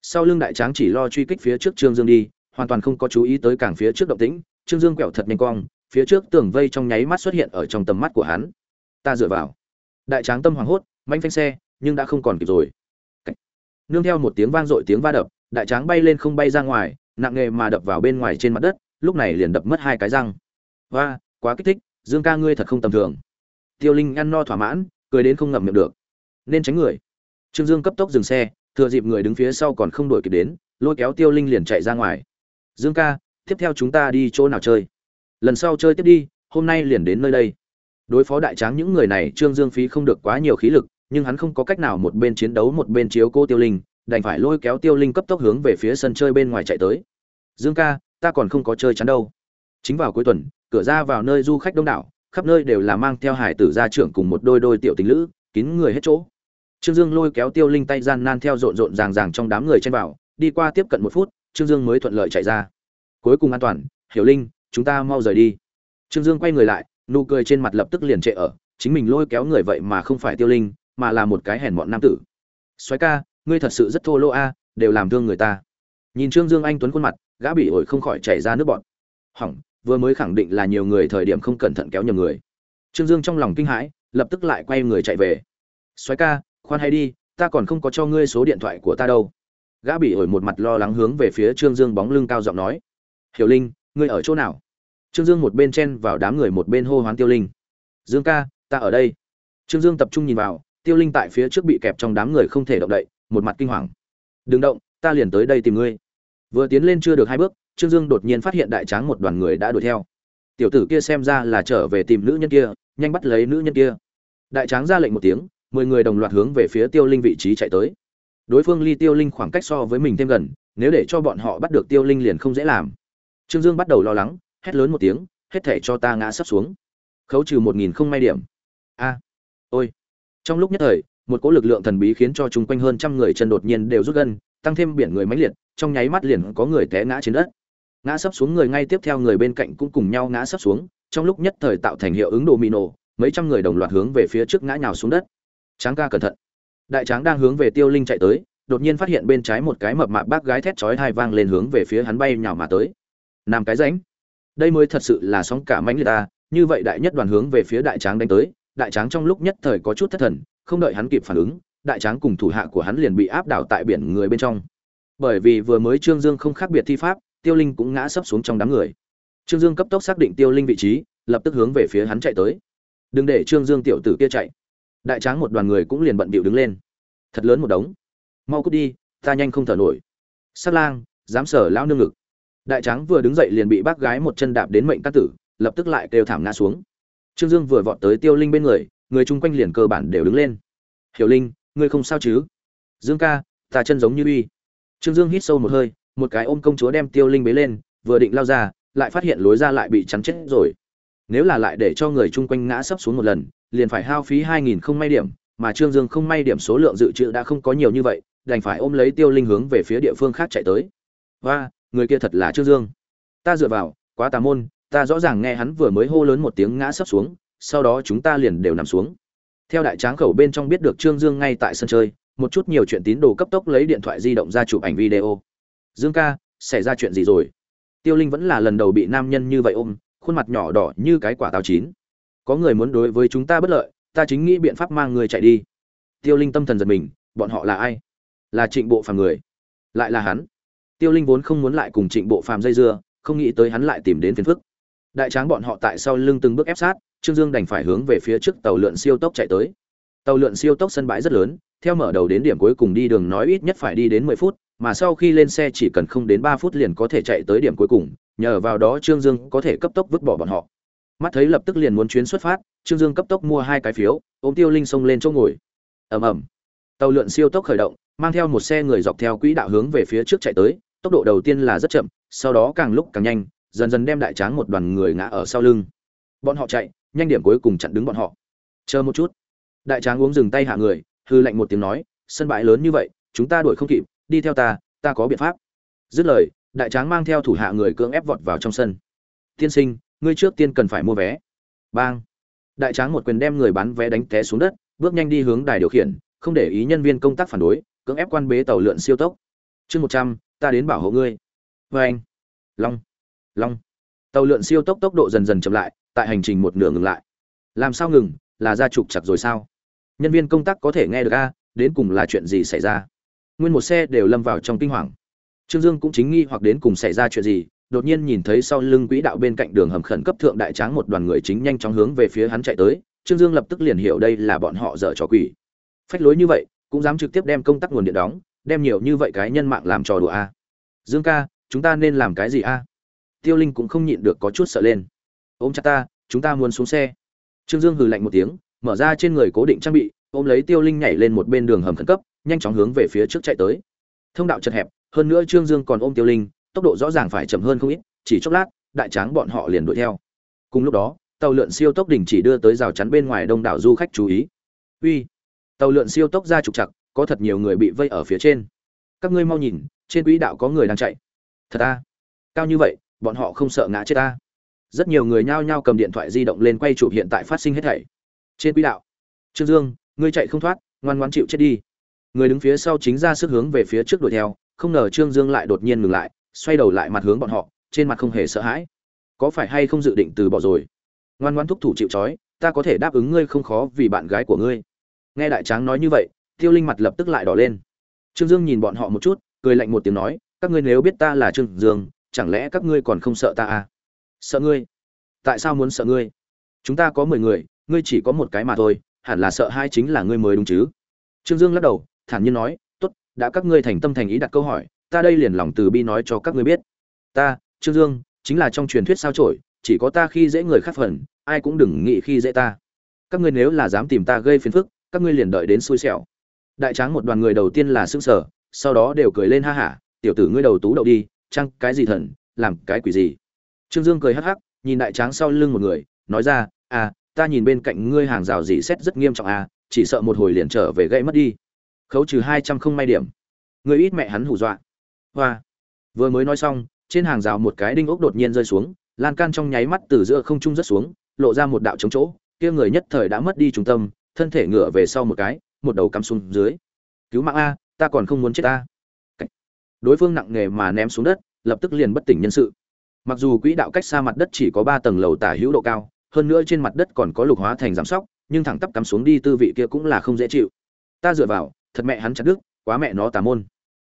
sau lưng đại tráng chỉ lo truy kích phía trước trương dương đi, hoàn toàn không có chú ý tới cảng phía trước động tĩnh, trương dương quẹo thật nhanh cong, phía trước tường vây trong nháy mắt xuất hiện ở trong tầm mắt của hắn. Ta dựa vào. Đại tráng tâm hoảng hốt, manh phanh xe, nhưng đã không còn kịp rồi. Nương theo một tiếng vang dội tiếng va đập, đại tráng bay lên không bay ra ngoài, nặng nghề mà đập vào bên ngoài trên mặt đất, lúc này liền đập mất hai cái răng. Và quá kích thích, dương ca ngươi thật không tầm thường. Tiêu linh ăn no thỏa mãn, cười đến không ngậm miệng được. Nên tránh người. Trương dương cấp tốc dừng xe thừa dịp người đứng phía sau còn không đuổi kịp đến, lôi kéo tiêu linh liền chạy ra ngoài. Dương ca, tiếp theo chúng ta đi chỗ nào chơi? Lần sau chơi tiếp đi, hôm nay liền đến nơi đây. Đối phó đại tráng những người này, trương dương phí không được quá nhiều khí lực, nhưng hắn không có cách nào một bên chiến đấu một bên chiếu cô tiêu linh, đành phải lôi kéo tiêu linh cấp tốc hướng về phía sân chơi bên ngoài chạy tới. Dương ca, ta còn không có chơi chắn đâu. Chính vào cuối tuần, cửa ra vào nơi du khách đông đảo, khắp nơi đều là mang theo hải tử gia trưởng cùng một đôi đôi tiểu tình lữ, kín người hết chỗ trương dương lôi kéo tiêu linh tay gian nan theo rộn rộn ràng ràng trong đám người chen vào, đi qua tiếp cận một phút, trương dương mới thuận lợi chạy ra. Cuối cùng an toàn, hiểu linh, chúng ta mau rời đi. Trương dương quay người lại, nụ cười trên mặt lập tức liền trệ ở, chính mình lôi kéo người vậy mà không phải tiêu linh, mà là một cái hèn mọn nam tử. Soái ca, ngươi thật sự rất thô lỗ a, đều làm thương người ta. Nhìn trương dương anh tuấn khuôn mặt, gã bị ổi không khỏi chảy ra nước bọt. Hỏng, vừa mới khẳng định là nhiều người thời điểm không cẩn thận kéo nhầm người. Trương dương trong lòng kinh hãi, lập tức lại quay người chạy về. Soái ca khoan hay đi, ta còn không có cho ngươi số điện thoại của ta đâu. Gã bị ổi một mặt lo lắng hướng về phía trương dương bóng lưng cao giọng nói. Hiểu linh, ngươi ở chỗ nào? Trương dương một bên chen vào đám người một bên hô hoán tiêu linh. Dương ca, ta ở đây. Trương dương tập trung nhìn vào, tiêu linh tại phía trước bị kẹp trong đám người không thể động đậy, một mặt kinh hoàng. Đừng động, ta liền tới đây tìm ngươi. Vừa tiến lên chưa được hai bước, trương dương đột nhiên phát hiện đại tráng một đoàn người đã đuổi theo. Tiểu tử kia xem ra là trở về tìm nữ nhân kia, nhanh bắt lấy nữ nhân kia. Đại tráng ra lệnh một tiếng mười người đồng loạt hướng về phía tiêu linh vị trí chạy tới. Đối phương ly tiêu linh khoảng cách so với mình thêm gần, nếu để cho bọn họ bắt được tiêu linh liền không dễ làm. Trương dương bắt đầu lo lắng, hét lớn một tiếng, hết thể cho ta ngã sắp xuống. Khấu trừ một nghìn không may điểm. A, ôi. Trong lúc nhất thời, một cỗ lực lượng thần bí khiến cho chung quanh hơn trăm người chân đột nhiên đều rút gân tăng thêm biển người mãnh liệt, trong nháy mắt liền có người té ngã trên đất. Ngã sấp xuống người ngay tiếp theo người bên cạnh cũng cùng nhau ngã sấp xuống, trong lúc nhất thời tạo thành hiệu ứng đồ mì nổ mấy trăm người đồng loạt hướng về phía trước ngã nhào xuống đất tráng ca cẩn thận. Đại tráng đang hướng về tiêu linh chạy tới, đột nhiên phát hiện bên trái một cái mập mạp bác gái thét chói hai vang lên hướng về phía hắn bay nhào mà tới. Nam cái ránh. Đây mới thật sự là sóng cả mãnh liệt ta như vậy đại nhất đoàn hướng về phía đại tráng đánh tới, đại tráng trong lúc nhất thời có chút thất thần, không đợi hắn kịp phản ứng, đại tráng cùng thủ hạ của hắn liền bị áp đảo tại biển người bên trong. Bởi vì vừa mới trương dương không khác biệt thi pháp, tiêu linh cũng ngã sấp xuống trong đám người. Trương dương cấp tốc xác định tiêu linh vị trí, lập tức hướng về phía hắn chạy tới. Đừng để trương dương tiểu tử kia chạy đại tráng một đoàn người cũng liền bận bịu đứng lên. Thật lớn một đống. Mau cút đi, ta nhanh không thở nổi. Sát lang dám sở lao nương ngực. Đại tráng vừa đứng dậy liền bị bác gái một chân đạp đến mệnh cát tử, lập tức lại kêu thảm ngã xuống. Trương dương vừa vọt tới tiêu linh bên người người chung quanh liền cơ bản đều đứng lên. Hiểu linh, ngươi không sao chứ? Dương ca, ta chân giống như uy. Trương dương hít sâu một hơi, một cái ôm công chúa đem tiêu linh bế lên, vừa định lao ra, lại phát hiện lối ra lại bị chắn chết rồi. Nếu là lại để cho người chung quanh ngã sấp xuống một lần liền phải hao phí hai nghìn không may điểm, mà trương dương không may điểm số lượng dự trữ đã không có nhiều như vậy, đành phải ôm lấy tiêu linh hướng về phía địa phương khác chạy tới. Và người kia thật là trương dương. Ta dựa vào, quá tà môn, ta rõ ràng nghe hắn vừa mới hô lớn một tiếng ngã sấp xuống, sau đó chúng ta liền đều nằm xuống. Theo đại tráng khẩu bên trong biết được trương dương ngay tại sân chơi, một chút nhiều chuyện tín đồ cấp tốc lấy điện thoại di động ra chụp ảnh video. Dương ca, xảy ra chuyện gì rồi? Tiêu linh vẫn là lần đầu bị nam nhân như vậy ôm, khuôn mặt nhỏ đỏ như cái quả táo chín có người muốn đối với chúng ta bất lợi, ta chính nghĩ biện pháp mang người chạy đi. Tiêu linh tâm thần giật mình, bọn họ là ai? Là trịnh bộ phàm người. Lại là hắn. Tiêu linh vốn không muốn lại cùng trịnh bộ phàm dây dưa, không nghĩ tới hắn lại tìm đến phiền phức. Đại tráng bọn họ tại sau lưng từng bước ép sát, trương dương đành phải hướng về phía trước tàu lượn siêu tốc chạy tới. Tàu lượn siêu tốc sân bãi rất lớn, theo mở đầu đến điểm cuối cùng đi đường nói ít nhất phải đi đến mười phút, mà sau khi lên xe chỉ cần không đến ba phút liền có thể chạy tới điểm cuối cùng, nhờ vào đó trương dương có thể cấp tốc vứt bỏ bọn họ mắt thấy lập tức liền muốn chuyến xuất phát, trương dương cấp tốc mua hai cái phiếu, ôm tiêu linh xông lên chỗ ngồi. Ầm ầm. Tàu lượn siêu tốc khởi động, mang theo một xe người dọc theo quỹ đạo hướng về phía trước chạy tới, tốc độ đầu tiên là rất chậm, sau đó càng lúc càng nhanh, dần dần đem đại tráng một đoàn người ngã ở sau lưng. Bọn họ chạy, nhanh điểm cuối cùng chặn đứng bọn họ. Chờ một chút. Đại tráng uống dừng tay hạ người, hư lạnh một tiếng nói, sân bãi lớn như vậy, chúng ta đuổi không kịp, đi theo ta ta có biện pháp. Dứt lời, đại tráng mang theo thủ hạ người cưỡng ép vọt vào trong sân. Tiên sinh ngươi trước tiên cần phải mua vé. Bang. Đại tráng một quyền đem người bán vé đánh té xuống đất, bước nhanh đi hướng đài điều khiển, không để ý nhân viên công tác phản đối, cưỡng ép quan bế tàu lượn siêu tốc. Chương một trăm, ta đến bảo hộ ngươi. Vê anh. Long. Long. Tàu lượn siêu tốc tốc độ dần dần chậm lại, tại hành trình một nửa ngừng lại. Làm sao ngừng, là ra trục chặt rồi sao? Nhân viên công tác có thể nghe được a, đến cùng là chuyện gì xảy ra? Nguyên một xe đều lâm vào trong kinh hoàng. Trương dương cũng chính nghi hoặc đến cùng xảy ra chuyện gì đột nhiên nhìn thấy sau lưng quỹ đạo bên cạnh đường hầm khẩn cấp thượng đại tráng một đoàn người chính nhanh chóng hướng về phía hắn chạy tới, trương dương lập tức liền hiểu đây là bọn họ dở trò quỷ. Phách lối như vậy, cũng dám trực tiếp đem công tắc nguồn điện đóng, đem nhiều như vậy cái nhân mạng làm trò đùa a. Dương ca, chúng ta nên làm cái gì a? Tiêu linh cũng không nhịn được có chút sợ lên. Ôm chặt ta, chúng ta muốn xuống xe. Trương dương hừ lạnh một tiếng, mở ra trên người cố định trang bị, ôm lấy tiêu linh nhảy lên một bên đường hầm khẩn cấp, nhanh chóng hướng về phía trước chạy tới. Thông đạo chật hẹp, hơn nữa trương dương còn ôm tiêu linh tốc độ rõ ràng phải chậm hơn không ít, chỉ chốc lát, đại tráng bọn họ liền đuổi theo. Cùng lúc đó, tàu lượn siêu tốc đỉnh chỉ đưa tới rào chắn bên ngoài đông đảo du khách chú ý. Uy, tàu lượn siêu tốc ra trục chặt có thật nhiều người bị vây ở phía trên. Các ngươi mau nhìn, trên quỹ đạo có người đang chạy. Thật ta cao như vậy, bọn họ không sợ ngã chết ta rất nhiều người nhao nhao cầm điện thoại di động lên quay chụp hiện tại phát sinh hết thảy. Trên quỹ đạo. Trương dương, ngươi chạy không thoát, ngoan ngoan chịu chết đi. Người đứng phía sau chính ra sức hướng về phía trước đuổi theo, không ngờ trương dương lại đột nhiên ngừng lại xoay đầu lại mặt hướng bọn họ, trên mặt không hề sợ hãi. Có phải hay không dự định từ bỏ rồi? Ngoan ngoan thúc thủ chịu trói, ta có thể đáp ứng ngươi không khó vì bạn gái của ngươi. Nghe đại tráng nói như vậy, tiêu linh mặt lập tức lại đỏ lên. Trương dương nhìn bọn họ một chút, cười lạnh một tiếng nói, các ngươi nếu biết ta là trương dương, chẳng lẽ các ngươi còn không sợ ta à? Sợ ngươi? Tại sao muốn sợ ngươi? Chúng ta có mười người, ngươi chỉ có một cái mà thôi, hẳn là sợ hai chính là ngươi mới đúng chứ. Trương dương lắc đầu, thản nhiên nói, tốt, đã các ngươi thành tâm thành ý đặt câu hỏi ta đây liền lòng từ bi nói cho các ngươi biết. Ta, trương dương, chính là trong truyền thuyết sao trổi chỉ có ta khi dễ người khác phần, ai cũng đừng nghĩ khi dễ ta. Các ngươi nếu là dám tìm ta gây phiền phức, các ngươi liền đợi đến xui xẻo. Đại tráng một đoàn người đầu tiên là sững sờ, sau đó đều cười lên ha hả, tiểu tử ngươi đầu tú đậu đi, chăng cái gì thần, làm cái quỷ gì? Trương dương cười hắc hắc, nhìn đại tráng sau lưng một người, nói ra à ta nhìn bên cạnh ngươi hàng rào dỉ xét rất nghiêm trọng à chỉ sợ một hồi liền trở về gây mất đi. Khấu trừ hai trăm không may điểm. Người ít mẹ hắn hù dọa hoa. Vừa mới nói xong, trên hàng rào một cái đinh ốc đột nhiên rơi xuống, lan can trong nháy mắt từ giữa không trung rớt xuống, lộ ra một đạo trống chỗ, kia người nhất thời đã mất đi trung tâm, thân thể ngửa về sau một cái, một đầu cắm xuống dưới. Cứu mạng a, ta còn không muốn chết ta. Đối phương nặng nề mà ném xuống đất, lập tức liền bất tỉnh nhân sự. Mặc dù quỹ đạo cách xa mặt đất chỉ có ba tầng lầu tả hữu độ cao, hơn nữa trên mặt đất còn có lục hóa thành giám sóc, nhưng thẳng tắp cắm xuống đi tư vị kia cũng là không dễ chịu. Ta dựa vào, thật mẹ hắn chặt đức quá mẹ nó tà môn.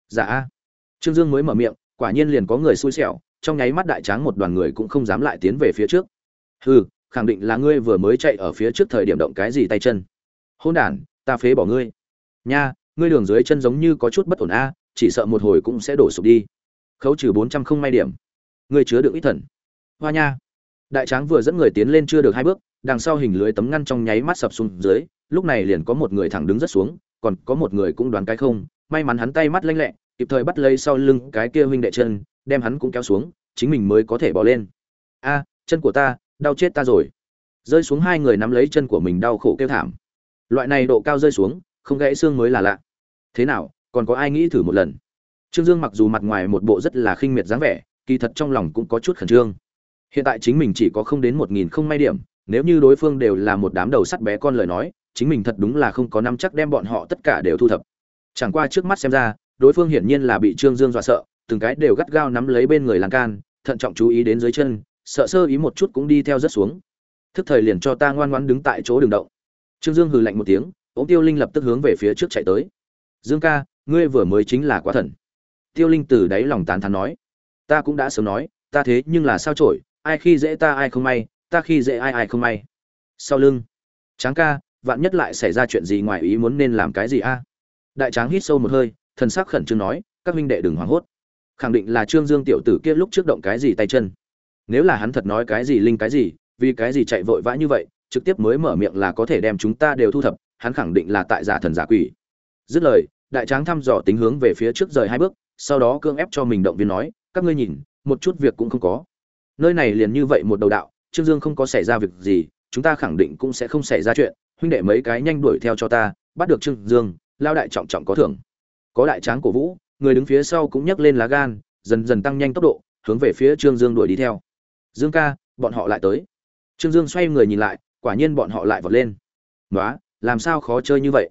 Dạ a trương dương mới mở miệng, quả nhiên liền có người xui xẻo, trong nháy mắt đại tráng một đoàn người cũng không dám lại tiến về phía trước. Hừ, khẳng định là ngươi vừa mới chạy ở phía trước thời điểm động cái gì tay chân. Hôn đản, ta phế bỏ ngươi. Nha, ngươi đường dưới chân giống như có chút bất ổn a, chỉ sợ một hồi cũng sẽ đổ sụp đi. Khấu trừ bốn trăm không may điểm. Ngươi chứa được ít thần. Hoa nha. Đại tráng vừa dẫn người tiến lên chưa được hai bước, đằng sau hình lưới tấm ngăn trong nháy mắt sập xuống dưới, lúc này liền có một người thẳng đứng rất xuống, còn có một người cũng đoán cái không, may mắn hắn tay mắt lanh lẹ kịp thời bắt lấy sau lưng cái kia huynh đệ chân, đem hắn cũng kéo xuống, chính mình mới có thể bỏ lên. A, chân của ta, đau chết ta rồi. Rơi xuống hai người nắm lấy chân của mình đau khổ kêu thảm. Loại này độ cao rơi xuống, không gãy xương mới là lạ. Thế nào, còn có ai nghĩ thử một lần? Trương dương mặc dù mặt ngoài một bộ rất là khinh miệt dáng vẻ, kỳ thật trong lòng cũng có chút khẩn trương. Hiện tại chính mình chỉ có không đến một nghìn không may điểm, nếu như đối phương đều là một đám đầu sắt bé con lời nói, chính mình thật đúng là không có năm chắc đem bọn họ tất cả đều thu thập. Chẳng qua trước mắt xem ra đối phương hiển nhiên là bị trương dương dọa sợ, từng cái đều gắt gao nắm lấy bên người lan can, thận trọng chú ý đến dưới chân, sợ sơ ý một chút cũng đi theo rất xuống. Thức thời liền cho ta ngoan ngoãn đứng tại chỗ đường động. Trương dương hừ lạnh một tiếng, ống tiêu linh lập tức hướng về phía trước chạy tới. Dương ca, ngươi vừa mới chính là quá thần. Tiêu linh từ đáy lòng tán thán nói. Ta cũng đã sớm nói, ta thế nhưng là sao trổi ai khi dễ ta ai không may, ta khi dễ ai ai không may. Sau lưng, tráng ca, vạn nhất lại xảy ra chuyện gì ngoài ý muốn nên làm cái gì a? Đại tráng hít sâu một hơi thần sắc khẩn trương nói, các huynh đệ đừng hoảng hốt. Khẳng định là trương dương tiểu tử kia lúc trước động cái gì tay chân. Nếu là hắn thật nói cái gì linh cái gì, vì cái gì chạy vội vã như vậy, trực tiếp mới mở miệng là có thể đem chúng ta đều thu thập, hắn khẳng định là tại giả thần giả quỷ. Dứt lời, đại tráng thăm dò tính hướng về phía trước rời hai bước, sau đó cương ép cho mình động viên nói, các ngươi nhìn, một chút việc cũng không có. Nơi này liền như vậy một đầu đạo, trương dương không có xảy ra việc gì, chúng ta khẳng định cũng sẽ không xảy ra chuyện, huynh đệ mấy cái nhanh đuổi theo cho ta, bắt được trương dương, lao đại trọng trọng có thưởng có đại tráng cổ vũ, người đứng phía sau cũng nhấc lên lá gan, dần dần tăng nhanh tốc độ, hướng về phía trương dương đuổi đi theo. Dương ca, bọn họ lại tới. Trương dương xoay người nhìn lại, quả nhiên bọn họ lại vọt lên. Nói làm sao khó chơi như vậy?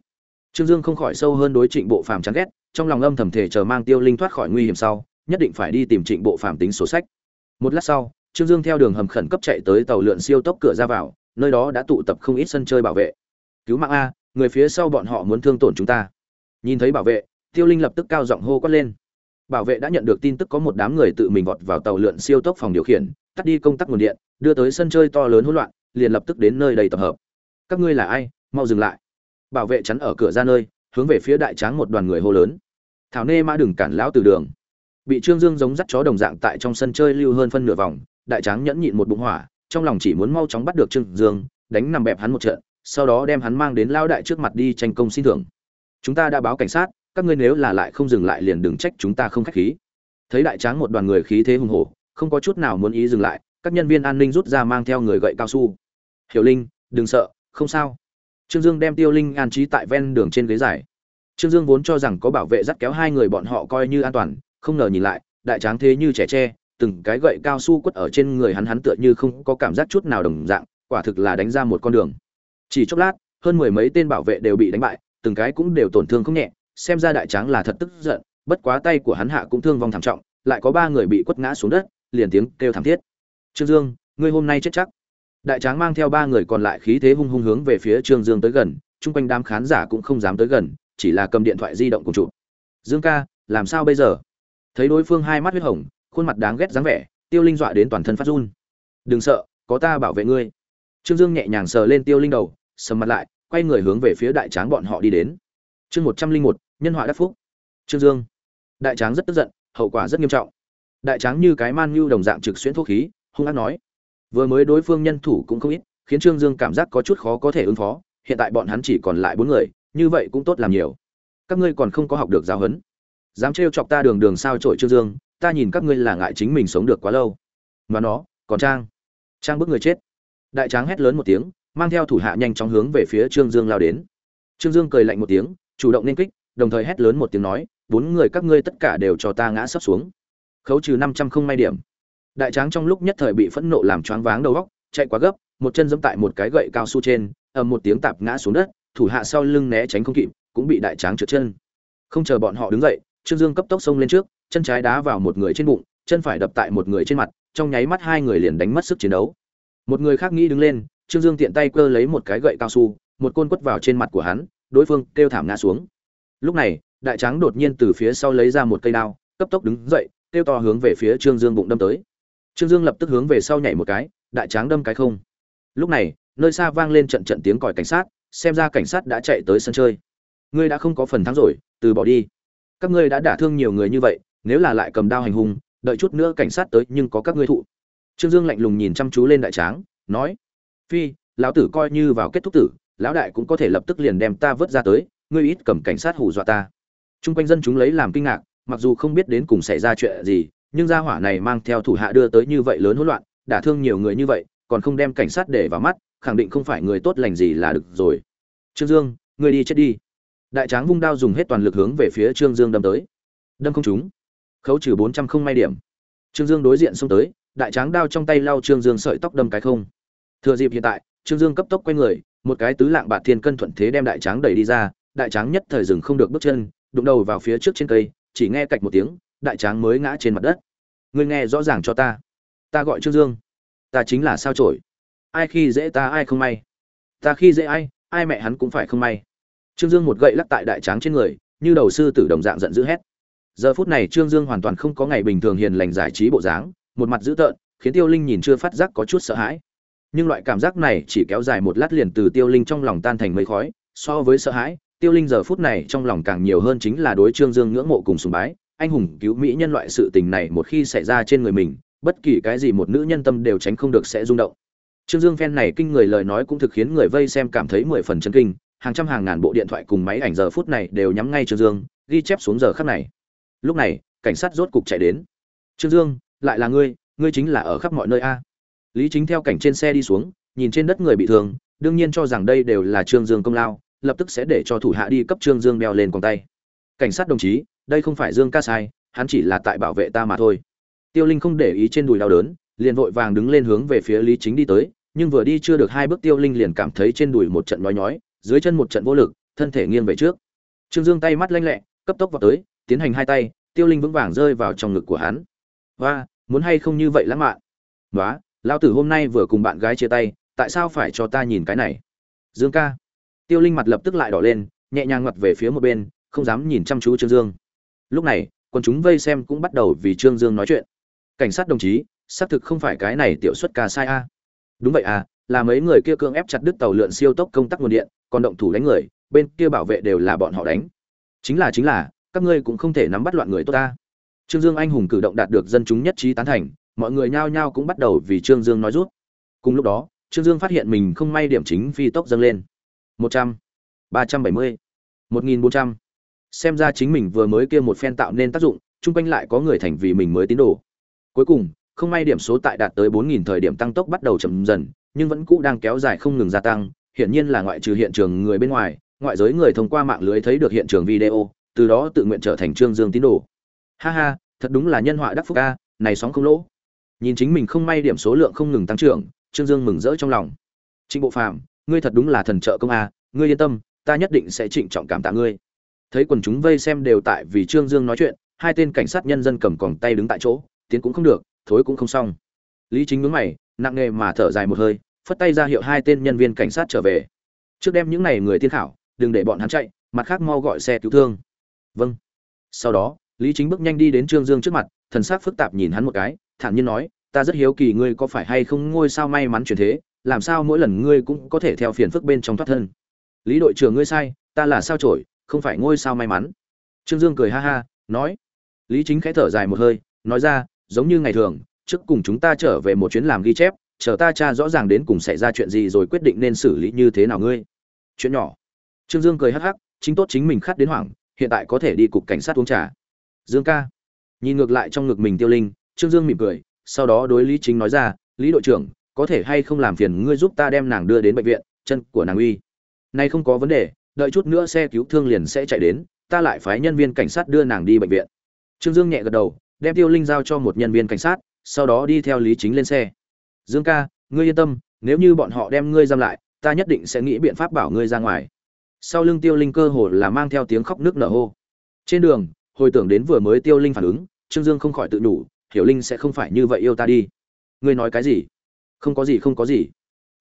Trương dương không khỏi sâu hơn đối trịnh bộ phàm chán ghét, trong lòng âm thầm thể chờ mang tiêu linh thoát khỏi nguy hiểm sau, nhất định phải đi tìm trịnh bộ phàm tính sổ sách. Một lát sau, trương dương theo đường hầm khẩn cấp chạy tới tàu lượn siêu tốc cửa ra vào, nơi đó đã tụ tập không ít sân chơi bảo vệ. Cứu mạng a, người phía sau bọn họ muốn thương tổn chúng ta. Nhìn thấy bảo vệ tiêu linh lập tức cao giọng hô quát lên. Bảo vệ đã nhận được tin tức có một đám người tự mình vọt vào tàu lượn siêu tốc phòng điều khiển, tắt đi công tắc nguồn điện, đưa tới sân chơi to lớn hỗn loạn, liền lập tức đến nơi đầy tập hợp. Các ngươi là ai? Mau dừng lại. Bảo vệ chắn ở cửa ra nơi, hướng về phía đại tráng một đoàn người hô lớn. Thảo nê mã đừng cản lão từ đường. Bị trương dương giống dắt chó đồng dạng tại trong sân chơi lưu hơn phân nửa vòng, đại tráng nhẫn nhịn một bụng hỏa, trong lòng chỉ muốn mau chóng bắt được trương dương, đánh nằm bẹp hắn một trận, sau đó đem hắn mang đến lao đại trước mặt đi tranh công xin thưởng. Chúng ta đã báo cảnh sát các ngươi nếu là lại không dừng lại liền đừng trách chúng ta không khách khí. Thấy đại tráng một đoàn người khí thế hùng hổ, không có chút nào muốn ý dừng lại, các nhân viên an ninh rút ra mang theo người gậy cao su. Hiểu linh, đừng sợ, không sao. Trương dương đem tiêu linh an trí tại ven đường trên ghế dài. Trương dương vốn cho rằng có bảo vệ dắt kéo hai người bọn họ coi như an toàn, không ngờ nhìn lại, đại tráng thế như trẻ tre, từng cái gậy cao su quất ở trên người hắn hắn tựa như không có cảm giác chút nào đồng dạng, quả thực là đánh ra một con đường. Chỉ chốc lát, hơn mười mấy tên bảo vệ đều bị đánh bại, từng cái cũng đều tổn thương không nhẹ xem ra đại tráng là thật tức giận, bất quá tay của hắn hạ cũng thương vong thảm trọng, lại có ba người bị quất ngã xuống đất, liền tiếng kêu thảm thiết. Trương dương, ngươi hôm nay chết chắc. Đại tráng mang theo ba người còn lại khí thế hung hung hướng về phía trương dương tới gần, chung quanh đám khán giả cũng không dám tới gần, chỉ là cầm điện thoại di động cùng chụp. Dương ca, làm sao bây giờ? Thấy đối phương hai mắt huyết hồng, khuôn mặt đáng ghét dáng vẻ, tiêu linh dọa đến toàn thân phát run. Đừng sợ, có ta bảo vệ ngươi. Trương dương nhẹ nhàng sờ lên tiêu linh đầu, sầm mặt lại, quay người hướng về phía đại tráng bọn họ đi đến chương một trăm linh một, nhân họa đắc phúc. Trương dương. Đại tráng rất tức giận, hậu quả rất nghiêm trọng. Đại tráng như cái man nhu đồng dạng trực xuyễn thuốc khí, hung ác nói. Vừa mới đối phương nhân thủ cũng không ít, khiến trương dương cảm giác có chút khó có thể ứng phó, hiện tại bọn hắn chỉ còn lại bốn người, như vậy cũng tốt làm nhiều. Các ngươi còn không có học được giáo huấn. Dám trêu chọc ta đường đường sao trội trương dương, ta nhìn các ngươi là ngại chính mình sống được quá lâu. Mà nó, còn trang. Trang bức người chết. Đại tráng hét lớn một tiếng, mang theo thủ hạ nhanh chóng hướng về phía trương dương lao đến. Trương dương cười lạnh một tiếng chủ động nên kích, đồng thời hét lớn một tiếng nói, bốn người các ngươi tất cả đều cho ta ngã sấp xuống. Khấu trừ năm trăm không may điểm. Đại tráng trong lúc nhất thời bị phẫn nộ làm choáng váng đầu óc, chạy quá gấp, một chân giẫm tại một cái gậy cao su trên, ầm một tiếng tạp ngã xuống đất, thủ hạ sau lưng né tránh không kịp, cũng bị đại tráng trượt chân. Không chờ bọn họ đứng dậy, trương dương cấp tốc xông lên trước, chân trái đá vào một người trên bụng, chân phải đập tại một người trên mặt, trong nháy mắt hai người liền đánh mất sức chiến đấu. Một người khác nghĩ đứng lên, trương dương tiện tay cơ lấy một cái gậy cao su, một côn quất vào trên mặt của hắn đối phương kêu thảm ngã xuống. Lúc này, đại tráng đột nhiên từ phía sau lấy ra một cây đao, cấp tốc đứng dậy, kêu to hướng về phía trương dương bụng đâm tới. Trương dương lập tức hướng về sau nhảy một cái, đại tráng đâm cái không. Lúc này, nơi xa vang lên trận trận tiếng còi cảnh sát, xem ra cảnh sát đã chạy tới sân chơi. Ngươi đã không có phần thắng rồi, từ bỏ đi. Các ngươi đã đả thương nhiều người như vậy, nếu là lại cầm đao hành hung, đợi chút nữa cảnh sát tới nhưng có các ngươi thụ. Trương dương lạnh lùng nhìn chăm chú lên đại tráng, nói, phi, lão tử coi như vào kết thúc tử lão đại cũng có thể lập tức liền đem ta vớt ra tới, ngươi ít cầm cảnh sát hù dọa ta. Chung quanh dân chúng lấy làm kinh ngạc, mặc dù không biết đến cùng xảy ra chuyện gì, nhưng gia hỏa này mang theo thủ hạ đưa tới như vậy lớn hỗn loạn, đả thương nhiều người như vậy, còn không đem cảnh sát để vào mắt, khẳng định không phải người tốt lành gì là được rồi. Trương dương, ngươi đi chết đi. Đại tráng vung đao dùng hết toàn lực hướng về phía trương dương đâm tới. Đâm không trúng. Khấu trừ bốn trăm không may điểm. Trương dương đối diện xông tới, đại tráng đao trong tay lau trương dương sợi tóc đâm cái không. Thừa dịp hiện tại, trương dương cấp tốc quay người một cái tứ lạng bạt thiên cân thuận thế đem đại tráng đẩy đi ra, đại tráng nhất thời dừng không được bước chân, đụng đầu vào phía trước trên cây, chỉ nghe cạch một tiếng, đại tráng mới ngã trên mặt đất. Ngươi nghe rõ ràng cho ta. Ta gọi trương dương. Ta chính là sao chổi. ai khi dễ ta ai không may? Ta khi dễ ai ai mẹ hắn cũng phải không may. Trương dương một gậy lắc tại đại tráng trên người, như đầu sư tử đồng dạng giận dữ hét. Giờ phút này trương dương hoàn toàn không có ngày bình thường hiền lành giải trí bộ dáng, một mặt dữ tợn, khiến tiêu linh nhìn chưa phát giác có chút sợ hãi nhưng loại cảm giác này chỉ kéo dài một lát liền từ tiêu linh trong lòng tan thành mây khói, so với sợ hãi, tiêu linh giờ phút này trong lòng càng nhiều hơn chính là đối trương dương ngưỡng mộ cùng sùng bái. Anh hùng cứu mỹ nhân loại sự tình này một khi xảy ra trên người mình, bất kỳ cái gì một nữ nhân tâm đều tránh không được sẽ rung động. Trương dương phen này kinh người lời nói cũng thực khiến người vây xem cảm thấy mười phần chân kinh. Hàng trăm hàng ngàn bộ điện thoại cùng máy ảnh giờ phút này đều nhắm ngay trương dương, ghi chép xuống giờ khắc này. Lúc này, cảnh sát rốt cục chạy đến. Trương dương, lại là ngươi ngươi chính là ở khắp mọi nơi a lý chính theo cảnh trên xe đi xuống, nhìn trên đất người bị thương, đương nhiên cho rằng đây đều là trương dương công lao, lập tức sẽ để cho thủ hạ đi cấp trương dương đeo lên con tay. Cảnh sát đồng chí, đây không phải dương ca sai, hắn chỉ là tại bảo vệ ta mà thôi. Tiêu linh không để ý trên đùi đau đớn, liền vội vàng đứng lên hướng về phía lý chính đi tới, nhưng vừa đi chưa được hai bước tiêu linh liền cảm thấy trên đùi một trận nhói nhói, dưới chân một trận vô lực, thân thể nghiêng về trước. Trương dương tay mắt lanh lẹ, cấp tốc vào tới, tiến hành hai tay, tiêu linh vững vàng rơi vào trong ngực của hắn. Và muốn hay không như vậy lãng mạn? Nói lao tử hôm nay vừa cùng bạn gái chia tay, tại sao phải cho ta nhìn cái này? Dương ca. Tiêu linh mặt lập tức lại đỏ lên, nhẹ nhàng ngặt về phía một bên, không dám nhìn chăm chú trương dương. Lúc này, quần chúng vây xem cũng bắt đầu vì trương dương nói chuyện. Cảnh sát đồng chí, xác thực không phải cái này tiểu xuất ca sai a. Đúng vậy à là mấy người kia cưỡng ép chặt đứt tàu lượn siêu tốc công tắc nguồn điện, còn động thủ đánh người, bên kia bảo vệ đều là bọn họ đánh. Chính là chính là, các ngươi cũng không thể nắm bắt loạn người tốt ta. Trương dương anh hùng cử động đạt được dân chúng nhất trí tán thành mọi người nhao nhao cũng bắt đầu vì trương dương nói rút. Cùng lúc đó trương dương phát hiện mình không may điểm chính phi tốc dâng lên. Một trăm ba trăm bảy mươi một nghìn bốn trăm. Xem ra chính mình vừa mới kia một phen tạo nên tác dụng chung quanh lại có người thành vì mình mới tín đồ. Cuối cùng không may điểm số tại đạt tới bốn nghìn thời điểm tăng tốc bắt đầu chậm dần nhưng vẫn cũ đang kéo dài không ngừng gia tăng hiển nhiên là ngoại trừ hiện trường người bên ngoài ngoại giới người thông qua mạng lưới thấy được hiện trường video từ đó tự nguyện trở thành trương dương tín đồ. Ha ha thật đúng là nhân họa đắc phúc a, này sóng không lỗ nhìn chính mình không may điểm số lượng không ngừng tăng trưởng, trương dương mừng rỡ trong lòng. Trịnh bộ phàm, ngươi thật đúng là thần trợ công a, ngươi yên tâm, ta nhất định sẽ trịnh trọng cảm tạ ngươi. Thấy quần chúng vây xem đều tại vì trương dương nói chuyện, hai tên cảnh sát nhân dân cầm còng tay đứng tại chỗ, tiến cũng không được, thối cũng không xong. Lý chính ngưỡng mày, nặng nề mà thở dài một hơi, phất tay ra hiệu hai tên nhân viên cảnh sát trở về. Trước đem những này người tiên khảo, đừng để bọn hắn chạy, mặt khác mau gọi xe cứu thương. Vâng. Sau đó, lý chính bước nhanh đi đến trương dương trước mặt, thần sắc phức tạp nhìn hắn một cái thản nhiên nói ta rất hiếu kỳ ngươi có phải hay không ngôi sao may mắn chuyển thế làm sao mỗi lần ngươi cũng có thể theo phiền phức bên trong thoát thân? Lý đội trưởng ngươi sai ta là sao chổi, không phải ngôi sao may mắn. Trương dương cười ha ha nói. Lý chính khẽ thở dài một hơi nói ra giống như ngày thường trước cùng chúng ta trở về một chuyến làm ghi chép chờ ta cha rõ ràng đến cùng xảy ra chuyện gì rồi quyết định nên xử lý như thế nào ngươi. Chuyện nhỏ. Trương dương cười hắc hắc chính tốt chính mình khát đến hoảng hiện tại có thể đi cục cảnh sát uống trà. Dương ca. Nhìn ngược lại trong ngực mình tiêu linh trương dương mỉm cười, sau đó đối lý chính nói ra, lý đội trưởng, có thể hay không làm phiền ngươi giúp ta đem nàng đưa đến bệnh viện, chân của nàng uy. Nay không có vấn đề, đợi chút nữa xe cứu thương liền sẽ chạy đến, ta lại phái nhân viên cảnh sát đưa nàng đi bệnh viện. Trương dương nhẹ gật đầu, đem tiêu linh giao cho một nhân viên cảnh sát, sau đó đi theo lý chính lên xe. Dương ca, ngươi yên tâm, nếu như bọn họ đem ngươi giam lại, ta nhất định sẽ nghĩ biện pháp bảo ngươi ra ngoài. Sau lưng tiêu linh cơ hồ là mang theo tiếng khóc nước nở hô. Trên đường, hồi tưởng đến vừa mới tiêu linh phản ứng, trương dương không khỏi tự đủ hiểu linh sẽ không phải như vậy yêu ta đi. Ngươi nói cái gì? Không có gì, không có gì.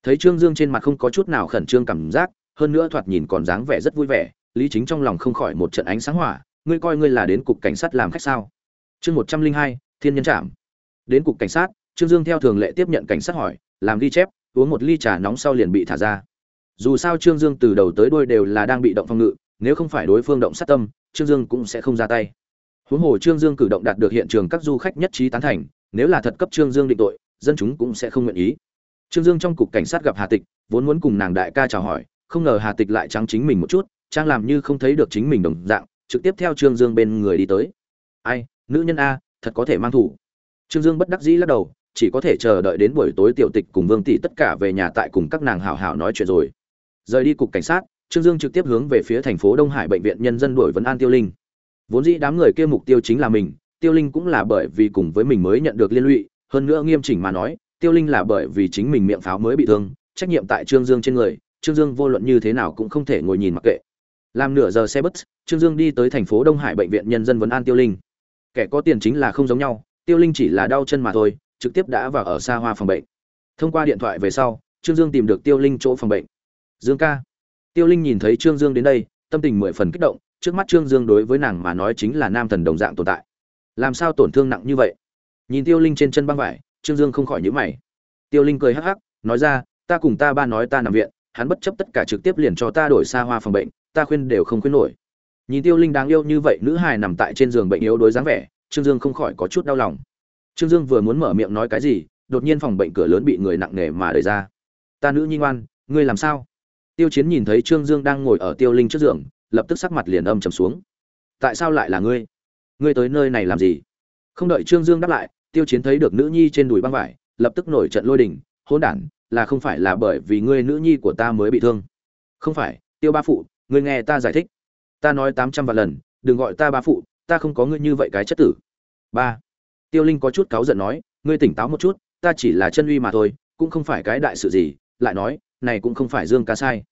Thấy trương dương trên mặt không có chút nào khẩn trương cảm giác, hơn nữa thoạt nhìn còn dáng vẻ rất vui vẻ, lý chính trong lòng không khỏi một trận ánh sáng hỏa, ngươi coi ngươi là đến cục cảnh sát làm khách sao? Chương một trăm linh hai, thiên nhân trạm. Đến cục cảnh sát, trương dương theo thường lệ tiếp nhận cảnh sát hỏi, làm ghi chép, uống một ly trà nóng sau liền bị thả ra. Dù sao trương dương từ đầu tới đuôi đều là đang bị động phòng ngự, nếu không phải đối phương động sát tâm, trương dương cũng sẽ không ra tay huống hồ trương dương cử động đạt được hiện trường các du khách nhất trí tán thành, nếu là thật cấp trương dương định tội, dân chúng cũng sẽ không nguyện ý. Trương dương trong cục cảnh sát gặp hà tịch, vốn muốn cùng nàng đại ca chào hỏi, không ngờ hà tịch lại trắng chính mình một chút, trang làm như không thấy được chính mình đồng dạng, trực tiếp theo trương dương bên người đi tới. Ai, nữ nhân a, thật có thể mang thủ. Trương dương bất đắc dĩ lắc đầu, chỉ có thể chờ đợi đến buổi tối tiểu tịch cùng vương tỷ tất cả về nhà tại cùng các nàng hảo hảo nói chuyện rồi. Rời đi cục cảnh sát, trương dương trực tiếp hướng về phía thành phố đông hải bệnh viện nhân dân đổi vấn an tiêu linh vốn dĩ đám người kia mục tiêu chính là mình, tiêu linh cũng là bởi vì cùng với mình mới nhận được liên lụy, hơn nữa nghiêm chỉnh mà nói, tiêu linh là bởi vì chính mình miệng pháo mới bị thương, trách nhiệm tại trương dương trên người, trương dương vô luận như thế nào cũng không thể ngồi nhìn mặc kệ. Làm nửa giờ xe bus, trương dương đi tới thành phố đông hải bệnh viện nhân dân vấn an tiêu linh. Kẻ có tiền chính là không giống nhau, tiêu linh chỉ là đau chân mà thôi, trực tiếp đã vào ở xa hoa phòng bệnh. Thông qua điện thoại về sau, trương dương tìm được tiêu linh chỗ phòng bệnh. Dương ca. Tiêu linh nhìn thấy trương dương đến đây, tâm tình mười phần kích động trước mắt trương dương đối với nàng mà nói chính là nam thần đồng dạng tồn tại. Làm sao tổn thương nặng như vậy? Nhìn tiêu linh trên chân băng vải, trương dương không khỏi nhữ mày. Tiêu linh cười hắc hắc, nói ra, ta cùng ta ba nói ta nằm viện, hắn bất chấp tất cả trực tiếp liền cho ta đổi xa hoa phòng bệnh, ta khuyên đều không khuyên nổi. Nhìn tiêu linh đáng yêu như vậy, nữ hài nằm tại trên giường bệnh yếu đối dáng vẻ, trương dương không khỏi có chút đau lòng. Trương dương vừa muốn mở miệng nói cái gì, đột nhiên phòng bệnh cửa lớn bị người nặng nề mà đẩy ra. Ta nữ nhi ngoan, ngươi làm sao? Tiêu chiến nhìn thấy trương dương đang ngồi ở tiêu linh trước giường lập tức sắc mặt liền âm trầm xuống. Tại sao lại là ngươi? Ngươi tới nơi này làm gì? Không đợi trương dương đáp lại, tiêu chiến thấy được nữ nhi trên đùi băng vải, lập tức nổi trận lôi đình, hỗn đản, là không phải là bởi vì ngươi nữ nhi của ta mới bị thương? Không phải, tiêu ba phụ, ngươi nghe ta giải thích. Ta nói tám trăm vạn lần, đừng gọi ta ba phụ, ta không có ngươi như vậy cái chất tử. Ba. Tiêu linh có chút cáu giận nói, ngươi tỉnh táo một chút, ta chỉ là chân uy mà thôi, cũng không phải cái đại sự gì, lại nói, này cũng không phải dương ca sai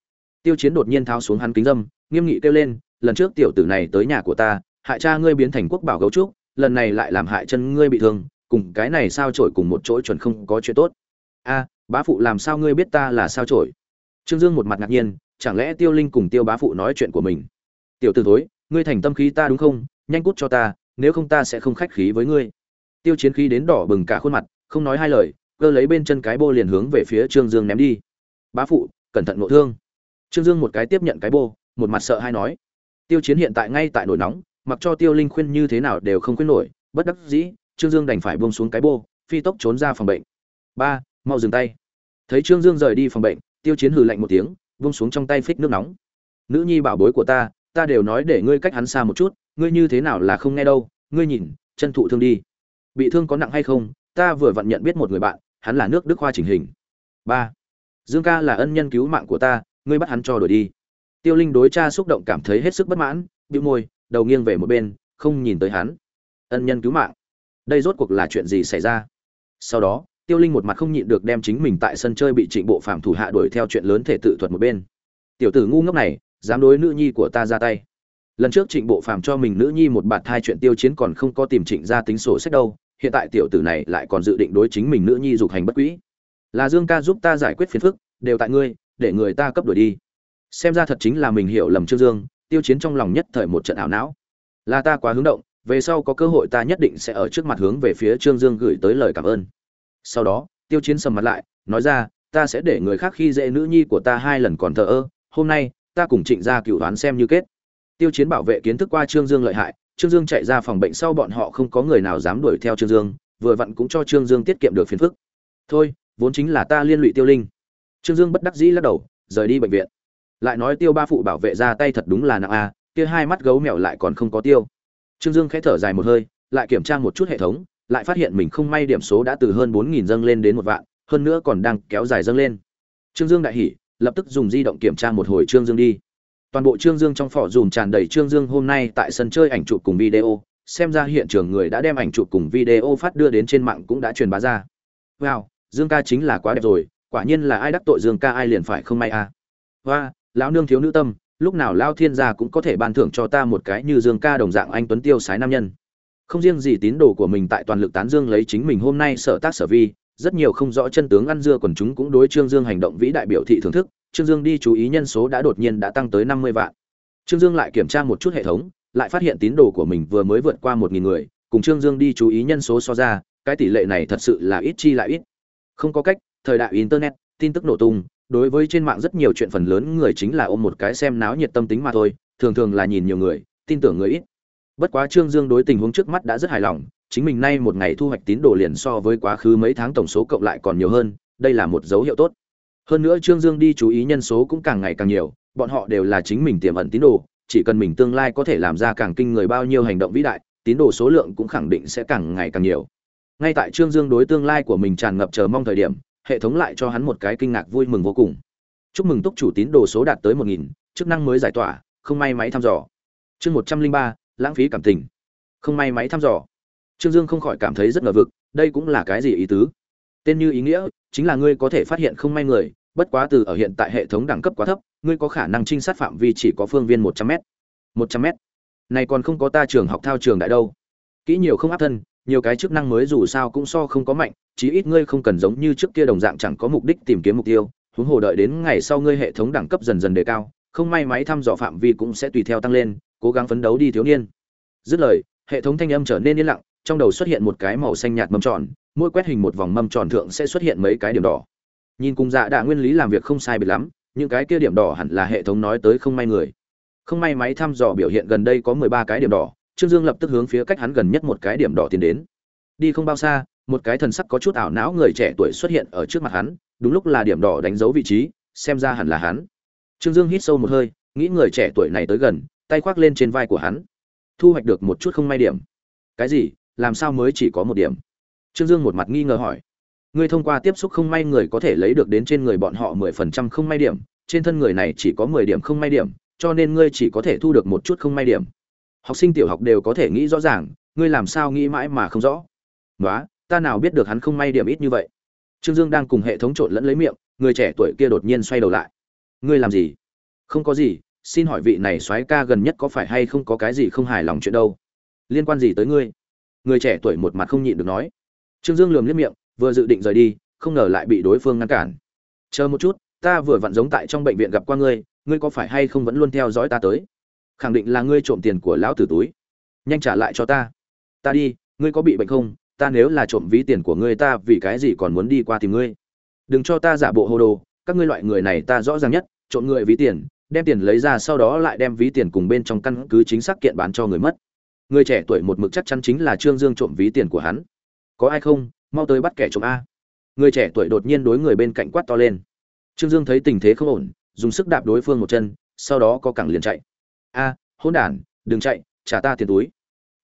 tiêu chiến đột nhiên tháo xuống hắn kính dâm, nghiêm nghị kêu lên, lần trước tiểu tử này tới nhà của ta, hại cha ngươi biến thành quốc bảo gấu trúc, lần này lại làm hại chân ngươi bị thương, cùng cái này sao trổi cùng một chỗ chuẩn không có chuyện tốt. A, bá phụ làm sao ngươi biết ta là sao trổi trương dương một mặt ngạc nhiên, chẳng lẽ tiêu linh cùng tiêu bá phụ nói chuyện của mình? Tiểu t ử thối, ngươi thành tâm khí ta đúng không? Nhanh cút cho ta, nếu không ta sẽ không khách khí với ngươi. Tiêu chiến khí đến đỏ bừng cả khuôn mặt, không nói hai lời, cơ lấy bên chân cái bô liền hướng về phía trương dương ném đi. Bá phụ, cẩn thận ngộ thương trương dương một cái tiếp nhận cái bô, một mặt sợ hay nói, tiêu chiến hiện tại ngay tại nổi nóng, mặc cho tiêu linh khuyên như thế nào đều không khuyên nổi, bất đắc dĩ, trương dương đành phải buông xuống cái bô, phi tốc trốn ra phòng bệnh. Ba, mau dừng tay. Thấy trương dương rời đi phòng bệnh, tiêu chiến hừ lạnh một tiếng, buông xuống trong tay phích nước nóng. Nữ nhi bảo bối của ta ta đều nói để ngươi cách hắn xa một chút, ngươi như thế nào là không nghe đâu, ngươi nhìn, chân thụ thương đi. Bị thương có nặng hay không, ta vừa vặn nhận biết một người bạn, hắn là nước đức khoa chỉnh hình. Ba, dương ca là ân nhân cứu mạng của ta ngươi bắt hắn cho đổi đi. Tiêu linh đối cha xúc động cảm thấy hết sức bất mãn, bĩu môi, đầu nghiêng về một bên, không nhìn tới hắn. Ân nhân cứu mạng. Đây rốt cuộc là chuyện gì xảy ra? Sau đó, tiêu linh một mặt không nhịn được đem chính mình tại sân chơi bị trịnh bộ phạm thủ hạ đuổi theo chuyện lớn thể tự thuật một bên. Tiểu tử ngu ngốc này, dám đối nữ nhi của ta ra tay. Lần trước trịnh bộ phàm cho mình nữ nhi một bạt thai chuyện tiêu chiến còn không có tìm trịnh ra tính sổ sách đâu, hiện tại tiểu tử này lại còn dự định đối chính mình nữ nhi dục hành bất quỹ là dương ca giúp ta giải quyết phiền phức, đều tại ngươi để người ta cấp đổi đi. Xem ra thật chính là mình hiểu lầm trương dương, tiêu chiến trong lòng nhất thời một trận ảo não. Là ta quá hướng động, về sau có cơ hội ta nhất định sẽ ở trước mặt hướng về phía trương dương gửi tới lời cảm ơn. Sau đó, tiêu chiến sầm mặt lại, nói ra, ta sẽ để người khác khi dễ nữ nhi của ta hai lần còn thờ ơ, hôm nay, ta cùng trịnh gia cựu đoán xem như kết. Tiêu chiến bảo vệ kiến thức qua trương dương lợi hại, trương dương chạy ra phòng bệnh sau bọn họ không có người nào dám đuổi theo trương dương, vừa vặn cũng cho trương dương tiết kiệm được phiền phức. Thôi, vốn chính là ta liên lụy tiêu linh trương dương bất đắc dĩ lắc đầu, rời đi bệnh viện. Lại nói tiêu ba phụ bảo vệ ra tay thật đúng là nặng a, kia hai mắt gấu mèo lại còn không có tiêu. Trương dương khẽ thở dài một hơi, lại kiểm tra một chút hệ thống, lại phát hiện mình không may điểm số đã từ hơn bốn nghìn dâng lên đến một vạn, hơn nữa còn đang kéo dài dâng lên. Trương dương đại hỉ, lập tức dùng di động kiểm tra một hồi trương dương đi. Toàn bộ trương dương trong phỏ dùm tràn đầy trương dương hôm nay tại sân chơi ảnh chụp cùng video, xem ra hiện trường người đã đem ảnh chụp cùng video phát đưa đến trên mạng cũng đã truyền bá ra. Wow, dương ca chính là quá đẹp rồi quả nhiên là ai đắc tội dương ca ai liền phải không may à. Hoa, lão nương thiếu nữ tâm, lúc nào lao thiên gia cũng có thể ban thưởng cho ta một cái như dương ca đồng dạng anh tuấn tiêu sái nam nhân. Không riêng gì tín đồ của mình tại toàn lực tán dương lấy chính mình hôm nay sở tác sở vi, rất nhiều không rõ chân tướng ăn dưa quần chúng cũng đối trương dương hành động vĩ đại biểu thị thưởng thức. Trương dương đi chú ý nhân số đã đột nhiên đã tăng tới năm mươi vạn. Trương dương lại kiểm tra một chút hệ thống, lại phát hiện tín đồ của mình vừa mới vượt qua một nghìn người, cùng trương dương đi chú ý nhân số so ra, cái tỷ lệ này thật sự là ít chi lại ít. Không có cách thời đại internet, tin tức nổ tung, đối với trên mạng rất nhiều chuyện phần lớn người chính là ôm một cái xem náo nhiệt tâm tính mà thôi, thường thường là nhìn nhiều người, tin tưởng người ít. Bất quá trương dương đối tình huống trước mắt đã rất hài lòng, chính mình nay một ngày thu hoạch tín đồ liền so với quá khứ mấy tháng tổng số cộng lại còn nhiều hơn, đây là một dấu hiệu tốt. Hơn nữa trương dương đi chú ý nhân số cũng càng ngày càng nhiều, bọn họ đều là chính mình tiềm ẩn tín đồ, chỉ cần mình tương lai có thể làm ra càng kinh người bao nhiêu hành động vĩ đại, tín đồ số lượng cũng khẳng định sẽ càng ngày càng nhiều. Ngay tại trương dương đối tương lai của mình tràn ngập chờ mong thời điểm hệ thống lại cho hắn một cái kinh ngạc vui mừng vô cùng. Chúc mừng túc chủ tín đồ số đạt tới một nghìn, chức năng mới giải tỏa, không may máy thăm dò. Chương một trăm linh ba, lãng phí cảm tình. Không may máy thăm dò. Trương dương không khỏi cảm thấy rất ngờ vực, đây cũng là cái gì ý tứ? Tên như ý nghĩa, chính là ngươi có thể phát hiện không may người, bất quá từ ở hiện tại hệ thống đẳng cấp quá thấp, ngươi có khả năng trinh sát phạm vi chỉ có phương viên một trăm m một trăm m này còn không có ta trường học thao trường đại đâu. Kỹ nhiều không áp thân, nhiều cái chức năng mới dù sao cũng so không có mạnh chí ít ngươi không cần giống như trước kia đồng dạng chẳng có mục đích tìm kiếm mục tiêu, huống hồ đợi đến ngày sau ngươi hệ thống đẳng cấp dần dần đề cao, không may máy thăm dò phạm vi cũng sẽ tùy theo tăng lên, cố gắng phấn đấu đi thiếu niên. Dứt lời, hệ thống thanh âm trở nên yên lặng, trong đầu xuất hiện một cái màu xanh nhạt mâm tròn, mỗi quét hình một vòng mâm tròn thượng sẽ xuất hiện mấy cái điểm đỏ. Nhìn cùng dạ đạ nguyên lý làm việc không sai biệt lắm, những cái kia điểm đỏ hẳn là hệ thống nói tới không may người. Không may máy thăm dò biểu hiện gần đây có mười ba cái điểm đỏ, trương dương lập tức hướng phía cách hắn gần nhất một cái điểm đỏ tiến đến. Đi không bao xa một cái thần sắc có chút ảo não người trẻ tuổi xuất hiện ở trước mặt hắn, đúng lúc là điểm đỏ đánh dấu vị trí, xem ra hẳn là hắn. Trương dương hít sâu một hơi, nghĩ người trẻ tuổi này tới gần, tay khoác lên trên vai của hắn. Thu hoạch được một chút không may điểm. Cái gì? Làm sao mới chỉ có một điểm? Trương dương một mặt nghi ngờ hỏi. Ngươi thông qua tiếp xúc không may người có thể lấy được đến trên người bọn họ mười phần trăm không may điểm, trên thân người này chỉ có mười điểm không may điểm, cho nên ngươi chỉ có thể thu được một chút không may điểm. Học sinh tiểu học đều có thể nghĩ rõ ràng, ngươi làm sao nghĩ mãi mà không rõ? Nói ta nào biết được hắn không may điểm ít như vậy. Trương dương đang cùng hệ thống trộn lẫn lấy miệng, người trẻ tuổi kia đột nhiên xoay đầu lại. Ngươi làm gì? Không có gì, xin hỏi vị này soái ca gần nhất có phải hay không có cái gì không hài lòng chuyện đâu? Liên quan gì tới ngươi? Người trẻ tuổi một mặt không nhịn được nói. Trương dương lườm liếc miệng, vừa dự định rời đi, không ngờ lại bị đối phương ngăn cản. Chờ một chút, ta vừa vặn giống tại trong bệnh viện gặp qua ngươi ngươi có phải hay không vẫn luôn theo dõi ta tới? Khẳng định là ngươi trộm tiền của lão tử túi. Nhanh trả lại cho ta. Ta đi, ngươi có bị bệnh không? Ta nếu là trộm ví tiền của ngươi ta vì cái gì còn muốn đi qua tìm ngươi? Đừng cho ta giả bộ hồ đồ, các ngươi loại người này ta rõ ràng nhất, trộm người ví tiền, đem tiền lấy ra sau đó lại đem ví tiền cùng bên trong căn cứ chính xác kiện bán cho người mất. Người trẻ tuổi một mực chắc chắn chính là trương dương trộm ví tiền của hắn. Có ai không? Mau tới bắt kẻ trộm a. Người trẻ tuổi đột nhiên đối người bên cạnh quát to lên. Trương dương thấy tình thế không ổn, dùng sức đạp đối phương một chân, sau đó có cẳng liền chạy. A hôn đản, đừng chạy, trả ta tiền túi.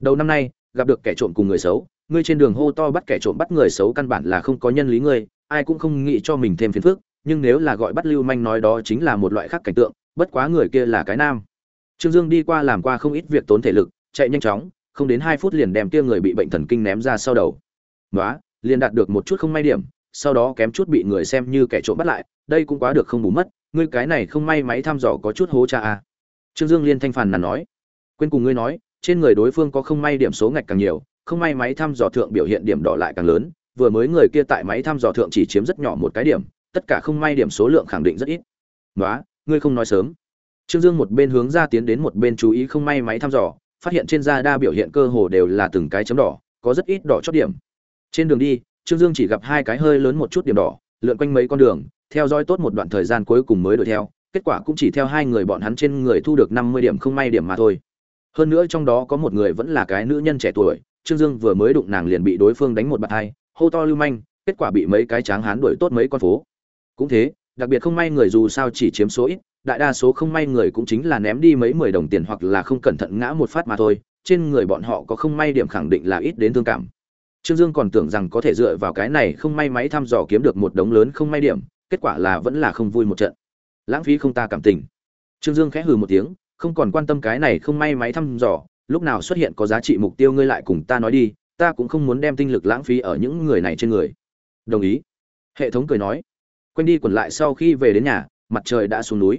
Đầu năm nay, gặp được kẻ trộm cùng người xấu ngươi trên đường hô to bắt kẻ trộm bắt người xấu căn bản là không có nhân lý ngươi, ai cũng không nghĩ cho mình thêm phiền phức, nhưng nếu là gọi bắt lưu manh nói đó chính là một loại khác cảnh tượng, bất quá người kia là cái nam. Trương dương đi qua làm qua không ít việc tốn thể lực, chạy nhanh chóng, không đến hai phút liền đem kia người bị bệnh thần kinh ném ra sau đầu. Nói liền đạt được một chút không may điểm, sau đó kém chút bị người xem như kẻ trộm bắt lại, đây cũng quá được không bù mất, ngươi cái này không may máy thăm dò có chút hố cha a. Trương dương liên thanh phàn nàn nói. Quên cùng ngươi nói, trên người đối phương có không may điểm số ngạch càng nhiều không may máy thăm dò thượng biểu hiện điểm đỏ lại càng lớn, vừa mới người kia tại máy thăm dò thượng chỉ chiếm rất nhỏ một cái điểm, tất cả không may điểm số lượng khẳng định rất ít. Nói ngươi không nói sớm. Trương dương một bên hướng ra tiến đến một bên chú ý không may máy thăm dò, phát hiện trên da đa biểu hiện cơ hồ đều là từng cái chấm đỏ, có rất ít đỏ chót điểm. Trên đường đi, trương dương chỉ gặp hai cái hơi lớn một chút điểm đỏ, lượn quanh mấy con đường, theo dõi tốt một đoạn thời gian cuối cùng mới đuổi theo, kết quả cũng chỉ theo hai người bọn hắn trên người thu được năm mươi điểm không may điểm mà thôi. Hơn nữa trong đó có một người vẫn là cái nữ nhân trẻ tuổi trương dương vừa mới đụng nàng liền bị đối phương đánh một bạt hai, hô to lưu manh, kết quả bị mấy cái tráng hán đuổi tốt mấy con phố. Cũng thế, đặc biệt không may người dù sao chỉ chiếm số ít, đại đa số không may người cũng chính là ném đi mấy mười đồng tiền hoặc là không cẩn thận ngã một phát mà thôi, trên người bọn họ có không may điểm khẳng định là ít đến thương cảm. Trương dương còn tưởng rằng có thể dựa vào cái này không may máy thăm dò kiếm được một đống lớn không may điểm, kết quả là vẫn là không vui một trận. Lãng phí không ta cảm tình. Trương dương khẽ hừ một tiếng, không còn quan tâm cái này không may máy thăm dò lúc nào xuất hiện có giá trị mục tiêu ngươi lại cùng ta nói đi, ta cũng không muốn đem tinh lực lãng phí ở những người này trên người. Đồng ý. Hệ thống cười nói. Quanh đi quẩn lại sau khi về đến nhà, mặt trời đã xuống núi.